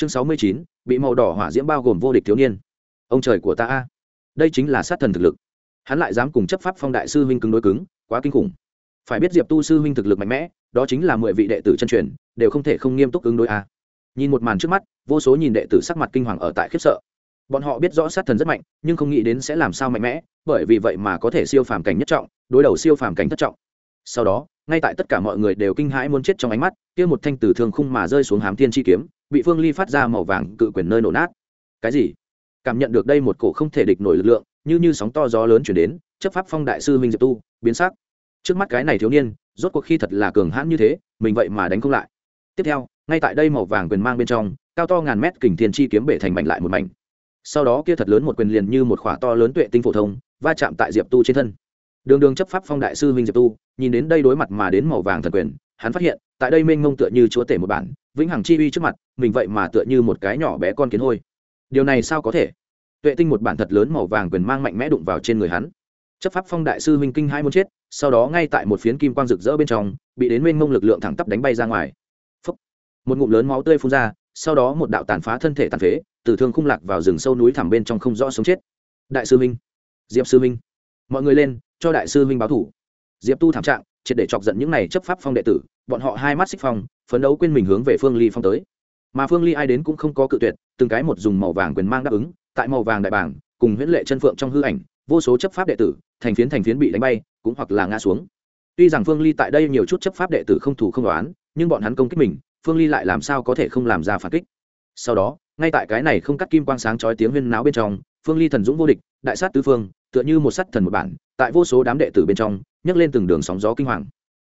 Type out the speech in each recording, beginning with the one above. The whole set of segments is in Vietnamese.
chương sáu mươi chín, bị màu đỏ hỏa diễm bao gồm vô địch thiếu niên. Ông trời của ta a. Đây chính là sát thần thực lực. Hắn lại dám cùng chấp pháp phong đại sư huynh cứng đối cứng, quá kinh khủng. Phải biết diệp tu sư huynh thực lực mạnh mẽ, đó chính là mười vị đệ tử chân truyền, đều không thể không nghiêm túc ứng đối a. Nhìn một màn trước mắt, vô số nhìn đệ tử sắc mặt kinh hoàng ở tại khiếp sợ. Bọn họ biết rõ sát thần rất mạnh, nhưng không nghĩ đến sẽ làm sao mạnh mẽ, bởi vì vậy mà có thể siêu phàm cảnh nhất trọng, đối đầu siêu phàm cảnh thất trọng. Sau đó ngay tại tất cả mọi người đều kinh hãi muốn chết trong ánh mắt, kia một thanh tử thương khung mà rơi xuống hám thiên chi kiếm, bị phương ly phát ra màu vàng cự quyền nơi nổ nát. Cái gì? Cảm nhận được đây một cổ không thể địch nổi lực lượng, như như sóng to gió lớn chuyển đến, chấp pháp phong đại sư minh diệp tu, biến sắc. Trước mắt cái này thiếu niên, rốt cuộc khi thật là cường hãn như thế, mình vậy mà đánh không lại. Tiếp theo, ngay tại đây màu vàng quyền mang bên trong, cao to ngàn mét kình thiên chi kiếm bể thành mảnh lại một mảnh. Sau đó kia thật lớn một quyền liền như một khỏa to lớn tuệ tinh phổ thông, va chạm tại diệp tu trên thân đường đường chấp pháp phong đại sư huynh diệp tu, nhìn đến đây đối mặt mà đến màu vàng thần quyền, hắn phát hiện, tại đây mênh mông tựa như chúa tể một bản, vĩnh hằng chi uy trước mặt, mình vậy mà tựa như một cái nhỏ bé con kiến hôi. Điều này sao có thể? Tuệ tinh một bản thật lớn màu vàng quyền mang mạnh mẽ đụng vào trên người hắn. Chấp pháp phong đại sư huynh kinh hai muốn chết, sau đó ngay tại một phiến kim quang rực rỡ bên trong, bị đến mênh mông lực lượng thẳng tắp đánh bay ra ngoài. Phúc. một ngụm lớn máu tươi phun ra, sau đó một đạo tàn phá thân thể tàn phế, từ thương khung lạc vào rừng sâu núi thẳm bên trong không rõ sống chết. Đại sư minh diệp sư minh mọi người lên, cho đại sư huynh báo thủ. Diệp tu thảm trạng, triệt để chọc giận những này chấp pháp phong đệ tử, bọn họ hai mắt xích phong, phấn đấu quên mình hướng về phương ly phong tới. Mà phương ly ai đến cũng không có cự tuyệt, từng cái một dùng màu vàng quyền mang đáp ứng, tại màu vàng đại bảng, cùng huyễn lệ chân phượng trong hư ảnh, vô số chấp pháp đệ tử, thành phiến thành phiến bị đánh bay, cũng hoặc là ngã xuống. Tuy rằng phương ly tại đây nhiều chút chấp pháp đệ tử không thủ không đoán nhưng bọn hắn công kích mình, phương ly lại làm sao có thể không làm ra phản kích? Sau đó, ngay tại cái này không cắt kim quang sáng chói tiếng huyên náo bên trong, phương ly thần dũng vô địch, đại sát tứ phương tựa như một sắt thần một bản, tại vô số đám đệ tử bên trong, nhấc lên từng đường sóng gió kinh hoàng.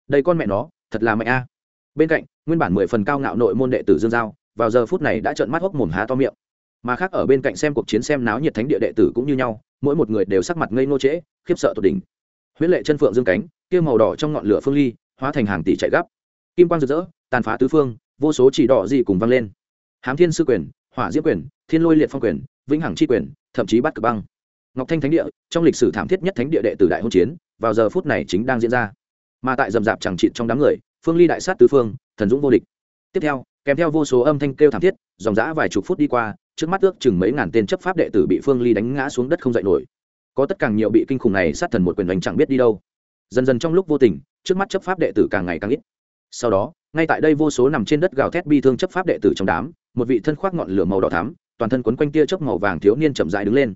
Đây con mẹ nó, thật là mạnh a. Bên cạnh, nguyên bản mười phần cao ngạo nội môn đệ tử dương giao, vào giờ phút này đã trợn mắt hốc mồm há to miệng. Mà khác ở bên cạnh xem cuộc chiến xem náo nhiệt thánh địa đệ tử cũng như nhau, mỗi một người đều sắc mặt ngây ngô trễ, khiếp sợ tột đỉnh. Huyết lệ chân phượng dương cánh, kia màu đỏ trong ngọn lửa phương ly, hóa thành hàng tỷ chạy gấp. Kim quang rực rỡ, tàn phá tứ phương, vô số chỉ đỏ gì cùng vang lên. Hám thiên sư quyền, hỏa diễm quyền, thiên lôi liệt phong quyền, vĩnh hằng chi quyền, thậm chí bắt cực băng ngọc thanh thánh địa, trong lịch sử thảm thiết nhất thánh địa đệ tử đại hôn chiến, vào giờ phút này chính đang diễn ra. Mà tại rầm rạp chẳng trịn trong đám người, phương ly đại sát tứ phương, thần dũng vô địch. Tiếp theo, kèm theo vô số âm thanh kêu thảm thiết, dòng dã vài chục phút đi qua, trước mắt ước chừng mấy ngàn tên chấp pháp đệ tử bị phương ly đánh ngã xuống đất không dậy nổi. Có tất càng nhiều bị kinh khủng này sát thần một quyền đánh chẳng biết đi đâu. Dần dần trong lúc vô tình, trước mắt chấp pháp đệ tử càng ngày càng ít. Sau đó, ngay tại đây vô số nằm trên đất gào thét bi thương chấp pháp đệ tử trong đám, một vị thân khoác ngọn lửa màu đỏ thắm, toàn thân quấn quanh tia chớp màu vàng thiếu niên chậm rãi đứng lên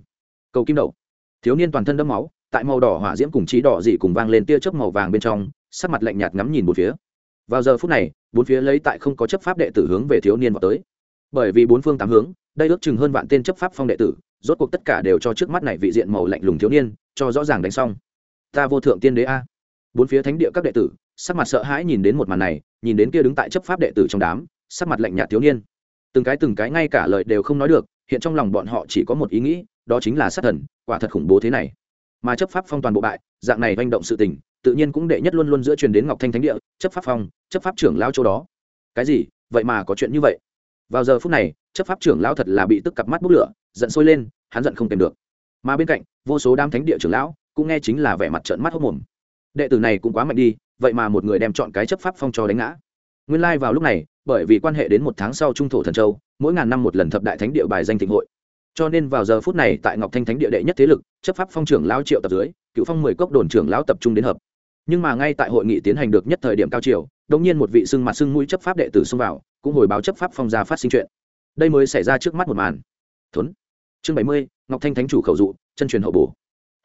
cầu kim đậu. Thiếu niên toàn thân đẫm máu, tại màu đỏ hỏa diễm cùng trí đỏ dị cùng vang lên tia chớp màu vàng bên trong, sắc mặt lạnh nhạt ngắm nhìn bốn phía. Vào giờ phút này, bốn phía lấy tại không có chấp pháp đệ tử hướng về thiếu niên vào tới. Bởi vì bốn phương tám hướng, đây ước chừng hơn vạn tên chấp pháp phong đệ tử, rốt cuộc tất cả đều cho trước mắt này vị diện màu lạnh lùng thiếu niên, cho rõ ràng đánh xong. Ta vô thượng tiên đế a. Bốn phía thánh địa các đệ tử, sắc mặt sợ hãi nhìn đến một màn này, nhìn đến kia đứng tại chấp pháp đệ tử trong đám, sắc mặt lạnh nhạt thiếu niên. Từng cái từng cái ngay cả lời đều không nói được, hiện trong lòng bọn họ chỉ có một ý nghĩ đó chính là sát thần, quả thật khủng bố thế này. Mà chấp pháp phong toàn bộ bại, dạng này manh động sự tình, tự nhiên cũng đệ nhất luôn luôn giữa truyền đến ngọc thanh thánh địa, chấp pháp phong, chấp pháp trưởng lao chỗ đó. Cái gì? Vậy mà có chuyện như vậy. Vào giờ phút này, chấp pháp trưởng lão thật là bị tức cặp mắt bốc lửa, giận sôi lên, hắn giận không kèm được. Mà bên cạnh, vô số đám thánh địa trưởng lão cũng nghe chính là vẻ mặt trợn mắt hốc mồm. Đệ tử này cũng quá mạnh đi, vậy mà một người đem chọn cái chấp pháp phong cho đánh ngã. Nguyên lai vào lúc này, bởi vì quan hệ đến một tháng sau trung thổ thần châu, mỗi ngàn năm một lần thập đại thánh địa bài danh thịnh hội cho nên vào giờ phút này tại ngọc thanh thánh địa đệ nhất thế lực, chấp pháp phong trưởng lao triệu tập dưới, cựu phong mười cốc đồn trưởng lão tập trung đến hợp. Nhưng mà ngay tại hội nghị tiến hành được nhất thời điểm cao triều đông nhiên một vị xưng mặt xưng mũi chấp pháp đệ tử xông vào, cũng hồi báo chấp pháp phong ra phát sinh chuyện. Đây mới xảy ra trước mắt một màn. Thốn. Chương bảy mươi, ngọc thanh thánh chủ khẩu dụ, chân truyền hậu bổ.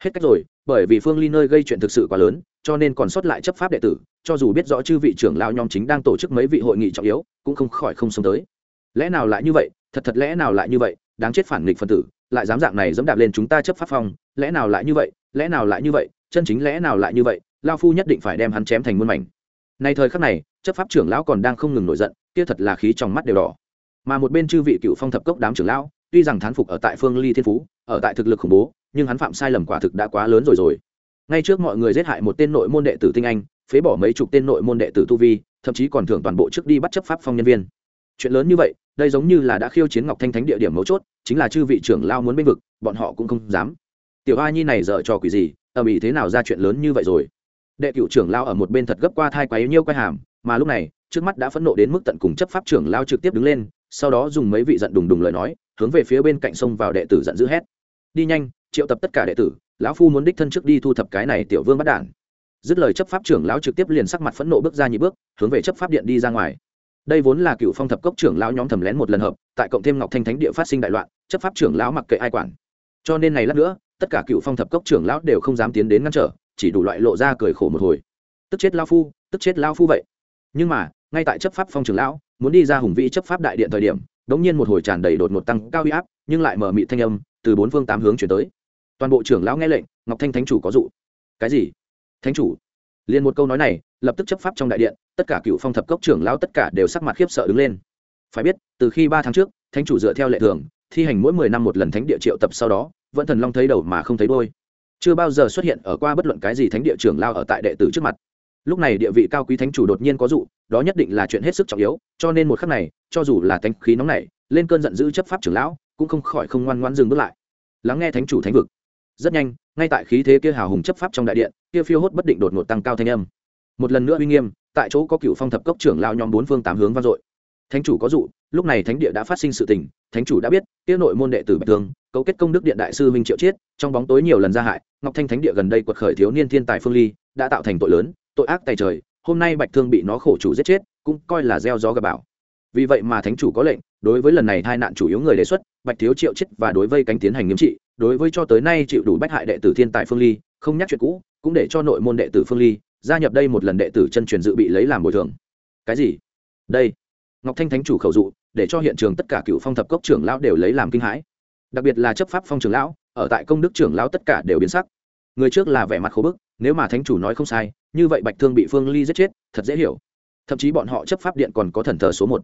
Hết cách rồi, bởi vì phương ly nơi gây chuyện thực sự quá lớn, cho nên còn sót lại chấp pháp đệ tử, cho dù biết rõ chư vị trưởng lao nhóm chính đang tổ chức mấy vị hội nghị trọng yếu, cũng không khỏi không sống tới. Lẽ nào lại như vậy, thật thật lẽ nào lại như vậy? Đáng chết phản nghịch phân tử, lại dám dạng này dẫm đạp lên chúng ta chấp pháp phong, lẽ nào lại như vậy, lẽ nào lại như vậy, chân chính lẽ nào lại như vậy, lao phu nhất định phải đem hắn chém thành muôn mảnh. Nay thời khắc này, chấp pháp trưởng lão còn đang không ngừng nổi giận, kia thật là khí trong mắt đều đỏ. Mà một bên chư vị cựu phong thập cốc đám trưởng lão, tuy rằng thán phục ở tại phương ly thiên phú, ở tại thực lực khủng bố, nhưng hắn phạm sai lầm quả thực đã quá lớn rồi rồi. Ngay trước mọi người giết hại một tên nội môn đệ tử tinh anh, phế bỏ mấy chục tên nội môn đệ tử tu vi, thậm chí còn thưởng toàn bộ trước đi bắt chấp pháp phong nhân viên. Chuyện lớn như vậy đây giống như là đã khiêu chiến ngọc thanh thánh địa điểm mấu chốt, chính là chư vị trưởng lao muốn bênh vực, bọn họ cũng không dám. Tiểu a nhi này dở trò quỷ gì, ầm bị thế nào ra chuyện lớn như vậy rồi? Đệ cựu trưởng lao ở một bên thật gấp qua thai quá yếu nhiêu quay hàm, mà lúc này, trước mắt đã phẫn nộ đến mức tận cùng chấp pháp trưởng lao trực tiếp đứng lên, sau đó dùng mấy vị giận đùng đùng lời nói, hướng về phía bên cạnh sông vào đệ tử giận dữ hét. Đi nhanh, triệu tập tất cả đệ tử, lão phu muốn đích thân trước đi thu thập cái này tiểu vương bắt đản. Dứt lời chấp pháp trưởng lão trực tiếp liền sắc mặt phẫn nộ bước ra nhị bước, hướng về chấp pháp điện đi ra ngoài đây vốn là cựu phong thập cốc trưởng lão nhóm thầm lén một lần hợp, tại cộng thêm ngọc thanh thánh địa phát sinh đại loạn, chấp pháp trưởng lão mặc kệ ai quản. Cho nên này lát nữa, tất cả cựu phong thập cốc trưởng lão đều không dám tiến đến ngăn trở, chỉ đủ loại lộ ra cười khổ một hồi. Tức chết lao phu, tức chết lao phu vậy. Nhưng mà, ngay tại chấp pháp phong trưởng lão, muốn đi ra hùng vĩ chấp pháp đại điện thời điểm, đống nhiên một hồi tràn đầy đột một tăng cao huy áp, nhưng lại mở mị thanh âm, từ bốn phương tám hướng chuyển tới. Toàn bộ trưởng lão nghe lệnh, ngọc thanh thánh chủ có dụ. Cái gì? Thánh chủ? Liền một câu nói này, lập tức chấp pháp trong đại điện, tất cả cựu phong thập cốc trưởng lão tất cả đều sắc mặt khiếp sợ đứng lên. Phải biết, từ khi ba tháng trước, thánh chủ dựa theo lệ thường, thi hành mỗi mười năm một lần thánh địa triệu tập sau đó, vẫn thần long thấy đầu mà không thấy đôi chưa bao giờ xuất hiện ở qua bất luận cái gì thánh địa trưởng lao ở tại đệ tử trước mặt. Lúc này địa vị cao quý thánh chủ đột nhiên có dụ, đó nhất định là chuyện hết sức trọng yếu, cho nên một khắc này, cho dù là thánh khí nóng này lên cơn giận dữ chấp pháp trưởng lão, cũng không khỏi không ngoan ngoan dừng bước lại. Lắng nghe thánh chủ thánh vực. Rất nhanh ngay tại khí thế kia hào hùng chấp pháp trong đại điện, kia phiêu hốt bất định đột ngột tăng cao thanh âm. Một lần nữa uy nghiêm, tại chỗ có cựu phong thập cốc trưởng lao nhóm bốn phương tám hướng vang dội. Thánh chủ có dụ, lúc này thánh địa đã phát sinh sự tình, thánh chủ đã biết, kia nội môn đệ tử bạch thương, cấu kết công đức điện đại sư minh triệu chiết, trong bóng tối nhiều lần ra hại, ngọc thanh thánh địa gần đây quật khởi thiếu niên thiên tài phương ly, đã tạo thành tội lớn, tội ác tay trời, hôm nay bạch thương bị nó khổ chủ giết chết, cũng coi là gieo gió gặp bảo vì vậy mà thánh chủ có lệnh, đối với lần này hai nạn chủ yếu người đề xuất bạch thiếu triệu chết và đối với cánh tiến hành nghiêm trị, đối với cho tới nay chịu đủ bách hại đệ tử thiên tài phương ly, không nhắc chuyện cũ, cũng để cho nội môn đệ tử phương ly gia nhập đây một lần đệ tử chân truyền dự bị lấy làm bồi thường. Cái gì? Đây. Ngọc thanh thánh chủ khẩu dụ, để cho hiện trường tất cả cựu phong thập cốc trưởng lão đều lấy làm kinh hãi. Đặc biệt là chấp pháp phong trưởng lão, ở tại công đức trưởng lão tất cả đều biến sắc. Người trước là vẻ mặt khổ bức, nếu mà thánh chủ nói không sai, như vậy bạch thương bị phương ly giết chết, thật dễ hiểu. Thậm chí bọn họ chấp pháp điện còn có thần thờ số một.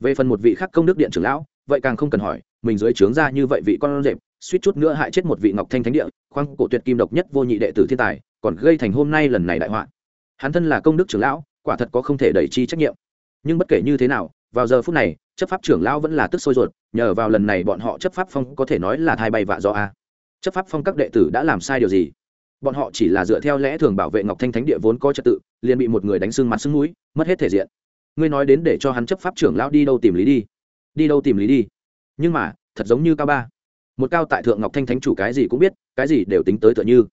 Về phần một vị khác công đức điện trưởng lão, vậy càng không cần hỏi mình dưới trướng ra như vậy vị con rệp, suýt chút nữa hại chết một vị ngọc thanh thánh địa, khoang cổ tuyệt kim độc nhất vô nhị đệ tử thiên tài, còn gây thành hôm nay lần này đại họa. Hắn thân là công đức trưởng lão, quả thật có không thể đẩy chi trách nhiệm. Nhưng bất kể như thế nào, vào giờ phút này, chấp pháp trưởng lão vẫn là tức sôi ruột, nhờ vào lần này bọn họ chấp pháp phong có thể nói là thai bay vạ do a. Chấp pháp phong các đệ tử đã làm sai điều gì? Bọn họ chỉ là dựa theo lẽ thường bảo vệ ngọc thanh thánh địa vốn có trật tự, liền bị một người đánh sưng mặt sưng mũi, mất hết thể diện. Ngươi nói đến để cho hắn chấp pháp trưởng lão đi đâu tìm lý đi? Đi đâu tìm lý đi? Nhưng mà, thật giống như cao ba. Một cao tại thượng ngọc thanh thánh chủ cái gì cũng biết, cái gì đều tính tới tựa như.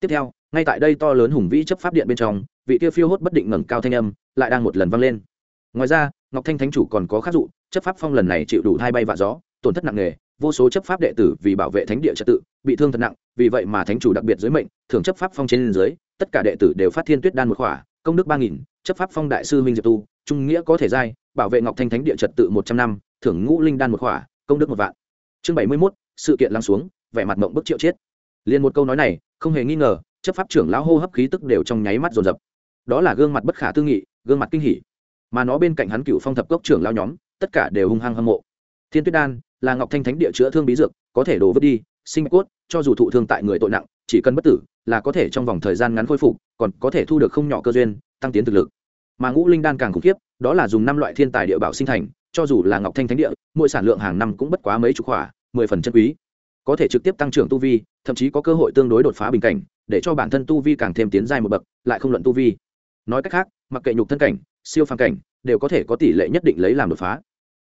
Tiếp theo, ngay tại đây to lớn hùng vĩ chấp pháp điện bên trong, vị kia phiêu hốt bất định ngẩng cao thanh âm lại đang một lần vang lên. Ngoài ra, ngọc thanh thánh chủ còn có khắc dụ, chấp pháp phong lần này chịu đủ hai bay vạ gió, tổn thất nặng nề, vô số chấp pháp đệ tử vì bảo vệ thánh địa trật tự, bị thương thật nặng, vì vậy mà thánh chủ đặc biệt dưới mệnh thường chấp pháp phong trên dưới, tất cả đệ tử đều phát thiên tuyết đan một khỏa, công đức ba nghìn, chấp pháp phong đại sư minh diệp tu, trung nghĩa có thể giai, bảo vệ ngọc thanh thánh địa trật tự một trăm năm, thưởng ngũ linh đan một khỏa công đức một vạn. Chương bảy mươi mốt, sự kiện lắng xuống, vẻ mặt mộng bức triệu chết. Liền một câu nói này, không hề nghi ngờ, chấp pháp trưởng lão hô hấp khí tức đều trong nháy mắt dồn dập. Đó là gương mặt bất khả tư nghị, gương mặt kinh hỉ. Mà nó bên cạnh hắn cựu phong thập cốc trưởng lao nhóm, tất cả đều hung hăng hâm mộ. Thiên tuyết đan, là ngọc thanh thánh địa chữa thương bí dược, có thể đổ vứt đi, sinh cốt, cho dù thụ thương tại người tội nặng, chỉ cần bất tử, là có thể trong vòng thời gian ngắn khôi phục, còn có thể thu được không nhỏ cơ duyên, tăng tiến thực lực. Mà ngũ linh đan càng khủng khiếp, đó là dùng năm loại thiên tài địa bảo sinh thành cho dù là ngọc thanh thánh địa, mỗi sản lượng hàng năm cũng bất quá mấy chục khỏa, mười phần chân quý. Có thể trực tiếp tăng trưởng tu vi, thậm chí có cơ hội tương đối đột phá bình cảnh, để cho bản thân tu vi càng thêm tiến dài một bậc, lại không luận tu vi. Nói cách khác, mặc kệ nhục thân cảnh, siêu phàm cảnh, đều có thể có tỷ lệ nhất định lấy làm đột phá.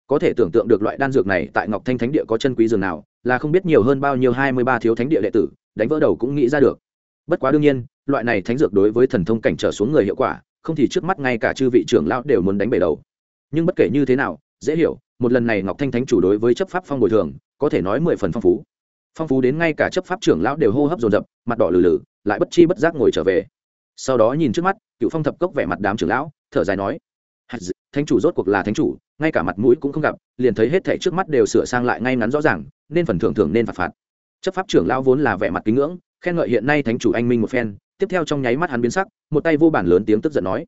Có thể tưởng tượng được loại đan dược này tại ngọc thanh thánh địa có chân quý dường nào, là không biết nhiều hơn bao nhiêu hai mươi ba thiếu thánh địa đệ tử, đánh vỡ đầu cũng nghĩ ra được. Bất quá đương nhiên, loại này thánh dược đối với thần thông cảnh trở xuống người hiệu quả, không thì trước mắt ngay cả chư vị trưởng lão đều muốn đánh bể đầu. Nhưng bất kể như thế nào dễ hiểu, một lần này ngọc thanh thánh chủ đối với chấp pháp phong bồi thường, có thể nói mười phần phong phú. Phong phú đến ngay cả chấp pháp trưởng lão đều hô hấp dồn dập, mặt đỏ lử lử lại bất chi bất giác ngồi trở về. Sau đó nhìn trước mắt, cựu phong thập cốc vẻ mặt đám trưởng lão, thở dài nói thánh chủ rốt cuộc là thánh chủ, ngay cả mặt mũi cũng không gặp, liền thấy hết thảy trước mắt đều sửa sang lại ngay ngắn rõ ràng, nên phần thưởng thưởng nên phạt phạt. Chấp pháp trưởng lão vốn là vẻ mặt kính ngưỡng, khen ngợi hiện nay thánh chủ anh minh một phen, tiếp theo trong nháy mắt hắn biến sắc, một tay vô bản lớn tiếng tức giận nói,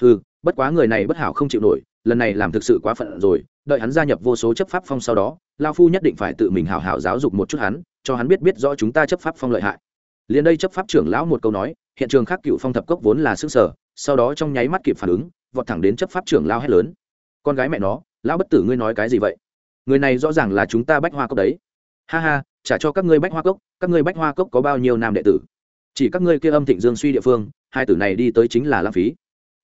hừ, bất quá người này bất hảo không chịu nổi lần này làm thực sự quá phận rồi, đợi hắn gia nhập vô số chấp pháp phong sau đó, lao phu nhất định phải tự mình hảo hảo giáo dục một chút hắn, cho hắn biết biết rõ chúng ta chấp pháp phong lợi hại. Liền đây chấp pháp trưởng lão một câu nói, hiện trường khác cựu phong thập cốc vốn là sức sở, sau đó trong nháy mắt kịp phản ứng, vọt thẳng đến chấp pháp trưởng lao hét lớn. Con gái mẹ nó, lão bất tử ngươi nói cái gì vậy? Người này rõ ràng là chúng ta bách hoa cốc đấy. Ha ha, trả cho các ngươi bách hoa cốc, các ngươi bách hoa cốc có bao nhiêu nam đệ tử? Chỉ các ngươi kia âm thịnh dương suy địa phương, hai tử này đi tới chính là lãng phí.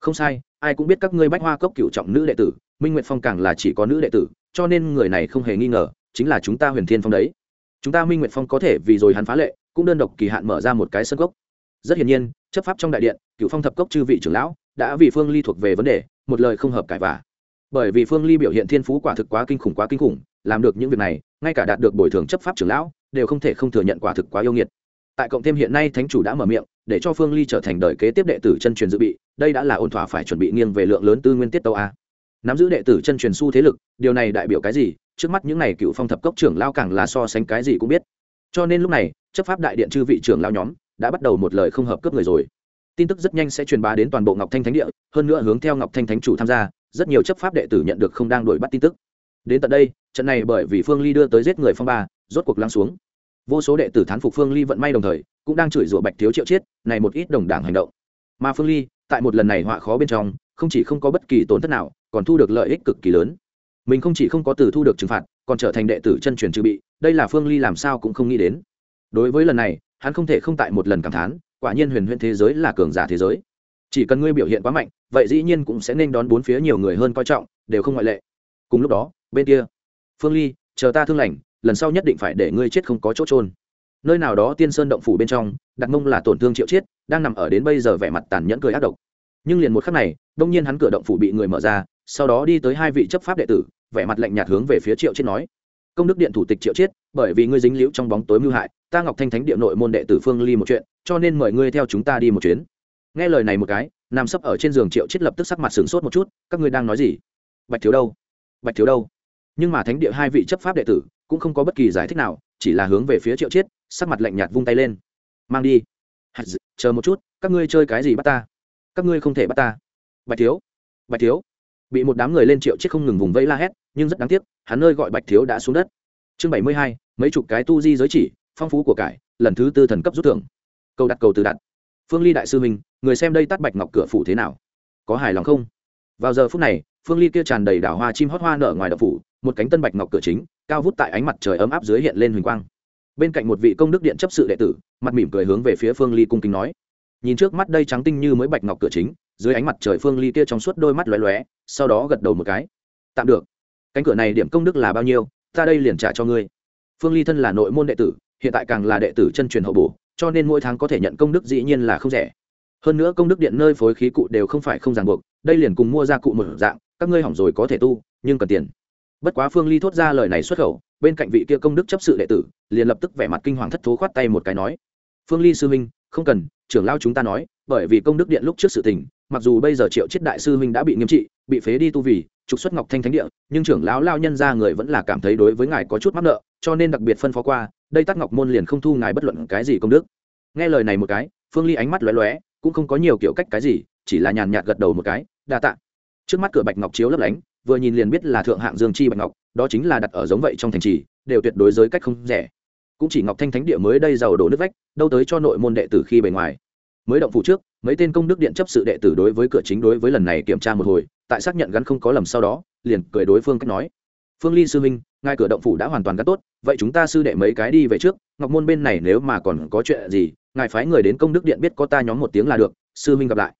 Không sai ai cũng biết các ngươi bách hoa cốc cựu trọng nữ đệ tử, minh nguyệt phong càng là chỉ có nữ đệ tử, cho nên người này không hề nghi ngờ, chính là chúng ta huyền thiên phong đấy. Chúng ta minh nguyệt phong có thể vì rồi hắn phá lệ, cũng đơn độc kỳ hạn mở ra một cái sân cốc. Rất hiển nhiên, chấp pháp trong đại điện, cựu phong thập cốc chư vị trưởng lão đã vì phương ly thuộc về vấn đề, một lời không hợp cãi vả bởi vì phương ly biểu hiện thiên phú quả thực quá kinh khủng quá kinh khủng, làm được những việc này, ngay cả đạt được bồi thường chấp pháp trưởng lão, đều không thể không thừa nhận quả thực quá yêu nghiệt. Tại cộng thêm hiện nay thánh chủ đã mở miệng để cho phương ly trở thành đời kế tiếp đệ tử chân truyền dự bị, đây đã là ổn thỏa phải chuẩn bị nghiêng về lượng lớn tư nguyên tiết tâu a. Nắm giữ đệ tử chân truyền su thế lực, điều này đại biểu cái gì? Trước mắt những n à y cựu phong thập cốc trưởng lao càng là so sánh cái gì cũng biết. Cho nên lúc này, chấp pháp đại điện chư vị trưởng lao nhóm đã bắt đầu một lời không hợp cướp người rồi. Tin tức rất nhanh sẽ truyền bá đến toàn bộ ngọc thanh thánh địa, hơn nữa hướng theo ngọc thanh thánh chủ tham gia, rất nhiều chấp pháp đệ tử nhận được không đang đuổi bắt tin tức. Đến tận đây, trận này bởi vì phương ly đưa tới giết người phong ba, rốt cuộc lắng xuống vô số đệ tử thán phục phương ly vận may đồng thời, cũng đang chửi rủa bạch thiếu triệu chiết, này một ít đồng đảng hành động. Mà phương ly, tại một lần này họa khó bên trong, không chỉ không có bất kỳ tổn thất nào, còn thu được lợi ích cực kỳ lớn. Mình không chỉ không có từ thu được trừng phạt, còn trở thành đệ tử chân truyền trừ bị, đây là phương ly làm sao cũng không nghĩ đến. Đối với lần này, hắn không thể không tại một lần cảm thán, quả nhiên huyền huyền thế giới là cường giả thế giới. Chỉ cần ngươi biểu hiện quá mạnh, vậy dĩ nhiên cũng sẽ nên đón bốn phía nhiều người hơn coi trọng, đều không ngoại lệ. Cùng lúc đó, bên kia, phương ly, chờ ta thương lành lần sau nhất định phải để ngươi chết không có chỗ trôn nơi nào đó tiên sơn động phủ bên trong, đặt mông là tổn thương triệu chiết đang nằm ở đến bây giờ vẻ mặt tàn nhẫn cười ác độc. Nhưng liền một khắc này, đông nhiên hắn cửa động phủ bị người mở ra, sau đó đi tới hai vị chấp pháp đệ tử, vẻ mặt lạnh nhạt hướng về phía triệu chiết nói, công đức điện thủ tịch triệu chiết bởi vì ngươi dính liễu trong bóng tối mưu hại, ta ngọc thanh thánh địa nội môn đệ tử phương ly một chuyện, cho nên mời ngươi theo chúng ta đi một chuyến. Nghe lời này một cái, nằm sấp ở trên giường triệu chiết lập tức sắc mặt sửng sốt một chút, các ngươi đang nói gì? Bạch thiếu đâu? Bạch thiếu đâu? Nhưng mà thánh địa hai vị chấp pháp đệ tử cũng không có bất kỳ giải thích nào, chỉ là hướng về phía triệu chiết, sắc mặt lạnh nhạt vung tay lên. Mang đi. Chờ một chút, các ngươi chơi cái gì bắt ta? Các ngươi không thể bắt ta. Bạch thiếu. Bạch thiếu. Bị một đám người lên triệu chiết không ngừng vùng vẫy la hét, nhưng rất đáng tiếc, hắn nơi gọi bạch thiếu đã xuống đất. Chương bảy mươi hai, mấy chục cái tu di giới chỉ, phong phú của cải, lần thứ tư thần cấp rút thưởng. Câu đặt cầu từ đặt. Phương ly đại sư minh người xem đây tắt bạch ngọc cửa phủ thế nào? Có hài lòng không? Vào giờ phút này, phương ly kia tràn đầy đảo hoa chim hót hoa nở ngoài đậu phủ, một cánh tân bạch ngọc cửa chính cao vút tại ánh mặt trời ấm áp dưới hiện lên huỳnh quang. Bên cạnh một vị công đức điện chấp sự đệ tử, mặt mỉm cười hướng về phía phương ly cung kính nói. Nhìn trước mắt đây trắng tinh như mới bạch ngọc cửa chính, dưới ánh mặt trời phương ly kia trong suốt đôi mắt lóe lóe, sau đó gật đầu một cái. Tạm được. Cánh cửa này điểm công đức là bao nhiêu, ta đây liền trả cho ngươi. Phương ly thân là nội môn đệ tử, hiện tại càng là đệ tử chân truyền hậu bổ, cho nên mỗi tháng có thể nhận công đức dĩ nhiên là không rẻ. Hơn nữa công đức điện nơi phối khí cụ đều không phải không ràng buộc, đây liền cùng mua ra cụ một dạng, các ngươi hỏng rồi có thể tu, nhưng cần tiền bất quá phương ly thốt ra lời này xuất khẩu, bên cạnh vị kia công đức chấp sự đệ tử, liền lập tức vẻ mặt kinh hoàng thất thố khoát tay một cái nói, phương ly sư huynh, không cần, trưởng lao chúng ta nói, bởi vì công đức điện lúc trước sự tình, mặc dù bây giờ triệu chiết đại sư huynh đã bị nghiêm trị, bị phế đi tu vì, trục xuất ngọc thanh thánh địa, nhưng trưởng lão lao nhân ra người vẫn là cảm thấy đối với ngài có chút mắc nợ, cho nên đặc biệt phân phó qua, đây tắc ngọc môn liền không thu ngài bất luận cái gì công đức. Nghe lời này một cái, phương ly ánh mắt lóe lóe, cũng không có nhiều kiểu cách cái gì, chỉ là nhàn nhạt gật đầu một cái, đa tạ. Trước mắt cửa bạch ngọc chiếu lấp lánh vừa nhìn liền biết là thượng hạng dương chi bạch ngọc, đó chính là đặt ở giống vậy trong thành trì, đều tuyệt đối giới cách không rẻ. Cũng chỉ ngọc thanh thánh địa mới đây giàu đổ nước vách, đâu tới cho nội môn đệ tử khi bề ngoài. Mới động phủ trước, mấy tên công đức điện chấp sự đệ tử đối với cửa chính đối với lần này kiểm tra một hồi, tại xác nhận gắn không có lầm sau đó, liền cười đối phương cách nói. Phương ly sư minh ngay cửa động phủ đã hoàn toàn gắn tốt, vậy chúng ta sư đệ mấy cái đi về trước, ngọc môn bên này nếu mà còn có chuyện gì, ngài phái người đến công đức điện biết có ta nhóm một tiếng là được, sư minh gặp lại.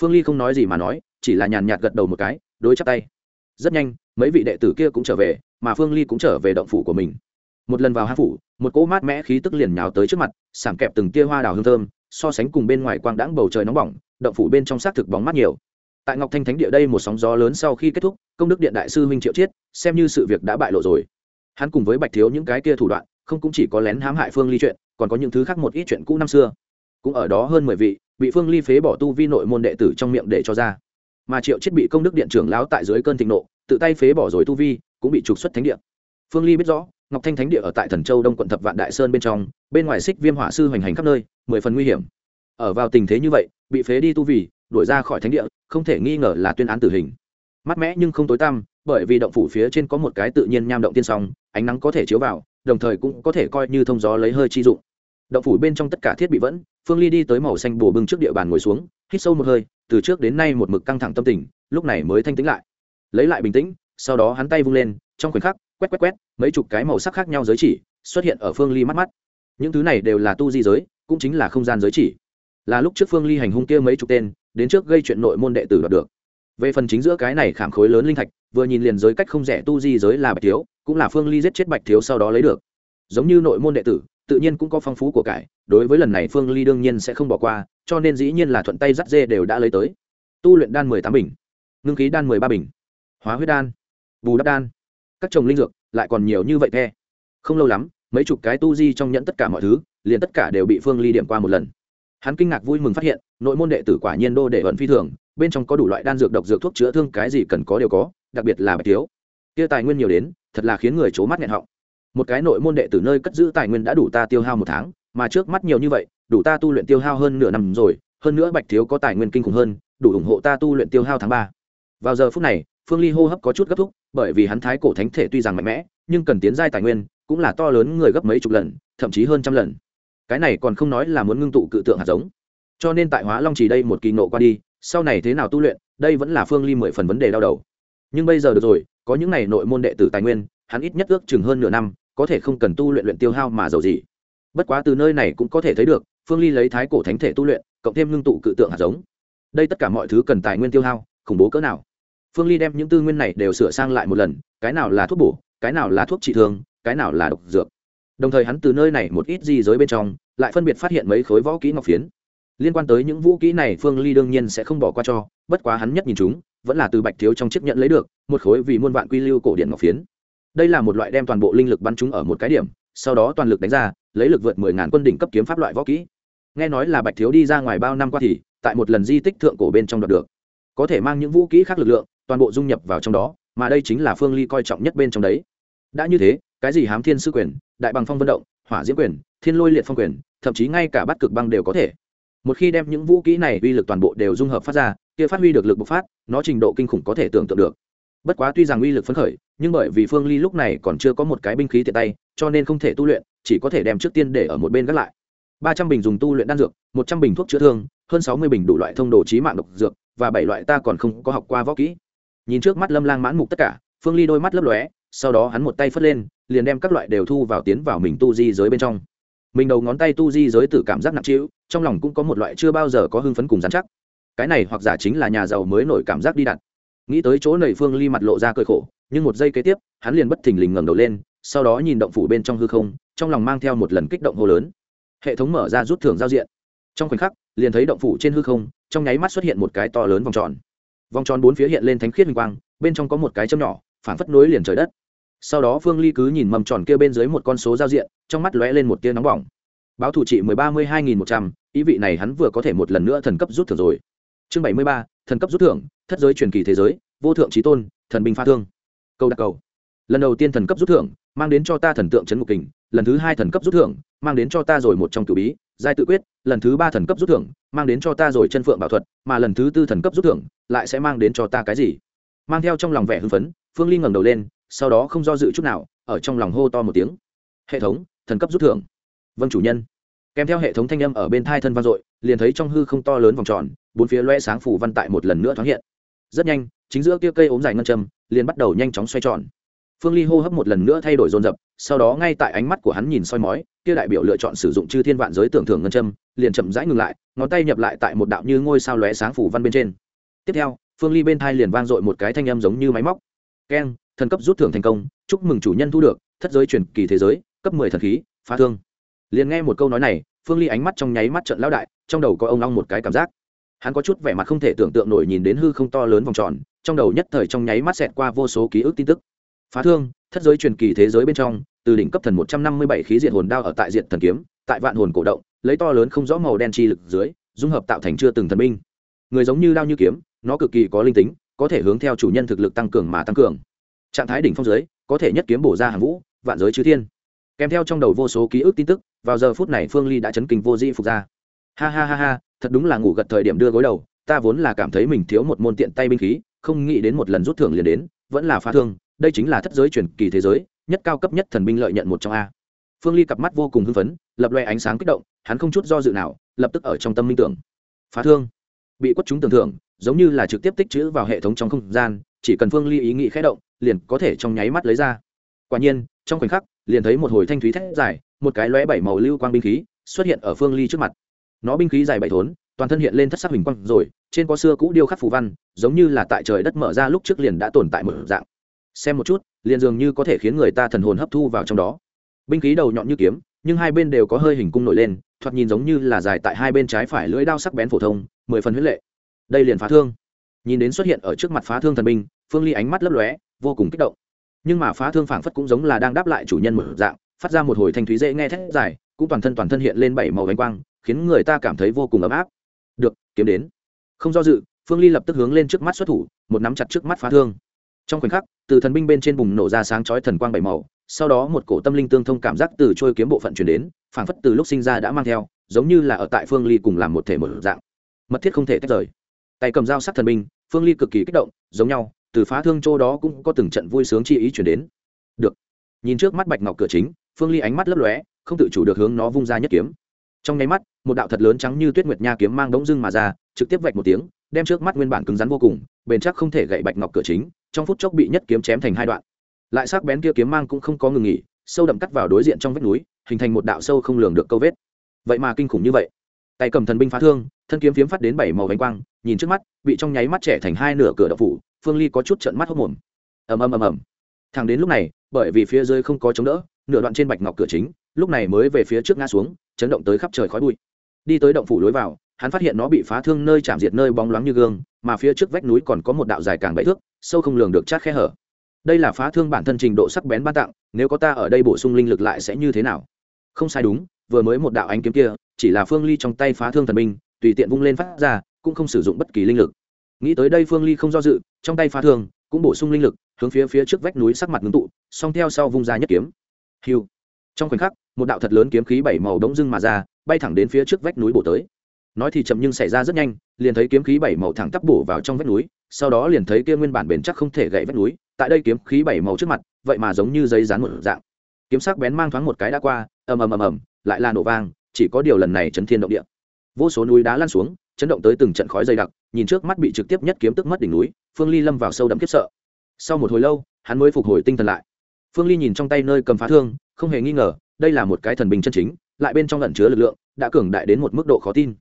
Phương ly không nói gì mà nói, chỉ là nhàn nhạt gật đầu một cái, đối chắp tay rất nhanh, mấy vị đệ tử kia cũng trở về, mà phương ly cũng trở về động phủ của mình. Một lần vào hang phủ, một cỗ mát mẽ khí tức liền nhào tới trước mặt, sảm kẹp từng tia hoa đào hương thơm, so sánh cùng bên ngoài quang đãng bầu trời nóng bỏng, động phủ bên trong xác thực bóng mát nhiều. Tại ngọc thanh thánh địa đây một sóng gió lớn sau khi kết thúc, công đức điện đại sư minh triệu chiết, xem như sự việc đã bại lộ rồi. Hắn cùng với bạch thiếu những cái kia thủ đoạn, không cũng chỉ có lén hãm hại phương ly chuyện, còn có những thứ khác một ít chuyện cũ năm xưa. Cũng ở đó hơn mười vị, bị phương ly phế bỏ tu vi nội môn đệ tử trong miệng để cho ra mà triệu chiết bị công đức điện trưởng lão tại dưới cơn thịnh nộ, tự tay phế bỏ rồi tu vi, cũng bị trục xuất thánh địa. Phương ly biết rõ, ngọc thanh thánh địa ở tại thần châu đông quận thập vạn đại sơn bên trong, bên ngoài xích viêm hỏa sư hoành hành khắp nơi, mười phần nguy hiểm. Ở vào tình thế như vậy, bị phế đi tu vi, đuổi ra khỏi thánh địa, không thể nghi ngờ là tuyên án tử hình. Mát mẽ nhưng không tối tăm, bởi vì động phủ phía trên có một cái tự nhiên nham động tiên song, ánh nắng có thể chiếu vào, đồng thời cũng có thể coi như thông gió lấy hơi chi dụng. Động phủ bên trong tất cả thiết bị vẫn, phương ly đi tới màu xanh bùa bưng trước địa bàn ngồi xuống, hít sâu một hơi từ trước đến nay một mực căng thẳng tâm tình, lúc này mới thanh tĩnh lại. Lấy lại bình tĩnh, sau đó hắn tay vung lên, trong khoảnh khắc, quét quét quét, mấy chục cái màu sắc khác nhau giới chỉ xuất hiện ở phương ly mắt mắt. Những thứ này đều là tu di giới, cũng chính là không gian giới chỉ. Là lúc trước phương ly hành hung kia mấy chục tên, đến trước gây chuyện nội môn đệ tử đoạt được. Về phần chính giữa cái này khảm khối lớn linh thạch, vừa nhìn liền giới cách không rẻ tu di giới là bạch thiếu, cũng là phương ly giết chết bạch thiếu sau đó lấy được. Giống như nội môn đệ tử tự nhiên cũng có phong phú của cải, đối với lần này phương ly đương nhiên sẽ không bỏ qua, cho nên dĩ nhiên là thuận tay dắt dê đều đã lấy tới. Tu luyện đan mười tám bình, ngưng khí đan mười ba bình, hóa huyết đan, bù đắp đan, các trồng linh dược, lại còn nhiều như vậy the. Không lâu lắm, mấy chục cái tu di trong nhẫn tất cả mọi thứ, liền tất cả đều bị phương ly điểm qua một lần. Hắn kinh ngạc vui mừng phát hiện, nội môn đệ tử quả nhiên đô để vận phi thường, bên trong có đủ loại đan dược độc dược thuốc chữa thương cái gì cần có đều có, đặc biệt là bạch thiếu. Kia tài nguyên nhiều đến, thật là khiến người c mắt nghẹn họng một cái nội môn đệ tử nơi cất giữ tài nguyên đã đủ ta tiêu hao một tháng, mà trước mắt nhiều như vậy, đủ ta tu luyện tiêu hao hơn nửa năm rồi, hơn nữa bạch thiếu có tài nguyên kinh khủng hơn, đủ ủng hộ ta tu luyện tiêu hao tháng ba. Vào giờ phút này, phương ly hô hấp có chút gấp thúc, bởi vì hắn thái cổ thánh thể tuy rằng mạnh mẽ, nhưng cần tiến giai tài nguyên, cũng là to lớn người gấp mấy chục lần, thậm chí hơn trăm lần. Cái này còn không nói là muốn ngưng tụ cự tượng hạt giống. Cho nên tại hóa long chỉ đây một kỳ nộ qua đi, sau này thế nào tu luyện, đây vẫn là phương ly mười phần vấn đề đau đầu. Nhưng bây giờ được rồi, có những n à y nội môn đệ tử tài nguyên, hắn ít nhất ước chừng hơn nửa năm có thể không cần tu luyện luyện tiêu hao mà giàu gì. Bất quá từ nơi này cũng có thể thấy được, phương ly lấy thái cổ thánh thể tu luyện, cộng thêm ngưng tụ cự tượng hạt giống. Đây tất cả mọi thứ cần tài nguyên tiêu hao, khủng bố cỡ nào. Phương ly đem những tư nguyên này đều sửa sang lại một lần, cái nào là thuốc bổ, cái nào là thuốc trị thương, cái nào là độc dược. Đồng thời hắn từ nơi này một ít gì giới bên trong, lại phân biệt phát hiện mấy khối võ kỹ ngọc phiến. Liên quan tới những vũ kỹ này phương ly đương nhiên sẽ không bỏ qua cho, bất quá hắn nhất nhìn chúng, vẫn là từ bạch thiếu trong chiếc nhận lấy được, một khối vì muôn vạn quy lưu cổ điện ngọc phiến đây là một loại đem toàn bộ linh lực bắn chúng ở một cái điểm, sau đó toàn lực đánh ra, lấy lực vượt mười ngàn quân đỉnh cấp kiếm pháp loại võ kỹ. Nghe nói là bạch thiếu đi ra ngoài bao năm qua thì, tại một lần di tích thượng cổ bên trong đoạt được. Có thể mang những vũ kỹ khác lực lượng, toàn bộ dung nhập vào trong đó, mà đây chính là phương ly coi trọng nhất bên trong đấy. Đã như thế, cái gì hám thiên sư quyền, đại bằng phong vận động, hỏa diễm quyền, thiên lôi liệt phong quyền, thậm chí ngay cả bắt cực băng đều có thể. Một khi đem những vũ kỹ này uy lực toàn bộ đều dung hợp phát ra, kia phát huy được lực bộc phát, nó trình độ kinh khủng có thể tưởng tượng được bất quá tuy rằng uy lực phấn khởi, nhưng bởi vì phương ly lúc này còn chưa có một cái binh khí tiện tay, cho nên không thể tu luyện, chỉ có thể đem trước tiên để ở một bên gác lại. Ba trăm bình dùng tu luyện đan dược, một trăm bình thuốc chữa thương, hơn sáu mươi bình đủ loại thông đồ trí mạng độc dược, và bảy loại ta còn không có học qua võ kỹ. Nhìn trước mắt lâm lang mãn mục tất cả, phương ly đôi mắt lấp lóe, sau đó hắn một tay phất lên, liền đem các loại đều thu vào tiến vào mình tu di giới bên trong. Mình đầu ngón tay tu di giới tử cảm giác nặng trĩu, trong lòng cũng có một loại chưa bao giờ có hưng phấn cùng dán chắc. Cái này hoặc giả chính là nhà giàu mới nổi cảm giác đi đặt nghĩ tới chỗ nầy phương ly mặt lộ ra cơi khổ, nhưng một giây kế tiếp, hắn liền bất thình lình ngẩng đầu lên, sau đó nhìn động phủ bên trong hư không, trong lòng mang theo một lần kích động hô lớn. Hệ thống mở ra rút thưởng giao diện. Trong khoảnh khắc, liền thấy động phủ trên hư không, trong nháy mắt xuất hiện một cái to lớn vòng tròn. Vòng tròn bốn phía hiện lên thánh khiết minh quang, bên trong có một cái châm nhỏ phản phất nối liền trời đất. Sau đó phương ly cứ nhìn mầm tròn kia bên dưới một con số giao diện, trong mắt lóe lên một tia nóng bỏng. Báo thủ trị mười ba mươi hai nghìn một trăm, ý vị này hắn vừa có thể một lần nữa thần cấp rút thưởng rồi. Chương bảy mươi ba thần cấp rút thưởng, thất giới truyền kỳ thế giới, vô thượng trí tôn, thần binh pha thương. Câu đặc cầu. Lần đầu tiên thần cấp rút thưởng, mang đến cho ta thần tượng trấn ngục kình. Lần thứ hai thần cấp rút thưởng, mang đến cho ta rồi một trong cửu bí, giai tự quyết. Lần thứ ba thần cấp rút thưởng, mang đến cho ta rồi chân phượng bảo thuật. Mà lần thứ tư thần cấp rút thưởng, lại sẽ mang đến cho ta cái gì? Mang theo trong lòng vẻ hưng phấn, phương ly ngẩng đầu lên, sau đó không do dự chút nào, ở trong lòng hô to một tiếng. Hệ thống, thần cấp rút thưởng. Vâng chủ nhân. Kèm theo hệ thống thanh âm ở bên thai thân vang dội, liền thấy trong hư không to lớn vòng tròn bốn phía loe sáng phủ văn tại một lần nữa thoáng hiện. Rất nhanh, chính giữa kia cây ốm dài ngân châm liền bắt đầu nhanh chóng xoay tròn. Phương ly hô hấp một lần nữa thay đổi dồn dập, sau đó ngay tại ánh mắt của hắn nhìn soi mói, kia đại biểu lựa chọn sử dụng chư thiên vạn giới tưởng thưởng ngân châm, liền chậm rãi ngừng lại, ngón tay nhập lại tại một đạo như ngôi sao lóe sáng phủ văn bên trên. Tiếp theo, phương ly bên thai liền vang dội một cái thanh âm giống như máy móc. Keng, thần cấp rút thưởng thành công, chúc mừng chủ nhân thu được, thất giới truyền kỳ thế giới, cấp mười thần khí, phá thương. Liền nghe một câu nói này, phương ly ánh mắt trong nháy mắt trận lão đại, trong đầu có ông long một cái cảm giác hắn có chút vẻ mặt không thể tưởng tượng nổi nhìn đến hư không to lớn vòng tròn, trong đầu nhất thời trong nháy mắt xẹt qua vô số ký ức tin tức. Phá thương, thất giới truyền kỳ thế giới bên trong, từ đỉnh cấp thần một trăm năm mươi bảy khí diện hồn đao ở tại diện thần kiếm, tại vạn hồn cổ động, lấy to lớn không rõ màu đen chi lực dưới, dung hợp tạo thành chưa từng thần minh. người giống như đao như kiếm, nó cực kỳ có linh tính, có thể hướng theo chủ nhân thực lực tăng cường mà tăng cường. Trạng thái đỉnh phong giới, có thể nhất kiếm bổ ra hàng vũ, vạn giới chư thiên. Kèm theo trong đầu vô số ký ức tin tức, vào giờ phút này phương ly đã chấn kinh vô di phục ra. Ha ha ha ha thật đúng là ngủ gật thời điểm đưa gối đầu, ta vốn là cảm thấy mình thiếu một môn tiện tay binh khí, không nghĩ đến một lần rút thưởng liền đến, vẫn là phá thương, đây chính là thất giới truyền kỳ thế giới, nhất cao cấp nhất thần binh lợi nhận một trong a. Phương ly cặp mắt vô cùng hưng phấn, lập loe ánh sáng kích động, hắn không chút do dự nào, lập tức ở trong tâm minh tưởng. Phá thương. Bị quất chúng tưởng thưởng, giống như là trực tiếp tích chữ vào hệ thống trong không gian, chỉ cần phương ly ý nghĩ khẽ động, liền có thể trong nháy mắt lấy ra. Quả nhiên, trong khoảnh khắc, liền thấy một hồi thanh thúy thét dài, một cái lóe bảy màu lưu quang binh khí xuất hiện ở phương ly trước mặt nó binh khí dài bảy thốn, toàn thân hiện lên thất sắc hình quang rồi, trên có xưa cũ điêu khắc phù văn, giống như là tại trời đất mở ra lúc trước liền đã tồn tại một dạng. Xem một chút, liền dường như có thể khiến người ta thần hồn hấp thu vào trong đó. Binh khí đầu nhọn như kiếm, nhưng hai bên đều có hơi hình cung nổi lên, thoạt nhìn giống như là dài tại hai bên trái phải lưỡi đao sắc bén phổ thông, mười phần huyết lệ. Đây liền phá thương. Nhìn đến xuất hiện ở trước mặt phá thương thần binh, phương ly ánh mắt lấp lóe, vô cùng kích động. Nhưng mà phá thương phảng phất cũng giống là đang đáp lại chủ nhân một dạng, phát ra một hồi thanh thúy dễ nghe thét dài, cũng toàn thân toàn thân hiện lên bảy màu ánh quang khiến người ta cảm thấy vô cùng ấm áp. Được, kiếm đến. Không do dự, phương ly lập tức hướng lên trước mắt xuất thủ, một nắm chặt trước mắt phá thương. Trong khoảnh khắc, từ thần binh bên trên bùng nổ ra sáng chói thần quang bảy màu, sau đó một cổ tâm linh tương thông cảm giác từ trôi kiếm bộ phận chuyển đến, phảng phất từ lúc sinh ra đã mang theo, giống như là ở tại phương ly cùng làm một thể một dạng. Mật thiết không thể tách rời. Tay cầm dao sắc thần binh, phương ly cực kỳ kích động, giống nhau, từ phá thương chỗ đó cũng có từng trận vui sướng chi ý chuyển đến. Được. Nhìn trước mắt bạch ngọc cửa chính, phương ly ánh mắt lấp lóe, không tự chủ được hướng nó vung ra nhất kiếm trong nháy mắt, một đạo thật lớn trắng như tuyết nguyệt nha kiếm mang đống dưng mà ra, trực tiếp vạch một tiếng, đem trước mắt nguyên bản cứng rắn vô cùng, bền chắc không thể gậy bạch ngọc cửa chính, trong phút chốc bị nhất kiếm chém thành hai đoạn. Lại sắc bén kia kiếm mang cũng không có ngừng nghỉ, sâu đậm cắt vào đối diện trong vách núi, hình thành một đạo sâu không lường được câu vết. Vậy mà kinh khủng như vậy. Tay cầm thần binh phá thương, thân kiếm phiếm phát đến bảy màu bánh quang, nhìn trước mắt, bị trong nháy mắt trẻ thành hai nửa cửa đậu phủ, phương ly có chút trận mắt hốc mồm ầm ầm ầm ầm. Thằng đến lúc này, bởi vì phía dưới không có chống đỡ, nửa đoạn trên bạch ngọc cửa chính lúc này mới về phía trước ngã xuống chấn động tới khắp trời khói bụi. Đi tới động phủ lối vào hắn phát hiện nó bị phá thương nơi chạm diệt nơi bóng loáng như gương mà phía trước vách núi còn có một đạo dài càng bảy thước sâu không lường được chát khe hở. Đây là phá thương bản thân trình độ sắc bén ban tặng nếu có ta ở đây bổ sung linh lực lại sẽ như thế nào? Không sai đúng vừa mới một đạo ánh kiếm kia chỉ là phương ly trong tay phá thương thần minh, tùy tiện vung lên phát ra cũng không sử dụng bất kỳ linh lực. Nghĩ tới đây phương ly không do dự trong tay phá thương cũng bổ sung linh lực hướng phía phía trước vách núi sắc mặt ngưng tụ song theo sau vung ra nhất kiếm. Hiu trong khoảnh khắc, một đạo thật lớn kiếm khí bảy màu đống dưng mà ra, bay thẳng đến phía trước vách núi bổ tới. Nói thì chậm nhưng xảy ra rất nhanh, liền thấy kiếm khí bảy màu thẳng tắp bổ vào trong vách núi, sau đó liền thấy kia nguyên bản bền chắc không thể gãy vách núi, tại đây kiếm khí bảy màu trước mặt, vậy mà giống như giấy dán một dạng. Kiếm sắc bén mang thoáng một cái đã qua, ầm ầm ầm ầm, lại là nổ vang, chỉ có điều lần này chấn thiên động địa. Vô số núi đá lăn xuống, chấn động tới từng trận khói dày đặc, nhìn trước mắt bị trực tiếp nhất kiếm tức mất đỉnh núi, phương ly lâm vào sâu đậm kiếp sợ. Sau một hồi lâu, hắn mới phục hồi tinh thần lại. Phương ly nhìn trong tay nơi cầm phá thương không hề nghi ngờ, đây là một cái thần bình chân chính, lại bên trong lẩn chứa lực lượng, đã cường đại đến một mức độ khó tin.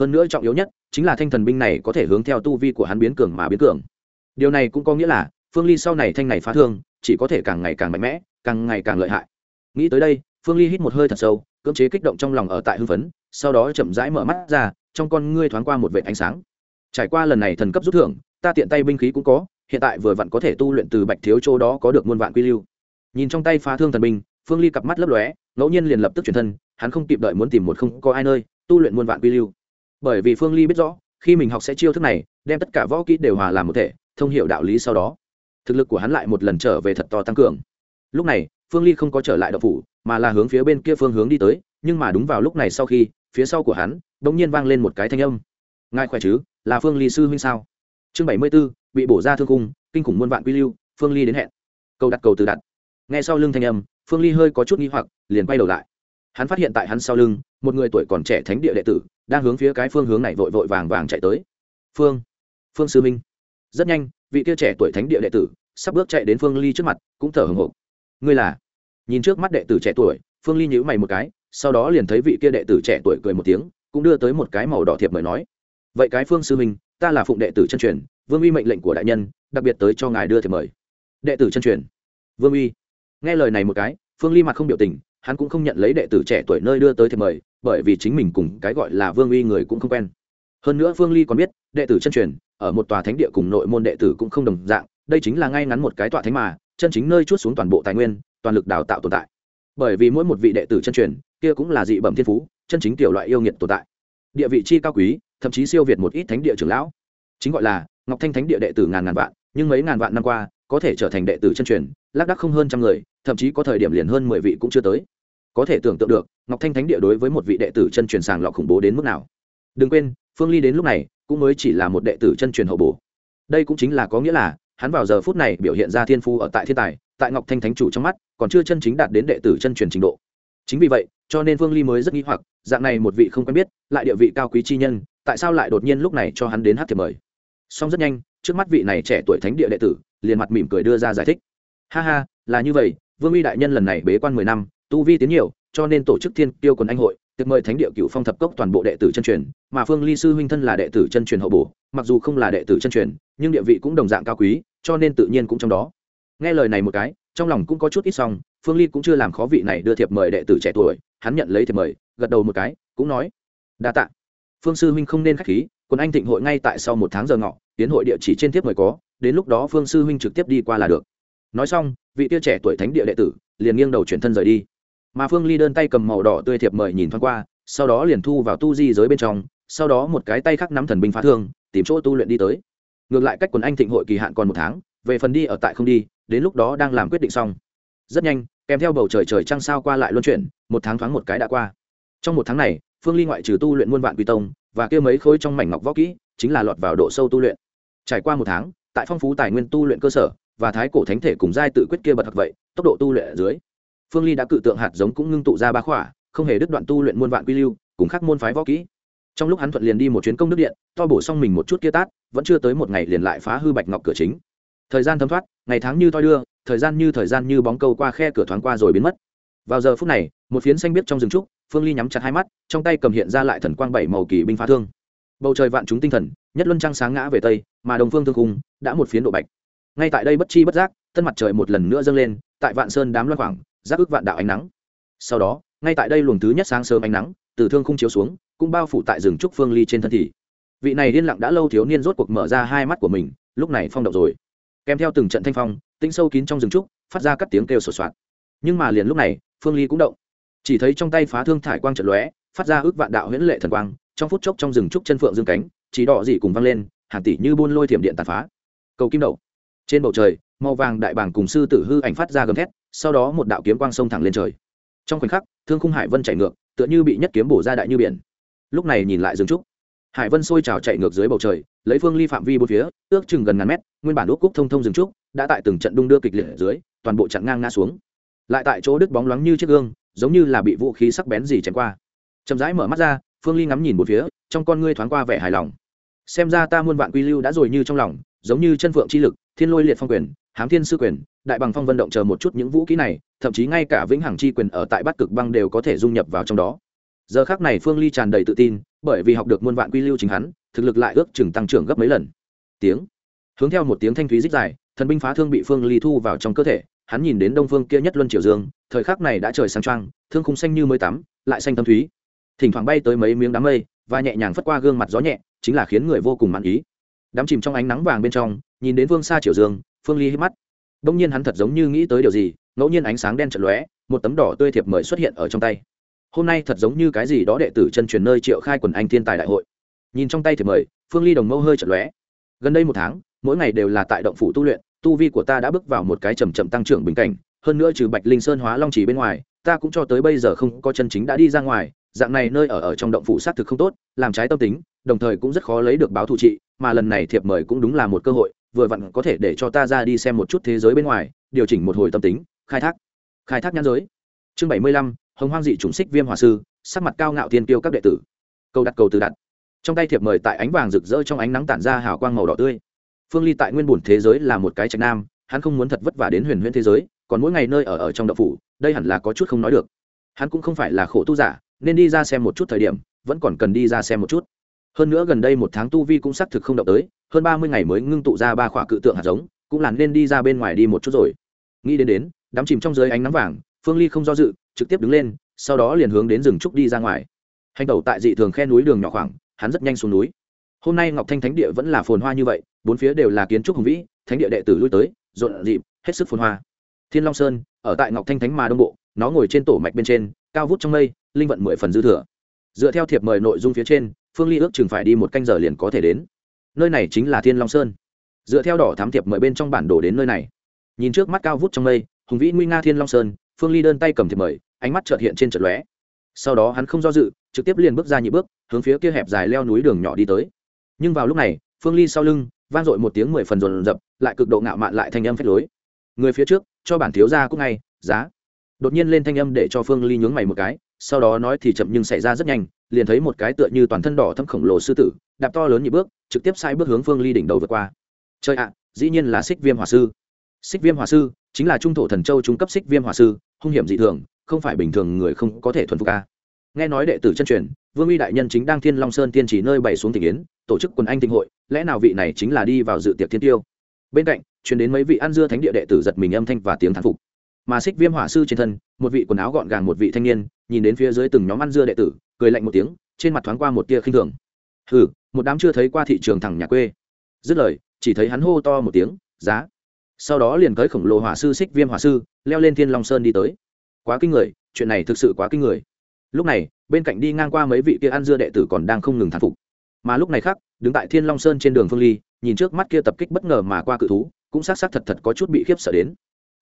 Hơn nữa trọng yếu nhất, chính là thanh thần binh này có thể hướng theo tu vi của hắn biến cường mà biến cường. Điều này cũng có nghĩa là, phương ly sau này thanh này phá thương, chỉ có thể càng ngày càng mạnh mẽ, càng ngày càng lợi hại. Nghĩ tới đây, phương ly hít một hơi thật sâu, cưỡng chế kích động trong lòng ở tại hưng phấn, sau đó chậm rãi mở mắt ra, trong con ngươi thoáng qua một vệ ánh sáng. Trải qua lần này thần cấp rút thưởng, ta tiện tay binh khí cũng có, hiện tại vừa vặn có thể tu luyện từ bạch thiếu chỗ đó có được muôn vạn quy lưu. Nhìn trong tay phá thương thần binh phương ly cặp mắt lấp lóe, ngẫu nhiên liền lập tức chuyển thân, hắn không kịp đợi muốn tìm một không có ai nơi, tu luyện muôn vạn quy lưu. Bởi vì phương ly biết rõ, khi mình học sẽ chiêu thức này, đem tất cả võ kỹ đều hòa làm một thể, thông h i ể u đạo lý sau đó, thực lực của hắn lại một lần trở về thật to tăng cường. Lúc này, phương ly không có trở lại đậu phủ, mà là hướng phía bên kia phương hướng đi tới, nhưng mà đúng vào lúc này sau khi, phía sau của hắn đ ỗ n g nhiên vang lên một cái thanh âm. Ngài khỏe chứ? Là phương ly sư huynh sao? Chương bảy mươi b ố bị bổ ra thương cung kinh khủng muôn vạn quy lưu, phương ly đến hẹn. Cầu đặt cầu từ đặt. Nghe sau lưng thanh âm phương ly hơi có chút nghi hoặc, liền quay đầu lại. Hắn phát hiện tại hắn sau lưng, một người tuổi còn trẻ thánh địa đệ tử, đang hướng phía cái phương hướng này vội vội vàng vàng chạy tới. Phương phương sư minh. Rất nhanh, vị kia trẻ tuổi thánh địa đệ tử, sắp bước chạy đến phương ly trước mặt, cũng thở hồng hộc. Ngươi là? Nhìn trước mắt đệ tử trẻ tuổi, phương ly nhữ mày một cái, sau đó liền thấy vị kia đệ tử trẻ tuổi cười một tiếng, cũng đưa tới một cái màu đỏ thiệp mời nói. Vậy cái phương sư minh, ta là phụng đệ tử chân truyền, vương uy mệnh lệnh của đại nhân, đặc biệt tới cho ngài đưa thiệp mời. Đệ tử chân truyền, vương uy nghe lời này một cái, phương ly mặt không biểu tình, hắn cũng không nhận lấy đệ tử trẻ tuổi nơi đưa tới thiệp mời, bởi vì chính mình cùng cái gọi là vương uy người cũng không quen. Hơn nữa phương ly còn biết, đệ tử chân truyền, ở một tòa thánh địa cùng nội môn đệ tử cũng không đồng dạng, đây chính là ngay ngắn một cái tòa thánh mà, chân chính nơi chút xuống toàn bộ tài nguyên, toàn lực đào tạo tồn tại. Bởi vì mỗi một vị đệ tử chân truyền, kia cũng là dị bẩm thiên phú, chân chính tiểu loại yêu nghiệt tồn tại. Địa vị chi cao quý, thậm chí siêu việt một ít thánh địa trưởng lão. Chính gọi là ngọc thanh thánh địa đệ tử ngàn ngàn vạn, nhưng mấy ngàn vạn năm qua, có thể trở thành đệ tử chân truyền, lác đác không hơn trăm người thậm chí có thời điểm liền hơn mười vị cũng chưa tới. Có thể tưởng tượng được, ngọc thanh thánh địa đối với một vị đệ tử chân truyền sàng lọc khủng bố đến mức nào. Đừng quên, phương ly đến lúc này cũng mới chỉ là một đệ tử chân truyền hậu bổ. Đây cũng chính là có nghĩa là, hắn vào giờ phút này biểu hiện ra thiên phu ở tại thiên tài, tại ngọc thanh thánh chủ trong mắt, còn chưa chân chính đạt đến đệ tử chân truyền trình độ. Chính vì vậy, cho nên phương ly mới rất nghi hoặc, dạng này một vị không quen biết, lại địa vị cao quý chi nhân, tại sao lại đột nhiên lúc này cho hắn đến hát thiệp mời? Song rất nhanh, trước mắt vị này trẻ tuổi thánh địa đệ tử, liền mặt mỉm cười đưa ra giải thích. Ha ha, là như vậy vương uy đại nhân lần này bế quan mười năm, tu vi tiến nhiều, cho nên tổ chức thiên tiêu quần anh hội, tiệc mời thánh địa cựu phong thập cốc toàn bộ đệ tử chân truyền, mà phương ly sư huynh thân là đệ tử chân truyền hậu bổ, mặc dù không là đệ tử chân truyền, nhưng địa vị cũng đồng dạng cao quý, cho nên tự nhiên cũng trong đó. Nghe lời này một cái, trong lòng cũng có chút ít xong phương ly cũng chưa làm khó vị này đưa thiệp mời đệ tử trẻ tuổi, hắn nhận lấy thiệp mời, gật đầu một cái, cũng nói, đa tạ. Phương sư huynh không nên k h á c h khí quân anh thịnh hội ngay tại sau một tháng giờ ngọ, tiến hội địa chỉ trên thiếp mời có, đến lúc đó phương sư huynh trực tiếp đi qua là được. Nói xong vị tia trẻ tuổi thánh địa đệ tử liền nghiêng đầu chuyển thân rời đi. Mà phương ly đơn tay cầm màu đỏ tươi thiệp mời nhìn thoáng qua, sau đó liền thu vào tu di giới bên trong, sau đó một cái tay khác nắm thần binh phá thương, tìm chỗ tu luyện đi tới. Ngược lại cách quần anh thịnh hội kỳ hạn còn một tháng, về phần đi ở tại không đi, đến lúc đó đang làm quyết định xong. Rất nhanh, kèm theo bầu trời trời trăng sao qua lại luân chuyển, một tháng thoáng một cái đã qua. Trong một tháng này, phương ly ngoại trừ tu luyện muôn vạn quy tông và kia mấy khối trong mảnh ngọc võ kỹ, chính là lọt vào độ sâu tu luyện. Trải qua một tháng, tại phong phú tài nguyên tu luyện cơ sở và thái cổ thánh thể cùng giai tự quyết kia bật thật vậy, tốc độ tu luyện ở dưới. Phương ly đã cự tượng hạt giống cũng ngưng tụ ra ba khỏa, không hề đứt đoạn tu luyện muôn vạn quy lưu, cùng khắc môn phái võ kỹ. Trong lúc hắn thuận liền đi một chuyến công đức điện, to bổ xong mình một chút kia tát, vẫn chưa tới một ngày liền lại phá hư bạch ngọc cửa chính. Thời gian thấm thoát, ngày tháng như toi đưa, thời gian như thời gian như bóng câu qua khe cửa thoáng qua rồi biến mất. Vào giờ phút này, một phiến xanh biết trong rừng trúc, phương ly nhắm chặt hai mắt, trong tay cầm hiện ra lại thần quang bảy màu kỳ binh phá thương. Bầu trời vạn chúng tinh thần, nhất luân trăng sáng ngã về tây, mà đồng phương thương cung đã một phiến độ bạch ngay tại đây bất chi bất giác tân mặt trời một lần nữa dâng lên, tại vạn sơn đám loan khoảng giác ức vạn đạo ánh nắng. Sau đó, ngay tại đây luồng thứ nhất sáng sớm ánh nắng, từ thương khung chiếu xuống, cũng bao phủ tại rừng trúc phương ly trên thân thì. Vị này điên lặng đã lâu thiếu niên rốt cuộc mở ra hai mắt của mình, lúc này phong động rồi. Kèm theo từng trận thanh phong tinh sâu kín trong rừng trúc, phát ra các tiếng kêu sột soạt. Nhưng mà liền lúc này, phương ly cũng động. Chỉ thấy trong tay phá thương thải quang trận lóe, phát ra ước vạn đạo huyễn lệ thần quang, trong phút chốc trong rừng trúc chân phượng dương cánh, chỉ đỏ dị cùng văng lên, hàng tỷ như buôn lôi thiểm điện tàn phá. Cầu kim đậu trên bầu trời, màu vàng đại bảng cùng sư tử hư ảnh phát ra gầm thét, sau đó một đạo kiếm quang sông thẳng lên trời. Trong khoảnh khắc, thương khung hải vân chạy ngược, tựa như bị nhất kiếm bổ ra đại như biển. Lúc này nhìn lại dương trúc hải vân sôi trào chạy ngược dưới bầu trời, lấy phương ly phạm vi bốn phía, ước chừng gần ngàn mét, nguyên bản đốt cúc thông thông dương trúc đã tại từng trận đung đưa kịch liệt ở dưới, toàn bộ chặn ngang ngã xuống. Lại tại chỗ đứt bóng loáng như chiếc gương, giống như là bị vũ khí sắc bén gì chém qua. Chậm rãi mở mắt ra, phương ly ngắm nhìn một phía, trong con ngươi thoáng qua vẻ hài lòng. Xem ra ta muôn vạn quy lưu đã rồi như trong lòng, giống như chân phượng chi lực thiên lôi liệt phong quyền, hám thiên sư quyền, đại bằng phong vận động chờ một chút những vũ kỹ này, thậm chí ngay cả vĩnh hằng chi quyền ở tại bát cực băng đều có thể dung nhập vào trong đó. Giờ khác này phương ly tràn đầy tự tin, bởi vì học được muôn vạn quy lưu chính hắn, thực lực lại ước chừng tăng trưởng gấp mấy lần. Tiếng. Hướng theo một tiếng thanh thúy rít dài, thần binh phá thương bị phương ly thu vào trong cơ thể, hắn nhìn đến đông phương kia nhất luân triều dương, thời khắc này đã trời sáng trăng thương khung xanh như mới tắm, lại xanh tâm thúy. Thỉnh thoảng bay tới mấy miếng đám mây, và nhẹ nhàng phất qua gương mặt gió nhẹ, chính là khiến người vô cùng mãn ý. Đám chìm trong ánh nắng vàng bên trong nhìn đến phương xa triều dương, phương ly hít mắt. Đông nhiên hắn thật giống như nghĩ tới điều gì, ngẫu nhiên ánh sáng đen trận lóe, một tấm đỏ tươi thiệp mời xuất hiện ở trong tay. Hôm nay thật giống như cái gì đó đệ tử chân truyền nơi triệu khai quần anh thiên tài đại hội. Nhìn trong tay thiệp mời, phương ly đồng mâu hơi trận lóe. Gần đây một tháng, mỗi ngày đều là tại động phủ tu luyện, tu vi của ta đã bước vào một cái chầm chậm tăng trưởng bình cảnh, hơn nữa trừ bạch linh sơn hóa long trì bên ngoài, ta cũng cho tới bây giờ không có chân chính đã đi ra ngoài, dạng này nơi ở ở trong động phủ xác thực không tốt, làm trái tâm tính, đồng thời cũng rất khó lấy được báo thù trị, mà lần này thiệp mời cũng đúng là một cơ hội vừa vặn có thể để cho ta ra đi xem một chút thế giới bên ngoài, điều chỉnh một hồi tâm tính, khai thác. Khai thác nhãn giới. Chương bảy mươi lăm, hồng hoang dị chủng xích viêm hòa sư, sắc mặt cao ngạo tiên tiêu các đệ tử. Câu đặt cầu từ đặt. Trong tay thiệp mời tại ánh vàng rực rỡ trong ánh nắng tản ra hào quang màu đỏ tươi. Phương ly tại nguyên bùn thế giới là một cái trạch nam, hắn không muốn thật vất vả đến huyền huyễn thế giới, còn mỗi ngày nơi ở ở trong đậu phủ, đây hẳn là có chút không nói được. Hắn cũng không phải là khổ tu giả, nên đi ra xem một chút thời điểm, vẫn còn cần đi ra xem một chút hơn nữa gần đây một tháng tu vi cũng xác thực không động tới, hơn ba mươi ngày mới ngưng tụ ra ba khỏa cự tượng hạt giống, cũng là nên đi ra bên ngoài đi một chút rồi. Nghĩ đến đến, đám chìm trong dưới ánh nắng vàng, phương ly không do dự, trực tiếp đứng lên, sau đó liền hướng đến rừng trúc đi ra ngoài. Hành tẩu tại dị thường khe núi đường nhỏ khoảng, hắn rất nhanh xuống núi. Hôm nay ngọc thanh thánh địa vẫn là phồn hoa như vậy, bốn phía đều là kiến trúc hùng vĩ, thánh địa đệ tử lui tới, rộn rịp, hết sức phồn hoa. Thiên long sơn, ở tại ngọc thanh thánh mà đông bộ, nó ngồi trên tổ mạch bên trên, cao vút trong mây, linh vận mười phần dư thừa. Dựa theo thiệp mời nội dung phía trên phương ly ước chừng phải đi một canh giờ liền có thể đến. Nơi này chính là thiên long sơn. Dựa theo đỏ thám thiệp mời bên trong bản đồ đến nơi này. Nhìn trước mắt cao vút trong mây, hùng vĩ nguy nga thiên long sơn, phương ly đơn tay cầm thiệp mời, ánh mắt trợt hiện trên trận lóe. Sau đó hắn không do dự, trực tiếp liền bước ra nhị bước, hướng phía kia hẹp dài leo núi đường nhỏ đi tới. Nhưng vào lúc này, phương ly sau lưng, vang dội một tiếng mười phần rồn rập, lại cực độ ngạo mạn lại thanh âm phách lối. Người phía trước, cho bản thiếu ra cũng ngay, giá. Đột nhiên lên thanh âm để cho phương ly nhướng mày một cái sau đó nói thì chậm nhưng xảy ra rất nhanh, liền thấy một cái tựa như toàn thân đỏ thâm khổng lồ sư tử, đạp to lớn nhị bước, trực tiếp sai bước hướng phương ly đỉnh đầu vượt qua. Chơi ạ, dĩ nhiên là xích viêm hòa sư. Xích viêm hòa sư chính là trung thổ thần châu trung cấp xích viêm hòa sư, hung hiểm dị thường, không phải bình thường người không có thể thuần phục ca nghe nói đệ tử chân truyền, vương uy đại nhân chính đang thiên long sơn tiên chỉ nơi bày xuống tỉnh yến, tổ chức quần anh tinh hội, lẽ nào vị này chính là đi vào dự tiệc thiên tiêu? Bên cạnh chuyển đến mấy vị ăn dưa thánh địa đệ tử giật mình âm thanh và tiếng thán phục mà xích viêm hỏa sư trên thân, một vị quần áo gọn gàng một vị thanh niên, nhìn đến phía dưới từng nhóm ăn dưa đệ tử, cười lạnh một tiếng, trên mặt thoáng qua một tia khinh thường. Hừ, một đám chưa thấy qua thị trường thẳng nhà quê. Dứt lời, chỉ thấy hắn hô to một tiếng, giá. Sau đó liền tới khổng lồ hỏa sư xích viêm hỏa sư, leo lên thiên long sơn đi tới. Quá kinh người, chuyện này thực sự quá kinh người. Lúc này, bên cạnh đi ngang qua mấy vị kia ăn dưa đệ tử còn đang không ngừng thán phục. Mà lúc này khác, đứng tại thiên long sơn trên đường phương ly, nhìn trước mắt kia tập kích bất ngờ mà qua cự thú, cũng xác xác thật thật có chút bị khiếp sợ đến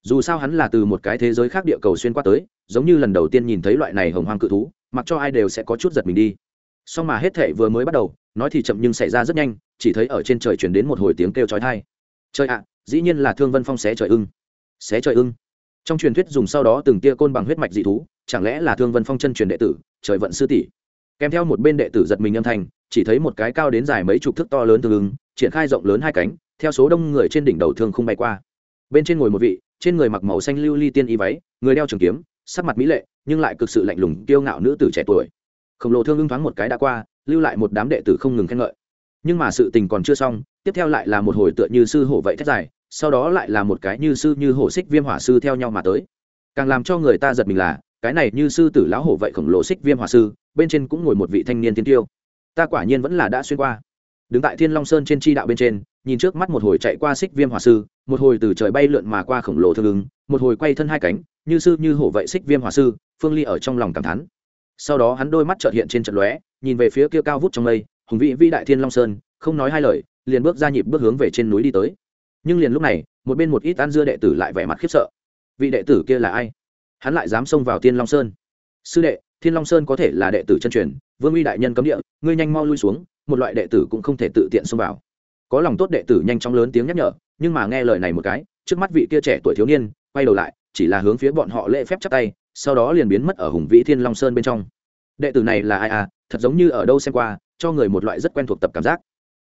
dù sao hắn là từ một cái thế giới khác địa cầu xuyên qua tới, giống như lần đầu tiên nhìn thấy loại này hồng hoang cự thú, mặc cho ai đều sẽ có chút giật mình đi. Song mà hết thể vừa mới bắt đầu, nói thì chậm nhưng xảy ra rất nhanh, chỉ thấy ở trên trời chuyển đến một hồi tiếng kêu chói tai. Trời ạ, dĩ nhiên là thương vân phong xé trời ưng. Xé trời ưng. Trong truyền thuyết dùng sau đó từng tia côn bằng huyết mạch dị thú, chẳng lẽ là thương vân phong chân truyền đệ tử, trời vận sư tỷ? Kèm theo một bên đệ tử giật mình âm thanh, chỉ thấy một cái cao đến dài mấy chục thước to lớn tương ứng triển khai rộng lớn hai cánh, theo số đông người trên đỉnh đầu thương không bay qua. Bên trên ngồi một vị trên người mặc màu xanh lưu ly tiên y váy, người đeo trường kiếm, sắc mặt mỹ lệ, nhưng lại cực sự lạnh lùng, kiêu ngạo nữ tử trẻ tuổi. Khổng lồ thương ưng thoáng một cái đã qua, lưu lại một đám đệ tử không ngừng khen ngợi. Nhưng mà sự tình còn chưa xong, tiếp theo lại là một hồi tựa như sư hổ vậy thét dài, sau đó lại là một cái như sư như hổ xích viêm hỏa sư theo nhau mà tới. Càng làm cho người ta giật mình là, cái này như sư tử lão hổ vậy khổng lồ xích viêm hỏa sư, bên trên cũng ngồi một vị thanh niên tiên tiêu. Ta quả nhiên vẫn là đã xuyên qua. Đứng tại thiên long sơn trên chi đạo bên trên nhìn trước mắt một hồi chạy qua xích viêm hỏa sư, một hồi từ trời bay lượn mà qua khổng lồ thương ứng, một hồi quay thân hai cánh, như sư như hổ vậy xích viêm hỏa sư, phương ly ở trong lòng cảm thán. Sau đó hắn đôi mắt trợt hiện trên trận lóe, nhìn về phía kia cao vút trong mây, hùng vị vĩ đại thiên long sơn, không nói hai lời, liền bước ra nhịp bước hướng về trên núi đi tới. Nhưng liền lúc này, một bên một ít ăn dưa đệ tử lại vẻ mặt khiếp sợ. Vị đệ tử kia là ai? Hắn lại dám xông vào thiên long sơn. Sư đệ, thiên long sơn có thể là đệ tử chân truyền, vương uy đại nhân cấm địa, ngươi nhanh mau lui xuống, một loại đệ tử cũng không thể tự tiện xông vào có lòng tốt đệ tử nhanh chóng lớn tiếng nhắc nhở, nhưng mà nghe lời này một cái, trước mắt vị kia trẻ tuổi thiếu niên, quay đầu lại, chỉ là hướng phía bọn họ lễ phép chắp tay, sau đó liền biến mất ở hùng vĩ thiên long sơn bên trong. Đệ tử này là ai à? Thật giống như ở đâu xem qua, cho người một loại rất quen thuộc tập cảm giác.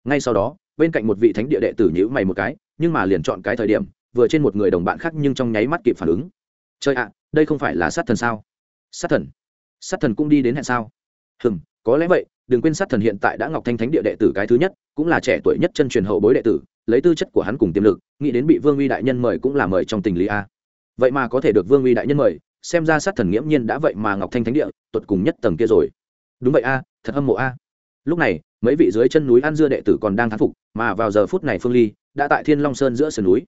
Ngay sau đó, bên cạnh một vị thánh địa đệ tử nhữ mày một cái, nhưng mà liền chọn cái thời điểm, vừa trên một người đồng bạn khác nhưng trong nháy mắt kịp phản ứng. Chơi ạ, đây không phải là sát thần sao? Sát thần? Sát thần cũng đi đến hẹn sao? Hừm, có lẽ vậy đừng quên sát thần hiện tại đã ngọc thanh thánh địa đệ tử cái thứ nhất, cũng là trẻ tuổi nhất chân truyền hậu bối đệ tử, lấy tư chất của hắn cùng tiềm lực, nghĩ đến bị vương uy đại nhân mời cũng là mời trong tình lý a. Vậy mà có thể được vương uy đại nhân mời, xem ra sát thần nghiễm nhiên đã vậy mà ngọc thanh thánh địa, tuột cùng nhất tầng kia rồi. Đúng vậy a, thật hâm mộ a. Lúc này, mấy vị dưới chân núi ăn dưa đệ tử còn đang thán phục, mà vào giờ phút này phương ly đã tại thiên long sơn giữa sườn núi.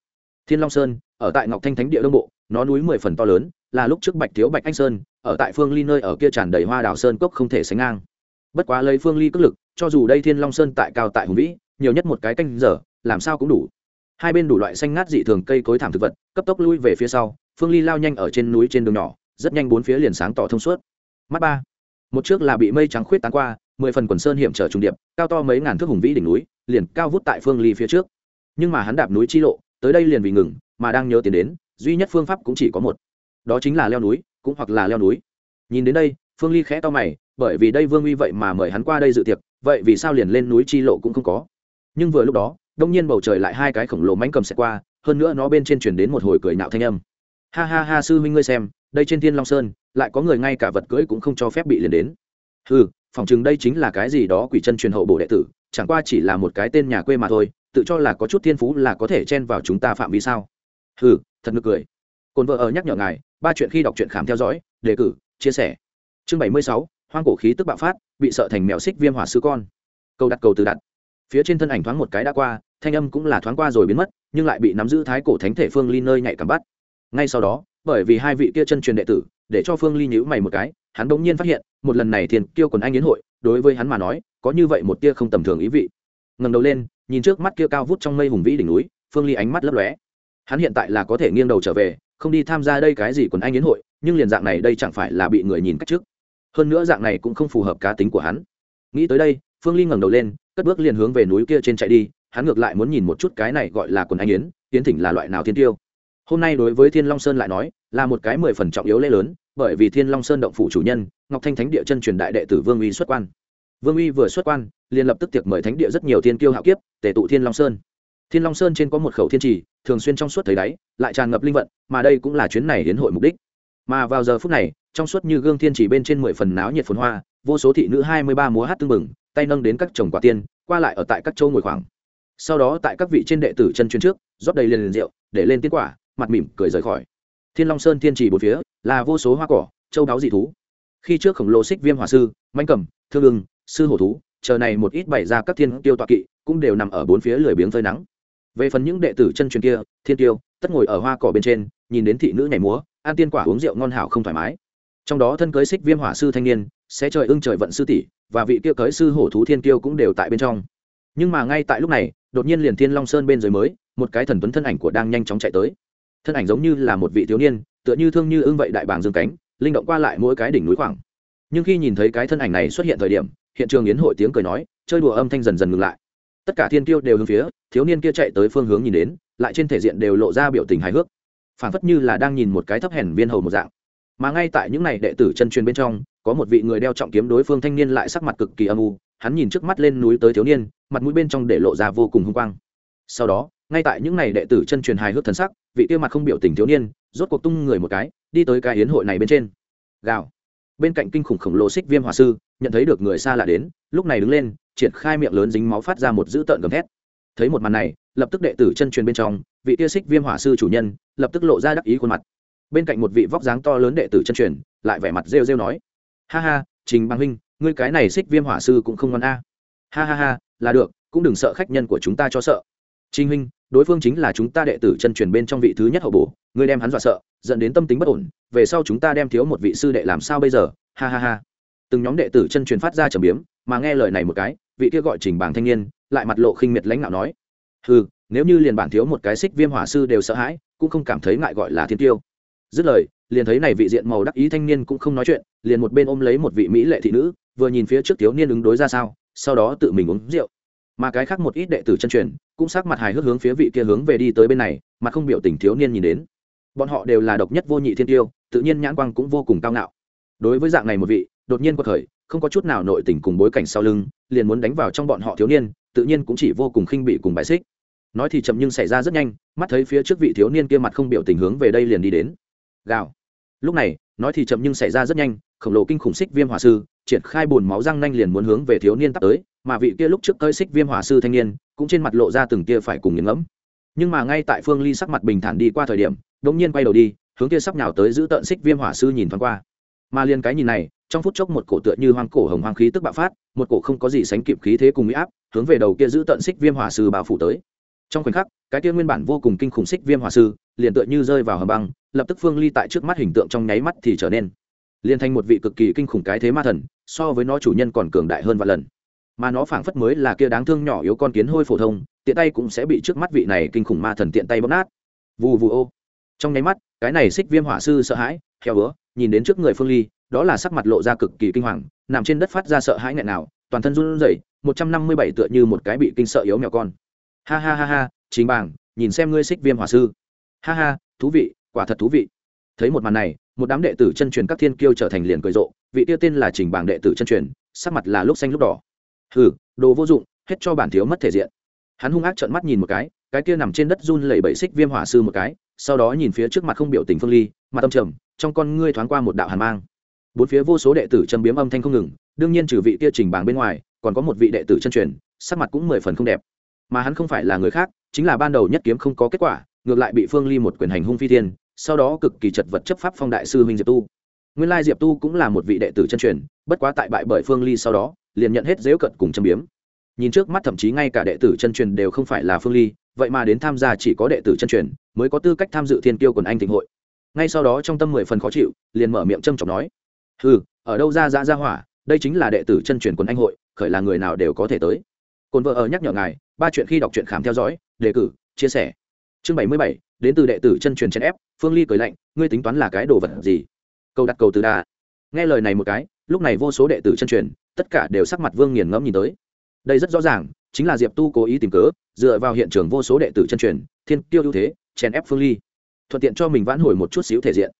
Thiên long sơn, ở tại ngọc thanh thánh địa đông bộ, nó núi mười phần to lớn, là lúc trước bạch thiếu bạch anh sơn, ở tại phương ly nơi ở kia tràn đầy hoa đào sơn cốc không thể sánh ngang bất quá lấy phương ly cất lực, cho dù đây thiên long sơn tại cao tại hùng vĩ, nhiều nhất một cái canh giờ, làm sao cũng đủ. Hai bên đủ loại xanh ngát dị thường cây cối thảm thực vật, cấp tốc lui về phía sau, phương ly lao nhanh ở trên núi trên đường nhỏ, rất nhanh bốn phía liền sáng tỏ thông suốt. Mắt ba. Một trước là bị mây trắng khuyết tán qua, mười phần quần sơn hiểm trở trùng điệp, cao to mấy ngàn thước hùng vĩ đỉnh núi, liền cao vút tại phương ly phía trước. Nhưng mà hắn đạp núi chi lộ, tới đây liền vì ngừng, mà đang nhớ tiến đến, duy nhất phương pháp cũng chỉ có một. Đó chính là leo núi, cũng hoặc là leo núi. Nhìn đến đây, phương ly khẽ to mày bởi vì đây vương uy vậy mà mời hắn qua đây dự tiệc, vậy vì sao liền lên núi chi lộ cũng không có? Nhưng vừa lúc đó, đông nhiên bầu trời lại hai cái khổng lồ mánh cầm xẹt qua, hơn nữa nó bên trên chuyển đến một hồi cười nạo thanh âm. Ha ha ha sư huynh ngươi xem, đây trên thiên long sơn, lại có người ngay cả vật cưỡi cũng không cho phép bị liền đến. Ừ phỏng chừng đây chính là cái gì đó quỷ chân truyền hậu bổ đệ tử, chẳng qua chỉ là một cái tên nhà quê mà thôi, tự cho là có chút thiên phú là có thể chen vào chúng ta phạm vi sao? Ừ thật nực cười. Cồn vợ ở nhắc nhở ngài, ba chuyện khi đọc truyện khám theo dõi, đề cử, chia sẻ. Chương bảy mươi sáu hoang cổ khí tức bạo phát, bị sợ thành mèo xích viêm hỏa sư con. Câu đặt cầu từ đặt. Phía trên thân ảnh thoáng một cái đã qua, thanh âm cũng là thoáng qua rồi biến mất, nhưng lại bị nắm giữ thái cổ thánh thể phương ly nơi nhạy cảm bắt. Ngay sau đó, bởi vì hai vị kia chân truyền đệ tử, để cho phương ly nhữ mày một cái, hắn bỗng nhiên phát hiện, một lần này thiền kiêu quần anh yến hội, đối với hắn mà nói, có như vậy một tia không tầm thường ý vị. Ngầm đầu lên, nhìn trước mắt kia cao vút trong mây hùng vĩ đỉnh núi, phương ly ánh mắt lấp lóe. Hắn hiện tại là có thể nghiêng đầu trở về, không đi tham gia đây cái gì quần anh yến hội, nhưng liền dạng này đây chẳng phải là bị người nhìn cách trước hơn nữa dạng này cũng không phù hợp cá tính của hắn. Nghĩ tới đây, phương ly ngẩng đầu lên, cất bước liền hướng về núi kia trên chạy đi, hắn ngược lại muốn nhìn một chút cái này gọi là quần anh yến tiến thỉnh là loại nào thiên tiêu. Hôm nay đối với thiên long sơn lại nói, là một cái mười phần trọng yếu lễ lớn, bởi vì thiên long sơn động phủ chủ nhân, ngọc thanh thánh địa chân truyền đại đệ tử vương uy xuất quan. Vương uy vừa xuất quan, liền lập tức tiệc mời thánh địa rất nhiều thiên kiêu hạo kiếp tể tụ thiên long sơn. Thiên long sơn trên có một khẩu thiên trì, thường xuyên trong suốt thấy đáy, lại tràn ngập linh vận, mà đây cũng là chuyến này đến hội mục đích. Mà vào giờ phút này trong suốt như gương thiên chỉ bên trên mười phần náo nhiệt phồn hoa, vô số thị nữ hai mươi ba múa hát tưng bừng, tay nâng đến các chồng quả tiên, qua lại ở tại các châu ngồi khoảng. Sau đó tại các vị trên đệ tử chân chuyên trước, rót đầy liền liền rượu, để lên tiên quả, mặt mỉm cười rời khỏi. Thiên long sơn thiên trì bốn phía, là vô số hoa cỏ, châu đáo dị thú. Khi trước khổng lồ xích viêm hòa sư, manh cầm, thương ưng, sư hổ thú, chờ này một ít bày ra các thiên tiêu tọa kỵ, cũng đều nằm ở bốn phía lười biếng phơi nắng. Về phần những đệ tử chân truyền kia, thiên tiêu, tất ngồi ở hoa cỏ bên trên, nhìn đến thị nữ nhảy múa, ăn tiên quả uống rượu ngon hảo không thoải mái trong đó thân cưới xích viêm hỏa sư thanh niên, sẽ trời ưng trời vận sư tỷ, và vị kia cưới sư hổ thú thiên tiêu cũng đều tại bên trong. Nhưng mà ngay tại lúc này, đột nhiên liền thiên long sơn bên dưới mới, một cái thần tuấn thân ảnh của đang nhanh chóng chạy tới. Thân ảnh giống như là một vị thiếu niên, tựa như thương như ưng vậy đại bàng dương cánh, linh động qua lại mỗi cái đỉnh núi khoảng. Nhưng khi nhìn thấy cái thân ảnh này xuất hiện thời điểm, hiện trường yến hội tiếng cười nói, chơi đùa âm thanh dần dần ngừng lại. Tất cả thiên tiêu đều hướng phía thiếu niên kia chạy tới phương hướng nhìn đến, lại trên thể diện đều lộ ra biểu tình hài hước. Phản phất như là đang nhìn một cái thấp hèn viên hầu một dạng mà ngay tại những này đệ tử chân truyền bên trong, có một vị người đeo trọng kiếm đối phương thanh niên lại sắc mặt cực kỳ âm u, hắn nhìn trước mắt lên núi tới thiếu niên, mặt mũi bên trong để lộ ra vô cùng hung quang. Sau đó, ngay tại những này đệ tử chân truyền hài hước thần sắc, vị kia mặt không biểu tình thiếu niên, rốt cuộc tung người một cái, đi tới cái hiến hội này bên trên. Gào. Bên cạnh kinh khủng khổng lồ xích viêm hòa sư, nhận thấy được người xa lạ đến, lúc này đứng lên, triển khai miệng lớn dính máu phát ra một dữ tợn gầm thét. Thấy một màn này, lập tức đệ tử chân truyền bên trong, vị kia xích viêm hỏa sư chủ nhân, lập tức lộ ra đắc ý khuôn mặt bên cạnh một vị vóc dáng to lớn đệ tử chân truyền, lại vẻ mặt rêu rêu nói, ha ha, trình bang huynh, ngươi cái này xích viêm hỏa sư cũng không ngon a. Ha ha ha, là được, cũng đừng sợ khách nhân của chúng ta cho sợ. Trình huynh, đối phương chính là chúng ta đệ tử chân truyền bên trong vị thứ nhất hậu bổ, ngươi đem hắn dọa sợ, dẫn đến tâm tính bất ổn, về sau chúng ta đem thiếu một vị sư đệ làm sao bây giờ? Ha ha ha. Từng nhóm đệ tử chân truyền phát ra trầm biếm, mà nghe lời này một cái, vị kia gọi trình bảng thanh niên, lại mặt lộ khinh miệt lãnh đạo nói ừ nếu như liền bản thiếu một cái xích viêm hỏa sư đều sợ hãi, cũng không cảm thấy ngại gọi là thiên tiêu dứt lời, liền thấy này vị diện màu đắc ý thanh niên cũng không nói chuyện, liền một bên ôm lấy một vị mỹ lệ thị nữ, vừa nhìn phía trước thiếu niên ứng đối ra sao, sau đó tự mình uống rượu. Mà cái khác một ít đệ tử chân truyền cũng sắc mặt hài hước hướng phía vị kia hướng về đi tới bên này, mà không biểu tình thiếu niên nhìn đến. Bọn họ đều là độc nhất vô nhị thiên tiêu, tự nhiên nhãn quang cũng vô cùng cao ngạo. Đối với dạng này một vị, đột nhiên có thời, không có chút nào nội tình cùng bối cảnh sau lưng, liền muốn đánh vào trong bọn họ thiếu niên, tự nhiên cũng chỉ vô cùng khinh bị cùng bài xích. Nói thì chậm nhưng xảy ra rất nhanh, mắt thấy phía trước vị thiếu niên kia mặt không biểu tình hướng về đây liền đi đến gào. Lúc này, nói thì chậm nhưng xảy ra rất nhanh, khổng lồ kinh khủng xích viêm hỏa sư triển khai bùn máu răng nanh liền muốn hướng về thiếu niên tắt tới, mà vị kia lúc trước tới xích viêm hỏa sư thanh niên cũng trên mặt lộ ra từng kia phải cùng nghiền ngẫm. Nhưng mà ngay tại phương ly sắc mặt bình thản đi qua thời điểm đ ỗ n g nhiên quay đầu đi, hướng kia sắp nhào tới giữ tợn xích viêm hỏa sư nhìn thoáng qua. Mà liền cái nhìn này, trong phút chốc một cổ tựa như hoang cổ hồng hoang khí tức bạo phát, một cổ không có gì sánh kịp khí thế cùng mỹ áp, hướng về đầu kia giữ tận xích viêm hỏa sư bao phủ tới. Trong khoảnh khắc, cái kia nguyên bản vô cùng kinh khủng xích viêm hỏa sư liền tựa như rơi vào hầm băng lập tức phương ly tại trước mắt hình tượng trong nháy mắt thì trở nên liền thành một vị cực kỳ kinh khủng cái thế ma thần, so với nó chủ nhân còn cường đại hơn vài lần. Mà nó phảng phất mới là kia đáng thương nhỏ yếu con kiến hôi phổ thông, tiện tay cũng sẽ bị trước mắt vị này kinh khủng ma thần tiện tay bóp nát. Vù vù ô. Trong nháy mắt, cái này xích viêm hỏa sư sợ hãi theo bữa nhìn đến trước người phương ly, đó là sắc mặt lộ ra cực kỳ kinh hoàng, nằm trên đất phát ra sợ hãi nghẹn nào, toàn thân run rẩy, một trăm năm mươi bảy tựa như một cái bị kinh sợ yếu mèo con. Ha ha ha ha chính bảng nhìn xem ngươi xích viêm hỏa sư. Ha ha, thú vị quả thật thú vị. Thấy một màn này, một đám đệ tử chân truyền các thiên kiêu trở thành liền cười rộ, vị tiêu tên là trình bảng đệ tử chân truyền, sắc mặt là lúc xanh lúc đỏ. Hừ, đồ vô dụng, hết cho bản thiếu mất thể diện. Hắn hung ác trợn mắt nhìn một cái cái kia nằm trên đất run lẩy bẩy xích viêm hỏa sư một cái, sau đó nhìn phía trước mặt không biểu tình phương ly, mặt tâm trầm, trong con ngươi thoáng qua một đạo hàn mang. Bốn phía vô số đệ tử châm biếm âm thanh không ngừng, đương nhiên trừ vị kia trình bảng bên ngoài, còn có một vị đệ tử chân truyền, sắc mặt cũng mười phần không đẹp. Mà hắn không phải là người khác, chính là ban đầu nhất kiếm không có kết quả ngược lại bị phương ly một quyền hành hung phi thiên, sau đó cực kỳ chật vật chấp pháp phong đại sư huynh diệp tu. Nguyên lai diệp tu cũng là một vị đệ tử chân truyền, bất quá tại bại bởi phương ly sau đó, liền nhận hết dễu cận cùng châm biếm. Nhìn trước mắt thậm chí ngay cả đệ tử chân truyền đều không phải là phương ly, vậy mà đến tham gia chỉ có đệ tử chân truyền, mới có tư cách tham dự thiên kiêu quần anh thịnh hội. Ngay sau đó trong tâm mười phần khó chịu, liền mở miệng trâm trọng nói ừ ở đâu ra ra ra hỏa, đây chính là đệ tử chân truyền quần anh hội, khởi là người nào đều có thể tới. Cồn vợ ở nhắc nhở ngài, ba chuyện khi đọc truyện khám theo dõi, đề cử, chia sẻ chương bảy mươi bảy, đến từ đệ tử chân truyền chen ép, phương ly cười lạnh, ngươi tính toán là cái đồ vật gì? Câu đặt cầu từ đà. Nghe lời này một cái, lúc này vô số đệ tử chân truyền, tất cả đều sắc mặt vương nghiền ngẫm nhìn tới. Đây rất rõ ràng, chính là diệp tu cố ý tìm cớ, dựa vào hiện trường vô số đệ tử chân truyền, thiên tiêu ưu thế, chèn ép phương ly. Thuận tiện cho mình vãn hồi một chút xíu thể diện.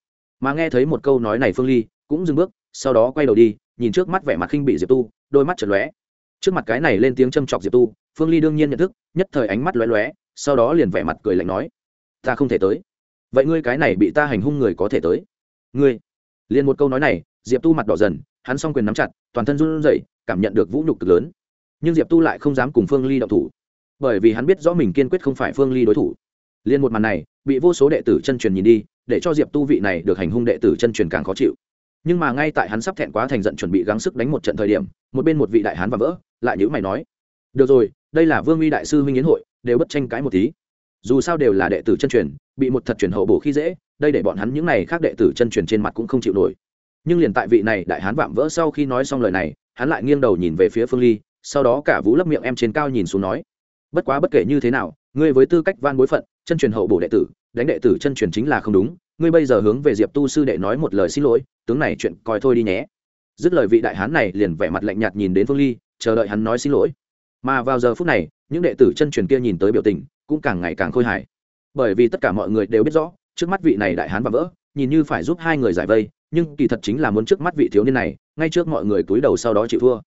Mà nghe thấy một câu nói này phương ly, cũng dừng bước, sau đó quay đầu đi, nhìn trước mắt vẻ mặt khinh bị diệp tu, đôi mắt chật lóe. Trước mặt cái này lên tiếng châm chọc diệp tu, phương ly đương nhiên nhận thức, nhất thời ánh mắt lóe lóe sau đó liền vẻ mặt cười lạnh nói, ta không thể tới. Vậy ngươi cái này bị ta hành hung người có thể tới? Ngươi. Liền một câu nói này, diệp tu mặt đỏ dần, hắn s o n g quyền nắm chặt, toàn thân run rẩy, cảm nhận được vũ nhục cực lớn. Nhưng diệp tu lại không dám cùng phương ly động thủ, bởi vì hắn biết rõ mình kiên quyết không phải phương ly đối thủ. Liền một màn này, bị vô số đệ tử chân truyền nhìn đi, để cho diệp tu vị này được hành hung đệ tử chân truyền càng khó chịu. Nhưng mà ngay tại hắn sắp thẹn quá thành giận chuẩn bị gắng sức đánh một trận thời điểm, một bên một vị đại hán và vỡ, lại nhữ mày nói, được rồi, đây là vương uy đại sư huynh yến hội đều bất tranh cãi một tí. Dù sao đều là đệ tử chân truyền, bị một thật truyền hậu bổ khi dễ, đây để bọn hắn những này khác đệ tử chân truyền trên mặt cũng không chịu nổi. Nhưng liền tại vị này đại hán vạm vỡ sau khi nói xong lời này, hắn lại nghiêng đầu nhìn về phía phương ly, sau đó cả vũ lấp miệng em trên cao nhìn xuống nói, bất quá bất kể như thế nào, ngươi với tư cách van bối phận, chân truyền hậu bổ đệ tử, đánh đệ tử chân truyền chính là không đúng, ngươi bây giờ hướng về diệp tu sư đệ nói một lời xin lỗi, tướng này chuyện coi thôi đi nhé. Dứt lời vị đại hán này liền vẻ mặt lạnh nhạt nhìn đến phương ly, chờ đợi hắn nói xin lỗi mà vào giờ phút này, những đệ tử chân truyền kia nhìn tới biểu tình, cũng càng ngày càng khôi hài. Bởi vì tất cả mọi người đều biết rõ, trước mắt vị này đại hán và vỡ, nhìn như phải giúp hai người giải vây, nhưng kỳ thật chính là muốn trước mắt vị thiếu niên này, ngay trước mọi người túi đầu sau đó chịu thua.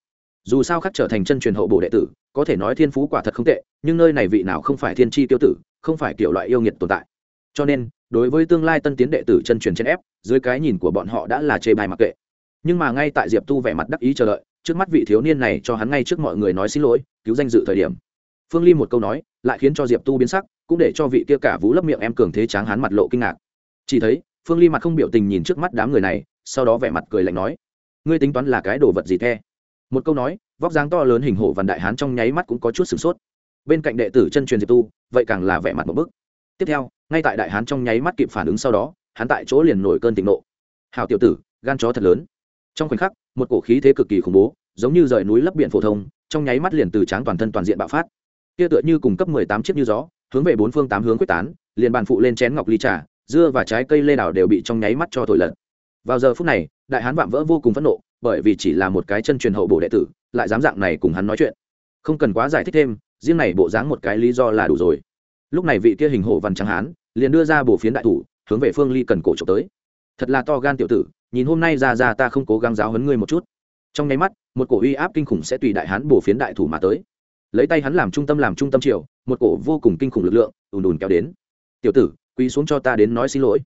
Dù sao khắc trở thành chân truyền hậu bổ đệ tử, có thể nói thiên phú quả thật không tệ, nhưng nơi này vị nào không phải thiên tri tiêu tử, không phải kiểu loại yêu nghiệt tồn tại. Cho nên, đối với tương lai tân tiến đệ tử chân truyền trên ép, dưới cái nhìn của bọn họ đã là chê bài mặc kệ nhưng mà ngay tại diệp tu vẻ mặt đắc ý chờ đợi, trước mắt vị thiếu niên này cho hắn ngay trước mọi người nói xin lỗi, cứu danh dự thời điểm. Phương ly một câu nói, lại khiến cho diệp tu biến sắc, cũng để cho vị kia cả vũ lấp miệng em cường thế tráng hắn mặt lộ kinh ngạc. Chỉ thấy, phương ly mặt không biểu tình nhìn trước mắt đám người này, sau đó vẻ mặt cười lạnh nói, ngươi tính toán là cái đồ vật gì the một câu nói, vóc dáng to lớn hình hổ vằn đại hán trong nháy mắt cũng có chút sửng sốt. Bên cạnh đệ tử chân truyền diệp tu, vậy càng là vẻ mặt một bức. Tiếp theo, ngay tại đại hán trong nháy mắt kịp phản ứng sau đó, hắn tại chỗ liền nổi cơn thịnh nộ. Hào tiểu tử, gan chó thật lớn trong khoảnh khắc, một cổ khí thế cực kỳ khủng bố, giống như rời núi lấp biển phổ thông, trong nháy mắt liền từ tráng toàn thân toàn diện bạo phát. Kia tựa như cùng cấp mười tám chiếc như gió, hướng về bốn phương tám hướng quyết tán, liền bàn phụ lên chén ngọc ly trà, dưa và trái cây lê đảo đều bị trong nháy mắt cho thổi lật. Vào giờ phút này, đại hán vạm vỡ vô cùng phẫn nộ, bởi vì chỉ là một cái chân truyền hậu bổ đệ tử, lại dám dạng này cùng hắn nói chuyện. Không cần quá giải thích thêm, riêng này bộ dáng một cái lý do là đủ rồi. Lúc này vị kia hình hộ văn trắng hán, liền đưa ra bổ phiến đại thủ, hướng về phương ly cần cổ trộm tới. Thật là to gan tiểu tử nhìn hôm nay ra ra ta không cố gắng giáo hấn ngươi một chút. Trong nháy mắt, một cổ uy áp kinh khủng sẽ tùy đại hán bổ phiến đại thủ mà tới. Lấy tay hắn làm trung tâm làm trung tâm triều, một cổ vô cùng kinh khủng lực lượng, ùn ùn kéo đến. Tiểu tử quý xuống cho ta đến nói xin lỗi.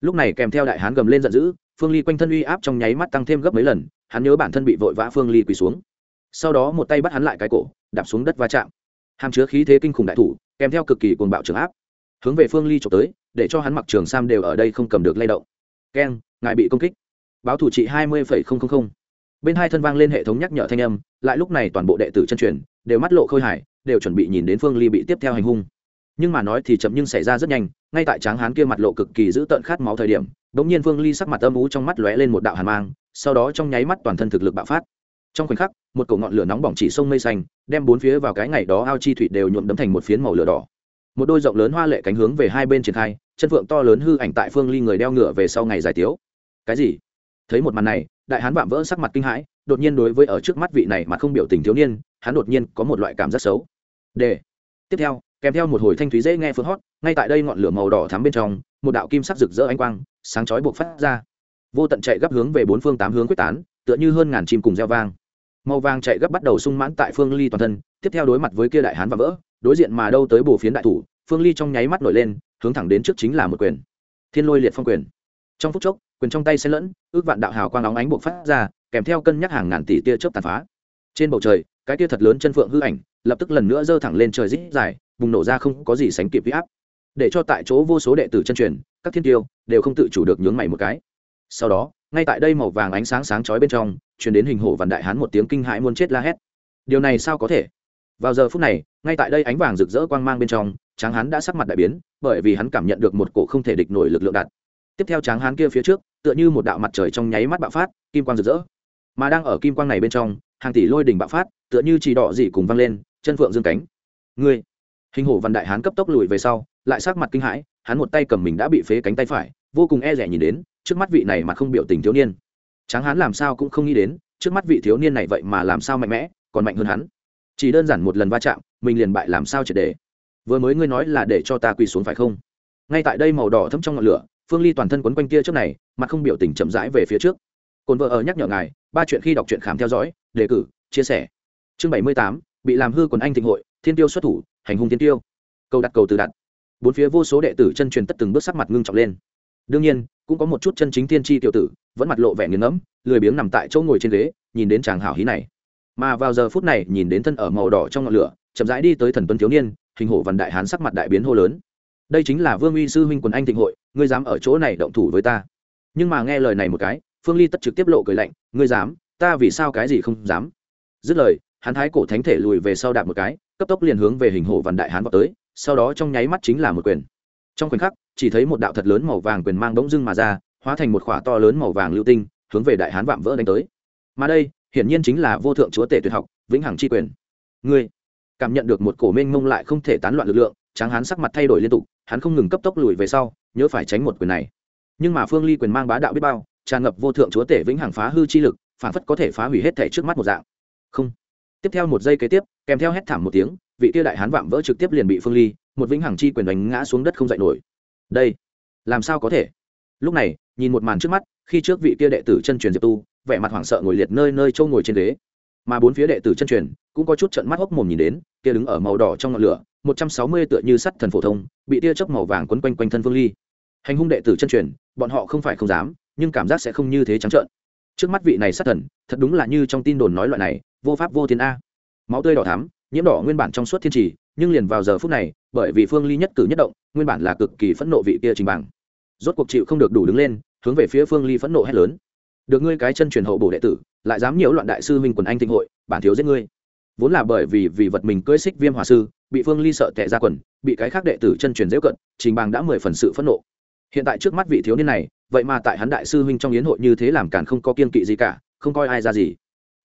Lúc này kèm theo đại hán gầm lên giận dữ, phương ly quanh thân uy áp trong nháy mắt tăng thêm gấp mấy lần, hắn nhớ bản thân bị vội vã phương ly quỳ xuống. Sau đó một tay bắt hắn lại cái cổ, đạp xuống đất va chạm. Hàm chứa khí thế kinh khủng đại thủ, kèm theo cực kỳ cuồng bạo trường áp, hướng về phương ly trộm tới, để cho hắn mặc trường sam đều ở đây không cầm được lay động. Keng, ngài bị công kích báo thủ trị hai mươi bên hai thân vang lên hệ thống nhắc nhở thanh âm, lại lúc này toàn bộ đệ tử chân truyền đều mắt lộ khôi hải đều chuẩn bị nhìn đến phương ly bị tiếp theo hành hung. Nhưng mà nói thì chậm nhưng xảy ra rất nhanh, ngay tại tráng hán kia mặt lộ cực kỳ giữ tợn khát máu thời điểm đ ỗ n g nhiên phương ly sắc mặt âm ú trong mắt lóe lên một đạo hàn mang, sau đó trong nháy mắt toàn thân thực lực bạo phát. Trong khoảnh khắc, một cổ ngọn lửa nóng bỏng chỉ sông mây xanh, đem bốn phía vào cái ngày đó ao chi thủy đều nhuộm đấm thành một phiến màu lửa đỏ. Một đôi rộng lớn hoa lệ cánh hướng về hai bên triển khai, chân phượng to lớn hư ảnh tại phương ly người đeo ngựa về sau ngày giải tiếu. Cái gì? Thấy một màn này, đại hán vạm vỡ sắc mặt kinh hãi, đột nhiên đối với ở trước mắt vị này mà không biểu tình thiếu niên, hắn đột nhiên có một loại cảm giác xấu. D tiếp theo, kèm theo một hồi thanh thúy dễ nghe phương hót ngay tại đây ngọn lửa màu đỏ thắm bên trong, một đạo kim sắc rực rỡ ánh quang, sáng chói buộc phát ra. Vô tận chạy gấp hướng về bốn phương tám hướng quyết tán, tựa như hơn ngàn chim cùng gieo vang. Màu vàng chạy gấp bắt đầu sung mãn tại phương ly toàn thân, tiếp theo đối mặt với kia đại hán và vỡ, đối diện mà đâu tới bổ phiến đại thủ, phương ly trong nháy mắt nổi lên, hướng thẳng đến trước chính là một quyền. Thiên lôi liệt phong quyền. Trong phút chốc quyền trong tay xen lẫn, ước vạn đạo hào quang óng ánh buộc phát ra, kèm theo cân nhắc hàng ngàn tỷ tia chớp tàn phá. Trên bầu trời, cái tia thật lớn chân phượng hư ảnh, lập tức lần nữa giơ thẳng lên trời rít dài, bùng nổ ra không có gì sánh kịp huy áp. Để cho tại chỗ vô số đệ tử chân truyền, các thiên tiêu đều không tự chủ được nhướng mày một cái. Sau đó, ngay tại đây màu vàng ánh sáng sáng chói bên trong, truyền đến hình hổ vằn đại hán một tiếng kinh hãi muốn chết la hét. Điều này sao có thể? Vào giờ phút này, ngay tại đây ánh vàng rực rỡ quang mang bên trong, tráng hán đã sắc mặt đại biến, bởi vì hắn cảm nhận được một cổ không thể địch nổi lực lượng đặt tiếp theo tráng hán kia phía trước tựa như một đạo mặt trời trong nháy mắt bạo phát, kim quang rực rỡ. Mà đang ở kim quang này bên trong, hàng tỷ lôi đỉnh bạo phát, tựa như chỉ đỏ dị cùng văng lên, chân phượng dương cánh. Ngươi! Hình hổ văn đại hán cấp tốc lùi về sau, lại sắc mặt kinh hãi, hắn một tay cầm mình đã bị phế cánh tay phải, vô cùng e rẻ nhìn đến, trước mắt vị này mà không biểu tình thiếu niên. Tráng hán làm sao cũng không nghĩ đến, trước mắt vị thiếu niên này vậy mà làm sao mạnh mẽ, còn mạnh hơn hắn. Chỉ đơn giản một lần va chạm, mình liền bại làm sao triệt để. Vừa mới ngươi nói là để cho ta quỳ xuống phải không? Ngay tại đây màu đỏ thấm trong ngọn lửa, phương ly toàn thân quấn quanh kia trước này mặt không biểu tình chậm rãi về phía trước. Cồn vợ ở nhắc nhở ngài, ba chuyện khi đọc truyện khám theo dõi, đề cử, chia sẻ. Chương bảy mươi tám, bị làm hư quần anh thịnh hội, thiên tiêu xuất thủ, hành hung thiên tiêu. Câu đặt cầu từ đặt. Bốn phía vô số đệ tử chân truyền tất từng bước sắc mặt ngưng trọng lên. Đương nhiên, cũng có một chút chân chính tiên tri tiểu tử, vẫn mặt lộ vẻ nghiền ngẫm, lười biếng nằm tại chỗ ngồi trên ghế, nhìn đến chàng hảo hí này. Mà vào giờ phút này, nhìn đến thân ở màu đỏ trong ngọn lửa, chậm rãi đi tới thần tuấn thiếu niên, hình hổ văn đại hán sắc mặt đại biến hô lớn. Đây chính là vương uy sư huynh quần anh thịnh hội, ngươi dám ở chỗ này động thủ với ta nhưng mà nghe lời này một cái, phương ly tất trực tiếp lộ cười lạnh, ngươi dám? Ta vì sao cái gì không dám? Dứt lời, hắn thái cổ thánh thể lùi về sau đạp một cái, cấp tốc liền hướng về hình hổ vằn đại hán vào tới, sau đó trong nháy mắt chính là một quyền. Trong khoảnh khắc, chỉ thấy một đạo thật lớn màu vàng quyền mang bỗng dưng mà ra, hóa thành một khỏa to lớn màu vàng lưu tinh, hướng về đại hán vạm vỡ đánh tới. Mà đây, hiển nhiên chính là vô thượng chúa tể tuyệt học, vĩnh hằng chi quyền. Ngươi cảm nhận được một cổ mênh mông lại không thể tán loạn lực lượng, tráng hán sắc mặt thay đổi liên tục, hắn không ngừng cấp tốc lùi về sau, nhớ phải tránh một quyền này nhưng mà phương ly quyền mang bá đạo biết bao, tràn ngập vô thượng chúa tể vĩnh hằng phá hư chi lực, phản phất có thể phá hủy hết thể trước mắt một dạng. Không. Tiếp theo một giây kế tiếp, kèm theo hét thảm một tiếng, vị tiêu đại hán vạm vỡ trực tiếp liền bị phương ly, một vĩnh hằng chi quyền đánh ngã xuống đất không dậy nổi. Đây, làm sao có thể? Lúc này, nhìn một màn trước mắt, khi trước vị kia đệ tử chân truyền diệp tu, vẻ mặt hoảng sợ ngồi liệt nơi nơi châu ngồi trên ghế. Mà bốn phía đệ tử chân truyền cũng có chút trận mắt hốc mồm nhìn đến, kia đứng ở màu đỏ trong ngọn lửa, một trăm sáu mươi tựa như sắt thần phổ thông, bị tia chớp màu vàng quấn quanh quanh thân phương ly hành hung đệ tử chân truyền, bọn họ không phải không dám, nhưng cảm giác sẽ không như thế trắng trợn. Trước mắt vị này sát thần, thật đúng là như trong tin đồn nói loại này, vô pháp vô thiên a. Máu tươi đỏ thắm, nhiễm đỏ nguyên bản trong suốt thiên trì, nhưng liền vào giờ phút này, bởi vì phương ly nhất cử nhất động, nguyên bản là cực kỳ phẫn nộ vị kia trình bằng. Rốt cuộc chịu không được đủ đứng lên, hướng về phía phương ly phẫn nộ hét lớn. Được ngươi cái chân truyền hậu bổ đệ tử, lại dám nhiễu loạn đại sư minh quần anh thịnh hội, bản thiếu giết ngươi. Vốn là bởi vì vì vật mình cưỡi xích viêm hòa sư, bị phương ly sợ tệ ra quần, bị cái khác đệ tử chân truyền dễ cận, trình bằng đã mười phần sự phẫn nộ hiện tại trước mắt vị thiếu niên này, vậy mà tại hắn đại sư huynh trong yến hội như thế làm càn không có kiên kỵ gì cả, không coi ai ra gì.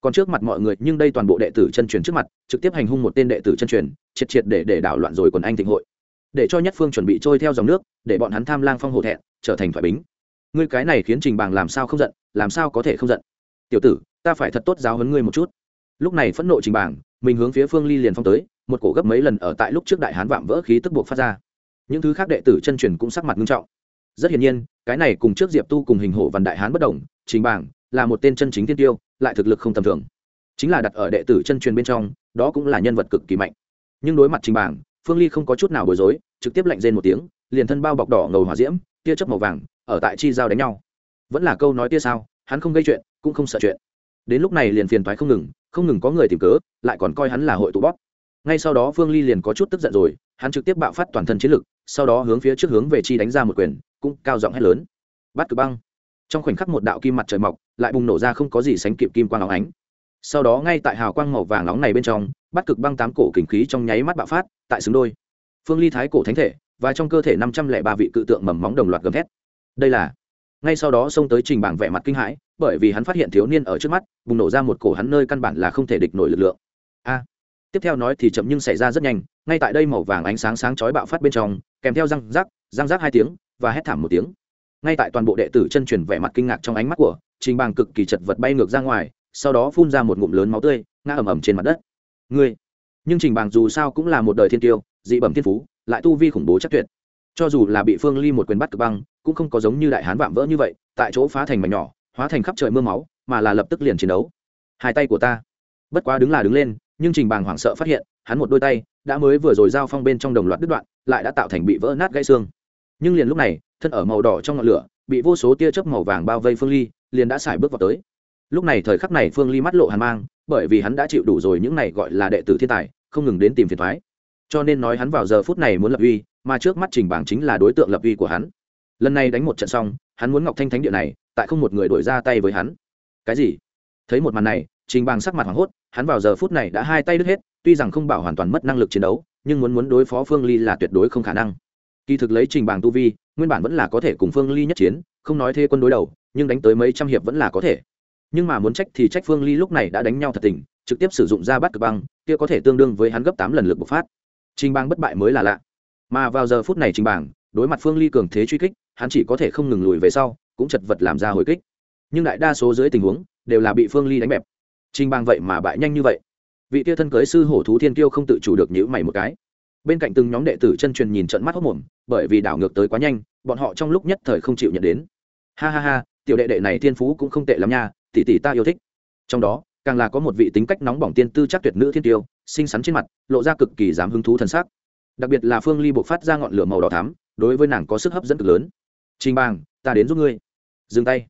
Còn trước mặt mọi người, nhưng đây toàn bộ đệ tử chân truyền trước mặt, trực tiếp hành hung một tên đệ tử chân truyền, triệt triệt để để đảo loạn rồi quần anh thịnh hội. Để cho nhất phương chuẩn bị trôi theo dòng nước, để bọn hắn tham lang phong hổ thẹn, trở thành thoại bính. Ngươi cái này khiến trình bàng làm sao không giận, làm sao có thể không giận? Tiểu tử, ta phải thật tốt giáo huấn ngươi một chút. Lúc này phẫn nộ trình bàng, mình hướng phía phương ly liền phong tới, một cổ gấp mấy lần ở tại lúc trước đại hán vạm vỡ khí tức buộc phát ra. Những thứ khác đệ tử chân truyền cũng sắc mặt nghiêm trọng rất hiển nhiên cái này cùng trước diệp tu cùng hình hổ văn đại hán bất đồng trình Bảng là một tên chân chính tiên tiêu lại thực lực không tầm thường. Chính là đặt ở đệ tử chân truyền bên trong đó cũng là nhân vật cực kỳ mạnh. Nhưng đối mặt trình Bảng, phương ly không có chút nào bối rối trực tiếp lạnh rên một tiếng liền thân bao bọc đỏ ngầu hỏa diễm tia chớp màu vàng ở tại chi giao đánh nhau. Vẫn là câu nói tia sao hắn không gây chuyện cũng không sợ chuyện. Đến lúc này liền phiền thoái không ngừng không ngừng có người tìm cớ lại còn coi hắn là hội tụ bóp. Ngay sau đó phương ly liền có chút tức giận rồi hắn trực tiếp bạo phát toàn thân chiến lực sau đó hướng phía trước hướng về chi đánh ra một quyền cũng cao giọng hét lớn. Bắt cực băng. Trong khoảnh khắc một đạo kim mặt trời mọc, lại bùng nổ ra không có gì sánh kịp kim quang óng ánh. Sau đó, ngay tại hào quang màu vàng nóng này bên trong bắt cực băng tám cổ kình khí trong nháy mắt bạo phát, tại xứng đôi. Phương ly thái cổ thánh thể, và trong cơ thể năm trăm lẻ ba vị cự tượng mầm móng đồng loạt gầm thét. Đây là, ngay sau đó xông tới trình bảng vẻ mặt kinh hãi, bởi vì hắn phát hiện thiếu niên ở trước mắt, bùng nổ ra một cổ hắn nơi căn bản là không thể địch nổi lực lượng. A. Tiếp theo nói thì chậm nhưng xảy ra rất nhanh, ngay tại đây màu vàng ánh sáng sáng chói bạo phát bên trong, kèm theo răng rác răng rác hai tiếng và hét thảm một tiếng. Ngay tại toàn bộ đệ tử chân truyền vẻ mặt kinh ngạc trong ánh mắt của, trình bàng cực kỳ chật vật bay ngược ra ngoài, sau đó phun ra một ngụm lớn máu tươi, ngã ầm ầm trên mặt đất. Ngươi! Nhưng trình bàng dù sao cũng là một đời thiên tiêu, dị bẩm thiên phú, lại tu vi khủng bố chắc tuyệt. Cho dù là bị phương ly một quyền bắt cực băng, cũng không có giống như đại hán vạm vỡ như vậy, tại chỗ phá thành mảnh nhỏ, hóa thành khắp trời mưa máu, mà là lập tức liền chiến đấu. Hai tay của ta! Bất quá đứng là đứng lên, nhưng trình bàng hoảng sợ phát hiện, hắn một đôi tay đã mới vừa rồi giao phong bên trong đồng loạt đứt đoạn, lại đã tạo thành bị vỡ nát gãy xương nhưng liền lúc này, thân ở màu đỏ trong ngọn lửa, bị vô số tia chớp màu vàng bao vây phương ly, liền đã xài bước vào tới. Lúc này thời khắc này phương ly mắt lộ hàn mang, bởi vì hắn đã chịu đủ rồi những này gọi là đệ tử thiên tài, không ngừng đến tìm phiền thoái cho nên nói hắn vào giờ phút này muốn lập uy, mà trước mắt trình bảng chính là đối tượng lập uy của hắn. Lần này đánh một trận xong, hắn muốn ngọc thanh thánh địa này, tại không một người đổi ra tay với hắn. Cái gì? Thấy một màn này, trình bảng sắc mặt hoảng hốt, hắn vào giờ phút này đã hai tay đứt hết, tuy rằng không bảo hoàn toàn mất năng lực chiến đấu, nhưng muốn muốn đối phó phương ly là tuyệt đối không khả năng kỳ thực lấy trình bàng tu vi, nguyên bản vẫn là có thể cùng phương ly nhất chiến, không nói thê quân đối đầu, nhưng đánh tới mấy trăm hiệp vẫn là có thể. Nhưng mà muốn trách thì trách phương ly lúc này đã đánh nhau thật tình, trực tiếp sử dụng ra bắt cực băng, kia có thể tương đương với hắn gấp tám lần lực bộc phát. Trình bang bất bại mới là lạ. Mà vào giờ phút này trình bảng, đối mặt phương ly cường thế truy kích, hắn chỉ có thể không ngừng lùi về sau, cũng chật vật làm ra hồi kích. Nhưng đại đa số dưới tình huống, đều là bị phương ly đánh bẹp. Trình bang vậy mà bại nhanh như vậy. Vị tia thân cưới sư hổ thú thiên kiêu không tự chủ được nhữ mày một cái bên cạnh từng nhóm đệ tử chân truyền nhìn trận mắt hốc mồm bởi vì đảo ngược tới quá nhanh, bọn họ trong lúc nhất thời không chịu nhận đến. Ha ha ha, tiểu đệ đệ này thiên phú cũng không tệ lắm nha, tỷ tỷ ta yêu thích. Trong đó, càng là có một vị tính cách nóng bỏng tiên tư chắc tuyệt nữ thiên tiêu, xinh xắn trên mặt, lộ ra cực kỳ dám hứng thú thần sắc. Đặc biệt là phương ly buộc phát ra ngọn lửa màu đỏ thắm, đối với nàng có sức hấp dẫn cực lớn. Trình bàng, ta đến giúp ngươi. Dừng tay.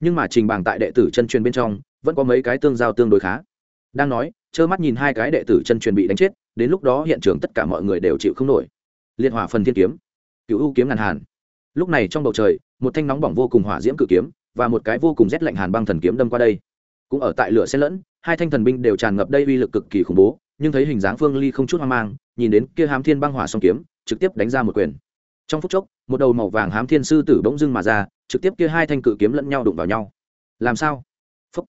Nhưng mà trình bàng tại đệ tử chân truyền bên trong, vẫn có mấy cái tương giao tương đối khá. Đang nói, trơ mắt nhìn hai cái đệ tử chân truyền bị đánh chết đến lúc đó hiện trường tất cả mọi người đều chịu không nổi. Liệt hỏa phần thiên kiếm cựu u kiếm ngàn hàn. Lúc này trong bầu trời, một thanh nóng bỏng vô cùng hỏa diễm cự kiếm và một cái vô cùng rét lạnh hàn băng thần kiếm đâm qua đây. Cũng ở tại lửa xen lẫn, hai thanh thần binh đều tràn ngập đây uy lực cực kỳ khủng bố, nhưng thấy hình dáng phương ly không chút hoang mang, nhìn đến kia hám thiên băng hỏa song kiếm, trực tiếp đánh ra một quyền. Trong phút chốc, một đầu màu vàng hám thiên sư tử bỗng dưng mà ra, trực tiếp kia hai thanh cự kiếm lẫn nhau đụng vào nhau. Làm sao? Phúc.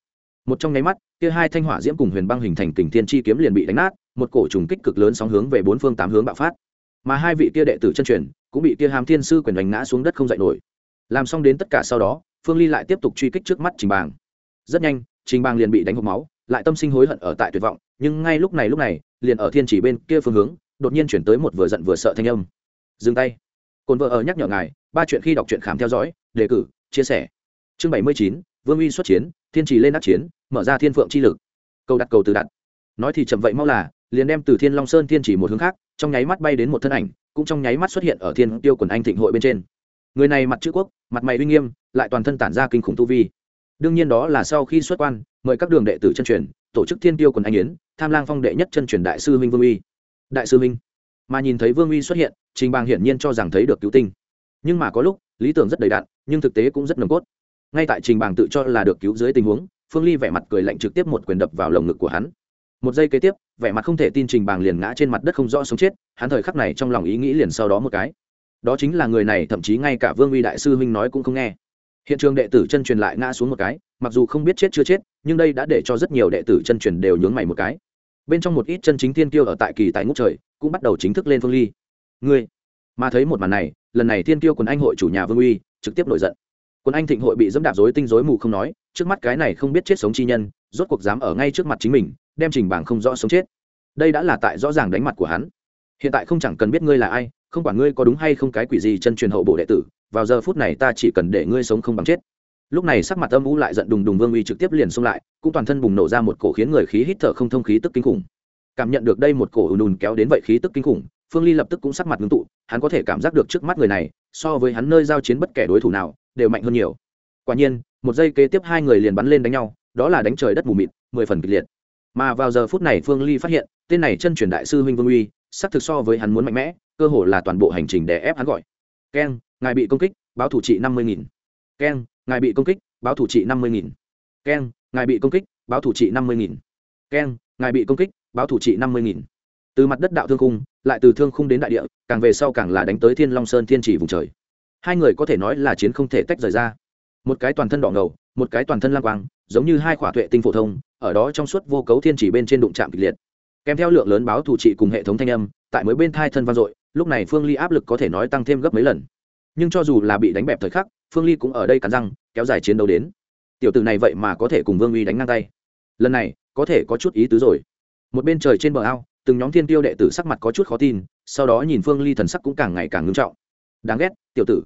một trong nháy mắt kia hai thanh hỏa diễm cùng huyền băng hình thành kình thiên chi kiếm liền bị đánh nát, một cổ trùng kích cực lớn sóng hướng về bốn phương tám hướng bạo phát. Mà hai vị kia đệ tử chân truyền cũng bị kia hàm thiên sư quyền đánh ngã xuống đất không dậy nổi. Làm xong đến tất cả sau đó, phương ly lại tiếp tục truy kích trước mắt trình bàng. Rất nhanh, trình bàng liền bị đánh hộp máu, lại tâm sinh hối hận ở tại tuyệt vọng, nhưng ngay lúc này lúc này, liền ở thiên chỉ bên kia phương hướng, đột nhiên chuyển tới một vừa giận vừa sợ thanh âm. Dừng tay. Cồn vợ ở nhắc nhở ngài, ba chuyện khi đọc truyện khám theo dõi, đề cử, chia sẻ. Chương bảy mươi chín, vương uy xuất chiến, thiên trì lên đắc chiến mở ra thiên phượng chi lực. Câu đặt cầu từ đặt. Nói thì chậm vậy mau là, liền đem từ thiên long sơn thiên chỉ một hướng khác, trong nháy mắt bay đến một thân ảnh, cũng trong nháy mắt xuất hiện ở thiên tiêu quần anh thịnh hội bên trên. Người này mặt chữ quốc, mặt mày uy nghiêm, lại toàn thân tản ra kinh khủng tu vi. Đương nhiên đó là sau khi xuất quan, mời các đường đệ tử chân truyền, tổ chức thiên tiêu quần anh yến, tham lang phong đệ nhất chân truyền đại sư minh vương uy. Đại sư minh. Mà nhìn thấy vương uy xuất hiện, trình bàng hiển nhiên cho rằng thấy được cứu tinh. Nhưng mà có lúc, lý tưởng rất đầy đặn, nhưng thực tế cũng rất nồng cốt. Ngay tại trình bàng tự cho là được cứu dưới tình huống phương ly vẻ mặt cười lạnh trực tiếp một quyền đập vào lồng ngực của hắn. Một giây kế tiếp, vẻ mặt không thể tin trình bàng liền ngã trên mặt đất không rõ sống chết, hắn thời khắc này trong lòng ý nghĩ liền sau đó một cái. Đó chính là người này, thậm chí ngay cả vương uy đại sư huynh nói cũng không nghe. Hiện trường đệ tử chân truyền lại ngã xuống một cái, mặc dù không biết chết chưa chết, nhưng đây đã để cho rất nhiều đệ tử chân truyền đều nhướng mày một cái. Bên trong một ít chân chính tiên tiêu ở tại kỳ tại ngũ trời, cũng bắt đầu chính thức lên phương ly. Ngươi, mà thấy một màn này, lần này thiên tiêu quần anh hội chủ nhà vương uy trực tiếp nổi giận. Quân anh thịnh hội bị dẫm đạp dối tinh dối mù không nói trước mắt cái này không biết chết sống chi nhân, rốt cuộc dám ở ngay trước mặt chính mình, đem trình bảng không rõ sống chết. Đây đã là tại rõ ràng đánh mặt của hắn. Hiện tại không chẳng cần biết ngươi là ai, không quản ngươi có đúng hay không cái quỷ gì chân truyền hậu bộ đệ tử, vào giờ phút này ta chỉ cần để ngươi sống không bằng chết. Lúc này sắc mặt âm u lại giận đùng đùng vương uy trực tiếp liền xông lại, cũng toàn thân bùng nổ ra một cổ khiến người khí hít thở không thông khí tức kinh khủng. Cảm nhận được đây một cổ ùn ùn kéo đến vậy khí tức kinh khủng, phương ly lập tức cũng sắc mặt ngưng tụ, hắn có thể cảm giác được trước mắt người này, so với hắn nơi giao chiến bất kể đối thủ nào, đều mạnh hơn nhiều. Quả nhiên một giây kế tiếp hai người liền bắn lên đánh nhau, đó là đánh trời đất mù mịt, mười phần kịch liệt. Mà vào giờ phút này phương ly phát hiện, tên này chân truyền đại sư huynh vương uy sắc thực so với hắn muốn mạnh mẽ, cơ hồ là toàn bộ hành trình để ép hắn gọi. Keng, ngài bị công kích, báo thủ trị năm mươi nghìn. Keng, ngài bị công kích, báo thủ trị năm mươi nghìn. Keng, ngài bị công kích, báo thủ trị năm mươi nghìn. Keng, ngài bị công kích, báo thủ trị năm mươi nghìn. Từ mặt đất đạo thương khung, lại từ thương khung đến đại địa, càng về sau càng là đánh tới thiên long sơn thiên chỉ vùng trời. Hai người có thể nói là chiến không thể tách rời ra một cái toàn thân đỏ ngầu, một cái toàn thân lang quang, giống như hai khỏa tuệ tinh phổ thông, ở đó trong suốt vô cấu thiên chỉ bên trên đụng chạm kịch liệt. Kèm theo lượng lớn báo thủ trị cùng hệ thống thanh âm, tại mới bên thai thân vang dội, lúc này phương ly áp lực có thể nói tăng thêm gấp mấy lần. Nhưng cho dù là bị đánh bẹp thời khắc, phương ly cũng ở đây cắn răng, kéo dài chiến đấu đến. Tiểu tử này vậy mà có thể cùng vương uy đánh ngang tay. Lần này, có thể có chút ý tứ rồi. Một bên trời trên bờ ao, từng nhóm thiên tiêu đệ tử sắc mặt có chút khó tin, sau đó nhìn phương ly thần sắc cũng càng ngày càng ngưng trọng. Đáng ghét, tiểu tử.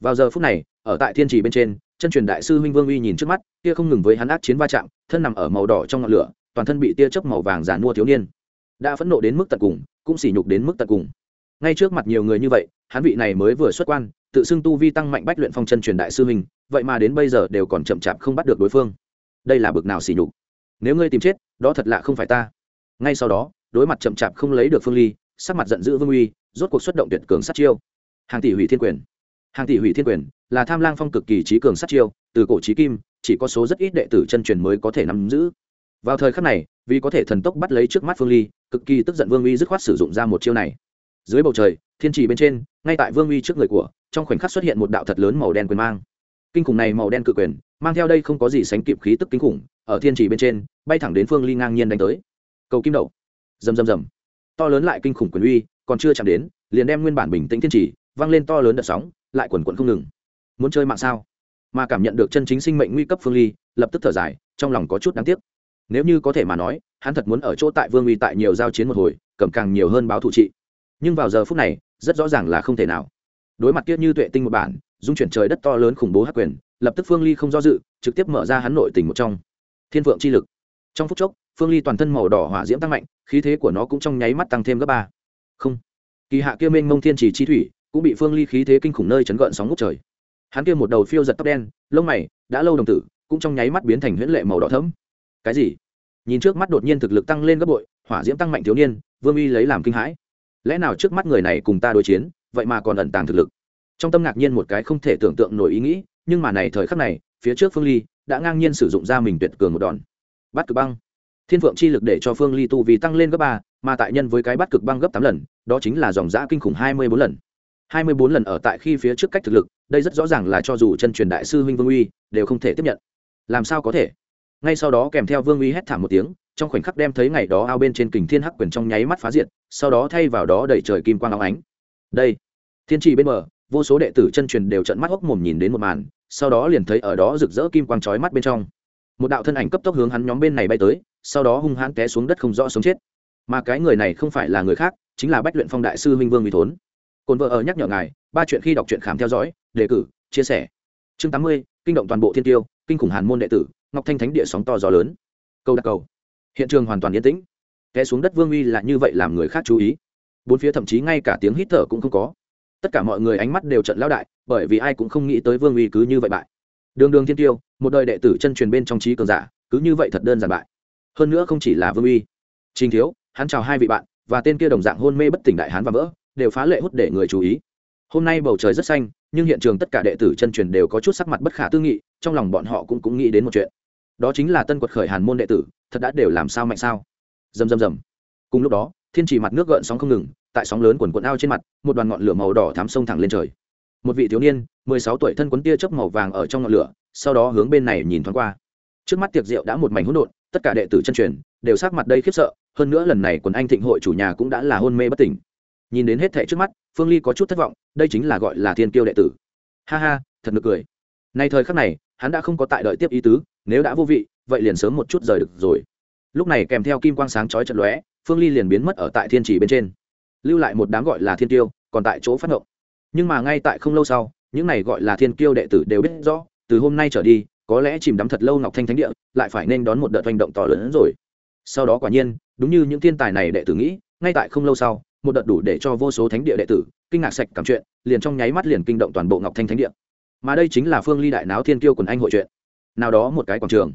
Vào giờ phút này, ở tại thiên trì bên trên chân truyền đại sư huynh vương uy nhìn trước mắt, kia không ngừng với hắn ác chiến va chạm, thân nằm ở màu đỏ trong ngọn lửa, toàn thân bị tia chớp màu vàng giàn mua thiếu niên. Đã phẫn nộ đến mức tận cùng, cũng sỉ nhục đến mức tận cùng. Ngay trước mặt nhiều người như vậy, hắn vị này mới vừa xuất quan, tự xưng tu vi tăng mạnh bách luyện phong chân truyền đại sư huynh, vậy mà đến bây giờ đều còn chậm chạp không bắt được đối phương. Đây là bực nào sỉ nhục? Nếu ngươi tìm chết, đó thật lạ không phải ta. Ngay sau đó, đối mặt chậm chạp không lấy được phương ly, sắc mặt giận dữ vương uy, rốt cuộc xuất động tuyệt cường sát chiêu. Hàng tỷ hủy thiên quyền hàng tỷ hủy thiên quyền, là tham lang phong cực kỳ trí cường sát chiêu, từ cổ trí kim, chỉ có số rất ít đệ tử chân truyền mới có thể nắm giữ. Vào thời khắc này, vì có thể thần tốc bắt lấy trước mắt phương ly, cực kỳ tức giận vương uy dứt khoát sử dụng ra một chiêu này. Dưới bầu trời, thiên trì bên trên, ngay tại vương uy trước người của, trong khoảnh khắc xuất hiện một đạo thật lớn màu đen quyền mang. Kinh khủng này màu đen cự quyền, mang theo đây không có gì sánh kịp khí tức kinh khủng, ở thiên trì bên trên, bay thẳng đến phương ly ngang nhiên đánh tới. Cầu kim đậu. Rầm rầm rầm. To lớn lại kinh khủng quyền uy, còn chưa chạm đến, liền đem nguyên bản bình tĩnh thiên trì vang lên to lớn đợt sóng, lại quần quận không ngừng. Muốn chơi mạng sao? Mà cảm nhận được chân chính sinh mệnh nguy cấp phương ly, lập tức thở dài, trong lòng có chút đáng tiếc. Nếu như có thể mà nói, hắn thật muốn ở chỗ tại vương uy tại nhiều giao chiến một hồi, cầm càng nhiều hơn báo thủ trị. Nhưng vào giờ phút này, rất rõ ràng là không thể nào. Đối mặt kia như tuệ tinh một bản, dung chuyển trời đất to lớn khủng bố hắc quyền, lập tức phương ly không do dự, trực tiếp mở ra hắn nội tình một trong. Thiên vượng chi lực. Trong phút chốc, phương ly toàn thân màu đỏ hỏa diễm tăng mạnh, khí thế của nó cũng trong nháy mắt tăng thêm gấp ba. Không. Kỳ hạ kia mênh mông thiên chỉ chi thủy cũng bị phương ly khí thế kinh khủng nơi chấn gợn sóng ngút trời. Hắn kia một đầu phiêu giật tóc đen, lông mày đã lâu đồng tử, cũng trong nháy mắt biến thành huyễn lệ màu đỏ thẫm. Cái gì? Nhìn trước mắt đột nhiên thực lực tăng lên gấp bội, hỏa diễm tăng mạnh thiếu niên, vương uy lấy làm kinh hãi. Lẽ nào trước mắt người này cùng ta đối chiến, vậy mà còn ẩn tàng thực lực? Trong tâm ngạc nhiên một cái không thể tưởng tượng nổi ý nghĩ, nhưng mà này thời khắc này, phía trước phương ly đã ngang nhiên sử dụng ra mình tuyệt cường một đòn. Bắt cực băng. Thiên phượng chi lực để cho phương ly tu vì tăng lên gấp ba, mà tại nhân với cái bắt cực băng gấp tám lần, đó chính là dòng giã kinh khủng hai mươi bốn lần hai mươi bốn lần ở tại khi phía trước cách thực lực, đây rất rõ ràng là cho dù chân truyền đại sư huynh vương uy, đều không thể tiếp nhận. Làm sao có thể? Ngay sau đó kèm theo vương uy hét thảm một tiếng, trong khoảnh khắc đem thấy ngày đó ao bên trên kình thiên hắc quyền trong nháy mắt phá diệt, sau đó thay vào đó đẩy trời kim quang óng ánh. Đây, thiên trì bên bờ, vô số đệ tử chân truyền đều trận mắt hốc mồm nhìn đến một màn, sau đó liền thấy ở đó rực rỡ kim quang chói mắt bên trong. Một đạo thân ảnh cấp tốc hướng hắn nhóm bên này bay tới, sau đó hung hãn té xuống đất không rõ sống chết. Mà cái người này không phải là người khác, chính là bách luyện phong đại sư huynh vương uy thốn cồn vợ ở nhắc nhở ngài, ba chuyện khi đọc truyện khám theo dõi, đề cử, chia sẻ. Chương tám mươi, kinh động toàn bộ thiên tiêu, kinh khủng hàn môn đệ tử, ngọc thanh thánh địa sóng to gió lớn. Câu đặt cầu hiện trường hoàn toàn yên tĩnh. Té xuống đất vương uy là như vậy làm người khác chú ý. Bốn phía thậm chí ngay cả tiếng hít thở cũng không có. Tất cả mọi người ánh mắt đều trận lao đại, bởi vì ai cũng không nghĩ tới vương uy cứ như vậy bại. Đường đường thiên tiêu, một đời đệ tử chân truyền bên trong trí cường giả, cứ như vậy thật đơn giản bại. Hơn nữa không chỉ là vương uy. Trình thiếu, hắn chào hai vị bạn, và tên kia đồng dạng hôn mê bất tỉnh đại hán và vỡ đều phá lệ hút để người chú ý. Hôm nay bầu trời rất xanh, nhưng hiện trường tất cả đệ tử chân truyền đều có chút sắc mặt bất khả tư nghị, trong lòng bọn họ cũng cũng nghĩ đến một chuyện. Đó chính là tân quật khởi hàn môn đệ tử, thật đã đều làm sao mạnh sao? Dầm dầm dầm cùng lúc đó, thiên trì mặt nước gợn sóng không ngừng, tại sóng lớn quần quần ao trên mặt, một đoàn ngọn lửa màu đỏ thám sông thẳng lên trời. Một vị thiếu niên, mười sáu tuổi thân quấn tia chớp màu vàng ở trong ngọn lửa, sau đó hướng bên này nhìn thoáng qua. Trước mắt tiệc rượu đã một mảnh hỗn độn, tất cả đệ tử chân truyền đều sát mặt đây khiếp sợ, hơn nữa lần này quần anh thịnh hội chủ nhà cũng đã là hôn mê bất tỉnh nhìn đến hết thệ trước mắt, phương ly có chút thất vọng, đây chính là gọi là thiên kiêu đệ tử. Ha ha, thật nực cười. Nay thời khắc này, hắn đã không có tại đợi tiếp ý tứ, nếu đã vô vị, vậy liền sớm một chút rời được rồi. Lúc này kèm theo kim quang sáng chói trận lóe, phương ly liền biến mất ở tại thiên trì bên trên. Lưu lại một đám gọi là thiên tiêu còn tại chỗ phát động nhưng mà ngay tại không lâu sau, những này gọi là thiên kiêu đệ tử đều biết rõ, từ hôm nay trở đi, có lẽ chìm đắm thật lâu ngọc thanh thánh địa, lại phải nên đón một đợt hành động to lớn hơn rồi. Sau đó quả nhiên, đúng như những thiên tài này đệ tử nghĩ, ngay tại không lâu sau một đợt đủ để cho vô số thánh địa đệ tử kinh ngạc sạch cảm chuyện liền trong nháy mắt liền kinh động toàn bộ ngọc thanh thánh địa. Mà đây chính là phương ly đại náo thiên kiêu quần anh hội chuyện. Nào đó một cái quảng trường.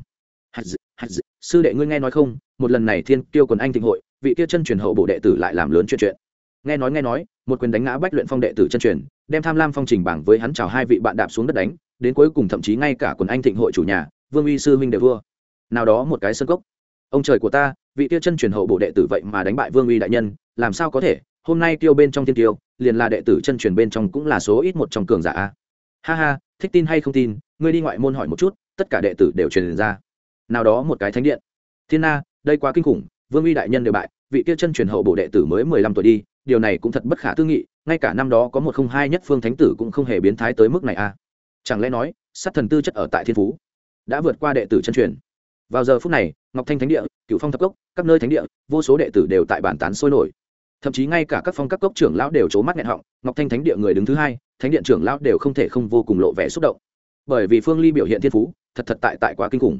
Hạt dự, hạt dự, sư đệ ngươi nghe nói không? Một lần này thiên kiêu quần anh thịnh hội vị kia chân truyền hậu bộ đệ tử lại làm lớn chuyện chuyện. Nghe nói nghe nói một quyền đánh ngã bách luyện phong đệ tử chân truyền đem tham lam phong trình bảng với hắn chào hai vị bạn đạp xuống đất đánh đến cuối cùng thậm chí ngay cả quần anh thịnh hội chủ nhà vương uy sư huynh đều vua nào đó một cái sân cốc. Ông trời của ta vị tiêu chân truyền hậu bộ đệ tử vậy mà đánh bại vương uy đại nhân, làm sao có thể? Hôm nay tiêu bên trong thiên tiêu liền là đệ tử chân truyền bên trong cũng là số ít một trong cường giả ha ha, thích tin hay không tin, ngươi đi ngoại môn hỏi một chút, tất cả đệ tử đều truyền ra. Nào đó một cái thánh điện. Thiên na đây quá kinh khủng, vương uy đại nhân đều bại, vị tiêu chân truyền hậu bộ đệ tử mới mười lăm tuổi đi, điều này cũng thật bất khả tư nghị, ngay cả năm đó có một không hai nhất phương thánh tử cũng không hề biến thái tới mức này à chẳng lẽ nói, sát thần tư chất ở tại thiên phú, đã vượt qua đệ tử chân truyền? Vào giờ phút này, ngọc thanh thánh địa cựu phong thập cốc, các nơi thánh địa, vô số đệ tử đều tại bản tán sôi nổi. Thậm chí ngay cả các phong các cốc trưởng lão đều c h ố mắt nghẹn họng, ngọc thanh thánh địa người đứng thứ hai, thánh điện trưởng lão đều không thể không vô cùng lộ vẻ xúc động. Bởi vì phương ly biểu hiện thiên phú, thật thật tại tại quá kinh khủng.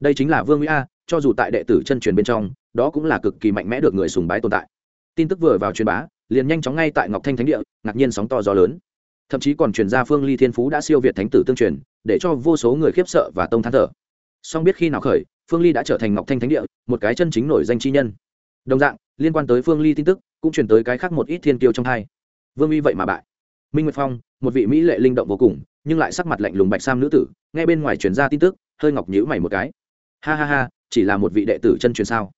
Đây chính là vương mỹ a, cho dù tại đệ tử chân truyền bên trong, đó cũng là cực kỳ mạnh mẽ được người sùng bái tồn tại. Tin tức vừa vào truyền bá, liền nhanh chóng ngay tại ngọc thanh thánh địa, ngạc nhiên sóng to gió lớn. Thậm chí còn truyền ra phương ly thiên phú đã siêu việt thánh tử tương truyền, để cho vô số người khiếp sợ và tông than thở song biết khi nào khởi, phương ly đã trở thành ngọc thanh thánh địa, một cái chân chính nổi danh chi nhân. Đồng dạng, liên quan tới phương ly tin tức, cũng truyền tới cái khác một ít thiên tiêu trong hai. Vương uy vậy mà bại. Minh nguyệt phong, một vị mỹ lệ linh động vô cùng, nhưng lại sắc mặt lạnh lùng bạch sam nữ tử, nghe bên ngoài truyền ra tin tức, hơi ngọc nhữ mày một cái. Ha ha ha, chỉ là một vị đệ tử chân truyền sao?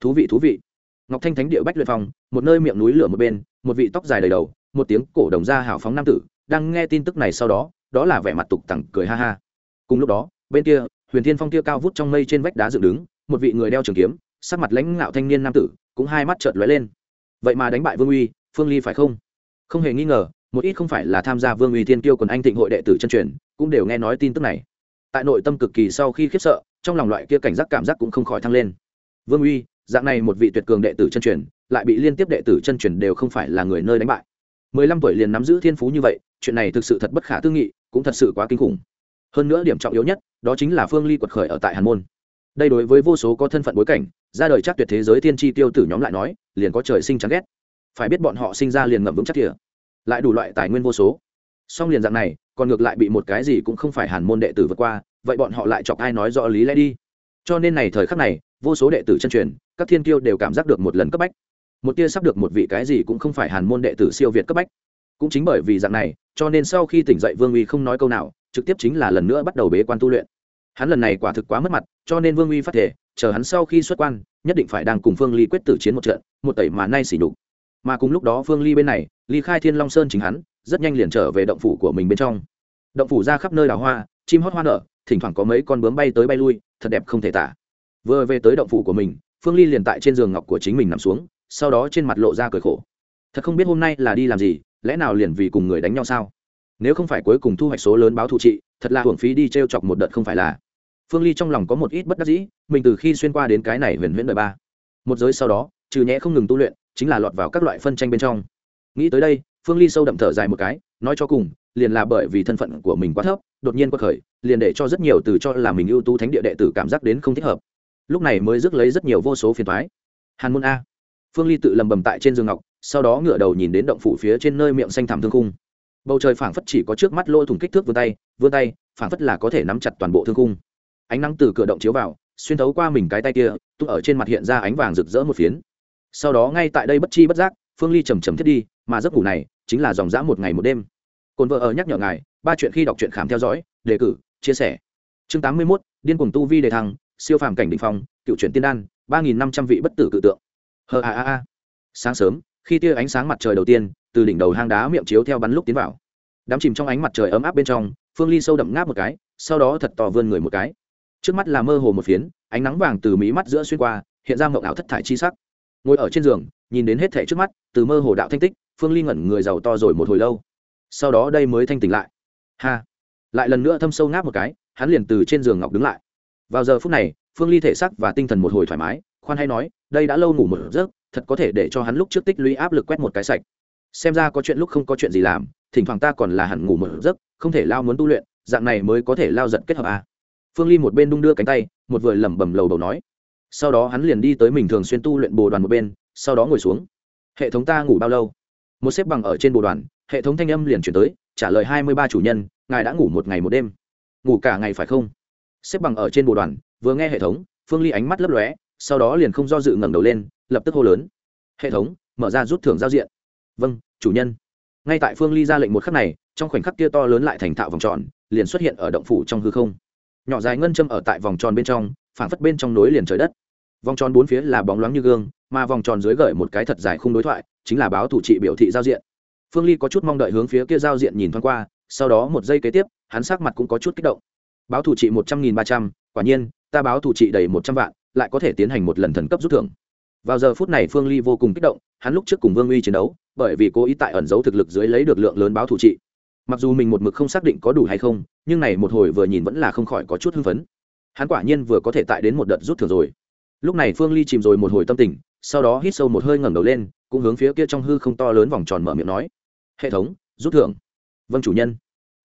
Thú vị thú vị. Ngọc thanh thánh địa bách luyện phong, một nơi miệng núi lửa một bên, một vị tóc dài đầy đầu, một tiếng cổ đồng ra hào phóng nam tử, đang nghe tin tức này sau đó đó là vẻ mặt tục tẳng cười ha ha. Cùng lúc đó, bên kia huyền thiên phong kia cao vút trong mây trên vách đá dựng đứng, một vị người đeo trường kiếm, sắc mặt lãnh ngạo thanh niên nam tử, cũng hai mắt trợn lóe lên. Vậy mà đánh bại vương uy, phương ly phải không? Không hề nghi ngờ, một ít không phải là tham gia vương uy thiên tiêu quần anh thịnh hội đệ tử chân truyền, cũng đều nghe nói tin tức này. Tại nội tâm cực kỳ sau khi khiếp sợ, trong lòng loại kia cảnh giác cảm giác cũng không khỏi thăng lên. Vương uy, dạng này một vị tuyệt cường đệ tử chân truyền, lại bị liên tiếp đệ tử chân truyền đều không phải là người nơi đánh bại. Mười lăm tuổi liền nắm giữ thiên phú như vậy, chuyện này thực sự thật bất khả tư nghị, cũng thật sự quá kinh khủng hơn nữa điểm trọng yếu nhất, đó chính là phương ly quật khởi ở tại hàn môn. Đây đối với vô số có thân phận bối cảnh, ra đời chắc tuyệt thế giới thiên tri tiêu tử nhóm lại nói, liền có trời sinh chán ghét. Phải biết bọn họ sinh ra liền ngậm vững chắc kìa. Lại đủ loại tài nguyên vô số. Song liền dạng này, còn ngược lại bị một cái gì cũng không phải hàn môn đệ tử vượt qua, vậy bọn họ lại chọc ai nói rõ lý lẽ đi? Cho nên này thời khắc này, vô số đệ tử chân truyền, các thiên kiêu đều cảm giác được một lần cấp bách. Một tia sắp được một vị cái gì cũng không phải hàn môn đệ tử siêu việt cấp bách. Cũng chính bởi vì dạng này, cho nên sau khi tỉnh dậy vương uy không nói câu nào trực tiếp chính là lần nữa bắt đầu bế quan tu luyện. Hắn lần này quả thực quá mất mặt, cho nên vương uy phát thể, chờ hắn sau khi xuất quan, nhất định phải đang cùng phương ly quyết tử chiến một trận, một tẩy mà nay xỉ đục mà cùng lúc đó phương ly bên này, ly khai thiên long sơn chính hắn, rất nhanh liền trở về động phủ của mình bên trong. Động phủ ra khắp nơi đào hoa, chim hót hoa nở, thỉnh thoảng có mấy con bướm bay tới bay lui, thật đẹp không thể tả. Vừa về tới động phủ của mình, phương ly liền tại trên giường ngọc của chính mình nằm xuống, sau đó trên mặt lộ ra cười khổ. Thật không biết hôm nay là đi làm gì, lẽ nào liền vì cùng người đánh nhau sao? Nếu không phải cuối cùng thu hoạch số lớn báo thù trị, thật là hưởng phí đi t r e o chọc một đợt không phải là. Phương ly trong lòng có một ít bất đắc dĩ, mình từ khi xuyên qua đến cái này huyền huyễn đời ba. Một giới sau đó, trừ nhẽ không ngừng tu luyện, chính là lọt vào các loại phân tranh bên trong. Nghĩ tới đây, phương ly sâu đậm thở dài một cái, nói cho cùng, liền là bởi vì thân phận của mình quá thấp, đột nhiên quật khởi, liền để cho rất nhiều từ cho là mình ưu tú thánh địa đệ tử cảm giác đến không thích hợp. Lúc này mới rước lấy rất nhiều vô số phiền thoái hàn môn a. Phương ly tự lầm bầm tại trên giường ngọc, sau đó ngửa đầu nhìn đến động phủ phía trên nơi miệng xanh thảm thương khung bầu trời phảng phất chỉ có trước mắt lôi thủng kích thước vươn tay vươn tay phảng phất là có thể nắm chặt toàn bộ thương cung ánh nắng từ cửa động chiếu vào xuyên thấu qua mình cái tay kia tung ở trên mặt hiện ra ánh vàng rực rỡ một phiến. Sau đó ngay tại đây bất chi bất giác phương ly trầm trầm thiết đi mà giấc ngủ này chính là dòng dã một ngày một đêm. Cồn vợ ở nhắc nhở ngài ba chuyện khi đọc truyện khám theo dõi đề cử chia sẻ. Chương tám mươi 81, điên cuồng tu vi đề thăng siêu phàm cảnh đỉnh phong cựu truyện tiên đan ba nghìn năm trăm vị bất tử cự tượng. Hờ a a a. Sáng sớm khi tia ánh sáng mặt trời đầu tiên từ đỉnh đầu hang đá miệng chiếu theo bắn lúc tiến vào. Đám chìm trong ánh mặt trời ấm áp bên trong, phương ly sâu đậm ngáp một cái, sau đó thật to vươn người một cái. Trước mắt là mơ hồ một phiến, ánh nắng vàng từ mí mắt giữa xuyên qua, hiện ra mộng ảo thất thải chi sắc. Ngồi ở trên giường, nhìn đến hết thẻ trước mắt, từ mơ hồ đạo thanh tích, phương ly ngẩn người giàu to rồi một hồi lâu. Sau đó đây mới thanh tỉnh lại. Ha! Lại lần nữa thâm sâu ngáp một cái, hắn liền từ trên giường ngọc đứng lại. Vào giờ phút này, phương ly thể sắc và tinh thần một hồi thoải mái, khoan hay nói, đây đã lâu ngủ một giấc, thật có thể để cho hắn lúc trước tích lũy áp lực quét một cái sạch xem ra có chuyện lúc không có chuyện gì làm, thỉnh thoảng ta còn là hẳn ngủ một giấc, không thể lao muốn tu luyện, dạng này mới có thể lao giận kết hợp à. phương ly một bên đung đưa cánh tay, một vừa lẩm bẩm lầu đầu nói. Sau đó hắn liền đi tới mình thường xuyên tu luyện bồ đoàn một bên, sau đó ngồi xuống. Hệ thống ta ngủ bao lâu? Một xếp bằng ở trên bồ đoàn, hệ thống thanh âm liền chuyển tới, trả lời hai mươi ba chủ nhân, ngài đã ngủ một ngày một đêm. Ngủ cả ngày phải không? Xếp bằng ở trên bồ đoàn, vừa nghe hệ thống, phương ly ánh mắt lấp lóe, sau đó liền không do dự ngẩng đầu lên, lập tức hô lớn. Hệ thống, mở ra rút thưởng giao diện. Vâng chủ nhân. Ngay tại phương ly ra lệnh một khắc này, trong khoảnh khắc kia to lớn lại thành thạo vòng tròn, liền xuất hiện ở động phủ trong hư không. Nhỏ dài ngân châm ở tại vòng tròn bên trong phản phất bên trong nối liền trời đất. Vòng tròn bốn phía là bóng loáng như gương, mà vòng tròn dưới gởi một cái thật dài khung đối thoại, chính là báo thủ trị biểu thị giao diện. Phương ly có chút mong đợi hướng phía kia giao diện nhìn thoáng qua, sau đó một giây kế tiếp, hắn sắc mặt cũng có chút kích động. Báo thủ trị một trăm nghìn ba trăm, quả nhiên, ta báo thủ trị đầy một trăm vạn, lại có thể tiến hành một lần thần cấp rút thưởng vào giờ phút này phương ly vô cùng kích động, hắn lúc trước cùng vương uy chiến đấu, bởi vì cố ý tại ẩn giấu thực lực dưới lấy được lượng lớn báo thủ trị. Mặc dù mình một mực không xác định có đủ hay không, nhưng này một hồi vừa nhìn vẫn là không khỏi có chút hưng phấn. Hắn quả nhiên vừa có thể tại đến một đợt rút thưởng rồi. Lúc này phương ly chìm rồi một hồi tâm tình, sau đó hít sâu một hơi ngẩng đầu lên, cũng hướng phía kia trong hư không to lớn vòng tròn mở miệng nói, hệ thống, rút thưởng. Vâng chủ nhân.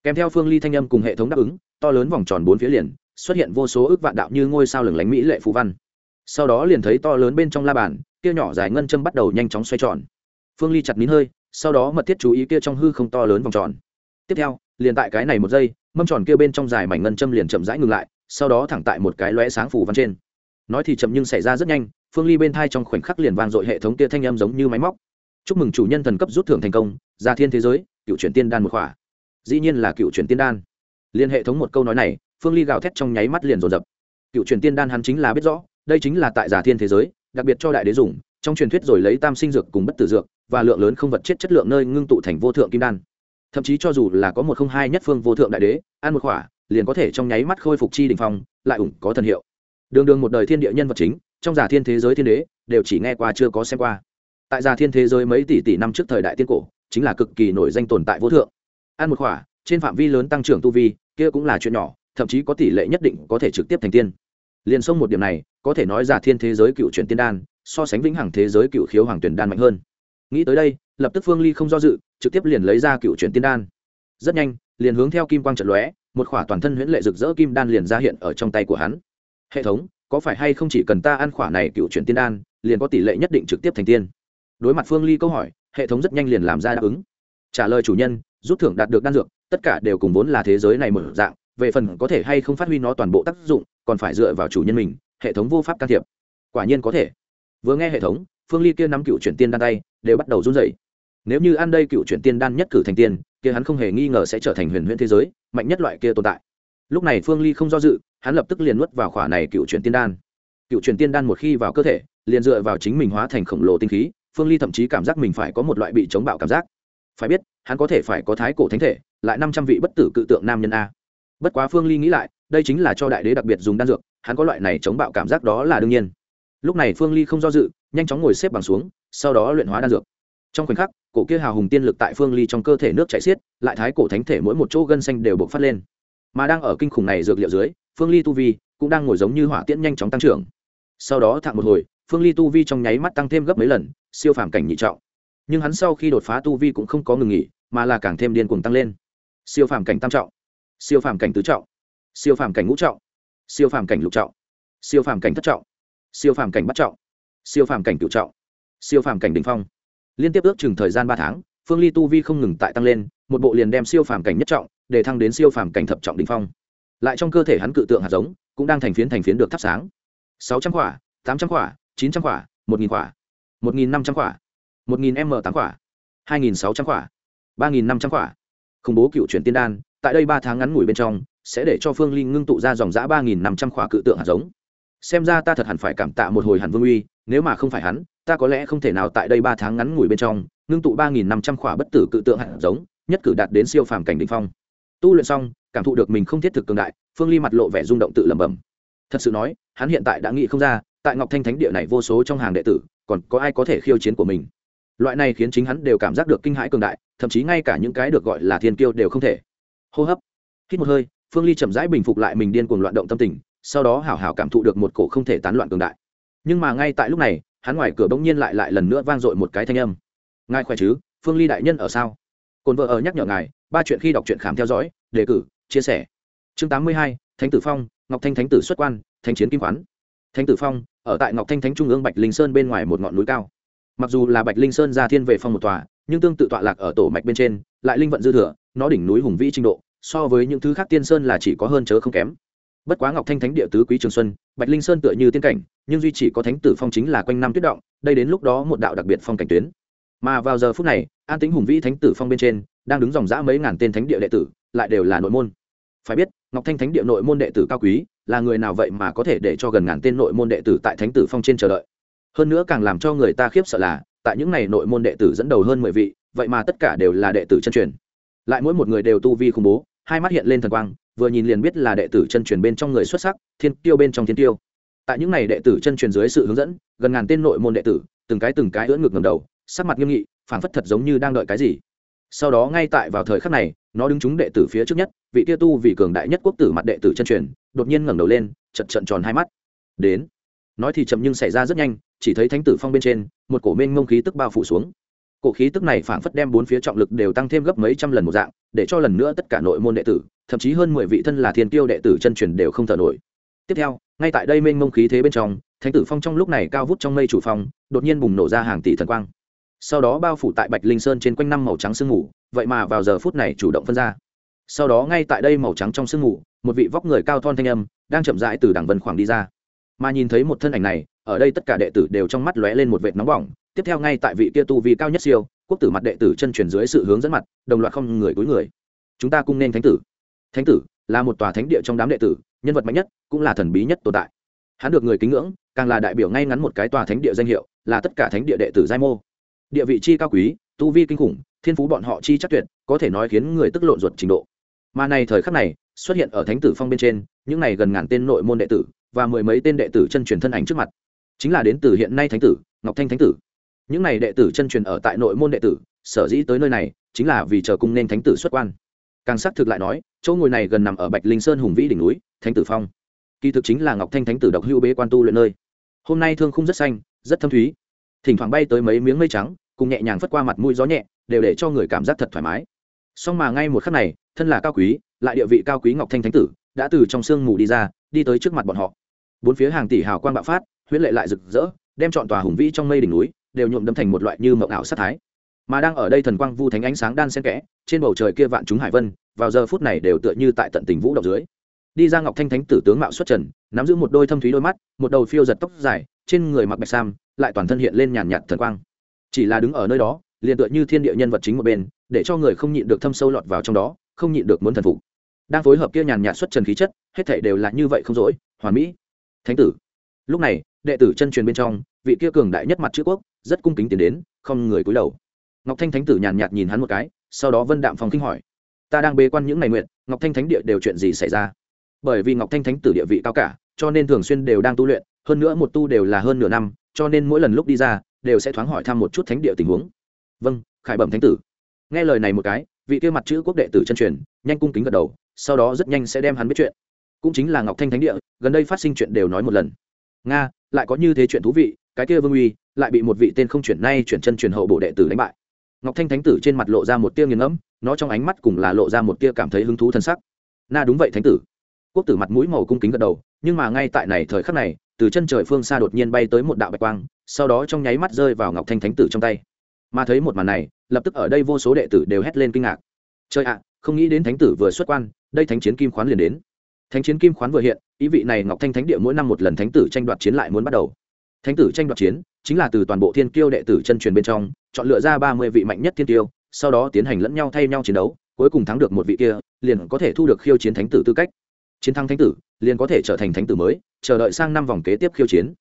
Kèm theo phương ly thanh âm cùng hệ thống đáp ứng, to lớn vòng tròn bốn phía liền, xuất hiện vô số ước vạn đạo như ngôi sao lừng lánh mỹ lệ phú văn sau đó liền thấy to lớn bên trong la bàn, kia nhỏ dài ngân châm bắt đầu nhanh chóng xoay tròn. Phương ly chặt nín hơi, sau đó mật thiết chú ý kia trong hư không to lớn vòng tròn. Tiếp theo, liền tại cái này một giây, mâm tròn kia bên trong dài mảnh ngân châm liền chậm rãi ngừng lại, sau đó thẳng tại một cái lóe sáng phủ văn trên. Nói thì chậm nhưng xảy ra rất nhanh, phương ly bên thai trong khoảnh khắc liền vang dội hệ thống kia thanh âm giống như máy móc. Chúc mừng chủ nhân thần cấp rút thưởng thành công ra thiên thế giới, cựu chuyển tiên đan một khỏa. Dĩ nhiên là cựu chuyển tiên đan. Liên hệ thống một câu nói này, phương ly gào thét trong nháy mắt liền rồn rập cựu truyền tiên đan hắn chính là biết rõ đây chính là tại giả thiên thế giới, đặc biệt cho đại đế dùng, trong truyền thuyết rồi lấy tam sinh dược cùng bất tử dược, và lượng lớn không vật chết chất lượng nơi ngưng tụ thành vô thượng kim đan. Thậm chí cho dù là có một không hai nhất phương vô thượng đại đế, ăn một khỏa, liền có thể trong nháy mắt khôi phục chi đình phong, lại ủng có thần hiệu. Đường đường một đời thiên địa nhân vật chính, trong giả thiên thế giới thiên đế, đều chỉ nghe qua chưa có xem qua. Tại giả thiên thế giới mấy tỷ tỷ năm trước thời đại tiên cổ, chính là cực kỳ nổi danh tồn tại vô thượng. Ăn một khỏa, trên phạm vi lớn tăng trưởng tu vi, kia cũng là chuyện nhỏ, thậm chí có tỷ lệ nhất định có thể trực tiếp thành tiên liền xông một điểm này, có thể nói giả thiên thế giới cựu chuyển tiên đan, so sánh vĩnh hằng thế giới cựu khiếu hoàng tuyển đan mạnh hơn. Nghĩ tới đây, lập tức phương ly không do dự, trực tiếp liền lấy ra cựu chuyển tiên đan. Rất nhanh, liền hướng theo kim quang trận lóe, một khỏa toàn thân huyễn lệ rực rỡ kim đan liền ra hiện ở trong tay của hắn. Hệ thống, có phải hay không chỉ cần ta ăn khỏa này cựu chuyển tiên đan, liền có tỷ lệ nhất định trực tiếp thành tiên? Đối mặt phương ly câu hỏi, hệ thống rất nhanh liền làm ra đáp ứng. Trả lời chủ nhân, rút thưởng đạt được đan dược, tất cả đều cùng vốn là thế giới này mở dạng về phần có thể hay không phát huy nó toàn bộ tác dụng, còn phải dựa vào chủ nhân mình, hệ thống vô pháp can thiệp. Quả nhiên có thể. Vừa nghe hệ thống, phương ly kia nắm cựu chuyển tiên đan tay, đều bắt đầu run rẩy. Nếu như ăn đây cựu chuyển tiên đan nhất cử thành tiên, kia hắn không hề nghi ngờ sẽ trở thành huyền huyễn thế giới, mạnh nhất loại kia tồn tại. Lúc này phương ly không do dự, hắn lập tức liền nuốt vào khỏa này cựu chuyển tiên đan. Cựu chuyển tiên đan một khi vào cơ thể, liền dựa vào chính mình hóa thành khổng lồ tinh khí, phương ly thậm chí cảm giác mình phải có một loại bị chống bạo cảm giác. Phải biết, hắn có thể phải có thái cổ thánh thể, lại năm trăm vị bất tử cự tượng nam nhân a bất quá phương ly nghĩ lại, đây chính là cho đại đế đặc biệt dùng đan dược, hắn có loại này chống bạo cảm giác đó là đương nhiên. Lúc này phương ly không do dự, nhanh chóng ngồi xếp bằng xuống, sau đó luyện hóa đan dược. Trong khoảnh khắc, cổ kia hào hùng tiên lực tại phương ly trong cơ thể nước chảy xiết, lại thái cổ thánh thể mỗi một chỗ gân xanh đều bộc phát lên. Mà đang ở kinh khủng này dược liệu dưới, phương ly tu vi cũng đang ngồi giống như hỏa tiễn nhanh chóng tăng trưởng. Sau đó thạng một hồi, phương ly tu vi trong nháy mắt tăng thêm gấp mấy lần, siêu phàm cảnh nhị trọng. Nhưng hắn sau khi đột phá tu vi cũng không có ngừng nghỉ, mà là càng thêm điên cuồng tăng lên. Siêu phàm cảnh tam trọng siêu phàm cảnh tứ trọng. Siêu phàm cảnh ngũ trọng. Siêu phàm cảnh lục trọng. Siêu phàm cảnh thất trọng. Siêu phàm cảnh bắt trọng. Siêu phàm cảnh cựu trọng. Siêu phàm cảnh đ ỉ n h phong. Liên tiếp ước chừng thời gian ba tháng, phương ly tu vi không ngừng tại tăng lên, một bộ liền đem siêu phàm cảnh nhất trọng để thăng đến siêu phàm cảnh thập trọng đ ỉ n h phong. Lại trong cơ thể hắn cự tượng hạt giống cũng đang thành phiến thành phiến được thắp sáng. Sáu trăm quả, tám trăm quả, chín trăm quả, một nghìn quả, một nghìn năm trăm quả, một nghìn m tám quả, hai nghìn sáu trăm quả, ba nghìn năm trăm quả. Khủng bố cựu chuyển tiên đan tại đây ba tháng ngắn ngủi bên trong, sẽ để cho phương ly ngưng tụ ra dòng giã ba nghìn năm trăm khỏa cự tượng hạt giống. Xem ra ta thật hẳn phải cảm tạ một hồi hàn vương uy, nếu mà không phải hắn, ta có lẽ không thể nào tại đây ba tháng ngắn ngủi bên trong ngưng tụ ba nghìn năm trăm khỏa bất tử cự tượng hạt giống, nhất cử đạt đến siêu phàm cảnh đ ỉ n h phong. Tu luyện xong, cảm thụ được mình không thiết thực cường đại, phương ly mặt lộ vẻ rung động tự lẩm bẩm. Thật sự nói, hắn hiện tại đã nghĩ không ra, tại ngọc thanh thánh địa này vô số trong hàng đệ tử, còn có ai có thể khiêu chiến của mình? Loại này khiến chính hắn đều cảm giác được kinh hãi cường đại, thậm chí ngay cả những cái được gọi là thiên kiêu đều không thể hô hấp. Hít một hơi, phương ly chậm rãi bình phục lại mình điên cuồng loạn động tâm tình, sau đó hảo hảo cảm thụ được một cổ không thể tán loạn cường đại. Nhưng mà ngay tại lúc này, hắn ngoài cửa bỗng nhiên lại lại lần nữa vang dội một cái thanh âm. Ngài khỏe chứ? Phương ly đại nhân ở sao? Cồn vợ ở nhắc nhở ngài, ba chuyện khi đọc truyện khám theo dõi, đề cử, chia sẻ. Chương tám mươi hai, thánh tử phong, ngọc thanh thánh tử xuất quan thanh chiến kim khoán. Thánh tử phong, ở tại ngọc thanh thánh trung ương bạch linh sơn bên ngoài một ngọn núi cao. Mặc dù là bạch linh sơn ra thiên về phong một tòa, nhưng tương tự tọa lạc ở tổ mạch bên trên, lại linh vận dư thừa nó đỉnh núi hùng vĩ trình độ, so với những thứ khác tiên sơn là chỉ có hơn chớ không kém. Bất quá ngọc thanh thánh địa tứ quý trường xuân, bạch linh sơn tựa như tiên cảnh, nhưng duy chỉ có thánh tử phong chính là quanh năm tuyết động, đây đến lúc đó một đạo đặc biệt phong cảnh tuyến. Mà vào giờ phút này, an tính hùng vĩ thánh tử phong bên trên, đang đứng dòng dã mấy ngàn tên thánh địa đệ tử, lại đều là nội môn. Phải biết, ngọc thanh thánh địa nội môn đệ tử cao quý, là người nào vậy mà có thể để cho gần ngàn tên nội môn đệ tử tại thánh tử phong trên chờ đợi? Hơn nữa càng làm cho người ta khiếp sợ là, tại những ngày nội môn đệ tử dẫn đầu hơn mười vị, vậy mà tất cả đều là đệ tử chân truyền lại mỗi một người đều tu vi khủng bố, hai mắt hiện lên thần quang, vừa nhìn liền biết là đệ tử chân truyền bên trong người xuất sắc, thiên tiêu bên trong thiên tiêu tại những ngày đệ tử chân truyền dưới sự hướng dẫn, gần ngàn tên nội môn đệ tử, từng cái từng cái ưỡn ngực ngầm đầu, sắc mặt nghiêm nghị, phảng phất thật giống như đang đợi cái gì. Sau đó ngay tại vào thời khắc này, nó đứng chúng đệ tử phía trước nhất, vị tiêu tu vì cường đại nhất quốc tử mặt đệ tử chân truyền, đột nhiên ngẩng đầu lên chật trận tròn hai mắt. Đến. Nói thì chậm nhưng xảy ra rất nhanh, chỉ thấy thánh tử phong bên trên, một cổ mênh ngông khí tức bao phủ xuống cổ khí tức này phảng phất đem bốn phía trọng lực đều tăng thêm gấp mấy trăm lần một dạng, để cho lần nữa tất cả nội môn đệ tử, thậm chí hơn mười vị thân là thiên tiêu đệ tử chân truyền đều không thở nổi. Tiếp theo, ngay tại đây mênh mông khí thế bên trong, thánh tử phong trong lúc này cao vút trong mây chủ phong, đột nhiên bùng nổ ra hàng tỷ thần quang. Sau đó bao phủ tại bạch linh sơn trên quanh năm màu trắng sương mù, vậy mà vào giờ phút này chủ động phân ra. Sau đó ngay tại đây màu trắng trong sương mù, một vị vóc người cao thon thanh âm, đang chậm rãi từ đảng vân khoảng đi ra. Mà nhìn thấy một thân ảnh này ở đây tất cả đệ tử đều trong mắt lóe lên một vệt nóng bỏng, tiếp theo ngay tại vị kia tu vi cao nhất siêu, quốc tử mặt đệ tử chân truyền dưới sự hướng dẫn mặt, đồng loạt không người cuối người. Chúng ta cung nên thánh tử. Thánh tử là một tòa thánh địa trong đám đệ tử, nhân vật mạnh nhất, cũng là thần bí nhất tồn tại. Hắn được người kính ngưỡng, càng là đại biểu ngay ngắn một cái tòa thánh địa danh hiệu, là tất cả thánh địa đệ tử giai mô. Địa vị chi cao quý, tu vi kinh khủng, thiên phú bọn họ chi chắc tuyệt, có thể nói khiến người tức lộn ruột trình độ. Mà này thời khắc này, xuất hiện ở thánh tử phong bên trên, những này gần ngàn tên nội môn đệ tử, và mười mấy tên đệ tử chân truyền thân ảnh trước mặt chính là đến từ hiện nay thánh tử, ngọc thanh thánh tử. Những này đệ tử chân truyền ở tại nội môn đệ tử, sở dĩ tới nơi này, chính là vì chờ cung nên thánh tử xuất quan. Càng xác thực lại nói, chỗ ngồi này gần nằm ở bạch linh sơn hùng vĩ đỉnh núi, thánh tử phong. Kỳ thực chính là ngọc thanh thánh tử độc hưu bế quan tu luyện nơi. Hôm nay thương khung rất xanh, rất thâm thúy. Thỉnh thoảng bay tới mấy miếng mây trắng, cùng nhẹ nhàng phất qua mặt mũi gió nhẹ, đều để cho người cảm giác thật thoải mái. Song mà ngay một khắc này, thân là cao quý, lại địa vị cao quý ngọc thanh thánh tử, đã từ trong sương mù đi ra, đi tới trước mặt bọn họ. Bốn phía hàng tỷ hào quang bạo phát huyễn lệ lại rực rỡ, đem chọn tòa hùng vĩ trong mây đỉnh núi đều nhuộm đâm thành một loại như mộng ảo sát thái. Mà đang ở đây thần quang vu thánh ánh sáng đan xen kẽ, trên bầu trời kia vạn chúng hải vân, vào giờ phút này đều tựa như tại tận tình vũ động dưới. Đi ra ngọc thanh thánh tử tướng mạo xuất trần, nắm giữ một đôi thâm thúy đôi mắt, một đầu phiêu giật tóc dài, trên người mặc bạch sam, lại toàn thân hiện lên nhàn nhạt thần quang. Chỉ là đứng ở nơi đó, liền tựa như thiên địa nhân vật chính một bên, để cho người không nhịn được thâm sâu lọt vào trong đó, không nhịn được muốn thần phục. Đang phối hợp kia nhàn nhạt xuất trần khí chất, hết thảy đều là như vậy không dỗi, hoàn mỹ. Thánh tử. Lúc này đệ tử chân truyền bên trong, vị kia cường đại nhất mặt chữ quốc, rất cung kính tiến đến, không người cúi đầu. Ngọc thanh thánh tử nhàn nhạt nhìn hắn một cái, sau đó vân đạm phòng kinh hỏi, ta đang bế quan những ngày nguyện, ngọc thanh thánh địa đều chuyện gì xảy ra? Bởi vì ngọc thanh thánh tử địa vị cao cả, cho nên thường xuyên đều đang tu luyện, hơn nữa một tu đều là hơn nửa năm, cho nên mỗi lần lúc đi ra, đều sẽ thoáng hỏi thăm một chút thánh địa tình huống. Vâng khải bẩm thánh tử. Nghe lời này một cái, vị kia mặt chữ quốc đệ tử chân truyền, nhanh cung kính gật đầu, sau đó rất nhanh sẽ đem hắn biết chuyện. Cũng chính là ngọc thanh thánh địa, gần đây phát sinh chuyện đều nói một lần nga, lại có như thế chuyện thú vị, cái kia vương uy, lại bị một vị tên không chuyển nay chuyển chân chuyển hậu bộ đệ tử đánh bại. Ngọc thanh thánh tử trên mặt lộ ra một tia nghiền ngẫm, nó trong ánh mắt cùng là lộ ra một tia cảm thấy hứng thú thân sắc. Na đúng vậy thánh tử. Quốc tử mặt mũi màu cung kính gật đầu, nhưng mà ngay tại này thời khắc này, từ chân trời phương xa đột nhiên bay tới một đạo bạch quang, sau đó trong nháy mắt rơi vào ngọc thanh thánh tử trong tay. Mà thấy một màn này, lập tức ở đây vô số đệ tử đều hét lên kinh ngạc. Chơi ạ, không nghĩ đến thánh tử vừa xuất quan, đây thánh chiến kim khoán liền đến. Thánh chiến kim khoán vừa hiện ý vị này ngọc thanh thánh địa mỗi năm một lần thánh tử tranh đoạt chiến lại muốn bắt đầu. Thánh tử tranh đoạt chiến chính là từ toàn bộ thiên kiêu đệ tử chân truyền bên trong, chọn lựa ra ba mươi vị mạnh nhất thiên kiêu, sau đó tiến hành lẫn nhau thay nhau chiến đấu, cuối cùng thắng được một vị kia, liền có thể thu được khiêu chiến thánh tử tư cách. Chiến thắng thánh tử, liền có thể trở thành thánh tử mới, chờ đợi sang năm vòng kế tiếp khiêu chiến.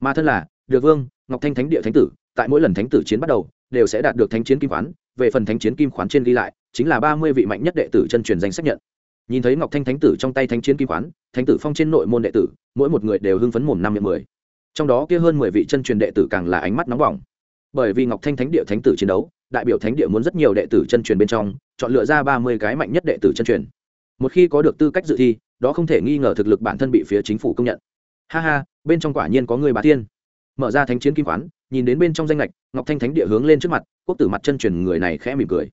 Mà thân là, được vương, ngọc thanh thánh địa thánh tử, tại mỗi lần thánh tử chiến bắt đầu, đều sẽ đạt được thánh chiến kim khoán, về phần thánh chiến kim khoán trên ghi lại, chính là ba mươi vị mạnh nhất đệ tử chân truyền danh xác nhận nhìn thấy ngọc thanh thánh tử trong tay thánh chiến kim khoán, thánh tử phong trên nội môn đệ tử, mỗi một người đều hưng phấn mồm năm miệng mười. Trong đó kia hơn mười vị chân truyền đệ tử càng là ánh mắt nóng bỏng. Bởi vì ngọc thanh thánh địa thánh tử chiến đấu, đại biểu thánh địa muốn rất nhiều đệ tử chân truyền bên trong, chọn lựa ra ba mươi cái mạnh nhất đệ tử chân truyền. Một khi có được tư cách dự thi, đó không thể nghi ngờ thực lực bản thân bị phía chính phủ công nhận. Ha ha, bên trong quả nhiên có người bá thiên. Mở ra thánh chiến kim khoán, nhìn đến bên trong danh lệch ngọc thanh thánh địa hướng lên trước mặt, quốc tử mặt chân truyền người này khẽ mỉm cười.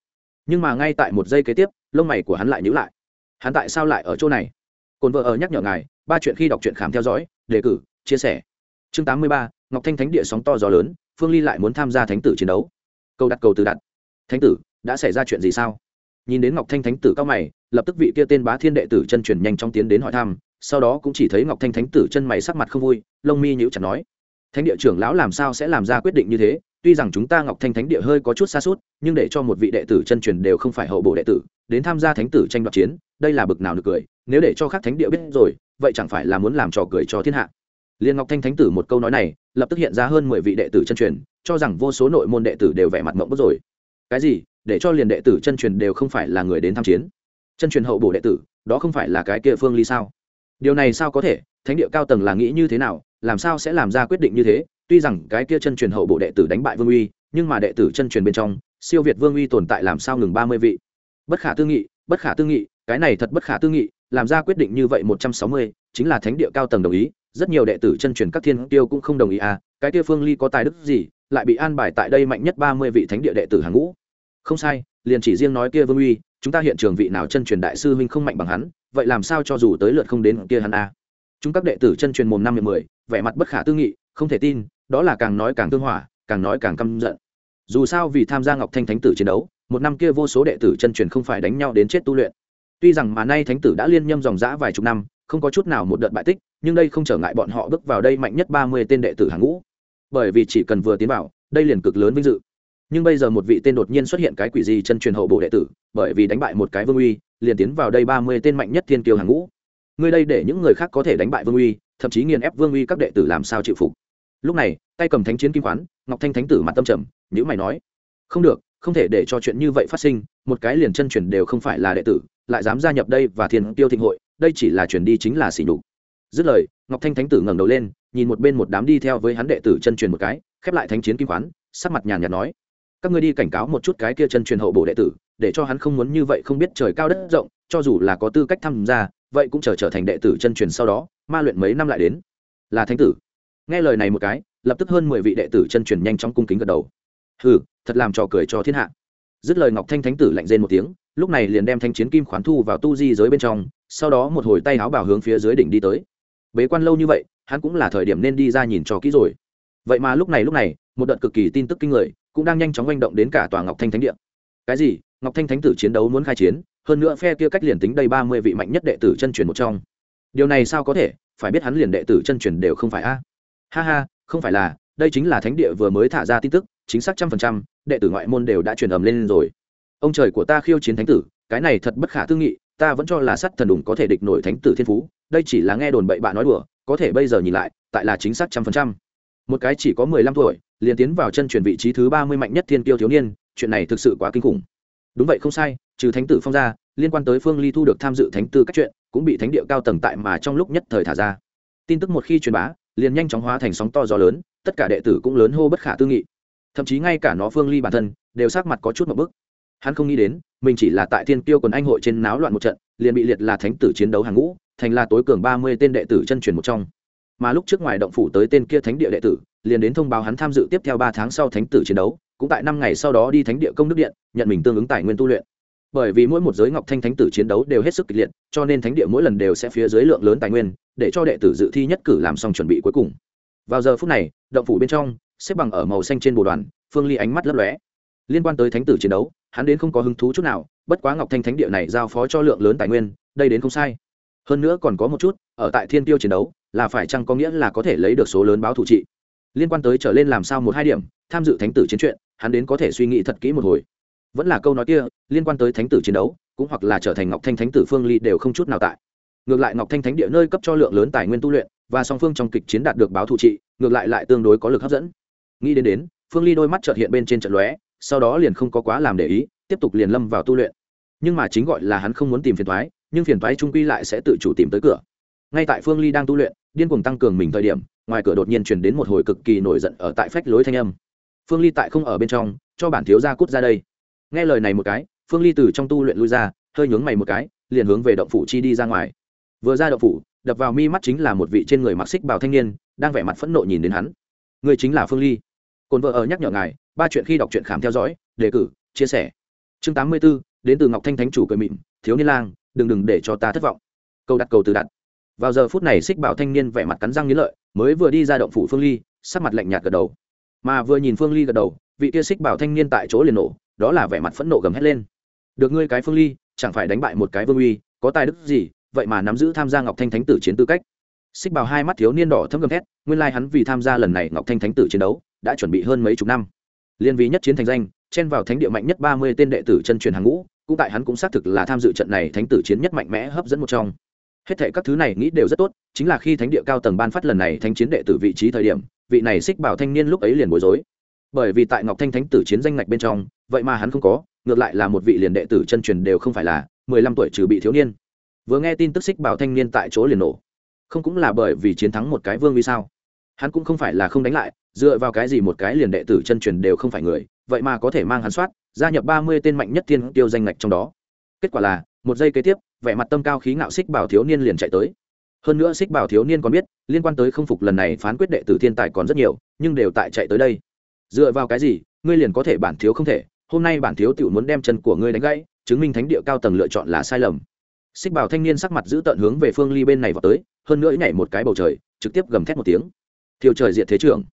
Nhưng mà ngay tại một giây kế tiếp, lông mày của hắn lại nhữ lại hắn tại sao lại ở chỗ này? Cồn vợ ở nhắc nhở ngài, ba chuyện khi đọc truyện khám theo dõi, đề cử, chia sẻ. Chương tám mươi ba, ngọc thanh thánh địa sóng to gió lớn, phương ly lại muốn tham gia thánh tử chiến đấu. Câu đặt cầu từ đặt. Thánh tử, đã xảy ra chuyện gì sao? Nhìn đến ngọc thanh thánh tử cao mày, lập tức vị kia tên bá thiên đệ tử chân truyền nhanh trong tiến đến hỏi thăm, sau đó cũng chỉ thấy ngọc thanh thánh tử chân mày sắc mặt không vui, lông mi nhữ chặt nói, thánh địa trưởng lão làm sao sẽ làm ra quyết định như thế? Tuy rằng chúng ta ngọc thanh thánh địa hơi có chút xa suốt, nhưng để cho một vị đệ tử chân truyền đều không phải hậu bộ đệ tử, đến tham gia thánh tử tranh đoạt chiến đây là bực nào được cười, nếu để cho các thánh địa biết rồi, vậy chẳng phải là muốn làm trò cười cho thiên hạ. Liên ngọc thanh thánh tử một câu nói này, lập tức hiện ra hơn mười vị đệ tử chân truyền, cho rằng vô số nội môn đệ tử đều vẻ mặt mộng bức rồi. Cái gì? Để cho liền đệ tử chân truyền đều không phải là người đến tham chiến. Chân truyền hậu bổ đệ tử, đó không phải là cái kia phương ly sao? Điều này sao có thể? Thánh địa cao tầng là nghĩ như thế nào? Làm sao sẽ làm ra quyết định như thế? Tuy rằng cái kia chân truyền hậu bộ đệ tử đánh bại vương uy, nhưng mà đệ tử chân truyền bên trong, siêu việt vương uy tồn tại làm sao ngừng ba mươi vị? Bất khả tư nghị, bất khả tư nghị cái này thật bất khả tư nghị, làm ra quyết định như vậy một trăm sáu mươi, chính là thánh địa cao tầng đồng ý, rất nhiều đệ tử chân truyền các thiên tiêu cũng không đồng ý à cái kia phương ly có tài đức gì, lại bị an bài tại đây mạnh nhất ba mươi vị thánh địa đệ tử hàng ngũ. Không sai, liền chỉ riêng nói kia vương uy, chúng ta hiện trường vị nào chân truyền đại sư huynh không mạnh bằng hắn, vậy làm sao cho dù tới lượt không đến kia hắn à? chúng các đệ tử chân truyền mồm năm miệng mười, vẻ mặt bất khả tư nghị, không thể tin, đó là càng nói càng tương hỏa càng nói càng căm giận. Dù sao vì tham gia ngọc thanh thánh tử chiến đấu, một năm kia vô số đệ tử chân truyền không phải đánh nhau đến chết tu luyện tuy rằng mà nay thánh tử đã liên nhâm dòng dã vài chục năm, không có chút nào một đợt bại tích, nhưng đây không trở ngại bọn họ bước vào đây mạnh nhất ba mươi tên đệ tử hàng ngũ. Bởi vì chỉ cần vừa tiến vào, đây liền cực lớn vinh dự. Nhưng bây giờ một vị tên đột nhiên xuất hiện cái quỷ gì chân truyền hậu bộ đệ tử, bởi vì đánh bại một cái vương uy, liền tiến vào đây ba mươi tên mạnh nhất thiên kiêu hàng ngũ. Ngươi đây để những người khác có thể đánh bại vương uy, thậm chí nghiền ép vương uy các đệ tử làm sao chịu phục. Lúc này, tay cầm thánh chiến kim khoán, ngọc thanh thánh tử mặt tâm trầm nhữ mày nói, không được, không thể để cho chuyện như vậy phát sinh, một cái liền chân truyền đều không phải là đệ tử lại dám gia nhập đây và thiên tiêu thịnh hội, đây chỉ là chuyển đi chính là xỉ nhục. Dứt lời, ngọc thanh thánh tử ngẩng đầu lên, nhìn một bên một đám đi theo với hắn đệ tử chân truyền một cái, khép lại thánh chiến kim khoán, sắc mặt nhàn nhạt nói, các ngươi đi cảnh cáo một chút cái kia chân truyền hậu bổ đệ tử, để cho hắn không muốn như vậy không biết trời cao đất rộng, cho dù là có tư cách tham gia, vậy cũng chờ trở thành đệ tử chân truyền sau đó, ma luyện mấy năm lại đến. Là thánh tử. Nghe lời này một cái, lập tức hơn mười vị đệ tử chân truyền nhanh chóng cung kính gật đầu. Hừ, thật làm trò cười cho thiên hạ. Dứt lời ngọc thanh thánh tử lạnh rên một tiếng lúc này liền đem thanh chiến kim khoán thu vào tu di giới bên trong, sau đó một hồi tay áo bảo hướng phía dưới đỉnh đi tới. Bế quan lâu như vậy, hắn cũng là thời điểm nên đi ra nhìn cho kỹ rồi. Vậy mà lúc này lúc này, một đợt cực kỳ tin tức kinh người, cũng đang nhanh chóng manh động đến cả tòa ngọc thanh thánh địa. Cái gì? Ngọc thanh thánh tử chiến đấu muốn khai chiến, hơn nữa phe kia cách liền tính đây ba mươi vị mạnh nhất đệ tử chân truyền một trong. Điều này sao có thể? Phải biết hắn liền đệ tử chân truyền đều không phải a. Ha ha, không phải là, đây chính là thánh địa vừa mới thả ra tin tức, chính xác trăm phần trăm, đệ tử ngoại môn đều đã truyền ầm lên rồi ông trời của ta khiêu chiến thánh tử, cái này thật bất khả tư nghị, ta vẫn cho là sắt thần đủng có thể địch nổi thánh tử thiên phú, đây chỉ là nghe đồn bậy bạ nói đùa, có thể bây giờ nhìn lại, tại là chính xác trăm phần trăm. Một cái chỉ có mười lăm tuổi, liền tiến vào chân truyền vị trí thứ ba mươi mạnh nhất thiên kiêu thiếu niên, chuyện này thực sự quá kinh khủng. Đúng vậy không sai, trừ thánh tử phong ra, liên quan tới phương ly thu được tham dự thánh tư các chuyện, cũng bị thánh địa cao tầng tại mà trong lúc nhất thời thả ra. Tin tức một khi truyền bá, liền nhanh chóng hóa thành sóng to gió lớn, tất cả đệ tử cũng lớn hô bất khả tư nghị. Thậm chí ngay cả nó phương ly bản thân, đều sắc mặt có chút một bức hắn không nghĩ đến, mình chỉ là tại thiên kiêu quần anh hội trên náo loạn một trận, liền bị liệt là thánh tử chiến đấu hàng ngũ, thành là tối cường ba mươi tên đệ tử chân truyền một trong. Mà lúc trước ngoài động phủ tới tên kia thánh địa đệ tử, liền đến thông báo hắn tham dự tiếp theo ba tháng sau thánh tử chiến đấu, cũng tại năm ngày sau đó đi thánh địa công đức điện, nhận mình tương ứng tài nguyên tu luyện. Bởi vì mỗi một giới ngọc thanh thánh tử chiến đấu đều hết sức kịch liệt, cho nên thánh địa mỗi lần đều sẽ phía dưới lượng lớn tài nguyên, để cho đệ tử dự thi nhất cử làm xong chuẩn bị cuối cùng. Vào giờ phút này, động phủ bên trong, xếp bằng ở màu xanh trên bồ đoàn, phương ly ánh mắt lấp lóe. Liên quan tới thánh tử chiến đấu hắn đến không có hứng thú chút nào, bất quá ngọc thanh thánh địa này giao phó cho lượng lớn tài nguyên, đây đến không sai. Hơn nữa còn có một chút, ở tại thiên tiêu chiến đấu, là phải chăng có nghĩa là có thể lấy được số lớn báo thủ trị? Liên quan tới trở lên làm sao một hai điểm, tham dự thánh tử chiến chuyện, hắn đến có thể suy nghĩ thật kỹ một hồi. Vẫn là câu nói kia, liên quan tới thánh tử chiến đấu, cũng hoặc là trở thành ngọc thanh thánh tử phương ly đều không chút nào tại. Ngược lại ngọc thanh thánh địa nơi cấp cho lượng lớn tài nguyên tu luyện, và song phương trong kịch chiến đạt được báo thủ trị, ngược lại lại tương đối có lực hấp dẫn. Nghĩ đến đến, phương ly đôi mắt trợt hiện bên trên trận lóe sau đó liền không có quá làm để ý, tiếp tục liền lâm vào tu luyện. Nhưng mà chính gọi là hắn không muốn tìm phiền thoái nhưng phiền thoái trung quy lại sẽ tự chủ tìm tới cửa. Ngay tại phương ly đang tu luyện, điên cuồng tăng cường mình thời điểm, ngoài cửa đột nhiên chuyển đến một hồi cực kỳ nổi giận ở tại phách lối thanh âm. Phương ly tại không ở bên trong, cho bản thiếu gia cút ra đây. Nghe lời này một cái, phương ly từ trong tu luyện lui ra, hơi nhướng mày một cái, liền hướng về động phủ chi đi ra ngoài. Vừa ra động phủ, đập vào mi mắt chính là một vị trên người mặc xích bào thanh niên, đang vẻ mặt phẫn nộ nhìn đến hắn. Người chính là phương ly. Cồn vợ ở nhắc nhở ngài ba chuyện khi đọc truyện khám theo dõi đề cử chia sẻ. Chương tám mươi 84, đến từ ngọc thanh thánh chủ cười mịn thiếu niên lang đừng đừng để cho ta thất vọng. Câu đặt cầu từ đặt. Vào giờ phút này xích bảo thanh niên vẻ mặt cắn răng nghiến lợi mới vừa đi ra động phủ phương ly sắc mặt lạnh nhạt gật đầu. Mà vừa nhìn phương ly gật đầu vị kia xích bảo thanh niên tại chỗ liền nổ đó là vẻ mặt phẫn nộ gầm hét lên. Được ngươi cái phương ly chẳng phải đánh bại một cái vương uy có tài đức gì vậy mà nắm giữ tham gia ngọc thanh thánh tử chiến tư cách. Xích bảo hai mắt thiếu niên đỏ thẫm gầm thét nguyên lai hắn vì tham gia lần này ngọc thanh thánh tử chiến đấu đã chuẩn bị hơn mấy chục năm liên vì nhất chiến thành danh, chen vào thánh địa mạnh nhất ba mươi tên đệ tử chân truyền hàng ngũ, cũng tại hắn cũng xác thực là tham dự trận này thánh tử chiến nhất mạnh mẽ hấp dẫn một trong. Hết thệ các thứ này nghĩ đều rất tốt, chính là khi thánh địa cao tầng ban phát lần này thánh chiến đệ tử vị trí thời điểm, vị này xích bảo thanh niên lúc ấy liền bối rối. Bởi vì tại ngọc thanh thánh tử chiến danh ngạch bên trong, vậy mà hắn không có, ngược lại là một vị liền đệ tử chân truyền đều không phải là mười lăm tuổi trừ bị thiếu niên. Vừa nghe tin tức xích bảo thanh niên tại chỗ liền nổ. Không cũng là bởi vì chiến thắng một cái vương vì sao? Hắn cũng không phải là không đánh lại dựa vào cái gì một cái liền đệ tử chân truyền đều không phải người, vậy mà có thể mang hắn soát, gia nhập ba mươi tên mạnh nhất thiên tiêu danh ngạch trong đó. Kết quả là, một giây kế tiếp, vẻ mặt tâm cao khí ngạo xích bảo thiếu niên liền chạy tới. Hơn nữa xích bảo thiếu niên còn biết, liên quan tới không phục lần này phán quyết đệ tử thiên tài còn rất nhiều, nhưng đều tại chạy tới đây. Dựa vào cái gì, ngươi liền có thể bản thiếu không thể, hôm nay bản thiếu tự muốn đem chân của ngươi đánh gãy, chứng minh thánh địa cao tầng lựa chọn là sai lầm. Xích bảo thanh niên sắc mặt giữ tận hướng về phương ly bên này vào tới, hơn nữa nhảy một cái bầu trời, trực tiếp gầm thét một tiếng. Thiều trời diệt thế trưởng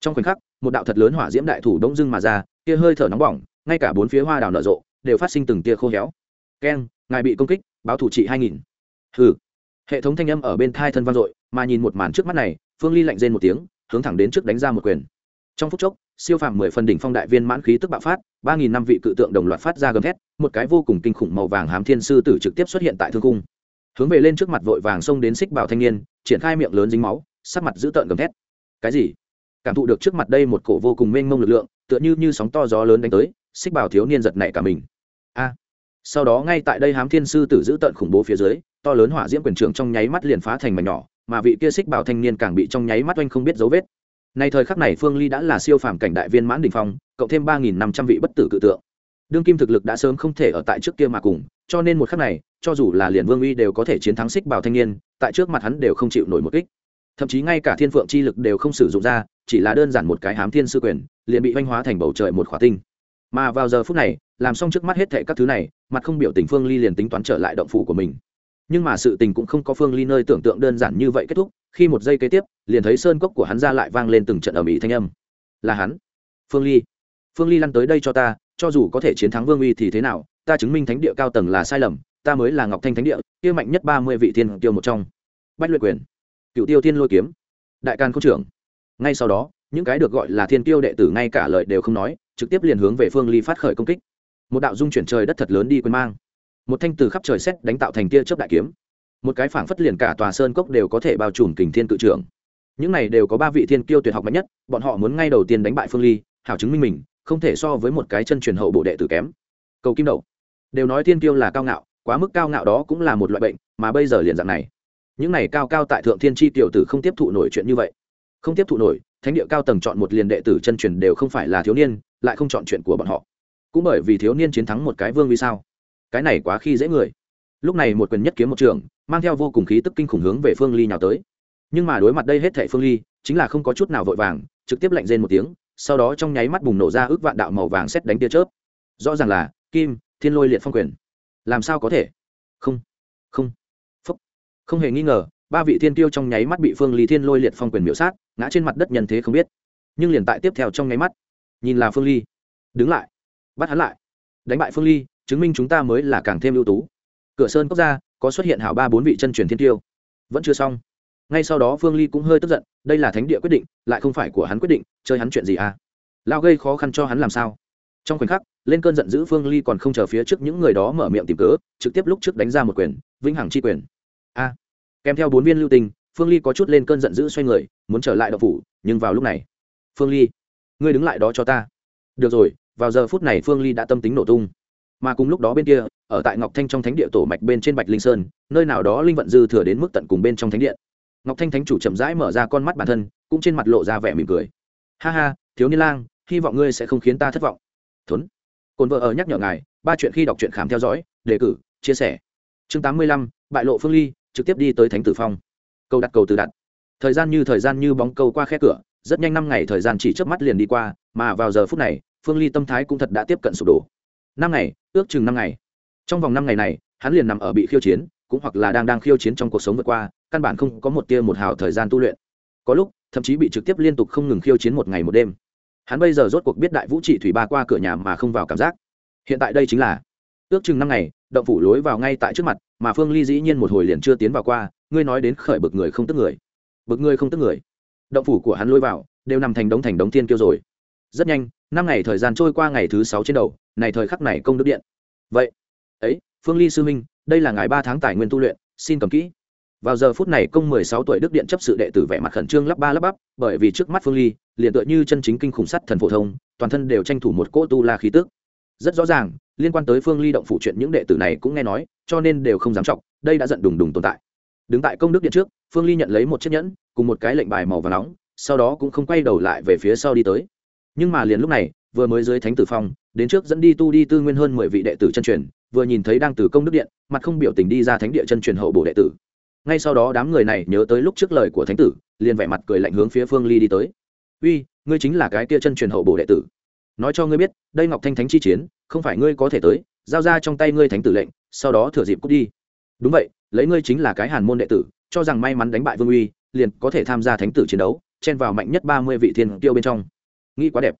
trong khoảnh khắc, một đạo thật lớn hỏa diễm đại thủ đông dưng mà ra, kia hơi thở nóng bỏng, ngay cả bốn phía hoa đào nở rộ, đều phát sinh từng tia khô héo. Keng ngài bị công kích, báo thủ trị hai nghìn. Hừ. Hệ thống thanh âm ở bên thai thân vang dội, mà nhìn một màn trước mắt này, phương ly lạnh rên một tiếng, hướng thẳng đến trước đánh ra một quyền. Trong phút chốc, siêu phàm mười phần đỉnh phong đại viên mãn khí tức bạo phát, ba nghìn năm vị cự tượng đồng loạt phát ra gầm thét, một cái vô cùng kinh khủng màu vàng hám thiên sư tử trực tiếp xuất hiện tại thương cung. Hướng về lên trước mặt vội vàng xông đến xích bảo thanh niên, triển khai miệng lớn dính máu, sắc mặt dữ tợn gầm thét. Cái gì? Cảm thụ được trước mặt đây một cổ vô cùng mênh mông lực lượng, tựa như như sóng to gió lớn đánh tới, xích bảo thiếu niên giật nảy cả mình. A! Sau đó ngay tại đây hám thiên sư tử giữ tận khủng bố phía dưới, to lớn hỏa diễm quyền trưởng trong nháy mắt liền phá thành mảnh nhỏ, mà vị kia xích bảo thanh niên càng bị trong nháy mắt oanh không biết dấu vết. Nay thời khắc này phương ly đã là siêu phàm cảnh đại viên mãn đình phong, cộng thêm ba nghìn năm trăm vị bất tử cự tượng. Đương kim thực lực đã sớm không thể ở tại trước kia mà cùng, cho nên một khắc này, cho dù là liền vương uy đều có thể chiến thắng xích bảo thanh niên, tại trước mặt hắn đều không chịu nổi một kích. Thậm chí ngay cả thiên phượng chi lực đều không sử dụng ra chỉ là đơn giản một cái hám thiên sư quyền, liền bị oanh hóa thành bầu trời một khỏa tinh. Mà vào giờ phút này, làm xong trước mắt hết thệ các thứ này, mặt không biểu tình phương ly liền tính toán trở lại động phủ của mình. Nhưng mà sự tình cũng không có phương ly nơi tưởng tượng đơn giản như vậy kết thúc, khi một giây kế tiếp, liền thấy sơn cốc của hắn ra lại vang lên từng trận ở mỹ thanh âm. Là hắn, phương ly. Phương ly lăn tới đây cho ta, cho dù có thể chiến thắng vương uy thì thế nào, ta chứng minh thánh địa cao tầng là sai lầm, ta mới là ngọc thanh thánh địa, kia mạnh nhất ba mươi vị thiên tiêu một trong. Bách luyện quyền. Cựu tiêu thiên lôi kiếm. Đại can không trưởng ngay sau đó, những cái được gọi là thiên tiêu đệ tử ngay cả lời đều không nói, trực tiếp liền hướng về phương ly phát khởi công kích. Một đạo dung chuyển trời đất thật lớn đi quên mang. Một thanh từ khắp trời xét đánh tạo thành tia chớp đại kiếm. Một cái phảng phất liền cả tòa sơn cốc đều có thể bao trùm kình thiên cự trưởng. Những này đều có ba vị thiên kiêu tuyệt học mạnh nhất, bọn họ muốn ngay đầu tiên đánh bại phương ly, hảo chứng minh mình, không thể so với một cái chân truyền hậu bộ đệ tử kém. Cầu kim đậu đều nói thiên kiêu là cao ngạo, quá mức cao ngạo đó cũng là một loại bệnh, mà bây giờ liền dạng này. Những này cao cao tại thượng thiên tri tiểu tử không tiếp thụ nổi chuyện như vậy không tiếp thụ nổi, thánh địa cao tầng chọn một liền đệ tử chân truyền đều không phải là thiếu niên, lại không chọn chuyện của bọn họ. Cũng bởi vì thiếu niên chiến thắng một cái vương vì sao? Cái này quá khi dễ người. Lúc này một quyền nhất kiếm một trường, mang theo vô cùng khí tức kinh khủng hướng về phương ly nhào tới. Nhưng mà đối mặt đây hết thệ phương ly, chính là không có chút nào vội vàng, trực tiếp lạnh rên một tiếng, sau đó trong nháy mắt bùng nổ ra ước vạn đạo màu vàng xét đánh tia chớp. Rõ ràng là, kim, thiên lôi liệt phong quyền. Làm sao có thể? Không không. Phúc không hề nghi ngờ ba vị thiên tiêu trong nháy mắt bị phương ly thiên lôi liệt phong quyền miễu sát, ngã trên mặt đất nhân thế không biết. Nhưng liền tại tiếp theo trong nháy mắt, nhìn là phương ly. Đứng lại, bắt hắn lại. Đánh bại phương ly, chứng minh chúng ta mới là càng thêm ưu tú. Cửa sơn quốc gia có xuất hiện hảo ba bốn vị chân truyền thiên tiêu vẫn chưa xong. Ngay sau đó phương ly cũng hơi tức giận, đây là thánh địa quyết định, lại không phải của hắn quyết định, chơi hắn chuyện gì à? Lao gây khó khăn cho hắn làm sao? Trong khoảnh khắc, lên cơn giận dữ phương ly còn không chờ phía trước những người đó mở miệng tìm cớ, trực tiếp lúc trước đánh ra một quyền, vĩnh hằng chi quyền. A! Kèm theo bốn viên lưu tình phương ly có chút lên cơn giận dữ xoay người muốn trở lại đậu phủ nhưng vào lúc này phương ly ngươi đứng lại đó cho ta. Được rồi vào giờ phút này phương ly đã tâm tính nổ tung. Mà cùng lúc đó bên kia ở tại ngọc thanh trong thánh địa tổ mạch bên trên bạch linh sơn nơi nào đó linh vận dư thừa đến mức tận cùng bên trong thánh điện ngọc thanh thánh chủ chậm rãi mở ra con mắt bản thân cũng trên mặt lộ ra vẻ mỉm cười. Ha ha thiếu niên lang hy vọng ngươi sẽ không khiến ta thất vọng. Thốn, cồn vợ ở nhắc nhở ngài ba chuyện khi đọc truyện khám theo dõi đề cử chia sẻ. Chương tám mươi lăm bại lộ phương ly trực tiếp đi tới thánh tử phong. Câu đặt cầu từ đặt. Thời gian như thời gian như bóng câu qua khe cửa, rất nhanh năm ngày thời gian chỉ trước mắt liền đi qua, mà vào giờ phút này, phương ly tâm thái cũng thật đã tiếp cận sụp đổ. Năm ngày, ước chừng năm ngày. Trong vòng năm ngày này, hắn liền nằm ở bị khiêu chiến, cũng hoặc là đang đang khiêu chiến trong cuộc sống vượt qua, căn bản không có một tia một hào thời gian tu luyện. Có lúc, thậm chí bị trực tiếp liên tục không ngừng khiêu chiến một ngày một đêm. Hắn bây giờ rốt cuộc biết đại vũ trị thủy ba qua cửa nhà mà không vào cảm giác. Hiện tại đây chính là, ước chừng năm ngày động phủ lối vào ngay tại trước mặt, mà phương ly dĩ nhiên một hồi liền chưa tiến vào qua, ngươi nói đến khởi bực người không tức người. Bực người không tức người. Động phủ của hắn lôi vào, đều nằm thành đống thành đống tiên kiêu rồi. Rất nhanh, năm ngày thời gian trôi qua ngày thứ sáu trên đầu, này thời khắc này công đức điện. Vậy, ấy, phương ly sư minh, đây là ngày ba tháng tài nguyên tu luyện, xin cầm kỹ. Vào giờ phút này công mười sáu tuổi đức điện chấp sự đệ tử vẻ mặt khẩn trương lắp ba lắp bắp, bởi vì trước mắt phương ly, liền tựa như chân chính kinh khủng sắt thần phổ thông, toàn thân đều tranh thủ một cỗ tu la khí tức rất rõ ràng, liên quan tới phương ly động phụ chuyện những đệ tử này cũng nghe nói, cho nên đều không dám trọng đây đã giận đùng đùng tồn tại. Đứng tại công đức điện trước, phương ly nhận lấy một chiếc nhẫn, cùng một cái lệnh bài màu và nóng, sau đó cũng không quay đầu lại về phía sau đi tới. Nhưng mà liền lúc này, vừa mới dưới thánh tử phong, đến trước dẫn đi tu đi tư nguyên hơn mười vị đệ tử chân truyền, vừa nhìn thấy đang từ công đức điện, mặt không biểu tình đi ra thánh địa chân truyền hậu bổ đệ tử. Ngay sau đó đám người này nhớ tới lúc trước lời của thánh tử, liền vẻ mặt cười lạnh hướng phía phương ly đi tới. Uy, ngươi chính là cái kia chân truyền hậu bổ đệ tử nói cho ngươi biết, đây ngọc thanh thánh chi chiến, không phải ngươi có thể tới, giao ra trong tay ngươi thánh tử lệnh, sau đó thừa dịp cút đi. Đúng vậy, lấy ngươi chính là cái hàn môn đệ tử, cho rằng may mắn đánh bại vương uy, liền có thể tham gia thánh tử chiến đấu, chen vào mạnh nhất ba mươi vị thiên tiêu bên trong. Nghĩ quá đẹp.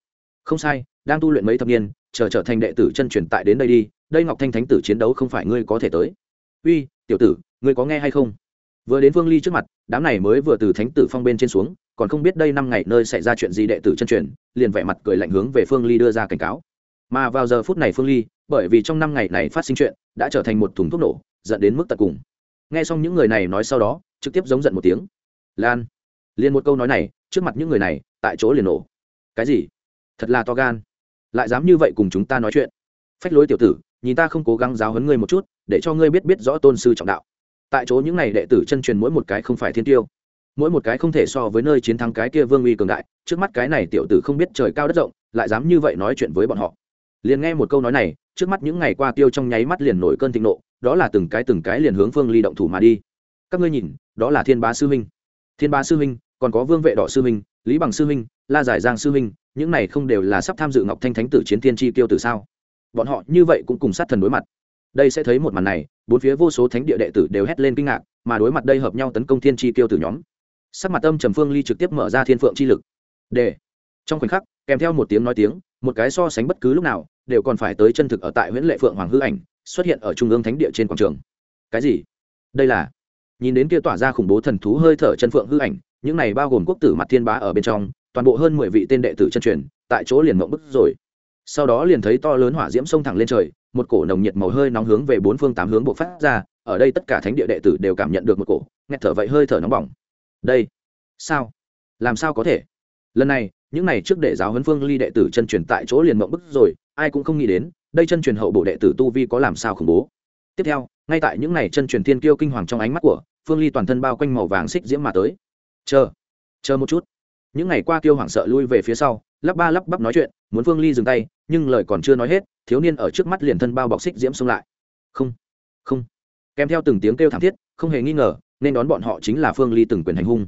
Không sai, đang tu luyện mấy thập niên, chờ trở thành đệ tử chân truyền tại đến đây đi, đây ngọc thanh thánh tử chiến đấu không phải ngươi có thể tới. Uy, tiểu tử, ngươi có nghe hay không? Vừa đến Vương ly trước mặt, đám này mới vừa từ thánh tử phong bên trên xuống còn không biết đây năm ngày nơi xảy ra chuyện gì đệ tử chân truyền, liền vẻ mặt cười lạnh hướng về phương ly đưa ra cảnh cáo. Mà vào giờ phút này phương ly, bởi vì trong năm ngày này phát sinh chuyện, đã trở thành một thùng thuốc nổ, dẫn đến mức tận cùng. Nghe xong những người này nói sau đó, trực tiếp giống giận một tiếng. Lan, liền một câu nói này, trước mặt những người này, tại chỗ liền nổ. Cái gì? Thật là to gan. Lại dám như vậy cùng chúng ta nói chuyện. Phách lối tiểu tử, nhìn ta không cố gắng giáo huấn ngươi một chút, để cho ngươi biết biết rõ tôn sư trọng đạo. Tại chỗ những này đệ tử chân truyền mỗi một cái không phải thiên tiêu mỗi một cái không thể so với nơi chiến thắng cái kia vương uy cường đại, trước mắt cái này tiểu tử không biết trời cao đất rộng, lại dám như vậy nói chuyện với bọn họ. Liền nghe một câu nói này, trước mắt những ngày qua tiêu trong nháy mắt liền nổi cơn thịnh nộ, đó là từng cái từng cái liền hướng phương ly động thủ mà đi. Các ngươi nhìn, đó là thiên bá sư huynh thiên bá sư huynh còn có vương vệ đỏ sư huynh lý bằng sư huynh la giải giang sư huynh những này không đều là sắp tham dự ngọc thanh thánh tử chiến tiên tri tiêu từ sao? Bọn họ như vậy cũng cùng sát thần đối mặt. Đây sẽ thấy một màn này, bốn phía vô số thánh địa đệ tử đều hét lên kinh ngạc, mà đối mặt đây hợp nhau tấn công thiên tri tiêu từ nhóm sắc mặt âm trầm phương ly trực tiếp mở ra thiên phượng chi lực. Để. Trong khoảnh khắc, kèm theo một tiếng nói tiếng, một cái so sánh bất cứ lúc nào, đều còn phải tới chân thực ở tại huyện lệ phượng hoàng hư ảnh, xuất hiện ở trung ương thánh địa trên quảng trường. Cái gì? Đây là. Nhìn đến kia tỏa ra khủng bố thần thú hơi thở chân phượng hư ảnh, những này bao gồm quốc tử mặt thiên bá ở bên trong, toàn bộ hơn mười vị tên đệ tử chân truyền, tại chỗ liền mộng bức rồi. Sau đó liền thấy to lớn hỏa diễm sông thẳng lên trời, một cổ nồng nhiệt màu hơi nóng hướng về bốn phương tám hướng bộ phát ra, ở đây tất cả thánh địa đệ tử đều cảm nhận được một cổ, nghẹt thở vậy hơi thở nóng bỏng đây. Sao? Làm sao có thể? Lần này, những này trước để giáo huấn phương ly đệ tử chân truyền tại chỗ liền mộng bức rồi, ai cũng không nghĩ đến, đây chân truyền hậu bộ đệ tử tu vi có làm sao khủng bố. Tiếp theo, ngay tại những này chân truyền thiên kiêu kinh hoàng trong ánh mắt của phương ly toàn thân bao quanh màu vàng xích diễm mà tới. Chờ chờ một chút. Những ngày qua kiêu hoảng sợ lui về phía sau, lắp ba lắp bắp nói chuyện, muốn phương ly dừng tay, nhưng lời còn chưa nói hết, thiếu niên ở trước mắt liền thân bao bọc xích diễm xông lại. Không không. Kèm theo từng tiếng kêu thảm thiết, không hề nghi ngờ nên đón bọn họ chính là phương ly từng quyền hành hung.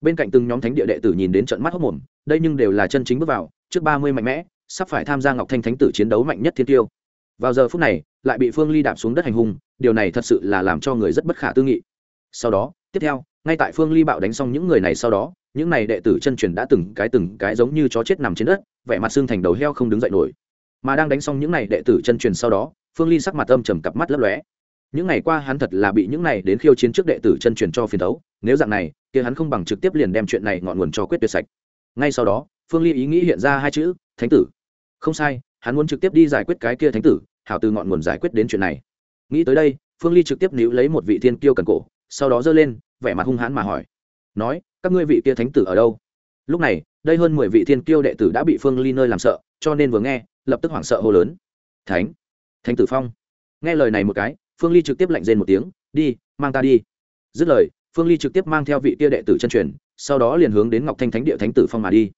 Bên cạnh từng nhóm thánh địa đệ tử nhìn đến trận mắt hốc mồm, đây nhưng đều là chân chính bước vào, trước ba mươi mạnh mẽ, sắp phải tham gia ngọc thanh thánh tử chiến đấu mạnh nhất thiên tiêu. Vào giờ phút này, lại bị phương ly đạp xuống đất hành hung, điều này thật sự là làm cho người rất bất khả tư nghị. Sau đó, tiếp theo, ngay tại phương ly bạo đánh xong những người này sau đó, những này đệ tử chân truyền đã từng cái từng cái giống như chó chết nằm trên đất, vẻ mặt xương thành đầu heo không đứng dậy nổi. Mà đang đánh xong những này đệ tử chân truyền sau đó, phương ly sắc mặt âm trầm cặp mắt lấp lóe những ngày qua hắn thật là bị những này đến khiêu chiến trước đệ tử chân truyền cho phiền thấu, nếu dạng này, kia hắn không bằng trực tiếp liền đem chuyện này ngọn nguồn cho quyết tuyệt sạch. Ngay sau đó, phương ly ý nghĩ hiện ra hai chữ, thánh tử. Không sai, hắn muốn trực tiếp đi giải quyết cái kia thánh tử, hảo từ ngọn nguồn giải quyết đến chuyện này. Nghĩ tới đây, phương ly trực tiếp níu lấy một vị thiên kiêu cần cổ, sau đó giơ lên, vẻ mặt hung hãn mà hỏi, nói, các ngươi vị kia thánh tử ở đâu? Lúc này, đây hơn mười vị thiên kiêu đệ tử đã bị phương ly nơi làm sợ, cho nên vừa nghe, lập tức hoảng sợ hô lớn, thánh thánh tử phong. Nghe lời này một cái phương ly trực tiếp lạnh rên một tiếng, đi, mang ta đi. Dứt lời, phương ly trực tiếp mang theo vị tia đệ tử chân truyền, sau đó liền hướng đến ngọc thanh thánh địa thánh tử phong mà đi.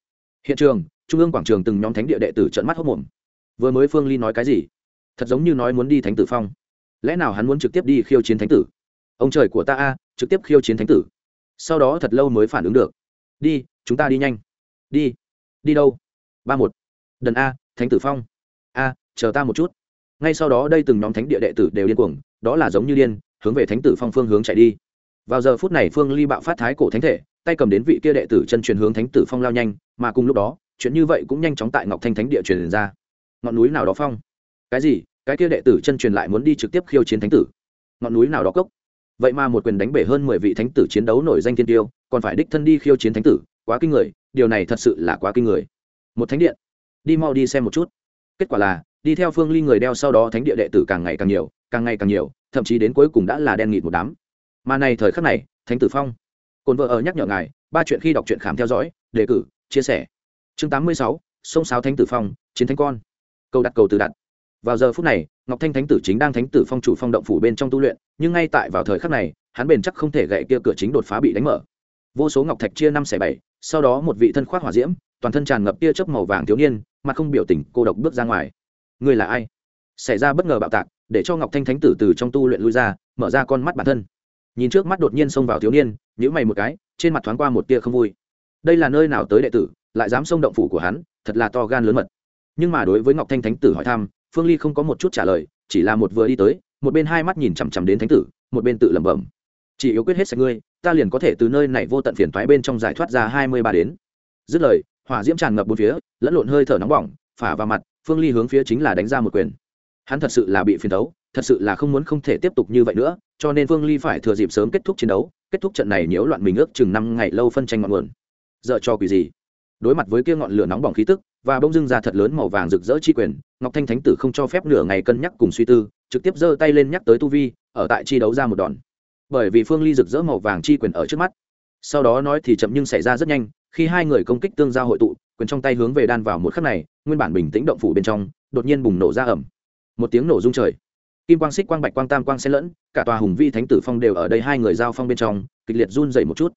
Hiện trường, trung ương quảng trường từng nhóm thánh địa đệ tử trận mắt hốc mồm vừa mới phương ly nói cái gì? Thật giống như nói muốn đi thánh tử phong. Lẽ nào hắn muốn trực tiếp đi khiêu chiến thánh tử? Ông trời của ta a, trực tiếp khiêu chiến thánh tử. Sau đó thật lâu mới phản ứng được. Đi, chúng ta đi nhanh. Đi. Đi đâu? Ba một. Đần a, thánh tử phong. A, chờ ta một chút. Ngay sau đó đây từng nhóm thánh địa đệ tử đều điên cuồng đó là giống như điên, hướng về thánh tử phong phương hướng chạy đi. Vào giờ phút này phương ly bạo phát thái cổ thánh thể, tay cầm đến vị kia đệ tử chân truyền hướng thánh tử phong lao nhanh, mà cùng lúc đó, chuyện như vậy cũng nhanh chóng tại ngọc thanh thánh địa truyền ra. Ngọn núi nào đó phong? Cái gì? Cái kia đệ tử chân truyền lại muốn đi trực tiếp khiêu chiến thánh tử. Ngọn núi nào đó cốc? Vậy mà một quyền đánh bể hơn mười vị thánh tử chiến đấu nổi danh thiên tiêu, còn phải đích thân đi khiêu chiến thánh tử, quá kinh người, điều này thật sự là quá kinh người. Một thánh điện. Đi mau đi xem một chút. Kết quả là, đi theo phương ly người đeo sau đó thánh địa đệ tử càng ngày càng nhiều càng ngày càng nhiều, thậm chí đến cuối cùng đã là đen nghịt một đám. Mà này thời khắc này, thánh tử phong cồn vợ ở nhắc nhở ngài, ba chuyện khi đọc truyện khám theo dõi, đề cử, chia sẻ. Chương tám mươi sáu, sông sáo thánh tử phong, chiến thánh con. Câu đặt cầu từ đặt. Vào giờ phút này, ngọc thanh thánh tử chính đang thánh tử phong chủ phong động phủ bên trong tu luyện, nhưng ngay tại vào thời khắc này, hắn bền chắc không thể gậy kia cửa chính đột phá bị đánh mở. Vô số ngọc thạch chia năm xẻ bảy, sau đó một vị thân khoác hỏa diễm, toàn thân tràn ngập tia chớp màu vàng thiếu niên mà không biểu tình, cô độc bước ra ngoài. Người là ai? Xảy ra bất ngờ bạo tạc để cho ngọc thanh thánh tử từ trong tu luyện lui ra, mở ra con mắt bản thân. Nhìn trước mắt đột nhiên xông vào thiếu niên nhữ mày một cái, trên mặt thoáng qua một tia không vui. Đây là nơi nào tới đệ tử, lại dám xông động phủ của hắn, thật là to gan lớn mật. Nhưng mà đối với ngọc thanh thánh tử hỏi thăm, phương ly không có một chút trả lời, chỉ là một vừa đi tới, một bên hai mắt nhìn chằm chằm đến thánh tử, một bên tự lẩm bẩm. Chỉ yếu quyết hết sạch ngươi, ta liền có thể từ nơi này vô tận phiền thoái bên trong giải thoát ra hai mươi ba đến. Dứt lời, hỏa diễm tràn ngập bốn phía, lẫn lộn hơi thở nóng bỏng, phả vào mặt, phương ly hướng phía chính là đánh ra một quyền hắn thật sự là bị phiền thấu, thật sự là không muốn không thể tiếp tục như vậy nữa, cho nên Vương ly phải thừa dịp sớm kết thúc chiến đấu, kết thúc trận này nhiễu loạn mình ước chừng năm ngày lâu phân tranh ngọn nguồn. Dợ cho quỷ gì? Đối mặt với kia ngọn lửa nóng bỏng khí tức, và bông dưng ra thật lớn màu vàng rực rỡ chi quyền, ngọc thanh thánh tử không cho phép nửa ngày cân nhắc cùng suy tư, trực tiếp giơ tay lên nhắc tới tu vi, ở tại chi đấu ra một đòn. Bởi vì phương ly rực rỡ màu vàng chi quyền ở trước mắt. Sau đó nói thì chậm nhưng xảy ra rất nhanh, khi hai người công kích tương giao hội tụ, quyền trong tay hướng về đan vào một khắc này, nguyên bản bình tĩnh động phủ bên trong, đột nhiên bùng nổ ra ẩm một tiếng nổ rung trời. Kim quang xích quang bạch quang tam quang xen lẫn, cả tòa hùng vi thánh tử phong đều ở đây hai người giao phong bên trong, kịch liệt run dậy một chút.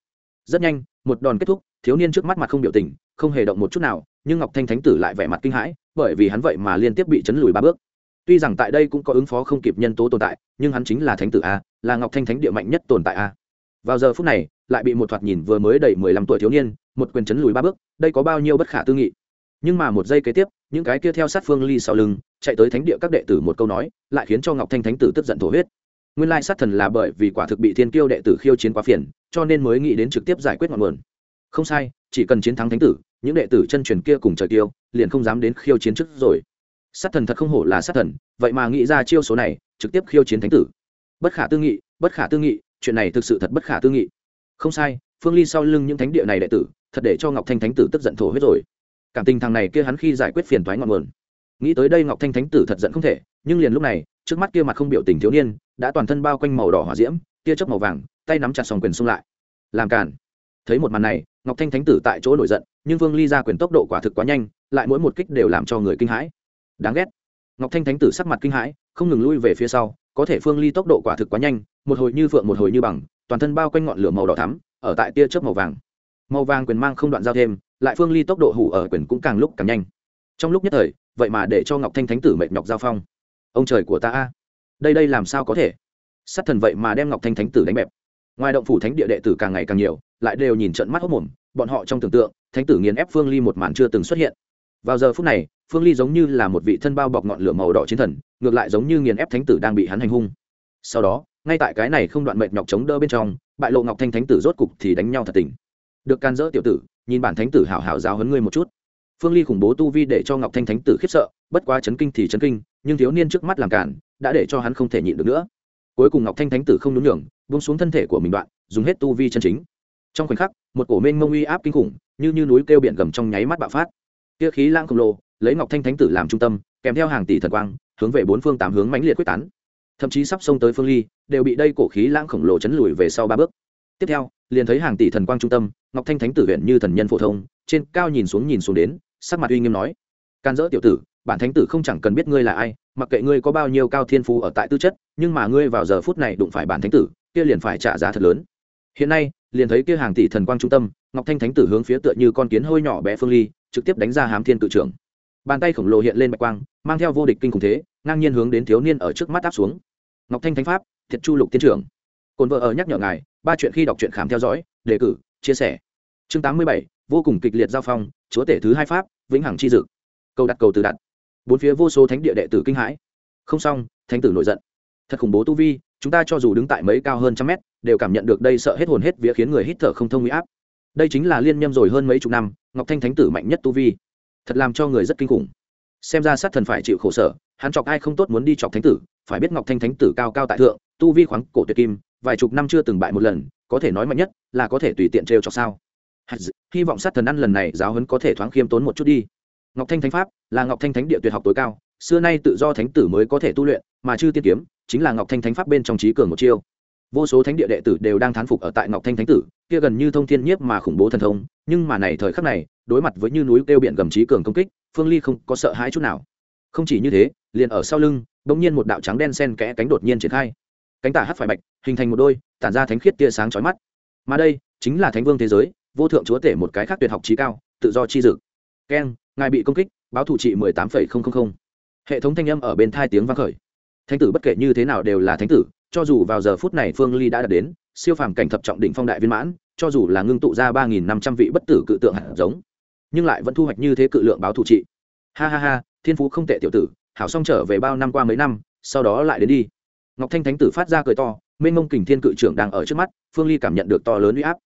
Rất nhanh, một đòn kết thúc, thiếu niên trước mắt mặt không biểu tình, không hề động một chút nào, nhưng ngọc thanh thánh tử lại vẻ mặt kinh hãi, bởi vì hắn vậy mà liên tiếp bị chấn lùi ba bước. Tuy rằng tại đây cũng có ứng phó không kịp nhân tố tồn tại, nhưng hắn chính là thánh tử a, là ngọc thanh thánh địa mạnh nhất tồn tại a. Vào giờ phút này, lại bị một thoạt nhìn vừa mới đầy mười lăm tuổi thiếu niên, một quyền chấn lùi ba bước, đây có bao nhiêu bất khả tư nghị. Nhưng mà một giây kế tiếp, những cái kia theo sát phương ly sau lưng chạy tới thánh địa các đệ tử một câu nói, lại khiến cho ngọc thanh thánh tử tức giận thổ huyết. Nguyên lai sát thần là bởi vì quả thực bị thiên kiêu đệ tử khiêu chiến quá phiền, cho nên mới nghĩ đến trực tiếp giải quyết ngọn nguồn. Không sai, chỉ cần chiến thắng thánh tử, những đệ tử chân truyền kia cùng trời tiêu liền không dám đến khiêu chiến trước rồi. Sát thần thật không hổ là sát thần, vậy mà nghĩ ra chiêu số này, trực tiếp khiêu chiến thánh tử. Bất khả tư nghị, bất khả tư nghị, chuyện này thực sự thật bất khả tư nghị. Không sai, phương ly sau lưng những thánh địa này đệ tử, thật để cho ngọc thanh thánh tử tức giận thổ huyết rồi. Cảm tình thằng này kia hắn khi giải quyết phiền thoái ngọn nguồn nghĩ tới đây ngọc thanh thánh tử thật giận không thể, nhưng liền lúc này, trước mắt kia mặt không biểu tình thiếu niên, đã toàn thân bao quanh màu đỏ hỏa diễm, tia chớp màu vàng, tay nắm chặt sòng quyền xung lại. Làm cản thấy một màn này, ngọc thanh thánh tử tại chỗ nổi giận, nhưng vương ly ra quyền tốc độ quả thực quá nhanh, lại mỗi một kích đều làm cho người kinh hãi. Đáng ghét. Ngọc thanh thánh tử sắc mặt kinh hãi, không ngừng lui về phía sau, có thể phương ly tốc độ quả thực quá nhanh, một hồi như phượng một hồi như bằng, toàn thân bao quanh ngọn lửa màu đỏ thắm, ở tại tia chớp màu vàng. Màu vàng quyền mang không đoạn giao thêm, lại phương ly tốc độ hủ ở quyền cũng càng lúc càng nhanh. Trong lúc nhất thời vậy mà để cho ngọc thanh thánh tử mệt nhọc giao phong. Ông trời của ta a, đây đây làm sao có thể? Sát thần vậy mà đem ngọc thanh thánh tử đánh bẹp. Ngoài động phủ thánh địa đệ tử càng ngày càng nhiều, lại đều nhìn trận mắt hốc mồm, bọn họ trong tưởng tượng, thánh tử nghiền ép phương ly một màn chưa từng xuất hiện. Vào giờ phút này, phương ly giống như là một vị thân bao bọc ngọn lửa màu đỏ chiến thần, ngược lại giống như nghiền ép thánh tử đang bị hắn hành hung. Sau đó, ngay tại cái này không đoạn mệt nhọc chống đỡ bên trong, bại lộ ngọc thanh thánh tử rốt cục thì đánh nhau thật tình. Được can dỡ tiểu tử, nhìn bản thánh tử hảo hảo giáo hấn ngươi một chút phương ly khủng bố tu vi để cho ngọc thanh thánh tử khiếp sợ, bất quá chấn kinh thì chấn kinh, nhưng thiếu niên trước mắt làm cản, đã để cho hắn không thể nhịn được nữa. Cuối cùng ngọc thanh thánh tử không đúng nhường, buông xuống thân thể của mình đoạn, dùng hết tu vi chân chính. Trong khoảnh khắc, một cổ mênh mông uy áp kinh khủng, như như núi kêu biển gầm trong nháy mắt bạo phát. Kia khí lang khổng lồ, lấy ngọc thanh thánh tử làm trung tâm, kèm theo hàng tỷ thần quang, hướng về bốn phương tám hướng mãnh liệt quyết tán. Thậm chí sắp xông tới phương ly, đều bị đây cổ khí lãng khổng lồ chấn lùi về sau ba bước tiếp theo, liền thấy hàng tỷ thần quang trung tâm, ngọc thanh thánh tử huyện như thần nhân phổ thông, trên cao nhìn xuống nhìn xuống đến, sắc mặt uy nghiêm nói, can dỡ tiểu tử, bản thánh tử không chẳng cần biết ngươi là ai, mặc kệ ngươi có bao nhiêu cao thiên phú ở tại tư chất, nhưng mà ngươi vào giờ phút này đụng phải bản thánh tử, kia liền phải trả giá thật lớn. Hiện nay, liền thấy kia hàng tỷ thần quang trung tâm, ngọc thanh thánh tử hướng phía tựa như con kiến hơi nhỏ bé phương ly, trực tiếp đánh ra hám thiên cự trưởng. Bàn tay khổng lồ hiện lên bạch quang, mang theo vô địch kinh khủng thế, ngang nhiên hướng đến thiếu niên ở trước mắt áp xuống. Ngọc thanh thánh pháp, thiệt chu lục tiên trưởng, cồn vợ ở nhắc nhở ngài ba chuyện khi đọc truyện khám theo dõi, đề cử, chia sẻ. Chương tám mươi bảy, vô cùng kịch liệt giao phong, chúa tể thứ hai pháp, vĩnh hằng chi dực. Cầu đặt cầu từ đặt. Bốn phía vô số thánh địa đệ tử kinh hãi. Không xong, thánh tử nổi giận. Thật khủng bố tu vi, chúng ta cho dù đứng tại mấy cao hơn trăm mét, đều cảm nhận được đây sợ hết hồn hết vía khiến người hít thở không thông huy áp. Đây chính là liên nhâm rồi hơn mấy chục năm, ngọc thanh thánh tử mạnh nhất tu vi. Thật làm cho người rất kinh khủng. Xem ra sát thần phải chịu khổ sở, hắn chọc ai không tốt muốn đi chọc thánh tử, phải biết ngọc thanh thánh tử cao cao tại thượng, tu vi khoáng cổ tuyệt kim vài chục năm chưa từng bại một lần, có thể nói mạnh nhất là có thể tùy tiện trêu chọc sao. Hy vọng sát thần ăn lần này giáo huấn có thể thoáng khiêm tốn một chút đi. Ngọc thanh thánh pháp là ngọc thanh thánh địa tuyệt học tối cao, xưa nay tự do thánh tử mới có thể tu luyện, mà chư tiên kiếm chính là ngọc thanh thánh pháp bên trong trí cường một chiêu. Vô số thánh địa đệ tử đều đang thán phục ở tại ngọc thanh thánh tử, kia gần như thông thiên nhiếp mà khủng bố thần thông, nhưng mà này thời khắc này, đối mặt với như núi kêu biển gầm trí cường công kích, phương ly không có sợ hãi chút nào. Không chỉ như thế, liền ở sau lưng, bỗng nhiên một đạo trắng đen sen kẽ cánh đột nhiên triển khai cánh tả hắt phải bạch, hình thành một đôi, tản ra thánh khiết tia sáng chói mắt. Mà đây chính là thánh vương thế giới, vô thượng chúa tể một cái khác tuyệt học trí cao, tự do chi dực. Keng ngài bị công kích, báo thủ trị mười tám phẩy không không không. Hệ thống thanh âm ở bên thai tiếng vang khởi. Thánh tử bất kể như thế nào đều là thánh tử, cho dù vào giờ phút này phương ly đã đạt đến, siêu phàm cảnh thập trọng đỉnh phong đại viên mãn, cho dù là ngưng tụ ra ba nghìn năm trăm vị bất tử cự tượng hạt giống, nhưng lại vẫn thu hoạch như thế cự lượng báo thủ trị. Ha ha ha, thiên phú không tệ tiểu tử, hảo xong trở về bao năm qua mấy năm, sau đó lại đến đi ngọc thanh thánh tử phát ra cười to mênh mông kình thiên cự trưởng đang ở trước mắt, phương ly cảm nhận được to lớn u y áp.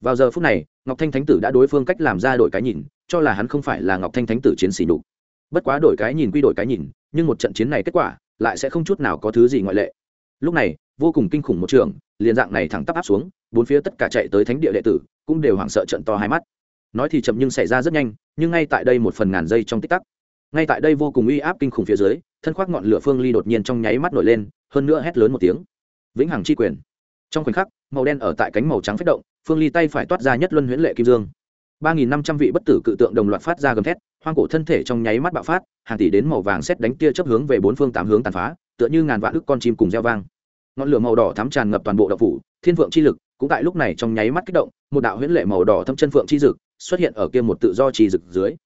Vào giờ phút này, ngọc thanh thánh tử đã đối phương cách làm ra đổi cái nhìn, cho là hắn không phải là ngọc thanh thánh tử chiến sĩ đủ bất quá đổi cái nhìn quy đổi cái nhìn, nhưng một trận chiến này kết quả, lại sẽ không chút nào có thứ gì ngoại lệ. Lúc này, vô cùng kinh khủng một trường, liền dạng này thẳng tắp áp xuống, bốn phía tất cả chạy tới thánh địa đệ tử, cũng đều hoảng sợ trận to hai mắt. Nói thì chậm nhưng xảy ra rất nhanh, nhưng ngay tại đây một phần ngàn giây trong tích tắc, ngay tại đây vô cùng uy áp kinh khủng phía dưới thân khoác ngọn lửa phương ly đột nhiên trong nháy mắt nổi lên, hơn nữa hét lớn một tiếng. Vĩnh hằng chi quyền. Trong khoảnh khắc, màu đen ở tại cánh màu trắng phết động, phương ly tay phải toát ra nhất luân huyễn lệ kim dương. Ba nghìn năm trăm vị bất tử cự tượng đồng loạt phát ra gầm thét, hoang cổ thân thể trong nháy mắt bạo phát, hàng tỷ đến màu vàng xét đánh tia chấp hướng về bốn phương tám hướng tàn phá, tựa như ngàn vạn ức con chim cùng gieo vang. Ngọn lửa màu đỏ thắm tràn ngập toàn bộ đậu phủ, thiên phượng chi lực cũng tại lúc này trong nháy mắt kích động, một đạo huyễn lệ màu đỏ thâm chân phượng chi dực xuất hiện ở kia một tự do trì dực dưới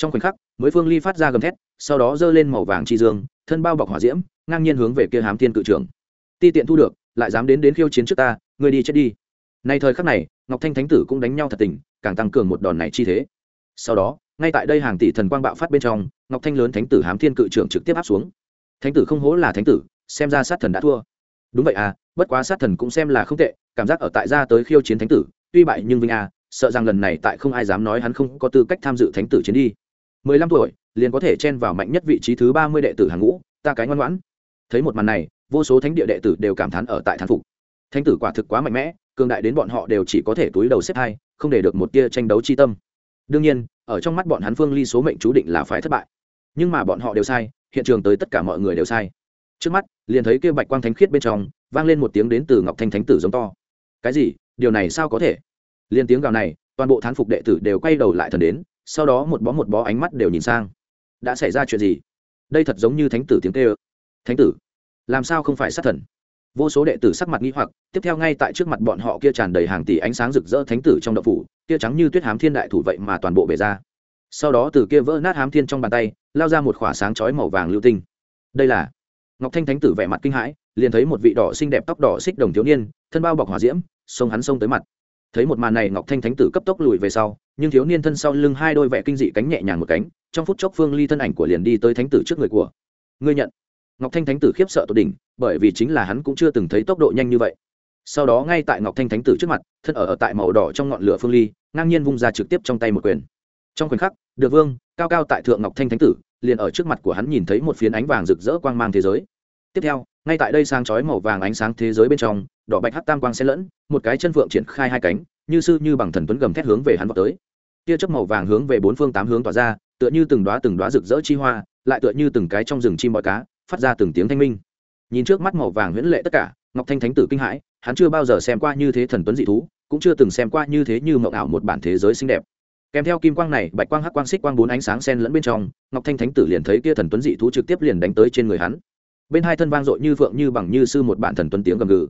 trong khoảnh khắc, mới phương ly phát ra gầm thét, sau đó giơ lên màu vàng chi dương, thân bao bọc hỏa diễm, ngang nhiên hướng về kia hám thiên cự trưởng. Ti tiện thu được, lại dám đến đến khiêu chiến trước ta người đi chết đi. Nay thời khắc này, ngọc thanh thánh tử cũng đánh nhau thật tình, càng tăng cường một đòn này chi thế. Sau đó, ngay tại đây hàng tỷ thần quang bạo phát bên trong, ngọc thanh lớn thánh tử hám thiên cự trưởng trực tiếp áp xuống. Thánh tử không hố là thánh tử, xem ra sát thần đã thua. Đúng vậy à bất quá sát thần cũng xem là không tệ, cảm giác ở tại gia tới khiêu chiến thánh tử, tuy bại nhưng vinh à sợ rằng lần này tại không ai dám nói hắn không có tư cách tham dự thánh tử chiến đi mười lăm tuổi, liền có thể chen vào mạnh nhất vị trí thứ ba mươi đệ tử hàng ngũ, ta cái ngoan ngoãn. Thấy một màn này, vô số thánh địa đệ tử đều cảm thán ở tại thán phục. Thánh tử quả thực quá mạnh mẽ, cường đại đến bọn họ đều chỉ có thể túi đầu xếp hai, không để được một tia tranh đấu chi tâm. Đương nhiên, ở trong mắt bọn hắn phương ly số mệnh chú định là phải thất bại. Nhưng mà bọn họ đều sai, hiện trường tới tất cả mọi người đều sai. Trước mắt, liền thấy kia bạch quang thánh khiết bên trong, vang lên một tiếng đến từ ngọc thanh thánh tử giống to. Cái gì? Điều này sao có thể? Liền tiếng gào này, toàn bộ thán phục đệ tử đều quay đầu lại thần đến sau đó một bó một bó ánh mắt đều nhìn sang. Đã xảy ra chuyện gì? Đây thật giống như thánh tử tiếng kêu. Thánh tử? Làm sao không phải sát thần? Vô số đệ tử sắc mặt nghi hoặc, tiếp theo ngay tại trước mặt bọn họ kia tràn đầy hàng tỷ ánh sáng rực rỡ thánh tử trong đậu phủ, kia trắng như tuyết hám thiên đại thủ vậy mà toàn bộ bể ra. Sau đó từ kia vỡ nát hám thiên trong bàn tay, lao ra một khỏa sáng chói màu vàng lưu tinh. Đây là ngọc thanh thánh tử vẻ mặt kinh hãi, liền thấy một vị đỏ xinh đẹp tóc đỏ xích đồng thiếu niên, thân bao bọc hỏa diễm sông hắn sông tới mặt thấy một màn này ngọc thanh thánh tử cấp tốc lùi về sau nhưng thiếu niên thân sau lưng hai đôi vẻ kinh dị cánh nhẹ nhàng một cánh trong phút chốc phương ly thân ảnh của liền đi tới thánh tử trước người của. Ngươi nhận. Ngọc thanh thánh tử khiếp sợ tột đỉnh bởi vì chính là hắn cũng chưa từng thấy tốc độ nhanh như vậy. Sau đó ngay tại ngọc thanh thánh tử trước mặt thân ở, ở tại màu đỏ trong ngọn lửa phương ly ngang nhiên vung ra trực tiếp trong tay một quyền. Trong khoảnh khắc được vương cao cao tại thượng ngọc thanh thánh tử liền ở trước mặt của hắn nhìn thấy một phiến ánh vàng rực rỡ quang mang thế giới tiếp theo, ngay tại đây sang chói màu vàng ánh sáng thế giới bên trong, đỏ bạch hắc tam quang xen lẫn, một cái chân phượng triển khai hai cánh, như sư như bằng thần tuấn gầm thét hướng về hắn vào tới. Tia chớp màu vàng hướng về bốn phương tám hướng tỏa ra, tựa như từng đóa từng đóa rực rỡ chi hoa, lại tựa như từng cái trong rừng chim bói cá, phát ra từng tiếng thanh minh. Nhìn trước mắt màu vàng huyễn lệ tất cả, ngọc thanh thánh tử kinh hãi, hắn chưa bao giờ xem qua như thế thần tuấn dị thú, cũng chưa từng xem qua như thế như mộng ảo một bản thế giới xinh đẹp. Kèm theo kim quang này, bạch quang hắc quang xích quang bốn ánh sáng sen lẫn bên trong, ngọc thanh thánh tử liền thấy kia thần tuấn dị thú trực tiếp liền đánh tới trên người hắn bên hai thân vang dội như phượng như bằng như sư một bản thần tuấn tiếng gầm gừ.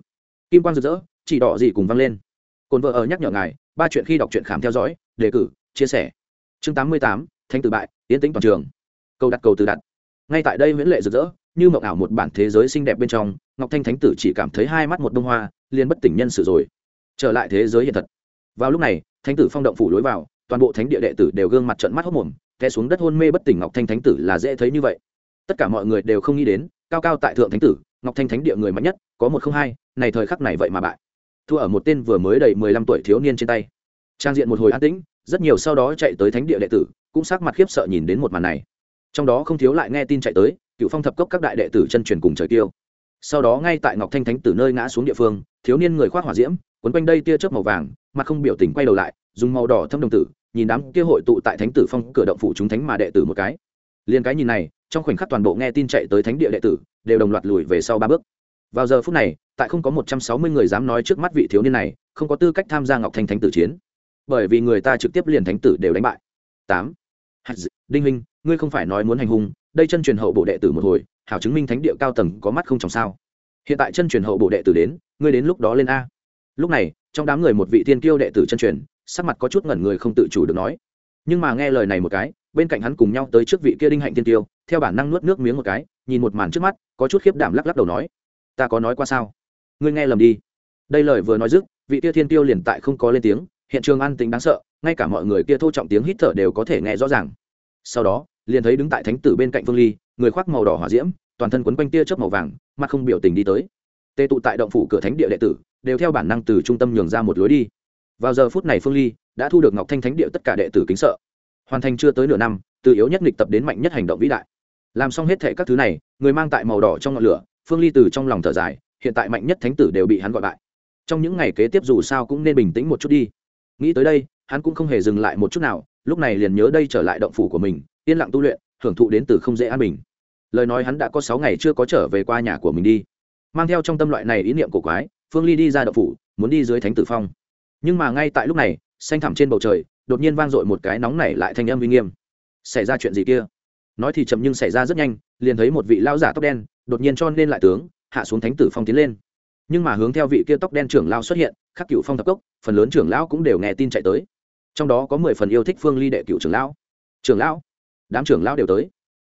Kim quang rực rỡ, chỉ đỏ gì cùng vang lên. Cồn vợ ở nhắc nhở ngài, ba chuyện khi đọc truyện khám theo dõi, đề cử, chia sẻ. Chương tám mươi tám, thánh tử bại tiến tĩnh toàn trường. Câu đặt cầu từ đặt. Ngay tại đây nguyễn lệ rực rỡ, như mộng ảo một bản thế giới xinh đẹp bên trong, ngọc thanh thánh tử chỉ cảm thấy hai mắt một bông hoa, liền bất tỉnh nhân sự rồi. Trở lại thế giới hiện thật. Vào lúc này, thánh tử phong động phủ lối vào, toàn bộ thánh địa đệ tử đều gương mặt trận mắt hốc mồm, té xuống đất hôn mê bất tỉnh ngọc thanh thánh tử là dễ thấy như vậy tất cả mọi người đều không nghĩ đến, cao cao tại thượng thánh tử, ngọc thanh thánh địa người mạnh nhất, có một không hai, này thời khắc này vậy mà bại. Thua ở một tên vừa mới đầy mười lăm tuổi thiếu niên trên tay. Trang diện một hồi an tĩnh, rất nhiều sau đó chạy tới thánh địa đệ tử, cũng sắc mặt khiếp sợ nhìn đến một màn này. Trong đó không thiếu lại nghe tin chạy tới, cựu phong thập cốc các đại đệ tử chân truyền cùng trời tiêu. Sau đó ngay tại ngọc thanh thánh tử nơi ngã xuống địa phương, thiếu niên người khoác hỏa diễm, quấn quanh đây tia chớp màu vàng, mặt không biểu tình quay đầu lại, dùng màu đỏ thâm đồng tử, nhìn đám kia hội tụ tại thánh tử phong cửa động phủ chúng thánh mà đệ tử một cái liền cái nhìn này, trong khoảnh khắc toàn bộ nghe tin chạy tới thánh địa đệ tử, đều đồng loạt lùi về sau ba bước. Vào giờ phút này, tại không có một trăm sáu mươi người dám nói trước mắt vị thiếu niên này, không có tư cách tham gia ngọc thanh thánh tử chiến. Bởi vì người ta trực tiếp liền thánh tử đều đánh bại. Tám. Đinh huynh, ngươi không phải nói muốn hành hung, đây chân truyền hậu bộ đệ tử một hồi, hảo chứng minh thánh địa cao tầng có mắt không trong sao. Hiện tại chân truyền hậu bộ đệ tử đến, ngươi đến lúc đó lên a. Lúc này, trong đám người một vị tiên kiêu đệ tử chân truyền, sắc mặt có chút ngẩn người không tự chủ được nói. Nhưng mà nghe lời này một cái bên cạnh hắn cùng nhau tới trước vị kia đinh hạnh tiên tiêu, theo bản năng nuốt nước miếng một cái, nhìn một màn trước mắt, có chút khiếp đảm lắc lắc đầu nói, ta có nói qua sao? Ngươi nghe lầm đi. Đây lời vừa nói dứt, vị kia thiên tiêu liền tại không có lên tiếng, hiện trường an tính đáng sợ, ngay cả mọi người kia thô trọng tiếng hít thở đều có thể nghe rõ ràng. Sau đó, liền thấy đứng tại thánh tử bên cạnh phương ly, người khoác màu đỏ hỏa diễm, toàn thân quấn quanh tia chớp màu vàng, mặt không biểu tình đi tới. Tê tụ tại động phủ cửa thánh địa đệ tử, đều theo bản năng từ trung tâm nhường ra một lối đi. Vào giờ phút này phương ly đã thu được ngọc thanh thánh địa tất cả đệ tử kính sợ hoàn thành chưa tới nửa năm, từ yếu nhất nghịch tập đến mạnh nhất hành động vĩ đại. Làm xong hết thệ các thứ này, người mang tại màu đỏ trong ngọn lửa, phương ly từ trong lòng thở dài, hiện tại mạnh nhất thánh tử đều bị hắn gọi bại. Trong những ngày kế tiếp dù sao cũng nên bình tĩnh một chút đi. Nghĩ tới đây, hắn cũng không hề dừng lại một chút nào, lúc này liền nhớ đây trở lại động phủ của mình, yên lặng tu luyện hưởng thụ đến từ không dễ an bình. Lời nói hắn đã có sáu ngày chưa có trở về qua nhà của mình đi. Mang theo trong tâm loại này ý niệm của quái, phương ly đi ra động phủ, muốn đi dưới thánh tử phong. Nhưng mà ngay tại lúc này, xanh thẳm trên bầu trời đột nhiên vang dội một cái nóng nảy lại thanh âm uy nghiêm. Xảy ra chuyện gì kia? Nói thì chậm nhưng xảy ra rất nhanh, liền thấy một vị lão giả tóc đen, đột nhiên cho nên lại tướng, hạ xuống thánh tử phong tiến lên. Nhưng mà hướng theo vị kia tóc đen trưởng lao xuất hiện, khắc cựu phong thập cốc, phần lớn trưởng lão cũng đều nghe tin chạy tới. Trong đó có mười phần yêu thích phương ly đệ cựu trưởng lão. Trưởng lão? Đám trưởng lão đều tới.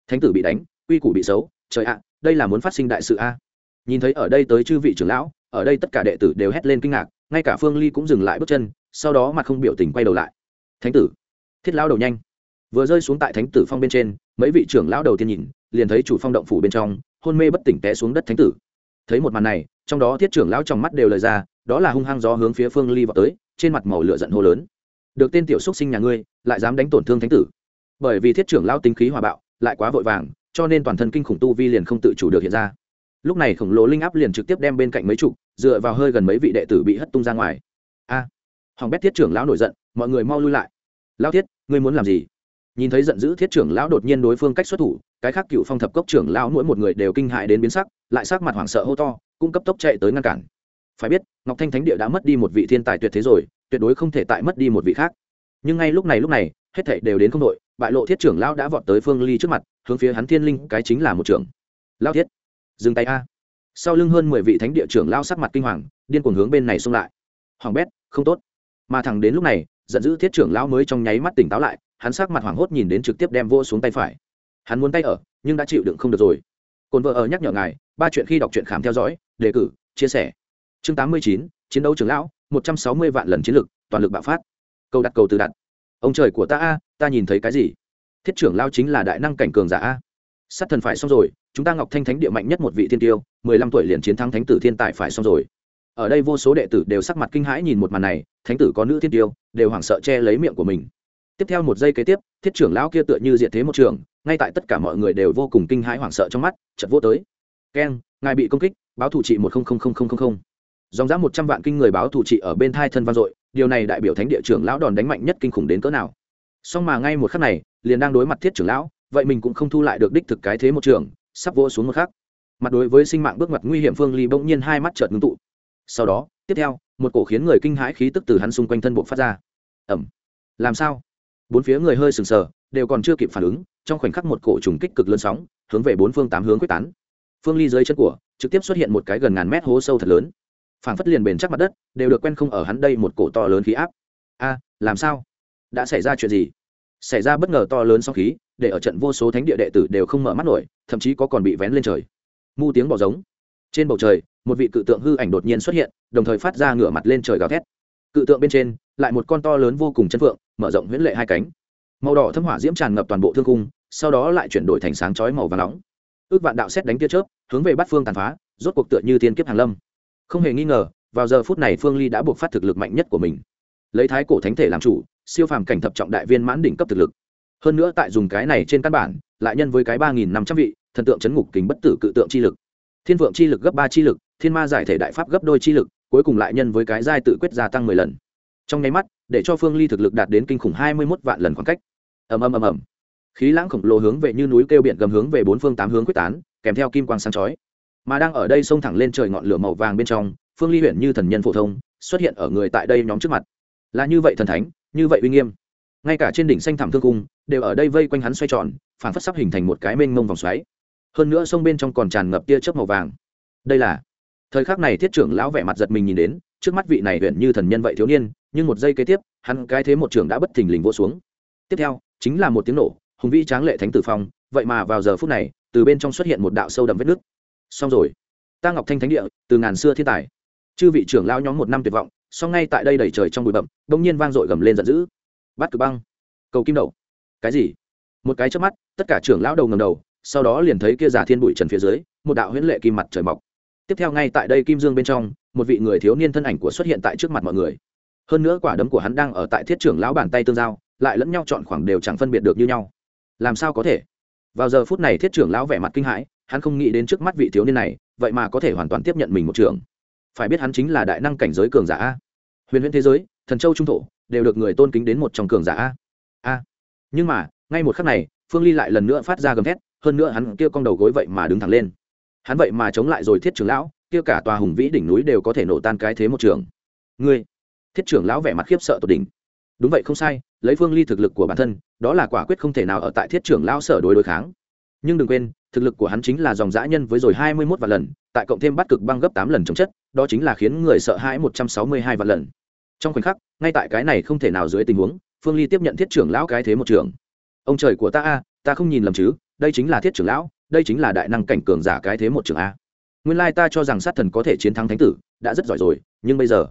Thánh tử bị đánh uy củ bị xấu, trời ạ, đây là muốn phát sinh đại sự a. Nhìn thấy ở đây tới chư vị trưởng lão, ở đây tất cả đệ tử đều hét lên kinh ngạc, ngay cả phương ly cũng dừng lại bước chân, sau đó mặt không biểu tình quay đầu lại thánh tử. Thiết lão đầu nhanh. Vừa rơi xuống tại thánh tử phong bên trên mấy vị trưởng lão đầu tiên nhìn liền thấy chủ phong động phủ bên trong hôn mê bất tỉnh té xuống đất thánh tử. Thấy một màn này trong đó thiết trưởng lão trong mắt đều lời ra đó là hung hăng gió hướng phía phương ly vào tới trên mặt màu lửa giận hô lớn. Được tên tiểu xúc sinh nhà ngươi lại dám đánh tổn thương thánh tử. Bởi vì thiết trưởng lao tính khí hòa bạo lại quá vội vàng cho nên toàn thân kinh khủng tu vi liền không tự chủ được hiện ra. Lúc này khổng lồ linh áp liền trực tiếp đem bên cạnh mấy chục dựa vào hơi gần mấy vị đệ tử bị hất tung ra ngoài. A. à, hoàng bét thiết trưởng lão nổi giận, mọi người mau lui lại. Lao thiết, ngươi muốn làm gì? Nhìn thấy giận dữ thiết trưởng lão đột nhiên đối phương cách xuất thủ, cái khác cựu phong thập cốc trưởng lão mỗi một người đều kinh hại đến biến sắc, lại sắc mặt hoảng sợ hô to cung cấp tốc chạy tới ngăn cản. Phải biết, ngọc thanh thánh địa đã mất đi một vị thiên tài tuyệt thế rồi, tuyệt đối không thể tại mất đi một vị khác. Nhưng ngay lúc này lúc này, hết thảy đều đến không đội bại lộ thiết trưởng lão đã vọt tới phương ly trước mặt, hướng phía hắn thiên linh, cái chính là một trưởng. Lao thiết, dừng tay a. Sau lưng hơn mười vị thánh địa trưởng lao sắc mặt kinh hoàng, điên cuồng hướng bên này xông lại. Hoàng bét, không tốt mà thẳng đến lúc này, giận dữ thiết trưởng lão mới trong nháy mắt tỉnh táo lại, hắn sắc mặt hoảng hốt nhìn đến trực tiếp đem vô xuống tay phải. Hắn muốn tay ở, nhưng đã chịu đựng không được rồi. Cồn vợ ở nhắc nhở ngài, ba chuyện khi đọc truyện khám theo dõi, đề cử, chia sẻ. Chương tám mươi chín, chiến đấu trưởng lão, một trăm sáu mươi vạn lần chiến lực toàn lực bạo phát. Câu đặt cầu từ đặt. Ông trời của ta a, ta nhìn thấy cái gì? Thiết trưởng lao chính là đại năng cảnh cường giả a. Sát thần phải xong rồi, chúng ta ngọc thanh thánh địa mạnh nhất một vị thiên tiêu, mười lăm tuổi liền chiến thắng thánh tử thiên tài phải xong rồi ở đây vô số đệ tử đều sắc mặt kinh hãi nhìn một màn này, thánh tử có nữ thiên tiêu, đều hoảng sợ che lấy miệng của mình. Tiếp theo một giây kế tiếp, thiết trưởng lão kia tựa như diện thế một trường, ngay tại tất cả mọi người đều vô cùng kinh hãi hoảng sợ trong mắt chật vô tới. Keng, ngài bị công kích, báo thủ trị một dòng giá một trăm vạn kinh người báo thủ trị ở bên thai thân vang dội, điều này đại biểu thánh địa trưởng lão đòn đánh mạnh nhất kinh khủng đến cỡ nào. Song mà ngay một khắc này, liền đang đối mặt thiết trưởng lão, vậy mình cũng không thu lại được đích thực cái thế một trường, sắp vỗ xuống một khắc. Mặt đối với sinh mạng bước ngoặt nguy hiểm phương ly bỗng nhiên hai mắt chợt ngưng tụ sau đó, tiếp theo, một cổ khiến người kinh hãi khí tức từ hắn xung quanh thân bộ phát ra. Ẩm. Làm sao? Bốn phía người hơi sừng sờ, đều còn chưa kịp phản ứng, trong khoảnh khắc một cổ trùng kích cực lớn sóng, hướng về bốn phương tám hướng quyết tán. Phương ly dưới chân của, trực tiếp xuất hiện một cái gần ngàn mét hố sâu thật lớn. Phảng phất liền bền chắc mặt đất, đều được quen không ở hắn đây một cổ to lớn khí áp. A, làm sao? Đã xảy ra chuyện gì? Xảy ra bất ngờ to lớn sau khí, để ở trận vô số thánh địa đệ tử đều không mở mắt nổi, thậm chí có còn bị vén lên trời. Mu tiếng bỏ giống trên bầu trời, một vị cự tượng hư ảnh đột nhiên xuất hiện, đồng thời phát ra ngửa mặt lên trời gào thét. Cự tượng bên trên, lại một con to lớn vô cùng chân phượng, mở rộng huyễn lệ hai cánh. Màu đỏ thâm hỏa diễm tràn ngập toàn bộ thương cung, sau đó lại chuyển đổi thành sáng chói màu và nóng. Ước vạn đạo xét đánh tia chớp, hướng về bát phương tàn phá, rốt cuộc tựa như tiên kiếp hàng lâm. Không hề nghi ngờ, vào giờ phút này phương ly đã buộc phát thực lực mạnh nhất của mình. Lấy thái cổ thánh thể làm chủ, siêu phàm cảnh thập trọng đại viên mãn đỉnh cấp thực lực. Hơn nữa tại dùng cái này trên căn bản, lại nhân với cái ba nghìn năm trăm vị thần tượng chấn ngục kính bất tử cự tượng chi lực thiên vượng chi lực gấp ba chi lực, thiên ma giải thể đại pháp gấp đôi chi lực, cuối cùng lại nhân với cái giai tự quyết gia tăng mười lần. Trong nháy mắt, để cho phương ly thực lực đạt đến kinh khủng hai mươi mốt vạn lần khoảng cách. Ầm ầm ầm ầm. Khí lãng khổng lồ hướng về như núi kêu biển gầm hướng về bốn phương tám hướng quyết tán, kèm theo kim quang sáng chói. Mà đang ở đây xông thẳng lên trời ngọn lửa màu vàng bên trong, phương ly huyện như thần nhân phổ thông, xuất hiện ở người tại đây nhóm trước mặt. Là như vậy thần thánh, như vậy uy nghiêm. Ngay cả trên đỉnh xanh thảm thương cung, đều ở đây vây quanh hắn xoay tròn phản phất sắp hình thành một cái mênh mông vòng xoáy hơn nữa sông bên trong còn tràn ngập tia chớp màu vàng. Đây là thời khắc này thiết trưởng lão vẻ mặt giật mình nhìn đến, trước mắt vị này huyện như thần nhân vậy thiếu niên, nhưng một giây kế tiếp, hắn cái thế một trưởng đã bất thình lình vỗ xuống. Tiếp theo, chính là một tiếng nổ, hùng vĩ tráng lệ thánh tử phong, vậy mà vào giờ phút này, từ bên trong xuất hiện một đạo sâu đậm vết nước xong rồi. Ta ngọc thanh thánh địa, từ ngàn xưa thiên tài. Chư vị trưởng lao nhóm một năm tuyệt vọng, song ngay tại đây đầy trời trong bụi bậm bỗng nhiên vang dội gầm lên giận dữ. Bắt cực băng, cầu kim đầu. Cái gì? Một cái trước mắt, tất cả trưởng lão đầu ngầm đầu sau đó liền thấy kia giả thiên bụi trần phía dưới, một đạo huyễn lệ kim mặt trời mọc. Tiếp theo ngay tại đây kim dương bên trong, một vị người thiếu niên thân ảnh của xuất hiện tại trước mặt mọi người. Hơn nữa quả đấm của hắn đang ở tại thiết trưởng lão bàn tay tương giao, lại lẫn nhau chọn khoảng đều chẳng phân biệt được như nhau. Làm sao có thể? Vào giờ phút này thiết trưởng lão vẻ mặt kinh hãi, hắn không nghĩ đến trước mắt vị thiếu niên này, vậy mà có thể hoàn toàn tiếp nhận mình một trường. Phải biết hắn chính là đại năng cảnh giới cường giả a. Huyền huyền thế giới, thần châu trung thổ, đều được người tôn kính đến một trong cường giả a. A. Nhưng mà, ngay một khắc này, phương ly lại lần nữa phát ra gầm thét hơn nữa hắn kia cong đầu gối vậy mà đứng thẳng lên. Hắn vậy mà chống lại rồi thiết trưởng lão, kia cả tòa hùng vĩ đỉnh núi đều có thể nổ tan cái thế một trường. Ngươi, thiết trưởng lão vẻ mặt khiếp sợ tột đỉnh. Đúng vậy không sai, lấy phương ly thực lực của bản thân, đó là quả quyết không thể nào ở tại thiết trưởng lão sở đối đối kháng. Nhưng đừng quên, thực lực của hắn chính là dòng dã nhân với rồi hai mươi mốt vạn lần, tại cộng thêm bắt cực băng gấp tám lần chống chất, đó chính là khiến người sợ hãi một trăm sáu mươi hai vạn lần. Trong khoảnh khắc, ngay tại cái này không thể nào dưới tình huống, phương ly tiếp nhận thiết trưởng lão cái thế một trường. Ông trời của ta a, ta không nhìn lầm chứ đây chính là thiết trưởng lão đây chính là đại năng cảnh cường giả cái thế một trường a. Nguyên lai ta cho rằng sát thần có thể chiến thắng thánh tử đã rất giỏi rồi nhưng bây giờ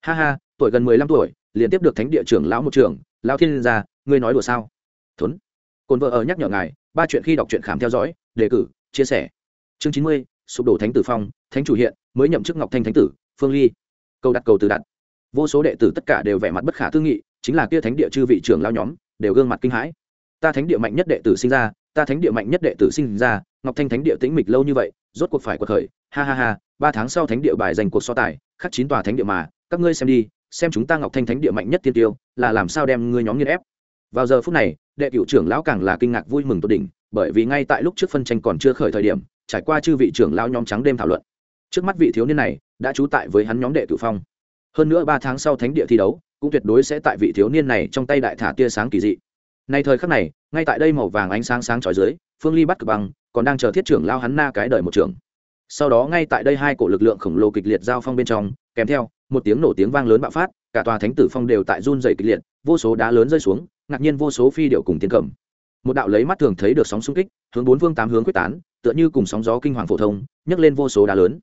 ha ha tuổi gần mười lăm tuổi liền tiếp được thánh địa trưởng lão một trường lão thiên gia ngươi nói đùa sao? Thốn, cồn vợ ở nhắc nhở ngài ba chuyện khi đọc truyện khám theo dõi đề cử chia sẻ. Chương chín mươi sụp đổ thánh tử phong thánh chủ hiện mới nhậm chức ngọc thanh thánh tử phương ly. Câu đặt cầu từ đặt. Vô số đệ tử tất cả đều vẻ mặt bất khả tư nghị chính là kia thánh địa chư vị trưởng lao nhóm đều gương mặt kinh hãi. Ta thánh địa mạnh nhất đệ tử sinh ra ta thánh địa mạnh nhất đệ tử sinh ra, ngọc thanh thánh địa tĩnh mịch lâu như vậy, rốt cuộc phải cuộc khởi. Ha ha ha, ba tháng sau thánh địa bài giành cuộc so tài, khắc chín tòa thánh địa mà, các ngươi xem đi, xem chúng ta ngọc thanh thánh địa mạnh nhất tiên tiêu, là làm sao đem ngươi nhóm nghiên ép. Vào giờ phút này, đệ cựu trưởng lão càng là kinh ngạc vui mừng tốt đỉnh, bởi vì ngay tại lúc trước phân tranh còn chưa khởi thời điểm, trải qua chư vị trưởng lão nhóm trắng đêm thảo luận. Trước mắt vị thiếu niên này, đã trú tại với hắn nhóm đệ cựu phong. Hơn nữa ba tháng sau thánh địa thi đấu, cũng tuyệt đối sẽ tại vị thiếu niên này trong tay đại thả tia sáng kỳ dị nay thời khắc này, ngay tại đây màu vàng ánh sáng sáng trói dưới, phương ly bắt cực băng còn đang chờ thiết trưởng lao hắn na cái đời một trưởng. Sau đó ngay tại đây hai cổ lực lượng khổng lồ kịch liệt giao phong bên trong, kèm theo, một tiếng nổ tiếng vang lớn bạo phát, cả tòa thánh tử phong đều tại run dày kịch liệt, vô số đá lớn rơi xuống, ngạc nhiên vô số phi điệu cùng tiến cầm. Một đạo lấy mắt thường thấy được sóng xung kích, hướng bốn phương tám hướng quyết tán, tựa như cùng sóng gió kinh hoàng phổ thông, nhấc lên vô số đá lớn.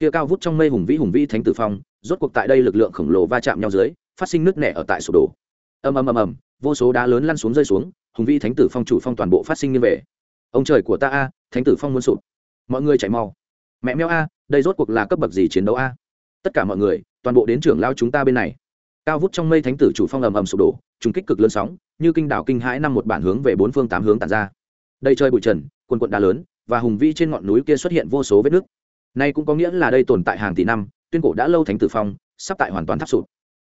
Kia cao vút trong mây hùng vĩ hùng vĩ thánh tử phong, rốt cuộc tại đây lực lượng khổng lồ va chạm nhau dưới, phát sinh nước nẻ ở tại sụp đổ. Ầm ầm ầm ầm vô số đá lớn lăn xuống rơi xuống, hùng vĩ thánh tử phong chủ phong toàn bộ phát sinh như về. Ông trời của ta a, thánh tử phong muốn sụp. Mọi người chạy mau mẹ meo a, đây rốt cuộc là cấp bậc gì chiến đấu a? Tất cả mọi người, toàn bộ đến trưởng lao chúng ta bên này. Cao vút trong mây thánh tử chủ phong ầm ầm sụp đổ, trùng kích cực lớn sóng, như kinh đảo kinh hãi năm một bản hướng về bốn phương tám hướng tàn ra. Đây chơi bụi trần, quần quận đá lớn, và hùng vĩ trên ngọn núi kia xuất hiện vô số vết nứt. Nay cũng có nghĩa là đây tồn tại hàng tỷ năm, tuyên cổ đã lâu thánh tử phong, sắp tại hoàn toàn tháp sụp.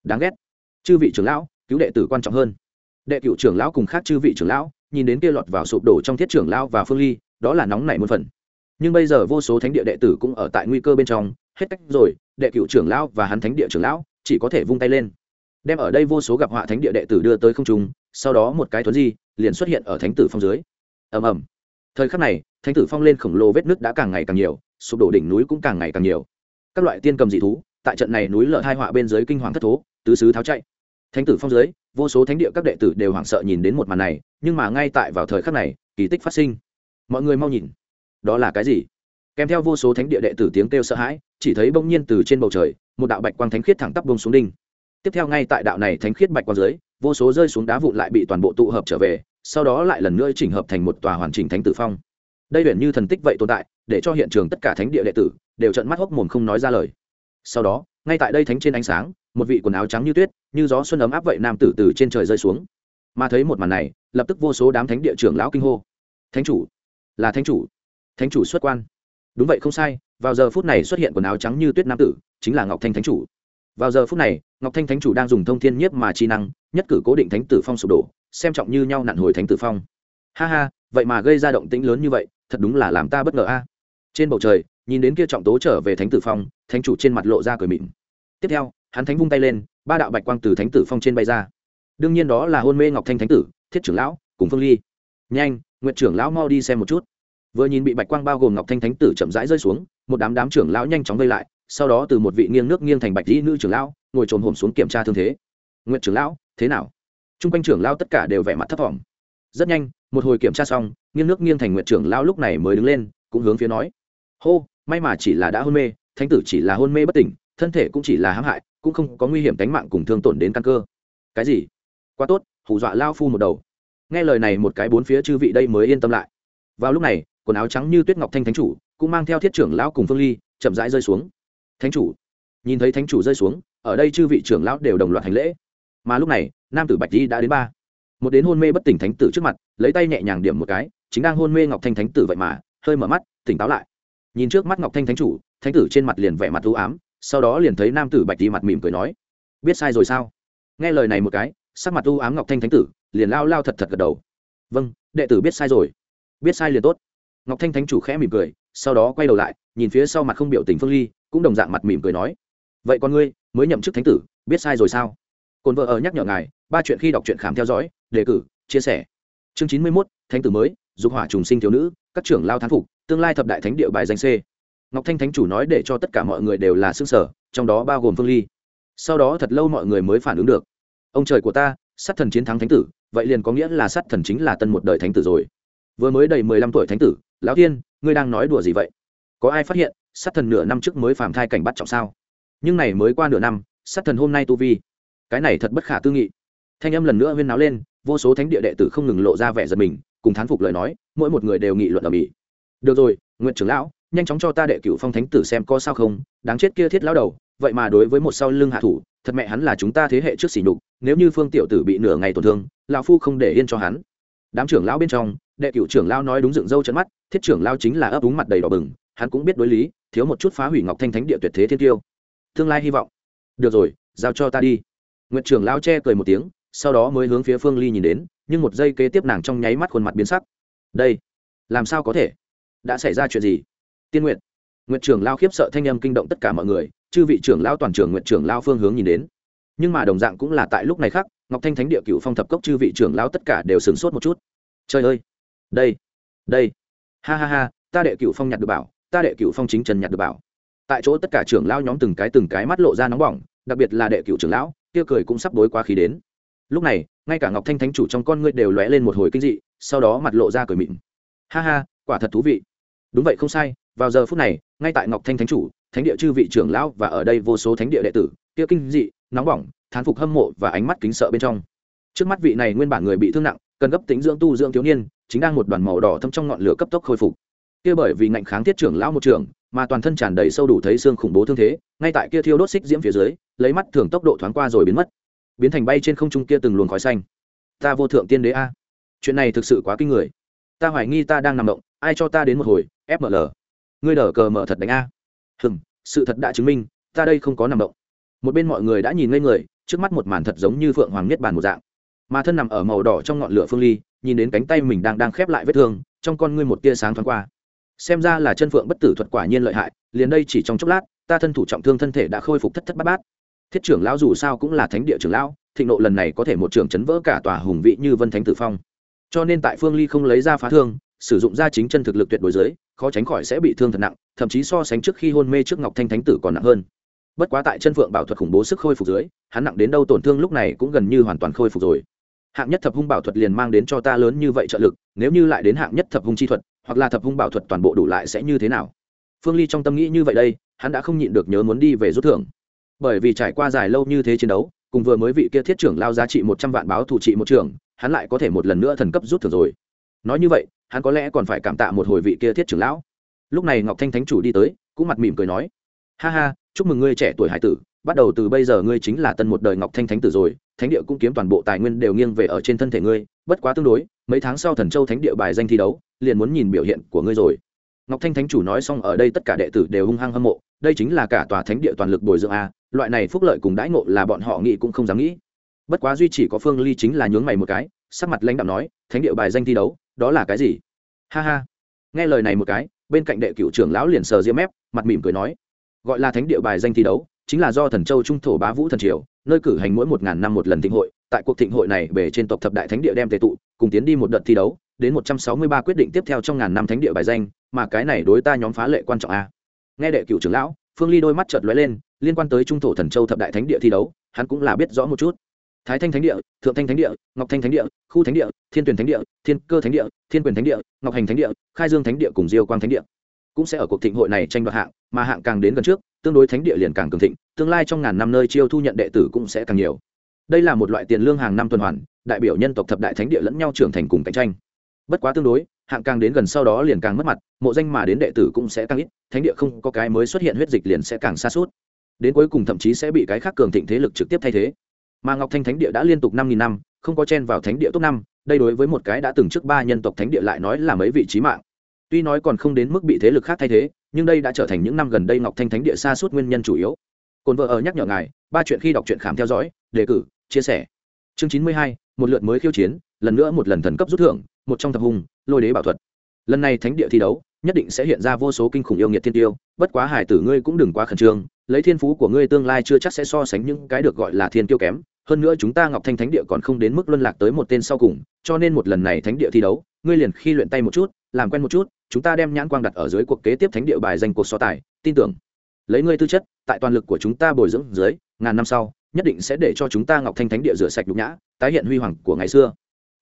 Đáng ghét. Chư vị trưởng lão, cứu đệ tử quan trọng hơn đệ cựu trưởng lão cùng khác chư vị trưởng lão nhìn đến kia lọt vào sụp đổ trong thiết trưởng lão và phương ly, đó là nóng nảy một phần. Nhưng bây giờ vô số thánh địa đệ tử cũng ở tại nguy cơ bên trong, hết cách rồi, đệ cựu trưởng lão và hắn thánh địa trưởng lão chỉ có thể vung tay lên. Đem ở đây vô số gặp họa thánh địa đệ tử đưa tới không trung, sau đó một cái thuấn di liền xuất hiện ở thánh tử phong dưới. Ầm ầm. Thời khắc này, thánh tử phong lên khổng lồ vết nứt đã càng ngày càng nhiều, sụp đổ đỉnh núi cũng càng ngày càng nhiều. Các loại tiên cầm dị thú, tại trận này núi lở hai họa bên dưới kinh hoàng thất thố, tứ xứ tháo chạy. Thánh tử phong dưới vô số thánh địa các đệ tử đều hoảng sợ nhìn đến một màn này, nhưng mà ngay tại vào thời khắc này, kỳ tích phát sinh. Mọi người mau nhìn, đó là cái gì? Kèm theo vô số thánh địa đệ tử tiếng kêu sợ hãi, chỉ thấy bỗng nhiên từ trên bầu trời, một đạo bạch quang thánh khiết thẳng tắp bông xuống đinh. Tiếp theo ngay tại đạo này thánh khiết bạch quang dưới, vô số rơi xuống đá vụn lại bị toàn bộ tụ hợp trở về, sau đó lại lần nữa chỉnh hợp thành một tòa hoàn chỉnh thánh tử phong. Đây huyện như thần tích vậy tồn tại, để cho hiện trường tất cả thánh địa đệ tử đều trận mắt hốc mồm không nói ra lời. Sau đó ngay tại đây thánh trên ánh sáng, một vị quần áo trắng như tuyết, như gió xuân ấm áp vậy nam tử từ trên trời rơi xuống. Mà thấy một màn này, lập tức vô số đám thánh địa trưởng lão kinh hô. Thánh chủ, là thánh chủ thánh chủ xuất quan. Đúng vậy không sai, vào giờ phút này xuất hiện quần áo trắng như tuyết nam tử, chính là ngọc thanh thánh chủ. Vào giờ phút này, ngọc thanh thánh chủ đang dùng thông thiên nhiếp mà chi năng, nhất cử cố định thánh tử phong sụp đổ, xem trọng như nhau nặn hồi thánh tử phong. Ha ha, vậy mà gây ra động tĩnh lớn như vậy, thật đúng là làm ta bất ngờ a. Trên bầu trời, nhìn đến kia trọng tố trở về thánh tử phong thánh chủ trên mặt lộ ra cười mịn. Tiếp theo, hắn thánh vung tay lên, ba đạo bạch quang từ thánh tử phong trên bay ra. Đương nhiên đó là hôn mê ngọc thanh thánh tử, thiết trưởng lão, cùng phương ly. Nhanh nguyện trưởng lão mau đi xem một chút. Vừa nhìn bị bạch quang bao gồm ngọc thanh thánh tử chậm rãi rơi xuống, một đám đám trưởng lão nhanh chóng vây lại, sau đó từ một vị nghiêng nước nghiêng thành bạch dĩ nữ trưởng lão, ngồi trồn hồm xuống kiểm tra thương thế. Nguyện trưởng lão, thế nào? T r u n g quanh trưởng lão tất cả đều vẻ mặt thấp t rất nhanh, một hồi kiểm tra xong, nghiêng nước nghiêng thành nguyện trưởng lão lúc này mới đứng lên, cũng hướng phía nói, hô, may mà chỉ là đã hôn mê thánh tử chỉ là hôn mê bất tỉnh, thân thể cũng chỉ là hãm hại, cũng không có nguy hiểm tính mạng cùng thương tổn đến căn cơ. Cái gì? Quá tốt, hù dọa lao phu một đầu. Nghe lời này một cái bốn phía chư vị đây mới yên tâm lại. Vào lúc này, quần áo trắng như tuyết ngọc thanh thánh chủ, cũng mang theo thiết trưởng lão cùng phương ly, chậm rãi rơi xuống. Thánh chủ, nhìn thấy thánh chủ rơi xuống, ở đây chư vị trưởng lão đều đồng loạt hành lễ. Mà lúc này, nam tử bạch di đã đến ba. Một đến hôn mê bất tỉnh thánh tử trước mặt, lấy tay nhẹ nhàng điểm một cái, chính đang hôn mê ngọc thanh thánh tử vậy mà, hơi mở mắt, tỉnh táo lại. Nhìn trước mắt ngọc thanh thánh chủ thánh tử trên mặt liền vẻ mặt u ám, sau đó liền thấy nam tử bạch tỷ mặt mỉm cười nói, biết sai rồi sao? Nghe lời này một cái, sắc mặt u ám ngọc thanh thánh tử liền lao lao thật thật gật đầu. Vâng đệ tử biết sai rồi. Biết sai liền tốt. Ngọc thanh thánh chủ khẽ mỉm cười, sau đó quay đầu lại, nhìn phía sau mặt không biểu tình phương ly, cũng đồng dạng mặt mỉm cười nói, vậy con ngươi, mới nhậm chức thánh tử, biết sai rồi sao? Cồn vợ ở nhắc nhở ngài, ba chuyện khi đọc truyện khám theo dõi, đề cử, chia sẻ. Chương chín mươi mốt, thánh tử mới, dục hỏa trùng sinh thiếu nữ, các trưởng lao thán phục, tương lai thập đại thánh địa bài danh c ngọc thanh thánh chủ nói để cho tất cả mọi người đều là xương sở, trong đó bao gồm phương ly. Sau đó thật lâu mọi người mới phản ứng được. Ông trời của ta, sát thần chiến thắng thánh tử, vậy liền có nghĩa là sát thần chính là tân một đời thánh tử rồi. Vừa mới đầy mười lăm tuổi thánh tử, lão thiên, ngươi đang nói đùa gì vậy? Có ai phát hiện, sát thần nửa năm trước mới phàm thai cảnh bắt trọng sao? Nhưng này mới qua nửa năm, sát thần hôm nay tu vi. Cái này thật bất khả tư nghị. Thanh âm lần nữa huyên náo lên, vô số thánh địa đệ tử không ngừng lộ ra vẻ giật mình, cùng thán phục lời nói, mỗi một người đều nghị luận ở mỹ được rồi nguyện trưởng lão nhanh chóng cho ta đệ cửu phong thánh tử xem có sao không, đáng chết kia thiết lão đầu, vậy mà đối với một sau lưng hạ thủ, thật mẹ hắn là chúng ta thế hệ trước xỉ nhục, nếu như phương tiểu tử bị nửa ngày tổn thương, lão phu không để yên cho hắn. Đám trưởng lão bên trong, đệ cửu trưởng lão nói đúng dựng râu trận mắt, thiết trưởng lão chính là ấp úng mặt đầy đỏ bừng, hắn cũng biết đối lý, thiếu một chút phá hủy ngọc thanh thánh địa tuyệt thế thiên tiêu. Tương lai hy vọng. Được rồi, giao cho ta đi. Nguyện trưởng lão che cười một tiếng, sau đó mới hướng phía phương ly nhìn đến, nhưng một giây kế tiếp nàng trong nháy mắt khuôn mặt biến sắc. Đây, làm sao có thể? Đã xảy ra chuyện gì? Tiên nguyện nguyện trưởng lao khiếp sợ thanh âm kinh động tất cả mọi người, chư vị trưởng lao toàn trưởng nguyện trưởng lao phương hướng nhìn đến. Nhưng mà đồng dạng cũng là tại lúc này khác, ngọc thanh thánh địa cựu phong thập cốc chư vị trưởng lao tất cả đều sửng sốt một chút. Trời ơi! Đây! Đây! Ha ha ha, ta đệ cựu phong nhặt được bảo, ta đệ cựu phong chính trần nhặt được bảo. Tại chỗ tất cả trưởng lao nhóm từng cái từng cái mắt lộ ra nóng bỏng, đặc biệt là đệ cựu trưởng lão, kia cười cũng sắp đối quá khí đến. Lúc này, ngay cả ngọc thanh thánh chủ trong con ngươi đều lóe lên một hồi kinh dị, sau đó mặt lộ ra cười mịn. Ha ha, quả thật thú vị. Đúng vậy không sai vào giờ phút này, ngay tại ngọc thanh thánh chủ, thánh địa chư vị trưởng lão và ở đây vô số thánh địa đệ tử, kia kinh dị, nóng bỏng, thán phục hâm mộ và ánh mắt kính sợ bên trong. Trước mắt vị này nguyên bản người bị thương nặng, cần gấp tính dưỡng tu dưỡng thiếu niên, chính đang một đoàn màu đỏ thâm trong ngọn lửa cấp tốc khôi phục. Kia bởi vì ngạnh kháng thiết trưởng lão một trưởng mà toàn thân tràn đầy sâu đủ thấy xương khủng bố thương thế, ngay tại kia thiêu đốt xích diễm phía dưới, lấy mắt thường tốc độ thoáng qua rồi biến mất. Biến thành bay trên không trung kia từng luồng khói xanh. Ta vô thượng tiên đế a. Chuyện này thực sự quá kinh người. Ta hoài nghi ta đang nằm động, ai cho ta đến một hồi fml ngươi đờ cờ mở thật đánh a. Hừm, sự thật đã chứng minh, ta đây không có nằm động. Một bên mọi người đã nhìn ngây người, trước mắt một màn thật giống như phượng hoàng niết bàn một dạng. Mà thân nằm ở màu đỏ trong ngọn lửa phương ly, nhìn đến cánh tay mình đang đang khép lại vết thương, trong con ngươi một tia sáng thoáng qua. Xem ra là chân phượng bất tử thuật quả nhiên lợi hại, liền đây chỉ trong chốc lát, ta thân thủ trọng thương thân thể đã khôi phục thất thất bát bát. Thiết trưởng lão dù sao cũng là thánh địa trưởng lão, thịnh nộ lần này có thể một trưởng chấn vỡ cả tòa hùng vị như vân thánh tử phong. Cho nên tại phương ly không lấy ra phá thương, sử dụng ra chính chân thực lực tuyệt đối giới khó tránh khỏi sẽ bị thương thật nặng, thậm chí so sánh trước khi hôn mê trước ngọc thanh thánh tử còn nặng hơn. Bất quá tại chân phượng bảo thuật khủng bố sức khôi phục dưới, hắn nặng đến đâu tổn thương lúc này cũng gần như hoàn toàn khôi phục rồi. Hạng nhất thập hung bảo thuật liền mang đến cho ta lớn như vậy trợ lực, nếu như lại đến hạng nhất thập hung chi thuật, hoặc là thập hung bảo thuật toàn bộ đủ lại sẽ như thế nào? Phương ly trong tâm nghĩ như vậy đây, hắn đã không nhịn được nhớ muốn đi về rút thưởng. Bởi vì trải qua dài lâu như thế chiến đấu, cùng vừa mới vị kia thiết trưởng lao giá trị một trăm vạn báo thủ trị một trưởng, hắn lại có thể một lần nữa thần cấp rút thưởng rồi nói như vậy, hắn có lẽ còn phải cảm tạ một hồi vị kia thiết trưởng lão. Lúc này ngọc thanh thánh chủ đi tới, cũng mặt mỉm cười nói, ha ha, chúc mừng ngươi trẻ tuổi hải tử, bắt đầu từ bây giờ ngươi chính là tân một đời ngọc thanh thánh tử rồi, thánh địa cũng kiếm toàn bộ tài nguyên đều nghiêng về ở trên thân thể ngươi, bất quá tương đối, mấy tháng sau thần châu thánh địa bài danh thi đấu, liền muốn nhìn biểu hiện của ngươi rồi. Ngọc thanh thánh chủ nói xong ở đây tất cả đệ tử đều hung hăng hâm mộ, đây chính là cả tòa thánh địa toàn lực bồi dưỡng a, loại này phúc lợi cùng đãi ngộ là bọn họ nghĩ cũng không dám nghĩ. Bất quá duy chỉ có phương ly chính là nhướng mày một cái, sắc mặt lãnh đạo nói, thánh địa bài danh thi đấu đó là cái gì? Ha ha. Nghe lời này một cái, bên cạnh đệ cựu trưởng lão liền sờ diêm mép, mặt mỉm cười nói, gọi là thánh địa bài danh thi đấu, chính là do thần châu trung thổ bá vũ thần triều, nơi cử hành mỗi một ngàn năm một lần thịnh hội, tại cuộc thịnh hội này về trên tộc thập đại thánh địa đem tề tụ, cùng tiến đi một đợt thi đấu, đến một trăm sáu mươi ba quyết định tiếp theo trong ngàn năm thánh địa bài danh, mà cái này đối ta nhóm phá lệ quan trọng a. Nghe đệ cựu trưởng lão, phương ly đôi mắt chợt lóe lên, liên quan tới trung thổ thần châu thập đại thánh địa thi đấu, hắn cũng là biết rõ một chút thái thanh thánh địa, thượng thanh thánh địa, ngọc thanh thánh địa, khu thánh địa, thiên tuyển thánh địa, thiên cơ thánh địa, thiên quyền thánh địa, ngọc hành thánh địa, khai dương thánh địa cùng diêu quang thánh địa cũng sẽ ở cuộc thịnh hội này tranh đoạt hạng, mà hạng càng đến gần trước, tương đối thánh địa liền càng cường thịnh, tương lai trong ngàn năm nơi chiêu thu nhận đệ tử cũng sẽ càng nhiều. Đây là một loại tiền lương hàng năm tuần hoàn, đại biểu nhân tộc thập đại thánh địa lẫn nhau trưởng thành cùng cạnh tranh. Bất quá tương đối, hạng càng đến gần sau đó liền càng mất mặt, mộ danh mà đến đệ tử cũng sẽ càng ít, thánh địa không có cái mới xuất hiện huyết dịch liền sẽ càng xa suốt. Đến cuối cùng thậm chí sẽ bị cái khác cường thịnh thế lực trực tiếp thay thế mà ngọc thanh thánh địa đã liên tục năm nghìn năm, không có chen vào thánh địa top năm, đây đối với một cái đã từng trước ba nhân tộc thánh địa lại nói là mấy vị trí mạng. Tuy nói còn không đến mức bị thế lực khác thay thế, nhưng đây đã trở thành những năm gần đây ngọc thanh thánh địa xa suốt nguyên nhân chủ yếu. Cồn vợ ở nhắc nhở ngài, ba chuyện khi đọc truyện khám theo dõi, đề cử, chia sẻ. Chương chín mươi hai, một lượt mới khiêu chiến, lần nữa một lần thần cấp rút thưởng, một trong thập hùng, lôi đế bảo thuật. Lần này thánh địa thi đấu, nhất định sẽ hiện ra vô số kinh khủng yêu nghiệt thiên tiêu, bất quá hải tử ngươi cũng đừng quá khẩn trương lấy thiên phú của ngươi tương lai chưa chắc sẽ so sánh những cái được gọi là thiên tiêu kém. Hơn nữa chúng ta ngọc thanh thánh địa còn không đến mức luân lạc tới một tên sau cùng, cho nên một lần này thánh địa thi đấu, ngươi liền khi luyện tay một chút, làm quen một chút, chúng ta đem nhãn quang đặt ở dưới cuộc kế tiếp thánh địa bài danh cuộc so tài, tin tưởng. Lấy ngươi tư chất, tại toàn lực của chúng ta bồi dưỡng dưới, ngàn năm sau, nhất định sẽ để cho chúng ta ngọc thanh thánh địa rửa sạch nhục nhã, tái hiện huy hoàng của ngày xưa.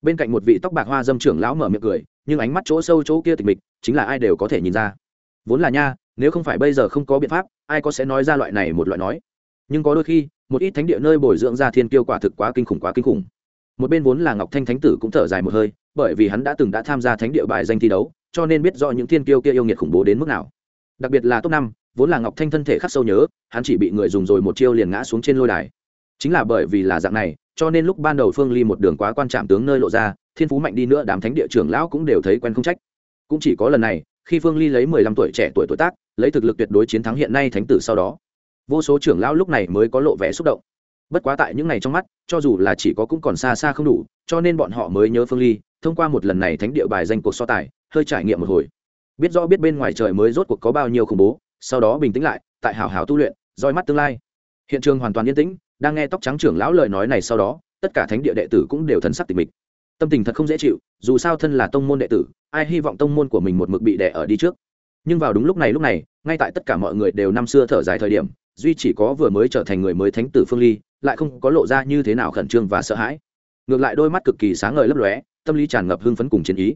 Bên cạnh một vị tóc bạc hoa dâm trưởng lão mở miệng cười, nhưng ánh mắt chỗ sâu chỗ kia tịch mịch, chính là ai đều có thể nhìn ra. Vốn là nha nếu không phải bây giờ không có biện pháp, ai có sẽ nói ra loại này một loại nói. Nhưng có đôi khi, một ít thánh địa nơi bồi dưỡng ra thiên kiêu quả thực quá kinh khủng quá kinh khủng. Một bên vốn là ngọc thanh thánh tử cũng thở dài một hơi, bởi vì hắn đã từng đã tham gia thánh địa bài danh thi đấu, cho nên biết rõ những thiên kiêu kia yêu nghiệt khủng bố đến mức nào. Đặc biệt là top năm, vốn là ngọc thanh thân thể khắc sâu nhớ, hắn chỉ bị người dùng rồi một chiêu liền ngã xuống trên lôi đài. Chính là bởi vì là dạng này, cho nên lúc ban đầu phương ly một đường quá quan trạm tướng nơi lộ ra, thiên phú mạnh đi nữa đám thánh địa trưởng lão cũng đều thấy quen không trách. Cũng chỉ có lần này khi phương ly lấy mười lăm tuổi trẻ tuổi tuổi tác, lấy thực lực tuyệt đối chiến thắng hiện nay thánh tử sau đó. Vô số trưởng lão lúc này mới có lộ vẻ xúc động. Bất quá tại những ngày trong mắt, cho dù là chỉ có cũng còn xa xa không đủ, cho nên bọn họ mới nhớ phương ly, thông qua một lần này thánh địa bài danh cuộc so tài, hơi trải nghiệm một hồi. Biết rõ biết bên ngoài trời mới rốt cuộc có bao nhiêu khủng bố, sau đó bình tĩnh lại, tại hào hào tu luyện, roi mắt tương lai. Hiện trường hoàn toàn yên tĩnh, đang nghe tóc trắng trưởng lão lời nói này sau đó, tất cả thánh địa đệ tử cũng đều thần sắc tịch mịch tâm tình thật không dễ chịu, dù sao thân là tông môn đệ tử, ai hy vọng tông môn của mình một mực bị đẻ ở đi trước? Nhưng vào đúng lúc này lúc này, ngay tại tất cả mọi người đều năm xưa thở dài thời điểm, duy chỉ có vừa mới trở thành người mới thánh tử phương ly, lại không có lộ ra như thế nào khẩn trương và sợ hãi. Ngược lại đôi mắt cực kỳ sáng ngời lấp lóe, tâm lý tràn ngập hưng phấn cùng chiến ý.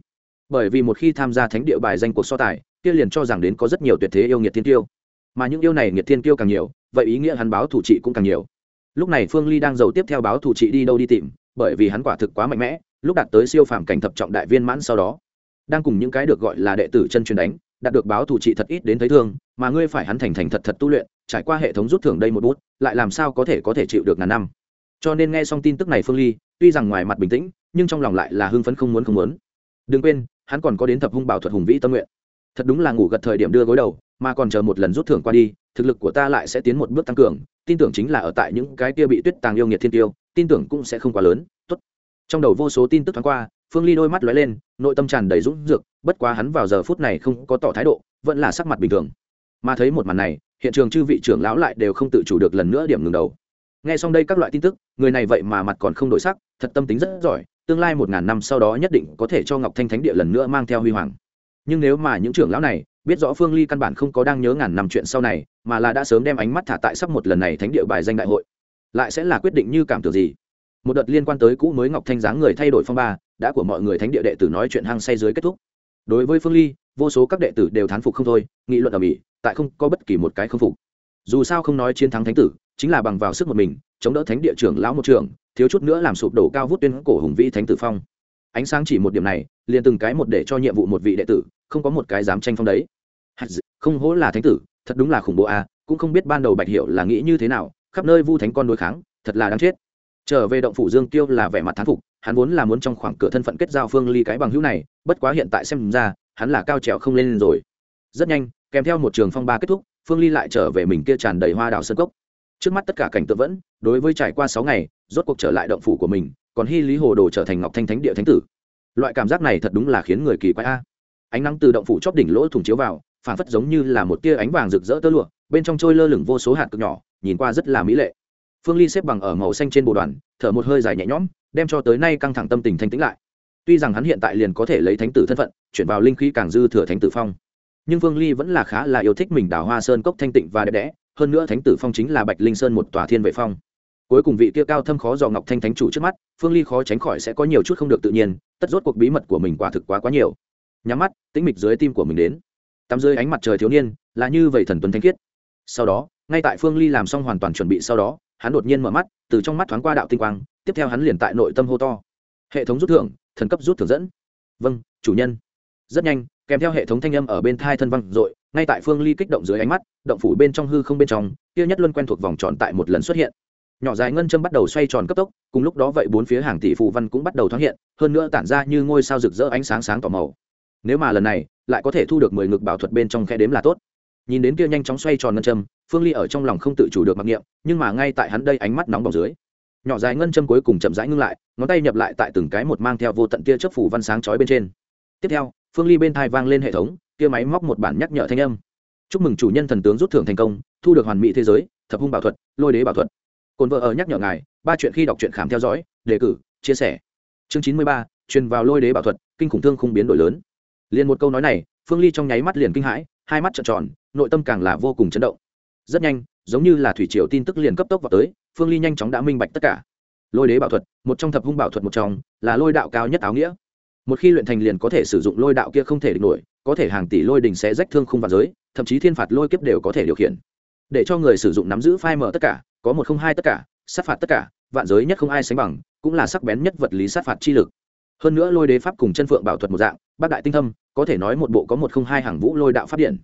Bởi vì một khi tham gia thánh địa bài danh cuộc so tài, kia liền cho rằng đến có rất nhiều tuyệt thế yêu nghiệt thiên tiêu mà những yêu này nghiệt thiên tiêu càng nhiều, vậy ý nghĩa hắn báo thủ trị cũng càng nhiều. Lúc này phương ly đang giàu tiếp theo báo thủ trị đi đâu đi tìm, bởi vì hắn quả thực quá mạnh mẽ lúc đạt tới siêu phàm cảnh thập trọng đại viên mãn sau đó, đang cùng những cái được gọi là đệ tử chân truyền đánh, đạt được báo thủ trị thật ít đến thấy thương, mà ngươi phải hắn thành thành thật thật tu luyện, trải qua hệ thống rút thưởng đây một bút, lại làm sao có thể có thể chịu được ngàn năm. Cho nên nghe xong tin tức này phương ly, tuy rằng ngoài mặt bình tĩnh, nhưng trong lòng lại là hưng phấn không muốn không muốn. Đừng quên, hắn còn có đến thập hung bảo thuật hùng vĩ tâm nguyện. Thật đúng là ngủ gật thời điểm đưa gối đầu, mà còn chờ một lần rút thưởng qua đi, thực lực của ta lại sẽ tiến một bước tăng cường, tin tưởng chính là ở tại những cái kia bị tuyết tàng yêu nghiệt thiên tiêu, tin tưởng cũng sẽ không quá lớn. Tốt trong đầu vô số tin tức thoáng qua, phương ly đôi mắt lóe lên, nội tâm tràn đầy rũng dược, bất quá hắn vào giờ phút này không có tỏ thái độ, vẫn là sắc mặt bình thường. Mà thấy một màn này, hiện trường chư vị trưởng lão lại đều không tự chủ được lần nữa điểm ngừng đầu. Nghe xong đây các loại tin tức, người này vậy mà mặt còn không đổi sắc, thật tâm tính rất giỏi, tương lai một ngàn năm sau đó nhất định có thể cho ngọc thanh thánh địa lần nữa mang theo huy hoàng. Nhưng nếu mà những trưởng lão này biết rõ phương ly căn bản không có đang nhớ ngàn năm chuyện sau này, mà là đã sớm đem ánh mắt thả tại sắp một lần này thánh địa bài danh đại hội, lại sẽ là quyết định như cảm tưởng gì? Một đợt liên quan tới cũ mới ngọc thanh dáng người thay đổi phong ba đã của mọi người thánh địa đệ tử nói chuyện hăng say dưới kết thúc. Đối với phương ly vô số các đệ tử đều thán phục không thôi nghị luận ở mỹ tại không có bất kỳ một cái không phục. Dù sao không nói chiến thắng thánh tử chính là bằng vào sức một mình chống đỡ thánh địa trưởng lão một trường thiếu chút nữa làm sụp đổ cao vút tuyên cổ hùng vĩ thánh tử phong. Ánh sáng chỉ một điểm này liền từng cái một để cho nhiệm vụ một vị đệ tử không có một cái dám tranh phong đấy. Không hố là thánh tử thật đúng là khủng bố a à, cũng không biết ban đầu bạch hiệu là nghĩ như thế nào khắp nơi vu thánh con đối kháng thật là đáng chết trở về động phủ dương tiêu là vẻ mặt thán phục, hắn vốn là muốn trong khoảng cửa thân phận kết giao phương ly cái bằng hữu này, bất quá hiện tại xem ra, hắn là cao trèo không lên rồi. Rất nhanh, kèm theo một trường phong ba kết thúc, phương ly lại trở về mình kia tràn đầy hoa đào sân cốc. Trước mắt tất cả cảnh tượng vẫn, đối với trải qua sáu ngày, rốt cuộc trở lại động phủ của mình, còn hy lý hồ đồ trở thành ngọc thanh thánh địa thánh tử. Loại cảm giác này thật đúng là khiến người kỳ quái a. Ánh nắng từ động phủ chóp đỉnh lỗ thủng chiếu vào phản phất giống như là một tia ánh vàng rực rỡ tơ lụa, bên trong trôi lơ lửng vô số hạt cực nhỏ, nhìn qua rất là mỹ lệ phương ly xếp bằng ở màu xanh trên bộ đoàn, thở một hơi dài nhẹ nhõm, đem cho tới nay căng thẳng tâm tình thanh tĩnh lại. Tuy rằng hắn hiện tại liền có thể lấy thánh tử thân phận, chuyển vào linh khí càng dư thừa thánh tử phong. Nhưng phương ly vẫn là khá là yêu thích mình đào hoa sơn cốc thanh tịnh và đẹp đẽ, hơn nữa thánh tử phong chính là bạch linh sơn một tòa thiên vệ phong. Cuối cùng vị kia cao thâm khó dò ngọc thanh thánh chủ trước mắt, phương ly khó tránh khỏi sẽ có nhiều chút không được tự nhiên, tất rốt cuộc bí mật của mình quả thực quá quá nhiều. Nhắm mắt, tĩnh mịch dưới tim của mình đến. Tắm dưới ánh mặt trời thiếu niên, là như vậy thần tuấn thanh khiết. Sau đó, ngay tại phương ly làm xong hoàn toàn chuẩn bị sau đó hắn đột nhiên mở mắt, từ trong mắt thoáng qua đạo tinh quang, tiếp theo hắn liền tại nội tâm hô to. Hệ thống rút thưởng, thần cấp rút thưởng dẫn. Vâng chủ nhân. Rất nhanh, kèm theo hệ thống thanh âm ở bên thai thân văng i ngay tại phương ly kích động dưới ánh mắt, động phủ bên trong hư không bên trong, kia nhất luân quen thuộc vòng tròn tại một lần xuất hiện. Nhỏ dài ngân châm bắt đầu xoay tròn cấp tốc, cùng lúc đó vậy bốn phía hàng tỷ phù văn cũng bắt đầu thoáng hiện, hơn nữa tản ra như ngôi sao rực rỡ ánh sáng sáng tỏ màu. Nếu mà lần này, lại có thể thu được mười ngực bảo thuật bên trong khe đếm là tốt nhìn đến kia nhanh chóng xoay tròn ngân châm, phương ly ở trong lòng không tự chủ được mặc niệm, nhưng mà ngay tại hắn đây ánh mắt nóng bỏng dưới, nhỏ dài ngân châm cuối cùng chậm rãi ngưng lại, ngón tay nhập lại tại từng cái một mang theo vô tận kia chớp phủ văn sáng chói bên trên. Tiếp theo, phương ly bên thai vang lên hệ thống, kia máy móc một bản nhắc nhở thanh âm. Chúc mừng chủ nhân thần tướng rút thưởng thành công, thu được hoàn mỹ thế giới, thập hung bảo thuật, lôi đế bảo thuật. Cồn vợ ở nhắc nhở ngài, ba chuyện khi đọc truyện khám theo dõi, đề cử, chia sẻ. Chương chín mươi ba, truyền vào lôi đế bảo thuật, kinh khủng thương không biến đổi lớn. Liền một câu nói này, phương ly trong nháy mắt liền kinh hãi, hai mắt trợn tròn nội tâm càng là vô cùng chấn động. Rất nhanh, giống như là thủy triều tin tức liền cấp tốc vào tới, phương ly nhanh chóng đã minh bạch tất cả. Lôi đế bảo thuật, một trong thập hung bảo thuật một trong, là lôi đạo cao nhất áo nghĩa. Một khi luyện thành liền có thể sử dụng lôi đạo kia không thể địch nổi, có thể hàng tỷ lôi đình sẽ rách thương không vạn giới, thậm chí thiên phạt lôi kiếp đều có thể điều khiển. Để cho người sử dụng nắm giữ phai mở tất cả, có một không hai tất cả, sát phạt tất cả, vạn giới nhất không ai sánh bằng, cũng là sắc bén nhất vật lý sát phạt chi lực. Hơn nữa lôi đế pháp cùng chân phượng bảo thuật một dạng, bác đại tinh thâm, có thể nói một bộ có một không hai hàng vũ lôi đạo pháp điện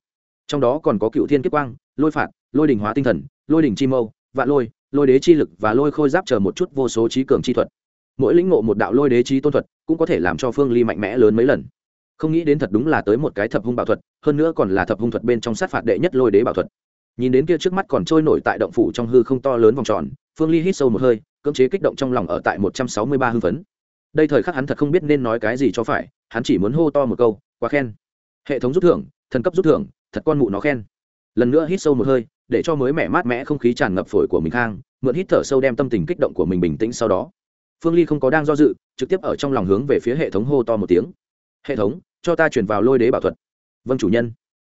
trong đó còn có cựu thiên kiếp quang, lôi phạt, lôi đình hóa tinh thần, lôi đình chi mâu, vạn lôi lôi đế chi lực và lôi khôi giáp chờ một chút vô số trí cường chi thuật. Mỗi lĩnh ngộ một đạo lôi đế chi tôn thuật cũng có thể làm cho phương ly mạnh mẽ lớn mấy lần. Không nghĩ đến thật đúng là tới một cái thập hung bảo thuật, hơn nữa còn là thập hung thuật bên trong sát phạt đệ nhất lôi đế bảo thuật. Nhìn đến kia trước mắt còn trôi nổi tại động phủ trong hư không to lớn vòng tròn, phương ly hít sâu một hơi, cưỡng chế kích động trong lòng ở tại một trăm sáu mươi ba hưng phấn. Đây thời khắc hắn thật không biết nên nói cái gì cho phải, hắn chỉ muốn hô to một câu, quá khen. Hệ thống rút thưởng, thần cấp rút thưởng thật con mụ nó khen. Lần nữa hít sâu một hơi, để cho mới mẻ mát mẻ không khí tràn ngập phổi của mình khang, mượn hít thở sâu đem tâm tình kích động của mình bình tĩnh sau đó. Phương ly không có đang do dự, trực tiếp ở trong lòng hướng về phía hệ thống hô to một tiếng. Hệ thống, cho ta chuyển vào lôi đế bảo thuật. Vâng chủ nhân.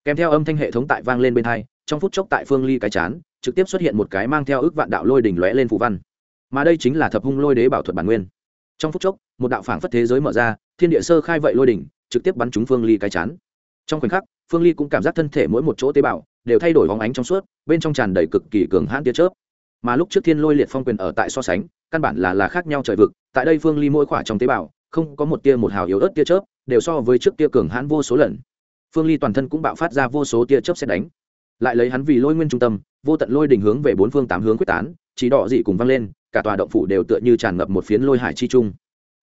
Kèm theo âm thanh hệ thống tại vang lên bên hai, trong phút chốc tại phương ly cái chán, trực tiếp xuất hiện một cái mang theo ước vạn đạo lôi đỉnh lóe lên phù văn. Mà đây chính là thập hung lôi đế bảo thuật bản nguyên. Trong phút chốc, một đạo phảng phất thế giới mở ra, thiên địa sơ khai vậy lôi đỉnh, trực tiếp bắn trúng phương ly cái chán trong khoảnh khắc, phương ly cũng cảm giác thân thể mỗi một chỗ tế bào đều thay đổi hóng ánh trong suốt, bên trong tràn đầy cực kỳ cường hãn tia chớp. Mà lúc trước thiên lôi liệt phong quyền ở tại so sánh, căn bản là là khác nhau trời vực, tại đây phương ly mỗi khỏa trong tế bào, không có một tia một hào yếu ớt tia chớp, đều so với trước tia cường hãn vô số lần. Phương ly toàn thân cũng bạo phát ra vô số tia chớp xét đánh. Lại lấy hắn vì lôi nguyên trung tâm, vô tận lôi đỉnh hướng về bốn phương tám hướng quyết tán, chỉ đỏ dị cùng vang lên, cả tòa động phủ đều tựa như tràn ngập một phiến lôi hải chi trung.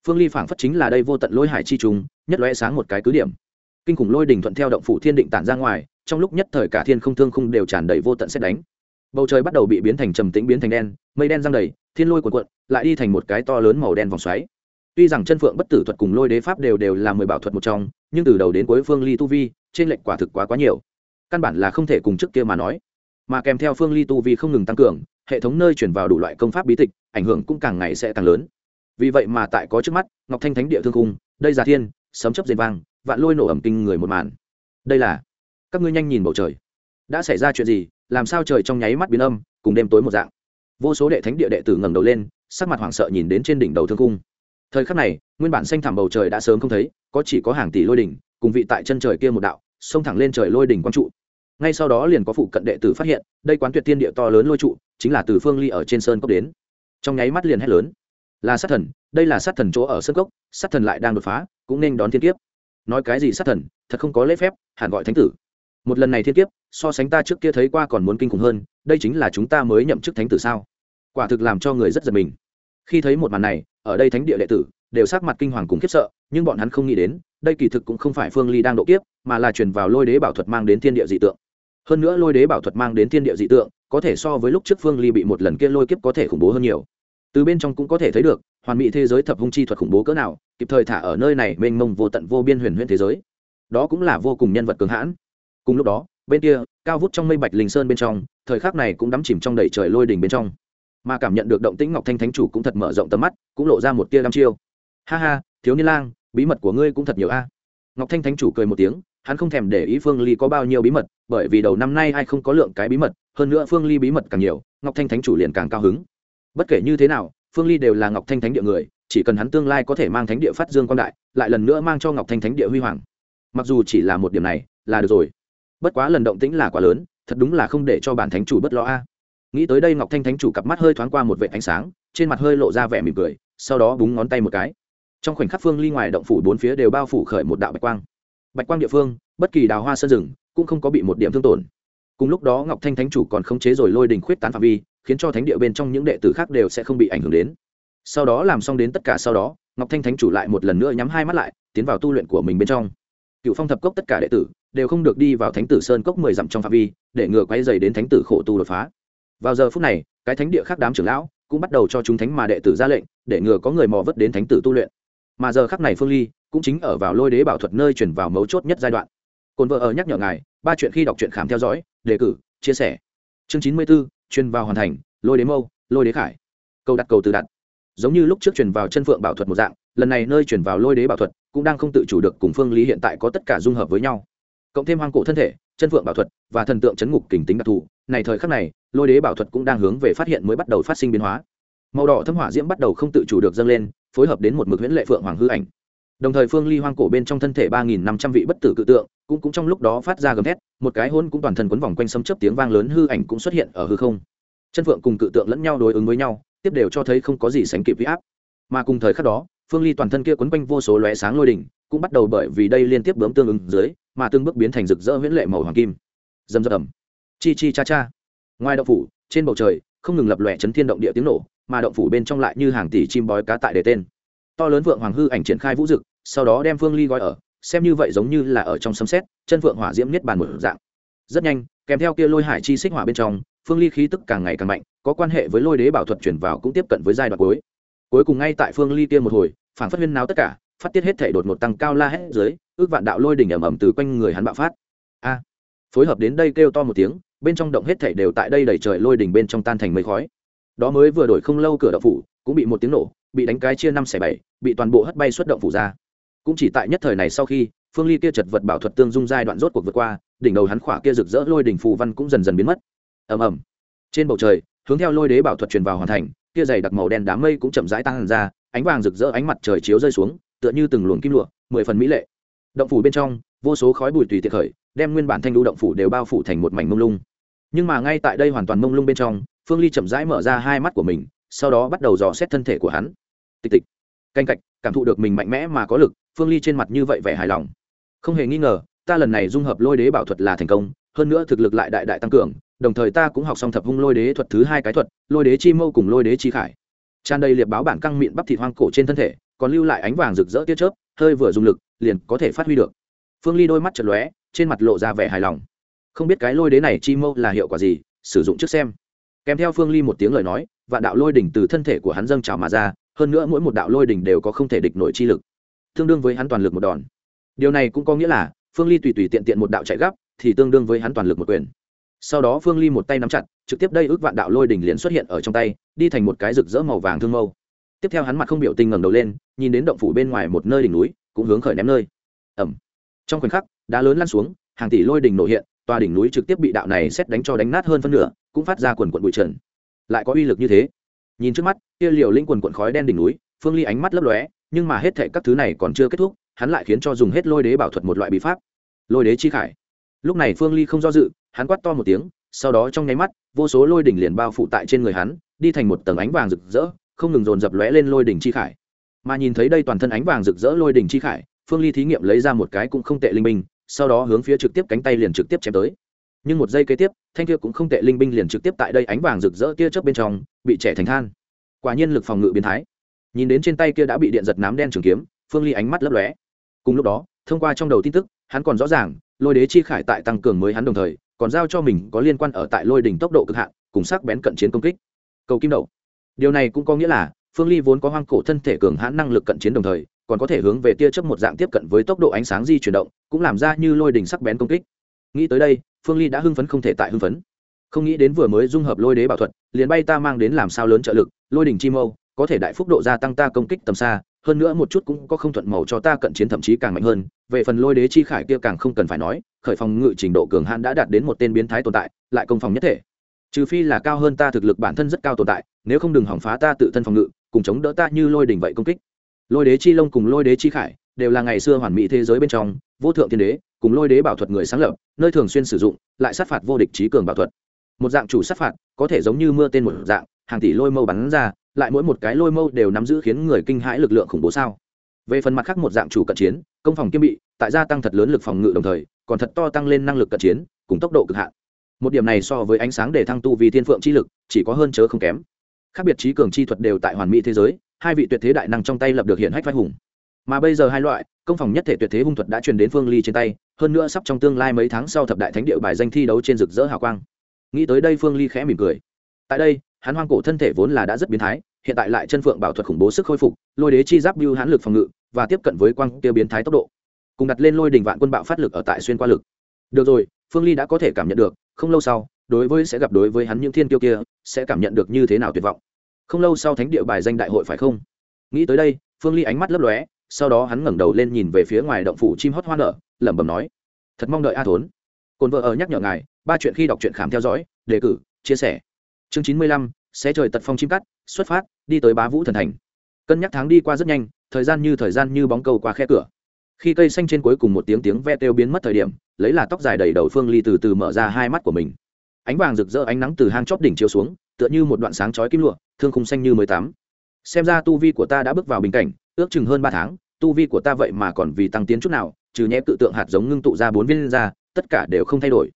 Phương ly phảng phất chính là đây vô tận lôi hải chi trung, nhất lóe sáng một cái cứ điểm kinh khủng lôi đỉnh thuận theo động phủ thiên định tản ra ngoài, trong lúc nhất thời cả thiên không thương không đều tràn đầy vô tận xét đánh. Bầu trời bắt đầu bị biến thành trầm tĩnh biến thành đen, mây đen răng đầy, thiên lôi cuộn cuộn, lại đi thành một cái to lớn màu đen vòng xoáy. Tuy rằng chân phượng bất tử thuật cùng lôi đế pháp đều đều là mười bảo thuật một trong, nhưng từ đầu đến cuối phương ly tu vi, trên lệnh quả thực quá quá nhiều. Căn bản là không thể cùng trước kia mà nói. Mà kèm theo phương ly tu vi không ngừng tăng cường, hệ thống nơi chuyển vào đủ loại công pháp bí tịch, ảnh hưởng cũng càng ngày sẽ càng lớn. Vì vậy mà tại có trước mắt, ngọc thanh thánh địa thương cung đây giả thiên, sấm chấp diệt vang vạn lôi nổ ẩm kinh người một màn. Đây là, các ngươi nhanh nhìn bầu trời. Đã xảy ra chuyện gì, làm sao trời trong nháy mắt biến âm, cùng đêm tối một dạng? Vô số đệ thánh địa đệ tử ngẩng đầu lên, sắc mặt hoảng sợ nhìn đến trên đỉnh đầu thương cung. Thời khắc này, nguyên bản xanh thẳm bầu trời đã sớm không thấy, có chỉ có hàng tỷ lôi đỉnh, cùng vị tại chân trời kia một đạo, xông thẳng lên trời lôi đỉnh quang trụ. Ngay sau đó liền có phụ cận đệ tử phát hiện, đây quán tuyệt tiên địa to lớn lôi trụ, chính là từ phương ly ở trên sơn cốc đến. Trong nháy mắt liền hét lớn. Là sát thần, đây là sát thần chỗ ở sơn cốc, sát thần lại đang đột phá, cũng nên đón thiên kiếp nói cái gì sát thần, thật không có lễ phép, hẳn gọi thánh tử. Một lần này thiên kiếp, so sánh ta trước kia thấy qua còn muốn kinh khủng hơn, đây chính là chúng ta mới nhậm chức thánh tử sao? Quả thực làm cho người rất giật mình. Khi thấy một màn này, ở đây thánh địa đệ tử, đều sắc mặt kinh hoàng cùng khiếp sợ, nhưng bọn hắn không nghĩ đến, đây kỳ thực cũng không phải phương ly đang độ kiếp, mà là truyền vào lôi đế bảo thuật mang đến thiên địa dị tượng. Hơn nữa lôi đế bảo thuật mang đến thiên địa dị tượng, có thể so với lúc trước phương ly bị một lần kia lôi kiếp có thể khủng bố hơn nhiều. Từ bên trong cũng có thể thấy được hoàn mỹ thế giới thập hung chi thuật khủng bố cỡ nào, kịp thời thả ở nơi này mênh mông vô tận vô biên huyền huyễn thế giới. Đó cũng là vô cùng nhân vật cường hãn. Cùng lúc đó, bên kia, cao vút trong mây bạch linh sơn bên trong, thời khắc này cũng đắm chìm trong đầy trời lôi đỉnh bên trong. Mà cảm nhận được động tĩnh ngọc thanh thánh chủ cũng thật mở rộng tầm mắt, cũng lộ ra một tia đăm chiêu. Ha ha, thiếu niên lang, bí mật của ngươi cũng thật nhiều a. Ngọc thanh thánh chủ cười một tiếng, hắn không thèm để ý phương ly có bao nhiêu bí mật, bởi vì đầu năm nay ai không có lượng cái bí mật, hơn nữa phương ly bí mật càng nhiều, ngọc thanh thánh chủ liền càng cao hứng. Bất kể như thế nào phương ly đều là ngọc thanh thánh địa người, chỉ cần hắn tương lai có thể mang thánh địa phát dương quan đại, lại lần nữa mang cho ngọc thanh thánh địa huy hoàng. Mặc dù chỉ là một điểm này, là được rồi. Bất quá lần động tĩnh là quá lớn, thật đúng là không để cho bản thánh chủ bất lo a. Nghĩ tới đây ngọc thanh thánh chủ cặp mắt hơi thoáng qua một vệ ánh sáng, trên mặt hơi lộ ra vẻ mỉm cười, sau đó búng ngón tay một cái. Trong khoảnh khắc phương ly ngoài động phủ bốn phía đều bao phủ khởi một đạo bạch quang. Bạch quang địa phương, bất kỳ đào hoa sơn rừng cũng không có bị một điểm thương tổn. Cùng lúc đó ngọc thanh thánh chủ còn khống chế rồi lôi đình khuyết tán phạm vi khiến cho thánh địa bên trong những đệ tử khác đều sẽ không bị ảnh hưởng đến. Sau đó làm xong đến tất cả sau đó, ngọc thanh thánh chủ lại một lần nữa nhắm hai mắt lại, tiến vào tu luyện của mình bên trong. Cựu phong thập cốc tất cả đệ tử đều không được đi vào thánh tử sơn cốc mười dặm trong phạm vi, để ngừa quay dày đến thánh tử khổ tu đột phá. Vào giờ phút này, cái thánh địa khác đám trưởng lão cũng bắt đầu cho chúng thánh mà đệ tử ra lệnh, để ngừa có người mò vất đến thánh tử tu luyện. Mà giờ khắc này phương ly cũng chính ở vào lôi đế bảo thuật nơi chuyển vào mấu chốt nhất giai đoạn. Cồn vợ ở nhắc nhở ngài, ba chuyện khi đọc truyện khám theo dõi, đề cử, chia sẻ. Chương chín mươi b ố truyền vào hoàn thành, lôi đế mâu, lôi đế khải. Câu đặt cầu từ đặt. Giống như lúc trước truyền vào chân phượng bảo thuật một dạng, lần này nơi chuyển vào lôi đế bảo thuật cũng đang không tự chủ được cùng phương lý hiện tại có tất cả dung hợp với nhau. Cộng thêm hoang cổ thân thể, chân phượng bảo thuật và thần tượng chấn ngục kình tính đặc thù, này thời khắc này, lôi đế bảo thuật cũng đang hướng về phát hiện mới bắt đầu phát sinh biến hóa. Màu đỏ thâm hỏa diễm bắt đầu không tự chủ được dâng lên, phối hợp đến một mực huyễn lệ phượng hoàng hư ảnh đồng thời phương ly hoang cổ bên trong thân thể ba nghìn năm trăm vị bất tử cự tượng, cũng cũng trong lúc đó phát ra gầm thét, một cái hôn cũng toàn thân quấn vòng quanh sấm chớp tiếng vang lớn hư ảnh cũng xuất hiện ở hư không. Chân phượng cùng cự tượng lẫn nhau đối ứng với nhau, tiếp đều cho thấy không có gì sánh kịp huy áp. Mà cùng thời khắc đó, phương ly toàn thân kia quấn quanh vô số lóe sáng lôi đỉnh, cũng bắt đầu bởi vì đây liên tiếp bướm tương ứng dưới, mà từng bước biến thành rực rỡ huyễn lệ màu hoàng kim. Dầm dầm ẩm chi chi cha cha. Ngoài động phủ, trên bầu trời, không ngừng lập lòe chấn thiên động địa tiếng nổ, mà động phủ bên trong lại như hàng tỷ chim bói cá tại để tên to lớn vượng hoàng hư ảnh triển khai vũ dực, sau đó đem phương ly gói ở, xem như vậy giống như là ở trong sấm xét chân vượng hỏa diễm niết bàn một dạng. Rất nhanh, kèm theo kia lôi hải chi xích hỏa bên trong, phương ly khí tức càng ngày càng mạnh, có quan hệ với lôi đế bảo thuật chuyển vào cũng tiếp cận với giai đoạn cuối. Cuối cùng ngay tại phương ly kia một hồi, phản phát huyên náo tất cả, phát tiết hết thể đột ngột tăng cao la hết dưới, ước vạn đạo lôi đỉnh ẩm ẩm từ quanh người hắn bạo phát. A! Phối hợp đến đây kêu to một tiếng, bên trong động hết thể đều tại đây đẩy trời lôi đỉnh bên trong tan thành mây khói. Đó mới vừa đổi không lâu cửa đậu phủ, cũng bị một tiếng nổ bị đánh cái chia năm xẻ bảy, bị toàn bộ hất bay xuất động phủ ra. Cũng chỉ tại nhất thời này sau khi, phương ly kia chật vật bảo thuật tương dung giai đoạn rốt cuộc vượt qua, đỉnh đầu hắn khỏa kia rực rỡ lôi đỉnh phù văn cũng dần dần biến mất. Ầm ầm. Trên bầu trời, hướng theo lôi đế bảo thuật truyền vào hoàn thành, kia dày đặc màu đen đám mây cũng chậm rãi tăng ra, ánh vàng rực rỡ ánh mặt trời chiếu rơi xuống, tựa như từng luồng kim lụa, mười phần mỹ lệ. Động phủ bên trong, vô số khói bụi tùy tiệc khởi, đem nguyên bản thanh đu động phủ đều bao phủ thành một mảnh mông lung. Nhưng mà ngay tại đây hoàn toàn mông lung bên trong, phương ly chậm rãi mở ra hai mắt của mình sau đó bắt đầu dò xét thân thể của hắn. Tịch tịch. Canh cạch, cảm thụ được mình mạnh mẽ mà có lực, phương ly trên mặt như vậy vẻ hài lòng. Không hề nghi ngờ, ta lần này dung hợp lôi đế bảo thuật là thành công, hơn nữa thực lực lại đại đại tăng cường, đồng thời ta cũng học xong thập hung lôi đế thuật thứ hai cái thuật, lôi đế chi mâu cùng lôi đế chi khải. Tràn đầy liệp báo bản căng miệng bắp thịt hoang cổ trên thân thể, còn lưu lại ánh vàng rực rỡ tia chớp, hơi vừa dùng lực, liền có thể phát huy được. Phương ly đôi mắt chật lóe, trên mặt lộ ra vẻ hài lòng. Không biết cái lôi đế này chi mâu là hiệu quả gì, sử dụng trước xem. Kèm theo phương ly một tiếng lời nói vạn đạo lôi đỉnh từ thân thể của hắn dâng trào mà ra, hơn nữa mỗi một đạo lôi đỉnh đều có không thể địch nổi chi lực, tương đương với hắn toàn lực một đòn. Điều này cũng có nghĩa là, phương ly tùy tùy tiện tiện một đạo chạy gấp, thì tương đương với hắn toàn lực một quyền. Sau đó phương ly một tay nắm chặt, trực tiếp đây ước vạn đạo lôi đỉnh liền xuất hiện ở trong tay, đi thành một cái rực rỡ màu vàng thương mâu. Tiếp theo hắn mặt không biểu tình ngẩng đầu lên, nhìn đến động phủ bên ngoài một nơi đỉnh núi, cũng hướng khởi ném nơi. Ẩm. Trong khoảnh khắc, đá lớn lăn xuống, hàng tỷ lôi đỉnh nổ hiện, tòa đỉnh núi trực tiếp bị đạo này xét đánh cho đánh nát hơn phân nửa, cũng phát ra quần quận bụi trần lại có uy lực như thế. Nhìn trước mắt kia liều linh quần quận khói đen đỉnh núi phương ly ánh mắt lấp lóe nhưng mà hết thệ các thứ này còn chưa kết thúc hắn lại khiến cho dùng hết lôi đế bảo thuật một loại bí pháp. Lôi đế chi khải. Lúc này phương ly không do dự hắn quát to một tiếng sau đó trong nháy mắt vô số lôi đỉnh liền bao phủ tại trên người hắn đi thành một tầng ánh vàng rực rỡ không ngừng dồn dập lóe lên lôi đỉnh chi khải. Mà nhìn thấy đây toàn thân ánh vàng rực rỡ lôi đỉnh chi khải phương ly thí nghiệm lấy ra một cái cũng không tệ linh minh, sau đó hướng phía trực tiếp cánh tay liền trực tiếp chém tới nhưng một giây kế tiếp, thanh kia cũng không tệ, linh binh liền trực tiếp tại đây ánh vàng rực rỡ tia chớp bên trong, bị trẻ thành than. Quả nhiên lực phòng ngự biến thái. Nhìn đến trên tay kia đã bị điện giật nám đen trường kiếm, phương ly ánh mắt lấp lóe. Cùng lúc đó, thông qua trong đầu tin tức, hắn còn rõ ràng, lôi đế chi khải tại tăng cường mới hắn đồng thời, còn giao cho mình có liên quan ở tại lôi đỉnh tốc độ cực hạn, cùng sắc bén cận chiến công kích. Cầu kim đậu điều này cũng có nghĩa là, phương ly vốn có hoang cổ thân thể cường hãn năng lực cận chiến đồng thời, còn có thể hướng về tia chớp một dạng tiếp cận với tốc độ ánh sáng di chuyển động, cũng làm ra như lôi đỉnh sắc bén công kích. Nghĩ tới đây phương ly đã hưng phấn không thể tại hưng phấn. Không nghĩ đến vừa mới dung hợp lôi đế bảo thuật, liền bay ta mang đến làm sao lớn trợ lực, lôi đỉnh chi mâu, có thể đại phúc độ gia tăng ta công kích tầm xa, hơn nữa một chút cũng có không thuận màu cho ta cận chiến thậm chí càng mạnh hơn. Về phần lôi đế chi khải kia càng không cần phải nói, khởi phòng ngự trình độ cường hãn đã đạt đến một tên biến thái tồn tại, lại công phòng nhất thể. Trừ phi là cao hơn ta thực lực bản thân rất cao tồn tại, nếu không đừng hỏng phá ta tự thân phòng ngự, cùng chống đỡ ta như lôi đỉnh vậy công kích. Lôi đế chi lông cùng lôi đế chi khải đều là ngày xưa hoàn mỹ thế giới bên trong, vô thượng thiên đế cùng lôi đế bảo thuật người sáng lập, nơi thường xuyên sử dụng, lại sát phạt vô địch trí cường bảo thuật. Một dạng chủ sát phạt, có thể giống như mưa tên một dạng, hàng tỷ lôi mâu bắn ra, lại mỗi một cái lôi mâu đều nắm giữ khiến người kinh hãi lực lượng khủng bố sao? Về phần mặt khác một dạng chủ cận chiến, công phòng kiêm bị, tại gia tăng thật lớn lực phòng ngự đồng thời, còn thật to tăng lên năng lực cận chiến, cùng tốc độ cực hạn. Một điểm này so với ánh sáng để thăng tu vì thiên phượng chi lực, chỉ có hơn chớ không kém. Khác biệt trí cường chi thuật đều tại hoàn mỹ thế giới, hai vị tuyệt thế đại năng trong tay lập được hiện hách vai hùng mà bây giờ hai loại, công phòng nhất thể tuyệt thế hung thuật đã truyền đến phương ly trên tay, hơn nữa sắp trong tương lai mấy tháng sau thập đại thánh địa bài danh thi đấu trên rực rỡ hào quang. Nghĩ tới đây phương ly khẽ mỉm cười. Tại đây, hắn hoang cổ thân thể vốn là đã rất biến thái, hiện tại lại chân phượng bảo thuật khủng bố sức khôi phục, lôi đế chi giáp biêu hãn lực phòng ngự, và tiếp cận với quang tiêu biến thái tốc độ. Cùng đặt lên lôi đình vạn quân bạo phát lực ở tại xuyên qua lực. Được rồi, phương ly đã có thể cảm nhận được, không lâu sau, đối với sẽ gặp đối với hắn những thiên tiêu kia, sẽ cảm nhận được như thế nào tuyệt vọng. Không lâu sau thánh địa bài danh đại hội phải không? Nghĩ tới đây, phương ly ánh mắt lấp lóe sau đó hắn ngẩng đầu lên nhìn về phía ngoài động phủ chim hót hoa nở, lẩm bẩm nói, thật mong đợi a thốn. Cồn vợ ở nhắc nhở ngài, ba chuyện khi đọc truyện khám theo dõi, đề cử, chia sẻ. Chương chín mươi lăm sẽ trời tật phong chim cắt, xuất phát, đi tới bá vũ thần thành. Cân nhắc tháng đi qua rất nhanh, thời gian như thời gian như bóng cầu qua khe cửa. Khi cây xanh trên cuối cùng một tiếng tiếng ve kêu biến mất thời điểm, lấy là tóc dài đầy đầu phương ly từ từ mở ra hai mắt của mình. Ánh vàng rực rỡ ánh nắng từ hang chóp đỉnh chiếu xuống, tựa như một đoạn sáng chói kim lụa, thương khung xanh như mới tắm xem ra tu vi của ta đã bước vào bình cảnh ước chừng hơn ba tháng, tu vi của ta vậy mà còn vì tăng tiến chút nào, trừ nhẹ tự tượng hạt giống ngưng tụ ra bốn viên ra, tất cả đều không thay đổi.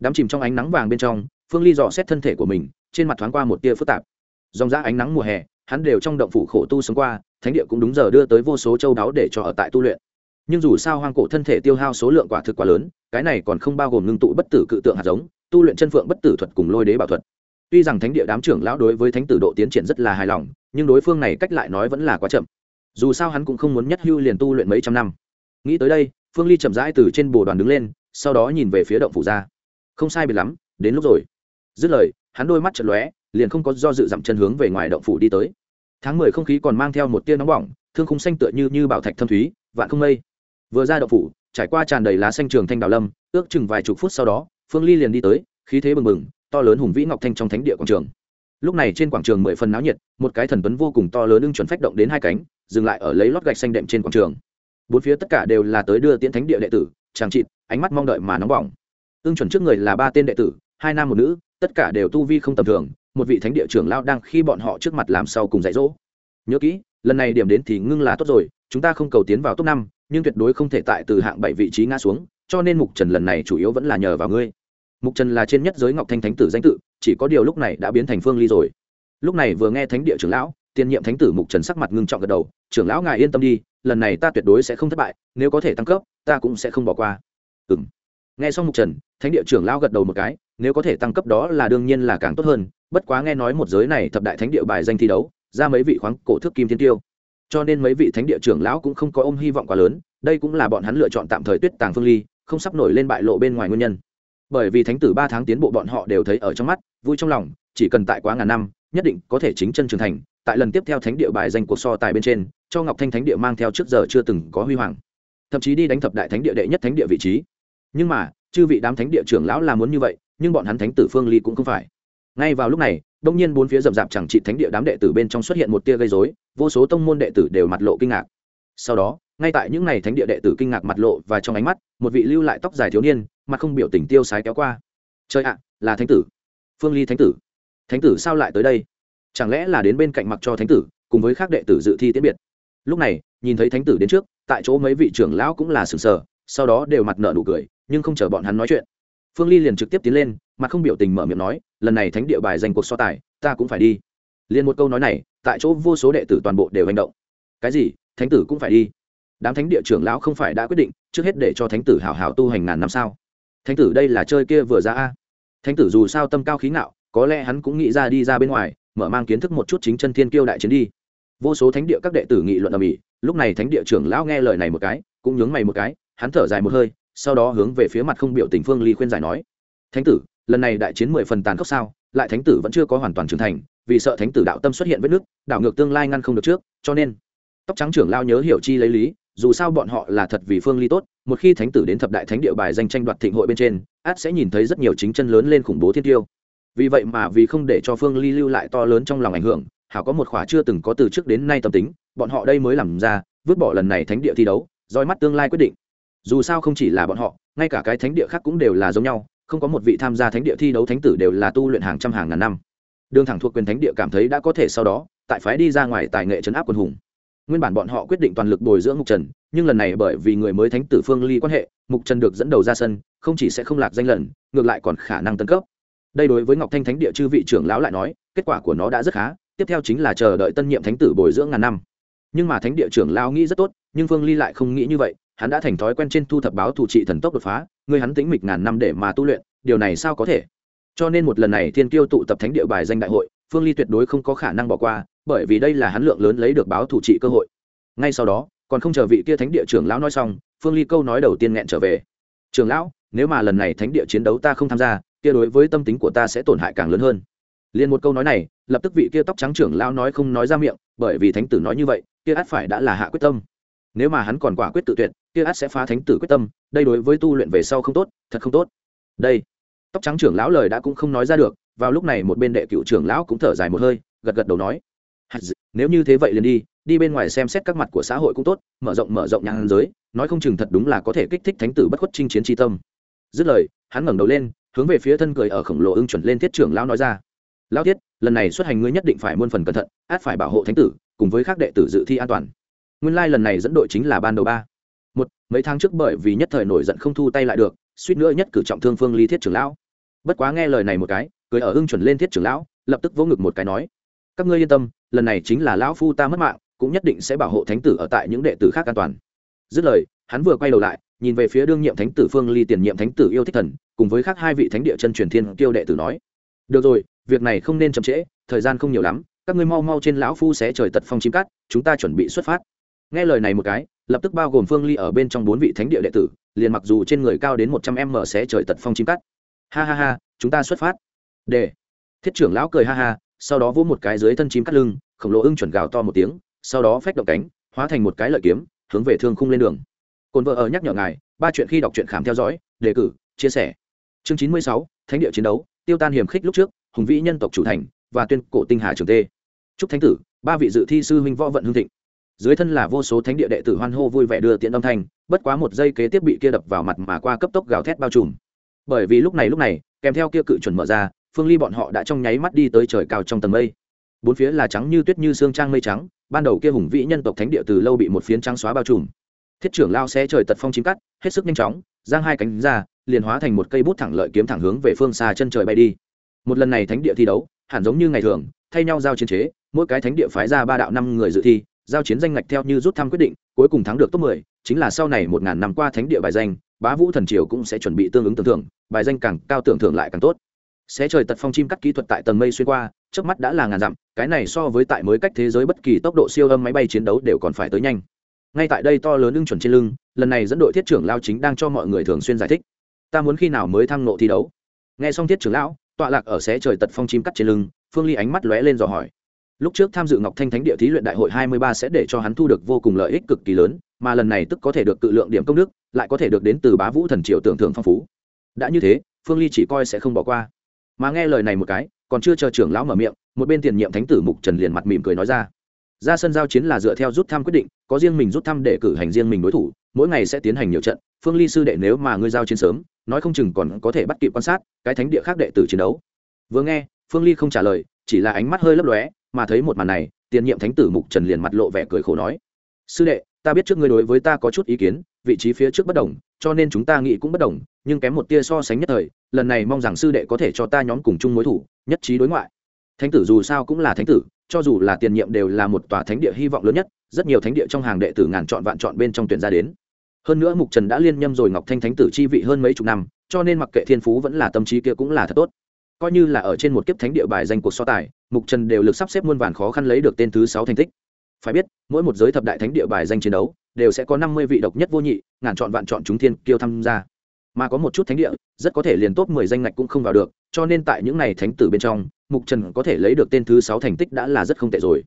Đắm chìm trong ánh nắng vàng bên trong, phương ly dò xét thân thể của mình, trên mặt thoáng qua một tia phức tạp. Dòng ra ánh nắng mùa hè, hắn đều trong động phủ khổ tu sống qua, thánh địa cũng đúng giờ đưa tới vô số châu đáo để cho ở tại tu luyện. Nhưng dù sao hoang cổ thân thể tiêu hao số lượng quả thực quá lớn, cái này còn không bao gồm ngưng tụ bất tử cự tượng hạt giống, tu luyện chân phượng bất tử thuật cùng lôi đế bảo thuật. Tuy rằng thánh địa đám trưởng lão đối với thánh tử độ tiến triển rất là hài lòng, nhưng đối phương này cách lại nói vẫn là quá chậm dù sao hắn cũng không muốn nhất hưu liền tu luyện mấy trăm năm. Nghĩ tới đây, phương ly chậm rãi từ trên bồ đoàn đứng lên, sau đó nhìn về phía động phủ ra. Không sai biệt lắm, đến lúc rồi. Dứt lời, hắn đôi mắt chật lóe, liền không có do dự dặm chân hướng về ngoài động phủ đi tới. Tháng mười không khí còn mang theo một tia nóng bỏng, thương khung xanh tựa như như bảo thạch thâm thúy, vạn không mây. Vừa ra động phủ, trải qua tràn đầy lá xanh trường thanh đào lâm, ước chừng vài chục phút sau đó, phương ly liền đi tới, khí thế bừng bừng, to lớn hùng vĩ ngọc thanh trong thánh địa quảng trường. Lúc này trên quảng trường mười phần náo nhiệt, một cái thần tuấn vô cùng to lớn ưng chuẩn phách động đến hai cánh dừng lại ở lấy lót gạch xanh đệm trên quảng trường. Bốn phía tất cả đều là tới đưa tiễn thánh địa đệ tử, chàng trịt, ánh mắt mong đợi mà nóng bỏng. Ưng chuẩn trước người là ba tên đệ tử, hai nam một nữ, tất cả đều tu vi không tầm thường, một vị thánh địa trưởng lao đang khi bọn họ trước mặt làm sau cùng dạy dỗ. Nhớ kỹ, lần này điểm đến thì ngưng là tốt rồi, chúng ta không cầu tiến vào top năm, nhưng tuyệt đối không thể tại từ hạng bảy vị trí ngã xuống, cho nên mục trần lần này chủ yếu vẫn là nhờ vào ngươi. Mục trần là trên nhất giới ngọc thanh thánh tử danh tự, chỉ có điều lúc này đã biến thành phương ly rồi. Lúc này vừa nghe thánh địa trưởng lão tiền nhiệm thánh tử mục trần sắc mặt ngưng trọng gật đầu, trưởng lão ngài yên tâm đi, lần này ta tuyệt đối sẽ không thất bại, nếu có thể tăng cấp, ta cũng sẽ không bỏ qua. Ừ m nghe xong mục trần, thánh địa trưởng lão gật đầu một cái, nếu có thể tăng cấp đó là đương nhiên là càng tốt hơn, bất quá nghe nói một giới này thập đại thánh địa bài danh thi đấu, ra mấy vị khoáng cổ thước kim thiên tiêu. Cho nên mấy vị thánh địa trưởng lão cũng không có ôm hy vọng quá lớn, đây cũng là bọn hắn lựa chọn tạm thời tuyết tàng phương ly, không sắp nổi lên bại lộ bên ngoài nguyên nhân. Bởi vì thánh tử ba tháng tiến bộ bọn họ đều thấy ở trong mắt, vui trong lòng, chỉ cần tại quá ngàn năm, nhất định có thể chính chân trưởng thành tại lần tiếp theo thánh địa bài danh cuộc so tài bên trên, cho ngọc thanh thánh địa mang theo trước giờ chưa từng có huy hoàng, thậm chí đi đánh thập đại thánh địa đệ nhất thánh địa vị trí. Nhưng mà, chư vị đám thánh địa trưởng lão là muốn như vậy, nhưng bọn hắn thánh tử phương ly cũng không phải. Ngay vào lúc này, đông nhiên bốn phía rậm rạp chẳng trị thánh địa đám đệ tử bên trong xuất hiện một tia gây dối vô số tông môn đệ tử đều mặt lộ kinh ngạc. Sau đó, ngay tại những ngày thánh địa đệ tử kinh ngạc mặt lộ và trong ánh mắt, một vị lưu lại tóc dài thiếu niên, mặt không biểu tình tiêu sái kéo qua. Trời ạ, là thánh tử. Phương ly thánh tử. Thánh tử sao lại tới đây? Chẳng lẽ là đến bên cạnh mặc cho thánh tử, cùng với các đệ tử dự thi tiễn biệt? Lúc này, nhìn thấy thánh tử đến trước, tại chỗ mấy vị trưởng lão cũng là sừng sờ, sau đó đều mặt nợ nụ cười, nhưng không chờ bọn hắn nói chuyện. Phương ly liền trực tiếp tiến lên, mặt không biểu tình mở miệng nói, lần này thánh địa bài dành cuộc so tài, ta cũng phải đi. Liền một câu nói này, tại chỗ vô số đệ tử toàn bộ đều hành động. Cái gì? Thánh tử cũng phải đi? Đám thánh địa trưởng lão không phải đã quyết định, trước hết để cho thánh tử hảo hảo tu hành ngàn năm sao? Thánh tử, đây là chơi kia vừa ra a. Thánh tử dù sao tâm cao khí ngạo, có lẽ hắn cũng nghĩ ra đi ra bên ngoài mở mang kiến thức một chút chính chân thiên kiêu đại chiến đi. Vô số thánh địa các đệ tử nghị luận ở mỹ lúc này thánh địa trưởng lão nghe lời này một cái, cũng nhướng mày một cái, hắn thở dài một hơi, sau đó hướng về phía mặt không biểu tình phương ly khuyên giải nói, thánh tử, lần này đại chiến mười phần tàn khốc sao, lại thánh tử vẫn chưa có hoàn toàn trưởng thành, vì sợ thánh tử đạo tâm xuất hiện vết nước đảo ngược tương lai ngăn không được trước, cho nên tóc trắng trưởng lao nhớ hiểu chi lấy lý, dù sao bọn họ là thật vì phương ly tốt, một khi thánh tử đến thập đại thánh địa bài danh tranh đoạt thịnh hội bên trên, át sẽ nhìn thấy rất nhiều chính chân lớn lên khủng bố thiên tiêu vì vậy mà vì không để cho phương ly lưu lại to lớn trong lòng ảnh hưởng, hảo có một khóa chưa từng có từ trước đến nay tâm tính, bọn họ đây mới làm ra, vứt bỏ lần này thánh địa thi đấu, roi mắt tương lai quyết định. Dù sao không chỉ là bọn họ, ngay cả cái thánh địa khác cũng đều là giống nhau, không có một vị tham gia thánh địa thi đấu thánh tử đều là tu luyện hàng trăm hàng ngàn năm. Đường thẳng thuộc quyền thánh địa cảm thấy đã có thể sau đó, tại phái đi ra ngoài tài nghệ chấn áp quân hùng. Nguyên bản bọn họ quyết định toàn lực bồi dưỡng mục trần, nhưng lần này bởi vì người mới thánh tử phương ly quan hệ, mục trần được dẫn đầu ra sân, không chỉ sẽ không lạc danh lần, ngược lại còn khả năng tấn cấp đây đối với ngọc thanh thánh địa chư vị trưởng lão lại nói, kết quả của nó đã rất khá, tiếp theo chính là chờ đợi tân nhiệm thánh tử bồi dưỡng ngàn năm. Nhưng mà thánh địa trưởng lão nghĩ rất tốt, nhưng phương ly lại không nghĩ như vậy, hắn đã thành thói quen trên thu thập báo thủ trị thần tốc đột phá, người hắn tính mịch ngàn năm để mà tu luyện, điều này sao có thể? Cho nên một lần này thiên kiêu tụ tập thánh địa bài danh đại hội, phương ly tuyệt đối không có khả năng bỏ qua, bởi vì đây là hắn lượng lớn lấy được báo thủ trị cơ hội. Ngay sau đó, còn không chờ vị kia thánh địa trưởng lão nói xong, phương ly câu nói đầu tiên nghẹn trở về. Trưởng lão, nếu mà lần này thánh địa chiến đấu ta không tham gia kia đối với tâm tính của ta sẽ tổn hại càng lớn hơn. Liền một câu nói này, lập tức vị kia tóc trắng trưởng lão nói không nói ra miệng, bởi vì thánh tử nói như vậy, kia át phải đã là hạ quyết tâm. Nếu mà hắn còn quả quyết tự tuyệt, kia át sẽ phá thánh tử quyết tâm, đây đối với tu luyện về sau không tốt, thật không tốt. Đây. Tóc trắng trưởng lão lời đã cũng không nói ra được, vào lúc này một bên đệ cựu trưởng lão cũng thở dài một hơi, gật gật đầu nói nếu như thế vậy liền đi đi bên ngoài xem xét các mặt của xã hội cũng tốt, mở rộng mở rộng nhãn giới, nói không chừng thật đúng là có thể kích thích thánh tử bất khuất chinh chiến tri tâm. Dứt lời, hắn ngẩng đầu lên hướng về phía thân cười ở khổng lồ ưng chuẩn lên thiết trưởng lão nói ra. Lão thiết lần này xuất hành ngươi nhất định phải muôn phần cẩn thận, át phải bảo hộ thánh tử, cùng với các đệ tử dự thi an toàn. Nguyên lai lần này dẫn đội chính là ban đầu ba. Một, mấy tháng trước bởi vì nhất thời nổi giận không thu tay lại được, suýt nữa nhất cử trọng thương phương ly thiết trưởng lão. Bất quá nghe lời này một cái, cười ở ưng chuẩn lên thiết trưởng lão, lập tức vỗ ngực một cái nói, các ngươi yên tâm, lần này chính là lão phu ta mất mạng, cũng nhất định sẽ bảo hộ thánh tử ở tại những đệ tử khác an toàn. Dứt lời, hắn vừa quay đầu lại nhìn về phía đương nhiệm thánh tử phương ly tiền nhiệm thánh tử yêu thích thần, cùng với khác hai vị thánh địa chân truyền thiên kiêu đệ tử nói, được rồi, việc này không nên chậm trễ, thời gian không nhiều lắm, các ngươi mau mau trên lão phu sẽ trời tật phong chim cắt chúng ta chuẩn bị xuất phát. Nghe lời này một cái, lập tức bao gồm phương ly ở bên trong bốn vị thánh địa đệ tử, liền mặc dù trên người cao đến một trăm m sẽ trời tật phong chim cắt ha ha ha, chúng ta xuất phát. Để. Thiết trưởng lão cười ha ha, sau đó vỗ một cái dưới thân chim cắt lưng, khổng lồ ưng chuẩn gào to một tiếng, sau đó phách động cánh, hóa thành một cái lợi kiếm, hướng về thương khung lên đường cồn vợ ở nhắc nhở ngài, ba chuyện khi đọc truyện khám theo dõi, đề cử, chia sẻ. Chương chín mươi sáu, thánh địa chiến đấu, tiêu tan hiểm khích lúc trước, hùng vĩ nhân tộc chủ thành, và tuyên cổ tinh hà trường tê. Chúc thánh tử, ba vị dự thi sư huynh võ vận hương thịnh. Dưới thân là vô số thánh địa đệ tử hoan hô vui vẻ đưa tiễn âm thanh, bất quá một giây kế tiếp bị kia đập vào mặt mà qua cấp tốc gào thét bao trùm. Bởi vì lúc này lúc này, kèm theo kia cự chuẩn mở ra, phương ly bọn họ đã trong nháy mắt đi tới trời cao trong tầng mây. Bốn phía là trắng như tuyết như xương trang mây trắng, ban đầu kia hùng vĩ nhân tộc thánh địa từ lâu bị một phiến trắng xóa bao trùm thiết trưởng lao xé trời tật phong chim cắt hết sức nhanh chóng giang hai cánh ra liền hóa thành một cây bút thẳng lợi kiếm thẳng hướng về phương xa chân trời bay đi. Một lần này thánh địa thi đấu hẳn giống như ngày thường thay nhau giao chiến chế mỗi cái thánh địa phái ra ba đạo năm người dự thi giao chiến danh ngạch theo như rút thăm quyết định cuối cùng thắng được top 10, chính là sau này một ngàn năm qua thánh địa bài danh bá vũ thần triều cũng sẽ chuẩn bị tương ứng tưởng thưởng bài danh càng cao tưởng thưởng lại càng tốt. Xé trời tật phong chim cắt kỹ thuật tại tầng mây xuyên qua trước mắt đã là ngàn dặm cái này so với tại mới cách thế giới bất kỳ tốc độ siêu âm máy bay chiến đấu đều còn phải tới nhanh ngay tại đây to lớn ưng chuẩn trên lưng, lần này dẫn đội thiết trưởng lao chính đang cho mọi người thường xuyên giải thích. Ta muốn khi nào mới thăng nộ thi đấu? Nghe xong thiết trưởng lão, tọa lạc ở xé trời tật phong chim cắt trên lưng, phương ly ánh mắt lóe lên dò hỏi. Lúc trước tham dự ngọc thanh thánh địa thí luyện đại hội hai mươi ba sẽ để cho hắn thu được vô cùng lợi ích cực kỳ lớn, mà lần này tức có thể được cự lượng điểm công đức, lại có thể được đến từ bá vũ thần triều tưởng thưởng phong phú. Đã như thế, phương ly chỉ coi sẽ không bỏ qua. Mà nghe lời này một cái, còn chưa chờ trưởng lão mở miệng, một bên tiền nhiệm thánh tử mục trần liền mặt mỉm cười nói ra ra sân giao chiến là dựa theo rút thăm quyết định, có riêng mình rút thăm để cử hành riêng mình đối thủ, mỗi ngày sẽ tiến hành nhiều trận, phương ly sư đệ nếu mà ngươi giao chiến sớm, nói không chừng còn có thể bắt kịp quan sát cái thánh địa khác đệ tử chiến đấu. Vừa nghe, phương ly không trả lời, chỉ là ánh mắt hơi lấp lóe, mà thấy một màn này, tiền nhiệm thánh tử mục trần liền mặt lộ vẻ cười khổ nói, sư đệ, ta biết trước ngươi đối với ta có chút ý kiến, vị trí phía trước bất đồng, cho nên chúng ta nghĩ cũng bất đồng, nhưng kém một tia so sánh nhất thời, lần này mong rằng sư đệ có thể cho ta nhóm cùng chung mối thủ, nhất trí đối ngoại. Thánh tử dù sao cũng là thánh tử cho dù là tiền nhiệm đều là một tòa thánh địa hy vọng lớn nhất, rất nhiều thánh địa trong hàng đệ tử ngàn chọn vạn chọn bên trong tuyển ra đến. Hơn nữa mục trần đã liên nhâm rồi ngọc thanh thánh tử chi vị hơn mấy chục năm, cho nên mặc kệ thiên phú vẫn là tâm trí kia cũng là thật tốt. Coi như là ở trên một kiếp thánh địa bài danh cuộc so tài, mục trần đều lực sắp xếp muôn vàn khó khăn lấy được tên thứ sáu thành tích. Phải biết, mỗi một giới thập đại thánh địa bài danh chiến đấu, đều sẽ có năm mươi vị độc nhất vô nhị, ngàn chọn vạn chọn chúng thiên kiêu tham gia. Mà có một chút thánh địa, rất có thể liền top mười danh ngạch cũng không vào được, cho nên tại những này thánh tử bên trong mục trần có thể lấy được tên thứ sáu thành tích đã là rất không tệ rồi.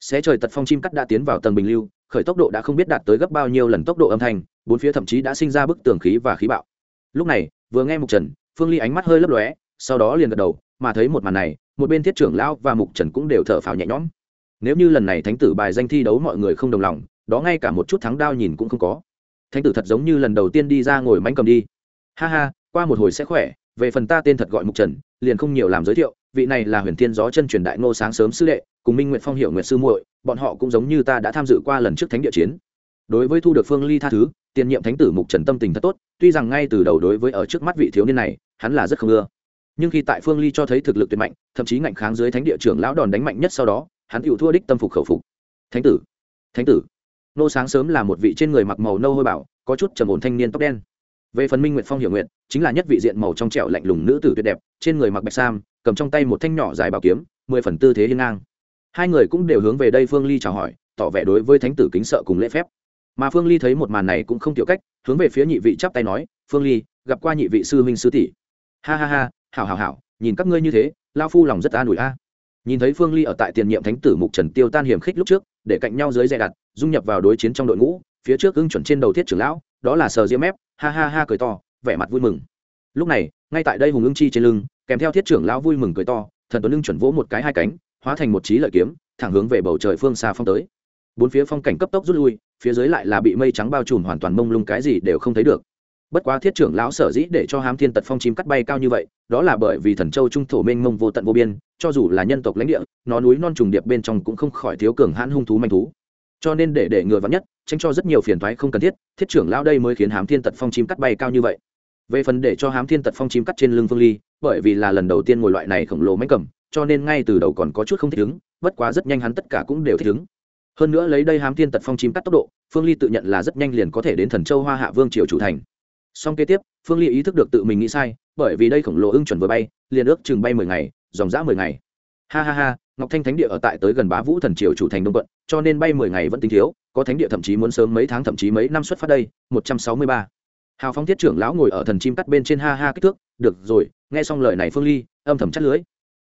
Xé trời tật phong chim cắt đã tiến vào tầng bình lưu, khởi tốc độ đã không biết đạt tới gấp bao nhiêu lần tốc độ âm thanh, bốn phía thậm chí đã sinh ra bức tường khí và khí bạo. Lúc này, vừa nghe mục trần, phương ly ánh mắt hơi lấp lóe, sau đó liền gật đầu, mà thấy một màn này, một bên thiết trưởng lão và mục trần cũng đều thở phào nhẹ nhõm. Nếu như lần này thánh tử bài danh thi đấu mọi người không đồng lòng, đó ngay cả một chút thắng đao nhìn cũng không có. Thánh tử thật giống như lần đầu tiên đi ra ngồi mánh cầm đi. Ha ha, qua một hồi sẽ khỏe về phần ta tên thật gọi mục trần liền không nhiều làm giới thiệu vị này là huyền thiên gió chân truyền đại ngô sáng sớm sư đệ cùng minh nguyện phong hiệu nguyện sư muội bọn họ cũng giống như ta đã tham dự qua lần trước thánh địa chiến đối với thu được phương ly tha thứ tiền nhiệm thánh tử mục trần tâm tình thật tốt tuy rằng ngay từ đầu đối với ở trước mắt vị thiếu niên này hắn là rất không ưa nhưng khi tại phương ly cho thấy thực lực tuyệt mạnh thậm chí ngạnh kháng dưới thánh địa trưởng lão đòn đánh mạnh nhất sau đó hắn tự thua đích tâm phục khẩu phục thánh tử thánh tử nô sáng sớm là một vị trên người mặc màu nâu hôi bảo có chút trầm ổn thanh niên tóc đen về phần minh nguyệt phong hiểu nguyện chính là nhất vị diện màu trong trẻo lạnh lùng nữ tử tuyệt đẹp, trên người mặc bạch sam, cầm trong tay một thanh nhỏ dài bảo kiếm, mười phần tư thế hiên ngang. Hai người cũng đều hướng về đây phương ly chào hỏi, tỏ vẻ đối với thánh tử kính sợ cùng lễ phép. Mà phương ly thấy một màn này cũng không tiểu cách, hướng về phía nhị vị chắp tay nói, phương ly, gặp qua nhị vị sư huynh sư tỷ. Ha ha ha, hảo hảo hảo, nhìn các ngươi như thế lao phu lòng rất an ủi a. Nhìn thấy phương ly ở tại tiền nhiệm thánh tử mục trần tiêu tan hiểm khích lúc trước, để cạnh nhau dưới dè đặt, dung nhập vào đối chiến trong đội ngũ, phía trước ưng chuẩn trên đầu thiết trưởng lão đó là sờ diêm mép, ha ha ha cười to, vẻ mặt vui mừng. Lúc này, ngay tại đây hùng ưng chi trên lưng, kèm theo thiết trưởng lão vui mừng cười to, thần tuấn ưng chuẩn vỗ một cái hai cánh, hóa thành một trí lợi kiếm, thẳng hướng về bầu trời phương xa phong tới. Bốn phía phong cảnh cấp tốc rút lui, phía dưới lại là bị mây trắng bao trùm hoàn toàn mông lung cái gì đều không thấy được. Bất quá thiết trưởng lão sở dĩ để cho hám thiên tật phong chim cắt bay cao như vậy, đó là bởi vì thần châu trung thổ mênh mông vô tận vô biên, cho dù là nhân tộc lãnh địa, nó núi non trùng điệp bên trong cũng không khỏi thiếu cường hãn hung thú manh thú. Cho nên để để ngừa vắn nhất tránh cho rất nhiều phiền thoái không cần thiết thiết trưởng lão đây mới khiến hám thiên tật phong chim cắt bay cao như vậy. Về phần để cho hám thiên tật phong chim cắt trên lưng phương ly, bởi vì là lần đầu tiên ngồi loại này khổng lồ máy cầm, cho nên ngay từ đầu còn có chút không thích ứng, bất quá rất nhanh hắn tất cả cũng đều thích ứng. Hơn nữa lấy đây hám thiên tật phong chim cắt tốc độ, phương ly tự nhận là rất nhanh liền có thể đến thần châu hoa hạ vương triều chủ thành. Song kế tiếp, phương ly ý thức được tự mình nghĩ sai, bởi vì đây khổng lồ ưng chuẩn vừa bay, liền ước chừng bay mười ngày, dòng dã mười ngày. Ha ha ha ngọc thanh thánh địa ở tại tới gần bá vũ thần triều chủ thành đông quận, cho nên bay mười ngày vẫn tính thiếu, có thánh địa thậm chí muốn sớm mấy tháng, thậm chí mấy năm xuất phát đây, một trăm sáu mươi ba. Hào phong thiết trưởng lão ngồi ở thần chim cắt bên trên ha ha kích thước, được rồi, nghe xong lời này phương ly, âm thầm chắt lưới.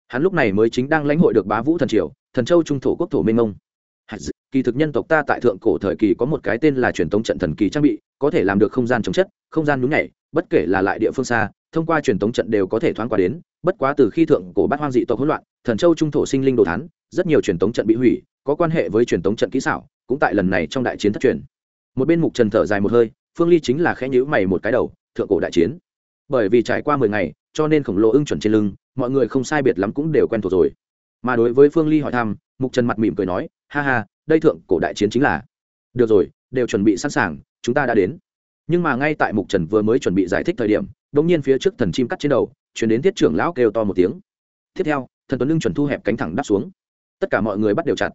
Hắn lúc này mới chính đang lãnh hội được bá vũ thần triều, thần châu trung thổ quốc thổ minh ông. Kỳ thực nhân tộc ta tại thượng cổ thời kỳ có một cái tên là truyền tống trận thần kỳ trang bị, có thể làm được không gian chống chất, không gian nhún nhảy, bất kể là lại địa phương xa, thông qua truyền tống trận đều có thể thoáng qua đến bất quá từ khi thượng cổ bát hoang dị tộc hỗn loạn, thần châu trung thổ sinh linh đồ thán, rất nhiều truyền tống trận bị hủy, có quan hệ với truyền tống trận kỹ xảo, cũng tại lần này trong đại chiến thất truyền. Một bên mục trần thở dài một hơi, phương ly chính là khẽ nhữ mày một cái đầu, thượng cổ đại chiến. Bởi vì trải qua mười ngày, cho nên khổng lồ ưng chuẩn trên lưng, mọi người không sai biệt lắm cũng đều quen thuộc rồi. Mà đối với phương ly hỏi thăm, mục trần mặt mỉm cười nói, ha ha, đây thượng cổ đại chiến chính là được rồi, đều chuẩn bị sẵn sàng, chúng ta đã đến. Nhưng mà ngay tại mục trần vừa mới chuẩn bị giải thích thời điểm đống nhiên phía trước thần chim cắt trên đầu chuyển đến thiết trưởng lão kêu to một tiếng. Tiếp theo, thần tuấn lưng chuẩn thu hẹp cánh thẳng đắp xuống. Tất cả mọi người bắt đều chặt.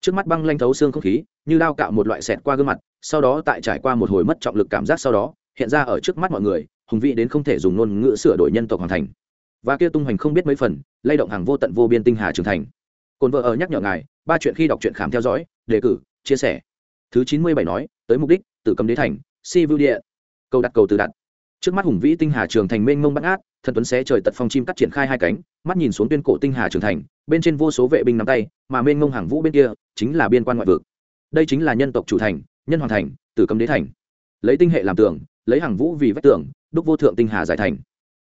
Trước mắt băng lanh thấu xương không khí, như lao cạo một loại xẹt qua gương mặt, sau đó tại trải qua một hồi mất trọng lực cảm giác sau đó, hiện ra ở trước mắt mọi người, hùng vị đến không thể dùng ngôn ngữ sửa đổi nhân tộc hoàn thành. Và kia tung hoành không biết mấy phần, lay động hàng vô tận vô biên tinh hà trưởng thành. Cồn vợ ở nhắc nhở ngài, ba chuyện khi đọc truyện khám theo dõi, đề cử, chia sẻ. Thứ chín mươi bảy nói, tới mục đích tự cầm đế thành, si vưu địa. Câu đặt cầu từ đặt trước mắt hùng vĩ tinh hà trường thành mênh mông bắt át thần tuấn xé trời tật phong chim cắt triển khai hai cánh, mắt nhìn xuống tuyên cổ tinh hà trường thành, bên trên vô số vệ binh nắm tay, mà mênh mông hàng vũ bên kia chính là biên quan ngoại vực. Đây chính là nhân tộc chủ thành, nhân hoàng thành, tử cấm đế thành. Lấy tinh hệ làm tường, lấy hàng vũ vì vách tường, đúc vô thượng tinh hà giải thành.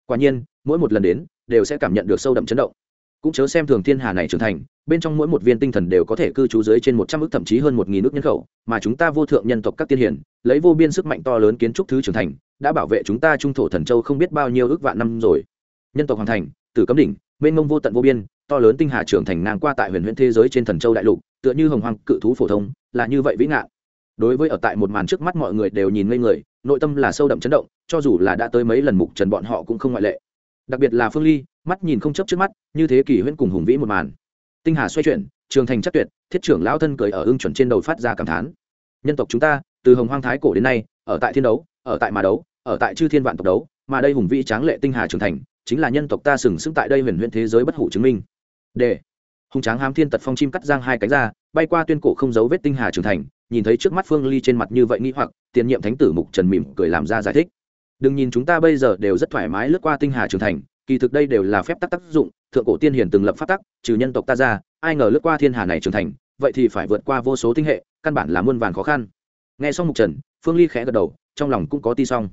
Quả nhiên, mỗi một lần đến, đều sẽ cảm nhận được sâu đậm chấn động. Cũng chớ xem thường thiên hà này trưởng thành, bên trong mỗi một viên tinh thần đều có thể cư trú dưới trên một trăm ước thậm chí hơn một nghìn ước nhân khẩu, mà chúng ta vô thượng nhân tộc các tiên hiển lấy vô biên sức mạnh to lớn kiến trúc thứ trưởng thành đã bảo vệ chúng ta trung thổ thần châu không biết bao nhiêu ước vạn năm rồi. Nhân tộc hoàn thành, tử cấm đỉnh, mênh mông vô tận vô biên, to lớn tinh hà trưởng thành ngang qua tại huyền huyễn thế giới trên thần châu đại lục, tựa như hồng hoàng cự thú phổ thông, là như vậy vĩ ngạn. Đối với ở tại một màn trước mắt mọi người đều nhìn ngây người, nội tâm là sâu đậm chấn động, cho dù là đã tới mấy lần mục trần bọn họ cũng không ngoại lệ. Đặc biệt là phương ly, mắt nhìn không chấp trước mắt, như thế kỷ huyễn cùng hùng vĩ một màn. Tinh hà xoay chuyển, trường thành chắc tuyệt, thiết trưởng lão thân cười ở ưng chuẩn trên đầu phát ra cảm thán. Nhân tộc chúng ta, từ hồng hoang thái cổ đến nay, ở tại thiên đấu, ở tại mà đấu ở tại chư thiên vạn tộc đấu, mà đây hùng vĩ tráng lệ tinh hà trưởng thành, chính là nhân tộc ta sừng sững tại đây huyền huyền thế giới bất hủ chứng minh. D hùng tráng hám thiên tật phong chim cắt giang hai cánh ra, bay qua tuyên cổ không dấu vết tinh hà trưởng thành, nhìn thấy trước mắt phương ly trên mặt như vậy nghĩ hoặc, tiền nhiệm thánh tử mục trần mỉm cười làm ra giải thích. Đừng nhìn chúng ta bây giờ đều rất thoải mái lướt qua tinh hà trưởng thành, kỳ thực đây đều là phép tắc tác dụng, thượng cổ tiên hiền từng lập pháp tắc, trừ nhân tộc ta ra, ai ngờ lướt qua thiên hà này trưởng thành, vậy thì phải vượt qua vô số tinh hệ, căn bản là muôn vàn khó khăn. Nghe xong mục trần, phương ly khẽ gật đầu, trong lòng cũng có ti xong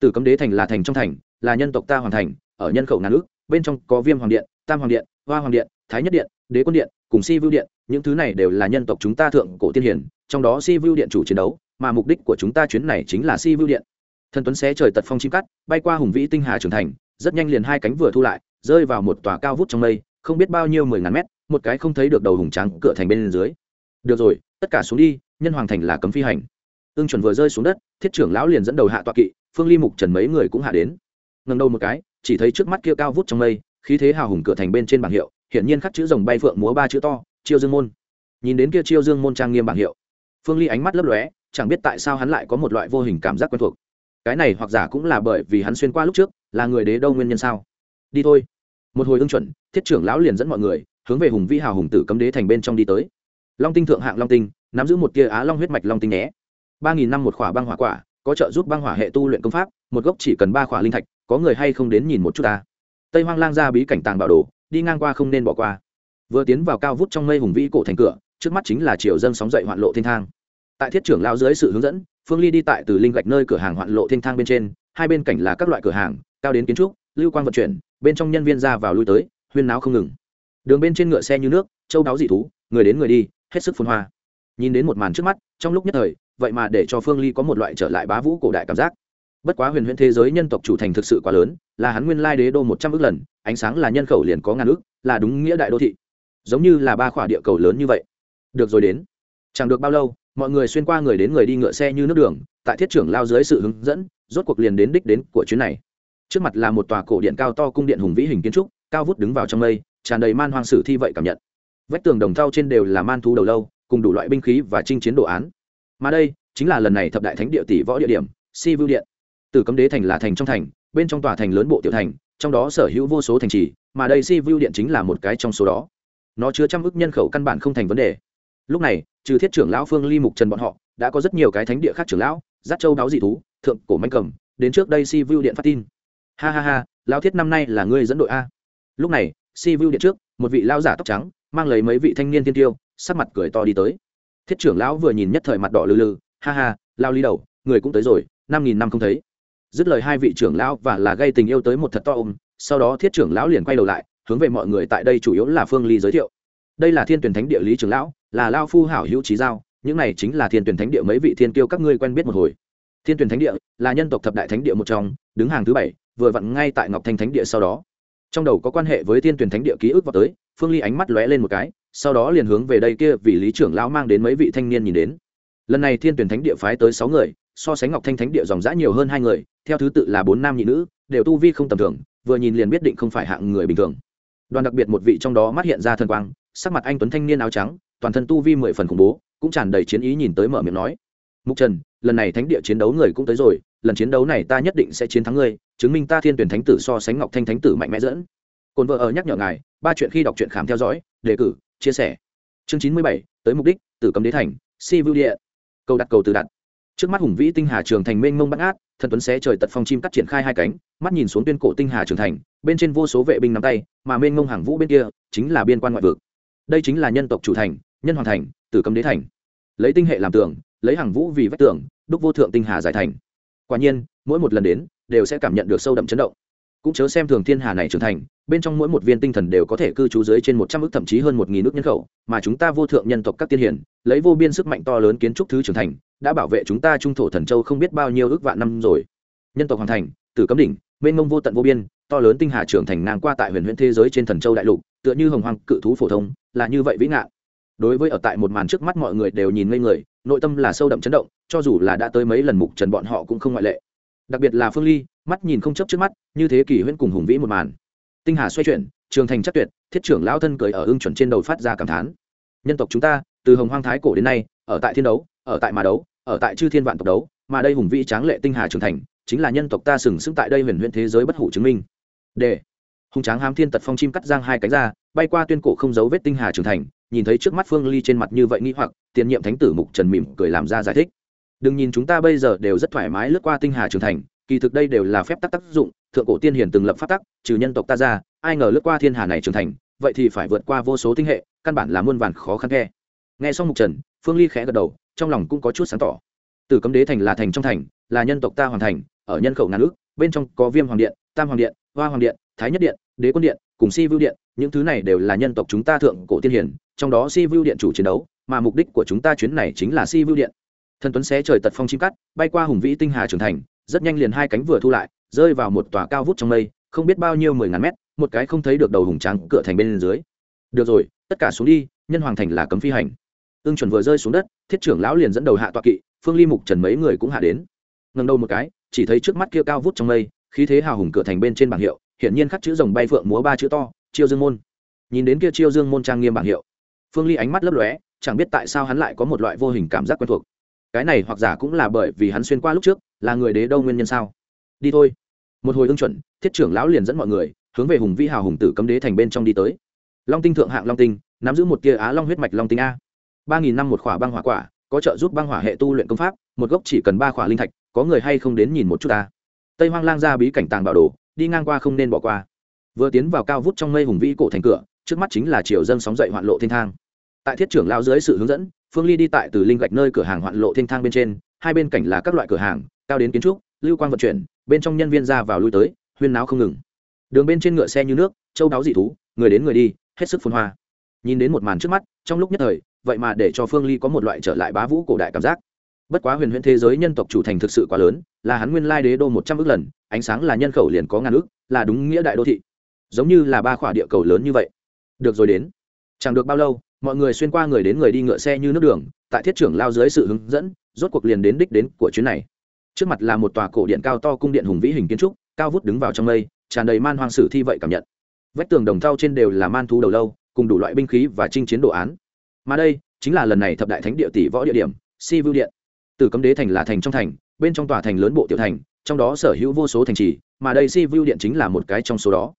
từ cấm đế thành là thành trong thành, là nhân tộc ta hoàn thành, ở nhân khẩu ngàn ước, bên trong có viêm hoàng điện, tam hoàng điện, hoa hoàng điện, thái nhất điện, đế quân điện, cùng si vưu điện, những thứ này đều là nhân tộc chúng ta thượng cổ tiên hiền, trong đó si vưu điện chủ chiến đấu, mà mục đích của chúng ta chuyến này chính là si vưu điện. Thần tuấn xé trời tật phong chim cắt, bay qua hùng vĩ tinh hà trưởng thành, rất nhanh liền hai cánh vừa thu lại, rơi vào một tòa cao vút trong mây, không biết bao nhiêu mười ngàn mét, một cái không thấy được đầu hùng trắng cửa thành bên dưới. Được rồi, tất cả xuống đi, nhân hoàng thành là cấm phi hành. Ưng chuẩn vừa rơi xuống đất, thiết trưởng lão liền dẫn đầu hạ tọa kỵ phương ly mục trần mấy người cũng hạ đến. Ngần đầu một cái, chỉ thấy trước mắt kia cao vút trong mây, khí thế hào hùng cửa thành bên trên bảng hiệu, hiển nhiên khắc chữ rồng bay phượng múa ba chữ to, chiêu dương môn. Nhìn đến kia chiêu dương môn trang nghiêm bảng hiệu, phương ly ánh mắt lấp lóe, chẳng biết tại sao hắn lại có một loại vô hình cảm giác quen thuộc. Cái này hoặc giả cũng là bởi vì hắn xuyên qua lúc trước, là người đế đâu nguyên nhân sao? Đi thôi. Một hồi ưng chuẩn, thiết trưởng lão liền dẫn mọi người, hướng về hùng vĩ hào hùng tử cấm đế thành bên trong đi tới. Long tinh thượng hạng long tinh, nắm giữ một tia á long huyết mạch long tinh nhé. Ba nghìn năm một khỏa băng hỏa quả có trợ giúp băng hỏa hệ tu luyện công pháp, một gốc chỉ cần ba khỏa linh thạch, có người hay không đến nhìn một chút ta. Tây hoang lang ra bí cảnh tàng bảo đồ, đi ngang qua không nên bỏ qua. Vừa tiến vào cao vút trong mây hùng vĩ cổ thành cửa, trước mắt chính là triều dâng sóng dậy hoạn lộ thiên thang. Tại thiết trưởng lao dưới sự hướng dẫn, phương ly đi tại từ linh gạch nơi cửa hàng hoạn lộ thiên thang bên trên, hai bên cảnh là các loại cửa hàng, cao đến kiến trúc, lưu quan vận chuyển, bên trong nhân viên ra vào lui tới, huyên náo không ngừng. Đường bên trên ngựa xe như nước, châu đáo dị thú, người đến người đi, hết sức phun hoa. Nhìn đến một màn trước mắt, trong lúc nhất thời vậy mà để cho phương ly có một loại trở lại bá vũ cổ đại cảm giác. Bất quá huyền huyễn thế giới nhân tộc chủ thành thực sự quá lớn, là hắn nguyên lai đế đô một trăm ước lần, ánh sáng là nhân khẩu liền có ngàn ước, là đúng nghĩa đại đô thị. Giống như là ba khỏa địa cầu lớn như vậy. Được rồi đến. Chẳng được bao lâu, mọi người xuyên qua người đến người đi ngựa xe như nước đường, tại thiết trưởng lao dưới sự hướng dẫn, rốt cuộc liền đến đích đến của chuyến này. Trước mặt là một tòa cổ điện cao to cung điện hùng vĩ hình kiến trúc, cao vút đứng vào trong mây, tràn đầy man hoang sử thi vậy cảm nhận. Vách tường đồng thau trên đều là man thú đầu lâu, cùng đủ loại binh khí và chinh chiến đồ án mà đây chính là lần này thập đại thánh địa tỷ võ địa điểm, si vưu điện. Từ cấm đế thành là thành trong thành, bên trong tòa thành lớn bộ tiểu thành, trong đó sở hữu vô số thành trì, mà đây si vưu điện chính là một cái trong số đó. Nó chứa trăm ức nhân khẩu căn bản không thành vấn đề. Lúc này, trừ thiết trưởng lão phương ly mục trần bọn họ, đã có rất nhiều cái thánh địa khác trưởng lão, giáp châu đáo dị thú, thượng cổ manh cầm, đến trước đây si vu điện phát tin. Ha ha ha lao thiết năm nay là ngươi dẫn đội a. Lúc này, si vu điện trước, một vị lao giả tóc trắng, mang lấy mấy vị thanh niên tiên tiêu, sắc mặt cười to đi tới thiết trưởng lão vừa nhìn nhất thời mặt đỏ lư lư ha ha, lao ly đầu, người cũng tới rồi, năm nghìn năm không thấy. Dứt lời hai vị trưởng lão và là gây tình yêu tới một thật to ôm, sau đó thiết trưởng lão liền quay đầu lại, hướng về mọi người tại đây chủ yếu là phương ly giới thiệu. Đây là thiên tuyển thánh địa lý trưởng lão, là lao phu hảo hữu trí giao, những này chính là thiên tuyển thánh địa mấy vị thiên kiêu các ngươi quen biết một hồi. Thiên tuyển thánh địa là nhân tộc thập đại thánh địa một trong, đứng hàng thứ bảy, vừa vặn ngay tại ngọc thanh thánh địa sau đó. Trong đầu có quan hệ với thiên tuyển thánh địa ký ức vào tới phương ly ánh mắt lóe lên một cái, sau đó liền hướng về đây kia vì lý trưởng lão mang đến mấy vị thanh niên nhìn đến. Lần này thiên tuyển thánh địa phái tới sáu người, so sánh ngọc thanh thánh địa dòng dã nhiều hơn hai người, theo thứ tự là bốn nam nhị nữ, đều tu vi không tầm thường, vừa nhìn liền biết định không phải hạng người bình thường. Đoàn đặc biệt một vị trong đó mắt hiện ra thần quang, sắc mặt anh tuấn thanh niên áo trắng, toàn thân tu vi mười phần khủng bố, cũng tràn đầy chiến ý nhìn tới mở miệng nói, mục trần, lần này thánh địa chiến đấu người cũng tới rồi, lần chiến đấu này ta nhất định sẽ chiến thắng ngươi, chứng minh ta thiên tuyển thánh tử so sánh ngọc thanh thánh tử mạnh mẽ dẫn. Cồn vợ ở nhắc nhở ngài ba chuyện khi đọc truyện khám theo dõi, đề cử, chia sẻ. Chương chín mươi bảy, tới mục đích, tử Cấm đế thành, si vưu địa. Câu đặt cầu từ đặt. Trước mắt hùng vĩ tinh hà trường thành mênh mông bắt át thần tuấn xé trời tật phong chim cắt triển khai hai cánh, mắt nhìn xuống tuyên cổ tinh hà trường thành, bên trên vô số vệ binh nắm tay, mà mênh mông hàng vũ bên kia, chính là biên quan ngoại vực. Đây chính là nhân tộc chủ thành, nhân hoàng thành, tử Cấm đế thành. Lấy tinh hệ làm tường, lấy hàng vũ vì vách tường, đúc vô thượng tinh hà giải thành. Quả nhiên, mỗi một lần đến, đều sẽ cảm nhận được sâu đậm chấn động cũng chớ xem thường thiên hà này trưởng thành, bên trong mỗi một viên tinh thần đều có thể cư trú dưới trên một trăm ước thậm chí hơn một nghìn ước nhân khẩu, mà chúng ta vô thượng nhân tộc các tiên hiển lấy vô biên sức mạnh to lớn kiến trúc thứ trưởng thành, đã bảo vệ chúng ta trung thổ thần châu không biết bao nhiêu ước vạn năm rồi. Nhân tộc hoàn thành từ cấm đỉnh, mênh mông vô tận vô biên, to lớn tinh hà trưởng thành ngang qua tại huyền huyễn thế giới trên thần châu đại lục, tựa như hồng hoàng cự thú phổ thông, là như vậy vĩ ngạn. Đối với ở tại một màn trước mắt mọi người đều nhìn ngây người, nội tâm là sâu đậm chấn động, cho dù là đã tới mấy lần mục trần bọn họ cũng không ngoại lệ đặc biệt là phương ly, mắt nhìn không chấp trước mắt, như thế kỷ huyễn cùng hùng vĩ một màn. Tinh hà xoay chuyển, trường thành chắc tuyệt, thiết trưởng lão thân cười ở ưng chuẩn trên đầu phát ra cảm thán. Nhân tộc chúng ta, từ hồng hoang thái cổ đến nay, ở tại thiên đấu, ở tại mà đấu, ở tại chư thiên vạn tộc đấu, mà đây hùng vĩ tráng lệ tinh hà Trường thành, chính là nhân tộc ta sừng sững tại đây huyền huyền thế giới bất hủ chứng minh. D hùng tráng hám thiên tật phong chim cắt giang hai cánh ra, bay qua tuyên cổ không giấu vết tinh hà Trường thành, nhìn thấy trước mắt phương ly trên mặt như vậy nghĩ hoặc, tiền nhiệm thánh tử mục trần mỉm cười làm ra giải thích đừng nhìn chúng ta bây giờ đều rất thoải mái lướt qua tinh hà trưởng thành, kỳ thực đây đều là phép tắc tác dụng, thượng cổ tiên hiền từng lập pháp tắc, trừ nhân tộc ta ra, ai ngờ lướt qua thiên hà này trưởng thành, vậy thì phải vượt qua vô số tinh hệ, căn bản là muôn vàn khó khăn khe. Nghe xong mục trần, phương ly khẽ gật đầu, trong lòng cũng có chút sáng tỏ. Từ cấm đế thành là thành trong thành, là nhân tộc ta hoàn thành, ở nhân khẩu ngàn ước, bên trong có viêm hoàng điện, tam hoàng điện, hoa hoàng điện, thái nhất điện, đế quân điện, cùng si vưu điện, những thứ này đều là nhân tộc chúng ta thượng cổ tiên hiển trong đó si vưu điện chủ chiến đấu, mà mục đích của chúng ta chuyến này chính là si vưu điện thần tuấn xé trời tật phong chim cắt, bay qua hùng vĩ tinh hà trưởng thành, rất nhanh liền hai cánh vừa thu lại, rơi vào một tòa cao vút trong mây, không biết bao nhiêu mười ngàn mét, một cái không thấy được đầu hùng trắng cửa thành bên dưới. Được rồi, tất cả xuống đi, nhân hoàng thành là cấm phi hành. Ưng chuẩn vừa rơi xuống đất, thiết trưởng lão liền dẫn đầu hạ tọa kỵ, phương ly mục trần mấy người cũng hạ đến. Ngần đầu một cái, chỉ thấy trước mắt kia cao vút trong mây, khí thế hào hùng cửa thành bên trên bảng hiệu, hiển nhiên khắc chữ rồng bay phượng múa ba chữ to, chiêu dương môn. Nhìn đến kia chiêu dương môn trang nghiêm bảng hiệu, phương ly ánh mắt lấp lóe, chẳng biết tại sao hắn lại có một loại vô hình cảm giác quen thuộc cái này hoặc giả cũng là bởi vì hắn xuyên qua lúc trước, là người đế đâu nguyên nhân sao? Đi thôi. Một hồi ưng chuẩn, thiết trưởng lão liền dẫn mọi người, hướng về hùng vĩ hào hùng tử cấm đế thành bên trong đi tới. Long tinh thượng hạng long tinh, nắm giữ một tia á long huyết mạch long tinh a. Ba nghìn năm một khỏa băng hỏa quả, có trợ giúp băng hỏa hệ tu luyện công pháp, một gốc chỉ cần ba khỏa linh thạch, có người hay không đến nhìn một chút ta. Tây hoang lang ra bí cảnh tàng bảo đồ, đi ngang qua không nên bỏ qua. Vừa tiến vào cao vút trong mây hùng vĩ cổ thành cửa, trước mắt chính là chiều dâng sóng dậy hoạn lộ thiên thang. Tại thiết trưởng lao dưới sự hướng dẫn phương ly đi tại từ linh gạch nơi cửa hàng hoạn lộ thiên thang bên trên, hai bên cảnh là các loại cửa hàng, cao đến kiến trúc, lưu quan vận chuyển, bên trong nhân viên ra vào lui tới, huyên náo không ngừng. Đường bên trên ngựa xe như nước, châu đáo dị thú, người đến người đi, hết sức phun hoa. Nhìn đến một màn trước mắt, trong lúc nhất thời, vậy mà để cho phương ly có một loại trở lại bá vũ cổ đại cảm giác. Bất quá huyền huyễn thế giới nhân tộc chủ thành thực sự quá lớn, là hắn nguyên lai đế đô một trăm ước lần, ánh sáng là nhân khẩu liền có ngàn ước, là đúng nghĩa đại đô thị. Giống như là ba khỏa địa cầu lớn như vậy. Được rồi đến. Chẳng được bao lâu mọi người xuyên qua người đến người đi ngựa xe như nước đường, tại thiết trưởng lao dưới sự hướng dẫn, rốt cuộc liền đến đích đến của chuyến này. Trước mặt là một tòa cổ điện cao to cung điện hùng vĩ hình kiến trúc, cao vút đứng vào trong mây, tràn đầy man hoang sử thi vậy cảm nhận. Vách tường đồng thau trên đều là man thú đầu lâu, cùng đủ loại binh khí và chinh chiến đồ án. Mà đây chính là lần này thập đại thánh địa tỷ võ địa điểm, si vưu điện. Từ cấm đế thành là thành trong thành, bên trong tòa thành lớn bộ tiểu thành, trong đó sở hữu vô số thành trì, mà đây si vưu điện chính là một cái trong số đó.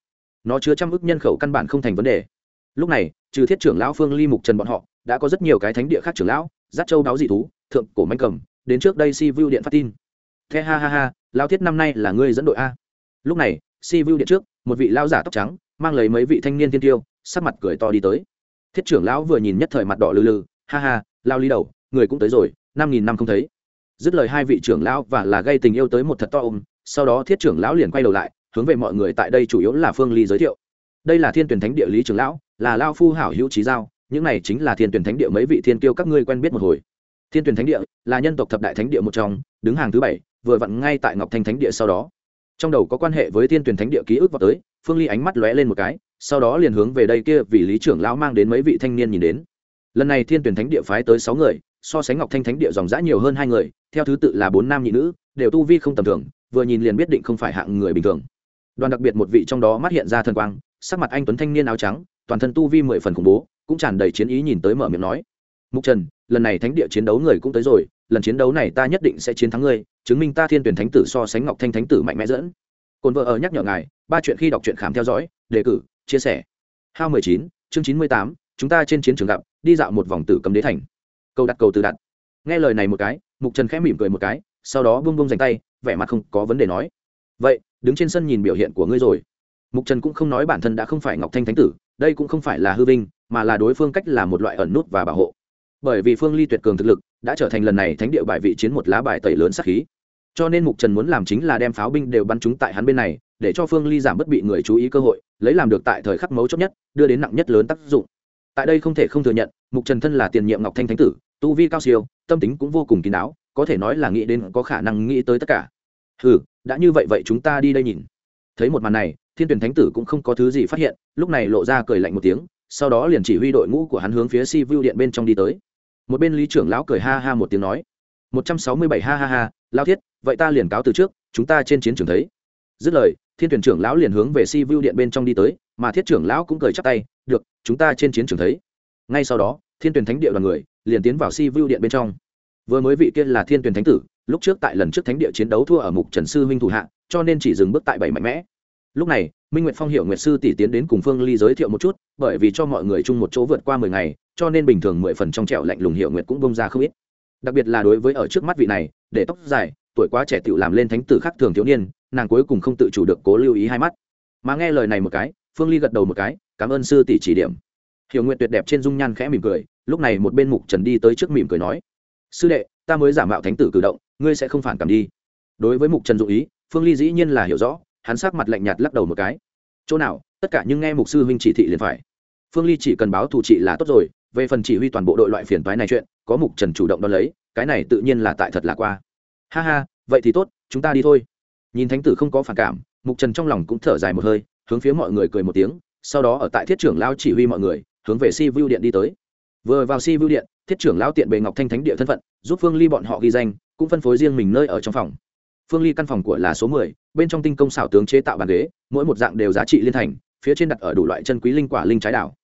Nó chứa trăm ức nhân khẩu căn bản không thành vấn đề. Lúc này trừ thiết trưởng lão phương ly mục trần bọn họ, đã có rất nhiều cái thánh địa khác trưởng lão, giáp châu đáo dị thú, thượng cổ manh cầm, đến trước đây si vu điện phát tin. The ha ha ha lao thiết năm nay là ngươi dẫn đội a. Lúc này, si vu điện trước, một vị lao giả tóc trắng, mang lấy mấy vị thanh niên tiên tiêu, sắc mặt cười to đi tới. Thiết trưởng lão vừa nhìn nhất thời mặt đỏ lư lư ha ha lao lý đầu, người cũng tới rồi, năm nghìn năm không thấy. Dứt lời hai vị trưởng lão và là gây tình yêu tới một thật to ôm, sau đó thiết trưởng lão liền quay đầu lại, hướng về mọi người tại đây chủ yếu là phương ly giới thiệu đây là thiên tuyển thánh địa lý trưởng lão, là lao phu hảo hữu trí giao, những này chính là thiên tuyển thánh địa mấy vị thiên kiêu các ngươi quen biết một hồi. Thiên tuyển thánh địa là nhân tộc thập đại thánh địa một trong, đứng hàng thứ bảy, vừa vặn ngay tại ngọc thanh thánh địa sau đó. Trong đầu có quan hệ với thiên tuyển thánh địa ký ức vào tới, phương ly ánh mắt lóe lên một cái, sau đó liền hướng về đây kia vì lý trưởng lão mang đến mấy vị thanh niên nhìn đến. Lần này thiên tuyển thánh địa phái tới sáu người, so sánh ngọc thanh thánh địa dòng giã nhiều hơn hai người, theo thứ tự là bốn nam nhị nữ, đều tu vi không tầm thường, vừa nhìn liền biết định không phải hạng người bình thường. Đoàn đặc biệt một vị trong đó mắt hiện ra thần quang sắc mặt anh tuấn thanh niên áo trắng, toàn thân tu vi mười phần khủng bố, cũng tràn đầy chiến ý nhìn tới mở miệng nói, mục trần, lần này thánh địa chiến đấu người cũng tới rồi, lần chiến đấu này ta nhất định sẽ chiến thắng ngươi, chứng minh ta thiên tuyển thánh tử so sánh ngọc thanh thánh tử mạnh mẽ dẫn. Cồn vợ ở nhắc nhở ngài, ba chuyện khi đọc truyện khám theo dõi, đề cử, chia sẻ. Hao mười chín, chương chín mươi tám, chúng ta trên chiến trường gặp, đi dạo một vòng tử cấm đế thành. Câu đặt cầu từ đặt. Nghe lời này một cái, mục trần khẽ mỉm cười một cái, sau đó bông bông dành tay, vẻ mặt không có vấn đề nói, vậy, đứng trên sân nhìn biểu hiện của ngươi rồi mục trần cũng không nói bản thân đã không phải ngọc thanh thánh tử, đây cũng không phải là hư vinh, mà là đối phương cách là một loại ẩn nút và bảo hộ. Bởi vì phương ly tuyệt cường thực lực, đã trở thành lần này thánh địa bại vị chiến một lá bài tẩy lớn sắc khí. Cho nên mục trần muốn làm chính là đem pháo binh đều bắn chúng tại hắn bên này, để cho phương ly giảm bất bị người chú ý cơ hội, lấy làm được tại thời khắc mấu chốt nhất, đưa đến nặng nhất lớn tác dụng. Tại đây không thể không thừa nhận, mục trần thân là tiền nhiệm ngọc thanh thánh tử, tu vi cao siêu, tâm tính cũng vô cùng kín đáo, có thể nói là nghĩ đến có khả năng nghĩ tới tất cả. Ừ đã như vậy vậy chúng ta đi đây nhìn. Thấy một màn này thiên tuyển thánh tử cũng không có thứ gì phát hiện, lúc này lộ ra cười lạnh một tiếng, sau đó liền chỉ huy đội ngũ của hắn hướng phía si vu điện bên trong đi tới. Một bên lý trưởng lão cười ha ha một tiếng nói, một trăm sáu mươi bảy, ha ha ha lao thiết, vậy ta liền cáo từ trước, chúng ta trên chiến trường thấy. Dứt lời, thiên tuyển trưởng lão liền hướng về si vu điện bên trong đi tới, mà thiết trưởng lão cũng cười chắc tay, được, chúng ta trên chiến trường thấy. Ngay sau đó, thiên tuyển thánh địa đoàn người liền tiến vào si vu điện bên trong. Vừa mới vị kia là thiên tuyển thánh tử, lúc trước tại lần trước thánh địa chiến đấu thua ở mục trần sư huynh thủ hạ, cho nên chỉ dừng bước tại bảy mạnh mẽ lúc này, minh nguyệt phong hiệu nguyệt sư tỷ tiến đến cùng phương ly giới thiệu một chút, bởi vì cho mọi người chung một chỗ vượt qua mười ngày, cho nên bình thường mười phần trong trẻo lạnh lùng hiệu nguyệt cũng bông ra không ít. Đặc biệt là đối với ở trước mắt vị này, để tóc dài, tuổi quá trẻ tựu làm lên thánh tử khác thường thiếu niên, nàng cuối cùng không tự chủ được cố lưu ý hai mắt. Mà nghe lời này một cái, phương ly gật đầu một cái, cảm ơn sư tỷ chỉ điểm. Hiểu nguyện tuyệt đẹp trên dung nhan khẽ mỉm cười, lúc này một bên mục trần đi tới trước mỉm cười nói, sư đệ, ta mới giả mạo thánh tử cử động, ngươi sẽ không phản cảm đi. Đối với mục trần dụ ý, phương ly dĩ nhiên là hiểu rõ hắn sắc mặt lạnh nhạt lắc đầu một cái. Chỗ nào, tất cả nhưng nghe mục sư huynh chỉ thị liền phải. Phương ly chỉ cần báo thủ trị là tốt rồi, về phần chỉ huy toàn bộ đội loại phiền toái này chuyện, có mục trần chủ động đo lấy, cái này tự nhiên là tại thật là qua. Ha ha, vậy thì tốt, chúng ta đi thôi. Nhìn thánh tử không có phản cảm, mục trần trong lòng cũng thở dài một hơi, hướng phía mọi người cười một tiếng, sau đó ở tại thiết trưởng lao chỉ huy mọi người, hướng về si vu điện đi tới. Vừa vào si vu điện, thiết trưởng lao tiện bề ngọc thanh thánh địa thân phận, giúp phương ly bọn họ ghi danh, cũng phân phối riêng mình nơi ở trong phòng phương ly căn phòng của là số mười, bên trong tinh công xảo tướng chế tạo bàn ghế, mỗi một dạng đều giá trị liên thành, phía trên đặt ở đủ loại chân quý linh quả linh trái đảo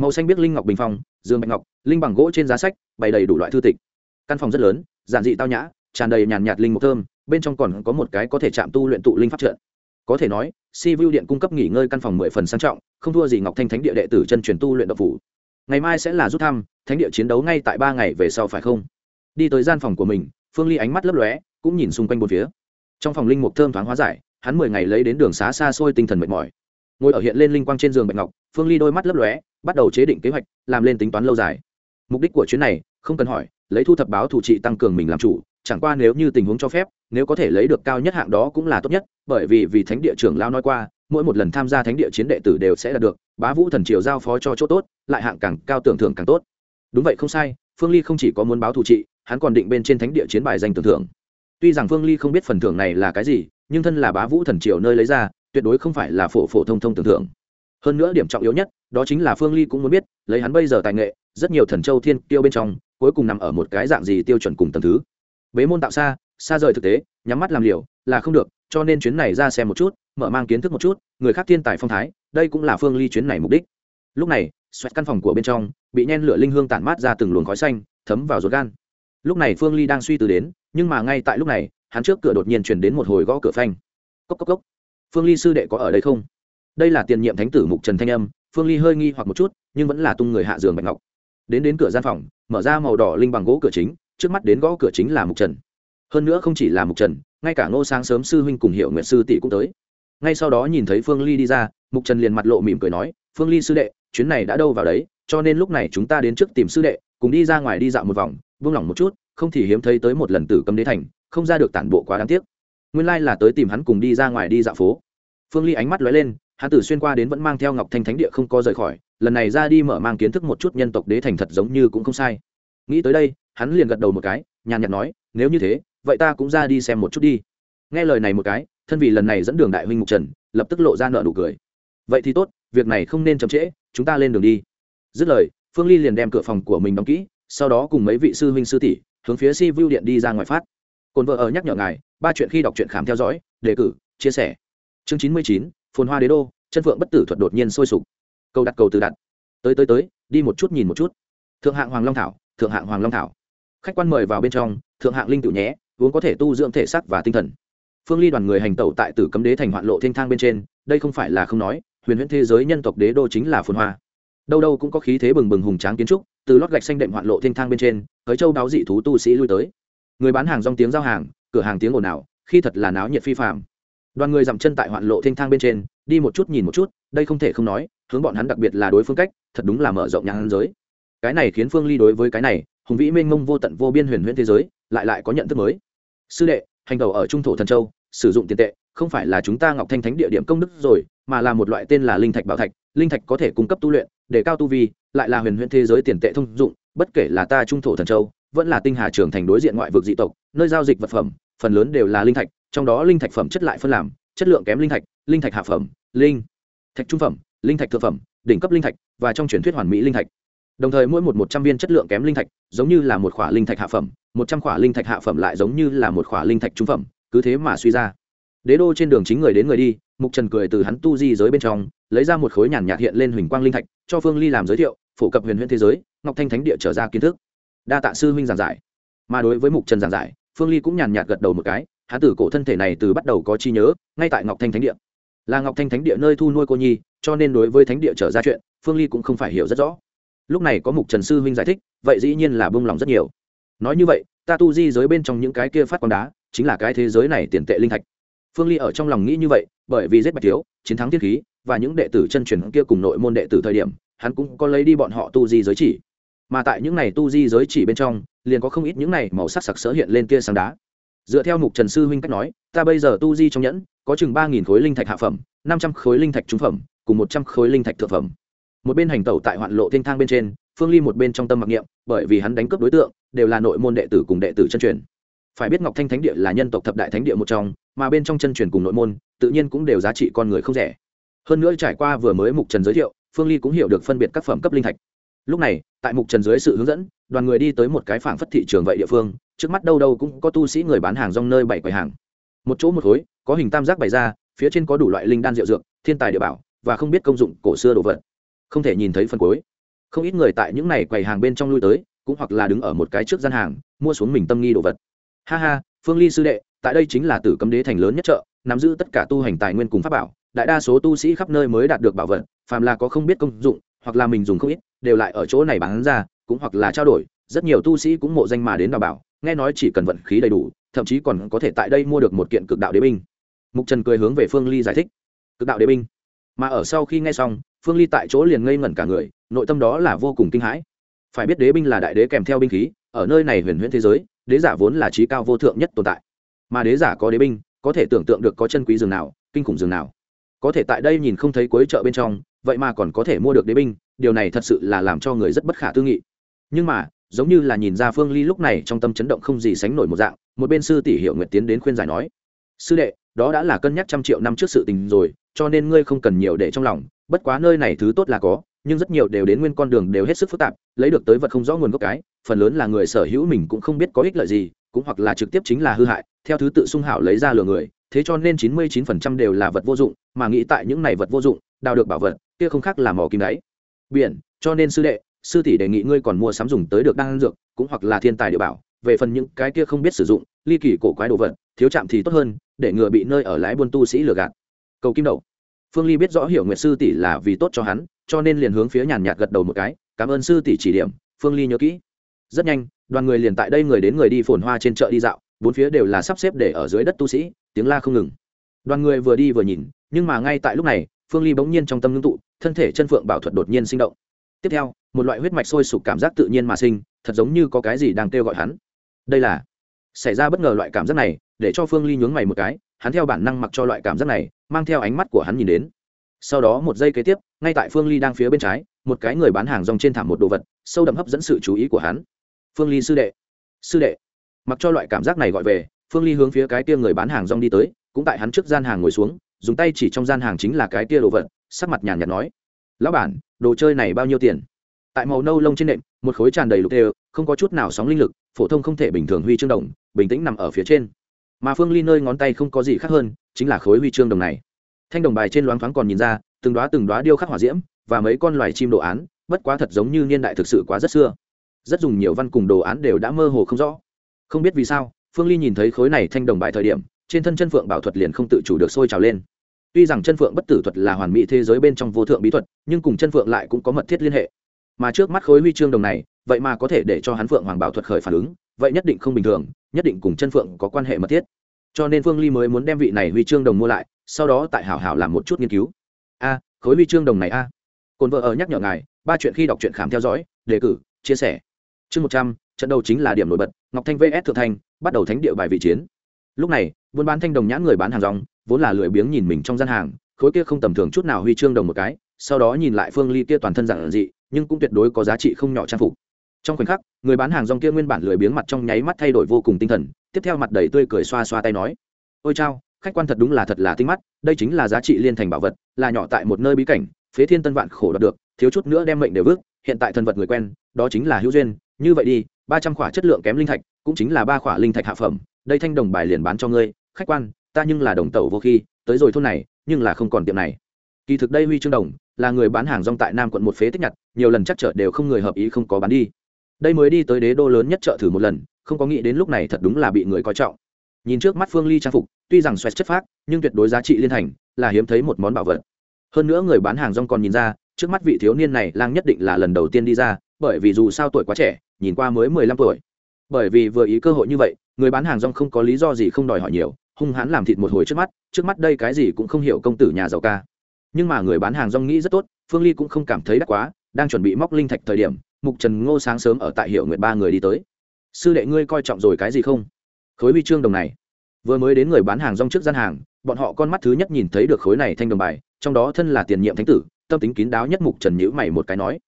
màu xanh biết linh ngọc bình phong, dương bạch ngọc, linh bằng gỗ trên giá sách, bày đầy đủ loại thư tịch. Căn phòng rất lớn, giản dị tao nhã, tràn đầy nhàn nhạt linh mục thơm, bên trong còn có một cái có thể chạm tu luyện tụ linh pháp trận. Có thể nói, si vu điện cung cấp nghỉ ngơi căn phòng mười phần sang trọng, không thua gì ngọc thanh thánh địa đệ tử chân truyền tu luyện độc phủ. Ngày mai sẽ là rút thăm, thánh địa chiến đấu ngay tại ba ngày về sau phải không? Đi tới gian phòng của mình, phương ly ánh mắt lấp lóe, cũng nhìn xung quanh bốn phía trong phòng linh mục thơm thoáng hóa giải, hắn mười ngày lấy đến đường xá xa xôi tinh thần mệt mỏi. Ngồi ở hiện lên linh quang trên giường bạch ngọc, phương ly đôi mắt lấp lóe, bắt đầu chế định kế hoạch, làm lên tính toán lâu dài. Mục đích của chuyến này, không cần hỏi, lấy thu thập báo thủ trị tăng cường mình làm chủ, chẳng qua nếu như tình huống cho phép, nếu có thể lấy được cao nhất hạng đó cũng là tốt nhất, bởi vì vì thánh địa trưởng lao nói qua, mỗi một lần tham gia thánh địa chiến đệ tử đều sẽ đạt được, bá vũ thần triều giao phó cho chỗ tốt, lại hạng càng cao tưởng thưởng càng tốt. Đúng vậy không sai, phương ly không chỉ có muốn báo thủ trị, hắn còn định bên trên thánh địa chiến bài danh tưởng thưởng tuy rằng phương ly không biết phần thưởng này là cái gì, nhưng thân là bá vũ thần triều nơi lấy ra, tuyệt đối không phải là phổ phổ thông thông tưởng thưởng hơn nữa điểm trọng yếu nhất, đó chính là phương ly cũng muốn biết, lấy hắn bây giờ tài nghệ, rất nhiều thần châu thiên tiêu bên trong, cuối cùng nằm ở một cái dạng gì tiêu chuẩn cùng tầm thứ. Bế môn tạo xa xa rời thực tế, nhắm mắt làm liều, là không được, cho nên chuyến này ra xem một chút, mở mang kiến thức một chút, người khác thiên tài phong thái, đây cũng là phương ly chuyến này mục đích. Lúc này, xoẹt căn phòng của bên trong, bị nhen lửa linh hương tản mát ra từng luồng khói xanh, thấm vào ruột gan. Lúc này phương ly đang suy tư đến nhưng mà ngay tại lúc này, hắn trước cửa đột nhiên chuyển đến một hồi gõ cửa phanh. Cốc cốc cốc. Phương ly sư đệ có ở đây không? Đây là tiền nhiệm thánh tử mục trần thanh âm, phương ly hơi nghi hoặc một chút, nhưng vẫn là tung người hạ giường bạch ngọc. Đến đến cửa gian phòng, mở ra màu đỏ linh bằng gỗ cửa chính, trước mắt đến gõ cửa chính là mục trần. Hơn nữa không chỉ là mục trần, ngay cả ngô sáng sớm sư huynh cùng hiệu nguyện sư tỷ cũng tới. Ngay sau đó nhìn thấy phương ly đi ra, mục trần liền mặt lộ mỉm cười nói, phương ly sư đệ, chuyến này đã đâu vào đấy, cho nên lúc này chúng ta đến trước tìm sư đệ, cùng đi ra ngoài đi dạo một vòng buông lỏng một chút không thì hiếm thấy tới một lần tử cấm đế thành, không ra được tản bộ quá đáng tiếc. Nguyên lai là tới tìm hắn cùng đi ra ngoài đi dạo phố. Phương ly ánh mắt lóe lên, hắn tử xuyên qua đến vẫn mang theo ngọc thanh thánh địa không có rời khỏi, lần này ra đi mở mang kiến thức một chút nhân tộc đế thành thật giống như cũng không sai. Nghĩ tới đây, hắn liền gật đầu một cái, nhàn nhạt nói, nếu như thế, vậy ta cũng ra đi xem một chút đi. Nghe lời này một cái, thân vị lần này dẫn đường đại huynh mục trần, lập tức lộ ra nợ nụ cười. Vậy thì tốt, việc này không nên chậm trễ, chúng ta lên đường đi. Dứt lời, phương ly liền đem cửa phòng của mình đóng kỹ, sau đó cùng mấy vị sư huynh sư tỷ hướng phía si vu điện đi ra ngoài phát. Cồn vợ ở nhắc nhở ngài, ba chuyện khi đọc truyện khám theo dõi, đề cử, chia sẻ. Chương chín mươi chín, phồn hoa đế đô, chân phượng bất tử thuật đột nhiên sôi sục. Câu đặt cầu từ đặt. Tới tới tới, đi một chút nhìn một chút. Thượng hạng hoàng long thảo, thượng hạng hoàng long thảo. Khách quan mời vào bên trong, thượng hạng linh tự nhé, uống có thể tu dưỡng thể xác và tinh thần. Phương ly đoàn người hành tẩu tại tử cấm đế thành hoạn lộ thiên thang bên trên, đây không phải là không nói, huyền huyễn thế giới nhân tộc đế đô chính là phồn hoa. Đâu đâu cũng có khí thế bừng bừng hùng tráng kiến trúc từ lót gạch xanh đệm hoạn lộ thiên thang bên trên, tới châu đáo dị thú tu sĩ lui tới. Người bán hàng rong tiếng giao hàng, cửa hàng tiếng ồn ào, khi thật là náo nhiệt phi phạm đoàn người dậm chân tại hoạn lộ thiên thang bên trên, đi một chút nhìn một chút, đây không thể không nói, hướng bọn hắn đặc biệt là đối phương cách, thật đúng là mở rộng nhãn giới. Cái này khiến phương ly đối với cái này, hùng vĩ mênh mông vô tận vô biên huyền huyễn thế giới, lại lại có nhận thức mới. Sư đệ, hành đầu ở trung thổ thần châu, sử dụng tiền tệ, không phải là chúng ta ngọc thanh thánh địa điểm công đức rồi, mà là một loại tên là linh thạch bảo thạch, linh thạch có thể cung cấp tu luyện, để cao tu vi lại là huyền huyền thế giới tiền tệ thông dụng, bất kể là ta trung thổ thần châu, vẫn là tinh hà trường thành đối diện ngoại vực dị tộc, nơi giao dịch vật phẩm, phần lớn đều là linh thạch, trong đó linh thạch phẩm chất lại phân làm, chất lượng kém linh thạch linh thạch hạ phẩm, linh thạch trung phẩm, linh thạch thượng phẩm, đỉnh cấp linh thạch và trong truyền thuyết hoàn mỹ linh thạch. Đồng thời mỗi một một trăm viên chất lượng kém linh thạch giống như là một khỏa linh thạch hạ phẩm, một trăm khỏa linh thạch hạ phẩm lại giống như là một khỏa linh thạch trung phẩm, cứ thế mà suy ra. Đế đô trên đường chính người đến người đi, mục trần cười từ hắn tu di giới bên trong, lấy ra một khối nhàn nhạt hiện lên huỳnh quang linh thạch, cho phương ly làm giới thiệu phổ cập huyền huyền thế giới, ngọc thanh thánh địa trở ra kiến thức. Đa tạ sư huynh giảng giải. Mà đối với mục trần giảng giải, phương ly cũng nhàn nhạt gật đầu một cái hắn tử cổ thân thể này từ bắt đầu có chi nhớ, ngay tại ngọc thanh thánh địa. Là ngọc thanh thánh địa nơi thu nuôi cô nhi, cho nên đối với thánh địa trở ra chuyện, phương ly cũng không phải hiểu rất rõ. Lúc này có mục trần sư huynh giải thích, vậy dĩ nhiên là bông lòng rất nhiều. Nói như vậy, ta tu di giới bên trong những cái kia phát quang đá, chính là cái thế giới này tiền tệ linh thạch. Phương ly ở trong lòng nghĩ như vậy, bởi vì giết bạch thiếu, chiến thắng thiên khí, và những đệ tử chân truyền kia cùng nội môn đệ tử thời điểm hắn cũng có lấy đi bọn họ tu di giới chỉ. Mà tại những này tu di giới chỉ bên trong, liền có không ít những này màu sắc sặc sỡ hiện lên kia sáng đá. Dựa theo mục trần sư huynh cách nói, ta bây giờ tu di trong nhẫn, có chừng ba nghìn khối linh thạch hạ phẩm, năm trăm khối linh thạch trung phẩm, cùng một trăm khối linh thạch thượng phẩm. Một bên hành tẩu tại hoạn lộ thiên thang bên trên, phương ly một bên trong tâm mặc niệm, bởi vì hắn đánh cướp đối tượng, đều là nội môn đệ tử cùng đệ tử chân truyền. Phải biết ngọc thanh thánh địa là nhân tộc thập đại thánh địa một trong, mà bên trong chân truyền cùng nội môn, tự nhiên cũng đều giá trị con người không rẻ. Hơn nữa trải qua vừa mới mục trần giới thiệu phương ly cũng hiểu được phân biệt các phẩm cấp linh thạch. Lúc này, tại mục trần dưới sự hướng dẫn, đoàn người đi tới một cái phảng phất thị trường vậy địa phương, trước mắt đâu đâu cũng có tu sĩ người bán hàng rong nơi bảy quầy hàng. Một chỗ một khối, có hình tam giác bày ra, phía trên có đủ loại linh đan rượu dược, thiên tài địa bảo, và không biết công dụng cổ xưa đồ vật. Không thể nhìn thấy phần cuối. Không ít người tại những này quầy hàng bên trong lui tới, cũng hoặc là đứng ở một cái trước gian hàng, mua xuống mình tâm nghi đồ vật. Ha ha, phương ly sư đệ, tại đây chính là tử cấm đế thành lớn nhất chợ, nắm giữ tất cả tu hành tài nguyên cùng pháp bảo đại đa số tu sĩ khắp nơi mới đạt được bảo vật, phàm là có không biết công dụng, hoặc là mình dùng không ít, đều lại ở chỗ này bán ra, cũng hoặc là trao đổi. Rất nhiều tu sĩ cũng mộ danh mà đến đào bảo, nghe nói chỉ cần vận khí đầy đủ, thậm chí còn có thể tại đây mua được một kiện cực đạo đế binh. Mục trần cười hướng về phương ly giải thích. Cực đạo đế binh? Mà ở sau khi nghe xong, phương ly tại chỗ liền ngây ngẩn cả người, nội tâm đó là vô cùng kinh hãi. Phải biết đế binh là đại đế kèm theo binh khí, ở nơi này huyền huyễn thế giới, đế giả vốn là trí cao vô thượng nhất tồn tại. Mà đế giả có đế binh, có thể tưởng tượng được có chân quý dường nào, kinh khủng dường nào có thể tại đây nhìn không thấy cuối chợ bên trong, vậy mà còn có thể mua được đế binh, điều này thật sự là làm cho người rất bất khả tư nghị. Nhưng mà, giống như là nhìn ra phương ly lúc này trong tâm chấn động không gì sánh nổi một dạng, một bên sư tỷ hiệu nguyệt tiến đến khuyên giải nói, sư đệ, đó đã là cân nhắc trăm triệu năm trước sự tình rồi, cho nên ngươi không cần nhiều để trong lòng, bất quá nơi này thứ tốt là có, nhưng rất nhiều đều đến nguyên con đường đều hết sức phức tạp, lấy được tới vật không rõ nguồn gốc cái, phần lớn là người sở hữu mình cũng không biết có ích lợi gì, cũng hoặc là trực tiếp chính là hư hại, theo thứ tự sung hảo lấy ra lừa người thế cho nên chín mươi chín phần trăm đều là vật vô dụng, mà nghĩ tại những này vật vô dụng, đào được bảo vật, kia không khác là mỏ kim đáy. Biển, cho nên sư đệ, sư tỷ đề nghị ngươi còn mua sắm dùng tới được đan dược, cũng hoặc là thiên tài địa bảo, về phần những cái kia không biết sử dụng, ly kỳ cổ quái đồ vật, thiếu chạm thì tốt hơn, để ngừa bị nơi ở lái buôn tu sĩ lừa gạt. Cầu kim đậu phương ly biết rõ hiểu nguyệt sư tỷ là vì tốt cho hắn, cho nên liền hướng phía nhàn nhạt gật đầu một cái, cảm ơn sư tỷ chỉ điểm, phương ly nhớ kỹ. Rất nhanh đoàn người liền tại đây người đến người đi phồn hoa trên chợ đi dạo, bốn phía đều là sắp xếp để ở dưới đất tu sĩ, tiếng la không ngừng. Đoàn người vừa đi vừa nhìn, nhưng mà ngay tại lúc này, phương ly bỗng nhiên trong tâm ngưng tụ, thân thể chân phượng bảo thuật đột nhiên sinh động. Tiếp theo, một loại huyết mạch sôi sục cảm giác tự nhiên mà sinh, thật giống như có cái gì đang kêu gọi hắn. Đây là, xảy ra bất ngờ loại cảm giác này, để cho phương ly nhướng mày một cái, hắn theo bản năng mặc cho loại cảm giác này, mang theo ánh mắt của hắn nhìn đến. Sau đó một giây kế tiếp, ngay tại phương ly đang phía bên trái, một cái người bán hàng rong trên thảm một đồ vật, sâu đậm hấp dẫn sự chú ý của hắn phương ly sư đệ. Sư đệ. Mặc cho loại cảm giác này gọi về, phương ly hướng phía cái tia người bán hàng rong đi tới, cũng tại hắn trước gian hàng ngồi xuống, dùng tay chỉ trong gian hàng chính là cái tia đồ vật, sắc mặt nhàn nhạt nói. Lão bản, đồ chơi này bao nhiêu tiền? Tại màu nâu lông trên nệm, một khối tràn đầy lục đều, không có chút nào sóng linh lực, phổ thông không thể bình thường huy chương đồng, bình tĩnh nằm ở phía trên. Mà phương ly nơi ngón tay không có gì khác hơn, chính là khối huy chương đồng này. Thanh đồng bài trên loáng thoáng còn nhìn ra, từng đoá từng đoá điêu khắc hỏa diễm, và mấy con loài chim đồ án, bất quá thật giống như niên đại thực sự quá rất xưa rất dùng nhiều văn cùng đồ án đều đã mơ hồ không rõ. Không biết vì sao, phương ly nhìn thấy khối này thanh đồng bài thời điểm, trên thân chân phượng bảo thuật liền không tự chủ được sôi trào lên. Tuy rằng chân phượng bất tử thuật là hoàn mỹ thế giới bên trong vô thượng bí thuật, nhưng cùng chân phượng lại cũng có mật thiết liên hệ. Mà trước mắt khối huy chương đồng này, vậy mà có thể để cho hắn phượng hoàng bảo thuật khởi phản ứng, vậy nhất định không bình thường, nhất định cùng chân phượng có quan hệ mật thiết. Cho nên phương ly mới muốn đem vị này huy chương đồng mua lại, sau đó tại hảo hảo làm một chút nghiên cứu. A, khối huy chương đồng này a. Cồn vợ ở nhắc nhở ngài, ba chuyện khi đọc truyện khám theo dõi, đề cử, chia sẻ chương một trăm, trận đầu chính là điểm nổi bật, ngọc thanh vs thượng thành bắt đầu thánh địa bài vị chiến. Lúc này, buôn bán thanh đồng nhãn người bán hàng rong, vốn là lười biếng nhìn mình trong gian hàng, khối kia không tầm thường chút nào huy chương đồng một cái, sau đó nhìn lại phương ly kia toàn thân dạng dị, nhưng cũng tuyệt đối có giá trị không nhỏ trang phục. Trong khoảnh khắc, người bán hàng rong kia nguyên bản lười biếng mặt trong nháy mắt thay đổi vô cùng tinh thần, tiếp theo mặt đầy tươi cười xoa xoa tay nói, ôi chao, khách quan thật đúng là thật là tinh mắt, đây chính là giá trị liên thành bảo vật, là nhỏ tại một nơi bí cảnh, phế thiên tân vạn khổ đoạt được, thiếu chút nữa đem mệnh đều vứt, hiện tại thần vật người quen, đó chính là hữu duyên như vậy đi, ba trăm khỏa chất lượng kém linh thạch, cũng chính là ba khỏa linh thạch hạ phẩm, đây thanh đồng bài liền bán cho ngươi, khách quan, ta nhưng là đồng tẩu vô khi, tới rồi thôn này, nhưng là không còn tiệm này. Kỳ thực đây huy chương đồng, là người bán hàng rong tại nam quận một phế tích nhặt, nhiều lần chắc chở đều không người hợp ý không có bán đi. Đây mới đi tới đế đô lớn nhất chợ thử một lần, không có nghĩ đến lúc này thật đúng là bị người coi trọng. Nhìn trước mắt phương ly trang phục, tuy rằng xoẹt chất phác, nhưng tuyệt đối giá trị liên thành, là hiếm thấy một món bảo vật. Hơn nữa người bán hàng rong còn nhìn ra, trước mắt vị thiếu niên này lang nhất định là lần đầu tiên đi ra bởi vì dù sao tuổi quá trẻ, nhìn qua mới mười lăm tuổi. Bởi vì vừa ý cơ hội như vậy, người bán hàng rong không có lý do gì không đòi hỏi nhiều, hung hãn làm thịt một hồi trước mắt trước mắt đây cái gì cũng không hiểu công tử nhà giàu ca. Nhưng mà người bán hàng rong nghĩ rất tốt, phương ly cũng không cảm thấy đắt quá, đang chuẩn bị móc linh thạch thời điểm, mục trần ngô sáng sớm ở tại hiệu nguyện ba người đi tới. Sư đệ ngươi coi trọng rồi cái gì không? Khối huy chương đồng này. Vừa mới đến người bán hàng rong trước gian hàng, bọn họ con mắt thứ nhất nhìn thấy được khối này thanh đồng bài, trong đó thân là tiền nhiệm thánh tử, tâm tính kín đáo nhất mục trần nhữ mày một cái nói,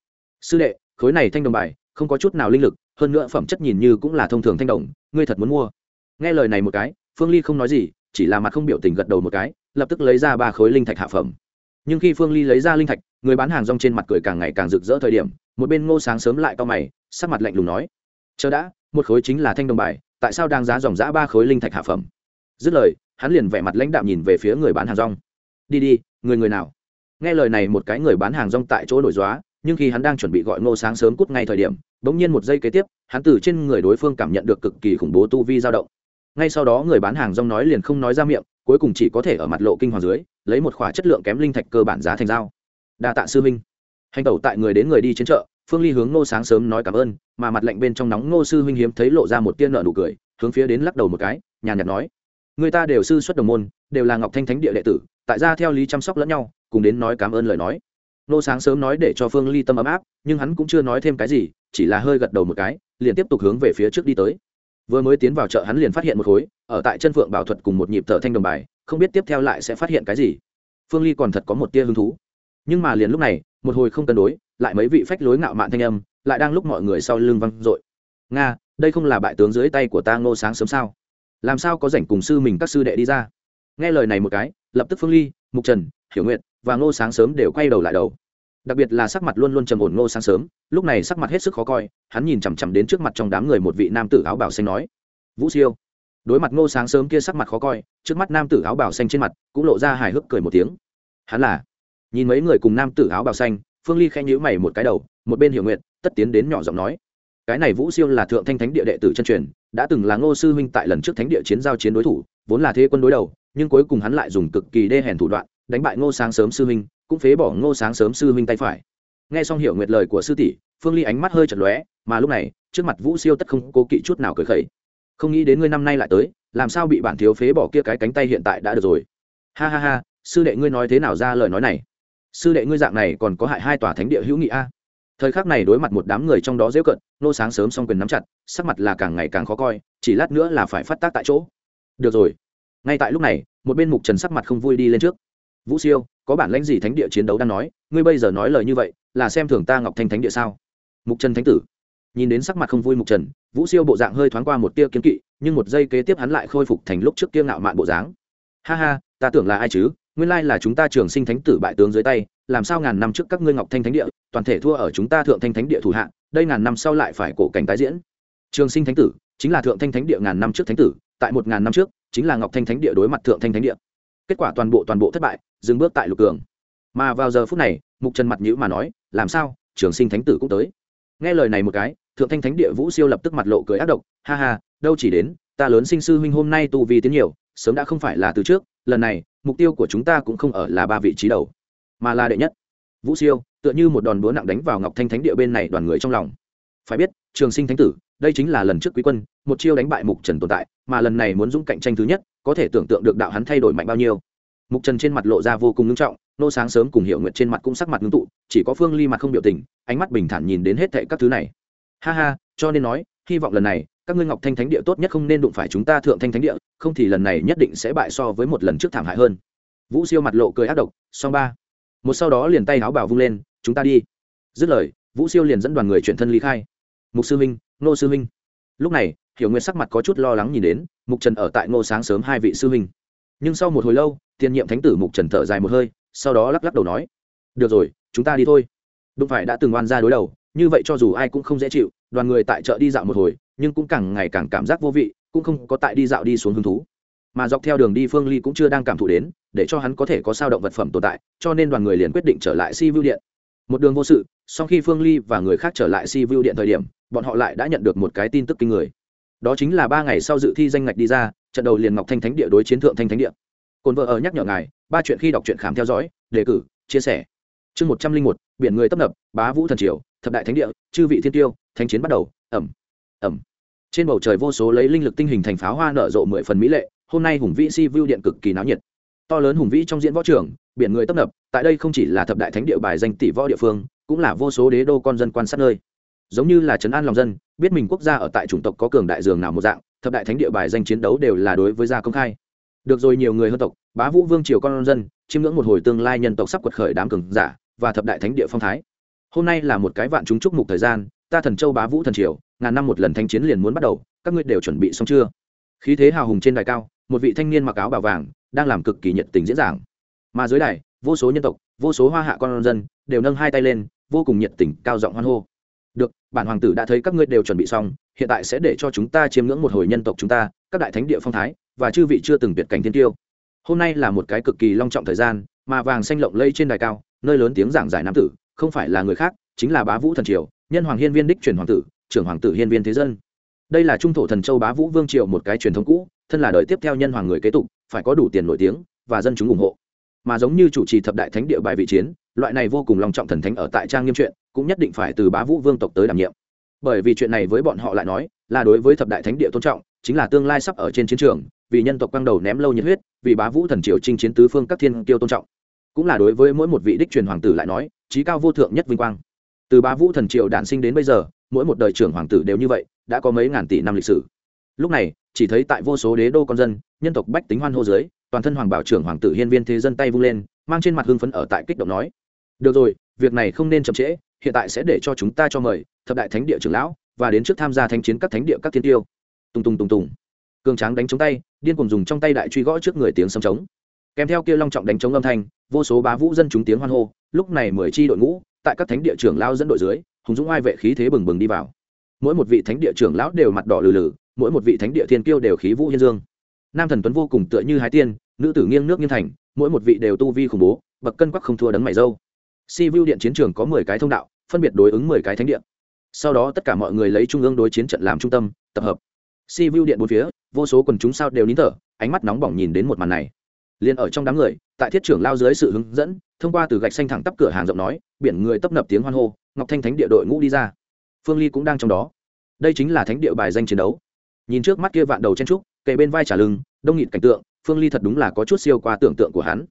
sư đệ khối này thanh đồng bài, không có chút nào linh lực, hơn nữa phẩm chất nhìn như cũng là thông thường thanh đồng, ngươi thật muốn mua. Nghe lời này một cái, phương ly không nói gì, chỉ là mặt không biểu tình gật đầu một cái, lập tức lấy ra ba khối linh thạch hạ phẩm. Nhưng khi phương ly lấy ra linh thạch, người bán hàng rong trên mặt cười càng ngày càng rực rỡ thời điểm, một bên ngô sáng sớm lại to mày, sắc mặt lạnh lùng nói, chờ đã, một khối chính là thanh đồng bài, tại sao đang giá dòng giã ba khối linh thạch hạ phẩm? Dứt lời, hắn liền vẻ mặt lãnh đạm nhìn về phía người bán hàng rong. Đi đi, người người nào? Nghe lời này một cái người bán hàng rong tại chỗ nổi dóa nhưng khi hắn đang chuẩn bị gọi ngô sáng sớm cút ngay thời điểm, bỗng nhiên một giây kế tiếp, hắn từ trên người đối phương cảm nhận được cực kỳ khủng bố tu vi dao động. Ngay sau đó người bán hàng rong nói liền không nói ra miệng, cuối cùng chỉ có thể ở mặt lộ kinh hoàng dưới, lấy một khỏa chất lượng kém linh thạch cơ bản giá thành dao. Đa tạ sư minh hành tẩu tại người đến người đi trên chợ, phương ly hướng ngô sáng sớm nói cảm ơn, mà mặt lạnh bên trong nóng ngô sư huynh hiếm thấy lộ ra một tiên nợ nụ cười, hướng phía đến lắc đầu một cái, nhàn nhạt nói, người ta đều sư xuất đồng môn, đều là ngọc thanh thánh địa đệ tử, tại gia theo lý chăm sóc lẫn nhau, cùng đến nói cảm ơn lời nói. Nô sáng sớm nói để cho phương ly tâm ấm áp, nhưng hắn cũng chưa nói thêm cái gì, chỉ là hơi gật đầu một cái, liền tiếp tục hướng về phía trước đi tới. Vừa mới tiến vào chợ hắn liền phát hiện một khối, ở tại chân phượng bảo thuật cùng một nhịp thở thanh đồng bài, không biết tiếp theo lại sẽ phát hiện cái gì. Phương ly còn thật có một tia hứng thú. Nhưng mà liền lúc này, một hồi không cân đối, lại mấy vị phách lối ngạo mạn thanh âm, lại đang lúc mọi người sau lưng văng dội. Nga, đây không là bại tướng dưới tay của ta ngô sáng sớm sao? Làm sao có rảnh cùng sư mình các sư đệ đi ra? Nghe lời này một cái, lập tức phương ly, mục trần, hiểu nguyện và ngô sáng sớm đều quay đầu lại đầu. Đặc biệt là sắc mặt luôn luôn trầm ổn ngô sáng sớm, lúc này sắc mặt hết sức khó coi, hắn nhìn chằm chằm đến trước mặt trong đám người một vị nam tử áo bảo xanh nói, vũ siêu. Đối mặt ngô sáng sớm kia sắc mặt khó coi, trước mắt nam tử áo bào xanh trên mặt cũng lộ ra hài hước cười một tiếng. Hắn là, nhìn mấy người cùng nam tử áo bào xanh, phương ly khen nhữ mày một cái đầu, một bên hiểu nguyện tất tiến đến nhỏ giọng nói, cái này vũ siêu là thượng thanh thánh địa đệ tử chân truyền, đã từng là ngô sư huynh tại lần trước thánh địa chiến giao chiến đối thủ, vốn là thế quân đối đầu, nhưng cuối cùng hắn lại dùng cực kỳ đê hèn thủ đoạn đánh bại ngô sáng sớm sư huynh, cũng phế bỏ ngô sáng sớm sư huynh tay phải. Nghe xong hiểu nguyệt lời của sư tỷ, phương ly ánh mắt hơi chật lóe, mà lúc này, trước mặt vũ siêu tất không cố kỵ chút nào cười khẩy. Không nghĩ đến ngươi năm nay lại tới, làm sao bị bản thiếu phế bỏ kia cái cánh tay hiện tại đã được rồi. Ha ha ha, sư đệ ngươi nói thế nào ra lời nói này? Sư đệ ngươi dạng này còn có hại hai tòa thánh địa hữu nghị a? Thời khắc này đối mặt một đám người trong đó dễ cận nô sáng sớm xong quyền nắm chặt, sắc mặt là càng ngày càng khó coi, chỉ lát nữa là phải phát tác tại chỗ. Được rồi. Ngay tại lúc này, một bên mục trần sắc mặt không vui đi lên trước vũ siêu, có bản lãnh gì thánh địa chiến đấu đang nói? Ngươi bây giờ nói lời như vậy, là xem thường ta ngọc thanh thánh địa sao? Mục trần thánh tử. Nhìn đến sắc mặt không vui mục trần, vũ siêu bộ dạng hơi thoáng qua một tia kiến kỵ, nhưng một giây kế tiếp hắn lại khôi phục thành lúc trước kia ngạo mạn bộ dáng. Ha ha, ta tưởng là ai chứ? Nguyên lai là chúng ta trường sinh thánh tử bại tướng dưới tay, làm sao ngàn năm trước các ngươi ngọc thanh thánh địa, toàn thể thua ở chúng ta thượng thanh thánh địa thủ hạ, đây ngàn năm sau lại phải cổ cảnh tái diễn. Trường sinh thánh tử, chính là thượng thanh thánh địa ngàn năm trước thánh tử, tại một ngàn năm trước, chính là ngọc thanh thánh địa đối mặt thượng thanh thánh địa. Kết quả toàn bộ toàn bộ thất bại dừng bước tại lục cường. Mà vào giờ phút này, mục trần mặt nhữ mà nói, làm sao? Trường sinh thánh tử cũng tới. Nghe lời này một cái, thượng thanh thánh địa vũ siêu lập tức mặt lộ cười ác độc, ha ha, đâu chỉ đến, ta lớn sinh sư huynh hôm nay tu vi tiến nhiều, sớm đã không phải là từ trước, lần này, mục tiêu của chúng ta cũng không ở là ba vị trí đầu, mà là đệ nhất. Vũ siêu, tựa như một đòn búa nặng đánh vào ngọc thanh thánh địa bên này đoàn người trong lòng. Phải biết, trường sinh thánh tử, đây chính là lần trước quý quân, một chiêu đánh bại mục trần tồn tại, mà lần này muốn dũng cạnh tranh thứ nhất, có thể tưởng tượng được đạo hắn thay đổi mạnh bao nhiêu mục trần trên mặt lộ ra vô cùng nghiêm trọng, nô sáng sớm cùng hiệu nguyện trên mặt cũng sắc mặt ngưng tụ, chỉ có phương ly mặt không biểu tình, ánh mắt bình thản nhìn đến hết thệ các thứ này. Ha ha, cho nên nói, hy vọng lần này, các ngươi ngọc thanh thánh địa tốt nhất không nên đụng phải chúng ta thượng thanh thánh địa, không thì lần này nhất định sẽ bại so với một lần trước thảm hại hơn. Vũ siêu mặt lộ cười ác độc, song ba. Một sau đó liền tay áo bảo vung lên, chúng ta đi. Dứt lời, vũ siêu liền dẫn đoàn người chuyển thân ly khai. Mục sư minh nô sư minh lúc này, hiểu nguyệt sắc mặt có chút lo lắng nhìn đến, mục trần ở tại ngô sáng sớm hai vị sư minh nhưng sau một hồi lâu tiền nhiệm thánh tử mục trần thở dài một hơi, sau đó lắc lắc đầu nói, được rồi, chúng ta đi thôi. Đúng phải đã từng oan ra đối đầu, như vậy cho dù ai cũng không dễ chịu, đoàn người tại chợ đi dạo một hồi, nhưng cũng càng ngày càng cảm giác vô vị, cũng không có tại đi dạo đi xuống hứng thú. Mà dọc theo đường đi phương ly cũng chưa đang cảm thụ đến, để cho hắn có thể có sao động vật phẩm tồn tại, cho nên đoàn người liền quyết định trở lại si vưu điện. Một đường vô sự, sau khi phương ly và người khác trở lại si vưu điện thời điểm, bọn họ lại đã nhận được một cái tin tức kinh người. Đó chính là ba ngày sau dự thi danh ngạch đi ra trận đầu liền ngọc thanh thánh địa đối chiến thượng thanh thánh địa. Cồn vợ ở nhắc nhở ngài, ba chuyện khi đọc truyện khám theo dõi, đề cử, chia sẻ. Chương một trăm linh một, biển người tấp nập, bá vũ thần triều, thập đại thánh địa, chư vị thiên tiêu thanh chiến bắt đầu, ẩm ẩm. Trên bầu trời vô số lấy linh lực tinh hình thành pháo hoa nở rộ mười phần mỹ lệ, hôm nay hùng vĩ si vưu điện cực kỳ náo nhiệt. To lớn hùng vĩ trong diễn võ trường, biển người tấp nập, tại đây không chỉ là thập đại thánh địa bài danh tỷ võ địa phương, cũng là vô số đế đô con dân quan sát nơi. Giống như là trấn an lòng dân, biết mình quốc gia ở tại chủng tộc có cường đại dường nào một dạng thập đại thánh địa bài danh chiến đấu đều là đối với gia công khai. Được rồi, nhiều người hơn tộc, bá vũ vương triều con dân, chiêm ngưỡng một hồi tương lai nhân tộc sắp quật khởi đám cường giả và thập đại thánh địa phong thái. Hôm nay là một cái vạn chúng chúc mục thời gian, ta thần châu bá vũ thần triều, ngàn năm một lần thanh chiến liền muốn bắt đầu, các ngươi đều chuẩn bị xong chưa? Khí thế hào hùng trên đài cao, một vị thanh niên mặc áo bào vàng, đang làm cực kỳ nhiệt tình diễn giảng. Mà dưới đài, vô số nhân tộc, vô số hoa hạ con dân đều nâng hai tay lên, vô cùng nhiệt tình, cao giọng hoan hô. Được, bản hoàng tử đã thấy các ngươi đều chuẩn bị xong hiện tại sẽ để cho chúng ta chiêm ngưỡng một hồi nhân tộc chúng ta, các đại thánh địa phong thái, và chư vị chưa từng tuyệt cảnh thiên tiêu. Hôm nay là một cái cực kỳ long trọng thời gian, mà vàng xanh lộng lây trên đài cao, nơi lớn tiếng giảng giải nam tử, không phải là người khác, chính là bá vũ thần triều, nhân hoàng hiên viên đích truyền hoàng tử, trưởng hoàng tử hiên viên thế dân. Đây là trung thổ thần châu bá vũ vương triều một cái truyền thống cũ, thân là đời tiếp theo nhân hoàng người kế tục, phải có đủ tiền nổi tiếng, và dân chúng ủng hộ. Mà giống như chủ trì thập đại thánh địa bài vị chiến, loại này vô cùng long trọng thần thánh ở tại trang nghiêm chuyện, cũng nhất định phải từ bá vũ vương tộc tới đảm nhiệm bởi vì chuyện này với bọn họ lại nói, là đối với thập đại thánh địa tôn trọng, chính là tương lai sắp ở trên chiến trường, vì nhân tộc quang đầu ném lâu nhiệt huyết, vì bá vũ thần triều chinh chiến tứ phương các thiên tiêu tôn trọng. Cũng là đối với mỗi một vị đích truyền hoàng tử lại nói trí cao vô thượng nhất vinh quang. Từ bá vũ thần triều đản sinh đến bây giờ, mỗi một đời trưởng hoàng tử đều như vậy, đã có mấy ngàn tỷ năm lịch sử. Lúc này, chỉ thấy tại vô số đế đô con dân, nhân tộc bách tính hoan hô dưới, toàn thân hoàng bảo trưởng hoàng tử hiên viên thế dân tay vung lên, mang trên mặt hưng phấn ở tại kích động nói, được rồi, việc này không nên chậm trễ, hiện tại sẽ để cho chúng ta cho mời thập đại thánh địa trưởng lão, và đến trước tham gia thanh chiến các thánh địa các thiên tiêu. Tùng tùng tùng tùng. Cường tráng đánh chống tay, điên cùng dùng trong tay đại truy gõ trước người tiếng sấm trống. Kèm theo kia long trọng đánh chống âm thanh, vô số bá vũ dân chúng tiếng hoan hô, lúc này mười chi đội ngũ, tại các thánh địa trưởng lao dẫn đội dưới, hùng dũng ai vệ khí thế bừng bừng đi vào. Mỗi một vị thánh địa trưởng lão đều mặt đỏ lừ lừ, mỗi một vị thánh địa thiên kiêu đều khí vũ hiên dương. Nam thần tuấn vô cùng tựa như hái tiên, nữ tử nghiêng nước nghiêng thành, mỗi một vị đều tu vi khủng bố, bậc cân quắc không thua đấng mày dâu. Si vu điện chiến trường có mười cái thông đạo, phân biệt đối ứng mười cái thánh địa sau đó tất cả mọi người lấy trung ương đối chiến trận làm trung tâm, tập hợp. Si vu điện bốn phía, vô số quần chúng sao đều nín thở, ánh mắt nóng bỏng nhìn đến một màn này. Liền ở trong đám người, tại thiết trưởng lao dưới sự hướng dẫn, thông qua từ gạch xanh thẳng tắp cửa hàng rộng nói, biển người tấp nập tiếng hoan hô, ngọc thanh thánh địa đội ngũ đi ra. Phương ly cũng đang trong đó. Đây chính là thánh địa bài danh chiến đấu. Nhìn trước mắt kia vạn đầu chen trúc, kề bên vai trả lưng, đông nghịt cảnh tượng, phương ly thật đúng là có chút siêu qua tưởng tượng của hắn.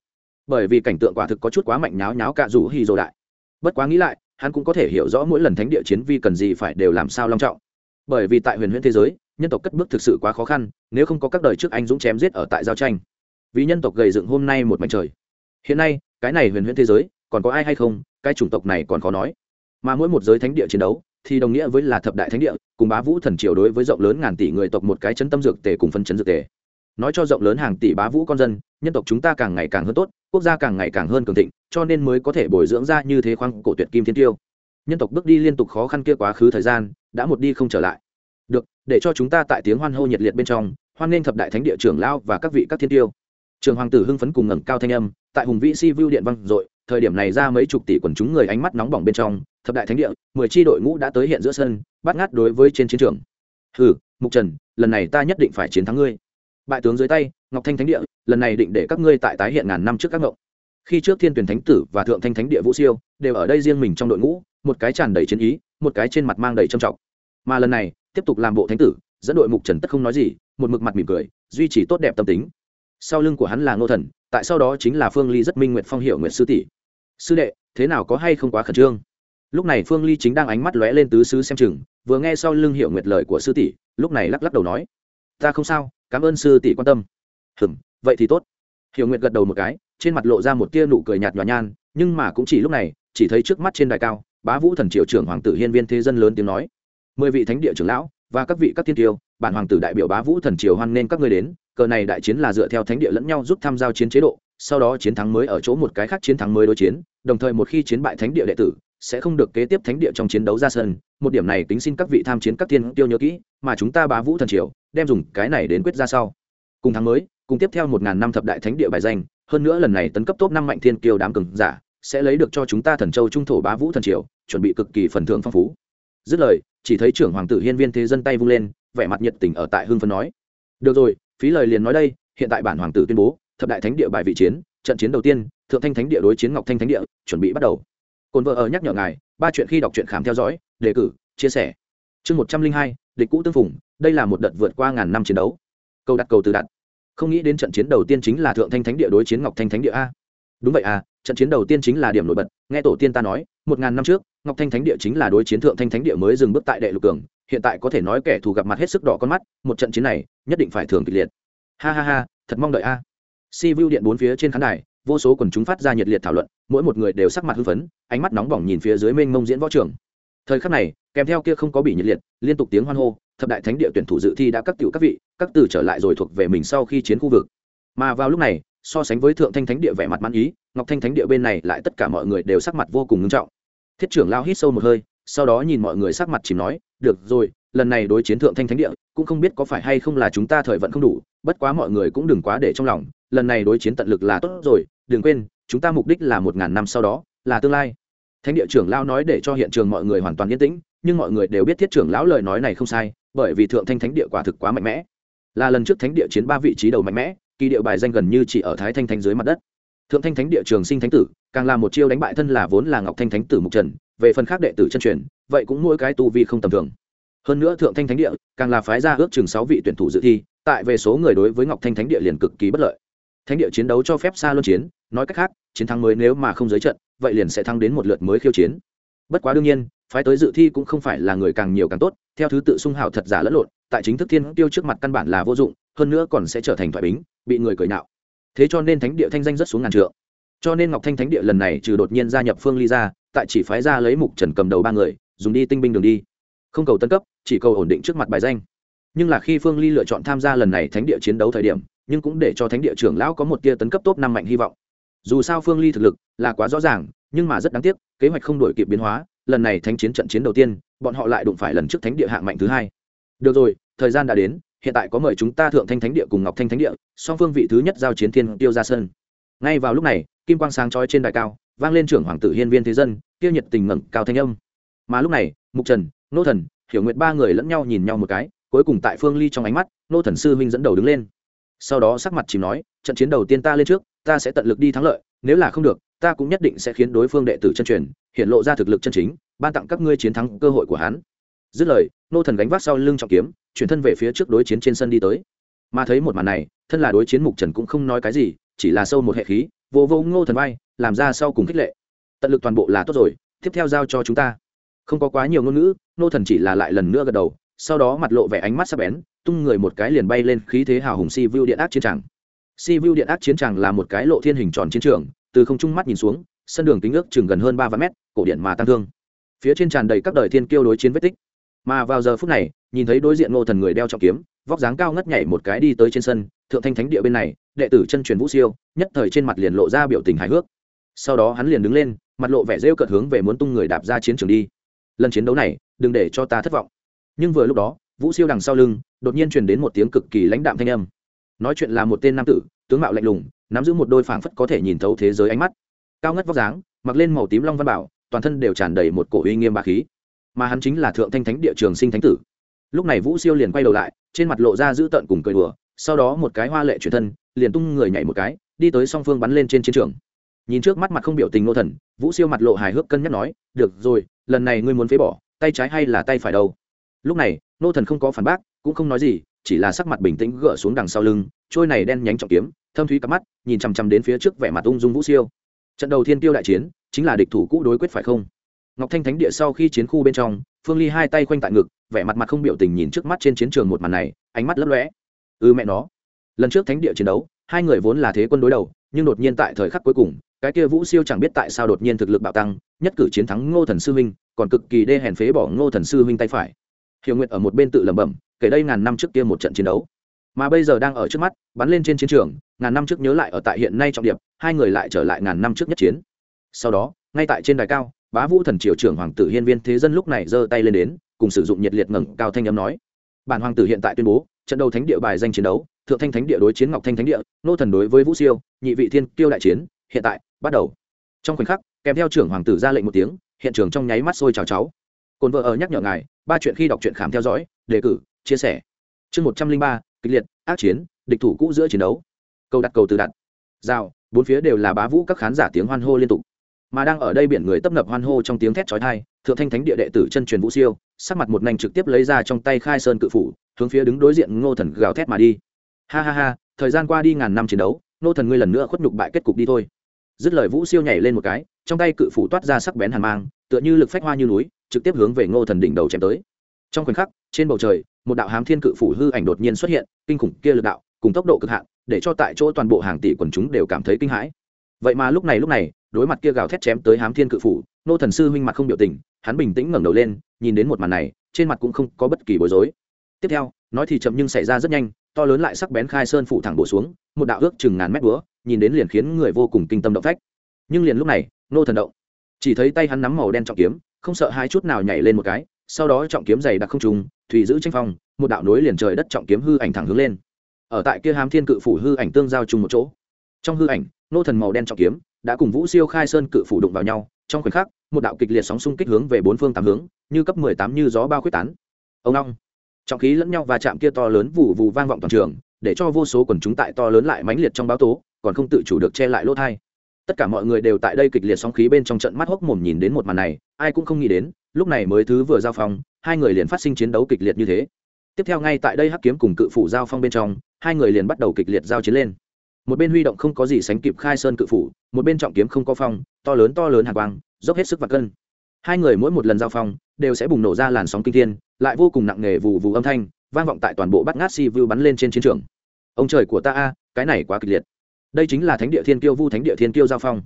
Bởi vì cảnh tượng quả thực có chút quá mạnh nháo nháo cạ rủ hy dồ đại. Bất quá nghĩ lại hắn cũng có thể hiểu rõ mỗi lần thánh địa chiến vi cần gì phải đều làm sao long trọng. Bởi vì tại huyền huyễn thế giới, nhân tộc cất bước thực sự quá khó khăn, nếu không có các đời trước anh dũng chém giết ở tại giao tranh. Vì nhân tộc gầy dựng hôm nay một mảnh trời. Hiện nay, cái này huyền huyễn thế giới, còn có ai hay không, cái chủng tộc này còn khó nói. Mà mỗi một giới thánh địa chiến đấu, thì đồng nghĩa với là thập đại thánh địa, cùng bá vũ thần triều đối với rộng lớn ngàn tỷ người tộc một cái chấn tâm dược tề cùng phân chấn dược tề. Nói cho rộng lớn hàng tỷ bá vũ con dân, nhân tộc chúng ta càng ngày càng hơn tốt quốc gia càng ngày càng hơn cường thịnh cho nên mới có thể bồi dưỡng ra như thế khoang cổ tuyệt kim thiên tiêu. Nhân tộc bước đi liên tục khó khăn kia quá khứ thời gian đã một đi không trở lại. Được để cho chúng ta tại tiếng hoan hô nhiệt liệt bên trong hoan nghênh thập đại thánh địa trưởng lao và các vị các thiên tiêu. Trường hoàng tử hưng phấn cùng ngẩng cao thanh âm tại hùng vĩ si vu điện vang dội thời điểm này ra mấy chục tỷ quần chúng người ánh mắt nóng bỏng bên trong thập đại thánh địa mười tri đội ngũ đã tới hiện giữa sân bắt ngát đối với trên chiến trường. Hừ, mục trần lần này ta nhất định phải chiến thắng ngươi. Bại tướng dưới tay ngọc thanh thánh địa lần này định để các ngươi tại tái hiện ngàn năm trước các ngộng. Khi trước thiên tuyển thánh tử và thượng thanh thánh địa vũ siêu đều ở đây riêng mình trong đội ngũ, một cái tràn đầy chiến ý, một cái trên mặt mang đầy trầm trọng. Mà lần này, tiếp tục làm bộ thánh tử, dẫn đội mục trần tất không nói gì, một mực mặt mỉm cười, duy trì tốt đẹp tâm tính. Sau lưng của hắn là ngô thần, tại sau đó chính là phương ly rất minh nguyện phong hiệu nguyện sư tỷ. Sư đệ, thế nào có hay không quá khẩn trương? Lúc này phương ly chính đang ánh mắt lóe lên tứ sứ xem chừng, vừa nghe sau lưng hiệu nguyệt lời của sư tỷ, lúc này lắc lắc đầu nói, ta không sao, cảm ơn sư tỷ quan tâm. Hừm vậy thì tốt. Hiểu nguyệt gật đầu một cái, trên mặt lộ ra một tia nụ cười nhạt nhòa nhan, nhưng mà cũng chỉ lúc này, chỉ thấy trước mắt trên đài cao, bá vũ thần triệu trưởng hoàng tử hiên viên thế dân lớn tiếng nói, mười vị thánh địa trưởng lão và các vị các tiên tiêu, bản hoàng tử đại biểu bá vũ thần triều hoan nên các ngươi đến, cờ này đại chiến là dựa theo thánh địa lẫn nhau giúp tham giao chiến chế độ, sau đó chiến thắng mới ở chỗ một cái khác chiến thắng mới đối chiến, đồng thời một khi chiến bại thánh địa đệ tử, sẽ không được kế tiếp thánh địa trong chiến đấu ra sân. Một điểm này tính xin các vị tham chiến các tiên tiêu nhớ kỹ, mà chúng ta bá vũ thần triều, đem dùng cái này đến quyết ra sau. Cùng thắng mới cùng tiếp theo một ngàn năm thập đại thánh địa bài danh, hơn nữa lần này tấn cấp top năm mạnh thiên kiêu đám cường giả, sẽ lấy được cho chúng ta thần châu trung thổ bá vũ thần triều, chuẩn bị cực kỳ phần thưởng phong phú. Dứt lời, chỉ thấy trưởng hoàng tử hiên viên thế dân tay vung lên, vẻ mặt nhiệt tình ở tại hương phân nói. Được rồi, phí lời liền nói đây, hiện tại bản hoàng tử tuyên bố, thập đại thánh địa bài vị chiến, trận chiến đầu tiên, thượng thanh thánh địa đối chiến ngọc thanh thánh địa, chuẩn bị bắt đầu. Cồn vợ ở nhắc nhở ngài, ba chuyện khi đọc truyện khám theo dõi, đề cử, chia sẻ. Chương một trăm linh hai, địch cũ tương phùng, đây là một đợt vượt qua ngàn năm chiến đấu. Câu đặt cầu từ đặt không nghĩ đến trận chiến đầu tiên chính là thượng thanh thánh địa đối chiến ngọc thanh thánh địa a. Đúng vậy à trận chiến đầu tiên chính là điểm nổi bật, nghe tổ tiên ta nói, một ngàn năm trước, ngọc thanh thánh địa chính là đối chiến thượng thanh thánh địa mới dừng bước tại đệ lục cường, hiện tại có thể nói kẻ thù gặp mặt hết sức đỏ con mắt, một trận chiến này, nhất định phải thường kịch liệt. Ha ha ha, thật mong đợi a. Si vu điện bốn phía trên khán đài, vô số quần chúng phát ra nhiệt liệt thảo luận, mỗi một người đều sắc mặt hưng phấn, ánh mắt nóng bỏng nhìn phía dưới mênh mông diễn võ trường. Thời khắc này, kèm theo kia không có bị nhiệt liệt, liên tục tiếng hoan hô thập đại thánh địa tuyển thủ dự thi đã các cựu các vị, các từ trở lại rồi thuộc về mình sau khi chiến khu vực. Mà vào lúc này, so sánh với thượng thanh thánh địa vẻ mặt mãn ý, ngọc thanh thánh địa bên này lại tất cả mọi người đều sắc mặt vô cùng nghiêm trọng. Thiết trưởng lao hít sâu một hơi, sau đó nhìn mọi người sắc mặt chìm nói, được rồi, lần này đối chiến thượng thanh thánh địa, cũng không biết có phải hay không là chúng ta thời vận không đủ, bất quá mọi người cũng đừng quá để trong lòng, lần này đối chiến tận lực là tốt rồi, đừng quên, chúng ta mục đích là một ngàn năm sau đó, là tương lai. Thánh địa trưởng lao nói để cho hiện trường mọi người hoàn toàn yên tĩnh nhưng mọi người đều biết thiết trưởng lão lời nói này không sai, bởi vì thượng thanh thánh địa quả thực quá mạnh mẽ. Là lần trước thánh địa chiến ba vị trí đầu mạnh mẽ, kỳ địa bài danh gần như chỉ ở thái thanh thánh dưới mặt đất. Thượng thanh thánh địa trường sinh thánh tử, càng là một chiêu đánh bại thân là vốn là ngọc thanh thánh tử mục trần, về phần khác đệ tử chân truyền, vậy cũng mỗi cái tu vi không tầm thường. Hơn nữa thượng thanh thánh địa, càng là phái ra ước chừng sáu vị tuyển thủ dự thi, tại về số người đối với ngọc thanh thánh địa liền cực kỳ bất lợi. Thánh địa chiến đấu cho phép xa luân chiến, nói cách khác, chiến thắng mới nếu mà không giới trận, vậy liền sẽ thắng đến một lượt mới khiêu chiến. Bất quá đương nhiên phái tới dự thi cũng không phải là người càng nhiều càng tốt, theo thứ tự sung hào thật giả lẫn lộn, tại chính thức thiên tiêu trước mặt căn bản là vô dụng, hơn nữa còn sẽ trở thành thoại bính, bị người cười nạo. Thế cho nên thánh địa thanh danh rất xuống ngàn trượng. Cho nên ngọc thanh thánh địa lần này trừ đột nhiên gia nhập phương ly ra, tại chỉ phái ra lấy mục trần cầm đầu ba người, dùng đi tinh binh đường đi. Không cầu tân cấp, chỉ cầu ổn định trước mặt bài danh. Nhưng là khi phương ly lựa chọn tham gia lần này thánh địa chiến đấu thời điểm, nhưng cũng để cho thánh địa trưởng lão có một tia tấn cấp top năm mạnh hy vọng. Dù sao phương ly thực lực là quá rõ ràng, nhưng mà rất đáng tiếc, kế hoạch không đổi kịp biến hóa lần này thánh chiến trận chiến đầu tiên, bọn họ lại đụng phải lần trước thánh địa hạng mạnh thứ hai. Được rồi, thời gian đã đến, hiện tại có mời chúng ta thượng thanh thánh địa cùng ngọc thanh thánh địa, song phương vị thứ nhất giao chiến thiên tiêu ra sơn. ngay vào lúc này, kim quang sáng trói trên đài cao, vang lên trưởng hoàng tử hiên viên thế dân, tiêu nhiệt tình ngẩng cao thanh âm. Mà lúc này, mục trần, nô thần, hiểu nguyệt ba người lẫn nhau nhìn nhau một cái, cuối cùng tại phương ly trong ánh mắt, nô thần sư huynh dẫn đầu đứng lên. Sau đó sắc mặt chìm nói, trận chiến đầu tiên ta lên trước, ta sẽ tận lực đi thắng lợi, nếu là không được, ta cũng nhất định sẽ khiến đối phương đệ tử chân truyền hiện lộ ra thực lực chân chính, ban tặng các ngươi chiến thắng cơ hội của hắn. Dứt lời, nô thần gánh vác sau lưng trọng kiếm, chuyển thân về phía trước đối chiến trên sân đi tới. Mà thấy một màn này, thân là đối chiến mục trần cũng không nói cái gì, chỉ là sâu một hệ khí vô vô ngô thần vai, làm ra sau cùng khích lệ. Tận lực toàn bộ là tốt rồi, tiếp theo giao cho chúng ta. Không có quá nhiều ngôn ngữ, nô thần chỉ là lại lần nữa gật đầu, sau đó mặt lộ vẻ ánh mắt sắc bén, tung người một cái liền bay lên khí thế hào hùng si vu điện ác chiến tràng. Si vu điện ác chiến tràng là một cái lộ thiên hình tròn chiến trường, từ không trung mắt nhìn xuống sân đường kính ước chừng gần hơn ba vạn mét, cổ điện mà tăng thương. Phía trên tràn đầy các đời thiên kiêu đối chiến vết tích. Mà vào giờ phút này, nhìn thấy đối diện ngô thần người đeo trọng kiếm, vóc dáng cao ngất nhảy một cái đi tới trên sân, thượng thanh thánh địa bên này, đệ tử chân truyền vũ siêu, nhất thời trên mặt liền lộ ra biểu tình hài hước. Sau đó hắn liền đứng lên, mặt lộ vẻ rêu cợt hướng về muốn tung người đạp ra chiến trường đi. Lần chiến đấu này, đừng để cho ta thất vọng. Nhưng vừa lúc đó, vũ siêu đằng sau lưng, đột nhiên truyền đến một tiếng cực kỳ lãnh đạm thanh âm. Nói chuyện là một tên nam tử, tướng mạo lạnh lùng, nắm giữ một đôi phảng phất có thể nhìn thấu thế giới ánh mắt cao ngất vóc dáng, mặc lên màu tím long văn bảo, toàn thân đều tràn đầy một cổ uy nghiêm bà khí. Mà hắn chính là thượng thanh thánh địa trường sinh thánh tử. Lúc này vũ siêu liền quay đầu lại, trên mặt lộ ra giữ tợn cùng cười đùa, sau đó một cái hoa lệ chuyển thân, liền tung người nhảy một cái, đi tới song phương bắn lên trên chiến trường. Nhìn trước mắt mặt không biểu tình nô thần, vũ siêu mặt lộ hài hước cân nhắc nói, được rồi, lần này ngươi muốn phế bỏ, tay trái hay là tay phải đâu? Lúc này, nô thần không có phản bác, cũng không nói gì, chỉ là sắc mặt bình tĩnh gỡ xuống đằng sau lưng, trôi này đen nhánh trọng kiếm, thâm thúy cắp mắt, nhìn chằm chằm đến phía trước vẻ mặt ung dung vũ siêu trận đầu thiên tiêu đại chiến chính là địch thủ cũ đối quyết phải không? Ngọc thanh thánh địa sau khi chiến khu bên trong, phương ly hai tay khoanh tại ngực, vẻ mặt mặt không biểu tình nhìn trước mắt trên chiến trường một màn này, ánh mắt lấp lóe. Ư ừ mẹ nó. Lần trước thánh địa chiến đấu, hai người vốn là thế quân đối đầu, nhưng đột nhiên tại thời khắc cuối cùng, cái kia vũ siêu chẳng biết tại sao đột nhiên thực lực bạo tăng, nhất cử chiến thắng ngô thần sư huynh, còn cực kỳ đê hèn phế bỏ ngô thần sư huynh tay phải. Hiểu nguyệt ở một bên tự lẩm bẩm, kể đây ngàn năm trước kia một trận chiến đấu mà bây giờ đang ở trước mắt, bắn lên trên chiến trường, ngàn năm trước nhớ lại ở tại hiện nay trọng điểm hai người lại trở lại ngàn năm trước nhất chiến. Sau đó, ngay tại trên đài cao, bá vũ thần triều trưởng hoàng tử hiên viên thế dân lúc này giơ tay lên đến, cùng sử dụng nhiệt liệt ngẩng cao thanh âm nói. Bản hoàng tử hiện tại tuyên bố, trận đầu thánh địa bài danh chiến đấu, thượng thanh thánh địa đối chiến ngọc thanh thánh địa, nô thần đối với vũ siêu, nhị vị thiên kiêu đại chiến, hiện tại, bắt đầu. Trong khoảnh khắc, kèm theo trưởng hoàng tử ra lệnh một tiếng, hiện trường trong nháy mắt sôi chào cháu. Cồn vợ ở nhắc nhở ngài, ba chuyện khi đọc truyện khám theo dõi, đề cử, chia sẻ. Chương một trăm linh ba kịch liệt, ác chiến, địch thủ cũ giữa chiến đấu. Câu đặt cầu từ đặt. Rào, bốn phía đều là bá vũ các khán giả tiếng hoan hô liên tục. Mà đang ở đây biển người tấp nập hoan hô trong tiếng thét chói tai, thượng thanh thánh địa đệ tử chân truyền vũ siêu, sắc mặt một nành trực tiếp lấy ra trong tay khai sơn cự phủ, hướng phía đứng đối diện ngô thần gào thét mà đi. Ha ha ha, thời gian qua đi ngàn năm chiến đấu, ngô thần ngươi lần nữa khuất nhục bại kết cục đi thôi. Dứt lời vũ siêu nhảy lên một cái, trong tay cự phủ toát ra sắc bén hàn mang, tựa như lực phách hoa như núi, trực tiếp hướng về ngô thần đỉnh đầu chém tới trong khoảnh khắc, trên bầu trời, một đạo hám thiên cự phủ hư ảnh đột nhiên xuất hiện, kinh khủng kia lực đạo, cùng tốc độ cực hạn, để cho tại chỗ toàn bộ hàng tỷ quần chúng đều cảm thấy kinh hãi. Vậy mà lúc này lúc này, đối mặt kia gào thét chém tới hám thiên cự phủ, nô thần sư huynh mặt không biểu tình, hắn bình tĩnh ngẩng đầu lên, nhìn đến một màn này, trên mặt cũng không có bất kỳ bối rối. Tiếp theo, nói thì chậm nhưng xảy ra rất nhanh, to lớn lại sắc bén khai sơn phủ thẳng bổ xuống, một đạo ước chừng ngàn mét búa, nhìn đến liền khiến người vô cùng kinh tâm động phách. Nhưng liền lúc này, nô thần động, chỉ thấy tay hắn nắm màu đen trọng kiếm, không sợ hai chút nào nhảy lên một cái sau đó trọng kiếm dày đặc không trùng, thủy giữ tranh phong, một đạo nối liền trời đất trọng kiếm hư ảnh thẳng hướng lên. Ở tại kia hám thiên cự phủ hư ảnh tương giao chung một chỗ. Trong hư ảnh, nô thần màu đen trọng kiếm đã cùng vũ siêu khai sơn cự phủ đụng vào nhau, trong khoảnh khắc, một đạo kịch liệt sóng xung kích hướng về bốn phương tám hướng, như cấp mười tám như gió bao quyết tán. Ông long. Trọng khí lẫn nhau và chạm kia to lớn vụ vụ vang vọng toàn trường, để cho vô số quần chúng tại to lớn lại mãnh liệt trong báo tố, còn không tự chủ được che lại lỗ thai. Tất cả mọi người đều tại đây kịch liệt sóng khí bên trong trận mắt hốc mồm nhìn đến một màn này, ai cũng không nghĩ đến lúc này mới thứ vừa giao phong, hai người liền phát sinh chiến đấu kịch liệt như thế. Tiếp theo ngay tại đây hắc kiếm cùng cự phủ giao phong bên trong, hai người liền bắt đầu kịch liệt giao chiến lên. Một bên huy động không có gì sánh kịp khai sơn cự phủ, một bên trọng kiếm không có phong, to lớn to lớn hạ quang, dốc hết sức và cân. Hai người mỗi một lần giao phong, đều sẽ bùng nổ ra làn sóng kinh thiên, lại vô cùng nặng nề vù vù âm thanh, vang vọng tại toàn bộ bắt ngát si vu bắn lên trên chiến trường. Ông trời của ta a, cái này quá kịch liệt. Đây chính là thánh địa thiên kiêu vu thánh địa thiên kiêu giao phong.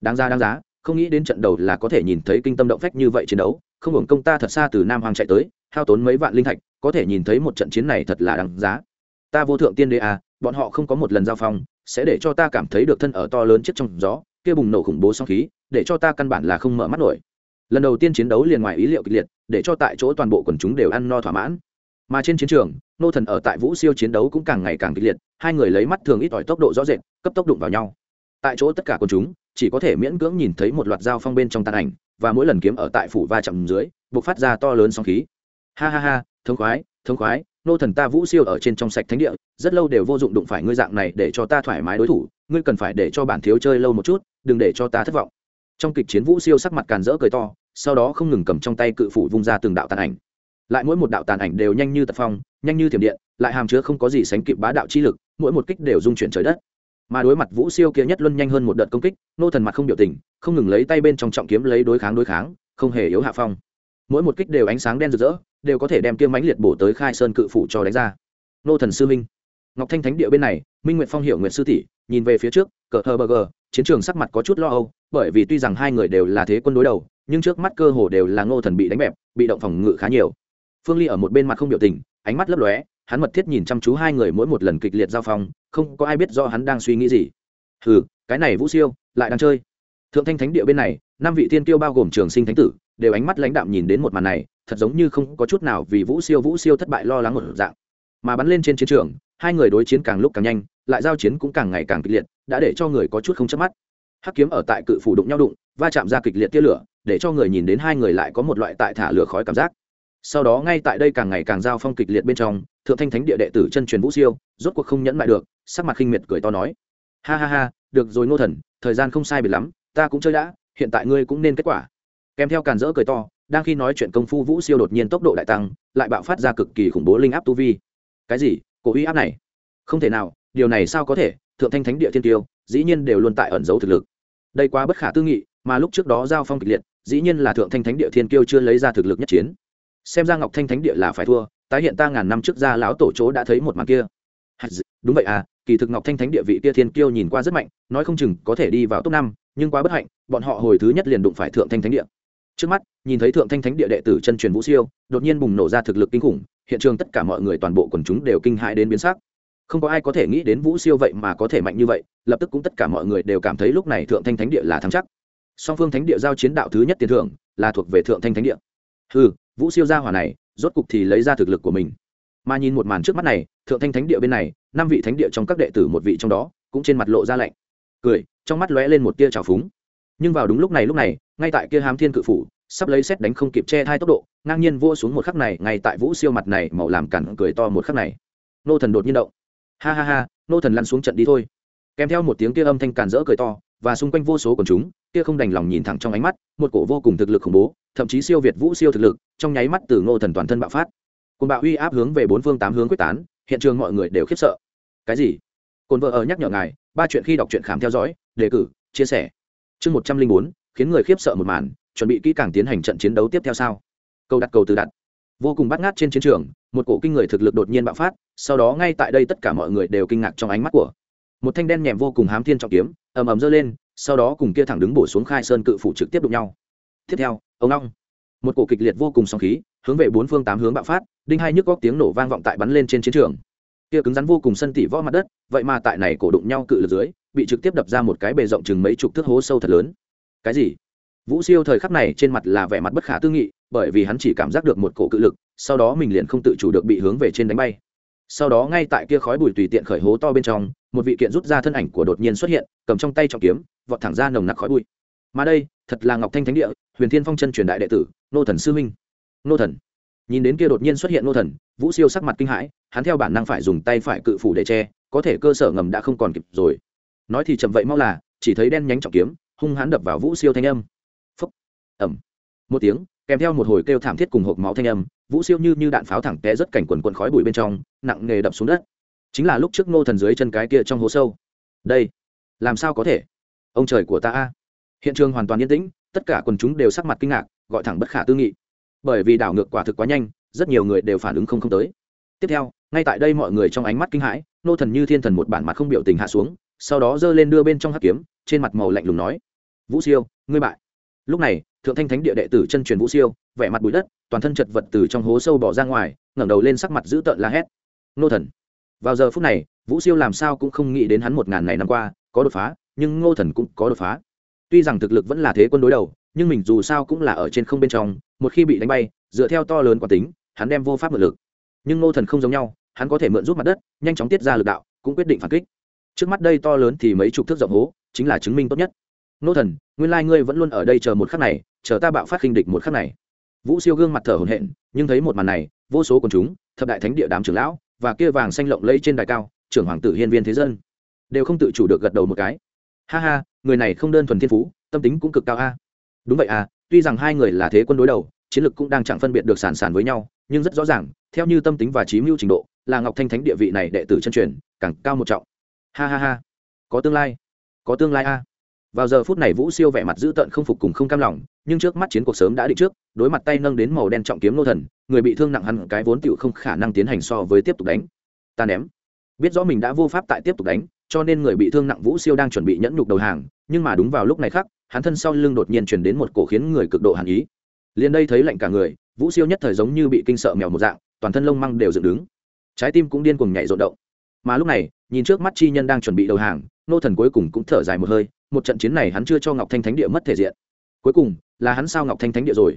Đáng ra đáng giá không nghĩ đến trận đầu là có thể nhìn thấy kinh tâm động phách như vậy chiến đấu, không hưởng công ta thật xa từ nam hoàng chạy tới, hao tốn mấy vạn linh thạch, có thể nhìn thấy một trận chiến này thật là đáng giá. Ta vô thượng tiên đế à bọn họ không có một lần giao phong, sẽ để cho ta cảm thấy được thân ở to lớn trước trong gió, kia bùng nổ khủng bố song khí, để cho ta căn bản là không mở mắt nổi. Lần đầu tiên chiến đấu liền ngoài ý liệu kịch liệt, để cho tại chỗ toàn bộ quần chúng đều ăn no thỏa mãn. Mà trên chiến trường, nô thần ở tại vũ siêu chiến đấu cũng càng ngày càng kịch liệt, hai người lấy mắt thường ít ỏi tốc độ rõ rệt, cấp tốc đụng vào nhau. Tại chỗ tất cả quần chúng chỉ có thể miễn cưỡng nhìn thấy một loạt dao phong bên trong tàn ảnh, và mỗi lần kiếm ở tại phủ va chạm dưới buộc phát ra to lớn sóng khí. Ha ha ha thống khoái thống khoái, nô thần ta vũ siêu ở trên trong sạch thánh địa, rất lâu đều vô dụng đụng phải ngươi dạng này để cho ta thoải mái đối thủ, ngươi cần phải để cho bản thiếu chơi lâu một chút, đừng để cho ta thất vọng. Trong kịch chiến vũ siêu sắc mặt càn rỡ cười to, sau đó không ngừng cầm trong tay cự phủ vung ra từng đạo tàn ảnh. Lại mỗi một đạo tàn ảnh đều nhanh như tật phong, nhanh như thiểm điện, lại hàm chứa không có gì sánh kịp bá đạo chi lực, mỗi một kích đều dung chuyển trời đất mà đối mặt vũ siêu kia nhất luân nhanh hơn một đợt công kích, nô thần mặt không biểu tình, không ngừng lấy tay bên trong trọng kiếm lấy đối kháng đối kháng, không hề yếu hạ phong. Mỗi một kích đều ánh sáng đen rực rỡ, đều có thể đem kiếm mãnh liệt bổ tới khai sơn cự phủ cho đánh ra. Nô thần sư minh. Ngọc thanh thánh địa bên này, minh nguyệt phong hiểu nguyệt sư tỷ, nhìn về phía trước, cờ thờ bờ gờ, chiến trường sắc mặt có chút lo âu, bởi vì tuy rằng hai người đều là thế quân đối đầu, nhưng trước mắt cơ hồ đều là ngô thần bị đánh bẹp, bị động phòng ngự khá nhiều. Phương ly ở một bên mặt không biểu tình, ánh mắt lấp lóe hắn mật thiết nhìn chăm chú hai người mỗi một lần kịch liệt giao phong, không có ai biết do hắn đang suy nghĩ gì. Hừ, cái này vũ siêu, lại đang chơi. Thượng thanh thánh địa bên này, năm vị thiên tiêu bao gồm trường sinh thánh tử, đều ánh mắt lãnh đạm nhìn đến một màn này, thật giống như không có chút nào vì vũ siêu vũ siêu thất bại lo lắng một dạng. Mà bắn lên trên chiến trường, hai người đối chiến càng lúc càng nhanh, lại giao chiến cũng càng ngày càng kịch liệt, đã để cho người có chút không chớp mắt. Hắc kiếm ở tại cự phủ đụng nhau đụng, va chạm ra kịch liệt tia lửa, để cho người nhìn đến hai người lại có một loại tại thả lửa khói cảm giác sau đó ngay tại đây càng ngày càng giao phong kịch liệt bên trong, thượng thanh thánh địa đệ tử chân truyền vũ siêu, rốt cuộc không nhẫn lại được, sắc mặt khinh miệt cười to nói. Ha ha ha, được rồi ngô thần, thời gian không sai biệt lắm, ta cũng chơi đã, hiện tại ngươi cũng nên kết quả. Kèm theo càn rỡ cười to, đang khi nói chuyện công phu vũ siêu đột nhiên tốc độ đại tăng, lại bạo phát ra cực kỳ khủng bố linh áp tu vi. Cái gì? Cổ uy áp này? Không thể nào, điều này sao có thể? Thượng thanh thánh địa thiên tiêu, dĩ nhiên đều luôn tại ẩn giấu thực lực. Đây quá bất khả tư nghị, mà lúc trước đó giao phong kịch liệt, dĩ nhiên là thượng thanh thánh địa thiên kiêu chưa lấy ra thực lực nhất chiến xem ra ngọc thanh thánh địa là phải thua, tái hiện ta ngàn năm trước ra lão tổ chỗ đã thấy một màn kia. Đúng vậy à kỳ thực ngọc thanh thánh địa vị kia thiên kiêu nhìn qua rất mạnh, nói không chừng có thể đi vào top năm, nhưng quá bất hạnh, bọn họ hồi thứ nhất liền đụng phải thượng thanh thánh địa. Trước mắt, nhìn thấy thượng thanh thánh địa đệ tử chân truyền vũ siêu, đột nhiên bùng nổ ra thực lực kinh khủng, hiện trường tất cả mọi người toàn bộ quần chúng đều kinh hãi đến biến sắc. Không có ai có thể nghĩ đến vũ siêu vậy mà có thể mạnh như vậy, lập tức cũng tất cả mọi người đều cảm thấy lúc này thượng thanh thánh địa là thắng chắc. Song phương thánh địa giao chiến đạo thứ nhất tiền thưởng là thuộc về thượng thanh thánh địa. Ừ vũ siêu gia hỏa này, rốt cục thì lấy ra thực lực của mình. Mà nhìn một màn trước mắt này, thượng thanh thánh địa bên này, năm vị thánh địa trong các đệ tử một vị trong đó, cũng trên mặt lộ ra lạnh. Cười, trong mắt lóe lên một tia trào phúng. Nhưng vào đúng lúc này lúc này, ngay tại kia hám thiên cự phủ, sắp lấy xét đánh không kịp che hai tốc độ, ngang nhiên vua xuống một khắc này, ngay tại vũ siêu mặt này, màu làm cản cười to một khắc này. Nô thần đột nhiên động. Ha ha ha, nô thần lăn xuống trận đi thôi. Kèm theo một tiếng kia âm thanh càn rỡ cười to và xung quanh vô số quần chúng, kia không đành lòng nhìn thẳng trong ánh mắt, một cổ vô cùng thực lực khủng bố, thậm chí siêu việt vũ siêu thực lực, trong nháy mắt từ ngô thần toàn thân bạo phát. Cồn bạo uy áp hướng về bốn phương tám hướng quyết tán, hiện trường mọi người đều khiếp sợ. Cái gì? Cồn vợ ở nhắc nhở ngài, ba chuyện khi đọc truyện khám theo dõi, đề cử, chia sẻ. Chương một trăm linh bốn, khiến người khiếp sợ một màn, chuẩn bị kỹ càng tiến hành trận chiến đấu tiếp theo sao? Câu đặt cầu từ đặt. Vô cùng bắt ngát trên chiến trường, một cổ kinh người thực lực đột nhiên bạo phát, sau đó ngay tại đây tất cả mọi người đều kinh ngạc trong ánh mắt của. Một thanh đen nhèm vô cùng hám thiên trọng kiếm ầm ầm giơ lên, sau đó cùng kia thẳng đứng bổ xuống khai sơn cự phủ trực tiếp đụng nhau. Tiếp theo, ông long. Một cổ kịch liệt vô cùng sóng khí, hướng về bốn phương tám hướng bạo phát, đinh hai nhức góc tiếng nổ vang vọng tại bắn lên trên chiến trường. Kia cứng rắn vô cùng sân tỉ võ mặt đất, vậy mà tại này cổ đụng nhau cự lực dưới, bị trực tiếp đập ra một cái bề rộng chừng mấy chục thước hố sâu thật lớn. Cái gì? Vũ siêu thời khắc này trên mặt là vẻ mặt bất khả tư nghị, bởi vì hắn chỉ cảm giác được một cổ cự lực, sau đó mình liền không tự chủ được bị hướng về trên đánh bay. Sau đó ngay tại kia khói bụi tùy tiện khởi hố to bên trong một vị kiện rút ra thân ảnh của đột nhiên xuất hiện, cầm trong tay trọng kiếm, vọt thẳng ra nồng nặc khói bụi. Mà đây, thật là ngọc thanh thánh địa, huyền thiên phong chân truyền đại đệ tử, nô thần sư minh nô thần. Nhìn đến kia đột nhiên xuất hiện nô thần, vũ siêu sắc mặt kinh hãi, hắn theo bản năng phải dùng tay phải cự phủ để che, có thể cơ sở ngầm đã không còn kịp rồi. Nói thì chậm vậy mau là, chỉ thấy đen nhánh trọng kiếm, hung hãn đập vào vũ siêu thanh âm. Phúc. Ẩm một tiếng, kèm theo một hồi kêu thảm thiết cùng hộp máu thanh âm, vũ siêu như như đạn pháo thẳng té rất cảnh quần quần khói bụi bên trong, nặng nghề đập xuống đất chính là lúc trước nô thần dưới chân cái kia trong hố sâu. Đây, làm sao có thể? Ông trời của ta a. Hiện trường hoàn toàn yên tĩnh, tất cả quần chúng đều sắc mặt kinh ngạc, gọi thẳng bất khả tư nghị. Bởi vì đảo ngược quả thực quá nhanh, rất nhiều người đều phản ứng không không tới. Tiếp theo, ngay tại đây mọi người trong ánh mắt kinh hãi nô thần như thiên thần một bản mặt không biểu tình hạ xuống, sau đó giơ lên đưa bên trong hắc kiếm, trên mặt màu lạnh lùng nói, vũ siêu, ngươi bại. Lúc này, thượng thanh thánh địa đệ tử chân truyền vũ siêu, vẻ mặt bụi đất, toàn thân chật vật từ trong hố sâu bỏ ra ngoài, ngẩng đầu lên sắc mặt dữ tợn la hét nô thần vào giờ phút này, vũ siêu làm sao cũng không nghĩ đến hắn một ngàn này năm qua có đột phá, nhưng ngô thần cũng có đột phá. Tuy rằng thực lực vẫn là thế quân đối đầu, nhưng mình dù sao cũng là ở trên không bên trong, một khi bị đánh bay, dựa theo to lớn quán tính, hắn đem vô pháp mượn lực. Nhưng ngô thần không giống nhau, hắn có thể mượn giúp mặt đất, nhanh chóng tiết ra lực đạo, cũng quyết định phản kích. Trước mắt đây to lớn thì mấy chục thước rộng hố, chính là chứng minh tốt nhất. Ngô thần, nguyên lai ngươi vẫn luôn ở đây chờ một khắc này, chờ ta bạo phát khinh địch một khắc này. Vũ siêu gương mặt thở hổn hển, nhưng thấy một màn này, vô số quần chúng, thập đại thánh địa đám trưởng lão và kia vàng xanh lộng lẫy trên đài cao, trưởng hoàng tử hiên viên thế dân. Đều không tự chủ được gật đầu một cái. Ha ha, người này không đơn thuần thiên phú, tâm tính cũng cực cao a. Đúng vậy à tuy rằng hai người là thế quân đối đầu, chiến lược cũng đang chẳng phân biệt được sản sản với nhau, nhưng rất rõ ràng, theo như tâm tính và trí mưu trình độ, là ngọc thanh thánh địa vị này đệ tử chân truyền, càng cao một trọng. Ha ha ha. Có tương lai. Có tương lai a vào giờ phút này vũ siêu vẻ mặt dữ tợn không phục cùng không cam lòng, nhưng trước mắt chiến cuộc sớm đã định trước, đối mặt tay nâng đến màu đen trọng kiếm nô thần, người bị thương nặng hẳn cái vốn tựu không khả năng tiến hành so với tiếp tục đánh. Ta ném. Biết rõ mình đã vô pháp tại tiếp tục đánh, cho nên người bị thương nặng vũ siêu đang chuẩn bị nhẫn nhục đầu hàng, nhưng mà đúng vào lúc này khác hắn thân sau lưng đột nhiên chuyển đến một cổ khiến người cực độ hàn ý. Liền đây thấy lạnh cả người, vũ siêu nhất thời giống như bị kinh sợ mèo một dạng, toàn thân lông măng đều dựng đứng. Trái tim cũng điên cuồng nhảy rộn động. Mà lúc này nhìn trước mắt chi nhân đang chuẩn bị đầu hàng, nô thần cuối cùng cũng thở dài một hơi, một trận chiến này hắn chưa cho ngọc thanh thánh địa mất thể diện. Cuối cùng, là hắn sao ngọc thanh thánh địa rồi?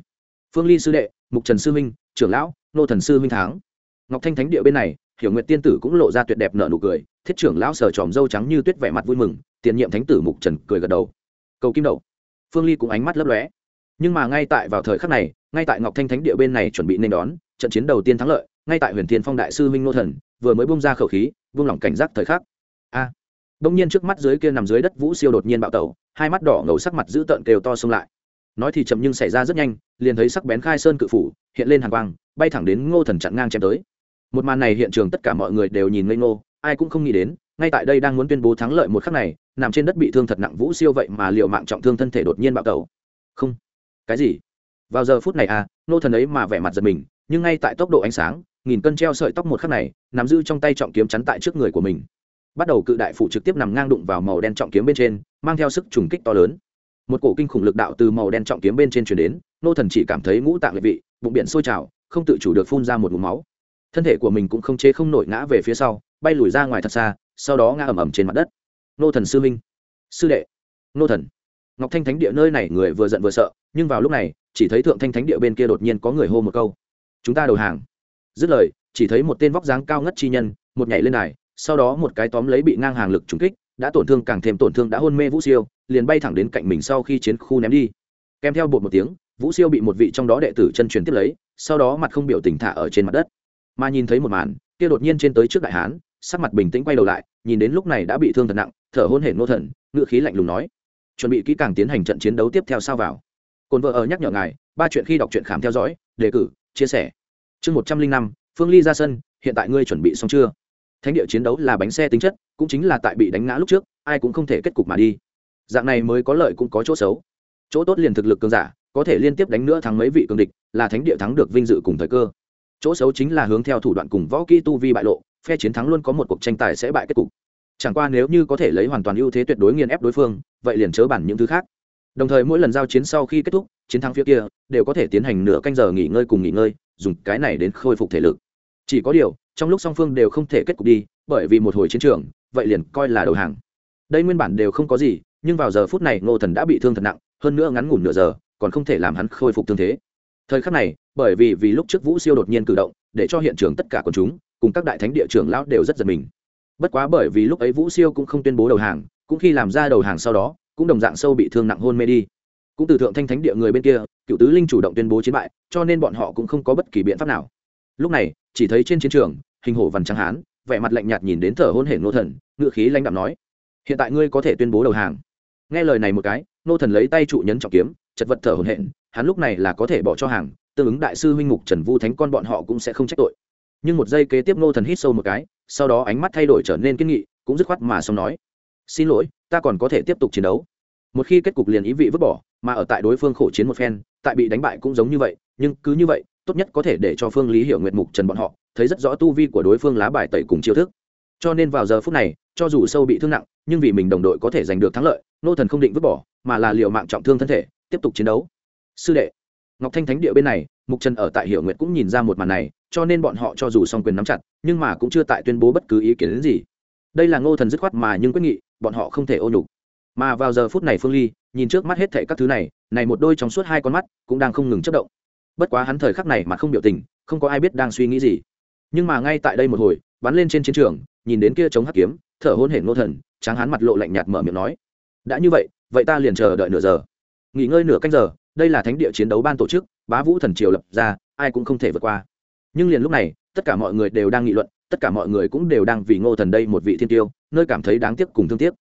Phương ly sư đệ, mục trần sư minh trưởng lão, nô thần sư minh tháng ngọc thanh thánh địa bên này, hiểu nguyện tiên tử cũng lộ ra tuyệt đẹp nợ nụ cười, thiết trưởng lão sờ tròm dâu trắng như tuyết vẻ mặt vui mừng, tiền nhiệm thánh tử mục trần cười gật đầu. Cầu kim đầu. phương ly cũng ánh mắt lấp lóe. Nhưng mà ngay tại vào thời khắc này, ngay tại ngọc thanh thánh địa bên này chuẩn bị nên đón, trận chiến đầu tiên thắng lợi ngay tại huyền thiên phong đại sư minh nô thần vừa mới bung ra khẩu khí vung lỏng cảnh giác thời khắc. A. À, đông nhiên trước mắt dưới kia nằm dưới đất vũ siêu đột nhiên bạo tẩu hai mắt đỏ ngầu sắc mặt dữ tợn kêu to xông lại. Nói thì chậm nhưng xảy ra rất nhanh liền thấy sắc bén khai sơn cự phủ hiện lên hàng quang bay thẳng đến ngô thần chặn ngang chém tới. Một màn này hiện trường tất cả mọi người đều nhìn ngây ngô ai cũng không nghĩ đến ngay tại đây đang muốn tuyên bố thắng lợi một khắc này nằm trên đất bị thương thật nặng vũ siêu vậy mà liệu mạng trọng thương thân thể đột nhiên bạo tẩu. Không. Cái gì? Vào giờ phút này à nô thần ấy mà vẻ mặt giật mình nhưng ngay tại tốc độ ánh sáng nghìn cân treo sợi tóc một khắc này, nắm giữ trong tay trọng kiếm chắn tại trước người của mình. Bắt đầu cự đại phủ trực tiếp nằm ngang đụng vào màu đen trọng kiếm bên trên, mang theo sức trùng kích to lớn. Một cổ kinh khủng lực đạo từ màu đen trọng kiếm bên trên chuyển đến, nô thần chỉ cảm thấy ngũ tạng liệt vị, bụng biển sôi trào, không tự chủ được phun ra một mũ máu. Thân thể của mình cũng không chế không nổi ngã về phía sau, bay lùi ra ngoài thật xa, sau đó ngã ầm ầm trên mặt đất. Nô thần sư minh sư đệ. Nô thần. Ngọc thanh thánh địa nơi này người vừa giận vừa sợ, nhưng vào lúc này, chỉ thấy thượng thanh thánh địa bên kia đột nhiên có người hô một câu. Chúng ta đầu hàng dứt lời, chỉ thấy một tên vóc dáng cao ngất chi nhân, một nhảy lên đài, sau đó một cái tóm lấy bị ngang hàng lực trúng kích, đã tổn thương càng thêm tổn thương đã hôn mê vũ siêu, liền bay thẳng đến cạnh mình sau khi chiến khu ném đi. Kèm theo bột một tiếng, vũ siêu bị một vị trong đó đệ tử chân truyền tiếp lấy, sau đó mặt không biểu tình thả ở trên mặt đất. Mà nhìn thấy một màn, kia đột nhiên trên tới trước đại hán, sắc mặt bình tĩnh quay đầu lại, nhìn đến lúc này đã bị thương thật nặng, thở hôn hển nô thần ngự khí lạnh lùng nói, chuẩn bị kỹ càng tiến hành trận chiến đấu tiếp theo sao vào. Cồn vợ ở nhắc nhở ngài, ba chuyện khi đọc truyện khám theo dõi, đề cử, chia sẻ chương một trăm linh năm, phương ly ra sân, hiện tại ngươi chuẩn bị xong chưa? Thánh địa chiến đấu là bánh xe tính chất, cũng chính là tại bị đánh ngã lúc trước, ai cũng không thể kết cục mà đi. Dạng này mới có lợi cũng có chỗ xấu. Chỗ tốt liền thực lực cường giả, có thể liên tiếp đánh nữa thắng mấy vị cường địch, là thánh địa thắng được vinh dự cùng thời cơ. Chỗ xấu chính là hướng theo thủ đoạn cùng võ kỹ tu vi bại lộ, phe chiến thắng luôn có một cuộc tranh tài sẽ bại kết cục. Chẳng qua nếu như có thể lấy hoàn toàn ưu thế tuyệt đối nghiền ép đối phương, vậy liền chớ bản những thứ khác. Đồng thời mỗi lần giao chiến sau khi kết thúc, chiến thắng phía kia, đều có thể tiến hành nửa canh giờ nghỉ ngơi cùng nghỉ ngơi dùng cái này đến khôi phục thể lực. Chỉ có điều, trong lúc song phương đều không thể kết cục đi, bởi vì một hồi chiến trường, vậy liền coi là đầu hàng. Đây nguyên bản đều không có gì, nhưng vào giờ phút này ngô thần đã bị thương thật nặng, hơn nữa ngắn ngủn nửa giờ, còn không thể làm hắn khôi phục thương thế. Thời khắc này, bởi vì vì lúc trước vũ siêu đột nhiên cử động, để cho hiện trường tất cả quần chúng, cùng các đại thánh địa trưởng lão đều rất giật mình. Bất quá bởi vì lúc ấy vũ siêu cũng không tuyên bố đầu hàng, cũng khi làm ra đầu hàng sau đó, cũng đồng dạng sâu bị thương nặng hôn mê đi. Cũng từ thượng thanh thánh địa người bên kia cựu tứ linh chủ động tuyên bố chiến bại, cho nên bọn họ cũng không có bất kỳ biện pháp nào. Lúc này, chỉ thấy trên chiến trường, hình hổ vằn trắng hán, vẻ mặt lạnh nhạt nhìn đến thở hôn hển nô thần ngự khí lãnh đạm nói, hiện tại ngươi có thể tuyên bố đầu hàng. Nghe lời này một cái, nô thần lấy tay trụ nhấn trọng kiếm, chật vật thở hồn hển, hắn lúc này là có thể bỏ cho hàng, tương ứng đại sư huynh mục trần vu thánh con bọn họ cũng sẽ không trách tội. Nhưng một giây kế tiếp nô thần hít sâu một cái, sau đó ánh mắt thay đổi trở nên kiên nghị, cũng dứt khoát mà xong nói, xin lỗi, ta còn có thể tiếp tục chiến đấu. Một khi kết cục liền ý vị vứt bỏ mà ở tại đối phương khổ chiến một phen, tại bị đánh bại cũng giống như vậy, nhưng cứ như vậy, tốt nhất có thể để cho phương lý hiểu nguyệt mục trần bọn họ, thấy rất rõ tu vi của đối phương lá bài tẩy cùng chiêu thức. Cho nên vào giờ phút này, cho dù sâu bị thương nặng, nhưng vì mình đồng đội có thể giành được thắng lợi, nô thần không định vứt bỏ, mà là liệu mạng trọng thương thân thể, tiếp tục chiến đấu. Sư đệ, ngọc thanh thánh địa bên này, mục trần ở tại hiểu nguyệt cũng nhìn ra một màn này, cho nên bọn họ cho dù song quyền nắm chặt, nhưng mà cũng chưa tại tuyên bố bất cứ ý kiến đến gì. Đây là ngô thần dứt khoát mà nhưng quyết nghị, bọn họ không thể ô nhục mà vào giờ phút này phương ly, nhìn trước mắt hết thệ các thứ này này một đôi trong suốt hai con mắt cũng đang không ngừng chất động. Bất quá hắn thời khắc này mà không biểu tình, không có ai biết đang suy nghĩ gì. Nhưng mà ngay tại đây một hồi, bắn lên trên chiến trường, nhìn đến kia chống hắc kiếm, thở hôn hển ngô thần, tráng hắn mặt lộ lạnh nhạt mở miệng nói, đã như vậy vậy ta liền chờ đợi nửa giờ. Nghỉ ngơi nửa canh giờ, đây là thánh địa chiến đấu ban tổ chức, bá vũ thần triều lập ra, ai cũng không thể vượt qua. Nhưng liền lúc này, tất cả mọi người đều đang nghị luận, tất cả mọi người cũng đều đang vì ngô thần đây một vị thiên tiêu, nơi cảm thấy đáng tiếc cùng thương tiếc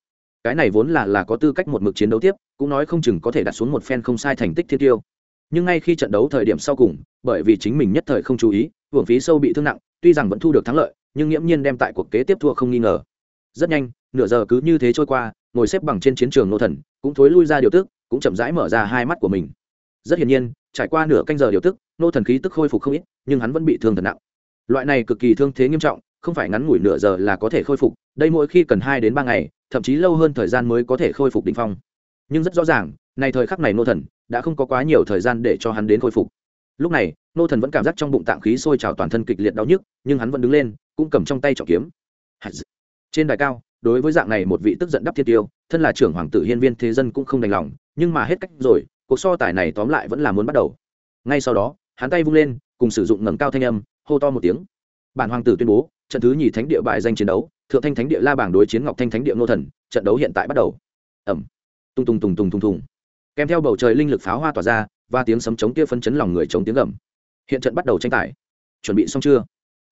cái này vốn là là có tư cách một mực chiến đấu tiếp, cũng nói không chừng có thể đặt xuống một phen không sai thành tích thiên tiêu. Nhưng ngay khi trận đấu thời điểm sau cùng, bởi vì chính mình nhất thời không chú ý, hưởng phí sâu bị thương nặng, tuy rằng vẫn thu được thắng lợi, nhưng nghiễm nhiên đem tại cuộc kế tiếp thua không nghi ngờ. Rất nhanh, nửa giờ cứ như thế trôi qua, ngồi xếp bằng trên chiến trường nô thần, cũng thối lui ra điều tức, cũng chậm rãi mở ra hai mắt của mình. Rất hiển nhiên, trải qua nửa canh giờ điều tức, nô thần khí tức khôi phục không ít, nhưng hắn vẫn bị thương thật nặng. Loại này cực kỳ thương thế nghiêm trọng, không phải ngắn ngủi nửa giờ là có thể khôi phục, đây mỗi khi cần hai đến ba ngày thậm chí lâu hơn thời gian mới có thể khôi phục đ ỉ n h phong. Nhưng rất rõ ràng này thời khắc này nô thần đã không có quá nhiều thời gian để cho hắn đến khôi phục. Lúc này, nô thần vẫn cảm giác trong bụng tạng khí sôi trào toàn thân kịch liệt đau nhức, nhưng hắn vẫn đứng lên, cũng cầm trong tay trọng kiếm. Trên đài cao, đối với dạng này một vị tức giận đắp thiên tiêu, thân là trưởng hoàng tử hiên viên thế dân cũng không đành lòng, nhưng mà hết cách rồi, cuộc so tài này tóm lại vẫn là muốn bắt đầu. Ngay sau đó, hắn tay vung lên, cùng sử dụng ngẩng cao thanh âm, hô to một tiếng. Bản hoàng tử tuyên bố, trận thứ nhì thánh địa bại danh chiến đấu thượng thanh thánh địa la bảng đối chiến ngọc thanh thánh địa ngô thần, trận đấu hiện tại bắt đầu. Ẩm. Tung tung tung tung tung tung. Kèm theo bầu trời linh lực pháo hoa tỏa ra, và tiếng sấm chống kia phân chấn lòng người chống tiếng gầm. Hiện trận bắt đầu tranh tài. Chuẩn bị xong chưa?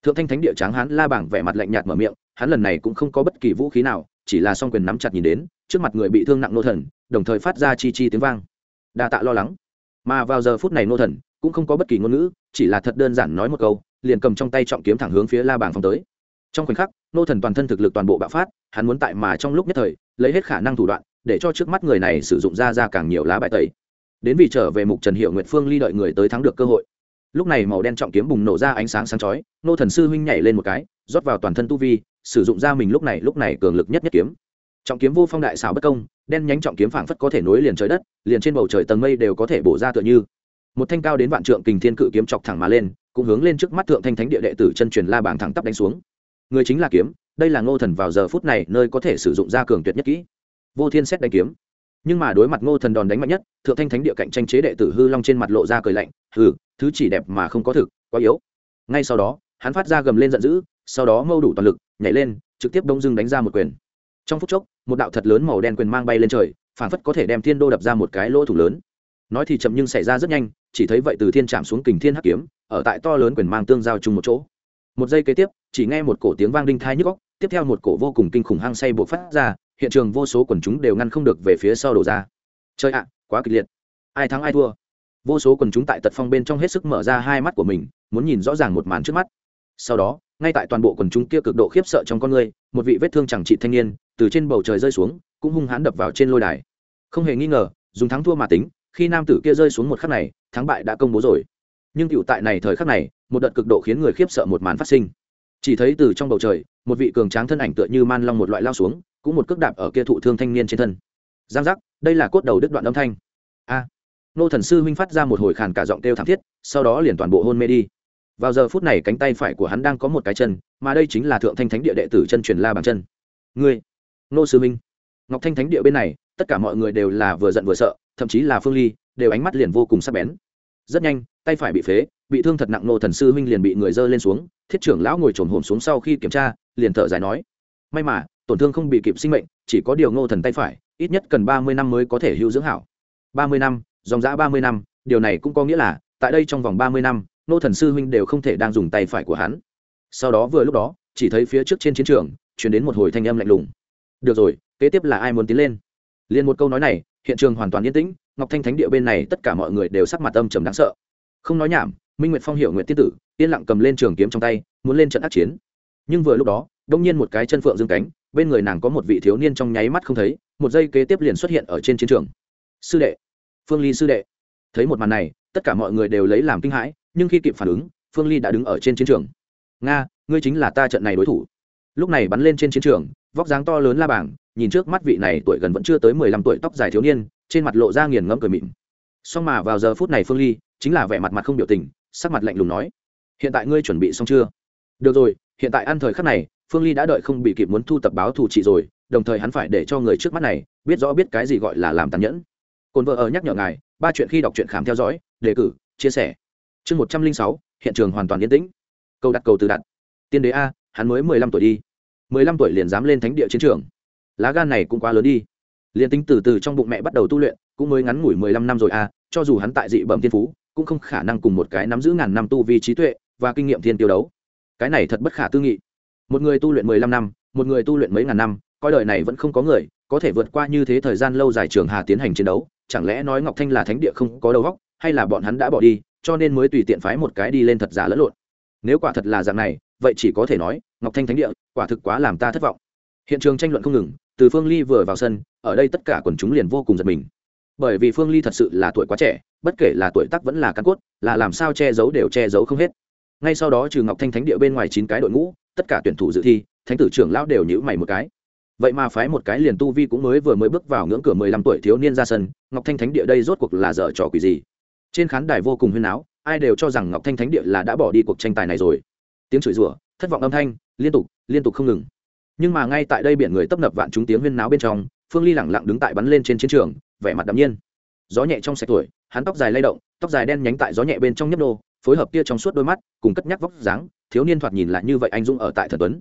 Thượng thanh thánh địa tráng hán la bảng vẻ mặt lạnh nhạt mở miệng, hắn lần này cũng không có bất kỳ vũ khí nào, chỉ là song quyền nắm chặt nhìn đến, trước mặt người bị thương nặng nô thần, đồng thời phát ra chi chi tiếng vang. Đa tạ lo lắng. Mà vào giờ phút này nô thần cũng không có bất kỳ ngôn ngữ, chỉ là thật đơn giản nói một câu, liền cầm trong tay trọng kiếm thẳng hướng phía la bảng phong tới. Trong khoảnh khắc nô thần toàn thân thực lực toàn bộ bạo phát, hắn muốn tại mà trong lúc nhất thời, lấy hết khả năng thủ đoạn, để cho trước mắt người này sử dụng ra ra càng nhiều lá bài tẩy. Đến vì trở về mục trần hiệu nguyệt phương ly đợi người tới thắng được cơ hội. Lúc này màu đen trọng kiếm bùng nổ ra ánh sáng sáng chói, nô thần sư huynh nhảy lên một cái, rót vào toàn thân tu vi, sử dụng ra mình lúc này lúc này cường lực nhất nhất kiếm. Trọng kiếm vô phong đại xảo bất công, đen nhánh trọng kiếm phảng phất có thể nối liền trời đất, liền trên bầu trời tầng mây đều có thể bổ ra tựa như. Một thanh cao đến vạn trượng kình thiên cự kiếm chọc thẳng mà lên, cũng hướng lên trước mắt thượng thanh thánh địa đệ tử chân truyền la bảng thẳng tắp đánh xuống người chính là kiếm, đây là ngô thần vào giờ phút này nơi có thể sử dụng ra cường tuyệt nhất kỹ. Vô thiên xét đánh kiếm. Nhưng mà đối mặt ngô thần đòn đánh mạnh nhất, thượng thanh thánh địa cạnh tranh chế đệ tử hư long trên mặt lộ ra cười lạnh, hừ, thứ chỉ đẹp mà không có thực, quá yếu. Ngay sau đó, hắn phát ra gầm lên giận dữ, sau đó mâu đủ toàn lực, nhảy lên, trực tiếp đông dưng đánh ra một quyền. Trong phút chốc, một đạo thật lớn màu đen quyền mang bay lên trời phản phất có thể đem thiên đô đập ra một cái lỗ thủ lớn. Nói thì chậm nhưng xảy ra rất nhanh, chỉ thấy vậy từ thiên chạm xuống kình thiên hắc kiếm, ở tại to lớn quyền mang tương giao chung một chỗ một giây kế tiếp, chỉ nghe một cổ tiếng vang đinh thai nhức góc tiếp theo một cổ vô cùng kinh khủng hăng say buộc phát ra, hiện trường vô số quần chúng đều ngăn không được về phía sau đổ ra. Chơi ạ, quá kịch liệt. Ai thắng ai thua? Vô số quần chúng tại tật phong bên trong hết sức mở ra hai mắt của mình, muốn nhìn rõ ràng một màn trước mắt. Sau đó, ngay tại toàn bộ quần chúng kia cực độ khiếp sợ trong con người, một vị vết thương chẳng trị thanh niên, từ trên bầu trời rơi xuống, cũng hung hãn đập vào trên lôi đài. Không hề nghi ngờ, dùng thắng thua mà tính, khi nam tử kia rơi xuống một khắc này, thắng bại đã công bố rồi. Nhưng cựu tại này thời khắc này một đợt cực độ khiến người khiếp sợ một màn phát sinh. Chỉ thấy từ trong bầu trời, một vị cường tráng thân ảnh tựa như man long một loại lao xuống, cũng một cước đạp ở kia thụ thương thanh niên trên thân. Giang giác, đây là cốt đầu đứt đoạn âm thanh. A. Nô thần sư huynh phát ra một hồi khàn cả giọng kêu thảm thiết, sau đó liền toàn bộ hôn mê đi. Vào giờ phút này cánh tay phải của hắn đang có một cái chân, mà đây chính là thượng thanh thánh địa đệ tử chân truyền la bằng chân. Ngươi, nô sư huynh. Ngọc thanh thánh địa bên này, tất cả mọi người đều là vừa giận vừa sợ, thậm chí là phương ly, đều ánh mắt liền vô cùng sắc bén. Rất nhanh, tay phải bị phế bị thương thật nặng nô thần sư huynh liền bị người dơ lên xuống, thiết trưởng lão ngồi trồn hồn xuống sau khi kiểm tra, liền thở dài nói, may mà, tổn thương không bị kịp sinh mệnh, chỉ có điều ngô thần tay phải, ít nhất cần ba mươi năm mới có thể hưu dưỡng hảo. Ba mươi năm, dòng giã ba mươi năm, điều này cũng có nghĩa là, tại đây trong vòng ba mươi năm, nô thần sư huynh đều không thể đang dùng tay phải của hắn. Sau đó vừa lúc đó, chỉ thấy phía trước trên chiến trường chuyển đến một hồi thanh âm lạnh lùng. Được rồi, kế tiếp là ai muốn tiến lên? Liền một câu nói này, hiện trường hoàn toàn yên tĩnh, ngọc thanh thánh địa bên này tất cả mọi người đều sắc mặt âm trầm đáng sợ. Không nói nhảm minh nguyệt phong hiểu nguyện Tiết tử, yên lặng cầm lên trường kiếm trong tay, muốn lên trận ác chiến. Nhưng vừa lúc đó, đông nhiên một cái chân phượng dương cánh, bên người nàng có một vị thiếu niên trong nháy mắt không thấy, một giây kế tiếp liền xuất hiện ở trên chiến trường. Sư đệ! Phương ly sư đệ! Thấy một màn này, tất cả mọi người đều lấy làm kinh hãi, nhưng khi kịp phản ứng, phương ly đã đứng ở trên chiến trường. Nga, ngươi chính là ta trận này đối thủ. Lúc này bắn lên trên chiến trường, vóc dáng to lớn la bảng, nhìn trước mắt vị này tuổi gần vẫn chưa tới mười lăm tuổi tóc dài thiếu niên, trên mặt lộ ra nghiền ngẫm cười mịn. Song mà vào giờ phút này phương ly, chính là vẻ mặt mặt không biểu tình sắc mặt lạnh lùng nói, hiện tại ngươi chuẩn bị xong chưa? Được rồi, hiện tại ăn thời khắc này, phương ly đã đợi không bị kịp muốn thu tập báo thù chị rồi, đồng thời hắn phải để cho người trước mắt này biết rõ biết cái gì gọi là làm tàn nhẫn. Cồn vợ ở nhắc nhở ngài, ba chuyện khi đọc truyện khám theo dõi, đề cử, chia sẻ. Chương một trăm linh sáu, hiện trường hoàn toàn yên tĩnh. Câu đặt cầu từ đặt. Tiên đế a, hắn mới mười lăm tuổi đi. Mười lăm tuổi liền dám lên thánh địa chiến trường. Lá gan này cũng quá lớn đi. Liền tính từ từ trong bụng mẹ bắt đầu tu luyện, cũng mới ngắn ngủi mười lăm năm rồi a, cho dù hắn tại dị bẩm thiên phú cũng không khả năng cùng một cái nắm giữ ngàn năm tu vi trí tuệ và kinh nghiệm thiên tiêu đấu. Cái này thật bất khả tư nghị. Một người tu luyện mười lăm năm, một người tu luyện mấy ngàn năm, coi đời này vẫn không có người, có thể vượt qua như thế thời gian lâu dài trường hà tiến hành chiến đấu, chẳng lẽ nói ngọc thanh là thánh địa không có đầu óc, hay là bọn hắn đã bỏ đi, cho nên mới tùy tiện phái một cái đi lên thật giả lẫn lộn? Nếu quả thật là dạng này, vậy chỉ có thể nói, ngọc thanh thánh địa, quả thực quá làm ta thất vọng. Hiện trường tranh luận không ngừng, từ phương ly vừa vào sân, ở đây tất cả quần chúng liền vô cùng giật mình bởi vì phương ly thật sự là tuổi quá trẻ, bất kể là tuổi tác vẫn là căn cốt, là làm sao che giấu đều che giấu không hết. Ngay sau đó trừ ngọc thanh thánh địa bên ngoài chín cái đội ngũ, tất cả tuyển thủ dự thi, thánh tử trưởng lão đều nhữ mày một cái. Vậy mà phái một cái liền tu vi cũng mới vừa mới bước vào ngưỡng cửa mười lăm tuổi thiếu niên ra sân, ngọc thanh thánh địa đây rốt cuộc là dở trò quỷ gì? Trên khán đài vô cùng huyên áo ai đều cho rằng ngọc thanh thánh địa là đã bỏ đi cuộc tranh tài này rồi. Tiếng chửi rủa, thất vọng âm thanh, liên tục liên tục không ngừng. Nhưng mà ngay tại đây biển người tấp nập vạn chúng tiếng huyên náo bên trong phương ly lẳng lặng đứng tại bắn lên trên chiến trường, vẻ mặt đ nhiên. Gió nhẹ trong sạch tuổi hắn tóc dài lay động, tóc dài đen nhánh tại gió nhẹ bên trong nhấp đô phối hợp kia trong suốt đôi mắt, cùng cất nhắc vóc dáng, thiếu niên thoạt nhìn lại như vậy anh dũng ở tại thần tuấn.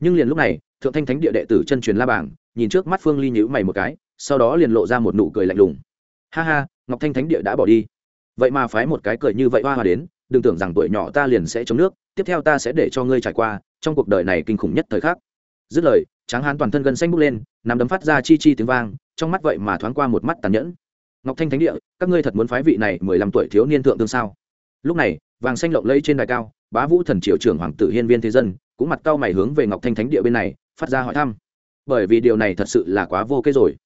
Nhưng liền lúc này, thượng thanh thánh địa đệ tử chân truyền la bảng nhìn trước mắt phương ly nhữ mày một cái, sau đó liền lộ ra một nụ cười lạnh lùng. Ha ha, ngọc thanh thánh địa đã bỏ đi. Vậy mà phái một cái cười như vậy hoa hoa đến, đừng tưởng rằng tuổi nhỏ ta liền sẽ chống nước, tiếp theo ta sẽ để cho ngươi trải qua trong cuộc đời này kinh khủng nhất thời khắc. Dứt lời tráng hán toàn thân gần xanh bốc lên nằm đấm phát ra chi chi tiếng vang, trong mắt vậy mà thoáng qua một mắt tàn nhẫn. Ngọc thanh thánh địa, các ngươi thật muốn phái vị này mười lăm tuổi thiếu niên thượng tương sao? Lúc này, vàng xanh lộng lẫy trên đài cao, bá vũ thần triều trưởng hoàng tử hiên viên thế dân, cũng mặt cao mày hướng về ngọc thanh thánh địa bên này, phát ra hỏi thăm. Bởi vì điều này thật sự là quá vô kế rồi.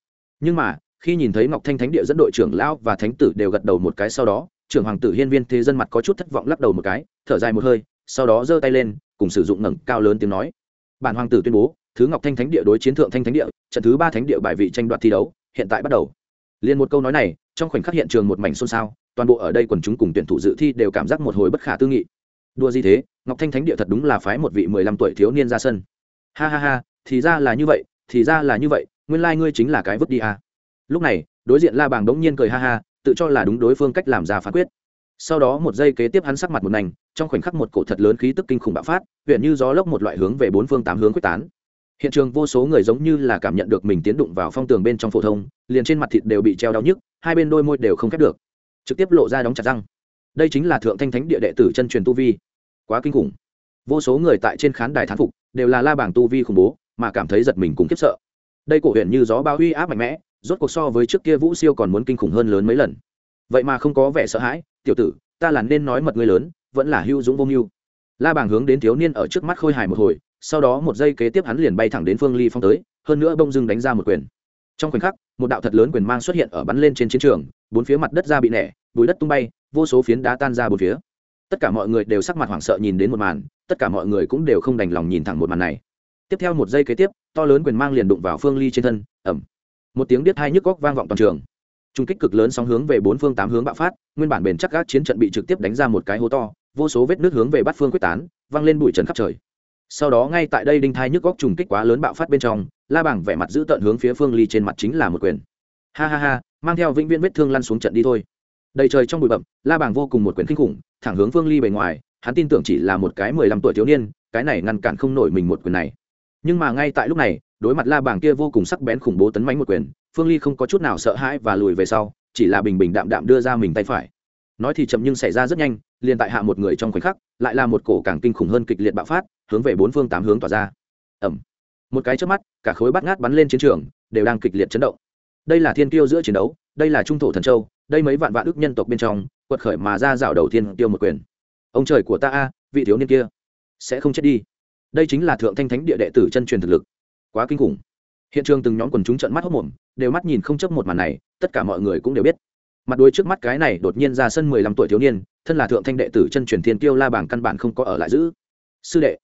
Nhưng mà, khi nhìn thấy ngọc thanh thánh địa dẫn đội trưởng lão và thánh tử đều gật đầu một cái sau đó, trưởng hoàng tử hiên viên thế dân mặt có chút thất vọng lắc đầu một cái, thở dài một hơi, sau đó giơ tay lên, cùng sử dụng ngẩng cao lớn tiếng nói. Bản hoàng tử tuyên bố thứ ngọc thanh thánh địa đối chiến thượng thanh thánh địa, trận thứ ba thánh địa bài vị tranh đoạt thi đấu, hiện tại bắt đầu. Liền một câu nói này, trong khoảnh khắc hiện trường một mảnh xôn xao, toàn bộ ở đây quần chúng cùng tuyển thủ dự thi đều cảm giác một hồi bất khả tư nghị. Đua gì thế, ngọc thanh thánh địa thật đúng là phái một vị mười lăm tuổi thiếu niên ra sân. Ha ha ha, thì ra là như vậy, thì ra là như vậy, nguyên lai、like、ngươi chính là cái vứt đi à. lúc này, đối diện la bàng đống nhiên cười ha ha, tự cho là đúng đối phương cách làm ra phán quyết. Sau đó một giây kế tiếp hắn sắc mặt một nành, trong khoảnh khắc một cổ thật lớn khí tức kinh khủng bạo phát, huyện như gió lốc một loại hướng về bốn phương tám hướng quyết tán hiện trường vô số người giống như là cảm nhận được mình tiến đụng vào phong tường bên trong phổ thông, liền trên mặt thịt đều bị treo đau nhức, hai bên đôi môi đều không khép được. Trực tiếp lộ ra đóng chặt răng. Đây chính là thượng thanh thánh địa đệ tử chân truyền tu vi. Quá kinh khủng. Vô số người tại trên khán đài thán phục, đều là la bảng tu vi khủng bố, mà cảm thấy giật mình cũng khiếp sợ. Đây cổ huyện như gió bao uy áp mạnh mẽ, rốt cuộc so với trước kia vũ siêu còn muốn kinh khủng hơn lớn mấy lần. Vậy mà không có vẻ sợ hãi, tiểu tử, ta là nên nói mật người lớn, vẫn là hưu dũng vô mưu. La bảng hướng đến thiếu niên ở trước mắt khôi hài một hồi sau đó một giây kế tiếp hắn liền bay thẳng đến phương ly phong tới, hơn nữa bông dưng đánh ra một quyền. Trong khoảnh khắc, một đạo thật lớn quyền mang xuất hiện ở bắn lên trên chiến trường, bốn phía mặt đất ra bị nẻ bùi đất tung bay, vô số phiến đá tan ra bốn phía. Tất cả mọi người đều sắc mặt hoảng sợ nhìn đến một màn, tất cả mọi người cũng đều không đành lòng nhìn thẳng một màn này. Tiếp theo một giây kế tiếp, to lớn quyền mang liền đụng vào phương ly trên thân ẩm một tiếng biết hai nhức góc vang vọng toàn trường. Trung kích cực lớn sóng hướng về bốn phương tám hướng bạo phát, nguyên bản bền chắc các chiến trận bị trực tiếp đánh ra một cái hố to, vô số vết nước hướng về bát phương quyết tán văng lên bụi trần khắp trời sau đó ngay tại đây đinh thai nhức góc trùng kích quá lớn bạo phát bên trong, la bảng vẻ mặt giữ tận hướng phía phương ly trên mặt chính là một quyền. Ha ha ha, mang theo vĩnh viễn vết thương lăn xuống trận đi thôi. Đầy trời trong bụi bậm la bảng vô cùng một quyền kinh khủng, thẳng hướng phương ly bề ngoài, hắn tin tưởng chỉ là một cái mười lăm tuổi thiếu niên, cái này ngăn cản không nổi mình một quyền này. Nhưng mà ngay tại lúc này, đối mặt la bảng kia vô cùng sắc bén khủng bố tấn mánh một quyền, phương ly không có chút nào sợ hãi và lùi về sau, chỉ là bình bình đạm đạm đưa ra mình tay phải. Nói thì chậm nhưng xảy ra rất nhanh, liền tại hạ một người trong khoảnh khắc, lại là một cổ càng kinh khủng hơn kịch liệt bạo phát hướng về bốn phương tám hướng tỏa ra. Ẩm. Một cái trước mắt, cả khối bát ngát bắn lên chiến trường, đều đang kịch liệt chấn động. Đây là thiên tiêu giữa chiến đấu, đây là trung thổ thần châu, đây mấy vạn vạn ước nhân tộc bên trong, quật khởi mà ra dạo đầu tiên tiêu một quyền. Ông trời của ta a, vị thiếu niên kia, sẽ không chết đi. Đây chính là thượng thanh thánh địa đệ tử chân truyền thực lực. Quá kinh khủng. Hiện trường từng nhóm quần chúng trận mắt hốc mồm đều mắt nhìn không chấp một màn này, tất cả mọi người cũng đều biết. Mặt đuôi trước mắt cái này đột nhiên ra sân mười lăm tuổi thiếu niên, thân là thượng thanh đệ tử chân truyền thiên tiêu la bảng căn bản không có ở lại giữ. Sư đệ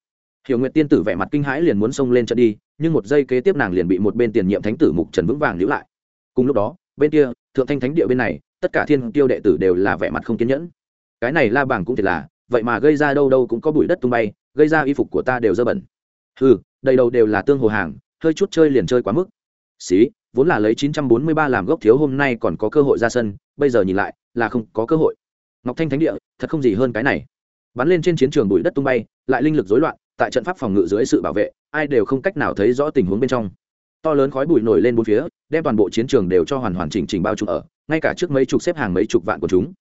hiểu nguyệt tiên tử vẻ mặt kinh hãi liền muốn xông lên trận đi, nhưng một giây kế tiếp nàng liền bị một bên tiền nhiệm thánh tử mục trần vững vàng níu lại. Cùng lúc đó, bên kia, thượng thanh thánh địa bên này, tất cả thiên tiêu đệ tử đều là vẻ mặt không kiên nhẫn. Cái này la bảng cũng thiệt là, vậy mà gây ra đâu đâu cũng có bụi đất tung bay, gây ra y phục của ta đều dơ bẩn. Ừ đầy đầu đều là tương hồ hàng, hơi chút chơi liền chơi quá mức. Xí, vốn là lấy 943 làm gốc thiếu hôm nay còn có cơ hội ra sân, bây giờ nhìn lại, là không có cơ hội. Ngọc thanh thánh địa, thật không gì hơn cái này. Bắn lên trên chiến trường bụi đất tung bay, lại linh lực rối loạn tại trận pháp phòng ngự dưới sự bảo vệ, ai đều không cách nào thấy rõ tình huống bên trong. To lớn khói bụi nổi lên bốn phía, đem toàn bộ chiến trường đều cho hoàn hoàn chỉnh chỉnh bao trùm ở, ngay cả trước mấy chục xếp hàng mấy chục vạn của chúng,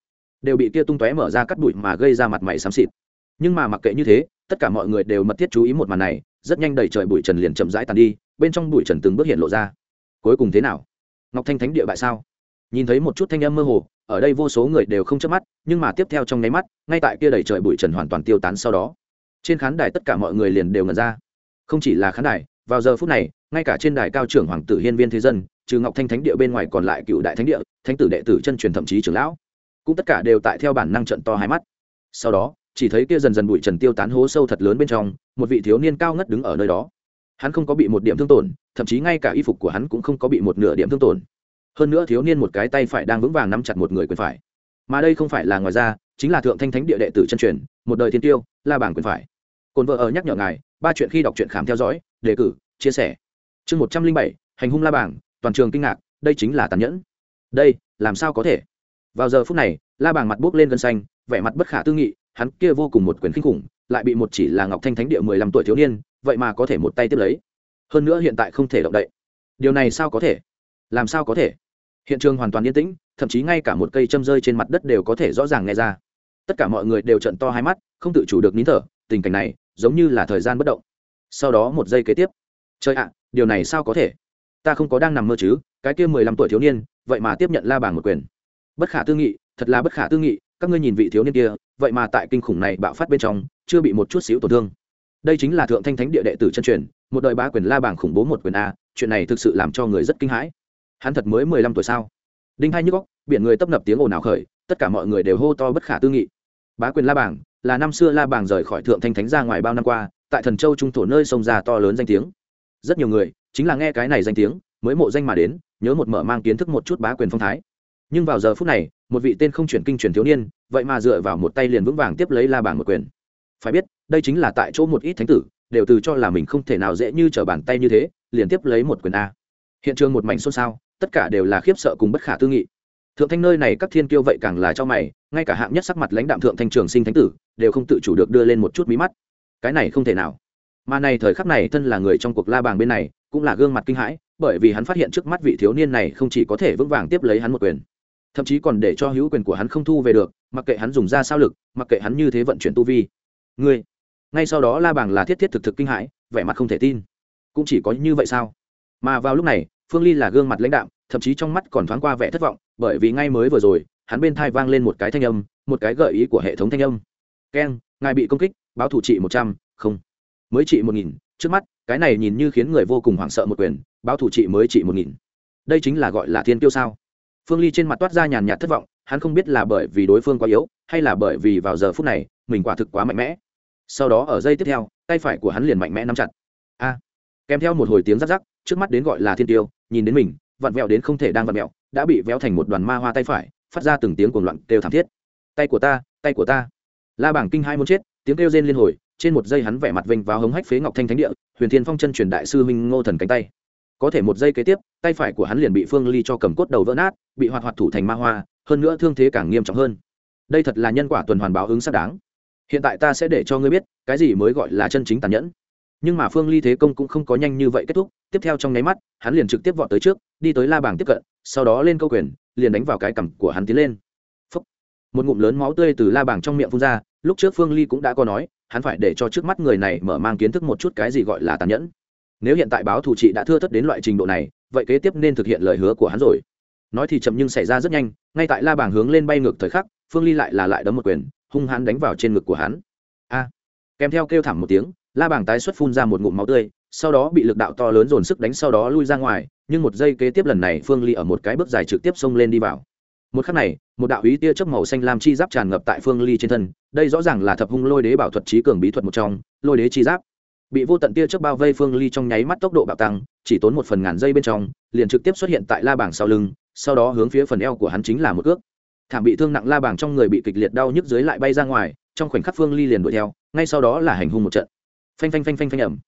đều bị kia tung tóe mở ra cắt bụi mà gây ra mặt mày xám xịt. Nhưng mà mặc kệ như thế, tất cả mọi người đều mật thiết chú ý một màn này, rất nhanh đầy trời bụi trần liền chậm rãi tàn đi, bên trong bụi trần từng bước hiện lộ ra. Cuối cùng thế nào? Ngọc thanh thánh địa bại sao? Nhìn thấy một chút thanh âm mơ hồ, ở đây vô số người đều không chớp mắt, nhưng mà tiếp theo trong nháy mắt, ngay tại kia đầy trời bụi trần hoàn toàn tiêu tán sau đó trên khán đài tất cả mọi người liền đều ngẩn ra. Không chỉ là khán đài, vào giờ phút này, ngay cả trên đài cao trưởng hoàng tử hiên viên thế dân, trừ ngọc thanh thánh địa bên ngoài còn lại cựu đại thánh địa, thánh tử đệ tử chân truyền thậm chí trưởng lão, cũng tất cả đều tại theo bản năng trận to hai mắt. Sau đó, chỉ thấy kia dần dần bụi trần tiêu tán hố sâu thật lớn bên trong, một vị thiếu niên cao ngất đứng ở nơi đó. Hắn không có bị một điểm thương tổn, thậm chí ngay cả y phục của hắn cũng không có bị một nửa điểm thương tổn. Hơn nữa thiếu niên một cái tay phải đang vững vàng nắm chặt một người quyền phải. Mà đây không phải là ngoài ra, chính là thượng thanh thánh địa đệ tử chân truyền, một đời thiên tiêu, la bảng quyền phải cồn vợ ở nhắc nhở ngài, ba chuyện khi đọc truyện khám theo dõi, đề cử, chia sẻ. Chương một trăm linh bảy, hành hung la bảng toàn trường kinh ngạc, đây chính là tàn nhẫn. Đây, làm sao có thể? Vào giờ phút này, la bảng mặt buốc lên gân xanh, vẻ mặt bất khả tư nghị, hắn kia vô cùng một quyền kinh khủng, lại bị một chỉ là ngọc thanh thánh địa mười lăm tuổi thiếu niên, vậy mà có thể một tay tiếp lấy. Hơn nữa hiện tại không thể động đậy. Điều này sao có thể? Làm sao có thể? Hiện trường hoàn toàn yên tĩnh, thậm chí ngay cả một cây châm rơi trên mặt đất đều có thể rõ ràng nghe ra. Tất cả mọi người đều trận to hai mắt, không tự chủ được nín thở, tình cảnh này giống như là thời gian bất động. Sau đó một giây kế tiếp chơi ạ, điều này sao có thể? Ta không có đang nằm mơ chứ, cái kia mười lăm tuổi thiếu niên, vậy mà tiếp nhận la bàn một quyền. Bất khả tư nghị, thật là bất khả tư nghị, các ngươi nhìn vị thiếu niên kia, vậy mà tại kinh khủng này bạo phát bên trong, chưa bị một chút xíu tổn thương. Đây chính là thượng thanh thánh địa đệ tử chân truyền, một đời ba quyền la bảng khủng bố một quyền a, chuyện này thực sự làm cho người rất kinh hãi. Hắn thật mới mười lăm tuổi sao? Đinh hai nhức góc biển người tấp nập tiếng ồn ào khởi, tất cả mọi người đều hô to bất khả tư nghị. Bá quyền la bảng là năm xưa la Bàng rời khỏi thượng thanh thánh ra ngoài bao năm qua, tại thần châu trung thổ nơi sông già to lớn danh tiếng. Rất nhiều người chính là nghe cái này danh tiếng, mới mộ danh mà đến, nhớ một mở mang kiến thức một chút bá quyền phong thái. Nhưng vào giờ phút này, một vị tên không chuyển kinh truyền thiếu niên, vậy mà dựa vào một tay liền vững vàng tiếp lấy la Bàng một quyền. Phải biết, đây chính là tại chỗ một ít thánh tử, đều từ cho là mình không thể nào dễ như t r ở bàn tay như thế, liền tiếp lấy một quyền a. Hiện trường một mảnh xôn xao, tất cả đều là khiếp sợ cùng bất khả tư nghị thượng thanh nơi này các thiên kiêu vậy càng là cho mày, ngay cả hạng nhất sắc mặt lãnh đạm thượng thanh trường sinh thánh tử, đều không tự chủ được đưa lên một chút mí mắt. Cái này không thể nào. Mà này thời khắc này thân là người trong cuộc la bàng bên này, cũng là gương mặt kinh hãi, bởi vì hắn phát hiện trước mắt vị thiếu niên này không chỉ có thể vững vàng tiếp lấy hắn một quyền, thậm chí còn để cho hữu quyền của hắn không thu về được, mặc kệ hắn dùng ra sao lực, mặc kệ hắn như thế vận chuyển tu vi. Ngươi, ngay sau đó la bàng là thiết thiết thực thực kinh hãi, vẻ mặt không thể tin. Cũng chỉ có như vậy sao? Mà vào lúc này phương ly là gương mặt lãnh đạm, thậm chí trong mắt còn thoáng qua vẻ thất vọng, bởi vì ngay mới vừa rồi, hắn bên thai vang lên một cái thanh âm, một cái gợi ý của hệ thống thanh âm. Keng ngài bị công kích, báo thủ trị một trăm, không. Mới trị một nghìn, trước mắt, cái này nhìn như khiến người vô cùng hoảng sợ một quyền, báo thủ trị mới trị một nghìn. Đây chính là gọi là thiên tiêu sao? Phương ly trên mặt toát ra nhàn nhạt thất vọng, hắn không biết là bởi vì đối phương quá yếu, hay là bởi vì vào giờ phút này, mình quả thực quá mạnh mẽ. Sau đó ở giây tiếp theo, tay phải của hắn liền mạnh mẽ nắm chặt. A! Kèm theo một hồi tiếng rắc rắc trước mắt đến gọi là thiên tiêu, nhìn đến mình, vặn vẹo đến không thể đang vặn vẹo, đã bị véo thành một đoàn ma hoa tay phải, phát ra từng tiếng cuồng loạn kêu thảm thiết. Tay của ta, tay của ta. La bảng kinh hai muốn chết, tiếng kêu rên liên hồi, trên một giây hắn vẻ mặt vinh vào hống hách phế ngọc thanh thánh địa, huyền thiên phong chân truyền đại sư minh ngô thần cánh tay. Có thể một giây kế tiếp, tay phải của hắn liền bị phương ly cho cầm cốt đầu vỡ nát, bị hoạt hoạt thủ thành ma hoa, hơn nữa thương thế càng nghiêm trọng hơn. Đây thật là nhân quả tuần hoàn báo ứng xác đáng. Hiện tại ta sẽ để cho ngươi biết, cái gì mới gọi là chân chính tàn nhẫn nhưng mà phương ly thế công cũng không có nhanh như vậy kết thúc. Tiếp theo trong nháy mắt, hắn liền trực tiếp vọt tới trước, đi tới la bảng tiếp cận, sau đó lên câu quyền, liền đánh vào cái cằm của hắn tiến lên. Phúc. một ngụm lớn máu tươi từ la bảng trong miệng phun ra, lúc trước phương ly cũng đã có nói, hắn phải để cho trước mắt người này mở mang kiến thức một chút cái gì gọi là tàn nhẫn. Nếu hiện tại báo thủ trị đã thưa thất đến loại trình độ này, vậy kế tiếp nên thực hiện lời hứa của hắn rồi. Nói thì chậm nhưng xảy ra rất nhanh, ngay tại la bảng hướng lên bay ngược thời khắc, phương ly lại là lại đấm một quyền, hung hãn đánh vào trên ngực của hắn. A. Kèm theo kêu thảm một tiếng la bảng tái xuất phun ra một ngụm máu tươi, sau đó bị lực đạo to lớn dồn sức đánh sau đó lui ra ngoài, nhưng một giây kế tiếp lần này phương ly ở một cái bước dài trực tiếp xông lên đi vào. Một khắc này, một đạo ý tia chớp màu xanh lam chi giáp tràn ngập tại phương ly trên thân, đây rõ ràng là thập hung lôi đế bảo thuật trí cường bí thuật một trong, lôi đế chi giáp. Bị vô tận tia chớp bao vây phương ly trong nháy mắt tốc độ bạo tăng, chỉ tốn một phần ngàn giây bên trong, liền trực tiếp xuất hiện tại la bảng sau lưng, sau đó hướng phía phần eo của hắn chính là một cước. Thảm bị thương nặng la bảng trong người bị kịch liệt đau nhức dưới lại bay ra ngoài, trong khoảnh khắc phương ly liền đuổi theo, ngay sau đó là hành hung một trận phanh phanh phanh phanh phanh ẩm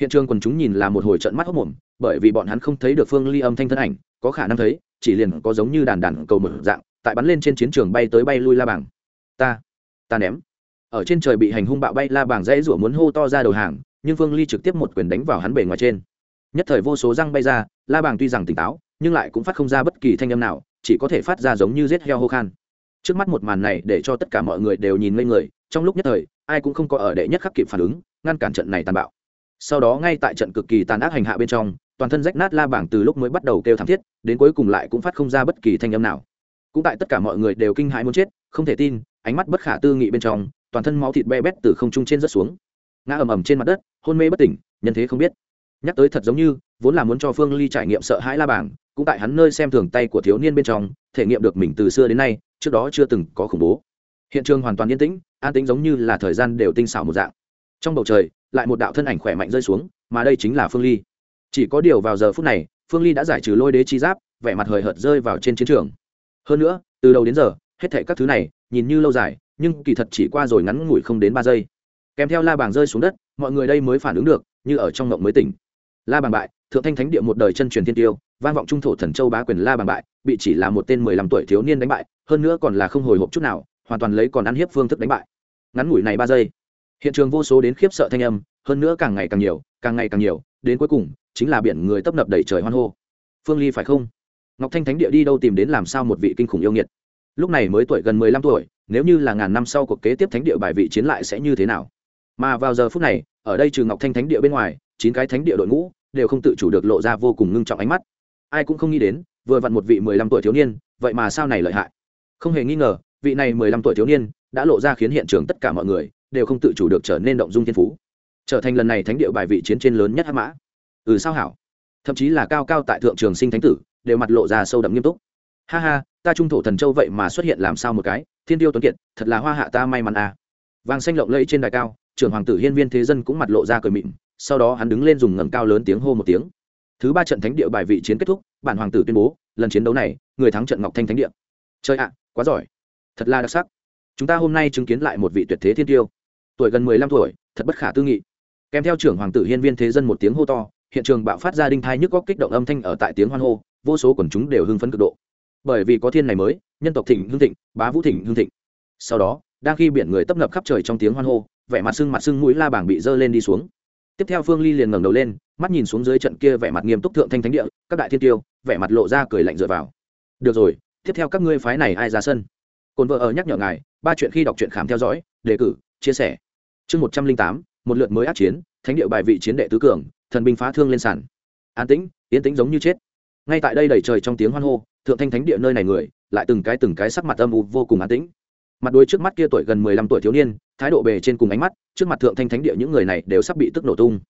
hiện trường quần chúng nhìn là một hồi trận mắt hốc mồm, bởi vì bọn hắn không thấy được phương ly âm thanh thân ảnh, có khả năng thấy, chỉ liền có giống như đàn đàn cầu mở dạng, tại bắn lên trên chiến trường bay tới bay lui la bảng ta ta ném. Ở trên trời bị hành hung bạo bay la bảng dãy rủa muốn hô to ra đầu hàng, nhưng phương ly trực tiếp một quyền đánh vào hắn bề ngoài trên. Nhất thời vô số răng bay ra, la bảng tuy rằng tỉnh táo, nhưng lại cũng phát không ra bất kỳ thanh âm nào, chỉ có thể phát ra giống như rết heo hô khan. Trước mắt một màn này để cho tất cả mọi người đều nhìn ngây người, trong lúc nhất thời ai cũng không có ở đệ nhất khắc kịp phản ứng, ngăn cản trận này tàn bạo. Sau đó ngay tại trận cực kỳ tàn ác hành hạ bên trong, toàn thân rách nát la bảng từ lúc mới bắt đầu kêu thảm thiết, đến cuối cùng lại cũng phát không ra bất kỳ thanh âm nào. Cũng tại tất cả mọi người đều kinh hãi muốn chết, không thể tin, ánh mắt bất khả tư nghị bên trong, toàn thân máu thịt be bét từ không trung trên rớt xuống. Ngã ầm ầm trên mặt đất, hôn mê bất tỉnh, nhân thế không biết. Nhắc tới thật giống như, vốn là muốn cho phương ly trải nghiệm sợ hãi la bảng, cũng tại hắn nơi xem thường tay của thiếu niên bên trong, thể nghiệm được mình từ xưa đến nay, trước đó chưa từng có khủng bố. Hiện trường hoàn toàn yên tĩnh an tính giống như là thời gian đều tinh xảo một dạng. Trong bầu trời, lại một đạo thân ảnh khỏe mạnh rơi xuống, mà đây chính là phương ly. Chỉ có điều vào giờ phút này, phương ly đã giải trừ lôi đế chi giáp, vẻ mặt hời hợt rơi vào trên chiến trường. Hơn nữa, từ đầu đến giờ, hết thảy các thứ này, nhìn như lâu dài, nhưng kỳ thật chỉ qua rồi ngắn ngủi không đến ba giây. Kèm theo la bàng rơi xuống đất, mọi người đây mới phản ứng được, như ở trong ngộng mới tỉnh. La bàng bại, thượng thanh thánh địa một đời chân truyền thiên tiêu, vang vọng trung thổ thần châu bá quyền la bàng bại, bị chỉ là một tên mười lăm tuổi thiếu niên đánh bại, hơn nữa còn là không hồi hộp chút nào hoàn toàn lấy còn ăn hiếp phương thức đánh bại. Ngắn ngủi này ba giây, hiện trường vô số đến khiếp sợ thanh âm, hơn nữa càng ngày càng nhiều, càng ngày càng nhiều, đến cuối cùng, chính là biển người tấp nập đầy trời hoan hô. Phương ly phải không? Ngọc thanh thánh địa đi đâu tìm đến làm sao một vị kinh khủng yêu nghiệt? Lúc này mới tuổi gần mười lăm tuổi, nếu như là ngàn năm sau cuộc kế tiếp thánh địa bài vị chiến lại sẽ như thế nào? Mà vào giờ phút này, ở đây trừ ngọc thanh thánh địa bên ngoài, chín cái thánh địa đội ngũ đều không tự chủ được lộ ra vô cùng ngưng trọng ánh mắt. Ai cũng không nghĩ đến, vừa vặn một vị mười lăm tuổi thiếu niên, vậy mà sao này lợi hại. Không hề nghi ngờ vị này mười lăm tuổi thiếu niên đã lộ ra khiến hiện trường tất cả mọi người đều không tự chủ được trở nên động dung thiên phú, trở thành lần này thánh địa bài vị chiến trên lớn nhất hắc mã. Ừ sao hảo? Thậm chí là cao cao tại thượng trường sinh thánh tử, đều mặt lộ ra sâu đậm nghiêm túc. Ha ha, ta trung thổ thần châu vậy mà xuất hiện làm sao một cái? Thiên tiêu tuấn kiệt, thật là hoa hạ ta may mắn à. vàng xanh lộng lẫy trên đài cao, trưởng hoàng tử hiên viên thế dân cũng mặt lộ ra cười mịn, sau đó hắn đứng lên dùng ngầm cao lớn tiếng hô một tiếng. Thứ ba trận thánh địa bài vị chiến kết thúc, bản hoàng tử tuyên bố, lần chiến đấu này, người thắng trận ngọc thanh thánh địa. Chơi ạ, quá giỏi thật là đặc sắc. Chúng ta hôm nay chứng kiến lại một vị tuyệt thế thiên tiêu. Tuổi gần mười lăm tuổi, thật bất khả tư nghị. Kèm theo trưởng hoàng tử hiên viên thế dân một tiếng hô to, hiện trường bạo phát ra đinh thai nhức góc kích động âm thanh ở tại tiếng hoan hô, vô số quần chúng đều hưng phấn cực độ. Bởi vì có thiên này mới, nhân tộc thịnh hưng thịnh, bá vũ thịnh hưng thịnh. Sau đó, đang khi biển người tấp nập khắp trời trong tiếng hoan hô, vẻ mặt sưng mặt sưng mũi la bảng bị dơ lên đi xuống. Tiếp theo phương ly liền ngẩng đầu lên, mắt nhìn xuống dưới trận kia vẻ mặt nghiêm túc thượng thanh thánh địa, các đại thiên tiêu, vẻ mặt lộ ra cười lạnh dựa vào. Được rồi, tiếp theo các ngươi phái này ai ra sân? Cồn vợ ở nhắc nhở ngài, ba chuyện khi đọc truyện khám theo dõi, đề cử, chia sẻ. Chương một trăm linh tám, một lượt mới át chiến, thánh địa bài vị chiến đệ tứ cường, thần binh phá thương lên sàn. An tĩnh, yên tĩnh giống như chết. Ngay tại đây đầy trời trong tiếng hoan hô, thượng thanh thánh địa nơi này người, lại từng cái từng cái sắc mặt âm u vô cùng an tĩnh. Mặt đối trước mắt kia tuổi gần mười lăm tuổi thiếu niên, thái độ bề trên cùng ánh mắt, trước mặt thượng thanh thánh địa những người này đều sắp bị tức nổ tung.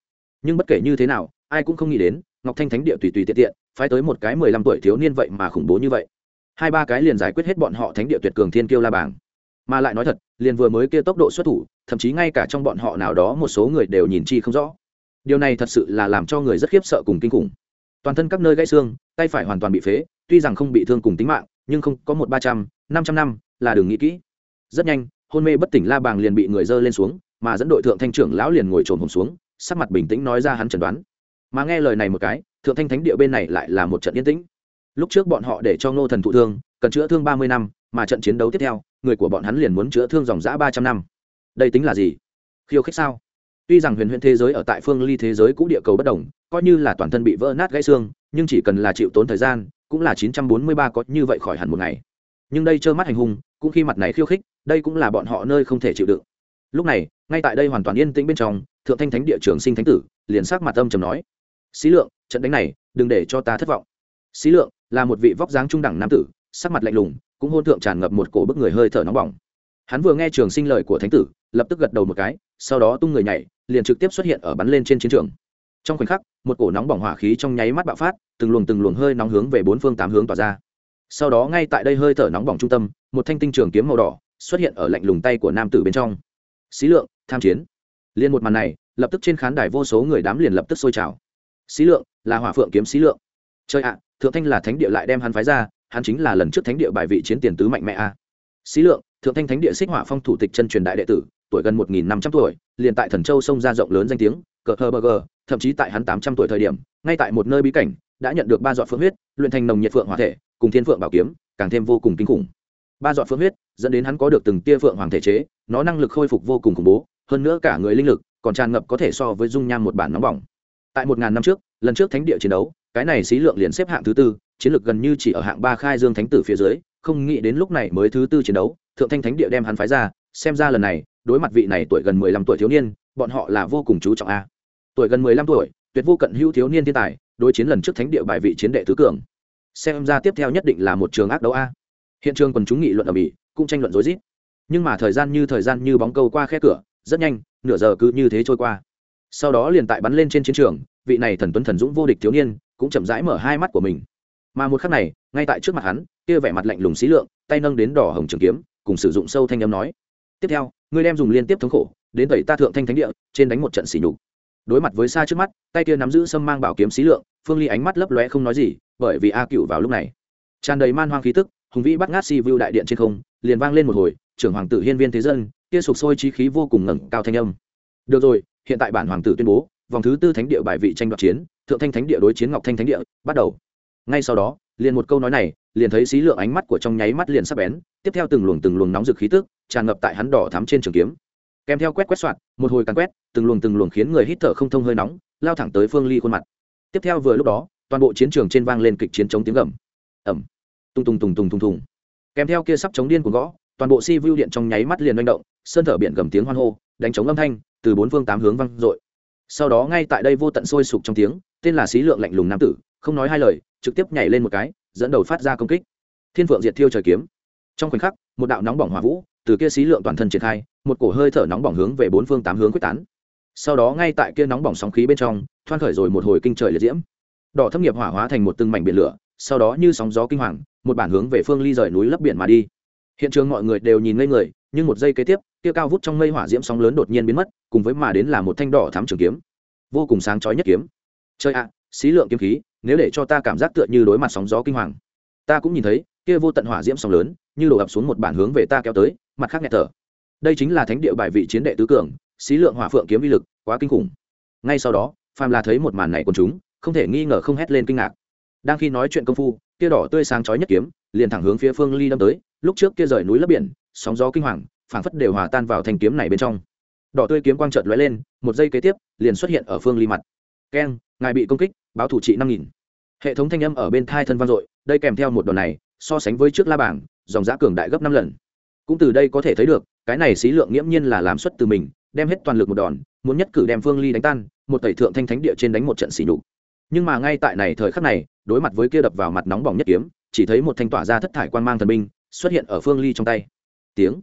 Nhưng bất kể như thế nào, ai cũng không nghĩ đến, ngọc thanh thánh địa tùy tùy tiện tiện, phái tới một cái mười lăm tuổi thiếu niên vậy mà khủng bố như vậy hai ba cái liền giải quyết hết bọn họ thánh địa tuyệt cường thiên kiêu la bảng mà lại nói thật, liền vừa mới kia tốc độ xuất thủ, thậm chí ngay cả trong bọn họ nào đó một số người đều nhìn chi không rõ. Điều này thật sự là làm cho người rất khiếp sợ cùng kinh khủng. Toàn thân các nơi gãy xương, tay phải hoàn toàn bị phế, tuy rằng không bị thương cùng tính mạng, nhưng không, có một ba trăm, năm trăm năm, là đừng nghĩ kỹ. Rất nhanh, hôn mê bất tỉnh la bàng liền bị người dơ lên xuống, mà dẫn đội thượng thanh trưởng lão liền ngồi trồn hồn xuống, sắc mặt bình tĩnh nói ra hắn chẩn đoán. Mà nghe lời này một cái, thượng thanh thánh địa bên này lại là một trận yên tĩnh lúc trước bọn họ để cho ngô thần thụ thương, cần chữa thương ba mươi năm, mà trận chiến đấu tiếp theo, người của bọn hắn liền muốn chữa thương dòng dã ba trăm năm. Đây tính là gì? Khiêu khích sao? Tuy rằng huyền huyền thế giới ở tại phương ly thế giới cũ địa cầu bất đồng, coi như là toàn thân bị vỡ nát gãy xương, nhưng chỉ cần là chịu tốn thời gian, cũng là chín trăm bốn mươi ba có như vậy khỏi hẳn một ngày. Nhưng đây trơ mắt hành hung, cũng khi mặt này khiêu khích, đây cũng là bọn họ nơi không thể chịu đựng. Lúc này, ngay tại đây hoàn toàn yên tĩnh bên trong, thượng thanh thánh địa trường sinh thánh tử liền sắc mặt âm trầm nói, xí lượng, trận đánh này, đừng để cho ta thất vọng xí lượng là một vị vóc dáng trung đẳng nam tử, sắc mặt lạnh lùng, cũng hôn thượng tràn ngập một cổ bức người hơi thở nóng bỏng. Hắn vừa nghe trường sinh lời của thánh tử, lập tức gật đầu một cái, sau đó tung người nhảy, liền trực tiếp xuất hiện ở bắn lên trên chiến trường. Trong khoảnh khắc, một cổ nóng bỏng hỏa khí trong nháy mắt bạo phát, từng luồng từng luồng hơi nóng hướng về bốn phương tám hướng tỏa ra. Sau đó ngay tại đây hơi thở nóng bỏng trung tâm, một thanh tinh trường kiếm màu đỏ xuất hiện ở lạnh lùng tay của nam tử bên trong. Xí lượng, tham chiến. Liên một màn này, lập tức trên khán đài vô số người đám liền lập tức sôi trào. Xí lượng là hỏa phượng kiếm xí lượng. Chơi ạ thượng thanh là thánh địa lại đem hắn phái ra, hắn chính là lần trước thánh địa bài vị chiến tiền tứ mạnh mẽ a. Xí lượng, thượng thanh thánh địa xích hỏa phong thủ tịch chân truyền đại đệ tử, tuổi gần một nghìn năm trăm tuổi, liền tại thần châu sông ra rộng lớn danh tiếng, cờ hờ bờ gờ, thậm chí tại hắn tám trăm tuổi thời điểm, ngay tại một nơi bí cảnh, đã nhận được ba dọn phượng huyết, luyện thành nồng nhiệt phượng hòa thể, cùng thiên phượng bảo kiếm, càng thêm vô cùng kinh khủng. Ba dọn phượng huyết, dẫn đến hắn có được từng tia phượng hoàng thể chế, nó năng lực khôi phục vô cùng khủng bố, hơn nữa cả người linh lực, còn tràn ngập có thể so với dung nham một bản nóng bỏng. Tại một ngàn năm trước, lần trước thánh địa chiến đấu cái này xí lượng liền xếp hạng thứ tư, chiến lược gần như chỉ ở hạng ba khai dương thánh tử phía dưới, không nghĩ đến lúc này mới thứ tư chiến đấu, thượng thanh thánh địa đem hắn phái ra, xem ra lần này, đối mặt vị này tuổi gần mười lăm tuổi thiếu niên, bọn họ là vô cùng chú trọng a. Tuổi gần mười lăm tuổi, tuyệt vô cận hữu thiếu niên thiên tài, đối chiến lần trước thánh địa bài vị chiến đệ tứ cường. Xem ra tiếp theo nhất định là một trường ác đấu a. Hiện trường quần chúng nghị luận ở mỹ, cũng tranh luận rối rít. Nhưng mà thời gian như thời gian như bóng câu qua khe cửa, rất nhanh, nửa giờ cứ như thế trôi qua. Sau đó liền tại bắn lên trên chiến trường, vị này thần tuấn thần dũng vô địch thiếu niên cũng chậm rãi mở hai mắt của mình. Mà một khắc này, ngay tại trước mặt hắn, kia vẻ mặt lạnh lùng xí lượng, tay nâng đến đỏ hồng trường kiếm, cùng sử dụng sâu thanh âm nói, tiếp theo, ngươi đem dùng liên tiếp thống khổ, đến tẩy ta thượng thanh thánh địa, trên đánh một trận xỉ nhục. Đối mặt với xa trước mắt, tay kia nắm giữ sâm mang bảo kiếm xí lượng, phương ly ánh mắt lấp lóe không nói gì, bởi vì a cựu vào lúc này. Tràn đầy man hoang khí tức, hùng vĩ bắt ngát si vưu đại điện trên không, liền vang lên một hồi, trưởng hoàng tử hiên viên thế dân, kia sụp sôi trí khí vô cùng ngẩng cao thanh âm. Được rồi, hiện tại bản hoàng tử tuyên bố vòng thứ tư thánh địa bài vị tranh đoạt chiến, thượng thanh thánh địa đối chiến ngọc thanh thánh địa, bắt đầu. Ngay sau đó, liền một câu nói này, liền thấy xí lượng ánh mắt của trong nháy mắt liền sắp bén, tiếp theo từng luồng từng luồng nóng rực khí tức, tràn ngập tại hắn đỏ thắm trên trường kiếm. Kèm theo quét quét soạn, một hồi càng quét, từng luồng từng luồng khiến người hít thở không thông hơi nóng, lao thẳng tới phương ly khuôn mặt. Tiếp theo vừa lúc đó, toàn bộ chiến trường trên vang lên kịch chiến chống tiếng gầm. Ẩm tung tung tung tung tung tung. Kèm theo kia sắp chống điên của gõ, toàn bộ si vu điện trong nháy mắt liền manh động, sơn thở biển gầm tiếng hoan hô, đánh chống âm thanh, từ bốn phương tám hướng vang dội sau đó ngay tại đây vô tận sôi sục trong tiếng, tên là xí lượng lạnh lùng nam tử, không nói hai lời, trực tiếp nhảy lên một cái, dẫn đầu phát ra công kích. Thiên phượng diệt thiêu trời kiếm. Trong khoảnh khắc, một đạo nóng bỏng hỏa vũ từ kia xí lượng toàn thân triển khai, một cổ hơi thở nóng bỏng hướng về bốn phương tám hướng quyết tán. Sau đó ngay tại kia nóng bỏng sóng khí bên trong thoan khởi rồi một hồi kinh trời liệt diễm. Đỏ thâm nghiệp hỏa hóa thành một từng mảnh biển lửa, sau đó như sóng gió kinh hoàng, một bản hướng về phương ly rời núi lấp biển mà đi. Hiện trường mọi người đều nhìn ngây người, nhưng một giây kế tiếp, kia cao vút trong mây hỏa diễm sóng lớn đột nhiên biến mất cùng với mà đến là một thanh đỏ thắm trường kiếm. Vô cùng sáng chói nhất kiếm. Chơi ạ, xí lượng kiếm khí, nếu để cho ta cảm giác tựa như đối mặt sóng gió kinh hoàng. Ta cũng nhìn thấy, kia vô tận hỏa diễm sóng lớn, như đổ ập xuống một bản hướng về ta kéo tới, mặt khác nghẹt thở. Đây chính là thánh địa bài vị chiến đệ tứ cường, xí lượng hỏa phượng kiếm uy lực, quá kinh khủng. Ngay sau đó, phàm là thấy một màn này quần chúng, không thể nghi ngờ không hét lên kinh ngạc. Đang khi nói chuyện công phu, kia đỏ tươi sáng chói nhất kiếm, liền thẳng hướng phía phương ly đâm tới, lúc trước kia rời núi lấp biển, sóng gió kinh hoàng, phảng phất đều hòa tan vào thanh kiếm này bên trong đỏ tươi kiếm quang trợt lóe lên, một giây kế tiếp, liền xuất hiện ở phương ly mặt. Keng ngài bị công kích, báo thủ trị năm nghìn. Hệ thống thanh âm ở bên thai thân vang dội, đây kèm theo một đòn này, so sánh với trước la bảng, dòng giã cường đại gấp năm lần. Cũng từ đây có thể thấy được, cái này xí lượng nghiễm nhiên là làm xuất từ mình, đem hết toàn lực một đòn, muốn nhất cử đem phương ly đánh tan, một tẩy thượng thanh thánh địa trên đánh một trận xỉ đục nhưng mà ngay tại này thời khắc này, đối mặt với kia đập vào mặt nóng bỏng nhất kiếm, chỉ thấy một thanh tỏa ra thất thải quan mang thần binh xuất hiện ở phương ly trong tay. Tiếng.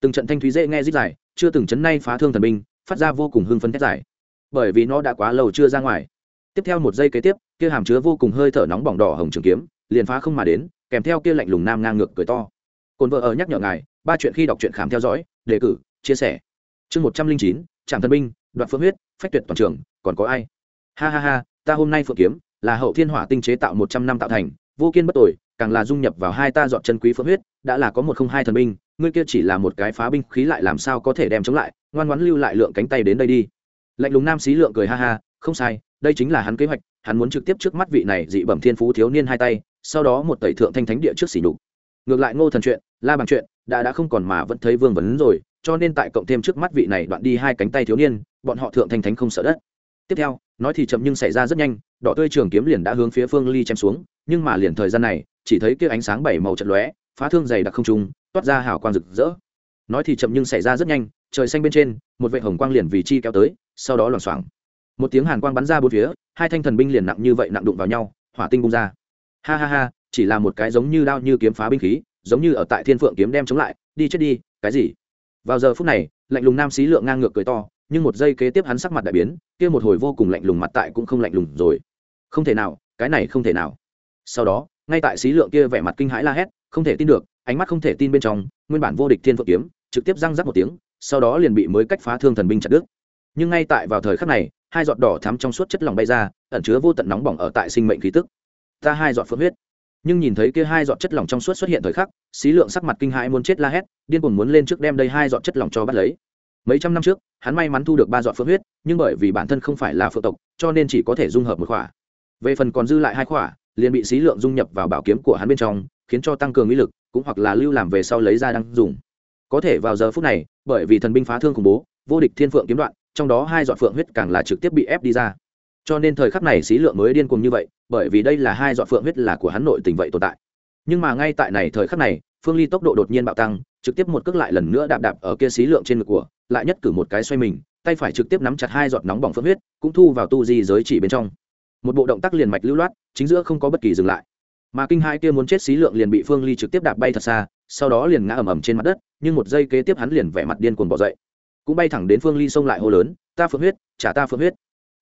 Từng trận thanh thúy dễ nghe rít dài chưa từng chấn nay phá thương thần binh phát ra vô cùng hưng phấn thét giải, bởi vì nó đã quá lâu chưa ra ngoài. Tiếp theo một giây kế tiếp kia hàm chứa vô cùng hơi thở nóng bỏng đỏ hồng trường kiếm liền phá không mà đến kèm theo kia lạnh lùng nam ngang ngược cười to. Cồn vợ ở nhắc nhở ngài ba chuyện khi đọc truyện khám theo dõi đề cử chia sẻ. Chương một trăm linh chín trạm thần binh đoạn phương huyết phách tuyệt toàn trường còn có ai? Ha ha ha ta hôm nay phượng kiếm là hậu thiên hỏa tinh chế tạo một trăm năm tạo thành vô kiên bất tội càng là dung nhập vào hai ta dọn chân quý phượng huyết đã là có một không hai thần binh ngươi kia chỉ là một cái phá binh khí lại làm sao có thể đem chống lại, ngoan ngoãn lưu lại lượng cánh tay đến đây đi. Lạnh lùng nam xí lượng cười ha ha, không sai, đây chính là hắn kế hoạch, hắn muốn trực tiếp trước mắt vị này dị bẩm thiên phú thiếu niên hai tay, sau đó một tẩy thượng thanh thánh địa trước xỉ nhục. Ngược lại ngô thần chuyện, la bằng chuyện, đã đã không còn mà vẫn thấy vương vấn rồi, cho nên tại cộng thêm trước mắt vị này đoạn đi hai cánh tay thiếu niên, bọn họ thượng thanh thánh không sợ đất. Tiếp theo, nói thì chậm nhưng xảy ra rất nhanh, đỏ tươi trường kiếm liền đã hướng phía phương ly chém xuống, nhưng mà liền thời gian này, chỉ thấy kia ánh sáng bảy màu trận lóe phá thương dày đặc không trùng, toát ra hào quang rực rỡ. Nói thì chậm nhưng xảy ra rất nhanh trời xanh bên trên một vệ hồng quang liền vì chi kéo tới sau đó loảng xoảng. Một tiếng hàn quang bắn ra bốn phía hai thanh thần binh liền nặng như vậy nặng đụng vào nhau hỏa tinh bung ra. Ha ha ha chỉ là một cái giống như đao như kiếm phá binh khí giống như ở tại thiên phượng kiếm đem chống lại đi chết đi cái gì? Vào giờ phút này lạnh lùng nam xí lượng ngang ngược cười to nhưng một giây kế tiếp hắn sắc mặt đại biến kia một hồi vô cùng lạnh lùng mặt tại cũng không lạnh lùng rồi. Không thể nào cái này không thể nào. Sau đó ngay tại xí lượng kia vẻ mặt kinh hãi la hét không thể tin được, ánh mắt không thể tin bên trong, nguyên bản vô địch thiên phượng kiếm, trực tiếp răng rắc một tiếng, sau đó liền bị mới cách phá thương thần binh chặt đứt. Nhưng ngay tại vào thời khắc này, hai giọt đỏ thắm trong suốt chất lỏng bay ra, ẩn chứa vô tận nóng bỏng ở tại sinh mệnh khí tức. Ta hai giọt phượng huyết. Nhưng nhìn thấy kia hai giọt chất lỏng trong suốt xuất hiện thời khắc, xí lượng sắc mặt kinh hãi muốn chết la hét, điên cuồng muốn lên trước đem đây hai giọt chất lỏng cho bắt lấy. Mấy trăm năm trước, hắn may mắn thu được ba giọt phượng huyết, nhưng bởi vì bản thân không phải là phượng tộc, cho nên chỉ có thể dung hợp một khỏa. Về phần còn dư lại hai khỏa, liền bị xí lượng dung nhập vào bảo kiếm của hắn bên trong khiến cho tăng cường uy lực, cũng hoặc là lưu làm về sau lấy ra đang dùng. Có thể vào giờ phút này, bởi vì thần binh phá thương khủng bố, vô địch thiên phượng kiếm đoạn, trong đó hai dọn phượng huyết càng là trực tiếp bị ép đi ra. Cho nên thời khắc này xí lượng mới điên cuồng như vậy, bởi vì đây là hai dọn phượng huyết là của hắn nội tình vậy tồn tại. Nhưng mà ngay tại này thời khắc này, phương ly tốc độ đột nhiên bạo tăng, trực tiếp một cước lại lần nữa đạp đạp ở kia xí lượng trên ngực của, lại nhất cử một cái xoay mình, tay phải trực tiếp nắm chặt hai giọt nóng bỏng phượng huyết, cũng thu vào tu di giới chỉ bên trong. Một bộ động tác liền mạch lưu loát, chính giữa không có bất kỳ dừng lại mà kinh hai kia muốn chết xí lượng liền bị phương ly trực tiếp đạp bay thật xa, sau đó liền ngã ầm ầm trên mặt đất, nhưng một giây kế tiếp hắn liền vẻ mặt điên cuồng bỏ dậy. Cũng bay thẳng đến phương ly xông lại hô lớn, ta phượng huyết, trả ta phượng huyết.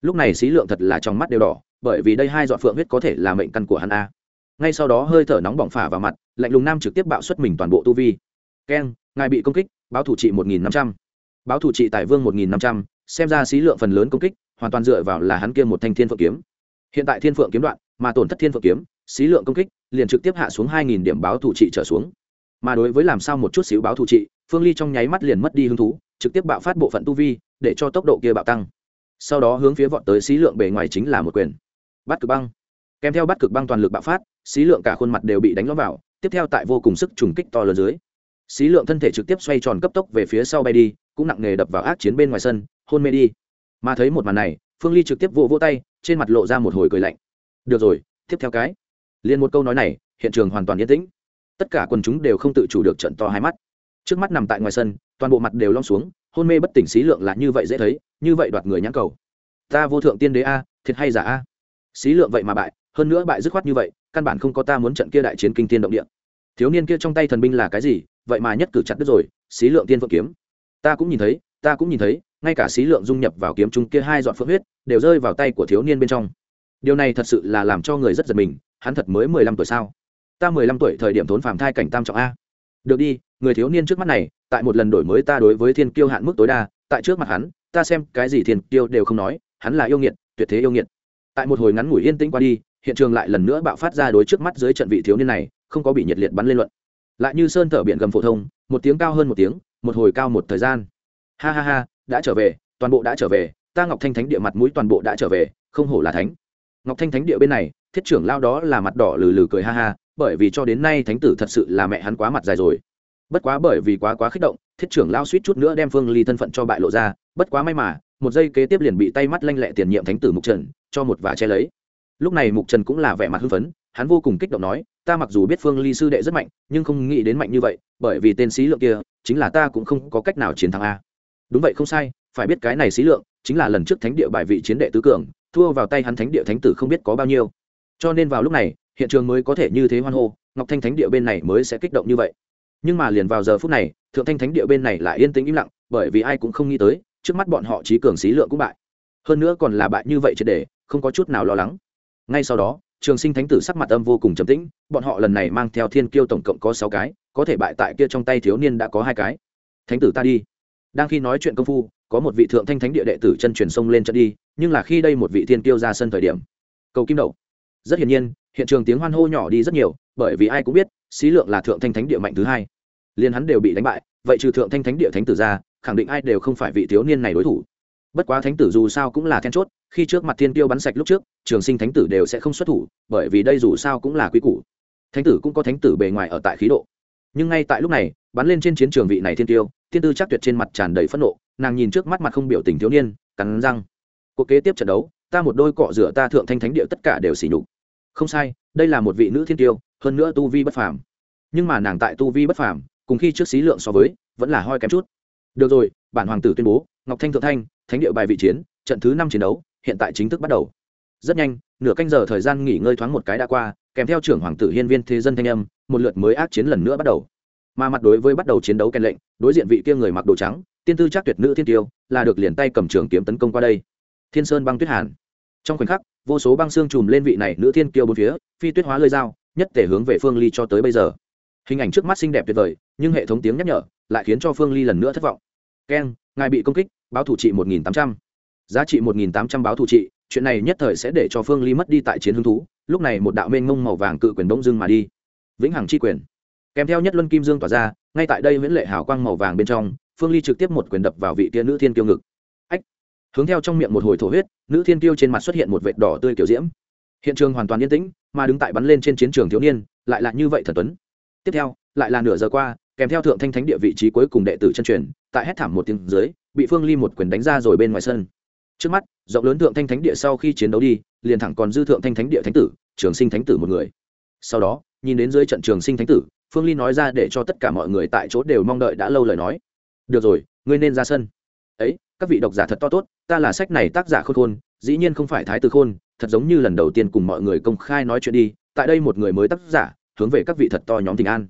Lúc này xí lượng thật là trong mắt đều đỏ, bởi vì đây hai dọn phượng huyết có thể là mệnh căn của hắn a. Ngay sau đó hơi thở nóng bỏng phả vào mặt, lạnh lùng nam trực tiếp bạo xuất mình toàn bộ tu vi. Keng, ngài bị công kích, báo thủ trị một nghìn năm trăm. Báo thủ trị tại vương một nghìn năm trăm, xem ra xí lượng phần lớn công kích, hoàn toàn dựa vào là hắn kia một thanh thiên phượng kiếm. Hiện tại thiên phượng kiếm đoạn, mà tổn thất thiên phượng kiếm xí lượng công kích, liền trực tiếp hạ xuống hai nghìn điểm báo thủ trị trở xuống. Mà đối với làm sao một chút xíu báo thủ trị, phương ly trong nháy mắt liền mất đi hứng thú, trực tiếp bạo phát bộ phận tu vi, để cho tốc độ kia bạo tăng. Sau đó hướng phía vọt tới xí lượng bề ngoài chính là một quyền. Bắt cực băng. Kèm theo bắt cực băng toàn lực bạo phát, xí lượng cả khuôn mặt đều bị đánh lõm vào, tiếp theo tại vô cùng sức trùng kích to lớn dưới. Xí lượng thân thể trực tiếp xoay tròn cấp tốc về phía sau bay đi, cũng nặng nề đập vào ác chiến bên ngoài sân, hôn mê đi. Mà thấy một màn này, phương ly trực tiếp vỗ vỗ tay, trên mặt lộ ra một hồi cười lạnh. Được rồi, tiếp theo cái liền một câu nói này, hiện trường hoàn toàn yên tĩnh. Tất cả quần chúng đều không tự chủ được trận to hai mắt. Trước mắt nằm tại ngoài sân, toàn bộ mặt đều long xuống, hôn mê bất tỉnh xí lượng là như vậy dễ thấy, như vậy đoạt người nhãn cầu. Ta vô thượng tiên đế a, thiệt hay giả a? Xí lượng vậy mà bại, hơn nữa bại dứt khoát như vậy, căn bản không có ta muốn trận kia đại chiến kinh tiên động địa. Thiếu niên kia trong tay thần binh là cái gì, vậy mà nhất cử chặt đứt rồi, xí lượng tiên phượng kiếm. Ta cũng nhìn thấy, ta cũng nhìn thấy, ngay cả xí lượng dung nhập vào kiếm chúng kia hai dọn phượng huyết, đều rơi vào tay của thiếu niên bên trong. Điều này thật sự là làm cho người rất giật mình hắn thật mới mười lăm tuổi sao? Ta mười lăm tuổi thời điểm thốn phàm thai cảnh tam trọng a. Được đi, người thiếu niên trước mắt này, tại một lần đổi mới ta đối với thiên kiêu hạn mức tối đa, tại trước mặt hắn, ta xem cái gì thiên kiêu đều không nói, hắn là yêu nghiệt, tuyệt thế yêu nghiệt. Tại một hồi ngắn ngủi yên tĩnh qua đi, hiện trường lại lần nữa bạo phát ra đối trước mắt dưới trận vị thiếu niên này, không có bị nhiệt liệt bắn lên luận. Lại như sơn thở biển gầm phổ thông, một tiếng cao hơn một tiếng, một hồi cao một thời gian. Ha ha ha, đã trở về, toàn bộ đã trở về, ta ngọc thanh thánh địa mặt mũi toàn bộ đã trở về, không hổ là thánh. Ngọc thanh thánh địa bên này thiết trưởng lao đó là mặt đỏ lừ lừ cười ha ha, bởi vì cho đến nay thánh tử thật sự là mẹ hắn quá mặt dài rồi. Bất quá bởi vì quá quá kích động, thiết trưởng lao suýt chút nữa đem phương ly thân phận cho bại lộ ra, bất quá may mà, một giây kế tiếp liền bị tay mắt lanh lẹ tiền nhiệm thánh tử mục trần, cho một và che lấy. Lúc này mục trần cũng là vẻ mặt hưng phấn, hắn vô cùng kích động nói, ta mặc dù biết phương ly sư đệ rất mạnh, nhưng không nghĩ đến mạnh như vậy, bởi vì tên sĩ lượng kia, chính là ta cũng không có cách nào chiến thắng a. Đúng vậy, không sai, phải biết cái này sĩ lượng, chính là lần trước thánh địa bài vị chiến đệ tứ cường, thua vào tay hắn thánh địa thánh tử không biết có bao nhiêu cho nên vào lúc này, hiện trường mới có thể như thế hoan hô, ngọc thanh thánh địa bên này mới sẽ kích động như vậy. Nhưng mà liền vào giờ phút này, thượng thanh thánh địa bên này lại yên tĩnh im lặng, bởi vì ai cũng không nghĩ tới, trước mắt bọn họ trí cường xí lượng cũng bại. Hơn nữa còn là bại như vậy triệt để, không có chút nào lo lắng. Ngay sau đó, trường sinh thánh tử sắc mặt âm vô cùng trầm tĩnh, bọn họ lần này mang theo thiên kiêu tổng cộng có sáu cái, có thể bại tại kia trong tay thiếu niên đã có hai cái. Thánh tử ta đi. Đang khi nói chuyện công phu, có một vị thượng thanh thánh địa đệ tử chân truyền sông lên trận đi, nhưng là khi đây một vị thiên kiêu ra sân thời điểm, cầu kim đậu rất hiển nhiên, hiện trường tiếng hoan hô nhỏ đi rất nhiều, bởi vì ai cũng biết, xí lượng là thượng thanh thánh địa mạnh thứ hai. Liên hắn đều bị đánh bại, vậy trừ thượng thanh thánh địa thánh tử ra, khẳng định ai đều không phải vị thiếu niên này đối thủ. Bất quá thánh tử dù sao cũng là then chốt, khi trước mặt thiên tiêu bắn sạch lúc trước, trường sinh thánh tử đều sẽ không xuất thủ, bởi vì đây dù sao cũng là quy củ. Thánh tử cũng có thánh tử bề ngoài ở tại khí độ. Nhưng ngay tại lúc này, bắn lên trên chiến trường vị này thiên tiêu, thiên tư chắc tuyệt trên mặt tràn đầy phẫn nộ, nàng nhìn trước mắt mặt không biểu tình thiếu niên, cắn răng. Cuộc kế tiếp trận đấu ta một đôi cọ rửa ta thượng thanh thánh địa tất cả đều xỉ nhục. Không sai, đây là một vị nữ thiên tiêu, hơn nữa tu vi bất phàm. Nhưng mà nàng tại tu vi bất phàm, cùng khi trước xí lượng so với, vẫn là hoi kém chút. Được rồi, bản hoàng tử tuyên bố, ngọc thanh thượng thanh, thánh địa bài vị chiến, trận thứ năm chiến đấu, hiện tại chính thức bắt đầu. Rất nhanh, nửa canh giờ thời gian nghỉ ngơi thoáng một cái đã qua, kèm theo trưởng hoàng tử hiên viên thế dân thanh âm, một lượt mới ác chiến lần nữa bắt đầu. Mà mặt đối với bắt đầu chiến đấu kèn lệnh, đối diện vị kia người mặc đồ trắng, tiên tư chắc tuyệt nữ thiên tiêu, là được liền tay cầm trường kiếm tấn công qua đây thiên sơn băng tuyết hàn. Trong khoảnh khắc, vô số băng xương chùm lên vị này nữ thiên kiêu bốn phía, phi tuyết hóa lơi dao, nhất thể hướng về phương ly cho tới bây giờ. Hình ảnh trước mắt xinh đẹp tuyệt vời, nhưng hệ thống tiếng nhắc nhở lại khiến cho phương ly lần nữa thất vọng. Keng ngài bị công kích, báo thủ trị một nghìn tám trăm. Giá trị một nghìn tám trăm báo thủ trị, chuyện này nhất thời sẽ để cho phương ly mất đi tại chiến hứng thú, lúc này một đạo mênh ngông màu vàng cự quyền bỗng dưng mà đi. Vĩnh hằng chi quyền. Kèm theo nhất luân kim dương tỏa ra, ngay tại đây nguyễn lệ hào quang màu vàng bên trong, phương ly trực tiếp một quyền đập vào vị tia nữ thiên kiêu ngực hướng theo trong miệng một hồi thổ huyết, nữ thiên tiêu trên mặt xuất hiện một vệt đỏ tươi kiểu diễm. Hiện trường hoàn toàn yên tĩnh, mà đứng tại bắn lên trên chiến trường thiếu niên, lại là như vậy thần tuấn. Tiếp theo, lại là nửa giờ qua, kèm theo thượng thanh thánh địa vị trí cuối cùng đệ tử chân truyền, tại hét thảm một tiếng dưới, bị phương ly một quyền đánh ra rồi bên ngoài sân. Trước mắt, rộng lớn thượng thanh thánh địa sau khi chiến đấu đi, liền thẳng còn dư thượng thanh thánh địa thánh tử, trường sinh thánh tử một người. Sau đó, nhìn đến dưới trận trường sinh thánh tử, phương ly nói ra để cho tất cả mọi người tại chỗ đều mong đợi đã lâu lời nói. Được rồi, ngươi nên ra sân các vị độc giả thật to tốt, ta là sách này tác giả khôn khôn, dĩ nhiên không phải thái tử khôn, thật giống như lần đầu tiên cùng mọi người công khai nói chuyện đi, tại đây một người mới tác giả, hướng về các vị thật to nhóm tình an.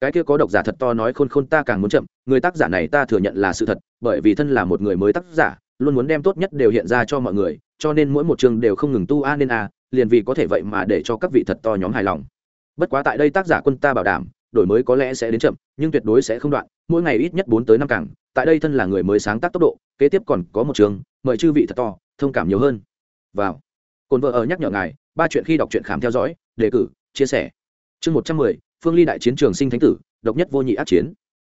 Cái kia có độc giả thật to nói khôn khôn ta càng muốn chậm, người tác giả này ta thừa nhận là sự thật, bởi vì thân là một người mới tác giả, luôn muốn đem tốt nhất đều hiện ra cho mọi người, cho nên mỗi một chương đều không ngừng tu a nên a, liền vì có thể vậy mà để cho các vị thật to nhóm hài lòng. Bất quá tại đây tác giả quân ta bảo đảm, đổi mới có lẽ sẽ đến chậm, nhưng tuyệt đối sẽ không đoạn, mỗi ngày ít nhất bốn tới năm càng, tại đây thân là người mới sáng tác tốc độ kế tiếp còn có một trường, mời chư vị thật to, thông cảm nhiều hơn. Vào. Cồn vợ ở nhắc nhở ngài, ba chuyện khi đọc truyện khám theo dõi, đề cử, chia sẻ. Chương một trăm mười, phương ly đại chiến trường sinh thánh tử, độc nhất vô nhị ác chiến.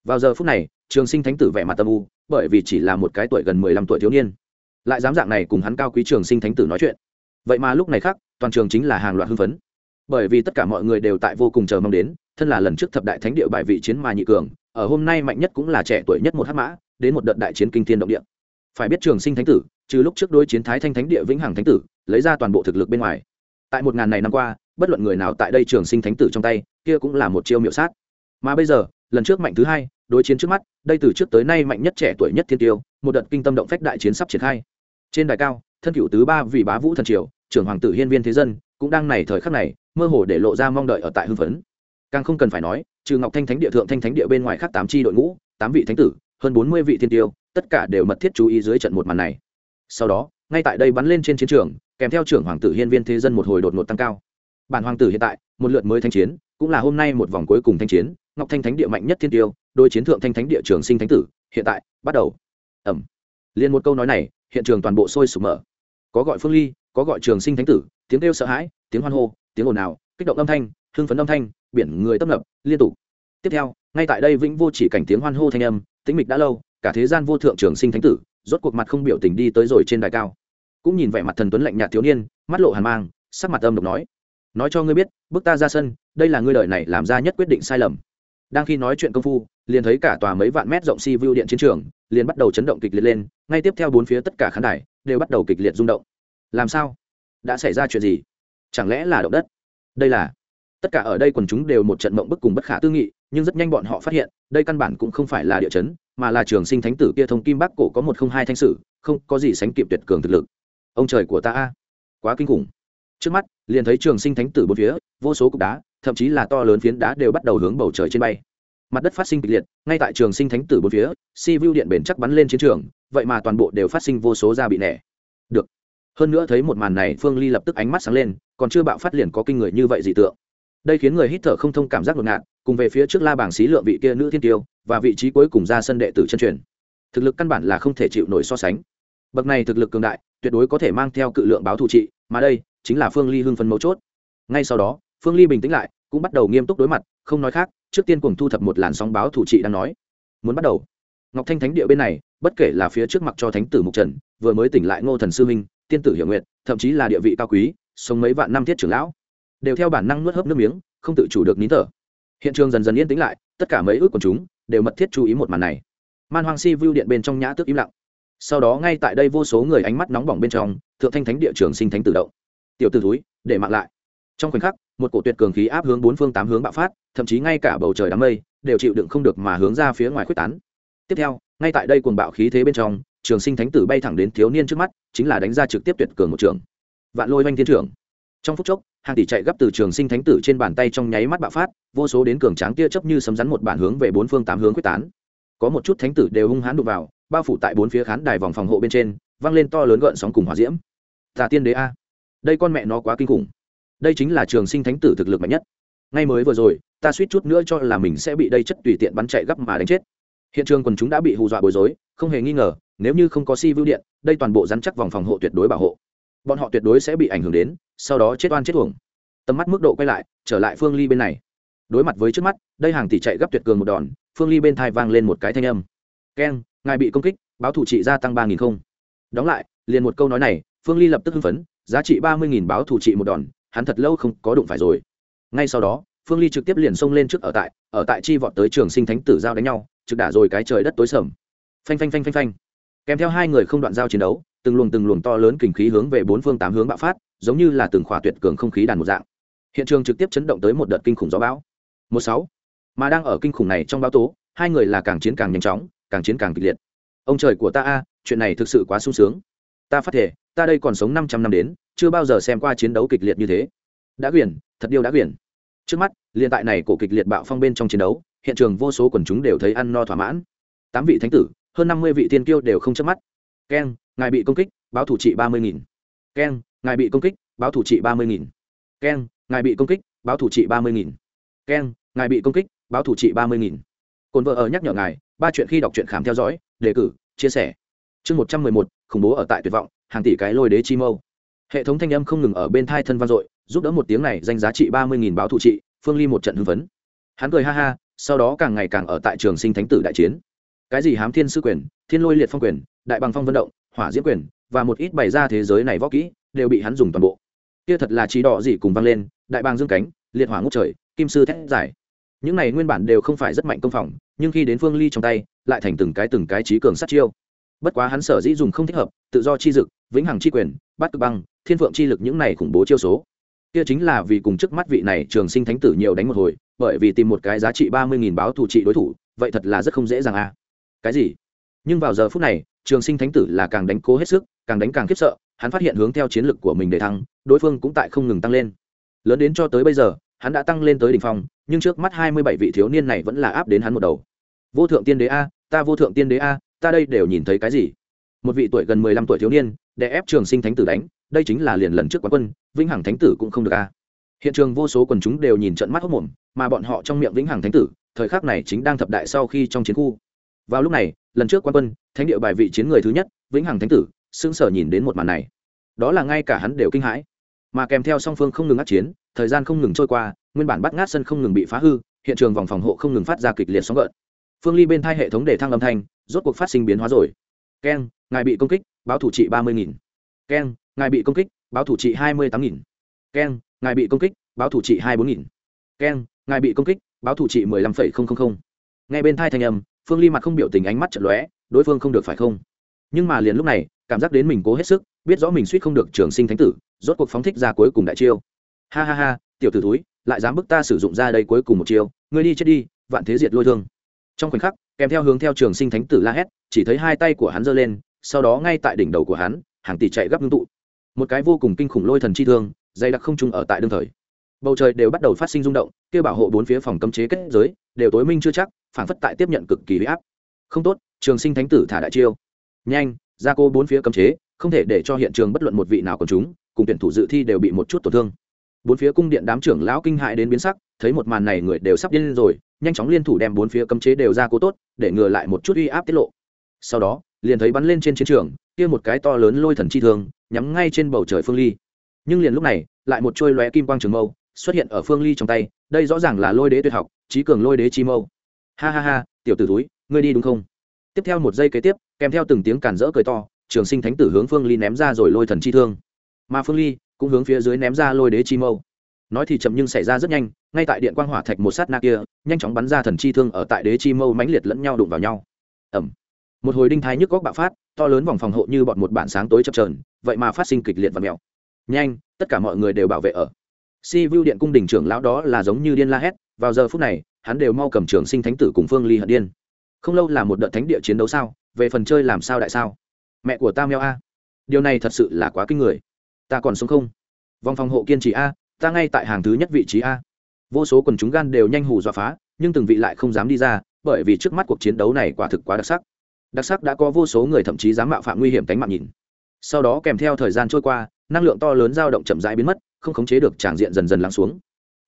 Vào giờ phút này, trường sinh thánh tử vẻ mặt tâm u, bởi vì chỉ là một cái tuổi gần mười lăm tuổi thiếu niên. Lại dám dạng này cùng hắn cao quý trường sinh thánh tử nói chuyện. Vậy mà lúc này khác, toàn trường chính là hàng loạt hưng phấn. Bởi vì tất cả mọi người đều tại vô cùng chờ mong đến, thân là lần trước thập đại thánh địa bài vị chiến mà nhị cường, ở hôm nay mạnh nhất cũng là trẻ tuổi nhất một hát mã đến một đợt đại chiến kinh thiên động địa. Phải biết trường sinh thánh tử, trừ lúc trước đối chiến thái thanh thánh địa vĩnh hằng thánh tử, lấy ra toàn bộ thực lực bên ngoài. Tại một ngàn này năm qua, bất luận người nào tại đây trường sinh thánh tử trong tay, kia cũng là một chiêu miệu sát. Mà bây giờ, lần trước mạnh thứ hai, đối chiến trước mắt, đây từ trước tới nay mạnh nhất trẻ tuổi nhất thiên tiêu, một đợt kinh tâm động phách đại chiến sắp triển khai. Trên đài cao, thân cựu tứ ba vì bá vũ thần triều, trưởng hoàng tử hiên viên thế dân, cũng đang này thời khắc này, mơ hồ để lộ ra mong đợi ở tại hưng phấn. Càng không cần phải nói, trừ ngọc thanh thánh địa thượng thanh thánh địa bên ngoài khác tám tri đội ngũ, tám vị thánh tử hơn bốn mươi vị thiên tiêu, tất cả đều mật thiết chú ý dưới trận một màn này. Sau đó, ngay tại đây bắn lên trên chiến trường, kèm theo trưởng hoàng tử hiên viên thế dân một hồi đột ngột tăng cao. Bản hoàng tử hiện tại, một lượt mới thanh chiến, cũng là hôm nay một vòng cuối cùng thanh chiến, ngọc thanh thánh địa mạnh nhất thiên tiêu đôi chiến thượng thanh thánh địa trường sinh thánh tử, hiện tại, bắt đầu. Ẩm. Liền một câu nói này, hiện trường toàn bộ sôi sục mở. Có gọi phương ly, có gọi trường sinh thánh tử, tiếng kêu sợ hãi, tiếng hoan hô, tiếng ồn ào, kích động âm thanh, hưng phấn âm thanh, biển người tấp nập, liên tục. Tiếp theo, ngay tại đây vĩnh vô chỉ cảnh tiếng hoan hô thanh âm tĩnh mịch đã lâu, cả thế gian vô thượng trường sinh thánh tử, rốt cuộc mặt không biểu tình đi tới rồi trên đài cao. Cũng nhìn vẻ mặt thần tuấn lạnh nhạt thiếu niên, mắt lộ hàn mang, sắc mặt âm độc nói nói cho ngươi biết, bước ta ra sân, đây là ngươi đời này làm ra nhất quyết định sai lầm. Đang khi nói chuyện công phu, liền thấy cả tòa mấy vạn mét rộng si view điện chiến trường, liền bắt đầu chấn động kịch liệt lên, ngay tiếp theo bốn phía tất cả khán đài đều bắt đầu kịch liệt rung động. Làm sao? Đã xảy ra chuyện gì? Chẳng lẽ là động đất? Đây là tất cả ở đây quần chúng đều một trận mộng bức cùng bất khả tư nghị nhưng rất nhanh bọn họ phát hiện, đây căn bản cũng không phải là địa chấn, mà là trường sinh thánh tử kia thông kim bắc cổ có một không hai thanh sử, không có gì sánh kịp tuyệt cường thực lực. Ông trời của ta a, quá kinh khủng. Trước mắt, liền thấy trường sinh thánh tử bốn phía, vô số cục đá, thậm chí là to lớn phiến đá đều bắt đầu hướng bầu trời trên bay. Mặt đất phát sinh kịch liệt, ngay tại trường sinh thánh tử bốn phía, si vu điện bền chắc bắn lên chiến trường, vậy mà toàn bộ đều phát sinh vô số da bị nẻ. Được. Hơn nữa thấy một màn này, phương ly lập tức ánh mắt sáng lên, còn chưa bạo phát liền có kinh người như vậy dị tượng. Đây khiến người hít thở không thông cảm giác ngột ngạt cùng về phía trước la bảng xí lượng vị kia nữ thiên tiêu, và vị trí cuối cùng ra sân đệ tử chân truyền. Thực lực căn bản là không thể chịu nổi so sánh. Bậc này thực lực cường đại, tuyệt đối có thể mang theo cự lượng báo thù trị, mà đây chính là phương ly hưng phân mấu chốt. Ngay sau đó, phương ly bình tĩnh lại, cũng bắt đầu nghiêm túc đối mặt, không nói khác, trước tiên cùng thu thập một làn sóng báo thủ trị đang nói. Muốn bắt đầu. Ngọc thanh thánh địa bên này, bất kể là phía trước mặt cho thánh tử mục trần, vừa mới tỉnh lại ngô thần sư minh, tiên tử hiểu nguyện thậm chí là địa vị cao quý, sống mấy vạn năm thiết trưởng lão, đều theo bản năng nuốt hớp nước miếng, không tự chủ được nín thở hiện trường dần dần yên tĩnh lại, tất cả mấy ước của chúng đều mật thiết chú ý một màn này. Man hoàng si view điện bên trong nhã tước im lặng. Sau đó ngay tại đây vô số người ánh mắt nóng bỏng bên trong, thượng thanh thánh địa trường sinh thánh tử động. Tiểu t túi để mạng lại. Trong khoảnh khắc, một cổ tuyệt cường khí áp hướng bốn phương tám hướng bạo phát, thậm chí ngay cả bầu trời đám mây đều chịu đựng không được mà hướng ra phía ngoài quyết tán. Tiếp theo, ngay tại đây cuồng bạo khí thế bên trong, trường sinh thánh tử bay thẳng đến thiếu niên trước mắt, chính là đánh ra trực tiếp tuyệt cường một trường. Vạn lôi oanh thiên trưởng. Trong phút chốc hàng tỷ chạy gấp từ trường sinh thánh tử trên bàn tay trong nháy mắt bạo phát, vô số đến cường tráng tia chấp như sấm rắn một bản hướng về bốn phương tám hướng quyết tán. Có một chút thánh tử đều hung hãn đụng vào, bao phủ tại bốn phía khán đài vòng phòng hộ bên trên văng lên to lớn gợn sóng cùng hòa diễm. Tà tiên đế a. Đây con mẹ nó quá kinh khủng. Đây chính là trường sinh thánh tử thực lực mạnh nhất. Ngay mới vừa rồi, ta suýt chút nữa cho là mình sẽ bị đây chất tùy tiện bắn chạy gấp mà đánh chết. Hiện trường quần chúng đã bị hù dọa bối rối, không hề nghi ngờ, nếu như không có si vưu điện, đây toàn bộ rắn chắc vòng phòng hộ tuyệt đối bảo hộ bọn họ tuyệt đối sẽ bị ảnh hưởng đến, sau đó chết oan chết thuồng tầm mắt mức độ quay lại, trở lại phương ly bên này. Đối mặt với trước mắt, đây hàng tỷ chạy gấp tuyệt cường một đòn, phương ly bên thai vang lên một cái thanh âm. Keng, ngài bị công kích, báo thủ trị gia tăng ba nghìn không. Đóng lại, liền một câu nói này, phương ly lập tức hưng phấn, giá trị ba mươi nghìn báo thủ trị một đòn, hắn thật lâu không có đụng phải rồi. Ngay sau đó, phương ly trực tiếp liền xông lên trước ở tại ở tại chi vọt tới trường sinh thánh tử giao đánh nhau, trực đả rồi cái trời đất tối sầm. Phanh phanh phanh phanh phanh. Kèm theo hai người không đoạn giao chiến đấu từng luồng từng luồng to lớn kinh khí hướng về bốn phương tám hướng bạo phát, giống như là từng khỏa tuyệt cường không khí đàn một dạng. Hiện trường trực tiếp chấn động tới một đợt kinh khủng gió bão. Một sáu. Mà đang ở kinh khủng này trong bão tố, hai người là càng chiến càng nhanh chóng, càng chiến càng kịch liệt. Ông trời của ta a, chuyện này thực sự quá sung sướng. Ta phát thể, ta đây còn sống năm trăm năm đến, chưa bao giờ xem qua chiến đấu kịch liệt như thế. Đã quyển, thật điều đã quyển. Trước mắt liên tại này cổ kịch liệt bạo phong bên trong chiến đấu, hiện trường vô số quần chúng đều thấy ăn no thỏa mãn. Tám vị thánh tử, hơn năm mươi vị tiên kiêu đều không chớp mắt. Keng ngài bị công kích, báo thủ trị ba mươi nghìn. Keng, ngài bị công kích, báo thủ trị ba mươi nghìn. Keng, ngài bị công kích, báo thủ trị ba mươi nghìn. Keng, ngài bị công kích, báo thủ trị ba mươi nghìn. Cồn vợ ở nhắc nhở ngài, ba chuyện khi đọc truyện khám theo dõi, đề cử, chia sẻ. Chương một trăm mười một, khủng bố ở tại tuyệt vọng, hàng tỷ cái lôi đế chi mâu. Hệ thống thanh âm không ngừng ở bên thai thân vang dội, giúp đỡ một tiếng này danh giá trị ba mươi nghìn báo thủ trị, phương ly một trận hưng phấn. Hắn cười ha ha, sau đó càng ngày càng ở tại trường sinh thánh tử đại chiến. Cái gì hám thiên sư quyền, thiên lôi liệt phong quyền, đại bằng phong vận động hỏa diễm quyền, và một ít bày ra thế giới này võ kỹ, đều bị hắn dùng toàn bộ. Kia thật là trí đỏ gì cùng vang lên, đại bàng dương cánh, liệt hỏa ngút trời, kim sư thét giải những này nguyên bản đều không phải rất mạnh công phòng, nhưng khi đến phương ly trong tay, lại thành từng cái từng cái trí cường sát chiêu. Bất quá hắn sở dĩ dùng không thích hợp, tự do chi dực, vĩnh hằng chi quyền bắt cực băng, thiên phượng chi lực những này khủng bố chiêu số. Kia chính là vì cùng trước mắt vị này trường sinh thánh tử nhiều đánh một hồi, bởi vì tìm một cái giá trị ba mươi nghìn báo thủ trị đối thủ, vậy thật là rất không dễ dàng a cái gì? Nhưng vào giờ phút này trường sinh thánh tử là càng đánh cố hết sức, càng đánh càng khiếp sợ, hắn phát hiện hướng theo chiến lược của mình để thăng, đối phương cũng tại không ngừng tăng lên. Lớn đến cho tới bây giờ, hắn đã tăng lên tới đỉnh phong, nhưng trước mắt hai mươi bảy vị thiếu niên này vẫn là áp đến hắn một đầu. Vô thượng tiên đế a, ta vô thượng tiên đế a, ta đây đều nhìn thấy cái gì? Một vị tuổi gần mười lăm tuổi thiếu niên, để ép trường sinh thánh tử đánh, đây chính là liền lần trước quán quân, vĩnh hằng thánh tử cũng không được a. Hiện trường vô số quần chúng đều nhìn trận mắt hốc mồm mà bọn họ trong miệng vĩnh hằng thánh tử, thời khắc này chính đang thập đại sau khi trong chiến khu vào lúc này, lần trước quan quân, thánh địa bài vị chiến người thứ nhất, vĩnh hằng thánh tử, sững sờ nhìn đến một màn này. Đó là ngay cả hắn đều kinh hãi. Mà kèm theo song phương không ngừng át chiến, thời gian không ngừng trôi qua, nguyên bản bắt ngát sân không ngừng bị phá hư, hiện trường vòng phòng hộ không ngừng phát ra kịch liệt sóng gợn. Phương ly bên thai hệ thống để thăng âm thanh, rốt cuộc phát sinh biến hóa rồi. Keng, ngài bị công kích, báo thủ trị ba mươi nghìn. Keng, ngài bị công kích, báo thủ trị hai mươi tám nghìn. Keng, ngài bị công kích, báo thủ trị hai bốn nghìn. Keng, ngài bị công kích, báo thủ trị mười lăm phẩy không không không. Ngay bên thai thanh âm phương ly mặt không biểu tình ánh mắt trận lóe, đối phương không được phải không? Nhưng mà liền lúc này, cảm giác đến mình cố hết sức, biết rõ mình suýt không được trường sinh thánh tử, rốt cuộc phóng thích ra cuối cùng đại chiêu. Ha ha ha, tiểu t ử túi lại dám bức ta sử dụng ra đây cuối cùng một chiêu, ngươi đi chết đi, vạn thế diệt lôi thương. Trong khoảnh khắc, kèm theo hướng theo trường sinh thánh tử la hét, chỉ thấy hai tay của hắn giơ lên, sau đó ngay tại đỉnh đầu của hắn, hàng tỷ chạy gấp ngưng tụ. Một cái vô cùng kinh khủng lôi thần chi thương, dày đặc không trung ở tại đương thời bầu trời đều bắt đầu phát sinh rung động kêu bảo hộ bốn phía phòng cấm chế kết giới, đều tối minh chưa chắc, phản phất tại tiếp nhận cực kỳ huy áp. Không tốt, trường sinh thánh tử thả đại chiêu. Nhanh, ra cô bốn phía cấm chế, không thể để cho hiện trường bất luận một vị nào còn chúng, cùng tuyển thủ dự thi đều bị một chút tổn thương. Bốn phía cung điện đám trưởng lão kinh hại đến biến sắc, thấy một màn này người đều sắp điên lên rồi, nhanh chóng liên thủ đem bốn phía cấm chế đều ra cố tốt, để ngừa lại một chút uy áp tiết lộ. Sau đó, liền thấy bắn lên trên chiến trường, kia một cái to lớn lôi thần chi thương, nhắm ngay trên bầu trời phương ly. Nhưng liền lúc này, lại một trôi lóe kim quang trường mâu xuất hiện ở phương ly trong tay, đây rõ ràng là lôi đế tuyệt học, trí cường lôi đế chi mâu. Ha ha ha, tiểu t ử túi ngươi đi đúng không? Tiếp theo một giây kế tiếp, kèm theo từng tiếng cản rỡ cười to, trường sinh thánh tử hướng phương ly ném ra rồi lôi thần chi thương. Mà phương ly cũng hướng phía dưới ném ra lôi đế chi mâu. Nói thì chậm nhưng xảy ra rất nhanh, ngay tại điện quang hỏa thạch một sát na kia, nhanh chóng bắn ra thần chi thương ở tại đế chi mâu mãnh liệt lẫn nhau đụng vào nhau. Ẩm một hồi đinh thái nhức góc bạo phát, to lớn vòng phòng hộ như bọn một bản sáng tối chập trờn vậy mà phát sinh kịch liệt và mèo. Nhanh, tất cả mọi người đều bảo vệ ở si vu điện cung đình trưởng lão đó là giống như điên la hét, vào giờ phút này, hắn đều mau cầm trường sinh thánh tử cùng phương ly hận điên. Không lâu là một đợt thánh địa chiến đấu sao, về phần chơi làm sao đại sao? Mẹ của ta meo a. Điều này thật sự là quá kinh người. Ta còn sống không? Vòng phòng hộ kiên trì a, ta ngay tại hàng thứ nhất vị trí a. Vô số quần chúng gan đều nhanh hù dọa phá, nhưng từng vị lại không dám đi ra, bởi vì trước mắt cuộc chiến đấu này quả thực quá đặc sắc. Đặc sắc đã có vô số người thậm chí dám mạo phạm nguy hiểm cánh mạng nhìn. Sau đó kèm theo thời gian trôi qua, năng lượng to lớn dao động chậm rãi biến mất không khống chế được tràng diện dần dần lắng xuống.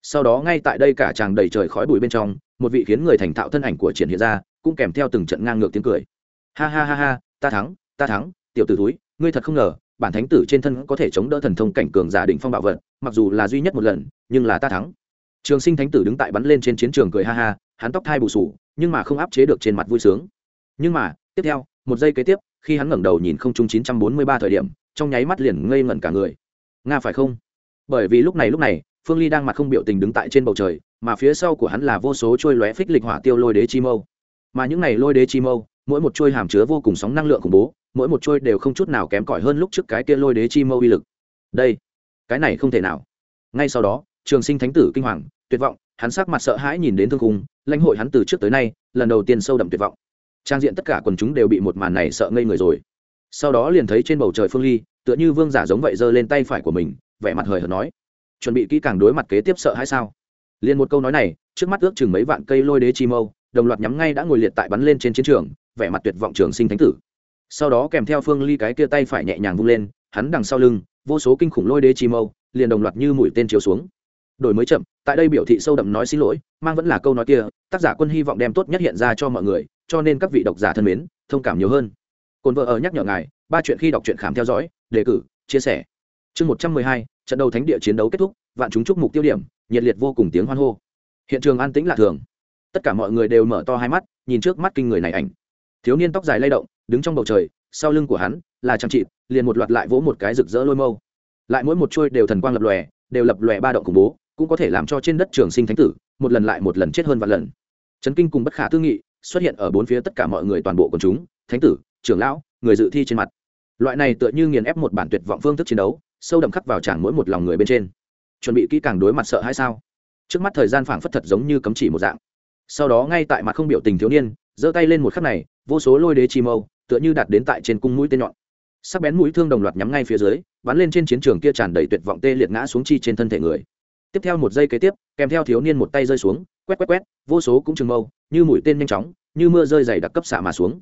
Sau đó ngay tại đây cả tràng đầy trời khói bụi bên trong, một vị khiến người thành thạo thân ảnh của triển hiện ra, cũng kèm theo từng trận ngang ngược tiếng cười. Ha ha ha ha, ta thắng ta thắng, tiểu tử túi ngươi thật không ngờ, bản thánh tử trên thân có thể chống đỡ thần thông cảnh cường giả định phong bạo vật, mặc dù là duy nhất một lần, nhưng là ta thắng. Trường sinh thánh tử đứng tại bắn lên trên chiến trường cười ha ha, hắn tóc thai bù sù, nhưng mà không áp chế được trên mặt vui sướng. Nhưng mà, tiếp theo, một giây kế tiếp, khi hắn ngẩng đầu nhìn không trung chín trăm bốn mươi ba thời điểm, trong nháy mắt liền ngây ngẩn cả người. Nga phải không? Bởi vì lúc này lúc này, phương ly đang mặt không biểu tình đứng tại trên bầu trời, mà phía sau của hắn là vô số trôi lóe phích lịch hỏa tiêu lôi đế chi mâu. Mà những này lôi đế chi mâu, mỗi một trôi hàm chứa vô cùng sóng năng lượng khủng bố, mỗi một trôi đều không chút nào kém cỏi hơn lúc trước cái kia lôi đế chi mâu uy lực. Đây, cái này không thể nào. Ngay sau đó, trường sinh thánh tử kinh hoàng, tuyệt vọng, hắn sắc mặt sợ hãi nhìn đến thương khung, lãnh hội hắn từ trước tới nay, lần đầu tiên sâu đậm tuyệt vọng. Trang diện tất cả quần chúng đều bị một màn này sợ ngây người rồi. Sau đó liền thấy trên bầu trời phương ly, tựa như vương giả giống vậy giơ lên tay phải của mình vẻ mặt hời hợt nói, chuẩn bị kỹ càng đối mặt kế tiếp sợ hay sao? Liền một câu nói này, trước mắt ước chừng mấy vạn cây lôi đế chi mâu, đồng loạt nhắm ngay đã ngồi liệt tại bắn lên trên chiến trường, vẻ mặt tuyệt vọng trường sinh thánh tử. Sau đó kèm theo phương ly cái kia tay phải nhẹ nhàng vung lên, hắn đằng sau lưng, vô số kinh khủng lôi đế chi mâu, liền đồng loạt như mũi tên chiếu xuống. Đổi mới chậm, tại đây biểu thị sâu đậm nói xin lỗi, mang vẫn là câu nói kia, tác giả quân hy vọng đem tốt nhất hiện ra cho mọi người, cho nên các vị độc giả thân mến, thông cảm nhiều hơn. Cồn vợ ở nhắc nhở ngài, ba chuyện khi đọc truyện khám theo dõi, đề cử, chia sẻ. Chương một trăm mười hai trận đầu thánh địa chiến đấu kết thúc, vạn chúng chúc mục tiêu điểm, nhiệt liệt vô cùng tiếng hoan hô. Hiện trường an tĩnh lạ thường. Tất cả mọi người đều mở to hai mắt, nhìn trước mắt kinh người này ảnh. Thiếu niên tóc dài lay động, đứng trong bầu trời, sau lưng của hắn là trang trị liền một loạt lại vỗ một cái rực rỡ lôi mâu. Lại mỗi một trôi đều thần quang lập lòe, đều lập lòe ba động khủng bố, cũng có thể làm cho trên đất trường sinh thánh tử, một lần lại một lần chết hơn vạn lần. Trấn kinh cùng bất khả tư nghị, xuất hiện ở bốn phía tất cả mọi người toàn bộ quần chúng, thánh tử, trưởng lão, người dự thi trên mặt. Loại này tựa như nghiền ép một bản tuyệt vọng phương thức chiến đấu sâu đậm khắc vào chàng mỗi một lòng người bên trên. Chuẩn bị kỹ càng đối mặt sợ hay sao? Trước mắt thời gian phảng phất thật giống như cấm chỉ một dạng. Sau đó ngay tại mặt không biểu tình thiếu niên, giơ tay lên một khắc này, vô số lôi đế chi mâu, tựa như đặt đến tại trên cung mũi tên nhọn. Sắc bén mũi thương đồng loạt nhắm ngay phía dưới, bắn lên trên chiến trường kia tràn đầy tuyệt vọng tê liệt ngã xuống chi trên thân thể người. Tiếp theo một giây kế tiếp, kèm theo thiếu niên một tay rơi xuống, quét quét quét, vô số cũng trường mâu, như mũi tên nhanh chóng, như mưa rơi dày đặc cấp xạ mà xuống.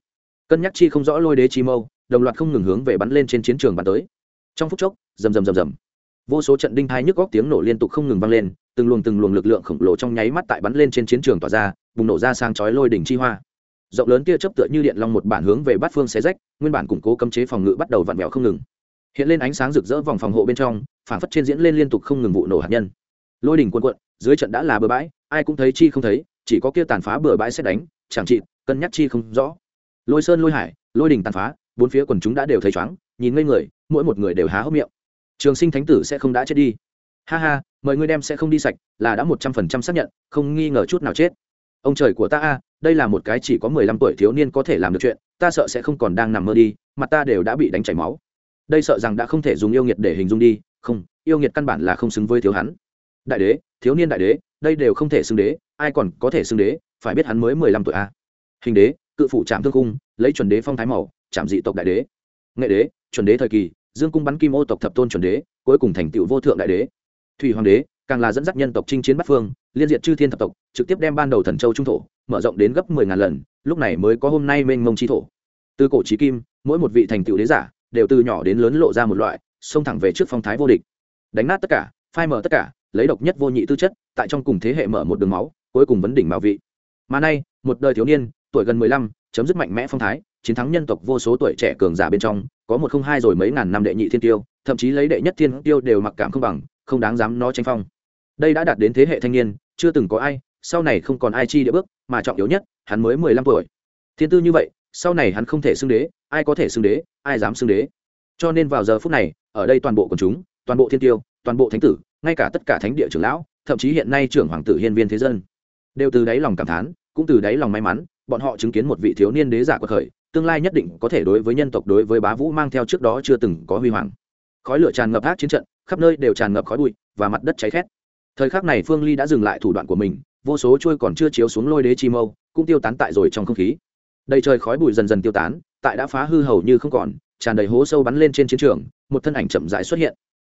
Cân nhắc chi không rõ lôi đế chi mâu, đồng loạt không ngừng hướng về bắn lên trên chiến trường bắn tới trong phút chốc, rầm rầm rầm rầm. Vô số trận đinh hai nhức góc tiếng nổ liên tục không ngừng vang lên, từng luồng từng luồng lực lượng khổng lồ trong nháy mắt tại bắn lên trên chiến trường tỏa ra, bùng nổ ra sang chói lôi đỉnh chi hoa. Rộng lớn kia chấp tựa như điện long một bản hướng về bát phương xé rách, nguyên bản củng cố cấm chế phòng ngự bắt đầu vặn vẹo không ngừng. Hiện lên ánh sáng rực rỡ vòng phòng hộ bên trong phản phất trên diễn lên liên tục không ngừng vụ nổ hạt nhân. Lôi đỉnh quân quận dưới trận đã là bừa bãi, ai cũng thấy chi không thấy, chỉ có kia tàn phá bừa bãi xét đánh, chẳng trị cân nhắc chi không rõ. Lôi sơn lôi hải, lôi đỉnh tàn phá, bốn phía quần chúng đã đều thấy chóng nhìn ngây người mỗi một người đều há hốc miệng. Trường sinh thánh tử sẽ không đã chết đi. Ha ha, mời ngươi đem sẽ không đi sạch là đã một trăm phần trăm xác nhận, không nghi ngờ chút nào chết. Ông trời của ta a, đây là một cái chỉ có mười lăm tuổi thiếu niên có thể làm được chuyện, ta sợ sẽ không còn đang nằm mơ đi mặt ta đều đã bị đánh chảy máu. Đây sợ rằng đã không thể dùng yêu nghiệt để hình dung đi, không, yêu nghiệt căn bản là không xứng với thiếu hắn. Đại đế, thiếu niên đại đế, đây đều không thể xưng đế, ai còn có thể xưng đế, phải biết hắn mới mười lăm tuổi a. Hình đế, cự phủ trạm thương cung, lấy chuẩn đế phong thái màu, trạm dị tộc đại đế. Nghệ đế, chuẩn đế thời kỳ dương cung bắn kim ô tộc thập tôn chuẩn đế, cuối cùng thành tựu vô thượng đại đế. Thủy hoàng đế, càng là dẫn dắt nhân tộc chinh chiến bắt phương, liên diệt chư thiên thập tộc, trực tiếp đem ban đầu thần châu trung thổ, mở rộng đến gấp mười ngàn lần, lúc này mới có hôm nay mênh mông chi thổ. Từ cổ trí kim, mỗi một vị thành tựu đế giả đều từ nhỏ đến lớn lộ ra một loại, xông thẳng về trước phong thái vô địch. Đánh nát tất cả, phai mở tất cả, lấy độc nhất vô nhị tư chất, tại trong cùng thế hệ mở một đường máu, cuối cùng vấn đỉnh mạo vị. Mà nay, một đời thiếu niên, tuổi gần mười lăm, chấm dứt mạnh mẽ phong thái, chiến thắng nhân tộc vô số tuổi trẻ cường giả bên trong có một không hai rồi mấy ngàn năm đệ nhị thiên tiêu, thậm chí lấy đệ nhất thiên tiêu đều mặc cảm không bằng, không đáng dám nó tranh phong. Đây đã đạt đến thế hệ thanh niên, chưa từng có ai, sau này không còn ai chi địa bước, mà trọng yếu nhất, hắn mới mười lăm tuổi. Thiên tư như vậy, sau này hắn không thể xưng đế, ai có thể xưng đế, ai dám xưng đế. Cho nên vào giờ phút này, ở đây toàn bộ quần chúng, toàn bộ thiên tiêu, toàn bộ thánh tử, ngay cả tất cả thánh địa trưởng lão, thậm chí hiện nay trưởng hoàng tử hiên viên thế dân, đều từ đáy lòng cảm thán, cũng từ đáy lòng may mắn, bọn họ chứng kiến một vị thiếu niên đế giả của khởi tương lai nhất định có thể đối với nhân tộc đối với bá vũ mang theo trước đó chưa từng có huy hoàng. Khói lửa tràn ngập ác chiến trận, khắp nơi đều tràn ngập khói bụi và mặt đất cháy khét. Thời khắc này phương ly đã dừng lại thủ đoạn của mình, vô số trôi còn chưa chiếu xuống lôi đế chi mâu, cũng tiêu tán tại rồi trong không khí. Đầy trời khói bụi dần dần tiêu tán, tại đã phá hư hầu như không còn, tràn đầy hố sâu bắn lên trên chiến trường, một thân ảnh chậm rãi xuất hiện.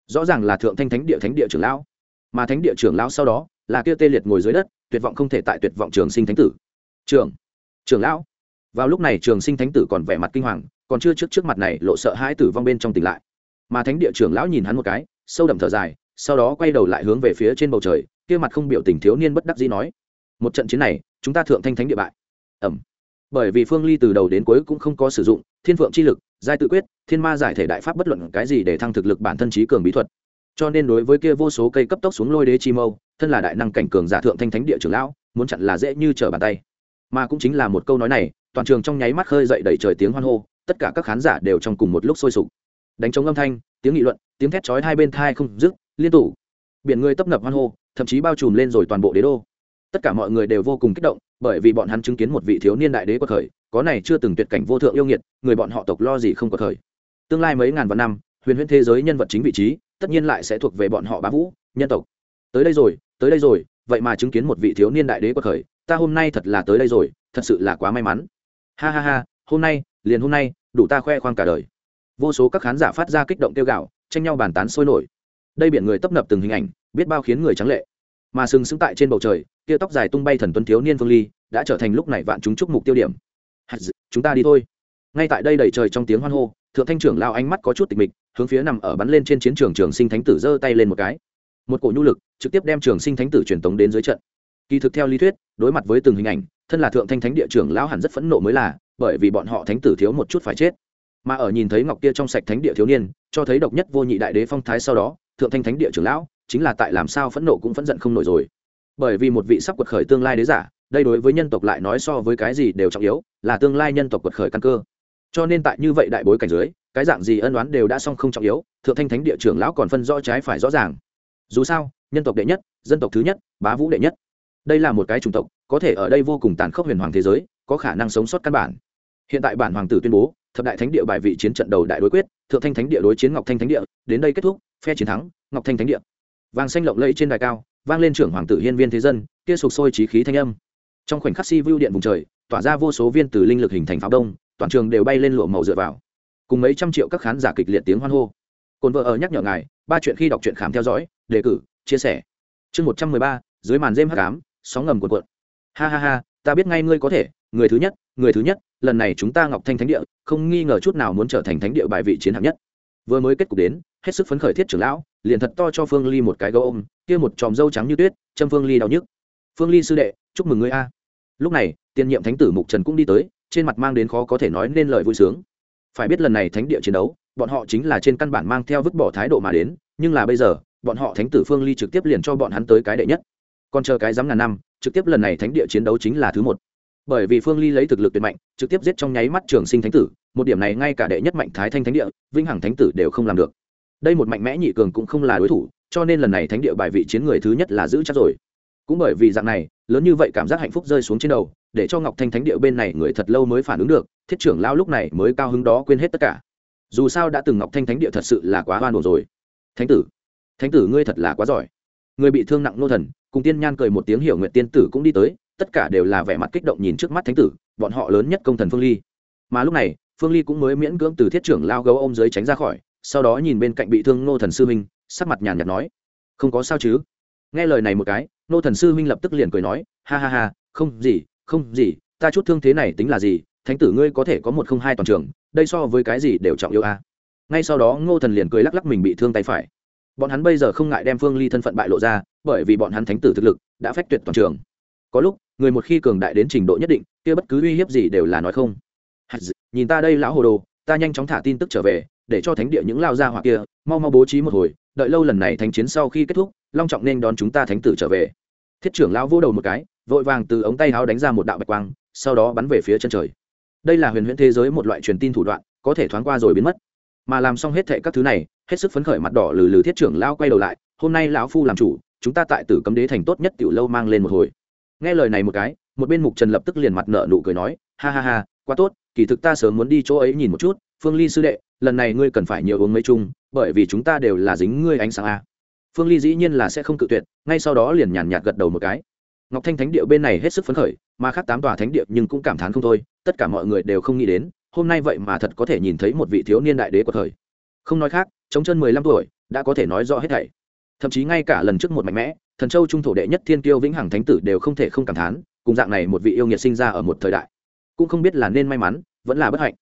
Rõ ràng là thượng thanh thánh địa thánh địa trưởng lão. Mà thánh địa trưởng lão sau đó, là kia tê liệt ngồi dưới đất, tuyệt vọng không thể tại tuyệt vọng trường sinh thánh tử. Trưởng trưởng lão vào lúc này trường sinh thánh tử còn vẻ mặt kinh hoàng, còn chưa trước trước mặt này lộ sợ hãi tử vong bên trong tỉnh lại. Mà thánh địa trưởng lão nhìn hắn một cái, sâu đậm thở dài, sau đó quay đầu lại hướng về phía trên bầu trời, kia mặt không biểu tình thiếu niên bất đắc dĩ nói, một trận chiến này, chúng ta thượng thanh thánh địa bại. Ẩm bởi vì phương ly từ đầu đến cuối cũng không có sử dụng, thiên phượng chi lực, giai tự quyết, thiên ma giải thể đại pháp bất luận cái gì để thăng thực lực bản thân trí cường bí thuật. Cho nên đối với kia vô số cây cấp tốc xuống lôi đế chi mâu, thân là đại năng cảnh cường giả thượng thanh thánh địa trưởng lão, muốn chặn là dễ như trở bàn tay. Mà cũng chính là một câu nói này toàn trường trong nháy mắt khơi dậy đầy trời tiếng hoan hô, tất cả các khán giả đều trong cùng một lúc sôi sục. Đánh trống âm thanh, tiếng nghị luận, tiếng thét chói hai bên thai không dứt, liên tục biển người tấp nập hoan hô, thậm chí bao trùm lên rồi toàn bộ đế đô. Tất cả mọi người đều vô cùng kích động, bởi vì bọn hắn chứng kiến một vị thiếu niên đại đế quật khởi, có này chưa từng tuyệt cảnh vô thượng yêu nghiệt, người bọn họ tộc lo gì không quật khởi. Tương lai mấy ngàn vạn năm, huyền huyễn thế giới nhân vật chính vị trí, tất nhiên lại sẽ thuộc về bọn họ bá vũ, nhân tộc. Tới đây rồi, tới đây rồi, vậy mà chứng kiến một vị thiếu niên đại đế quật khởi, ta hôm nay thật là tới đây rồi, thật sự là quá may mắn ha ha ha, hôm nay, liền hôm nay, đủ ta khoe khoang cả đời. Vô số các khán giả phát ra kích động tiêu gạo tranh nhau bàn tán sôi nổi. Đây biển người tấp nập từng hình ảnh, biết bao khiến người trắng lệ. Mà sừng sững tại trên bầu trời tia tóc dài tung bay thần tuấn thiếu niên phương ly, đã trở thành lúc này vạn chúng chúc mục tiêu điểm. Chúng ta đi thôi. Ngay tại đây đầy trời trong tiếng hoan hô, thượng thanh trưởng lao ánh mắt có chút tịch mịch, hướng phía nằm ở bắn lên trên chiến trường trường sinh thánh tử giơ tay lên một cái. Một cổ nhu lực, trực tiếp đem trường sinh thánh tử truyền tống đến dưới trận kỳ thực theo lý thuyết, đối mặt với từng hình ảnh, thân là thượng thanh thánh địa trưởng lão hẳn rất phẫn nộ mới là, bởi vì bọn họ thánh tử thiếu một chút phải chết. Mà ở nhìn thấy ngọc kia trong sạch thánh địa thiếu niên, cho thấy độc nhất vô nhị đại đế phong thái sau đó, thượng thanh thánh địa trưởng lão, chính là tại làm sao phẫn nộ cũng phẫn giận không nổi rồi. Bởi vì một vị sắp quật khởi tương lai đế giả, đây đối với nhân tộc lại nói so với cái gì đều trọng yếu, là tương lai nhân tộc quật khởi căn cơ. Cho nên tại như vậy đại bối cảnh dưới, cái dạng gì ân oán đều đã xong không trọng yếu, thượng thanh thánh địa trưởng lão còn phân rõ trái phải rõ ràng. Dù sao, nhân tộc đệ nhất, dân tộc thứ nhất, bá vũ đệ nhất đây là một cái chủng tộc, có thể ở đây vô cùng tàn khốc huyền hoàng thế giới, có khả năng sống sót căn bản. Hiện tại bản hoàng tử tuyên bố, thập đại thánh địa bài vị chiến trận đầu đại đối quyết, thượng thanh thánh địa đối chiến ngọc thanh thánh địa, đến đây kết thúc, phe chiến thắng, ngọc thanh thánh địa. Vàng xanh lộng lẫy trên đài cao, vang lên trưởng hoàng tử hiên viên thế dân, kia sục sôi trí khí thanh âm. Trong khoảnh khắc si vưu điện vùng trời, tỏa ra vô số viên từ linh lực hình thành pháo đông, toàn trường đều bay lên lụa màu dựa vào. Cùng mấy trăm triệu các khán giả kịch liệt tiếng hoan hô. Cồn vợ ở nhắc nhở ngài, ba chuyện khi đọc truyện khám theo dõi, đề cử, chia sẻ. Chương một trăm mười ba, dưới màn đêm hắc ám sóng ngầm cuộn cuộn. Ha ha ha, ta biết ngay ngươi có thể, người thứ nhất, người thứ nhất, lần này chúng ta ngọc thanh thánh địa, không nghi ngờ chút nào muốn trở thành thánh địa bài vị chiến hạng nhất. Vừa mới kết cục đến, hết sức phấn khởi thiết trưởng lão, liền thật to cho phương ly một cái gấu ôm, kia một tròm dâu trắng như tuyết, châm phương ly đau nhức. Phương ly sư đệ, chúc mừng ngươi a. Lúc này, tiền nhiệm thánh tử mục trần cũng đi tới, trên mặt mang đến khó có thể nói nên lời vui sướng. Phải biết lần này thánh địa chiến đấu, bọn họ chính là trên căn bản mang theo vứt bỏ thái độ mà đến, nhưng là bây giờ, bọn họ thánh tử phương ly trực tiếp liền cho bọn hắn tới cái đệ nhất còn chờ cái dám ngàn năm, trực tiếp lần này thánh địa chiến đấu chính là thứ một. Bởi vì phương ly lấy thực lực tuyệt mạnh, trực tiếp giết trong nháy mắt trường sinh thánh tử, một điểm này ngay cả đệ nhất mạnh thái thanh thánh địa vinh hằng thánh tử đều không làm được. Đây một mạnh mẽ nhị cường cũng không là đối thủ, cho nên lần này thánh địa bài vị chiến người thứ nhất là giữ chắc rồi. Cũng bởi vì dạng này, lớn như vậy cảm giác hạnh phúc rơi xuống trên đầu, để cho ngọc thanh thánh địa bên này người thật lâu mới phản ứng được, thiết trưởng lao lúc này mới cao hứng đó quên hết tất cả. Dù sao đã từng ngọc thanh thánh địa thật sự là quá hoan hồn rồi. Thánh tử thánh tử ngươi thật là quá giỏi người bị thương nặng nô thần, cùng tiên nhan cười một tiếng hiểu nguyện tiên tử cũng đi tới, tất cả đều là vẻ mặt kích động nhìn trước mắt thánh tử, bọn họ lớn nhất công thần phương ly. Mà lúc này, phương ly cũng mới miễn cưỡng từ thiết trưởng lao gấu ôm dưới tránh ra khỏi, sau đó nhìn bên cạnh bị thương nô thần sư minh sắc mặt nhàn nhạt nói, không có sao chứ? Nghe lời này một cái, nô thần sư minh lập tức liền cười nói, ha ha ha, không gì không gì, ta chút thương thế này tính là gì, thánh tử ngươi có thể có một không hai toàn trường, đây so với cái gì đều trọng yêu a à? ngay sau đó ngô thần liền cười lắc lắc mình bị thương tay phải bọn hắn bây giờ không ngại đem phương ly thân phận bại lộ ra, bởi vì bọn hắn thánh tử thực lực đã phách tuyệt toàn trường. Có lúc, người một khi cường đại đến trình độ nhất định, kia bất cứ uy hiếp gì đều là nói không. Nhìn ta đây lão hồ đồ, ta nhanh chóng thả tin tức trở về, để cho thánh địa những lao ra hoặc kia, mau mau bố trí một hồi, đợi lâu lần này thánh chiến sau khi kết thúc, long trọng nên đón chúng ta thánh tử trở về. Thiết trưởng lão vỗ đầu một cái, vội vàng từ ống tay áo đánh ra một đạo bạch quang, sau đó bắn về phía chân trời. Đây là huyền huyễn thế giới một loại truyền tin thủ đoạn, có thể thoáng qua rồi biến mất mà làm xong hết thệ các thứ này, hết sức phấn khởi mặt đỏ lừ lừ thiết trưởng lão quay đầu lại, hôm nay lão phu làm chủ, chúng ta tại tử cấm đế thành tốt nhất tiểu lâu mang lên một hồi. Nghe lời này một cái, một bên mục trần lập tức liền mặt nợ nụ cười nói, ha ha ha, quá tốt, kỳ thực ta sớm muốn đi chỗ ấy nhìn một chút, phương ly sư đệ, lần này ngươi cần phải nhiều uống mấy chung, bởi vì chúng ta đều là dính ngươi ánh sáng a. Phương ly dĩ nhiên là sẽ không cự tuyệt, ngay sau đó liền nhàn nhạt gật đầu một cái. Ngọc thanh thánh địa bên này hết sức phấn khởi, mà khác tám tòa thánh địa nhưng cũng cảm thán không thôi, tất cả mọi người đều không nghĩ đến hôm nay vậy mà thật có thể nhìn thấy một vị thiếu niên đại đế của thời. Không nói khác, chống chân mười lăm tuổi, đã có thể nói rõ hết thảy. Thậm chí ngay cả lần trước một mạnh mẽ, thần châu trung thổ đệ nhất thiên kiêu vĩnh hằng thánh tử đều không thể không cảm thán, cùng dạng này một vị yêu nghiệt sinh ra ở một thời đại. Cũng không biết là nên may mắn, vẫn là bất hạnh.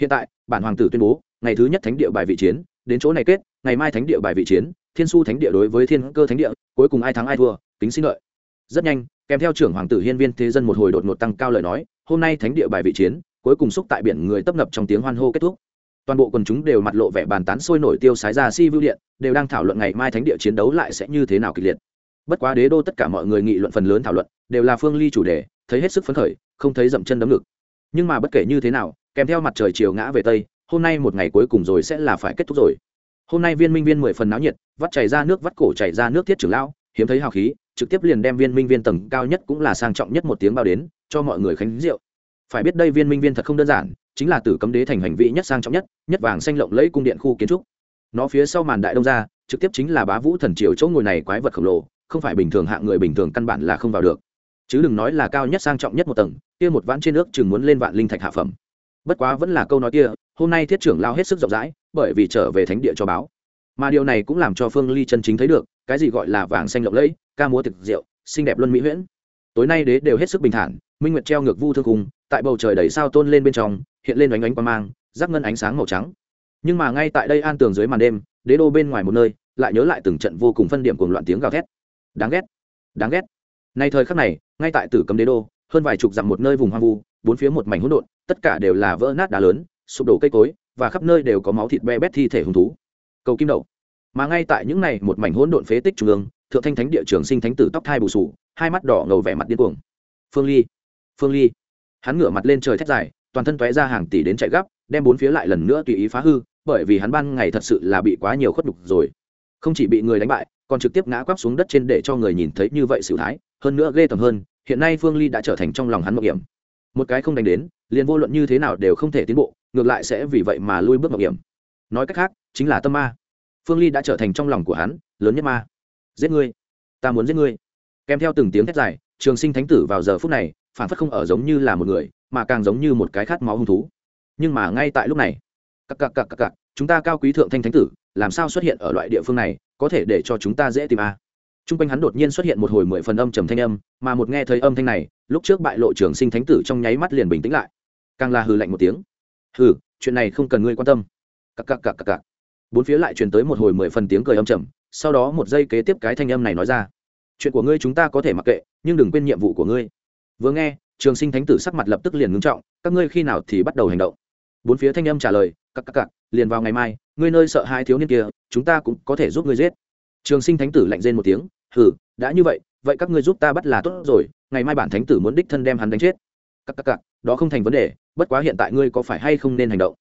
Hiện tại, bản hoàng tử tuyên bố, ngày thứ nhất thánh địa bài vị chiến, đến chỗ này kết, ngày mai thánh địa bài vị chiến, thiên su thánh địa đối với thiên cơ thánh địa, cuối cùng ai thắng ai thua tính xin lợi rất nhanh, kèm theo trưởng hoàng tử hiên viên thế dân một hồi đột ngột tăng cao lời nói, hôm nay thánh địa bài vị chiến cuối cùng xúc tại biển người tấp nập trong tiếng hoan hô kết thúc. Toàn bộ quần chúng đều mặt lộ vẻ bàn tán sôi nổi tiêu sái ra si vưu điện, đều đang thảo luận ngày mai thánh địa chiến đấu lại sẽ như thế nào kịch liệt. Bất quá đế đô tất cả mọi người nghị luận phần lớn thảo luận, đều là phương ly chủ đề, thấy hết sức phấn khởi, không thấy dậm chân đấm ngực. Nhưng mà bất kể như thế nào, kèm theo mặt trời chiều ngã về tây, hôm nay một ngày cuối cùng rồi sẽ là phải kết thúc rồi. Hôm nay viên minh viên mười phần náo nhiệt, vắt chảy ra nước, vắt cổ chảy ra nước thiết trưởng lão, hiếm thấy hào khí, trực tiếp liền đem viên minh viên tầng cao nhất cũng là sang trọng nhất một tiếng bao đến, cho mọi người khánh rượu phải biết đây viên minh viên thật không đơn giản, chính là tử cấm đế thành hành vị nhất sang trọng nhất nhất vàng xanh lộng lẫy cung điện khu kiến trúc. Nó phía sau màn đại đông ra, trực tiếp chính là bá vũ thần triều chỗ ngồi này quái vật khổng lồ, không phải bình thường hạng người bình thường căn bản là không vào được. Chứ đừng nói là cao nhất sang trọng nhất một tầng, kia một ván trên nước chừng muốn lên vạn linh thạch hạ phẩm. Bất quá vẫn là câu nói kia, hôm nay thiết trưởng lao hết sức rộng rãi, bởi vì trở về thánh địa cho báo. Mà điều này cũng làm cho phương ly chân chính thấy được, cái gì gọi là vàng xanh lộng lẫy, ca múa thực rượu, xinh đẹp luân mỹ huyễn. Tối nay đế đều hết sức bình thản, minh nguyệt treo ngược vu thương cùng tại bầu trời đầy sao tôn lên bên trong, hiện lên oánh oánh quang mang, rắc ngân ánh sáng màu trắng. Nhưng mà ngay tại đây an tường dưới màn đêm, đế đô bên ngoài một nơi, lại nhớ lại từng trận vô cùng phân điểm cuồng loạn tiếng gào thét. Đáng ghét đáng ghét. Nay thời khắc này, ngay tại tử cấm đế đô, hơn vài chục dặm một nơi vùng hoang vu, bốn phía một mảnh hỗn độn, tất cả đều là vỡ nát đá lớn, sụp đổ cây cối, và khắp nơi đều có máu thịt be bét thi thể hung thú. Cầu kim đậu. Mà ngay tại những này một mảnh hỗn độn phế tích trung ương, thượng thanh thánh địa trường sinh thánh tử tóc thai bù sù, hai mắt đỏ ngầu vẻ mặt điên cuồng. Phương ly phương ly hắn ngửa mặt lên trời thét dài, toàn thân tóe ra hàng tỷ đến chạy gấp, đem bốn phía lại lần nữa tùy ý phá hư, bởi vì hắn ban ngày thật sự là bị quá nhiều khuất đục rồi. Không chỉ bị người đánh bại, còn trực tiếp ngã quắp xuống đất trên để cho người nhìn thấy như vậy sự thái, hơn nữa ghê tởm hơn, hiện nay phương ly đã trở thành trong lòng hắn mộng hiểm. Một cái không đánh đến, liền vô luận như thế nào đều không thể tiến bộ, ngược lại sẽ vì vậy mà lui bước mộng hiểm. Nói cách khác, chính là tâm ma. Phương ly đã trở thành trong lòng của hắn, lớn nhất ma. Giết ngươi. Ta muốn giết ngươi. Kèm theo từng tiếng thét dài, trường sinh thánh tử vào giờ phút này phản phất không ở giống như là một người, mà càng giống như một cái khát máu hung thú. Nhưng mà ngay tại lúc này, cặc cặc cặc cặc cặc, chúng ta cao quý thượng thanh thánh tử, làm sao xuất hiện ở loại địa phương này, có thể để cho chúng ta dễ tìm a? À? t r u n g quanh hắn đột nhiên xuất hiện một hồi mười phần âm trầm thanh âm, mà một nghe thấy âm thanh này, lúc trước bại lộ trường sinh thánh tử trong nháy mắt liền bình tĩnh lại. Càng là hừ lạnh một tiếng. Hừ, chuyện này không cần ngươi quan tâm. Cặc cặc cặc cặc cặc. Bốn phía lại truyền tới một hồi mười phần tiếng cười âm trầm, sau đó một giây kế tiếp cái thanh âm này nói ra. Chuyện của ngươi chúng ta có thể mặc kệ, nhưng đừng quên nhiệm vụ của ngươi vừa nghe, trường sinh thánh tử sắc mặt lập tức liền ngưng trọng, các ngươi khi nào thì bắt đầu hành động? Bốn phía thanh âm trả lời cặp cặp cặc, liền vào ngày mai, ngươi nơi sợ hai thiếu niên kia, chúng ta cũng có thể giúp ngươi giết. Trường sinh thánh tử lạnh rên một tiếng, hừ, đã như vậy vậy các ngươi giúp ta bắt là tốt rồi, ngày mai bản thánh tử muốn đích thân đem hắn đánh chết. Cặp cặp cặc, đó không thành vấn đề, bất quá hiện tại ngươi có phải hay không nên hành động?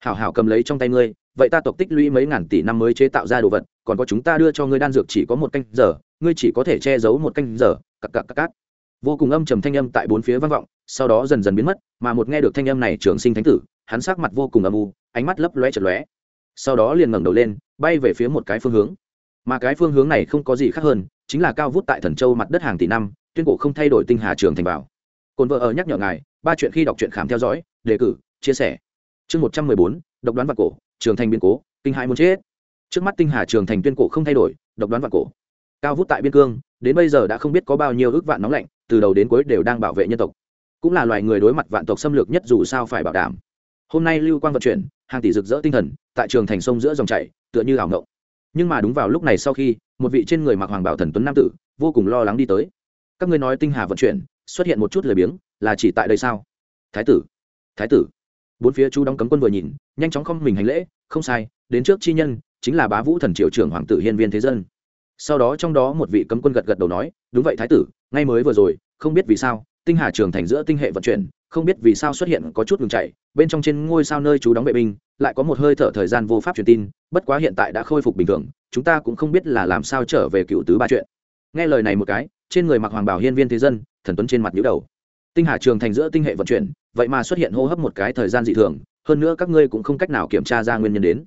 Hảo hảo, cầm lấy trong tay ngươi, vậy ta tộc tích lũy mấy ngàn tỷ năm mới chế tạo ra đồ vật, còn có chúng ta đưa cho ngươi đan dược chỉ có một canh giờ, ngươi chỉ có thể che giấu một canh giờ. Cặp cặp cặc cắt vô cùng âm trầm thanh âm tại bốn phía vang vọng, sau đó dần dần biến mất, mà một nghe được thanh âm này trường sinh thánh tử, hắn sắc mặt vô cùng âm u, ánh mắt lấp lóe chật lóe. Sau đó liền ngẩng đầu lên, bay về phía một cái phương hướng. Mà cái phương hướng này không có gì khác hơn, chính là cao vút tại thần châu mặt đất hàng tỷ năm, tuyên cổ không thay đổi tinh hà trường thành bảo. Cồn vợ ở nhắc nhở ngài, ba chuyện khi đọc truyện khám theo dõi, đề cử, chia sẻ. Chương một trăm mười bốn, độc đoán vạn cổ, trường thành biên cố, kinh hai muốn chết. Trước mắt tinh hà trường thành tuyên cổ không thay đổi, độc đoán vạn cổ. Cao vút tại biên cương đến bây giờ đã không biết có bao nhiêu ước vạn nóng lạnh, từ đầu đến cuối đều đang bảo vệ nhân tộc. Cũng là loài người đối mặt vạn tộc xâm lược nhất dù sao phải bảo đảm. Hôm nay lưu Quang vận chuyển, hàng tỷ rực rỡ tinh thần, tại trường thành sông giữa dòng chảy, tựa như ảo ngộng. Nhưng mà đúng vào lúc này sau khi, một vị trên người mặc hoàng bảo thần tuấn nam tử, vô cùng lo lắng đi tới. Các ngươi nói tinh hà vận chuyển, xuất hiện một chút lười biếng, là chỉ tại đây sao? Thái tử thái tử. Bốn phía chú đóng cấm quân vừa nhìn, nhanh chóng không mình hành lễ, không sai, đến trước chi nhân, chính là bá vũ thần triều trưởng hoàng tử hiên viên thế dân sau đó trong đó một vị cấm quân gật gật đầu nói, đúng vậy, thái tử, ngay mới vừa rồi, không biết vì sao, tinh hà trường thành giữa tinh hệ vận chuyển, không biết vì sao xuất hiện có chút ngừng chạy, bên trong trên ngôi sao nơi chú đóng vệ binh, lại có một hơi thở thời gian vô pháp truyền tin, bất quá hiện tại đã khôi phục bình thường, chúng ta cũng không biết là làm sao trở về cựu tứ ba chuyện. Nghe lời này một cái, trên người mặc hoàng bảo hiên viên thế dân, thần tuấn trên mặt nhũ đầu. Tinh hà trường thành giữa tinh hệ vận chuyển, vậy mà xuất hiện hô hấp một cái thời gian dị thường, hơn nữa các ngươi cũng không cách nào kiểm tra ra nguyên nhân đến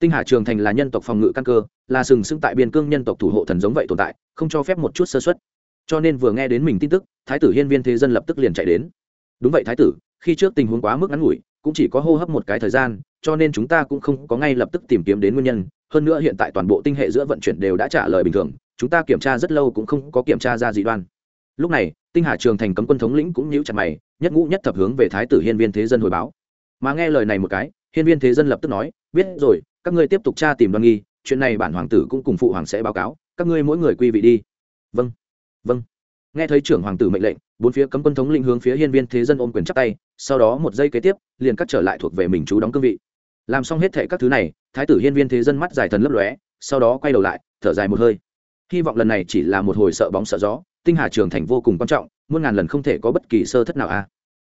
tinh hà trường thành là nhân tộc phòng ngự căn cơ, là sừng sững tại biên cương nhân tộc thủ hộ thần giống vậy tồn tại, không cho phép một chút sơ xuất cho nên vừa nghe đến mình tin tức, thái tử hiên viên thế dân lập tức liền chạy đến. Đúng vậy thái tử, khi trước tình huống quá mức ngắn ngủi, cũng chỉ có hô hấp một cái thời gian, cho nên chúng ta cũng không có ngay lập tức tìm kiếm đến nguyên nhân. Hơn nữa hiện tại toàn bộ tinh hệ giữa vận chuyển đều đã trả lời bình thường, chúng ta kiểm tra rất lâu cũng không có kiểm tra ra dị đoan. Lúc này, tinh hà trường thành cấm quân thống lĩnh cũng nhíu chặt mày, nhất ngũ nhất thập hướng về thái tử hiên viên thế dân hồi báo. Mà nghe lời này một cái, hiên viên thế dân lập tức nói, biết rồi các ngươi tiếp tục tra tìm đoan nghi, chuyện này bản hoàng tử cũng cùng phụ hoàng sẽ báo cáo, các ngươi mỗi người quy vị đi. Vâng vâng. Nghe thấy trưởng hoàng tử mệnh lệnh, bốn phía cấm quân thống lĩnh hướng phía hiên viên thế dân ôm quyền chắp tay, sau đó một giây kế tiếp, liền cắt trở lại thuộc về mình chú đóng cương vị. Làm xong hết thệ các thứ này, thái tử hiên viên thế dân mắt dài thần lấp lóe, sau đó quay đầu lại, thở dài một hơi. Hy vọng lần này chỉ là một hồi sợ bóng sợ gió, tinh hà trường thành vô cùng quan trọng, muôn ngàn lần không thể có bất kỳ sơ thất nào a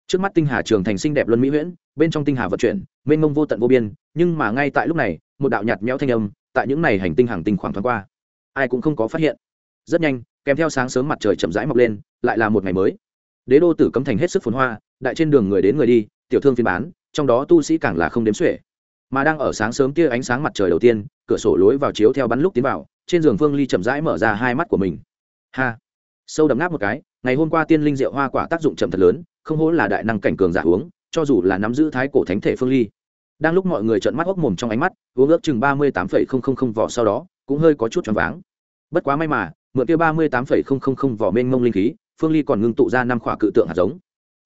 trước mắt tinh hà trường thành xinh đẹp luân mỹ huyễn, bên trong tinh hà vận chuyển, mênh mông vô tận vô biên, nhưng mà ngay tại lúc này, một đạo nhạt méo thanh âm tại những này hành tinh hàng tinh khoảng thoáng qua. Ai cũng không có phát hiện. Rất nhanh, kèm theo sáng sớm mặt trời chậm rãi mọc lên, lại là một ngày mới. Đế đô tử cấm thành hết sức phồn hoa, đại trên đường người đến người đi, tiểu thương phiên bán, trong đó tu sĩ càng là không đếm xuể. Mà đang ở sáng sớm kia ánh sáng mặt trời đầu tiên, cửa sổ lối vào chiếu theo bắn lúc tiến vào, trên giường phương ly chậm rãi mở ra hai mắt của mình. Ha! Sâu đậm ngáp một cái, ngày hôm qua tiên linh rượu hoa quả tác dụng chậm thật lớn không hổ là đại năng cảnh cường giả uống, cho dù là nắm giữ thái cổ thánh thể phương ly. Đang lúc mọi người trợn mắt hốc mồm trong ánh mắt, uống ước chừng ba mươi tám phẩy không không không vỏ sau đó, cũng hơi có chút choáng váng. Bất quá may mà, mượn kia ba mươi tám phẩy không không không vỏ mênh mông linh khí, phương ly còn ngưng tụ ra năm khỏa cự tượng hạt giống.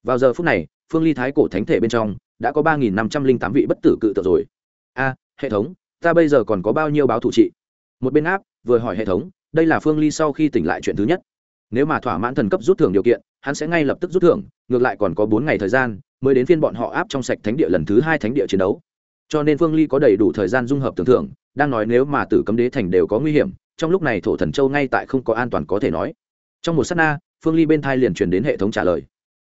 Vào giờ phút này, phương ly thái cổ thánh thể bên trong, đã có ba nghìn năm trăm linh tám vị bất tử cự tượng rồi. A, hệ thống, ta bây giờ còn có bao nhiêu báo thủ trị? Một bên áp, vừa hỏi hệ thống, đây là phương ly sau khi tỉnh lại chuyện thứ nhất. Nếu mà thỏa mãn thần cấp rút thưởng điều kiện hắn sẽ ngay lập tức rút thưởng, ngược lại còn có bốn ngày thời gian mới đến phiên bọn họ áp trong sạch thánh địa lần thứ hai thánh địa chiến đấu. Cho nên phương ly có đầy đủ thời gian dung hợp tưởng thưởng, đang nói nếu mà tử cấm đế thành đều có nguy hiểm, trong lúc này thổ thần châu ngay tại không có an toàn có thể nói. Trong một s á t na, phương ly bên thai liền truyền đến hệ thống trả lời.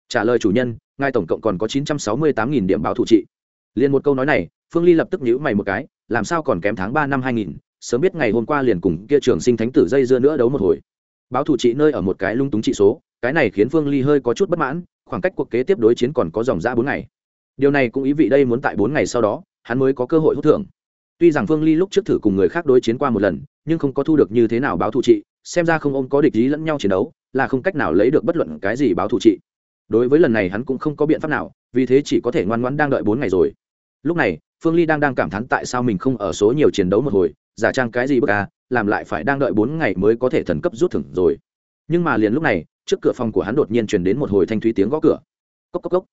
Trả lời chủ nhân, ngài tổng cộng còn có chín trăm sáu mươi tám nghìn điểm báo thủ trị. Liền một câu nói này, phương ly lập tức nhữ mày một cái, làm sao còn kém tháng ba năm hai nghìn, sớm biết ngày hôm qua liền cùng kia trường sinh thánh tử dây dưa nữa đấu một hồi. Báo thủ trị nơi ở một cái lung túng trị số cái này khiến phương ly hơi có chút bất mãn, khoảng cách cuộc kế tiếp đối chiến còn có dòng ra bốn ngày. Điều này cũng ý vị đây muốn tại bốn ngày sau đó, hắn mới có cơ hội hút thưởng. Tuy rằng phương ly lúc trước thử cùng người khác đối chiến qua một lần, nhưng không có thu được như thế nào báo thủ trị, xem ra không ôm có địch ý lẫn nhau chiến đấu, là không cách nào lấy được bất luận cái gì báo thủ trị. Đối với lần này hắn cũng không có biện pháp nào, vì thế chỉ có thể ngoan ngoãn đang đợi bốn ngày rồi. Lúc này, phương ly đang đang cảm thán tại sao mình không ở số nhiều chiến đấu một hồi, giả trang cái gì bất ca à, làm lại phải đang đợi bốn ngày mới có thể thần cấp rút thưởng rồi. Nhưng mà liền lúc này trước cửa phòng của hắn đột nhiên truyền đến một hồi thanh thúy tiếng gõ cửa. Cốc cốc cốc.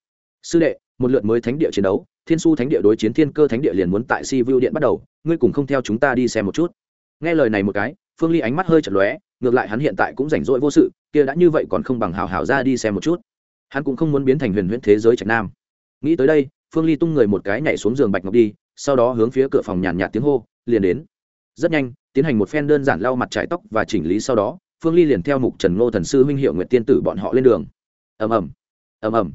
Sư đệ, một lượt mới thánh địa chiến đấu, thiên su thánh địa đối chiến thiên cơ thánh địa liền muốn tại si vu điện bắt đầu, ngươi cùng không theo chúng ta đi xem một chút. Nghe lời này một cái, phương ly ánh mắt hơi chật lóe, ngược lại hắn hiện tại cũng rảnh rỗi vô sự, kia đã như vậy còn không bằng hào hào ra đi xem một chút. Hắn cũng không muốn biến thành huyền huyễn thế giới trạch nam. Nghĩ tới đây, phương ly tung người một cái nhảy xuống giường bạch ngọc đi, sau đó hướng phía cửa phòng nhàn nhạt tiếng hô, liền đến. Rất nhanh, tiến hành một phen đơn giản lau mặt trải tóc và chỉnh lý sau đó phương ly liền theo mục trần ngô thần sư huynh hiệu nguyện tiên tử bọn họ lên đường. Ầm ầm ầm ầm.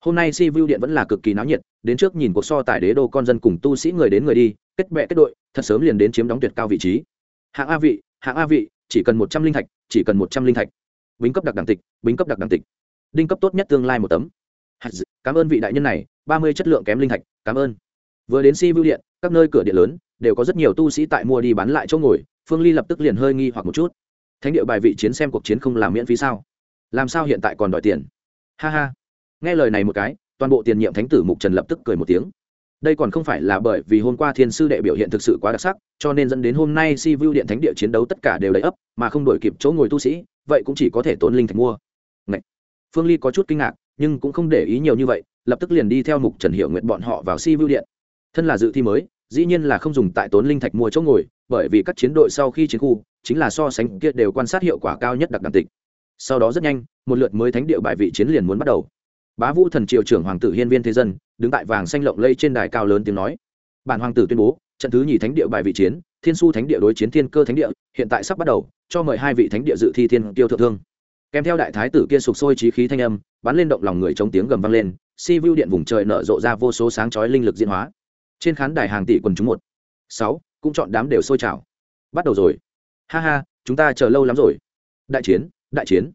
Hôm nay si vu điện vẫn là cực kỳ náo nhiệt, đến trước nhìn cuộc so tài đế đô con dân cùng tu sĩ người đến người đi, kết bệ kết đội, thật sớm liền đến chiếm đóng tuyệt cao vị trí. Hạng a vị, hạng a vị, chỉ cần một trăm linh thạch, chỉ cần một trăm linh thạch. Bính cấp đặc đẳng tịch, bính cấp đặc đẳng tịch. Đinh cấp tốt nhất tương lai một tấm. Cảm ơn vị đại nhân này, ba mươi chất lượng kém linh thạch, cảm ơn. Vừa đến si vưu điện, các nơi cửa điện lớn, đều có rất nhiều tu sĩ tại mua đi bán lại chỗ ngồi, phương ly lập tức liền hơi nghi hoặc một chút thánh địa bài vị chiến xem cuộc chiến không làm miễn phí sao? Làm sao hiện tại còn đòi tiền? Ha ha. Nghe lời này một cái, toàn bộ tiền nhiệm thánh tử mục trần lập tức cười một tiếng. Đây còn không phải là bởi vì hôm qua thiên sư đệ biểu hiện thực sự quá đặc sắc, cho nên dẫn đến hôm nay si vu điện thánh địa chiến đấu tất cả đều đầy ấp, mà không đổi kịp chỗ ngồi tu sĩ, vậy cũng chỉ có thể tốn linh thạch mua. Ngậy! phương ly có chút kinh ngạc, nhưng cũng không để ý nhiều như vậy, lập tức liền đi theo mục trần hiệu nguyện bọn họ vào si vu điện. Thân là dự thi mới, dĩ nhiên là không dùng tại tốn linh thạch mua chỗ ngồi bởi vì các chiến đội sau khi chiến khu, chính là so sánh kia đều quan sát hiệu quả cao nhất đặc đẳng tịch. Sau đó rất nhanh, một lượt mới thánh địa bài vị chiến liền muốn bắt đầu. Bá vũ thần triều trưởng hoàng tử hiên viên thế dân, đứng tại vàng xanh lộng lây trên đài cao lớn tiếng nói. Bản hoàng tử tuyên bố, trận thứ nhì thánh địa bài vị chiến, thiên su thánh địa đối chiến thiên cơ thánh địa, hiện tại sắp bắt đầu, cho mời hai vị thánh địa dự thi thiên tiêu thượng thương. Kèm theo đại thái tử kia sục sôi trí khí thanh âm, bắn lên động lòng người trong tiếng gầm vang lên, si vu điện vùng trời nở rộ ra vô số sáng chói linh lực diễn hóa. Trên khán đài hàng tỷ quần chúng một, sáu cũng chọn đám đều sôi trào. Bắt đầu rồi. Ha ha, chúng ta chờ lâu lắm rồi. Đại chiến đại chiến.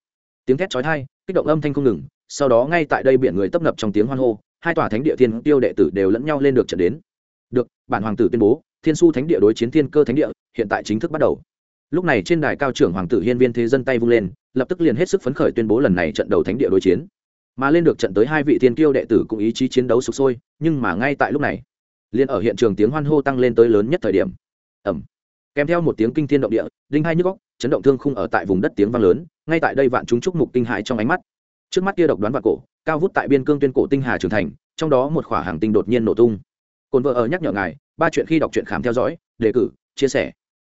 Tiếng thét chói tai, kích động âm thanh không ngừng, sau đó ngay tại đây biển người tấp nập trong tiếng hoan hô, hai tòa thánh địa thiên tiêu đệ tử đều lẫn nhau lên được trận đến. Được, bản hoàng tử tuyên bố, thiên su thánh địa đối chiến thiên cơ thánh địa, hiện tại chính thức bắt đầu. Lúc này trên đài cao trưởng hoàng tử hiên viên thế dân tay vung lên, lập tức liền hết sức phấn khởi tuyên bố lần này trận đầu thánh địa đối chiến. Mà lên được trận tới hai vị thiên kiêu đệ tử cũng ý chí chiến đấu sục sôi, nhưng mà ngay tại lúc này liền ở hiện trường tiếng hoan hô tăng lên tới lớn nhất thời điểm. Ẩm kèm theo một tiếng kinh thiên động địa, đinh hai nhức góc chấn động thương khung ở tại vùng đất tiếng vang lớn, ngay tại đây vạn chúng chúc mục kinh hại trong ánh mắt. Trước mắt kia độc đoán vạn cổ, cao vút tại biên cương tuyên cổ tinh hà trưởng thành, trong đó một khỏa hàng tinh đột nhiên nổ tung. Cồn vợ ở nhắc nhở ngài, ba chuyện khi đọc truyện khám theo dõi, đề cử, chia sẻ.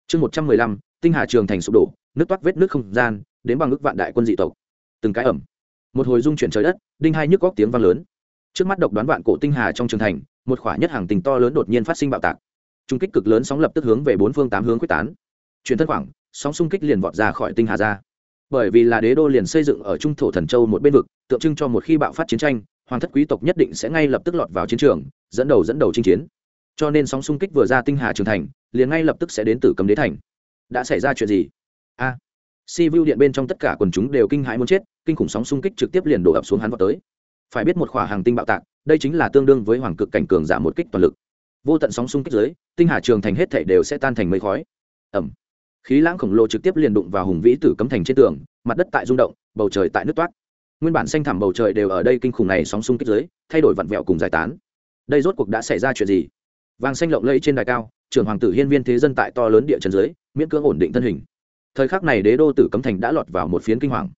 Chương một trăm mười lăm, tinh hà trường thành sụp đổ, nước toát vết nước không gian, đến bằng ước vạn đại quân dị tộc. Từng cái ẩm. Một hồi dung chuyển trời đất, đinh hai nhức góc tiếng vang lớn. Trước mắt độc đoán vạn cổ tinh hà trong trường thành một khỏa nhất hàng tình to lớn đột nhiên phát sinh bạo tạc. Trung kích cực lớn sóng lập tức hướng về bốn phương tám hướng quyết tán. Chuyển thân khoảng, sóng xung kích liền vọt ra khỏi tinh hà ra. Bởi vì là đế đô liền xây dựng ở trung thổ thần châu một bên vực, tượng trưng cho một khi bạo phát chiến tranh, hoàng thất quý tộc nhất định sẽ ngay lập tức lọt vào chiến trường, dẫn đầu dẫn đầu chinh chiến. Cho nên sóng xung kích vừa ra tinh hà trường thành, liền ngay lập tức sẽ đến từ cầm đế thành. Đã xảy ra chuyện gì? A. Si vu điện bên trong tất cả quần chúng đều kinh hãi muốn chết, kinh khủng sóng xung kích trực tiếp liền đổ ập xuống hắn vào tới. Phải biết một khỏa hàng tinh bạo tạc đây chính là tương đương với hoàng cực cảnh cường giảm một kích toàn lực. Vô tận sóng xung kích dưới, tinh hà trường thành hết thảy đều sẽ tan thành mây khói. Ẩm. Khí lãng khổng lồ trực tiếp liền đụng vào hùng vĩ tử cấm thành trên tường, mặt đất tại rung động, bầu trời tại nước toát. Nguyên bản xanh thẳm bầu trời đều ở đây kinh khủng này sóng xung kích dưới, thay đổi vặn vẹo cùng giải tán. Đây rốt cuộc đã xảy ra chuyện gì? Vàng xanh lộng lẫy trên đài cao, trưởng hoàng tử hiên viên thế dân tại to lớn địa trần dưới, miễn cưỡng ổn định thân hình. Thời khắc này đế đô tử cấm thành đã lọt vào một phiến kinh hoàng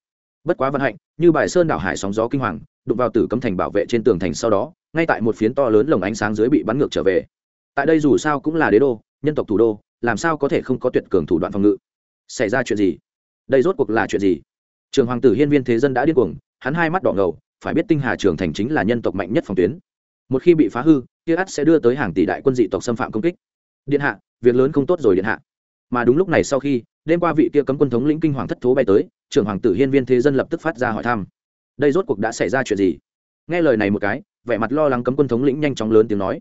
bất quá vận hạnh, như bài sơn đảo hải sóng gió kinh hoàng, đụng vào tử cấm thành bảo vệ trên tường thành sau đó, ngay tại một phiến to lớn lồng ánh sáng dưới bị bắn ngược trở về. Tại đây dù sao cũng là đế đô, nhân tộc thủ đô, làm sao có thể không có tuyệt cường thủ đoạn phòng ngự? Xảy ra chuyện gì? Đây rốt cuộc là chuyện gì? Trường hoàng tử hiên viên thế dân đã điên cuồng, hắn hai mắt đỏ ngầu, phải biết tinh hà trường thành chính là nhân tộc mạnh nhất phòng tuyến. Một khi bị phá hư, kia ắt sẽ đưa tới hàng tỷ đại quân dị tộc xâm phạm công kích. Điện hạ, việc lớn không tốt rồi điện hạ. Mà đúng lúc này sau khi đêm qua vị kia cấm quân thống lĩnh kinh hoàng thất thố bay tới, trưởng hoàng tử hiên viên thế dân lập tức phát ra hỏi thăm. Đây rốt cuộc đã xảy ra chuyện gì? Nghe lời này một cái, vẻ mặt lo lắng cấm quân thống lĩnh nhanh chóng lớn tiếng nói.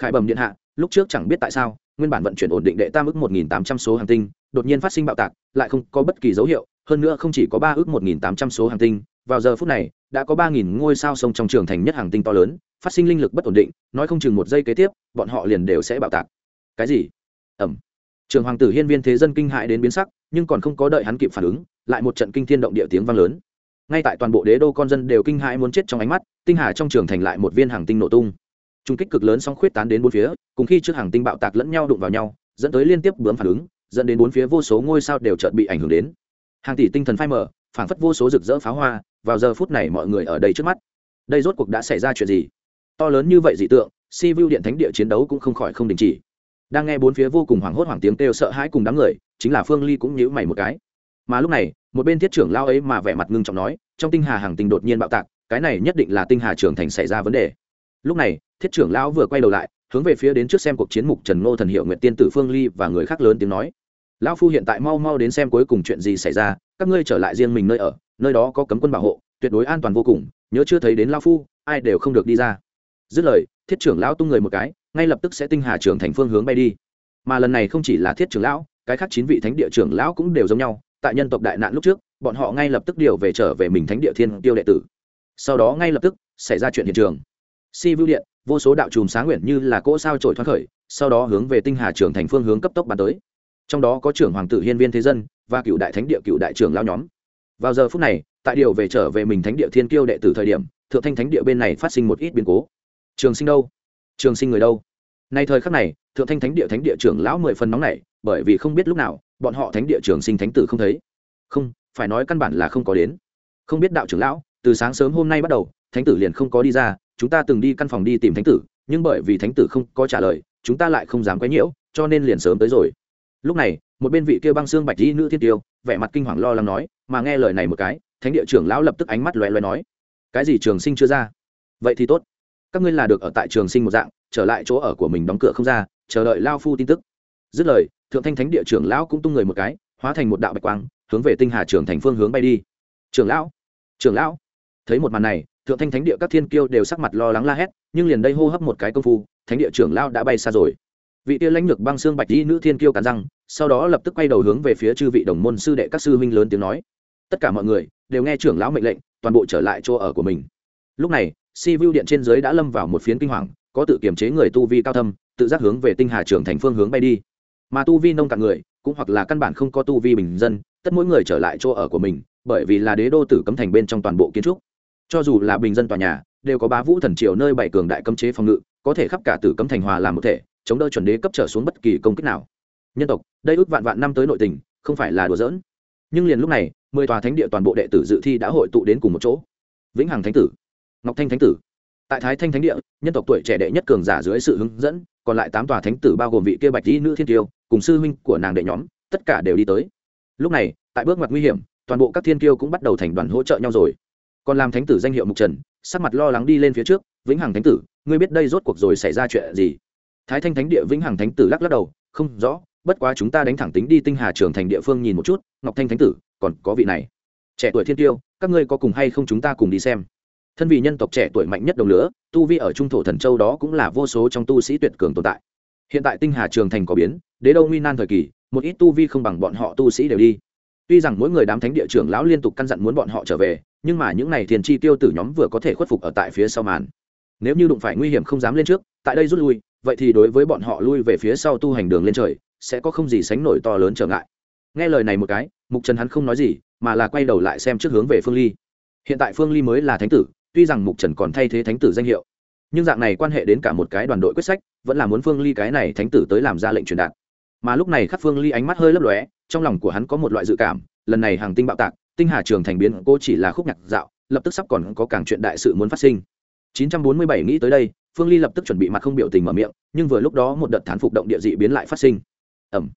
Khải bẩm điện hạ, lúc trước chẳng biết tại sao, nguyên bản vận chuyển ổn định đệ tam ước một nghìn tám trăm số hàng tinh, đột nhiên phát sinh bạo tạc, lại không có bất kỳ dấu hiệu, hơn nữa không chỉ có ba ước một nghìn tám trăm số hàng tinh, vào giờ phút này, đã có ba nghìn ngôi sao sông trong trường thành nhất hàng tinh to lớn, phát sinh linh lực bất ổn định, nói không chừng một giây kế tiếp, bọn họ liền đều sẽ bạo tạc. Cái gì? Ẩm trường hoàng tử hiên viên thế dân kinh hại đến biến sắc, nhưng còn không có đợi hắn kịp phản ứng, lại một trận kinh thiên động địa tiếng vang lớn. Ngay tại toàn bộ đế đô con dân đều kinh hãi muốn chết trong ánh mắt, tinh hà trong trường thành lại một viên hàng tinh nổ tung. Trung kích cực lớn song khuyết tán đến bốn phía, cùng khi trước hàng tinh bạo tạc lẫn nhau đụng vào nhau, dẫn tới liên tiếp bướm phản ứng, dẫn đến bốn phía vô số ngôi sao đều chợt bị ảnh hưởng đến. Hàng tỷ tinh thần phai mở phảng phất vô số rực rỡ pháo hoa, vào giờ phút này mọi người ở đây trước mắt. Đây rốt cuộc đã xảy ra chuyện gì? To lớn như vậy dị tượng, si vu điện thánh địa chiến đấu cũng không khỏi không đình chỉ đang nghe bốn phía vô cùng hoảng hốt hoảng tiếng kêu sợ hãi cùng đám người, chính là phương ly cũng nhíu mày một cái. Mà lúc này, một bên thiết trưởng lao ấy mà vẻ mặt ngưng trọng nói, trong tinh hà hàng tinh đột nhiên bạo tạc, cái này nhất định là tinh hà trưởng thành xảy ra vấn đề. Lúc này, thiết trưởng lão vừa quay đầu lại, hướng về phía đến trước xem cuộc chiến mục trần ngô thần hiệu nguyện tiên tử phương ly và người khác lớn tiếng nói. Lão phu hiện tại mau mau đến xem cuối cùng chuyện gì xảy ra, các ngươi trở lại riêng mình nơi ở, nơi đó có cấm quân bảo hộ, tuyệt đối an toàn vô cùng, nhớ chưa thấy đến lão phu, ai đều không được đi ra. Dứt lời, thiết trưởng lão tung người một cái ngay lập tức sẽ tinh hà trưởng thành phương hướng bay đi. Mà lần này không chỉ là thiết trưởng lão, cái khác chín vị thánh địa trưởng lão cũng đều giống nhau. Tại nhân tộc đại nạn lúc trước, bọn họ ngay lập tức điều về trở về mình thánh địa thiên tiêu đệ tử. Sau đó ngay lập tức xảy ra chuyện hiện trường. Si vưu điện, vô số đạo chùm sáng nguyện như là cỗ sao trổi thoát khởi, sau đó hướng về tinh hà trưởng thành phương hướng cấp tốc bắn tới. Trong đó có trưởng hoàng tử hiên viên thế dân và cựu đại thánh địa cựu đại trưởng lao nhóm. Vào giờ phút này, tại điều về trở về mình thánh địa thiên kiêu đệ tử thời điểm, thượng thanh thánh địa bên này phát sinh một ít biến cố. Trường sinh đâu? Trường sinh người đâu? Nay thời khắc này, thượng thanh thánh địa thánh địa trưởng lão mười phần nóng này bởi vì không biết lúc nào, bọn họ thánh địa trường sinh thánh tử không thấy. Không, phải nói căn bản là không có đến. Không biết đạo trưởng lão, từ sáng sớm hôm nay bắt đầu, thánh tử liền không có đi ra, chúng ta từng đi căn phòng đi tìm thánh tử, nhưng bởi vì thánh tử không có trả lời, chúng ta lại không dám quấy nhiễu, cho nên liền sớm tới rồi. Lúc này, một bên vị kia băng xương bạch di nữ thiên tiêu, vẻ mặt kinh hoàng lo lắng nói, mà nghe lời này một cái, thánh địa trưởng lão lập tức ánh mắt loé loé nói, cái gì trường sinh chưa ra? Vậy thì tốt các ngươi là được ở tại trường sinh một dạng, trở lại chỗ ở của mình đóng cửa không ra, chờ đợi lao phu tin tức. Dứt lời, thượng thanh thánh địa trưởng lão cũng tung người một cái, hóa thành một đạo bạch quang, hướng về tinh hà trường thành phương hướng bay đi. Trưởng lão trưởng lão. Thấy một màn này, thượng thanh thánh địa các thiên kiêu đều sắc mặt lo lắng la hét, nhưng liền đây hô hấp một cái công phu, thánh địa trưởng lão đã bay xa rồi. Vị tia lãnh lược băng xương bạch đi nữ thiên kiêu cắn răng, sau đó lập tức quay đầu hướng về phía chư vị đồng môn sư đệ các sư huynh lớn tiếng nói. Tất cả mọi người đều nghe trưởng lão mệnh lệnh, toàn bộ trở lại chỗ ở của mình. Lúc này si vu điện trên dưới đã lâm vào một phiến kinh hoàng, có tự kiềm chế người tu vi cao thâm, tự giác hướng về tinh hà trường thành phương hướng bay đi. Mà tu vi nông cạn người, cũng hoặc là căn bản không có tu vi bình dân, tất mỗi người trở lại chỗ ở của mình, bởi vì là đế đô tử cấm thành bên trong toàn bộ kiến trúc. Cho dù là bình dân tòa nhà, đều có bá vũ thần triều nơi bảy cường đại cấm chế phòng ngự, có thể khắp cả tử cấm thành hòa làm một thể, chống đỡ chuẩn đế cấp trở xuống bất kỳ công kích nào. Nhân tộc, đây ước vạn vạn năm tới nội tình, không phải là đùa giỡn. Nhưng liền lúc này, mười tòa thánh địa toàn bộ đệ tử dự thi đã hội tụ đến cùng một chỗ. Vĩnh hằng thánh tử ngọc thanh thánh tử. Tại thái thanh thánh địa, nhân tộc tuổi trẻ đệ nhất cường giả dưới sự hướng dẫn, còn lại tám tòa thánh tử bao gồm vị kia bạch y nữ thiên tiêu, cùng sư huynh của nàng đệ nhóm, tất cả đều đi tới. Lúc này, tại bước mặt nguy hiểm, toàn bộ các thiên Tiêu cũng bắt đầu thành đoàn hỗ trợ nhau rồi. Còn làm thánh tử danh hiệu mục trần, sắc mặt lo lắng đi lên phía trước, vĩnh hằng thánh tử, ngươi biết đây rốt cuộc rồi xảy ra chuyện gì? Thái thanh thánh địa vĩnh hằng thánh tử lắc lắc đầu, không rõ, bất quá chúng ta đánh thẳng tính đi tinh hà trường thành địa phương nhìn một chút, ngọc thanh thánh tử, còn có vị này. Trẻ tuổi thiên tiêu các ngươi có cùng hay không chúng ta cùng đi xem? Thân vị nhân tộc trẻ tuổi mạnh nhất đồng lửa tu vi ở trung thổ thần châu đó cũng là vô số trong tu sĩ tuyệt cường tồn tại. Hiện tại tinh hà trường thành có biến, đế đâu nguy nan thời kỳ, một ít tu vi không bằng bọn họ tu sĩ đều đi. Tuy rằng mỗi người đám thánh địa trưởng lão liên tục căn dặn muốn bọn họ trở về, nhưng mà những n à y thiền chi tiêu tử nhóm vừa có thể khuất phục ở tại phía sau màn. Nếu như đụng phải nguy hiểm không dám lên trước, tại đây rút lui, vậy thì đối với bọn họ lui về phía sau tu hành đường lên trời, sẽ có không gì sánh nổi to lớn trở ngại. Nghe lời này một cái, mục trần hắn không nói gì, mà là quay đầu lại xem trước hướng về phương ly. Hiện tại phương ly mới là thánh tử tuy rằng mục trần còn thay thế thánh tử danh hiệu, nhưng dạng này quan hệ đến cả một cái đoàn đội quyết sách, vẫn là muốn phương ly cái này thánh tử tới làm ra lệnh truyền đạt. Mà lúc này khắc phương ly ánh mắt hơi lấp lóe, trong lòng của hắn có một loại dự cảm, lần này hàng tinh bạo tạc, tinh hà trường thành biến cô chỉ là khúc nhạc dạo, lập tức sắp còn có càng chuyện đại sự muốn phát sinh. 947 nghĩ tới đây, phương ly lập tức chuẩn bị mặt không biểu tình mở miệng, nhưng vừa lúc đó một đợt thán phục động địa dị biến lại phát sinh. Ẩm.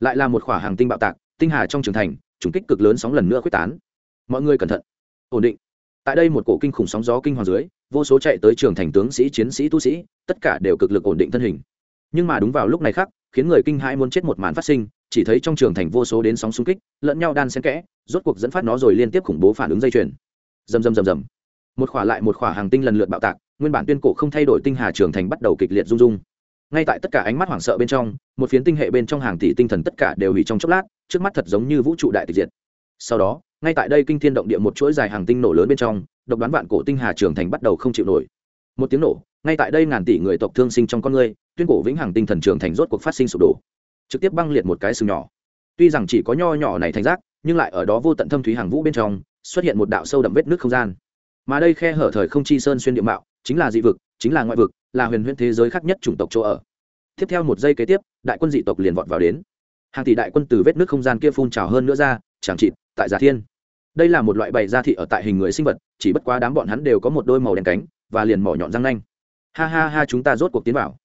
Lại là một khỏa hàng tinh bạo tạc, tinh hà trong trường thành, trùng kích cực lớn sóng lần nữa quyết tán. Mọi người cẩn thận. Ổn định tại đây một cổ kinh khủng sóng gió kinh hoàng dưới, vô số chạy tới trường thành tướng sĩ, chiến sĩ, tu sĩ, tất cả đều cực lực ổn định thân hình. Nhưng mà đúng vào lúc này khác, khiến người kinh hãi muốn chết một màn phát sinh, chỉ thấy trong trường thành vô số đến sóng xung kích, lẫn nhau đan xen kẽ, rốt cuộc dẫn phát nó rồi liên tiếp khủng bố phản ứng dây chuyền. Rầm rầm rầm rầm. Một khỏa lại một khỏa hàng tinh lần lượt bạo tạc, nguyên bản tuyên cổ không thay đổi tinh hà trường thành bắt đầu kịch liệt rung rung. Ngay tại tất cả ánh mắt hoảng sợ bên trong, một phiến tinh hệ bên trong hàng tỷ tinh thần tất cả đều hủy trong chốc lát, trước mắt thật giống như vũ trụ đại tịch diệt sau đó, ngay tại đây kinh thiên động địa một chuỗi dài hàng tinh nổ lớn bên trong, độc đoán vạn cổ tinh hà trường thành bắt đầu không chịu nổi. Một tiếng nổ, ngay tại đây ngàn tỷ người tộc thương sinh trong con người, tuyên cổ vĩnh hằng tinh thần trường thành rốt cuộc phát sinh sụp đổ. Trực tiếp băng liệt một cái sừng nhỏ. Tuy rằng chỉ có nho nhỏ này thành rác, nhưng lại ở đó vô tận thâm thúy hàng vũ bên trong, xuất hiện một đạo sâu đậm vết nước không gian. Mà đây khe hở thời không chi sơn xuyên địa mạo, chính là dị vực, chính là ngoại vực, là huyền huyễn thế giới khác nhất chủng tộc chỗ ở. Tiếp theo một giây kế tiếp, đại quân dị tộc liền vọt vào đến hàng tỷ đại quân từ vết nước không gian kia phun trào hơn nữa ra, chẳng chịt, tại giả thiên. Đây là một loại bày gia thị ở tại hình người sinh vật, chỉ bất quá đám bọn hắn đều có một đôi màu đen cánh, và liền mỏ nhọn răng nanh. Ha ha ha, chúng ta rốt cuộc tiến vào.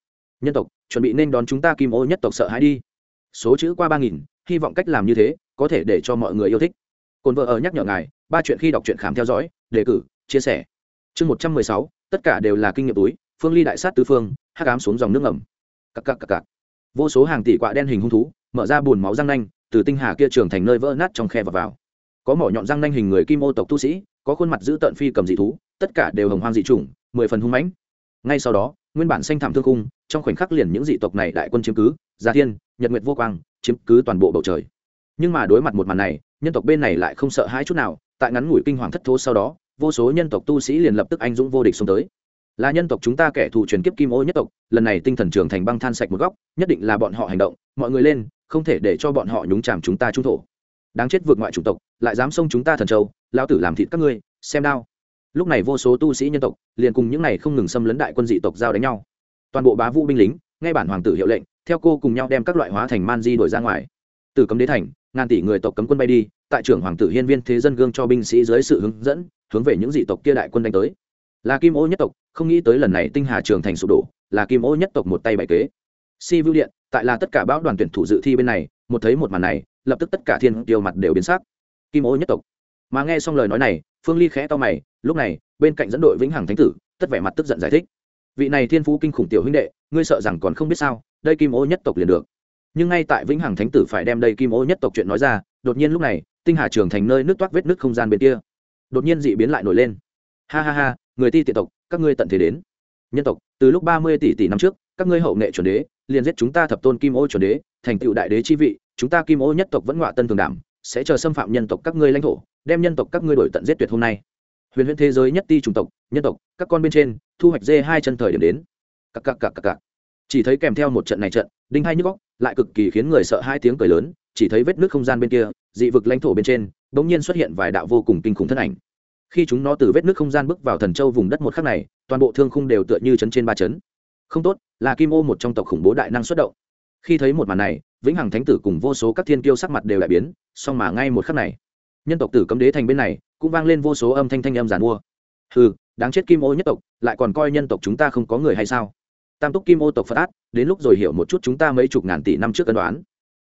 Nhân tộc, chuẩn bị nên đón chúng ta kim ô nhất tộc sợ hãi đi. Số chữ qua ba nghìn, hy vọng cách làm như thế, có thể để cho mọi người yêu thích. Cồn vợ ở nhắc nhở ngài, ba chuyện khi đọc truyện khám theo dõi, đề cử, chia sẻ. Chương một trăm mười sáu, tất cả đều là kinh nghiệm túi, phương ly đại sát tứ phương, hắc ám xuống dòng nước ngầm. Cặc cặc cặc cặc. Vô số hàng tỷ quạ đen hình hung thú mở ra bùn máu răng nanh, từ tinh hà kia trường thành nơi vỡ nát trong khe và vào. Có mỏ nhọn răng nanh hình người kim ô tộc tu sĩ, có khuôn mặt giữ tợn phi cầm dị thú, tất cả đều hồng hoang dị chủng, mười phần hung mãnh. Ngay sau đó, nguyên bản xanh thảm thương cung trong khoảnh khắc liền những dị tộc này đại quân chiếm cứ, gia thiên, nhật nguyệt vô quang, chiếm cứ toàn bộ bầu trời. Nhưng mà đối mặt một màn này, nhân tộc bên này lại không sợ hãi chút nào, tại ngắn ngủi kinh hoàng thất thố sau đó, vô số nhân tộc tu sĩ liền lập tức anh dũng vô địch xuống tới. Là nhân tộc chúng ta kẻ thù truyền kiếp kim ô nhất tộc, lần này tinh thần trưởng thành băng than sạch một góc, nhất định là bọn họ hành động, mọi người lên không thể để cho bọn họ nhúng chàm chúng ta trung thổ. Đáng chết vượt ngoại chủng tộc, lại dám xông chúng ta thần châu lao tử làm thịt các ngươi, xem đao. Lúc này vô số tu sĩ nhân tộc, liền cùng những này không ngừng xâm lấn đại quân dị tộc giao đánh nhau. Toàn bộ bá vũ binh lính ngay bản hoàng tử hiệu lệnh, theo cô cùng nhau đem các loại hóa thành man di đổi ra ngoài. Từ cấm đế thành, ngàn tỷ người tộc cấm quân bay đi, tại trưởng hoàng tử hiên viên thế dân gương cho binh sĩ dưới sự hướng dẫn, hướng về những dị tộc kia đại quân đánh tới. Là kim ô nhất tộc, không nghĩ tới lần này tinh hà trường thành sụp đổ, là kim ô nhất tộc một tay bại kế. Si vưu điện tại là tất cả bão đoàn tuyển thủ dự thi bên này, một thấy một màn này, lập tức tất cả thiên tiêu mặt đều biến sắc. Kim ô nhất tộc. Mà nghe xong lời nói này, phương ly khẽ to mày, lúc này, bên cạnh dẫn đội vĩnh hằng thánh tử, tất vẻ mặt tức giận giải thích. Vị này thiên phú kinh khủng tiểu huynh đệ, ngươi sợ rằng còn không biết sao, đây kim ô nhất tộc liền được. Nhưng ngay tại vĩnh hằng thánh tử phải đem đây kim ô nhất tộc chuyện nói ra, đột nhiên lúc này, tinh hà trường thành nơi nước toát vết nước không gian bên kia. Đột nhiên dị biến lại nổi lên. Ha ha ha, người ti tiện tộc, các ngươi tận thế đến. Nhân tộc, từ lúc ba mươi tỷ tỷ năm trước các ngươi hậu nghệ chuẩn đế, liền giết chúng ta thập tôn kim ô chuẩn đế, thành tựu đại đế chi vị, chúng ta kim ô nhất tộc vẫn ngọa tân thường đảm, sẽ chờ xâm phạm nhân tộc các ngươi lãnh thổ, đem nhân tộc các ngươi đổi tận giết tuyệt hôm nay. Huyền huyễn thế giới nhất ti chủng tộc, nhân tộc, các con bên trên, thu hoạch dê hai chân thời điểm đến. Cặc cặc cặc cặc cặc. Chỉ thấy kèm theo một trận này trận, đinh hai nhức góc lại cực kỳ khiến người sợ hai tiếng cười lớn, chỉ thấy vết nước không gian bên kia, dị vực lãnh thổ bên trên, bỗng nhiên xuất hiện vài đạo vô cùng kinh khủng thân ảnh. Khi chúng nó từ vết nước không gian bước vào thần châu vùng đất một khắc này, toàn bộ thương khung đều tựa như chấn trên ba chấn. Không tốt là kim ô một trong tộc khủng bố đại năng xuất động. Khi thấy một màn này vĩnh hằng thánh tử cùng vô số các thiên kiêu sắc mặt đều đại biến song mà ngay một khắc này nhân tộc tử cấm đế thành bên này cũng vang lên vô số âm thanh thanh âm giàn mua. Ừ, đáng chết kim ô nhất tộc lại còn coi nhân tộc chúng ta không có người hay sao? Tam túc kim ô tộc phật át đến lúc rồi hiểu một chút chúng ta mấy chục ngàn tỷ năm trước cân đoán.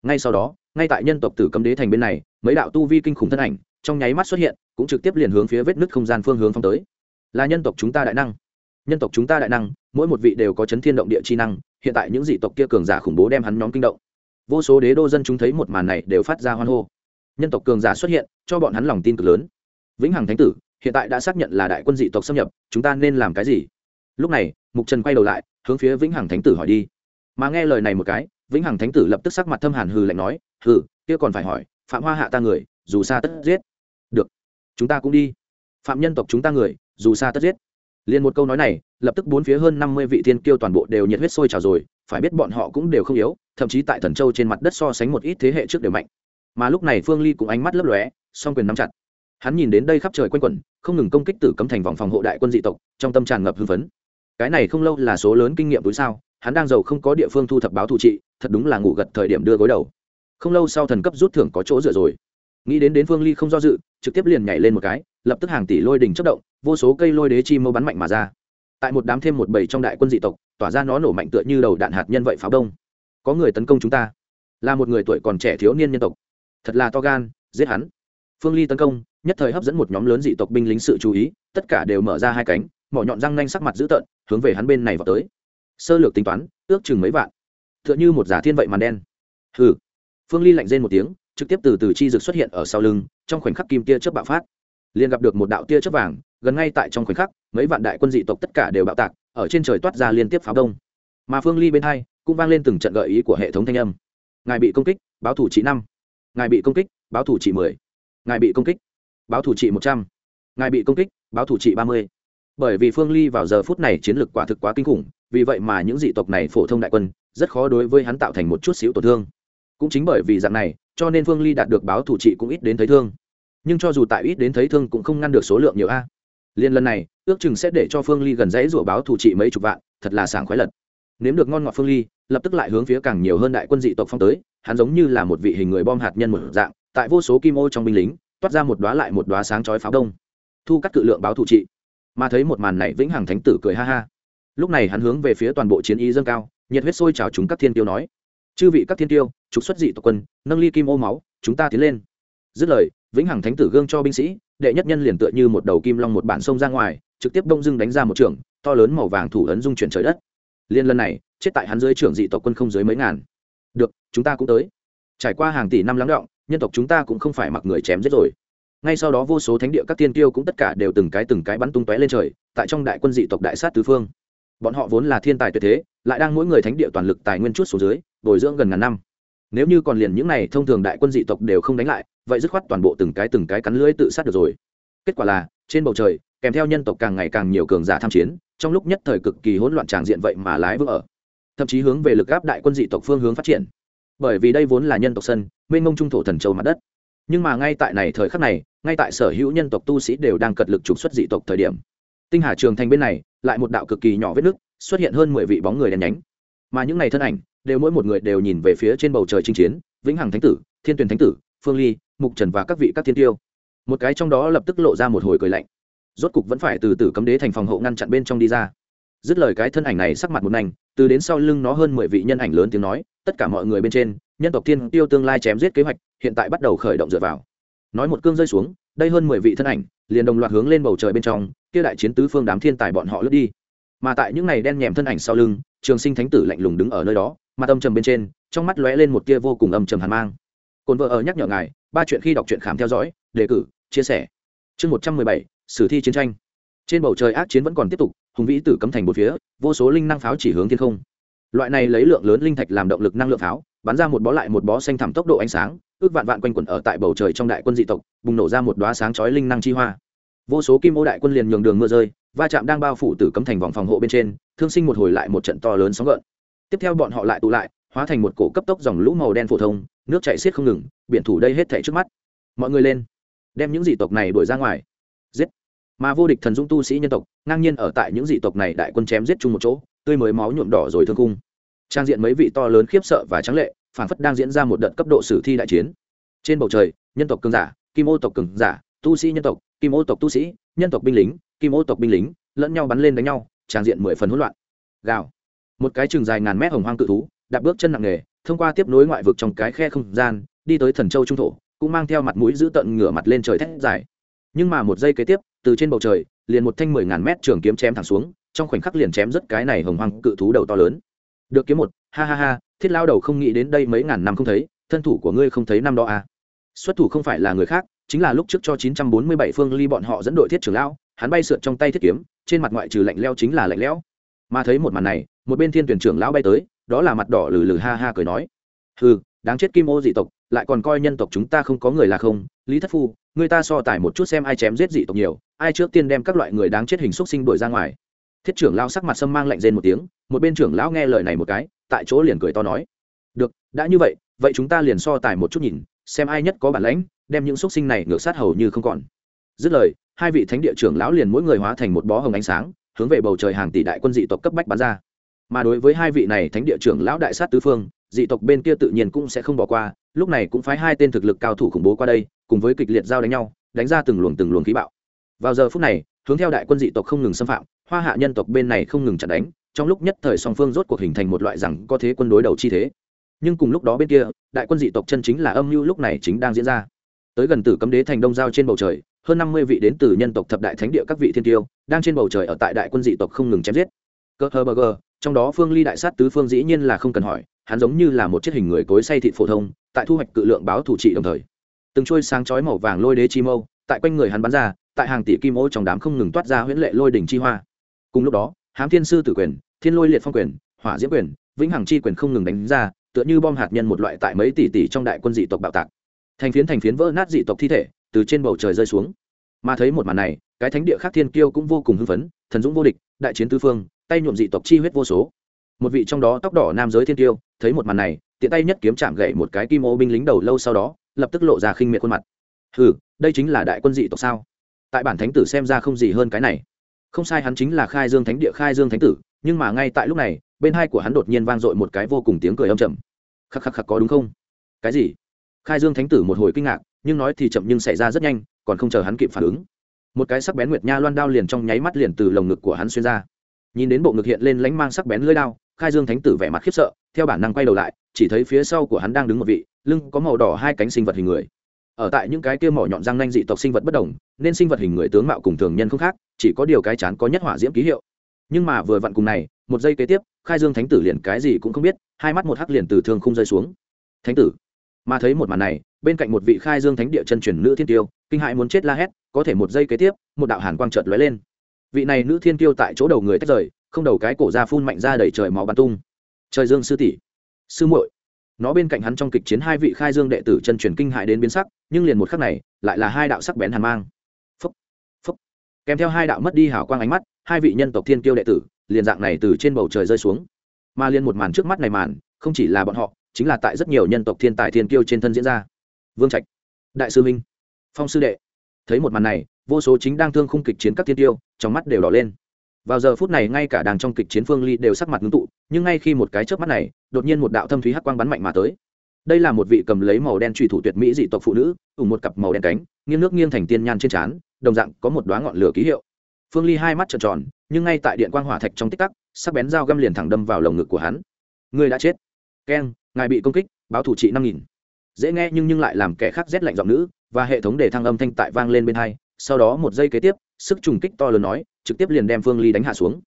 Ngay sau đó ngay tại nhân tộc tử cấm đế thành bên này mấy đạo tu vi kinh khủng thân ảnh trong nháy mắt xuất hiện cũng trực tiếp liền hướng phía vết nứt không gian phương hướng phong tới. Là nhân tộc chúng ta đại năng. Nhân tộc chúng ta đại năng mỗi một vị đều có chấn thiên động địa chi năng, hiện tại những dị tộc kia cường giả khủng bố đem hắn nhóm kinh động. Vô số đế đô dân chúng thấy một màn này đều phát ra hoan hô. Nhân tộc cường giả xuất hiện, cho bọn hắn lòng tin cực lớn. Vĩnh hằng thánh tử, hiện tại đã xác nhận là đại quân dị tộc xâm nhập, chúng ta nên làm cái gì? Lúc này, mục trần quay đầu lại, hướng phía vĩnh hằng thánh tử hỏi đi. Mà nghe lời này một cái, vĩnh hằng thánh tử lập tức sắc mặt thâm hàn hừ lạnh nói, hừ, kia còn phải hỏi, phạm hoa hạ ta người, dù xa tất giết. Được, chúng ta cũng đi. Phạm nhân tộc chúng ta người, dù xa tất giết. Liền một câu nói này lập tức bốn phía hơn năm mươi vị thiên kiêu toàn bộ đều nhiệt huyết sôi trào rồi, phải biết bọn họ cũng đều không yếu, thậm chí tại thần châu trên mặt đất so sánh một ít thế hệ trước đều mạnh. Mà lúc này phương ly cũng ánh mắt lấp lóe, song quyền nắm chặt. Hắn nhìn đến đây khắp trời quanh quẩn, không ngừng công kích tử cấm thành vòng phòng hộ đại quân dị tộc, trong tâm tràn ngập hưng phấn. Cái này không lâu là số lớn kinh nghiệm túi sao, hắn đang giàu không có địa phương thu thập báo thủ trị, thật đúng là ngủ gật thời điểm đưa gối đầu. Không lâu sau thần cấp rút thưởng có chỗ dựa rồi. Nghĩ đến đến phương ly không do dự, trực tiếp liền nhảy lên một cái, lập tức hàng tỷ lôi đỉnh chớp động, vô số cây lôi đế chi mâu bắn mạnh mà ra tại một đám thêm một bầy trong đại quân dị tộc, tỏa ra nó nổ mạnh tựa như đầu đạn hạt nhân vậy pháo đông. Có người tấn công chúng ta. Là một người tuổi còn trẻ thiếu niên nhân tộc. Thật là to gan, giết hắn. Phương ly tấn công, nhất thời hấp dẫn một nhóm lớn dị tộc binh lính sự chú ý, tất cả đều mở ra hai cánh, mỏ nhọn răng nanh sắc mặt dữ tợn, hướng về hắn bên này vào tới. Sơ lược tính toán, ước chừng mấy vạn. T h ư ợ n h ư một giả thiên vậy màn đen. Hừ. Phương ly lạnh rên một tiếng, trực tiếp từ từ chi dực xuất hiện ở sau lưng, trong khoảnh khắc kim tia chớp bạo phát liền gặp được một đạo tia chớp vàng, gần ngay tại trong khoảnh khắc, mấy vạn đại quân dị tộc tất cả đều bạo tạc, ở trên trời toát ra liên tiếp pháo đông. Mà phương ly bên hai, cũng vang lên từng trận gợi ý của hệ thống thanh âm. Ngài bị công kích, báo thủ trị năm. Ngài bị công kích, báo thủ trị mười. Ngài bị công kích, báo thủ trị một trăm. Ngài bị công kích, báo thủ trị ba mươi. Bởi vì phương ly vào giờ phút này chiến lược quả thực quá kinh khủng, vì vậy mà những dị tộc này phổ thông đại quân, rất khó đối với hắn tạo thành một chút xíu tổn thương. Cũng chính bởi vì dạng này, cho nên phương ly đạt được báo thủ trị cũng ít đến thấy thương nhưng cho dù tại ít đến thấy thương cũng không ngăn được số lượng nhiều a. Liên lần này, ước chừng sẽ để cho phương ly gần dãy rủa báo thủ trị mấy chục vạn, thật là sảng khoái lật. Nếm được ngon ngọt phương ly, lập tức lại hướng phía càng nhiều hơn đại quân dị tộc phong tới, hắn giống như là một vị hình người bom hạt nhân một dạng, tại vô số kim ô trong binh lính, toát ra một đoá lại một đoá sáng chói pháo đông, thu cắt cự lượng báo thủ trị. Mà thấy một màn này vĩnh hằng thánh tử cười ha ha. Lúc này hắn hướng về phía toàn bộ chiến y dâng cao, nhiệt huyết sôi trào chúng các thiên tiêu nói, chư vị các thiên tiêu, trục xuất dị tộc quân, nâng ly kim ô máu, chúng ta tiến lên. Dứt lời vĩnh hằng thánh tử gương cho binh sĩ, đệ nhất nhân liền tựa như một đầu kim long một bản sông ra ngoài, trực tiếp đông dưng đánh ra một trường, to lớn màu vàng thủ ấn dung chuyển trời đất. Liên lần này, chết tại hắn dưới trưởng dị tộc quân không dưới mấy ngàn. Được, chúng ta cũng tới. Trải qua hàng tỷ năm lắng động, nhân tộc chúng ta cũng không phải mặc người chém giết rồi. Ngay sau đó vô số thánh địa các tiên tiêu cũng tất cả đều từng cái từng cái bắn tung tóe lên trời, tại trong đại quân dị tộc đại sát tứ phương. Bọn họ vốn là thiên tài tuyệt thế, lại đang mỗi người thánh địa toàn lực tài nguyên chút xuống dưới, bồi dưỡng gần ngàn năm. Nếu như còn liền những này thông thường đại quân dị tộc đều không đánh lại vậy dứt khoát toàn bộ từng cái từng cái cắn lưỡi tự sát được rồi. Kết quả là, trên bầu trời, kèm theo nhân tộc càng ngày càng nhiều cường giả tham chiến, trong lúc nhất thời cực kỳ hỗn loạn tràng diện vậy mà lái vững ở. Thậm chí hướng về lực áp đại quân dị tộc phương hướng phát triển. Bởi vì đây vốn là nhân tộc sân, mênh mông trung thổ thần châu mặt đất. Nhưng mà ngay tại này thời khắc này, ngay tại sở hữu nhân tộc tu sĩ đều đang cật lực trục xuất dị tộc thời điểm. Tinh hà trường thành bên này, lại một đạo cực kỳ nhỏ vết nước xuất hiện hơn mười vị bóng người đèn nhánh. Mà những này thân ảnh, đều mỗi một người đều nhìn về phía trên bầu trời chinh chiến, vĩnh hằng thánh tử, thiên tuyền thánh tử, phương ly mục trần và các vị các thiên tiêu. Một cái trong đó lập tức lộ ra một hồi cười lạnh. Rốt cục vẫn phải từ từ cấm đế thành phòng hộ ngăn chặn bên trong đi ra. Dứt lời cái thân ảnh này sắc mặt một nành, từ đến sau lưng nó hơn mười vị nhân ảnh lớn tiếng nói, tất cả mọi người bên trên, nhân tộc thiên tiêu tương lai chém giết kế hoạch, hiện tại bắt đầu khởi động dựa vào. Nói một cương rơi xuống, đây hơn mười vị thân ảnh, liền đồng loạt hướng lên bầu trời bên trong, kia đại chiến tứ phương đám thiên tài bọn họ lướt đi. Mà tại những này đen nhèm thân ảnh sau lưng, trường sinh thánh tử lạnh lùng đứng ở nơi đó, mặt âm trầm bên trên, trong mắt lóe lên một tia vô cùng âm trầm hàn mang cồn vợ ở nhắc nhở ngài, ba chuyện khi đọc truyện khám theo dõi, đề cử, chia sẻ. Chương một trăm mười bảy, sử thi chiến tranh. Trên bầu trời ác chiến vẫn còn tiếp tục, hùng vĩ tử cấm thành một phía, vô số linh năng pháo chỉ hướng thiên không. Loại này lấy lượng lớn linh thạch làm động lực năng lượng pháo, bắn ra một bó lại một bó xanh thẳm tốc độ ánh sáng, ước vạn vạn quanh quẩn ở tại bầu trời trong đại quân dị tộc, bùng nổ ra một đoá sáng chói linh năng chi hoa. Vô số kim ô đại quân liền nhường đường mưa rơi, va chạm đang bao phủ tử cấm thành vòng phòng hộ bên trên, thương sinh một hồi lại một trận to lớn sóng gợn. Tiếp theo bọn họ lại tụ lại, hóa thành một cổ cấp tốc dòng lũ màu đen phổ thông nước chảy xiết không ngừng, biển thủ đây hết thảy trước mắt. Mọi người lên, đem những dị tộc này đuổi ra ngoài. Giết. Mà vô địch thần dũng tu sĩ nhân tộc, ngang nhiên ở tại những dị tộc này đại quân chém giết chung một chỗ, tươi mới máu nhuộm đỏ rồi thương cung trang diện mấy vị to lớn khiếp sợ và trắng lệ phản phất đang diễn ra một đợt cấp độ sử thi đại chiến. Trên bầu trời, nhân tộc cường giả, kim ô tộc cường giả, tu sĩ nhân tộc, kim ô tộc tu sĩ, nhân tộc binh lính, kim ô tộc binh lính, lẫn nhau bắn lên đánh nhau, trang diện mười phần hỗn loạn. Gào. Một cái trường dài ngàn mét hồng hoang cự thú, đạp bước chân nặng nề thông qua tiếp nối ngoại vực trong cái khe không gian, đi tới thần châu trung thổ, cũng mang theo mặt mũi giữ tận ngửa mặt lên trời thét dài. Nhưng mà một giây kế tiếp, từ trên bầu trời, liền một thanh mười ngàn mét trường kiếm chém thẳng xuống, trong khoảnh khắc liền chém rất cái này hồng hoang cự thú đầu to lớn. Được kiếm một, ha ha ha, thiết lao đầu không nghĩ đến đây mấy ngàn năm không thấy, thân thủ của ngươi không thấy năm đó à. xuất thủ không phải là người khác, chính là lúc trước cho 947 phương ly bọn họ dẫn đội thiết trưởng lão, hắn bay sượt trong tay thiết kiếm, trên mặt ngoại trừ lạnh leo chính là lạnh lẽo. Mà thấy một màn này, một bên thiên tuyển trưởng lão bay tới đó là mặt đỏ lừ lừ ha ha cười nói. Hừ, đáng chết kim ô dị tộc, lại còn coi nhân tộc chúng ta không có người là không. Lý thất phu, người ta so tài một chút xem ai chém giết dị tộc nhiều, ai trước tiên đem các loại người đáng chết hình xúc sinh đuổi ra ngoài. Thiết trưởng lao sắc mặt sâm mang lạnh rên một tiếng, một bên trưởng lão nghe lời này một cái, tại chỗ liền cười to nói. Được, đã như vậy vậy chúng ta liền so tài một chút nhìn, xem ai nhất có bản lãnh, đem những xúc sinh này ngược sát hầu như không còn. Dứt lời, hai vị thánh địa trưởng lão liền mỗi người hóa thành một bó hồng ánh sáng, hướng về bầu trời hàng tỷ đại quân dị tộc cấp bách bắn ra mà đối với hai vị này thánh địa trưởng lão đại sát tứ phương, dị tộc bên kia tự nhiên cũng sẽ không bỏ qua, lúc này cũng phái hai tên thực lực cao thủ khủng bố qua đây, cùng với kịch liệt giao đánh nhau, đánh ra từng luồng từng luồng khí bạo. Vào giờ phút này, hướng theo đại quân dị tộc không ngừng xâm phạm, hoa hạ nhân tộc bên này không ngừng chặn đánh, trong lúc nhất thời song phương rốt cuộc hình thành một loại rằng có thế quân đối đầu chi thế. Nhưng cùng lúc đó bên kia, đại quân dị tộc chân chính là âm mưu lúc này chính đang diễn ra. Tới gần tử cấm đế thành đông giao trên bầu trời, hơn năm mươi vị đến từ nhân tộc thập đại thánh địa các vị thiên tiêu, đang trên bầu trời ở tại đại quân dị tộc không ngừng chém giết. Cơ hờ bờ gờ trong đó phương ly đại sát tứ phương dĩ nhiên là không cần hỏi, hắn giống như là một chiếc hình người cối say thịt phổ thông, tại thu hoạch cự lượng báo thủ trị đồng thời. Từng trôi sáng chói màu vàng lôi đế chi mâu, tại quanh người hắn bắn ra, tại hàng tỷ kim ô trong đám không ngừng toát ra huyễn lệ lôi đỉnh chi hoa. Cùng lúc đó, hám thiên sư tử quyền, thiên lôi liệt phong quyền, hỏa diễm quyền, vĩnh hằng chi quyền không ngừng đánh ra, tựa như bom hạt nhân một loại tại mấy tỷ tỷ trong đại quân dị tộc bạo tạc. Thành phiến thành phiến vỡ nát dị tộc thi thể, từ trên bầu trời rơi xuống. Mà thấy một màn này, cái thánh địa khác thiên kiêu cũng vô cùng hưng phấn, thần dũng vô địch, đại chiến tứ phương tay nhuộm dị tộc chi huyết vô số. Một vị trong đó tóc đỏ nam giới thiên tiêu, thấy một màn này, tiện tay nhất kiếm chạm gậy một cái kim ô binh lính đầu lâu sau đó, lập tức lộ ra khinh miệt khuôn mặt. Ừ đây chính là đại quân dị tộc sao? Tại bản thánh tử xem ra không gì hơn cái này. Không sai hắn chính là khai dương thánh địa khai dương thánh tử, nhưng mà ngay tại lúc này, bên hai của hắn đột nhiên vang dội một cái vô cùng tiếng cười âm chậm khắc khắc khắc, có đúng không? Cái gì? Khai dương thánh tử một hồi kinh ngạc, nhưng nói thì chậm nhưng xảy ra rất nhanh, còn không chờ hắn kịp phản ứng. Một cái sắc bén nguyệt nha loan đao liền trong nháy mắt liền từ lồng ngực của hắn xuyên ra nhìn đến bộ ngực hiện lên lánh mang sắc bén lưỡi đao, khai dương thánh tử vẻ mặt khiếp sợ, theo bản năng quay đầu lại, chỉ thấy phía sau của hắn đang đứng một vị, lưng có màu đỏ hai cánh sinh vật hình người. Ở tại những cái kia mỏ nhọn răng nanh dị tộc sinh vật bất đồng, nên sinh vật hình người tướng mạo cùng thường nhân không khác, chỉ có điều cái chán có nhất hỏa diễm ký hiệu. Nhưng mà vừa vặn cùng này, một giây kế tiếp, khai dương thánh tử liền cái gì cũng không biết, hai mắt một hắc liền từ thương không rơi xuống. Thánh tử, mà thấy một màn này, bên cạnh một vị khai dương thánh địa chân truyền nữ thiên tiêu, kinh hại muốn chết la hét, có thể một giây kế tiếp, một đạo hàn quang chợt lóe lên vị này nữ thiên tiêu tại chỗ đầu người tách rời không đầu cái cổ ra phun mạnh ra đẩy trời máu bắn tung. Trời dương sư tỷ sư muội. Nó bên cạnh hắn trong kịch chiến hai vị khai dương đệ tử chân truyền kinh hại đến biến sắc nhưng liền một khắc này lại là hai đạo sắc bén hàn mang. Phúc, phúc. kèm theo hai đạo mất đi hào quang ánh mắt hai vị nhân tộc thiên kiêu đệ tử liền dạng này từ trên bầu trời rơi xuống. Mà liền một màn trước mắt này màn không chỉ là bọn họ chính là tại rất nhiều nhân tộc thiên tài thiên kiêu trên thân diễn ra. Vương trạch đại sư minh phong sư đệ. Thấy một màn này vô số chính đang thương khung kịch chiến các thiên tiêu trong mắt đều đỏ lên. Vào giờ phút này ngay cả đàng trong kịch chiến phương ly đều sắc mặt ngưng tụ, nhưng ngay khi một cái chớp mắt này, đột nhiên một đạo thâm thúy hắc quang bắn mạnh mà tới. Đây là một vị cầm lấy màu đen truy thủ tuyệt mỹ dị tộc phụ nữ ủng một cặp màu đen cánh, nghiêng nước nghiêng thành tiên nhan trên trán, đồng dạng có một đoá ngọn lửa ký hiệu. Phương ly hai mắt trợn tròn, nhưng ngay tại điện quang hỏa thạch trong tích tắc, sắc bén dao găm liền thẳng đâm vào lồng ngực của hắn. Người đã chết. Keng, ngài bị công kích, báo thủ trị năm nghìn. Dễ nghe nhưng nhưng lại làm kẻ khác rét lạnh giọng nữ, và hệ thống để thăng âm thanh tại vang lên bên hai, sau đó một giây kế tiếp sức trùng kích to lớn nói, trực tiếp liền đem phương ly đánh hạ xuống.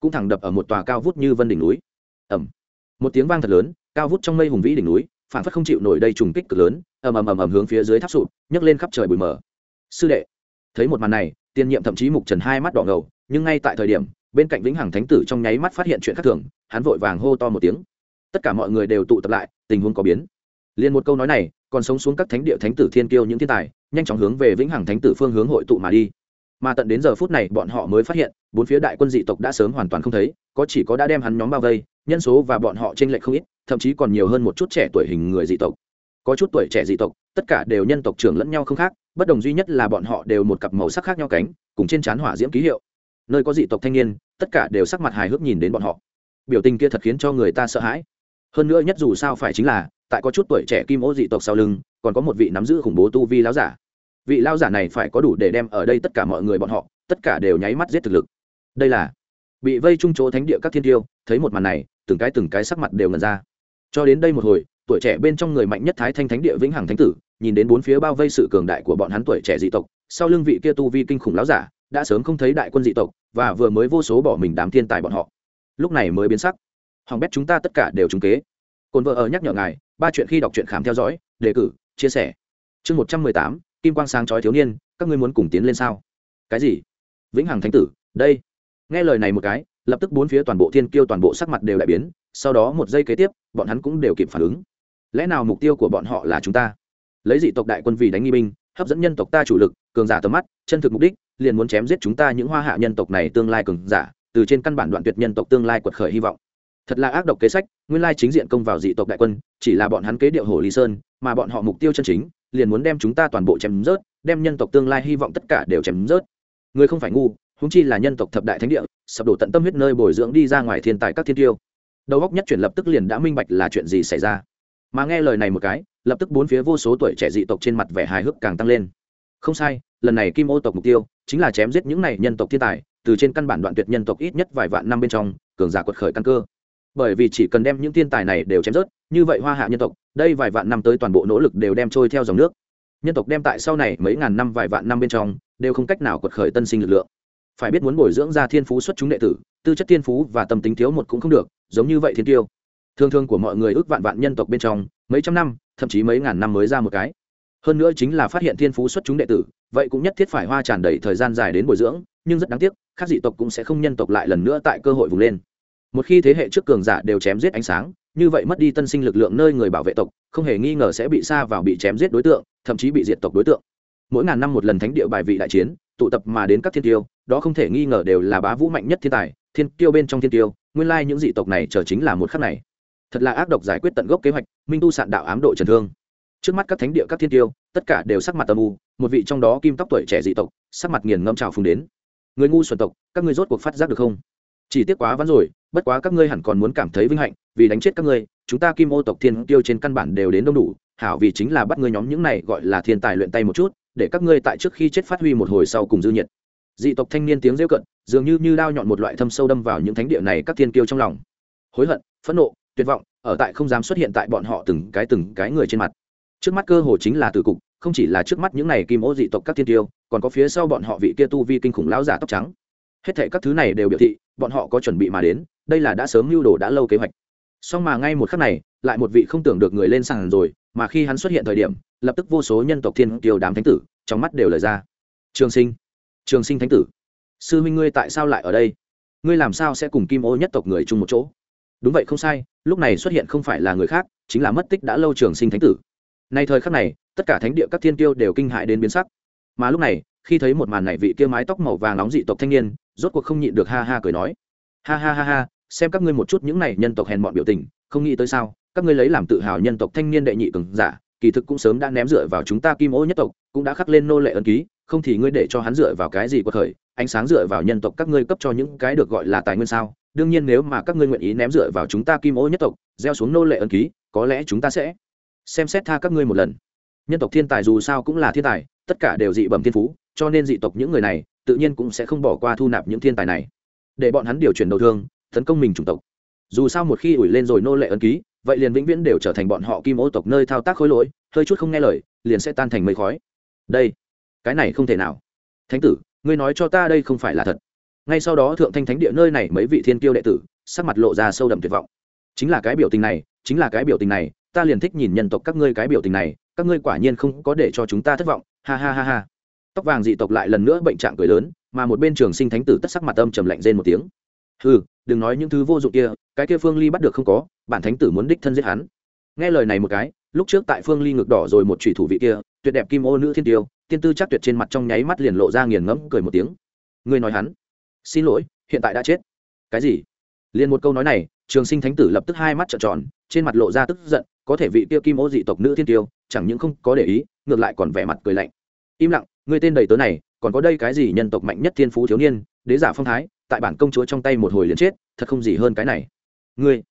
Cũng thẳng đập ở một tòa cao vút như vân đỉnh núi. Ẩm một tiếng vang thật lớn, cao vút trong mây hùng vĩ đỉnh núi, phản phất không chịu nổi đây trùng kích cực lớn, ầm ầm ầm ầm hướng phía dưới tháp sụp, nhấc lên khắp trời bụi mờ. Sư đệ, thấy một màn này, tiên nhiệm thậm chí mục trần hai mắt đỏ ngầu, nhưng ngay tại thời điểm, bên cạnh vĩnh hằng thánh tử trong nháy mắt phát hiện chuyện khác thường, hắn vội vàng hô to một tiếng. Tất cả mọi người đều tụ tập lại, tình huống có biến. Liền một câu nói này, còn sống xuống các thánh địa thánh tử thiên kiêu những thiên tài, nhanh chóng hướng về vĩnh hằng thánh tử phương hướng hội tụ mà đi mà tận đến giờ phút này bọn họ mới phát hiện, bốn phía đại quân dị tộc đã sớm hoàn toàn không thấy, có chỉ có đã đem hắn nhóm bao vây, nhân số và bọn họ t r ê n lệch không ít, thậm chí còn nhiều hơn một chút trẻ tuổi hình người dị tộc. Có chút tuổi trẻ dị tộc, tất cả đều nhân tộc trưởng lẫn nhau không khác, bất đồng duy nhất là bọn họ đều một cặp màu sắc khác nhau cánh, cùng trên trán hỏa diễm ký hiệu. Nơi có dị tộc thanh niên, tất cả đều sắc mặt hài hước nhìn đến bọn họ. Biểu tình kia thật khiến cho người ta sợ hãi. Hơn nữa nhất dù sao phải chính là, tại có chút tuổi trẻ kim ô dị tộc sau lưng, còn có một vị nắm giữ khủng bố tu vi láo giả vị lao giả này phải có đủ để đem ở đây tất cả mọi người bọn họ, tất cả đều nháy mắt giết thực lực. Đây là, bị vây trung chỗ thánh địa các thiên tiêu, thấy một màn này, từng cái từng cái sắc mặt đều ngần ra. Cho đến đây một hồi, tuổi trẻ bên trong người mạnh nhất thái thanh thánh địa vĩnh hằng thánh tử, nhìn đến bốn phía bao vây sự cường đại của bọn hắn tuổi trẻ dị tộc, sau lưng vị kia tu vi kinh khủng láo giả, đã sớm không thấy đại quân dị tộc, và vừa mới vô số bỏ mình đám thiên tài bọn họ. Lúc này mới biến sắc. Hoàng bét chúng ta tất cả đều trúng kế. Cồn vợ ở nhắc nhở ngài, ba chuyện khi đọc truyện khám theo dõi, đề cử, chia sẻ. Chương một trăm mười tám kim quang sáng chói thiếu niên, các ngươi muốn cùng tiến lên sao? Cái gì? Vĩnh hằng thánh tử, đây. Nghe lời này một cái, lập tức bốn phía toàn bộ thiên kiêu toàn bộ sắc mặt đều đại biến, sau đó một giây kế tiếp, bọn hắn cũng đều kịp phản ứng. Lẽ nào mục tiêu của bọn họ là chúng ta? Lấy dị tộc đại quân vì đánh nghi binh, hấp dẫn nhân tộc ta chủ lực, cường giả tầm mắt, chân thực mục đích, liền muốn chém giết chúng ta những hoa hạ nhân tộc này tương lai cường giả, từ trên căn bản đoạn tuyệt nhân tộc tương lai quật khởi hy vọng thật là ác độc kế sách, nguyên lai chính diện công vào dị tộc đại quân, chỉ là bọn hắn kế điệu hồ lý sơn, mà bọn họ mục tiêu chân chính, liền muốn đem chúng ta toàn bộ chém rớt, đem nhân tộc tương lai hy vọng tất cả đều chém rớt. Người không phải ngu húng chi là nhân tộc thập đại thánh địa, sập đổ tận tâm huyết nơi bồi dưỡng đi ra ngoài thiên tài các thiên tiêu. Đầu góc nhất chuyển lập tức liền đã minh bạch là chuyện gì xảy ra. Mà nghe lời này một cái, lập tức bốn phía vô số tuổi trẻ dị tộc trên mặt vẻ hài hước càng tăng lên. Không sai, lần này kim ô tộc mục tiêu, chính là chém giết những này nhân tộc thiên tài, từ trên căn bản đoạn tuyệt nhân tộc ít nhất vài vạn năm bên trong, cường giả quật khởi căn cơ bởi vì chỉ cần đem những thiên tài này đều chém rớt, như vậy hoa hạ nhân tộc, đây vài vạn năm tới toàn bộ nỗ lực đều đem trôi theo dòng nước. Nhân tộc đem tại sau này mấy ngàn năm vài vạn năm bên trong, đều không cách nào quật khởi tân sinh lực lượng. Phải biết muốn bồi dưỡng ra thiên phú xuất chúng đệ tử, tư chất thiên phú và tâm tính thiếu một cũng không được, giống như vậy thiên tiêu. Thương thương của mọi người ước vạn vạn nhân tộc bên trong, mấy trăm năm, thậm chí mấy ngàn năm mới ra một cái. Hơn nữa chính là phát hiện thiên phú xuất chúng đệ tử, vậy cũng nhất thiết phải hoa tràn đầy thời gian dài đến bồi dưỡng, nhưng rất đáng tiếc các dị tộc cũng sẽ không nhân tộc lại lần nữa tại cơ hội vùng lên một khi thế hệ trước cường giả đều chém giết ánh sáng, như vậy mất đi tân sinh lực lượng nơi người bảo vệ tộc, không hề nghi ngờ sẽ bị xa vào bị chém giết đối tượng, thậm chí bị diệt tộc đối tượng. Mỗi ngàn năm một lần thánh địa bài vị đại chiến, tụ tập mà đến các thiên tiêu, đó không thể nghi ngờ đều là bá vũ mạnh nhất thiên tài, thiên tiêu bên trong thiên tiêu, nguyên lai những dị tộc này chờ chính là một khắc này. Thật là ác độc giải quyết tận gốc kế hoạch, minh tu sạn đạo ám độ trần thương. Trước mắt các thánh địa các thiên tiêu, tất cả đều sắc mặt âm u, một vị trong đó kim tóc tuổi trẻ dị tộc, sắc mặt nghiền ngâm trào phùng đến. Người ngu xuẩn tộc, các ngươi rốt cuộc phát giác được không? Chỉ tiếc quá vắn rồi bất quá các ngươi hẳn còn muốn cảm thấy vinh hạnh, vì đánh chết các ngươi, chúng ta kim ô tộc thiên tiêu trên căn bản đều đến đông đủ, hảo vì chính là bắt ngươi nhóm những này gọi là thiên tài luyện tay một chút, để các ngươi tại trước khi chết phát huy một hồi sau cùng dư nhiệt. Dị tộc thanh niên tiếng rêu cận, dường như như đao nhọn một loại thâm sâu đâm vào những thánh địa này các thiên kiêu trong lòng. Hối hận, phẫn nộ, tuyệt vọng, ở tại không dám xuất hiện tại bọn họ từng cái từng cái người trên mặt. Trước mắt cơ hồ chính là tử cục, không chỉ là trước mắt những này kim ô dị tộc các thiên tiêu còn có phía sau bọn họ vị kia tu vi kinh khủng lão giả tóc trắng. Hết thệ các thứ này đều biểu thị, bọn họ có chuẩn bị mà đến đây là đã sớm mưu đồ đã lâu kế hoạch. Song mà ngay một khắc này, lại một vị không tưởng được người lên sàn rồi, mà khi hắn xuất hiện thời điểm, lập tức vô số nhân tộc thiên kiều đám thánh tử, trong mắt đều lời ra. Trường sinh trường sinh thánh tử, sư huynh ngươi tại sao lại ở đây? Ngươi làm sao sẽ cùng kim ô nhất tộc người chung một chỗ? Đúng vậy, không sai, lúc này xuất hiện không phải là người khác, chính là mất tích đã lâu trường sinh thánh tử. Nay thời khắc này, tất cả thánh địa các thiên tiêu đều kinh hại đến biến sắc. Mà lúc này, khi thấy một màn này vị kia mái tóc màu vàng nóng dị tộc thanh niên, rốt cuộc không nhịn được ha ha cười nói. Ha ha ha ha xem các ngươi một chút những này nhân tộc hèn mọn biểu tình, không nghĩ tới sao? Các ngươi lấy làm tự hào nhân tộc thanh niên đệ nhị cường giả, kỳ thực cũng sớm đã ném dựa vào chúng ta kim ô nhất tộc, cũng đã khắc lên nô lệ ân ký, không thì ngươi để cho hắn dựa vào cái gì của khởi ánh sáng dựa vào nhân tộc các ngươi cấp cho những cái được gọi là tài nguyên sao? Đương nhiên nếu mà các ngươi nguyện ý ném dựa vào chúng ta kim ô nhất tộc, gieo xuống nô lệ ân ký, có lẽ chúng ta sẽ xem xét tha các ngươi một lần. Nhân tộc thiên tài dù sao cũng là thiên tài, tất cả đều dị bẩm thiên phú, cho nên dị tộc những người này, tự nhiên cũng sẽ không bỏ qua thu nạp những thiên tài này. Để bọn hắn điều chuyển đầu thương tấn công mình chủng tộc. Dù sao một khi ủi lên rồi nô lệ ấn ký, vậy liền vĩnh viễn đều trở thành bọn họ kim ô tộc nơi thao tác khối lỗi, hơi chút không nghe lời, liền sẽ tan thành mây khói. Đây, cái này không thể nào. Thánh tử, ngươi nói cho ta đây không phải là thật. Ngay sau đó thượng thanh thánh địa nơi này mấy vị thiên kiêu đệ tử, sắc mặt lộ ra sâu đậm tuyệt vọng. Chính là cái biểu tình này, chính là cái biểu tình này, ta liền thích nhìn nhân tộc các ngươi cái biểu tình này, các ngươi quả nhiên không có để cho chúng ta thất vọng. Ha ha ha ha. Tóc vàng dị tộc lại lần nữa bệnh trạng cười lớn, mà một bên trường sinh thánh tử tất sắc mặt âm trầm lạnh rên một tiếng hừ, đừng nói những thứ vô dụng kia, cái kia phương ly bắt được không có, bản thánh tử muốn đích thân giết hắn. Nghe lời này một cái, lúc trước tại phương ly ngực đỏ rồi một thủy thủ vị kia, tuyệt đẹp kim ô nữ thiên tiêu, tiên tư chắc tuyệt trên mặt trong nháy mắt liền lộ ra nghiền ngẫm, cười một tiếng. Ngươi nói hắn? Xin lỗi, hiện tại đã chết. Cái gì? Liền một câu nói này, trường sinh thánh tử lập tức hai mắt trợn tròn, trên mặt lộ ra tức giận, có thể vị tiêu kim ô dị tộc nữ thiên tiêu, chẳng những không có để ý, ngược lại còn vẻ mặt cười lạnh. Im lặng, ngươi tên đầy tớ này, còn có đây cái gì nhân tộc mạnh nhất thiên phú thiếu niên, đế giả phong thái tại bản công chúa trong tay một hồi liền chết, thật không gì hơn cái này. Ngươi,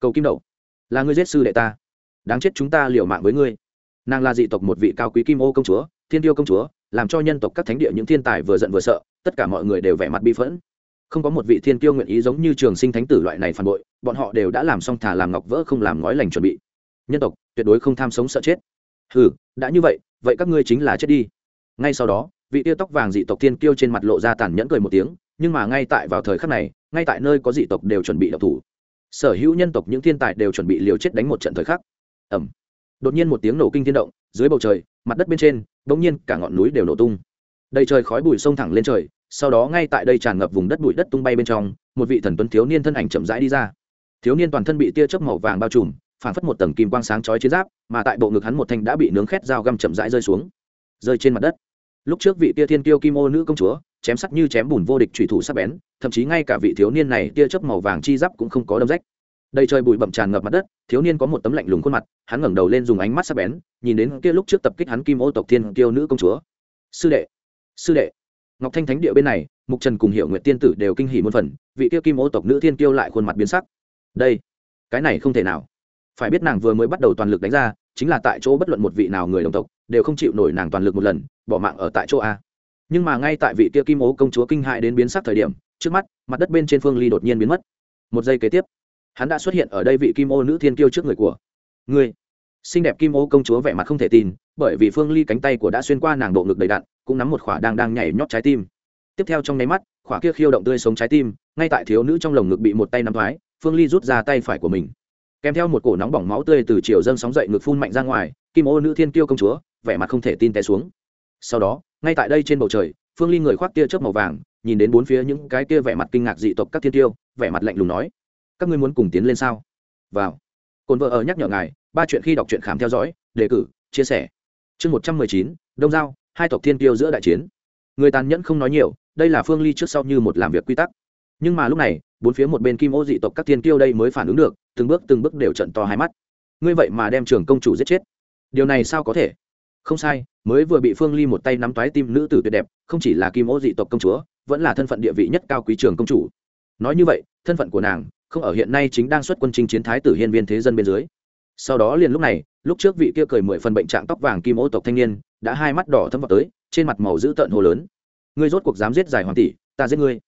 cầu kim đậu, là ngươi giết sư đệ ta. Đáng chết chúng ta liều mạng với ngươi. Nàng là dị tộc một vị cao quý kim ô công chúa, thiên tiêu công chúa, làm cho nhân tộc các thánh địa những thiên tài vừa giận vừa sợ, tất cả mọi người đều vẻ mặt bi phẫn. Không có một vị thiên tiêu nguyện ý giống như trường sinh thánh tử loại này phản bội, bọn họ đều đã làm xong thả làm ngọc vỡ không làm ngói lành chuẩn bị. Nhân tộc, tuyệt đối không tham sống sợ chết. Ừ đã như vậy vậy các ngươi chính là chết đi. Ngay sau đó, vị tiêu tóc vàng dị tộc thiên kiêu trên mặt lộ ra tàn nhẫn cười một tiếng nhưng mà ngay tại vào thời khắc này, ngay tại nơi có dị tộc đều chuẩn bị độc thủ. Sở hữu nhân tộc những thiên tài đều chuẩn bị liều chết đánh một trận thời khắc. Ẩm đột nhiên một tiếng nổ kinh thiên động, dưới bầu trời, mặt đất bên trên, bỗng nhiên cả ngọn núi đều nổ tung. Đầy trời khói bụi sông thẳng lên trời, sau đó ngay tại đây tràn ngập vùng đất bụi đất tung bay bên trong, một vị thần tuấn thiếu niên thân ảnh chậm rãi đi ra. Thiếu niên toàn thân bị tia chớp màu vàng bao trùm phản phất một tầng kim quang sáng chói chiến giáp, mà tại bộ ngực hắn một thanh đã bị nướng khét dao găm chậm rãi rơi xuống. Rơi trên mặt đất. Lúc trước vị tia thiên tiêu kim ô nữ công chúa chém sắc như chém bùn vô địch trùy thủ sắc bén, thậm chí ngay cả vị thiếu niên này tia chớp màu vàng chi giáp cũng không có đâm rách. Đầy trời bụi bậm tràn ngập mặt đất, thiếu niên có một tấm lạnh lùng khuôn mặt, hắn ngẩng đầu lên dùng ánh mắt sắc bén, nhìn đến kia lúc trước tập kích hắn kim ô tộc thiên kiêu nữ công chúa. Sư đệ sư đệ. Ngọc thanh thánh địa bên này, mục trần cùng hiệu nguyện tiên tử đều kinh hỉ muôn phần, vị kia kim ô tộc nữ thiên kiêu lại khuôn mặt biến sắc. Đây, cái này không thể nào. Phải biết nàng vừa mới bắt đầu toàn lực đánh ra, chính là tại chỗ bất luận một vị nào người đồng tộc, đều không chịu nổi nàng toàn lực một lần, bỏ mạng ở tại chỗ a nhưng mà ngay tại vị kia kim ố công chúa kinh hại đến biến sắc thời điểm, trước mắt, mặt đất bên trên phương ly đột nhiên biến mất. Một giây kế tiếp, hắn đã xuất hiện ở đây vị kim ô nữ thiên kiêu trước người của người xinh đẹp kim ô công chúa vẻ mặt không thể tin, bởi vì phương ly cánh tay của đã xuyên qua nàng độ ngực đầy đặn, cũng nắm một khỏa đang đang nhảy nhót trái tim. Tiếp theo trong nháy mắt, khỏa kia khiêu động tươi sống trái tim, ngay tại thiếu nữ trong lồng ngực bị một tay nắm thoái, phương ly rút ra tay phải của mình. Kèm theo một cổ nóng bỏng máu tươi từ chiều dâng sóng dậy ngực phun mạnh ra ngoài, kim ô nữ thiên kiêu công chúa, vẻ mặt không thể tin té xuống. Sau đó ngay tại đây trên bầu trời, phương ly người khoác tia chớp màu vàng, nhìn đến bốn phía những cái kia vẻ mặt kinh ngạc dị tộc các thiên tiêu, vẻ mặt lạnh lùng nói, các ngươi muốn cùng tiến lên sao? Vào. Cồn vợ ở nhắc nhở ngài, ba chuyện khi đọc truyện khám theo dõi, đề cử, chia sẻ. Chương một trăm mười chín, đông giao, hai tộc thiên tiêu giữa đại chiến. Người tàn nhẫn không nói nhiều, đây là phương ly trước sau như một làm việc quy tắc. Nhưng mà lúc này, bốn phía một bên kim ô dị tộc các thiên tiêu đây mới phản ứng được, từng bước từng bước đều trận to hai mắt. Ngươi vậy mà đem trường công chủ giết chết. Điều này sao có thể? Không sai, mới vừa bị phương ly một tay nắm toái tim nữ tử tuyệt đẹp, không chỉ là kim ô dị tộc công chúa, vẫn là thân phận địa vị nhất cao quý trường công chủ. Nói như vậy, thân phận của nàng không ở hiện nay chính đang xuất quân chinh chiến thái tử hiên viên thế dân bên dưới. Sau đó liền lúc này, lúc trước vị kia cười mười phần bệnh trạng tóc vàng kim ô tộc thanh niên đã hai mắt đỏ thâm vào tới, trên mặt màu dữ tợn hồ lớn. Ngươi rốt cuộc dám giết giải hoàng tỷ, ta giết ngươi.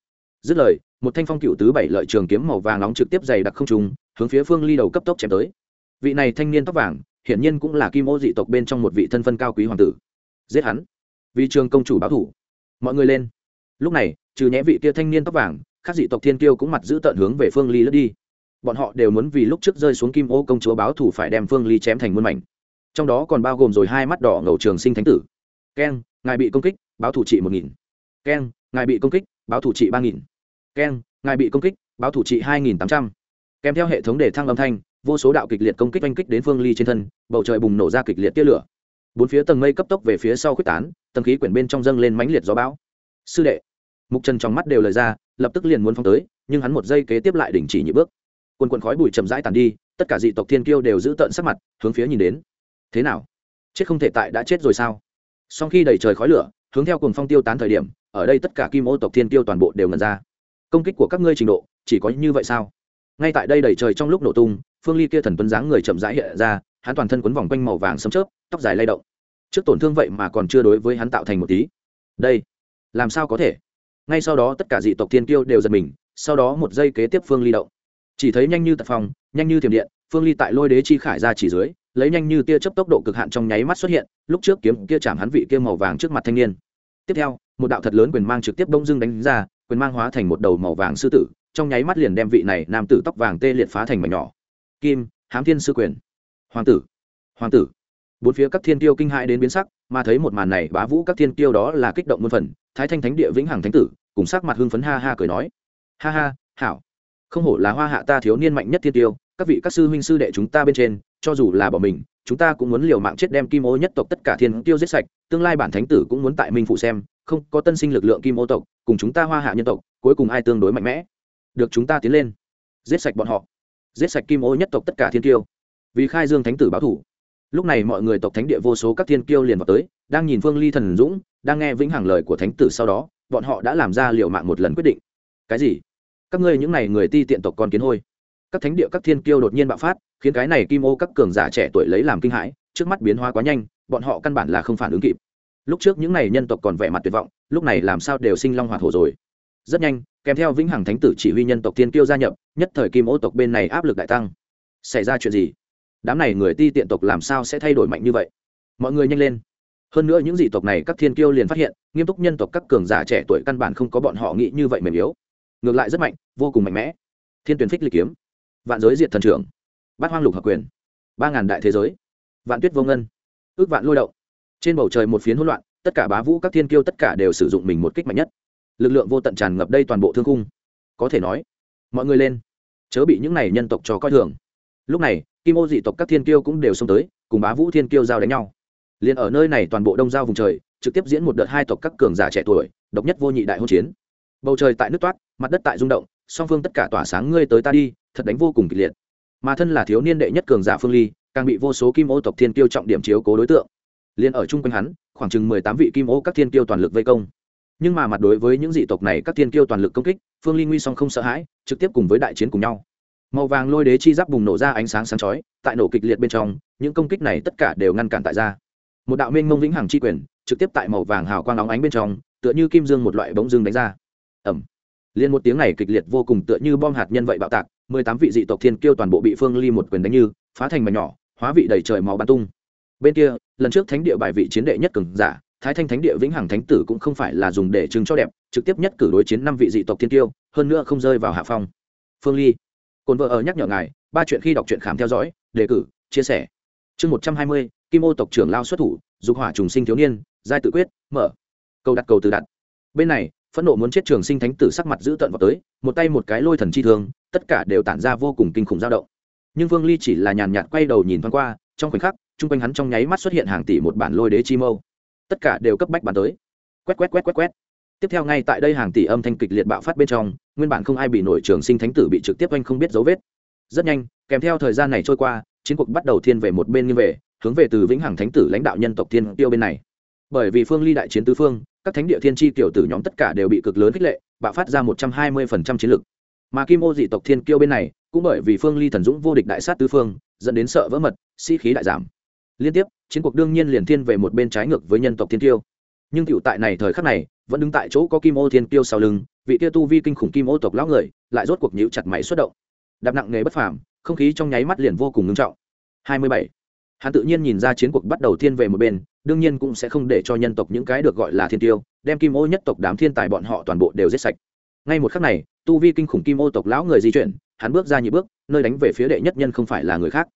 Dứt lời, một thanh phong cựu tứ bảy lợi trường kiếm màu vàng nóng trực tiếp dày đặc không trùng hướng phía phương ly đầu cấp tốc chém tới. Vị này thanh niên tóc vàng hiển nhiên cũng là kim ô dị tộc bên trong một vị thân phân cao quý hoàng tử. Giết hắn. Vì trường công chủ báo thủ. Mọi người lên. Lúc này, trừ nhẽ vị kia thanh niên tóc vàng các dị tộc thiên kiêu cũng mặt giữ tận hướng về phương ly lướt đi. Bọn họ đều muốn vì lúc trước rơi xuống kim ô công chúa báo thủ phải đem phương ly chém thành muôn mảnh. Trong đó còn bao gồm rồi hai mắt đỏ ngầu trường sinh thánh tử. Keng, ngài bị công kích, báo thủ trị một nghìn. Keng, ngài bị công kích, báo thủ trị ba nghìn. Keng, ngài bị công kích, báo thủ trị hai nghìn tám trăm. Kèm theo hệ thống đề thăng âm thanh vô số đạo kịch liệt công kích oanh kích đến phương ly trên thân, bầu trời bùng nổ ra kịch liệt tia lửa. Bốn phía tầng mây cấp tốc về phía sau quyết tán, tầng khí quyển bên trong dâng lên mãnh liệt gió bão. Sư đệ. Mục trần trong mắt đều lời ra, lập tức liền muốn phong tới, nhưng hắn một giây kế tiếp lại đình chỉ nhị bước. Quần quần khói bụi chậm rãi tàn đi, tất cả dị tộc thiên kiêu đều giữ tợn sắc mặt, hướng phía nhìn đến. Thế nào? Chết không thể tại đã chết rồi sao? Sau khi đẩy trời khói lửa, hướng theo cùng phong tiêu tán thời điểm, ở đây tất cả kim ô tộc thiên kiêu toàn bộ đều ngần ra. Công kích của các ngươi trình độ, chỉ có như vậy sao? Ngay tại đây đẩy trời trong lúc nổ tung phương ly kia thần tuấn dáng người chậm rãi hiện ra, hắn toàn thân quấn vòng quanh màu vàng sấm chớp, tóc dài lay động. Trước tổn thương vậy mà còn chưa đối với hắn tạo thành một tí. Đây, làm sao có thể? Ngay sau đó tất cả dị tộc thiên kiêu đều giật mình, sau đó một giây kế tiếp phương ly động. Chỉ thấy nhanh như tật phong, nhanh như thiểm điện, phương ly tại lôi đế chi khải ra chỉ dưới, lấy nhanh như tia chớp tốc độ cực hạn trong nháy mắt xuất hiện, lúc trước kiếm kia chạm hắn vị kia màu vàng trước mặt thanh niên. Tiếp theo, một đạo thật lớn quyền mang trực tiếp Đông dưng đánh ra, quyền mang hóa thành một đầu màu vàng sư tử, trong nháy mắt liền đem vị này nam tử tóc vàng tê liệt phá thành mảnh nhỏ kim, hám thiên sư quyền. Hoàng tử. Hoàng tử. Bốn phía các thiên tiêu kinh hãi đến biến sắc, mà thấy một màn này, bá vũ các thiên tiêu đó là kích động muôn phần, thái thanh thánh địa vĩnh hằng thánh tử, cùng sắc mặt hưng phấn ha ha cười nói. Ha ha, hảo. Không hổ là hoa hạ ta thiếu niên mạnh nhất thiên tiêu các vị các sư huynh sư đệ chúng ta bên trên, cho dù là bỏ mình, chúng ta cũng muốn liều mạng chết đem kim ô nhất tộc tất cả thiên tiêu giết sạch, tương lai bản thánh tử cũng muốn tại minh phụ xem, không có tân sinh lực lượng kim ô tộc, cùng chúng ta hoa hạ nhân tộc, cuối cùng ai tương đối mạnh mẽ. Được chúng ta tiến lên. Giết sạch bọn họ giết sạch kim ô nhất tộc tất cả thiên kiêu. Vì khai dương thánh tử báo thủ. Lúc này mọi người tộc thánh địa vô số các thiên kiêu liền vào tới, đang nhìn phương ly thần dũng, đang nghe vĩnh hằng lời của thánh tử sau đó, bọn họ đã làm ra liệu mạng một lần quyết định. Cái gì? Các ngươi những n à y người ti tiện tộc con kiến hôi. Các thánh địa các thiên kiêu đột nhiên bạo phát, khiến cái này kim ô các cường giả trẻ tuổi lấy làm kinh hãi, trước mắt biến hóa quá nhanh, bọn họ căn bản là không phản ứng kịp. Lúc trước những n à y nhân tộc còn vẻ mặt tuyệt vọng, lúc này làm sao đều sinh long hoạt hổ rồi rất nhanh, kèm theo vĩnh hằng thánh tử chỉ huy nhân tộc thiên kiêu gia nhập, nhất thời kim ô tộc bên này áp lực đại tăng. Xảy ra chuyện gì? Đám này người ti tiện tộc làm sao sẽ thay đổi mạnh như vậy? Mọi người nhanh lên. Hơn nữa những dị tộc này các thiên kiêu liền phát hiện, nghiêm túc nhân tộc các cường giả trẻ tuổi căn bản không có bọn họ nghĩ như vậy mềm yếu. Ngược lại rất mạnh, vô cùng mạnh mẽ. Thiên tuyển phích lịch kiếm. Vạn giới diệt thần trưởng. Bát hoang lục hợp quyền. Ba ngàn đại thế giới. Vạn tuyết vô ngân. Ước vạn lôi động. Trên bầu trời một phiến hỗn loạn, tất cả bá vũ các thiên kiêu tất cả đều sử dụng mình một kích mạnh nhất lực lượng vô tận tràn ngập đây toàn bộ thương cung có thể nói, mọi người lên, chớ bị những này nhân tộc cho coi thường. Lúc này, kim ô dị tộc các thiên kiêu cũng đều xông tới, cùng bá vũ thiên kiêu giao đánh nhau. Liền ở nơi này toàn bộ đông giao vùng trời, trực tiếp diễn một đợt hai tộc các cường giả trẻ tuổi, độc nhất vô nhị đại hôn chiến. Bầu trời tại nước toát, mặt đất tại rung động, song phương tất cả tỏa sáng ngươi tới ta đi, thật đánh vô cùng kịch liệt. Mà thân là thiếu niên đệ nhất cường giả phương ly, càng bị vô số kim ô tộc thiên kiêu trọng điểm chiếu cố đối tượng. Liền ở chung quanh hắn, khoảng chừng mười tám vị kim ô các thiên kiêu toàn lực vây công nhưng mà mặt đối với những dị tộc này, các thiên kiêu toàn lực công kích, phương ly nguy song không sợ hãi, trực tiếp cùng với đại chiến cùng nhau. Màu vàng lôi đế chi giáp bùng nổ ra ánh sáng sáng chói, tại nổ kịch liệt bên trong, những công kích này tất cả đều ngăn cản tại ra. Một đạo minh mông vĩnh hằng chi quyền, trực tiếp tại màu vàng hào quang óng ánh bên trong, tựa như kim dương một loại bóng dương đánh ra. Ẩm liên một tiếng này kịch liệt vô cùng, tựa như bom hạt nhân vậy bạo tạc, mười tám vị dị tộc thiên kiêu toàn bộ bị phương ly một quyền đánh như, phá thành mảnh nhỏ, hóa vị đầy trời máu bắn tung. Bên kia, lần trước thánh địa bài vị chiến đệ nhất cường giả thái thanh thánh địa vĩnh hằng thánh tử cũng không phải là dùng để chứng cho đẹp trực tiếp nhất cử đối chiến năm vị dị tộc thiên Tiêu, hơn nữa không rơi vào hạ phong. Phương ly cồn vợ ở nhắc nhở ngài ba chuyện khi đọc truyện khám theo dõi đề cử chia sẻ. Chương một trăm hai mươi kim ô tộc trưởng lao xuất thủ dục hỏa trùng sinh thiếu niên giai tự quyết mở. Câu đặt cầu từ đặt. Bên này phẫn nộ muốn chết trường sinh thánh tử sắc mặt giữ tận vào tới một tay một cái lôi thần chi thương tất cả đều tản ra vô cùng kinh khủng dao động. Nhưng vương ly chỉ là nhàn nhạt quay đầu nhìn thoáng qua trong khoảnh khắc chung quanh hắn trong nháy mắt xuất hiện hàng tỷ một bản lôi đế chi mâu tất cả đều cấp bách bàn tới. Quét quét quét quét quét. Tiếp theo ngay tại đây hàng tỷ âm thanh kịch liệt bạo phát bên trong, nguyên bản không ai bị nổi trường sinh thánh tử bị trực tiếp oanh không biết dấu vết. Rất nhanh, kèm theo thời gian này trôi qua, chiến cuộc bắt đầu thiên về một bên như về, hướng về từ vĩnh hằng thánh tử lãnh đạo nhân tộc thiên tiêu bên này. Bởi vì phương ly đại chiến tứ phương, các thánh địa thiên tri tiểu tử nhóm tất cả đều bị cực lớn khích lệ, bạo phát ra một trăm hai mươi phần trăm chiến lực. Mà kim ô dị tộc thiên kiêu bên này, cũng bởi vì phương ly thần dũng vô địch đại sát tứ phương, dẫn đến sợ vỡ mật, sĩ、si、khí đại giảm liên tiếp, chiến cuộc đương nhiên liền thiên về một bên trái ngược với nhân tộc thiên tiêu nhưng cựu tại này thời khắc này, vẫn đứng tại chỗ có kim ô thiên tiêu sau lưng, vị kia tu vi kinh khủng kim ô tộc lão người, lại rốt cuộc nhíu chặt máy xuất động. Đạp nặng nghề bất phàm, không khí trong nháy mắt liền vô cùng ngưng trọng. Hai mươi bảy. Hắn tự nhiên nhìn ra chiến cuộc bắt đầu thiên về một bên, đương nhiên cũng sẽ không để cho nhân tộc những cái được gọi là thiên tiêu đem kim ô nhất tộc đám thiên tài bọn họ toàn bộ đều giết sạch. Ngay một khắc này, tu vi kinh khủng kim ô tộc lão người di chuyển, hắn bước ra nhị bước, nơi đánh về phía đệ nhất nhân không phải là người khác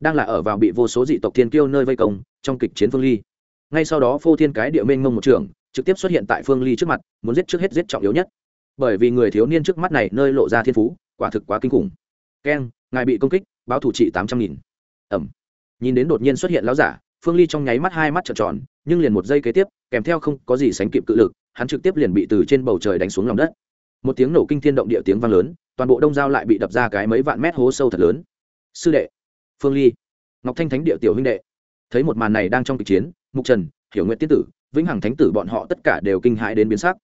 đang là ở vào bị vô số dị tộc thiên kiêu nơi vây công, trong kịch chiến phương ly. Ngay sau đó phô thiên cái địa mênh mông một trường, trực tiếp xuất hiện tại phương ly trước mặt, muốn giết trước hết giết trọng yếu nhất. Bởi vì người thiếu niên trước mắt này nơi lộ ra thiên phú, quả thực quá kinh khủng. Keng, ngài bị công kích, báo thủ trị tám trăm nghìn. Ẩm. Nhìn đến đột nhiên xuất hiện lão giả, phương ly trong nháy mắt hai mắt trợn tròn, nhưng liền một giây kế tiếp, kèm theo không có gì sánh kịp cự lực, hắn trực tiếp liền bị từ trên bầu trời đánh xuống lòng đất. Một tiếng nổ kinh thiên động địa tiếng vang lớn, toàn bộ đông giao lại bị đập ra cái mấy vạn mét hố sâu thật lớn. Sư đệ phương ly, ngọc thanh thánh địa tiểu huynh đệ. Thấy một màn này đang trong kịch chiến, mục trần, hiểu nguyện tiết tử, vĩnh hằng thánh tử bọn họ tất cả đều kinh hãi đến biến sắc.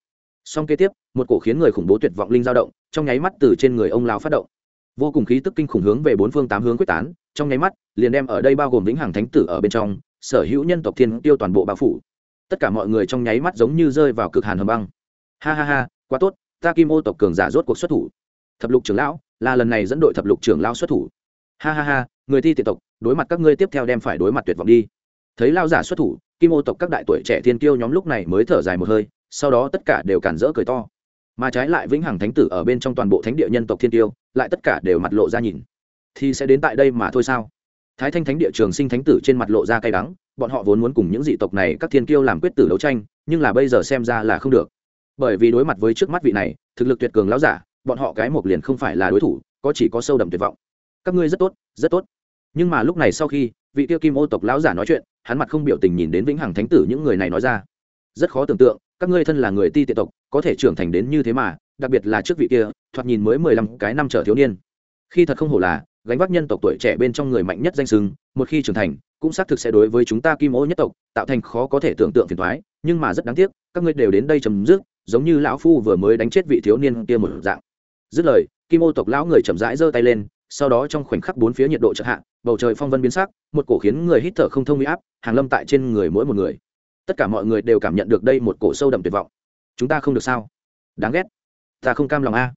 Song kế tiếp, một cổ khiến người khủng bố tuyệt vọng linh dao động, trong nháy mắt từ trên người ông lao phát động. Vô cùng khí tức kinh khủng hướng về bốn phương tám hướng quyết tán, trong nháy mắt, liền đem ở đây bao gồm vĩnh hằng thánh tử ở bên trong, sở hữu nhân tộc thiên tiêu toàn bộ bao phủ. Tất cả mọi người trong nháy mắt giống như rơi vào cực hàn hầm băng. Ha ha ha, quá tốt, ta kim ô tộc cường giả rốt cuộc xuất thủ. Thập lục trưởng lão, là lần này dẫn đội thập lục trưởng lão xuất thủ. Ha ha ha người thi tiện tộc, đối mặt các ngươi tiếp theo đem phải đối mặt tuyệt vọng đi. Thấy lao giả xuất thủ, kim ô tộc các đại tuổi trẻ thiên kiêu nhóm lúc này mới thở dài một hơi, sau đó tất cả đều cản rỡ cười to. Mà trái lại vĩnh hằng thánh tử ở bên trong toàn bộ thánh địa nhân tộc thiên tiêu lại tất cả đều mặt lộ ra nhìn. Thì sẽ đến tại đây mà thôi sao? Thái thanh thánh địa trường sinh thánh tử trên mặt lộ ra cay đắng, bọn họ vốn muốn cùng những dị tộc này các thiên kiêu làm quyết tử đấu tranh, nhưng là bây giờ xem ra là không được. Bởi vì đối mặt với trước mắt vị này, thực lực tuyệt cường lão giả, bọn họ cái một liền không phải là đối thủ, có chỉ có sâu đậm tuyệt vọng. Các ngươi rất tốt rất tốt nhưng mà lúc này sau khi vị tiêu kim ô tộc lão giả nói chuyện, hắn mặt không biểu tình nhìn đến vĩnh hằng thánh tử những người này nói ra. Rất khó tưởng tượng, các ngươi thân là người ti tiện tộc, có thể trưởng thành đến như thế mà, đặc biệt là trước vị kia, thoạt nhìn mới mười lăm cái năm trở thiếu niên. Khi thật không hổ là, gánh vác nhân tộc tuổi trẻ bên trong người mạnh nhất danh sừng một khi trưởng thành, cũng xác thực sẽ đối với chúng ta kim ô nhất tộc tạo thành khó có thể tưởng tượng phiền thoái nhưng mà rất đáng tiếc, các ngươi đều đến đây chấm dứt, giống như lão phu vừa mới đánh chết vị thiếu niên kia một dạng. Dứt lời, kim ô tộc lão người chậm rãi giơ tay lên sau đó trong khoảnh khắc bốn phía nhiệt độ chợt hạ, bầu trời phong vân biến sắc, một cổ khiến người hít thở không thông uy áp, hàng lâm tại trên người mỗi một người. Tất cả mọi người đều cảm nhận được đây một cổ sâu đậm tuyệt vọng. Chúng ta không được sao? Đáng ghét. Ta không cam lòng a.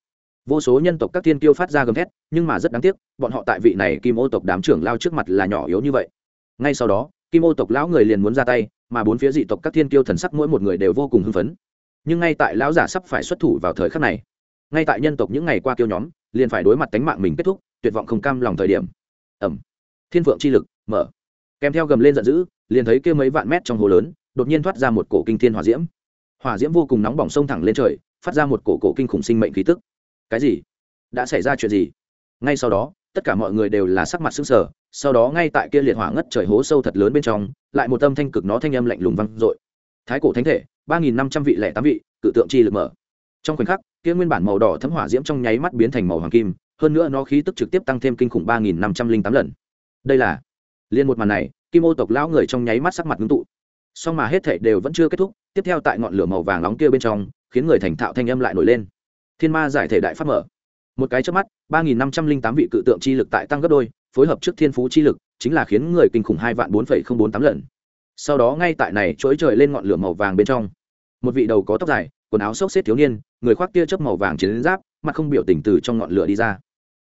Vô số nhân tộc các tiên kiêu phát ra gầm thét, nhưng mà rất đáng tiếc, bọn họ tại vị này kim ô tộc đám trưởng lao trước mặt là nhỏ yếu như vậy. Ngay sau đó, kim ô tộc lão người liền muốn ra tay, mà bốn phía dị tộc các thiên kiêu thần sắc mỗi một người đều vô cùng hưng phấn. Nhưng ngay tại lão giả sắp phải xuất thủ vào thời khắc này, ngay tại nhân tộc những ngày qua kiêu nhóm, liền phải đối mặt tánh mạng mình kết thúc tuyệt vọng không cam lòng thời điểm. Ẩm. Thiên phượng chi lực, mở. Kèm theo gầm lên giận dữ, liền thấy kia mấy vạn mét trong hồ lớn, đột nhiên thoát ra một cổ kinh thiên hỏa diễm. Hỏa diễm vô cùng nóng bỏng sông thẳng lên trời, phát ra một cổ cổ kinh khủng sinh mệnh khí tức. Cái gì? Đã xảy ra chuyện gì? Ngay sau đó, tất cả mọi người đều là sắc mặt sững sờ, sau đó ngay tại kia liệt hỏa ngất trời hố sâu thật lớn bên trong, lại một âm thanh cực nó thanh âm lạnh lùng vang dội. Thái cổ thánh thể, ba nghìn năm trăm vị lẻ tám vị, cự tượng chi lực mở. Trong khoảnh khắc, kia nguyên bản màu đỏ thấm hỏa diễm trong nháy mắt biến thành màu hoàng kim hơn nữa nó khí tức trực tiếp tăng thêm kinh khủng ba nghìn năm trăm linh tám lần. Đây là liên một màn này, kim ô tộc lão người trong nháy mắt sắc mặt ngưng tụ. Song mà hết thảy đều vẫn chưa kết thúc, tiếp theo tại ngọn lửa màu vàng nóng kia bên trong, khiến người thành thạo thanh âm lại nổi lên. Thiên ma giải thể đại pháp mở. Một cái trước mắt, ba nghìn năm trăm linh tám vị cự tượng chi lực tại tăng gấp đôi, phối hợp trước thiên phú chi lực, chính là khiến người kinh khủng hai vạn bốn phẩy không bốn tám lần. Sau đó ngay tại này chuỗi trời lên ngọn lửa màu vàng bên trong. Một vị đầu có tóc dài, quần áo xốc xếp thiếu niên, người khoác tia chớp màu vàng chiến giáp, mặt không biểu tình từ trong ngọn lửa đi ra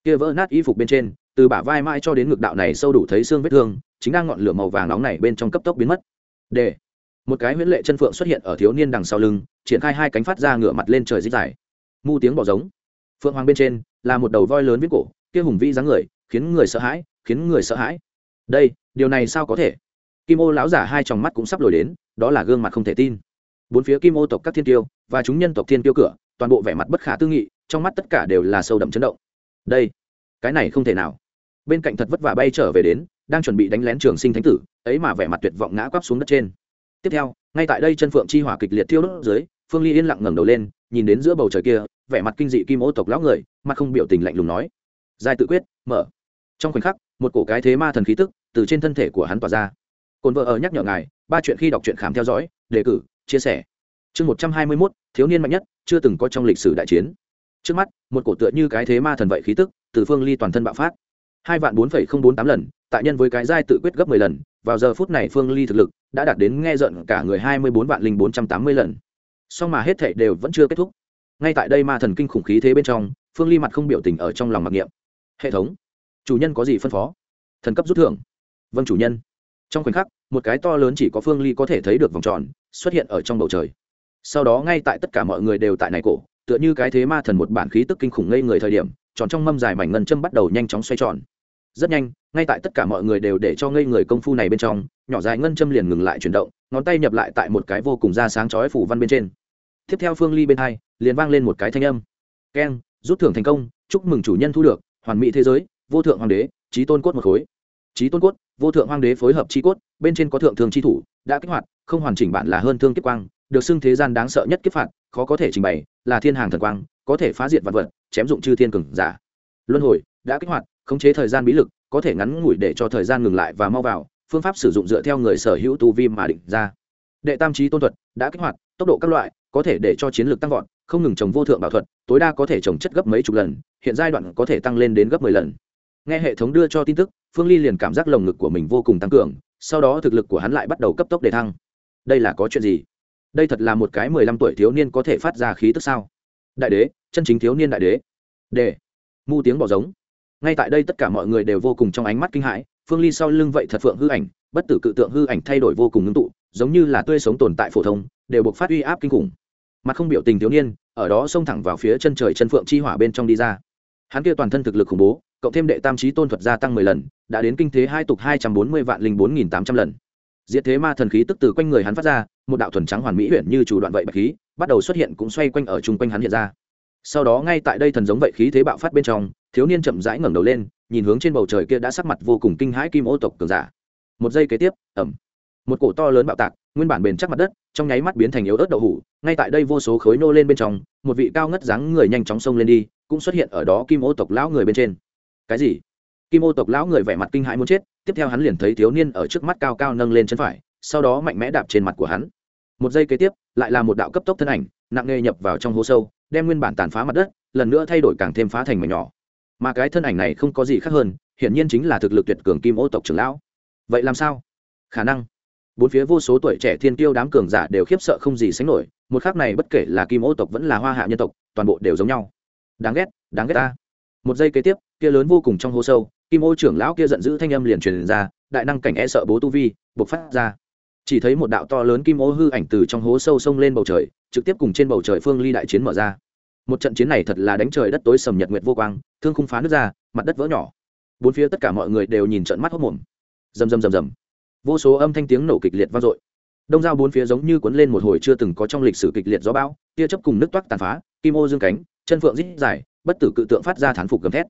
kia vỡ nát y phục bên trên, từ bả vai mai cho đến ngực đạo này sâu đủ thấy xương vết thương, chính đang ngọn lửa màu vàng nóng này bên trong cấp tốc biến mất. D một cái huyễn lệ chân phượng xuất hiện ở thiếu niên đằng sau lưng, triển khai hai cánh phát ra ngửa mặt lên trời dích dài. Mu tiếng bỏ giống. Phượng hoàng bên trên, là một đầu voi lớn viết cổ, kia hùng vĩ dáng người, khiến người sợ hãi, khiến người sợ hãi. Đây, điều này sao có thể? Kim ô lão giả hai tròng mắt cũng sắp lồi đến, đó là gương mặt không thể tin. Bốn phía kim ô tộc các thiên tiêu, và chúng nhân tộc thiên tiêu cửa, toàn bộ vẻ mặt bất khả tư nghị, trong mắt tất cả đều là sâu đậm chấn động đây, cái này không thể nào. Bên cạnh thật vất vả bay trở về đến, đang chuẩn bị đánh lén trường sinh thánh tử, ấy mà vẻ mặt tuyệt vọng ngã quắp xuống đất trên. Tiếp theo, ngay tại đây chân phượng chi hỏa kịch liệt thiêu đốt dưới, phương ly yên lặng ngẩng đầu lên, nhìn đến giữa bầu trời kia, vẻ mặt kinh dị kim ô tộc lão người, mặt không biểu tình lạnh lùng nói. Giai tự quyết, mở. Trong khoảnh khắc, một cổ cái thế ma thần khí tức từ trên thân thể của hắn tỏa ra. Cồn vợ ở nhắc nhở ngài, ba chuyện khi đọc truyện khám theo dõi, đề cử, chia sẻ. Chương một trăm hai mươi mốt, thiếu niên mạnh nhất, chưa từng có trong lịch sử đại chiến trước mắt, một cổ tựa như cái thế ma thần vậy khí tức, từ phương ly toàn thân bạo phát. Hai vạn bốn phẩy không bốn tám lần, tại nhân với cái giai tự quyết gấp mười lần, vào giờ phút này phương ly thực lực đã đạt đến nghe giận cả người hai mươi bốn vạn linh bốn trăm tám mươi lần. Song mà hết thảy đều vẫn chưa kết thúc. Ngay tại đây ma thần kinh khủng khí thế bên trong, phương ly mặt không biểu tình ở trong lòng mặc niệm. Hệ thống, chủ nhân có gì phân phó? Thần cấp rút thưởng. Vâng chủ nhân. Trong khoảnh khắc, một cái to lớn chỉ có phương ly có thể thấy được vòng tròn, xuất hiện ở trong bầu trời. Sau đó ngay tại tất cả mọi người đều tại này cổ tựa như cái thế ma thần một bản khí tức kinh khủng ngây người thời điểm, tròn trong mâm dài mảnh ngân châm bắt đầu nhanh chóng xoay tròn. Rất nhanh, ngay tại tất cả mọi người đều để cho ngây người công phu này bên trong, nhỏ dài ngân châm liền ngừng lại chuyển động, ngón tay nhập lại tại một cái vô cùng da sáng chói phủ văn bên trên. Tiếp theo phương ly bên hai, liền vang lên một cái thanh âm. Keng, rút thưởng thành công, chúc mừng chủ nhân thu được, hoàn mỹ thế giới, vô thượng hoàng đế trí tôn cốt một khối. Trí tôn cốt, vô thượng hoàng đế phối hợp chi cốt, bên trên có thượng thường chi thủ, đã kích hoạt, không hoàn chỉnh bản là hơn thương kiếp quang, được xưng thế gian đáng sợ nhất kiếp phạt, khó có thể trình bày là thiên hàng thần quang, có thể phá diệt vật vật, chém dụng chư thiên cường giả. Luân hồi, đã kích hoạt, khống chế thời gian bí lực, có thể ngắn ngủi để cho thời gian ngừng lại và mau vào, phương pháp sử dụng dựa theo người sở hữu tu vi mà định ra. Đệ tam trí tôn thuật, đã kích hoạt, tốc độ các loại, có thể để cho chiến lược tăng vọt, không ngừng trồng vô thượng bảo thuật, tối đa có thể trồng chất gấp mấy chục lần, hiện giai đoạn có thể tăng lên đến gấp mười lần. Nghe hệ thống đưa cho tin tức, phương ly liền cảm giác lồng ngực của mình vô cùng tăng cường, sau đó thực lực của hắn lại bắt đầu cấp tốc để thăng. Đây là có chuyện gì? Đây thật là một cái mười lăm tuổi thiếu niên có thể phát ra khí tức sao? Đại đế, chân chính thiếu niên đại đế. Đề mu tiếng bỏ giống. Ngay tại đây tất cả mọi người đều vô cùng trong ánh mắt kinh hãi, phương ly sau lưng vậy thật phượng hư ảnh, bất tử cự tượng hư ảnh thay đổi vô cùng ngưng tụ, giống như là tươi sống tồn tại phổ thông, đều buộc phát uy áp kinh khủng. Mặt không biểu tình thiếu niên, ở đó xông thẳng vào phía chân trời chân phượng chi hỏa bên trong đi ra. Hắn kia toàn thân thực lực khủng bố, cộng thêm đệ tam trí tôn thuật gia tăng mười lần, đã đến kinh thế hai tục hai trăm bốn mươi vạn linh bốn nghìn tám trăm lần. Diệt thế ma thần khí tức từ quanh người hắn phát ra một đạo thuần trắng hoàn mỹ huyện như chủ đoạn vậy bạch khí, bắt đầu xuất hiện cũng xoay quanh ở chung quanh hắn hiện ra. Sau đó ngay tại đây thần giống vậy khí thế bạo phát bên trong, thiếu niên chậm rãi ngẩng đầu lên, nhìn hướng trên bầu trời kia đã sắc mặt vô cùng kinh hãi kim ô tộc cường giả. Một giây kế tiếp ẩm một cổ to lớn bạo tạc, nguyên bản bền chắc mặt đất, trong nháy mắt biến thành yếu ớt đậu hủ, ngay tại đây vô số khối nô lên bên trong, một vị cao ngất dáng người nhanh chóng xông lên đi, cũng xuất hiện ở đó kim ô tộc lão người bên trên. Cái gì? Kim ô tộc lão người vẻ mặt kinh hãi muốn chết, tiếp theo hắn liền thấy thiếu niên ở trước mắt cao cao nâng lên chân phải sau đó mạnh mẽ đạp trên mặt của hắn. Một giây kế tiếp, lại là một đạo cấp tốc thân ảnh, nặng nề nhập vào trong hố sâu, đem nguyên bản tàn phá mặt đất, lần nữa thay đổi càng thêm phá thành mảnh nhỏ. Mà cái thân ảnh này không có gì khác hơn, hiển nhiên chính là thực lực tuyệt cường kim ô tộc trưởng lão. Vậy làm sao? Khả năng. Bốn phía vô số tuổi trẻ thiên tiêu đám cường giả đều khiếp sợ không gì sánh nổi, một khác này bất kể là kim ô tộc vẫn là hoa hạ nhân tộc, toàn bộ đều giống nhau. Đáng ghét đáng ghét ta. Một giây kế tiếp, kia lớn vô cùng trong hố sâu, kim ô trưởng lão kia giận dữ thanh âm liền truyền ra, đại năng cảnh e sợ bố tu vi buộc phát ra chỉ thấy một đạo to lớn kim ô hư ảnh từ trong hố sâu sông lên bầu trời, trực tiếp cùng trên bầu trời phương ly đại chiến mở ra. Một trận chiến này thật là đánh trời đất tối sầm nhật nguyệt vô quang, thương khung phá nước ra, mặt đất vỡ nhỏ. Bốn phía tất cả mọi người đều nhìn trận mắt hốc mồm rầm rầm rầm rầm. Vô số âm thanh tiếng nổ kịch liệt vang dội. Đông dao bốn phía giống như cuốn lên một hồi chưa từng có trong lịch sử kịch liệt gió bão, tia chấp cùng nước toát tàn phá, kim ô dương cánh, chân phượng rít dài, bất tử cự tượng phát ra thán phục gầm thét.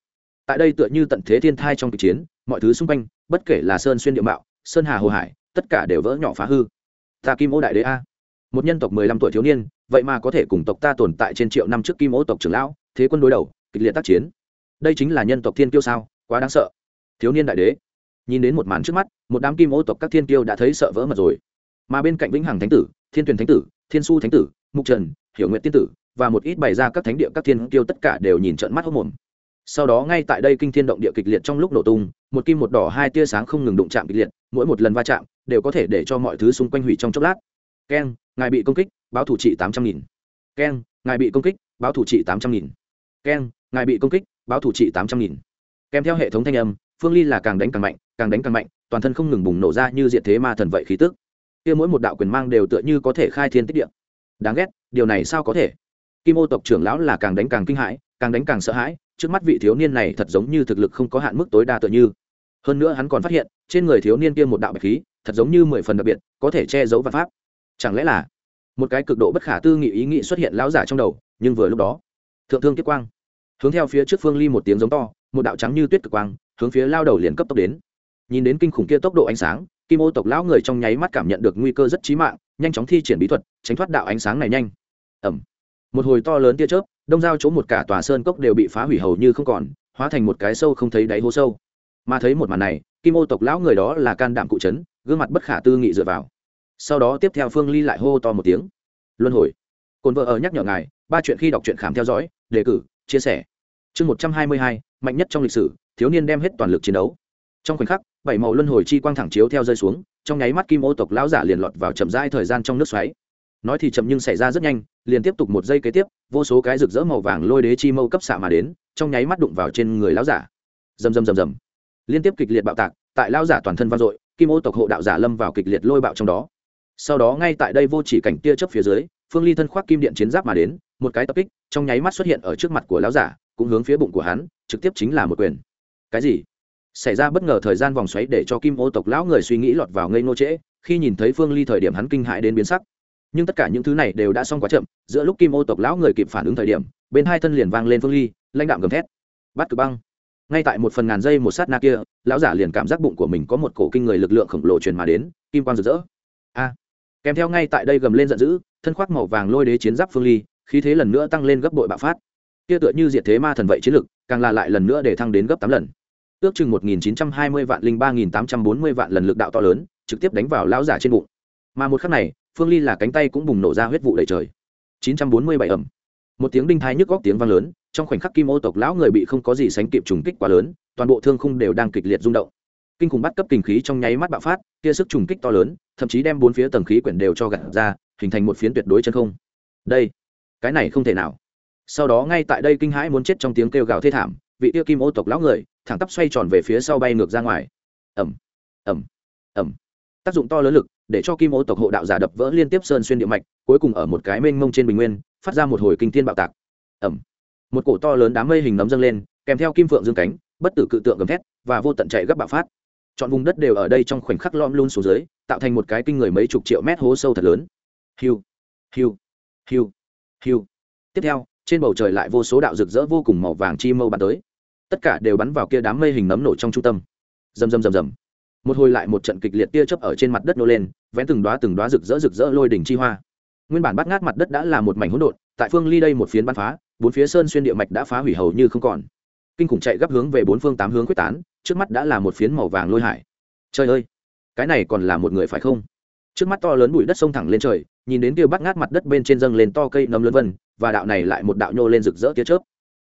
Tại đây tựa như tận thế thiên thai trong kịch chiến, mọi thứ xung quanh, bất kể là sơn xuyên địa mạo, sơn hà hồ hải tất cả đều vỡ nhỏ phá hư. Ta kim ô đại đế a. Một nhân tộc mười lăm tuổi thiếu niên, vậy mà có thể cùng tộc ta tồn tại trên triệu năm trước kim ô tộc trưởng lão, thế quân đối đầu, kịch liệt tác chiến. Đây chính là nhân tộc thiên kiêu sao, quá đáng sợ. Thiếu niên đại đế, nhìn đến một màn trước mắt, một đám kim ô tộc các thiên kiêu đã thấy sợ vỡ mật rồi. Mà bên cạnh vĩnh hằng thánh tử, thiên tuyền thánh tử, thiên su thánh tử, mục trần, hiểu nguyện tiên tử và một ít bày ra các thánh địa các thiên kiêu tất cả đều nhìn trận mắt hốc mồm. Sau đó ngay tại đây kinh thiên động địa kịch liệt trong lúc nổ tung, một kim một đỏ hai tia sáng không ngừng đụng chạm kịch liệt, mỗi một lần va chạm đều có thể để cho mọi thứ xung quanh hủy trong chốc lát. Keng ngài bị công kích, báo thủ trị tám trăm nghìn. Keng ngài bị công kích, báo thủ trị tám trăm nghìn. Keng ngài bị công kích, báo thủ trị tám trăm nghìn. Kèm theo hệ thống thanh âm, phương ly là càng đánh càng mạnh, càng đánh càng mạnh, toàn thân không ngừng bùng nổ ra như diện thế ma thần vậy khí tức. Kia mỗi một đạo quyền mang đều tựa như có thể khai thiên tích địa. Đáng ghét, điều này sao có thể? Kim ô tộc trưởng lão là càng đánh càng kinh hãi, càng đánh càng sợ hãi, trước mắt vị thiếu niên này thật giống như thực lực không có hạn mức tối đa tựa như. Hơn nữa hắn còn phát hiện, trên người thiếu niên kia một đạo bạch khí thật giống như mười phần đặc biệt, có thể che giấu vật pháp. Chẳng lẽ là một cái cực độ bất khả tư nghị ý nghĩ xuất hiện lão giả trong đầu, nhưng vừa lúc đó, thượng thương kiếp quang, hướng theo phía trước phương ly một tiếng giống to, một đạo trắng như tuyết cực quang, hướng phía lao đầu liền cấp tốc đến. Nhìn đến kinh khủng kia tốc độ ánh sáng, kim ô tộc lão người trong nháy mắt cảm nhận được nguy cơ rất chí mạng, nhanh chóng thi triển bí thuật, tránh thoát đạo ánh sáng này nhanh. Ẩm một hồi to lớn tia chớp, đông giao chỗ một cả tòa sơn cốc đều bị phá hủy hầu như không còn, hóa thành một cái sâu không thấy đáy hố sâu. Mà thấy một màn này, kim ô tộc lão người đó là can đảm cụ trấn gương mặt bất khả tư nghị dựa vào. Sau đó tiếp theo phương ly lại hô to một tiếng. Luân hồi. Cồn vợ ở nhắc nhở ngài, ba chuyện khi đọc truyện khám theo dõi, đề cử, chia sẻ. Chương một trăm hai mươi hai, mạnh nhất trong lịch sử, thiếu niên đem hết toàn lực chiến đấu. Trong khoảnh khắc, bảy màu luân hồi chi quang thẳng chiếu theo rơi xuống, trong nháy mắt kim ô tộc lão giả liền lọt vào chậm rãi thời gian trong nước xoáy. Nói thì chậm nhưng xảy ra rất nhanh, liền tiếp tục một giây kế tiếp, vô số cái rực rỡ màu vàng lôi đế chi mâu cấp xạ mà đến, trong nháy mắt đụng vào trên người lão giả. Rầm rầm rầm rầm. Liên tiếp kịch liệt bạo tạc, tại lão giả toàn thân vang dội kim ô tộc hộ đạo giả lâm vào kịch liệt lôi bạo trong đó. Sau đó ngay tại đây vô chỉ cảnh tia chớp phía dưới, phương ly thân khoác kim điện chiến giáp mà đến, một cái tập kích, trong nháy mắt xuất hiện ở trước mặt của lão giả, cũng hướng phía bụng của hắn, trực tiếp chính là một quyền. Cái gì? Xảy ra bất ngờ thời gian vòng xoáy để cho kim ô tộc lão người suy nghĩ lọt vào ngây ngô trễ, khi nhìn thấy phương ly thời điểm hắn kinh hãi đến biến sắc. Nhưng tất cả những thứ này đều đã xong quá chậm, giữa lúc kim ô tộc lão người kịp phản ứng thời điểm, bên hai thân liền vang lên phương ly, lãnh đạm gầm thét. Bắt cực băng ngay tại một phần ngàn giây một sát na kia, lão giả liền cảm giác bụng của mình có một cổ kinh người lực lượng khổng lồ truyền mà đến, kim quang rực rỡ. A! Kèm theo ngay tại đây gầm lên giận dữ, thân khoác màu vàng lôi đế chiến giáp phương ly, khí thế lần nữa tăng lên gấp bội bạo phát. Kia tựa như diệt thế ma thần vậy chiến lực, càng là lại lần nữa để thăng đến gấp tám lần. Ước chừng một nghìn chín trăm hai mươi vạn linh, ba nghìn tám trăm bốn mươi vạn lần lực đạo to lớn, trực tiếp đánh vào lão giả trên bụng. Mà một khắc này, phương ly là cánh tay cũng bùng nổ ra huyết vụ đầy trời. Chín trăm bốn mươi bảy ẩm. Một tiếng đinh thái nhức góc tiếng vang lớn trong khoảnh khắc kim ô tộc lão người bị không có gì sánh kịp trùng kích quá lớn, toàn bộ thương khung đều đang kịch liệt rung động. Kinh khủng bắt cấp kinh khí trong nháy mắt bạo phát, kia sức trùng kích to lớn, thậm chí đem bốn phía tầng khí quyển đều cho gặt ra, hình thành một phiến tuyệt đối chân không. Đây, cái này không thể nào. Sau đó ngay tại đây kinh hãi muốn chết trong tiếng kêu gào thê thảm, vị tiêu kim ô tộc lão người, thẳng tắp xoay tròn về phía sau bay ngược ra ngoài. Ẩm ẩm ẩm tác dụng to lớn lực, để cho kim ô tộc hộ đạo giả đập vỡ liên tiếp sơn xuyên địa mạch, cuối cùng ở một cái mênh mông trên bình nguyên, phát ra một hồi kinh thiên bạo tạc. Ẩm một cổ to lớn đám mây hình nấm dâng lên, kèm theo kim phượng dương cánh, bất tử cự tượng gầm thét, và vô tận chạy gấp bạo phát. Chọn vùng đất đều ở đây trong khoảnh khắc lom luôn xuống dưới, tạo thành một cái kinh người mấy chục triệu mét hố sâu thật lớn. Hiu hiu hiu hiu. Tiếp theo, trên bầu trời lại vô số đạo rực rỡ vô cùng màu vàng chi mâu bắn tới. Tất cả đều bắn vào kia đám mây hình nấm nổ trong trung tâm. Rầm rầm rầm rầm. Một hồi lại một trận kịch liệt tia chớp ở trên mặt đất nô lên, vén từng đoá từng đoá rực rỡ rực rỡ lôi đỉnh chi hoa. Nguyên bản bắt ngát mặt đất đã là một mảnh hỗn độn tại phương ly đây một phiến bắn phá, bốn phía sơn xuyên địa mạch đã phá hủy hầu như không còn. Kinh khủng chạy gấp hướng về bốn phương tám hướng quyết tán, trước mắt đã là một phiến màu vàng lôi hải. Trời ơi! Cái này còn là một người phải không? Trước mắt to lớn bụi đất sông thẳng lên trời, nhìn đến kia bắt ngát mặt đất bên trên dâng lên to cây nấm lớn vân, và đạo này lại một đạo nhô lên rực rỡ tia chớp.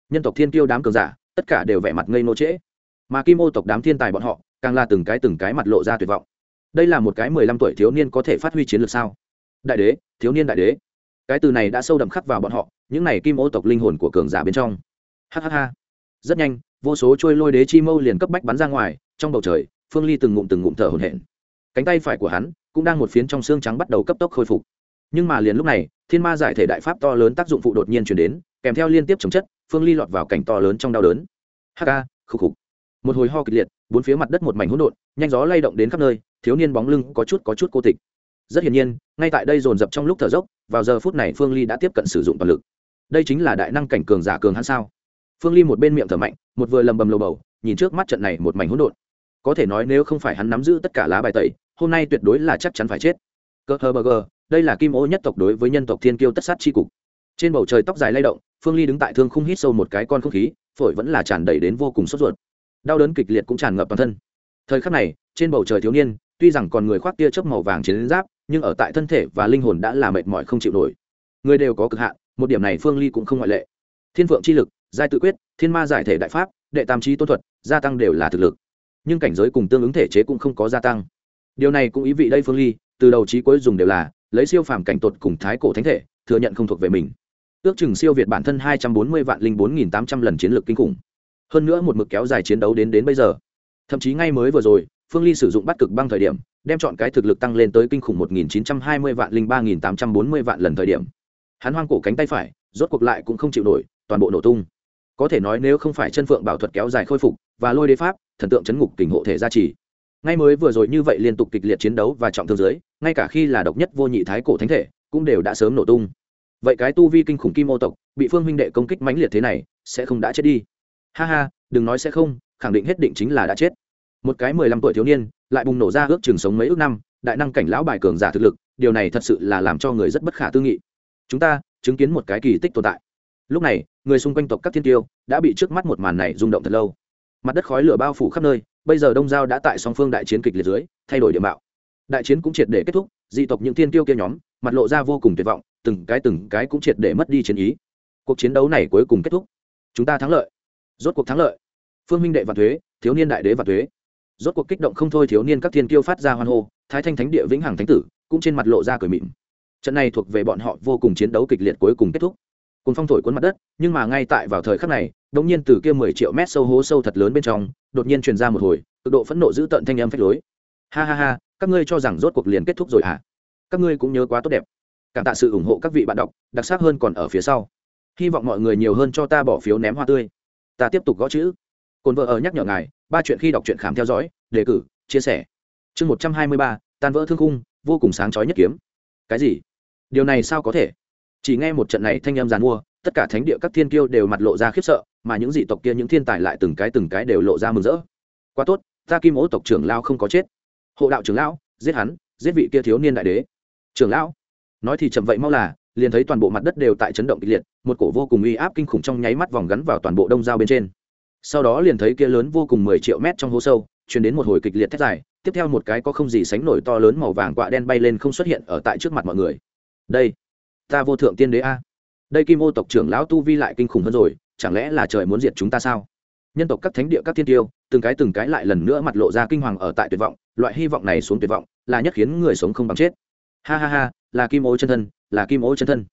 Nhân tộc thiên kiêu đám cường giả, tất cả đều vẻ mặt ngây nô trễ. Mà kim ô tộc đám thiên tài bọn họ, càng là từng cái từng cái mặt lộ ra tuyệt vọng. Đây là một cái mười lăm tuổi thiếu niên có thể phát huy chiến lược sao? Đại đế, thiếu niên đại đế cái từ này đã sâu đậm khắc vào bọn họ, những này kim ô tộc linh hồn của cường giả bên trong. Hhh rất nhanh, vô số trôi lôi đế chi mâu liền cấp bách bắn ra ngoài, trong bầu trời, phương ly từng ngụm từng ngụm thở hổn hển. Cánh tay phải của hắn cũng đang một phiến trong xương trắng bắt đầu cấp tốc khôi phục. Nhưng mà liền lúc này, thiên ma giải thể đại pháp to lớn tác dụng phụ đột nhiên chuyển đến, kèm theo liên tiếp chống chất, phương ly lọt vào cảnh to lớn trong đau đớn. Hk khục khục một hồi ho kịch liệt, bốn phía mặt đất một mảnh hỗn độn, nhanh gió lay động đến khắp nơi, thiếu niên bóng lưng có chút có chút cô tịch rất hiển nhiên, ngay tại đây dồn dập trong lúc thở dốc, vào giờ phút này phương ly đã tiếp cận sử dụng toàn lực. Đây chính là đại năng cảnh cường giả cường hắn sao? Phương ly một bên miệng thở mạnh, một vừa lầm bầm lầu bầu, nhìn trước mắt trận này một mảnh hỗn độn. Có thể nói nếu không phải hắn nắm giữ tất cả lá bài tẩy, hôm nay tuyệt đối là chắc chắn phải chết. Cơ hờ bờ gờ, đây là kim ô nhất tộc đối với nhân tộc thiên kiêu tất sát c h i cục. Trên bầu trời tóc dài lay động, phương ly đứng tại thương không hít sâu một cái con không khí, phổi vẫn là tràn đầy đến vô cùng sốt ruột. Đau đớn kịch liệt cũng tràn ngập toàn thân. Thời khắc này, trên bầu trời thiếu niên, tuy rằng còn người khoác tia chớp màu vàng chiến giáp nhưng ở tại thân thể và linh hồn đã là mệt mỏi không chịu nổi. Người đều có cực hạn, một điểm này phương ly cũng không ngoại lệ. Thiên phượng chi lực, giai tự quyết, thiên ma giải thể đại pháp, đệ tam trí tôn thuật, gia tăng đều là thực lực. Nhưng cảnh giới cùng tương ứng thể chế cũng không có gia tăng. Điều này cũng ý vị đây phương ly, từ đầu trí cuối dùng đều là, lấy siêu phàm cảnh tột cùng thái cổ thánh thể, thừa nhận không thuộc về mình. Ước chừng siêu việt bản thân hai trăm bốn mươi vạn linh bốn nghìn tám trăm lần chiến lược kinh khủng. Hơn nữa một mực kéo dài chiến đấu đến đến bây giờ. Thậm chí ngay mới vừa rồi phương ly sử dụng bắt cực băng thời điểm, đem chọn cái thực lực tăng lên tới kinh khủng một nghìn chín trăm hai mươi vạn linh ba nghìn tám trăm bốn mươi vạn lần thời điểm. Hắn hoang cổ cánh tay phải, rốt cuộc lại cũng không chịu nổi, toàn bộ nổ tung. Có thể nói nếu không phải chân phượng bảo thuật kéo dài khôi phục, và lôi đế pháp, thần tượng chấn ngục kình hộ thể gia trì. Ngay mới vừa rồi như vậy liên tục kịch liệt chiến đấu và trọng thương giới ngay cả khi là độc nhất vô nhị thái cổ thánh thể, cũng đều đã sớm nổ tung. Vậy cái tu vi kinh khủng kim ô tộc, bị phương huynh đệ công kích mãnh liệt thế này, sẽ không đã chết đi. Ha ha, đừng nói sẽ không, khẳng định hết định chính là đã chết một cái mười lăm tuổi thiếu niên, lại bùng nổ ra ước chừng sống mấy ước năm, đại năng cảnh lão bài cường giả thực lực, điều này thật sự là làm cho người rất bất khả tư nghị. Chúng ta chứng kiến một cái kỳ tích tồn tại. Lúc này, người xung quanh tộc các thiên tiêu đã bị trước mắt một màn này rung động thật lâu. Mặt đất khói lửa bao phủ khắp nơi, bây giờ đông giao đã tại song phương đại chiến kịch liệt dưới, thay đổi địa mạo. Đại chiến cũng triệt để kết thúc, dị tộc những thiên tiêu kia nhóm, mặt lộ ra vô cùng tuyệt vọng, từng cái từng cái cũng triệt để mất đi chiến ý. Cuộc chiến đấu này cuối cùng kết thúc. Chúng ta thắng lợi. Rốt cuộc thắng lợi. Phương minh đệ và thuế, thiếu niên đại đế và thuế rốt cuộc kích động không thôi thiếu niên các thiên kiêu phát ra hoan hô, thái thanh thánh địa vĩnh hằng thánh tử cũng trên mặt lộ ra cười mịn trận này thuộc về bọn họ vô cùng chiến đấu kịch liệt cuối cùng kết thúc. Cùng phong thổi cuốn mặt đất, nhưng mà ngay tại vào thời khắc này đột nhiên từ kia mười triệu mét sâu hố sâu thật lớn bên trong, đột nhiên truyền ra một hồi, cực độ phẫn nộ giữ tận thanh âm phách lối. Ha ha ha, các ngươi cho rằng rốt cuộc liền kết thúc rồi à các ngươi cũng nhớ quá tốt đẹp. Cảm tạ sự ủng hộ các vị bạn đọc, đặc sắc hơn còn ở phía sau. Hy vọng mọi người nhiều hơn cho ta bỏ phiếu ném hoa tươi. Ta tiếp tục gõ chữ. Cồn vợ ở nhắc nhở ngài ba chuyện khi đọc truyện khám theo dõi, đề cử, chia sẻ. Chương một trăm hai mươi ba, tan vỡ thương khung, vô cùng sáng chói nhất kiếm. Cái gì? Điều này sao có thể? Chỉ nghe một trận này thanh em giàn mua, tất cả thánh địa các thiên kiêu đều mặt lộ ra khiếp sợ, mà những dị tộc kia, những thiên tài lại từng cái từng cái đều lộ ra mừng rỡ. Quá tốt, ta kim ố tộc trưởng lao không có chết. Hộ đạo trưởng lão, giết hắn, giết vị kia thiếu niên đại đế. Trưởng lão, nói thì chậm vậy mau là, liền thấy toàn bộ mặt đất đều tại chấn động kịch liệt, một cổ vô cùng uy áp kinh khủng trong nháy mắt vòng gắn vào toàn bộ đông giao bên trên sau đó liền thấy kia lớn vô cùng mười triệu mét trong hố sâu chuyển đến một hồi kịch liệt thét dài, tiếp theo một cái có không gì sánh nổi to lớn màu vàng quạ đen bay lên không xuất hiện ở tại trước mặt mọi người. Đây, ta vô thượng tiên đế a. Đây kim ô tộc trưởng lão tu vi lại kinh khủng hơn rồi, chẳng lẽ là trời muốn diệt chúng ta sao? Nhân tộc các thánh địa các thiên tiêu, từng cái từng cái lại lần nữa mặt lộ ra kinh hoàng ở tại tuyệt vọng, loại hy vọng này xuống tuyệt vọng, là nhất khiến người sống không bằng chết. Ha ha ha, là kim ô chân thân, là kim ô chân thân.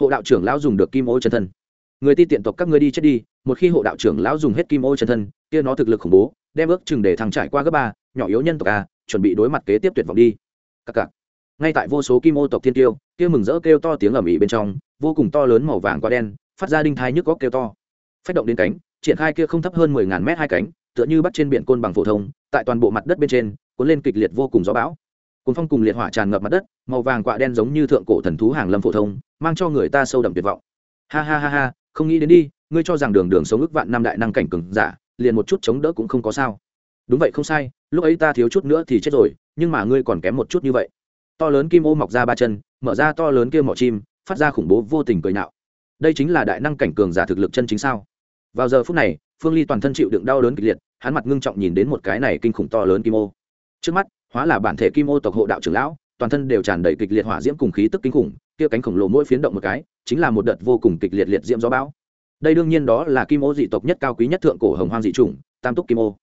Hộ đạo trưởng lão dùng được kim ô chân thân. Người ti tiện tộc các ngươi đi chết đi một khi hộ đạo trưởng lão dùng hết kim ô chân thân, kia nó thực lực khủng bố, đem ước chừng để thằng trải qua gấp ba, nhỏ yếu nhân tộc a, chuẩn bị đối mặt kế tiếp tuyệt vọng đi. Các cặp ngay tại vô số kim ô tộc thiên tiêu, kia mừng rỡ kêu to tiếng ầm ĩ bên trong, vô cùng to lớn màu vàng qua đen, phát ra đinh thai nhức góc kêu to. Phách động đến cánh, triển khai kia không thấp hơn mười ngàn mét hai cánh, tựa như bắt trên biển côn bằng phổ thông, tại toàn bộ mặt đất bên trên, cuốn lên kịch liệt vô cùng gió bão. Cuốn phong cùng liệt hỏa tràn ngập mặt đất, màu vàng quạ đen giống như thượng cổ thần thú hàng lâm phổ thông, mang cho người ta sâu đậm tuyệt vọng. Ha ha ha ha, không nghĩ đến đi ngươi cho rằng đường đường sống ức vạn năm đại năng cảnh cường giả, liền một chút chống đỡ cũng không có sao. Đúng vậy không sai, lúc ấy ta thiếu chút nữa thì chết rồi, nhưng mà ngươi còn kém một chút như vậy. To lớn kim ô mọc ra ba chân, mở ra to lớn kia mỏ chim, phát ra khủng bố vô tình cười nạo đây chính là đại năng cảnh cường giả thực lực chân chính sao? Vào giờ phút này, phương ly toàn thân chịu đựng đau đớn kịch liệt, hắn mặt ngưng trọng nhìn đến một cái này kinh khủng to lớn kim ô. Trước mắt, hóa là bản thể kim ô tộc hộ đạo trưởng lão, toàn thân đều tràn đầy kịch liệt hỏa diễm cùng khí tức kinh khủng, kia cánh khổng lồ mỗi phiến động một cái, chính là một đợt vô cùng kịch liệt liệt diễm gió bão đây đương nhiên đó là kim ô dị tộc nhất cao quý nhất thượng cổ hồng hoang dị chủng, tam túc kim ô.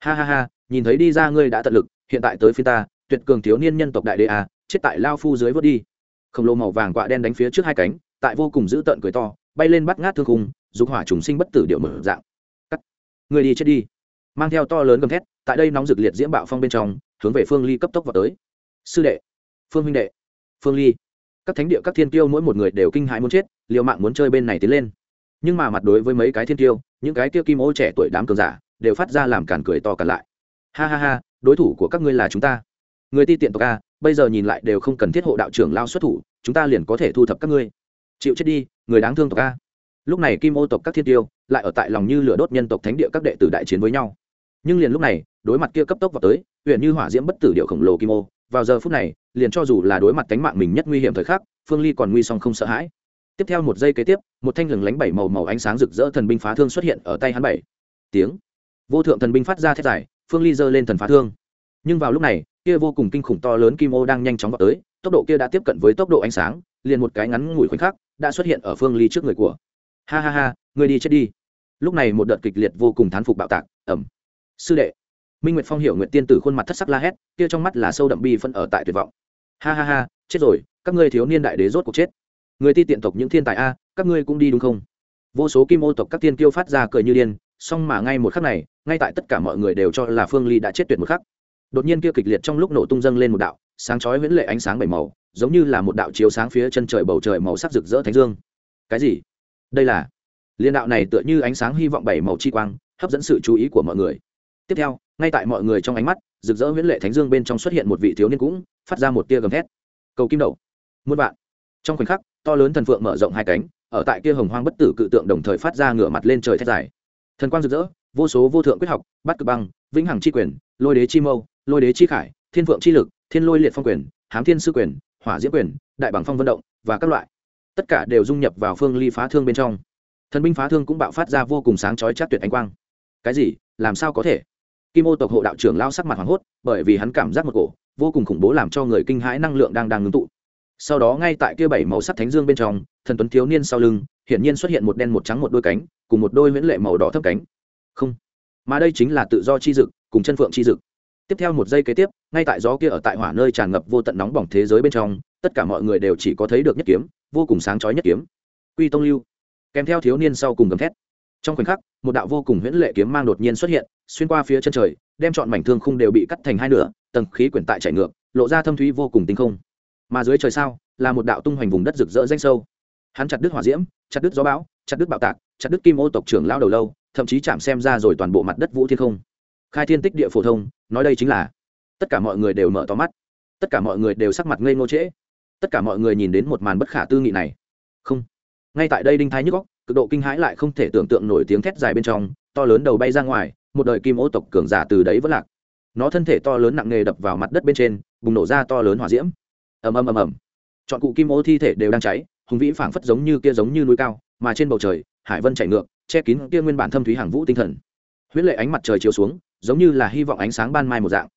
Ha ha ha, nhìn thấy đi ra ngươi đã tận lực, hiện tại tới phía ta, tuyệt cường thiếu niên nhân tộc đại đế a chết tại lao phu dưới vớt đi. Khổng lồ màu vàng quạ đen đánh phía trước hai cánh, tại vô cùng dữ tợn cười to, bay lên bắt ngát thương khung, dục hỏa trùng sinh bất tử điệu mở dạng. Cắt. Người đi chết đi. Mang theo to lớn gầm thét, tại đây nóng rực liệt diễm bạo phong bên trong, hướng về phương ly cấp tốc vào tới. Sư đệ. Phương huynh đệ. Phương ly. Các thánh địa các thiên tiêu mỗi một người đều kinh hãi muốn chết, liều mạng muốn chơi bên này tiến lên nhưng mà mặt đối với mấy cái thiên tiêu, những cái tiêu kim ô trẻ tuổi đám cường giả, đều phát ra làm cản cười to cả lại. Ha ha ha, đối thủ của các ngươi là chúng ta. Người ti tiện tộc a, bây giờ nhìn lại đều không cần thiết hộ đạo trưởng lao xuất thủ, chúng ta liền có thể thu thập các ngươi. Chịu chết đi, người đáng thương tộc a. Lúc này kim ô tộc các thiên tiêu lại ở tại lòng như lửa đốt nhân tộc thánh địa các đệ tử đại chiến với nhau. Nhưng liền lúc này, đối mặt kia cấp tốc vào tới, huyện như hỏa diễm bất tử điệu khổng lồ kim ô, vào giờ phút này, liền cho dù là đối mặt cánh mạng mình nhất nguy hiểm thời khắc, phương ly còn nguy song không sợ hãi tiếp theo một giây kế tiếp, một thanh lừng lánh bảy màu màu ánh sáng rực rỡ thần binh phá thương xuất hiện ở tay hắn bảy. Tiếng. Vô thượng thần binh phát ra thét dài, phương ly giơ lên thần phá thương. Nhưng vào lúc này, kia vô cùng kinh khủng to lớn kim ô đang nhanh chóng vào tới, tốc độ kia đã tiếp cận với tốc độ ánh sáng, liền một cái ngắn ngủi khoảnh khắc, đã xuất hiện ở phương ly trước người của. Ha ha ha, người đi chết đi. Lúc này một đợt kịch liệt vô cùng thán phục bạo tạc ẩm sư đệ. Minh nguyệt phong hiểu nguyện tiên tử khuôn mặt thất sắc la hét, kia trong mắt là sâu đậm bi phân ở tại tuyệt vọng. Ha ha ha, chết rồi, các ngươi thiếu niên đại đế rốt cuộc chết người ti tiện tộc những thiên tài a, các ngươi cũng đi đúng không? Vô số kim ô tộc các tiên kiêu phát ra cười như điên, song mà ngay một khắc này, ngay tại tất cả mọi người đều cho là phương ly đã chết tuyệt một khắc. Đột nhiên kia kịch liệt trong lúc nổ tung dâng lên một đạo, sáng chói huyễn lệ ánh sáng bảy màu, giống như là một đạo chiếu sáng phía chân trời bầu trời màu sắc rực rỡ thánh dương. Cái gì? Đây là? Liên đạo này tựa như ánh sáng hy vọng bảy màu chi quang, hấp dẫn sự chú ý của mọi người. Tiếp theo, ngay tại mọi người trong ánh mắt, rực rỡ huyễn lệ thánh dương bên trong xuất hiện một vị thiếu niên cũng, phát ra một tia gầm thét. Cầu kim đầu. Muôn vạn. Trong khoảnh khắc to lớn thần phượng mở rộng hai cánh, ở tại kia hồng hoang bất tử cự tượng đồng thời phát ra ngửa mặt lên trời thét dài. Thần quang rực rỡ, vô số vô thượng quyết học, bắt cực băng, vĩnh hằng chi quyền, lôi đế chi mâu, lôi đế chi khải, thiên vượng chi lực, thiên lôi liệt phong quyền, hám thiên sư quyền, hỏa diễm quyền, đại bằng phong vận động, và các loại. Tất cả đều dung nhập vào phương ly phá thương bên trong. Thần binh phá thương cũng bạo phát ra vô cùng sáng chói chát tuyệt ánh quang. Cái gì? Làm sao có thể? Kim ô tộc hộ đạo trưởng lao sắc mặt hoảng hốt, bởi vì hắn cảm giác một cổ vô cùng khủng bố làm cho người kinh hãi năng lượng đang đang ngưng tụ sau đó ngay tại kia bảy màu sắc thánh dương bên trong, thần tuấn thiếu niên sau lưng, hiển nhiên xuất hiện một đen một trắng một đôi cánh, cùng một đôi miễn lệ màu đỏ thấp cánh. Không, mà đây chính là tự do chi dực, cùng chân phượng chi dực. Tiếp theo một giây kế tiếp, ngay tại gió kia ở tại hỏa nơi tràn ngập vô tận nóng bỏng thế giới bên trong, tất cả mọi người đều chỉ có thấy được nhất kiếm, vô cùng sáng chói nhất kiếm. Quy tông lưu. Kèm theo thiếu niên sau cùng gầm thét. Trong khoảnh khắc, một đạo vô cùng huyễn lệ kiếm mang đột nhiên xuất hiện, xuyên qua phía chân trời, đem chọn mảnh thương khung đều bị cắt thành hai nửa, tầng khí quyển tại chảy ngược, lộ ra thâm thúy vô cùng tinh không mà dưới trời sao, là một đạo tung hoành vùng đất rực rỡ danh sâu. Hắn chặt đứt hỏa diễm, chặt đứt gió bão, chặt đứt bạo tạc, chặt đứt kim ô tộc trưởng lao đầu lâu, thậm chí chạm xem ra rồi toàn bộ mặt đất vũ thiên không. Khai thiên tích địa phổ thông, nói đây chính là tất cả mọi người đều mở to mắt. Tất cả mọi người đều sắc mặt ngây ngô trễ. Tất cả mọi người nhìn đến một màn bất khả tư nghị này. Không. Ngay tại đây đinh thái nhức góc cực độ kinh hãi lại không thể tưởng tượng nổi tiếng thét dài bên trong, to lớn đầu bay ra ngoài, một đời kim ô tộc cường giả từ đấy vẫn lạc. Nó thân thể to lớn nặng nề đập vào mặt đất bên trên, bùng nổ ra to lớn hỏa diễm ầm ầm ầm ầm. Chọn cụ kim ô thi thể đều đang cháy, hùng vĩ phảng phất giống như kia giống như núi cao, mà trên bầu trời, hải vân chảy ngược, che kín kia nguyên bản thâm thúy hàng vũ tinh thần. Huyễn lệ ánh mặt trời chiếu xuống, giống như là hy vọng ánh sáng ban mai một dạng.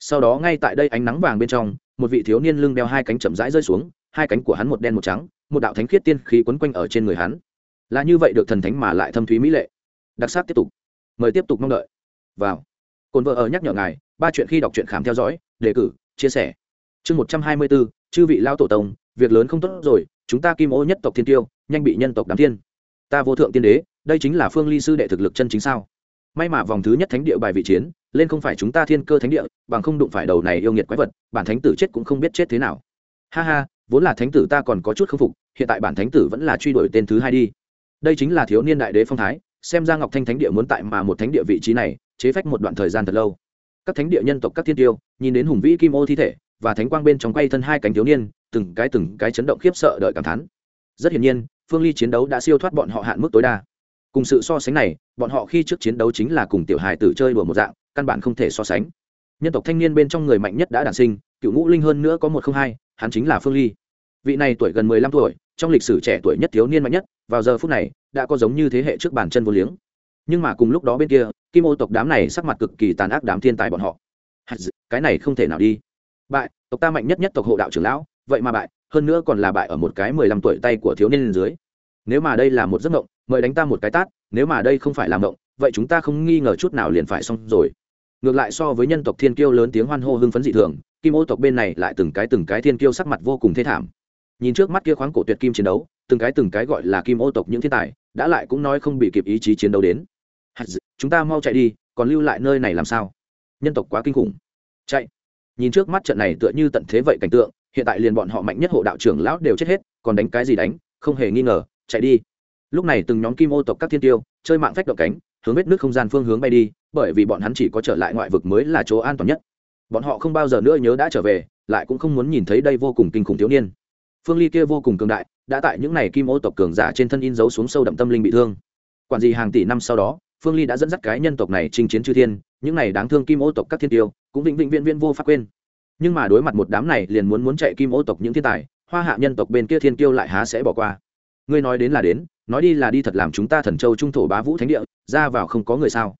Sau đó ngay tại đây ánh nắng vàng bên trong, một vị thiếu niên lưng đeo hai cánh chậm rãi rơi xuống, hai cánh của hắn một đen một trắng, một đạo thánh khiết tiên khí quấn quanh ở trên người hắn. Là như vậy được thần thánh mà lại thâm thúy mỹ lệ. Đặc sắc tiếp tục. Mời tiếp tục mong đợi. Vào. Cồn vợ ở nhắc nhở ngài, ba chuyện khi đọc truyện khám theo dõi, đề cử, chia sẻ. Chương một trăm hai mươi bốn chư vị lao tổ tông, việc lớn không tốt rồi, chúng ta kim ô nhất tộc thiên tiêu, nhanh bị nhân tộc đám thiên. Ta vô thượng tiên đế, đây chính là phương ly sư đệ thực lực chân chính sao? May mà vòng thứ nhất thánh địa bài vị chiến, lên không phải chúng ta thiên cơ thánh địa, bằng không đụng phải đầu này yêu nghiệt quái vật, bản thánh tử chết cũng không biết chết thế nào. Ha ha, vốn là thánh tử ta còn có chút k phục, hiện tại bản thánh tử vẫn là truy đuổi tên thứ hai đi. Đây chính là thiếu niên đại đế phong thái, xem ra ngọc thanh thánh địa muốn tại mà một thánh địa vị trí này, chế phách một đoạn thời gian thật lâu. Các thánh địa nhân tộc các thiên tiêu, nhìn đến hùng vĩ kim ô thi thể và thánh quang bên trong quay thân hai cánh thiếu niên, từng cái từng cái chấn động khiếp sợ đợi cảm thán. Rất hiển nhiên, phương ly chiến đấu đã siêu thoát bọn họ hạn mức tối đa. Cùng sự so sánh này, bọn họ khi trước chiến đấu chính là cùng tiểu hài tử chơi đùa một dạng, căn bản không thể so sánh. Nhân tộc thanh niên bên trong người mạnh nhất đã đản sinh, cựu ngũ linh hơn nữa có một không hai, hắn chính là phương ly. Vị này tuổi gần mười lăm tuổi, trong lịch sử trẻ tuổi nhất thiếu niên mạnh nhất, vào giờ phút này, đã có giống như thế hệ trước bàn chân vô liếng. Nhưng mà cùng lúc đó bên kia, kim ô tộc đám này sắc mặt cực kỳ tàn ác đám thiên tài bọn họ. Cái này không thể nào đi bại, tộc ta mạnh nhất nhất tộc hộ đạo trưởng lão, vậy mà bại, hơn nữa còn là bại ở một cái mười lăm tuổi tay của thiếu niên dưới. Nếu mà đây là một giấc mộng, mời đánh ta một cái tát, nếu mà đây không phải là mộng, vậy chúng ta không nghi ngờ chút nào liền phải xong rồi. Ngược lại so với nhân tộc thiên kiêu lớn tiếng hoan hô hưng phấn dị thường, kim ô tộc bên này lại từng cái từng cái thiên kiêu sắc mặt vô cùng thê thảm. Nhìn trước mắt kia khoáng cổ tuyệt kim chiến đấu, từng cái từng cái gọi là kim ô tộc những thiên tài, đã lại cũng nói không bị kịp ý chí chiến đấu đến. Chúng ta mau chạy đi, còn lưu lại nơi này làm sao? Nhân tộc quá kinh khủng. Chạy nhìn trước mắt trận này tựa như tận thế vậy cảnh tượng, hiện tại liền bọn họ mạnh nhất hộ đạo trưởng lão đều chết hết, còn đánh cái gì đánh, không hề nghi ngờ, chạy đi. Lúc này từng nhóm kim ô tộc các thiên tiêu, chơi mạng phách động cánh, hướng vết nước không gian phương hướng bay đi, bởi vì bọn hắn chỉ có trở lại ngoại vực mới là chỗ an toàn nhất. Bọn họ không bao giờ nữa nhớ đã trở về, lại cũng không muốn nhìn thấy đây vô cùng kinh khủng thiếu niên. Phương ly kia vô cùng cường đại, đã tại những ngày kim ô tộc cường giả trên thân in dấu xuống sâu đậm tâm linh bị thương. Quản gì hàng tỷ năm sau đó, phương ly đã dẫn dắt cái nhân tộc này chinh chiến chư thiên những này đáng thương kim ô tộc các thiên tiêu cũng vĩnh vĩnh viễn viễn vô pháp quên. Nhưng mà đối mặt một đám này liền muốn muốn chạy kim ô tộc những thiên tài, hoa hạ nhân tộc bên kia thiên tiêu lại há sẽ bỏ qua. Ngươi nói đến là đến, nói đi là đi thật làm chúng ta thần châu trung thổ bá vũ thánh địa, ra vào không có người sao?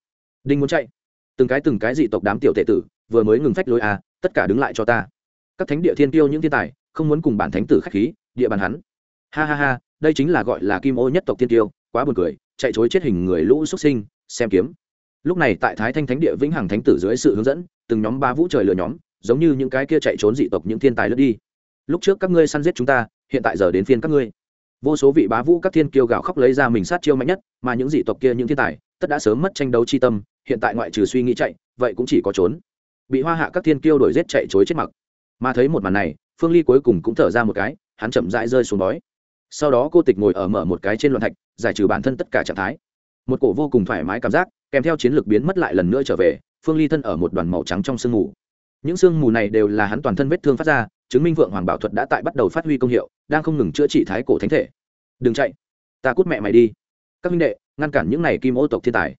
Đinh muốn chạy. Từng cái từng cái dị tộc đám tiểu tệ tử, vừa mới ngừng phách lối à tất cả đứng lại cho ta. Các thánh địa thiên tiêu những thiên tài, không muốn cùng bản thánh tử khách khí, địa bàn hắn. Ha ha ha, đây chính là gọi là kim ô nhất tộc thiên tiêu, quá buồn cười, chạy chối chết hình người lũ xuất sinh, xem kiếm lúc này tại thái thanh thánh địa vĩnh hằng thánh tử dưới sự hướng dẫn, từng nhóm ba vũ trời lửa nhóm, giống như những cái kia chạy trốn dị tộc những thiên tài lướt đi. Lúc trước các ngươi săn giết chúng ta, hiện tại giờ đến phiên các ngươi. Vô số vị bá vũ các thiên kiêu gạo khóc lấy ra mình sát chiêu mạnh nhất, mà những dị tộc kia những thiên tài, tất đã sớm mất tranh đấu chi tâm, hiện tại ngoại trừ suy nghĩ chạy, vậy cũng chỉ có trốn. Bị hoa hạ các thiên kiêu đổi giết chạy chối chết mặc. Mà thấy một màn này, phương ly cuối cùng cũng thở ra một cái, hắn chậm rãi rơi xuống bói. Sau đó cô tịch ngồi ở mở một cái trên loạn thạch, giải trừ bản thân tất cả trạng thái. Một cổ vô cùng thoải mái cảm giác kèm theo chiến lược biến mất lại lần nữa trở về, phương ly thân ở một đoàn màu trắng trong sương mù. Những sương mù này đều là hắn toàn thân vết thương phát ra, chứng minh vượng hoàng bảo thuật đã tại bắt đầu phát huy công hiệu, đang không ngừng chữa trị thái cổ thánh thể. Đừng chạy, ta cút mẹ mày đi. Các minh đệ, ngăn cản những này kim ô tộc thiên tài.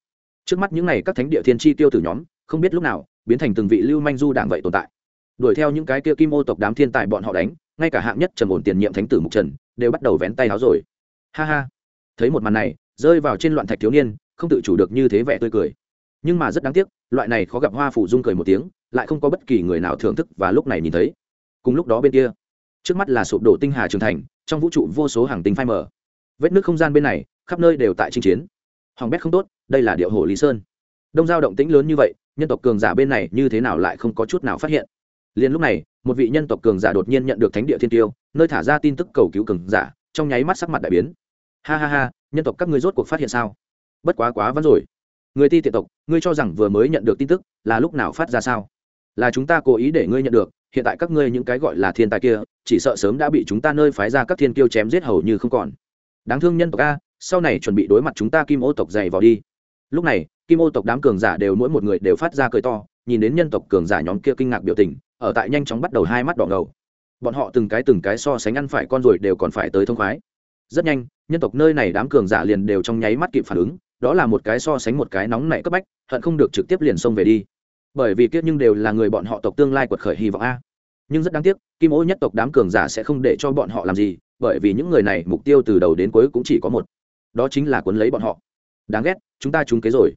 Trước mắt những này các thánh địa thiên chi tiêu từ nhóm, không biết lúc nào, biến thành từng vị lưu manh du đảng vậy tồn tại. Đuổi theo những cái kia kim ô tộc đám thiên tài bọn họ đánh, ngay cả hạng nhất trầm ổn tiền nhiệm thánh tử mục trần, đều bắt đầu vén tay áo rồi. Ha ha. Thấy một màn này, rơi vào trên loạn thạch thiếu niên không tự chủ được như thế vẻ tươi cười. Nhưng mà rất đáng tiếc, loại này khó gặp hoa phủ dung cười một tiếng, lại không có bất kỳ người nào thưởng thức và lúc này nhìn thấy. Cùng lúc đó bên kia, trước mắt là sụp đổ tinh hà trường thành, trong vũ trụ vô số hàng tinh phai mở vết nước không gian bên này, khắp nơi đều tại chinh chiến. Hoàng bét không tốt, đây là điệu hồ lý sơn. Đông giao động tĩnh lớn như vậy, nhân tộc cường giả bên này như thế nào lại không có chút nào phát hiện? Liền lúc này, một vị nhân tộc cường giả đột nhiên nhận được thánh địa thiên tiêu, nơi thả ra tin tức cầu cứu cường giả, trong nháy mắt sắc mặt đại biến. Ha ha ha, nhân tộc các ngươi rốt cuộc phát hiện sao? Bất quá quá vẫn rồi. Người ti tiện tộc, ngươi cho rằng vừa mới nhận được tin tức là lúc nào phát ra sao? Là chúng ta cố ý để ngươi nhận được, hiện tại các ngươi những cái gọi là thiên tài kia, chỉ sợ sớm đã bị chúng ta nơi phái ra các thiên kiêu chém giết hầu như không còn. Đáng thương nhân tộc a, sau này chuẩn bị đối mặt chúng ta kim ô tộc dày vào đi. Lúc này, kim ô tộc đám cường giả đều mỗi một người đều phát ra cười to, nhìn đến nhân tộc cường giả nhóm kia kinh ngạc biểu tình, ở tại nhanh chóng bắt đầu hai mắt đỏ ngầu. Bọn họ từng cái từng cái so sánh ăn phải con rồi đều còn phải tới thông khoái. Rất nhanh, nhân tộc nơi này đám cường giả liền đều trong nháy mắt kịp phản ứng đó là một cái so sánh một cái nóng nảy cấp bách, hận không được trực tiếp liền xông về đi. Bởi vì kiếp nhưng đều là người bọn họ tộc tương lai quật khởi hy vọng a. Nhưng rất đáng tiếc, kim ô nhất tộc đám cường giả sẽ không để cho bọn họ làm gì, bởi vì những người này mục tiêu từ đầu đến cuối cũng chỉ có một. Đó chính là cuốn lấy bọn họ. Đáng ghét, chúng ta trúng kế rồi.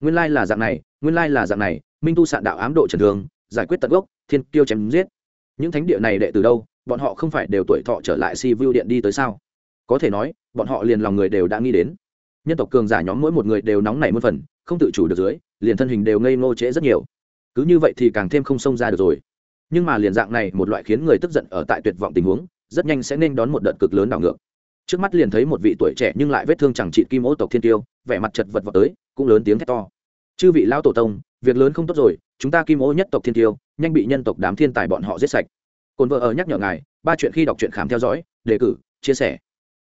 Nguyên lai là dạng này, nguyên lai là dạng này, minh tu sạn đạo ám độ trần thường giải quyết tận gốc, thiên tiêu chém giết. Những thánh địa này đệ từ đâu, bọn họ không phải đều tuổi thọ trở lại si vưu điện đi tới sao? Có thể nói, bọn họ liền lòng người đều đã nghĩ đến nhân tộc cường giả nhóm mỗi một người đều nóng nảy một phần, không tự chủ được dưới, liền thân hình đều ngây ngô trễ rất nhiều. Cứ như vậy thì càng thêm không xông ra được rồi. Nhưng mà liền dạng này một loại khiến người tức giận ở tại tuyệt vọng tình huống, rất nhanh sẽ nên đón một đợt cực lớn đảo ngược. Trước mắt liền thấy một vị tuổi trẻ nhưng lại vết thương chẳng trị kim ô tộc thiên tiêu, vẻ mặt chật vật vào tới, cũng lớn tiếng thét to. Chư vị lao tổ tông, việc lớn không tốt rồi, chúng ta kim ô nhất tộc thiên tiêu, nhanh bị nhân tộc đám thiên tài bọn họ giết sạch. Cồn vợ ở nhắc nhở ngài, ba chuyện khi đọc truyện khám theo dõi, đề cử, chia sẻ.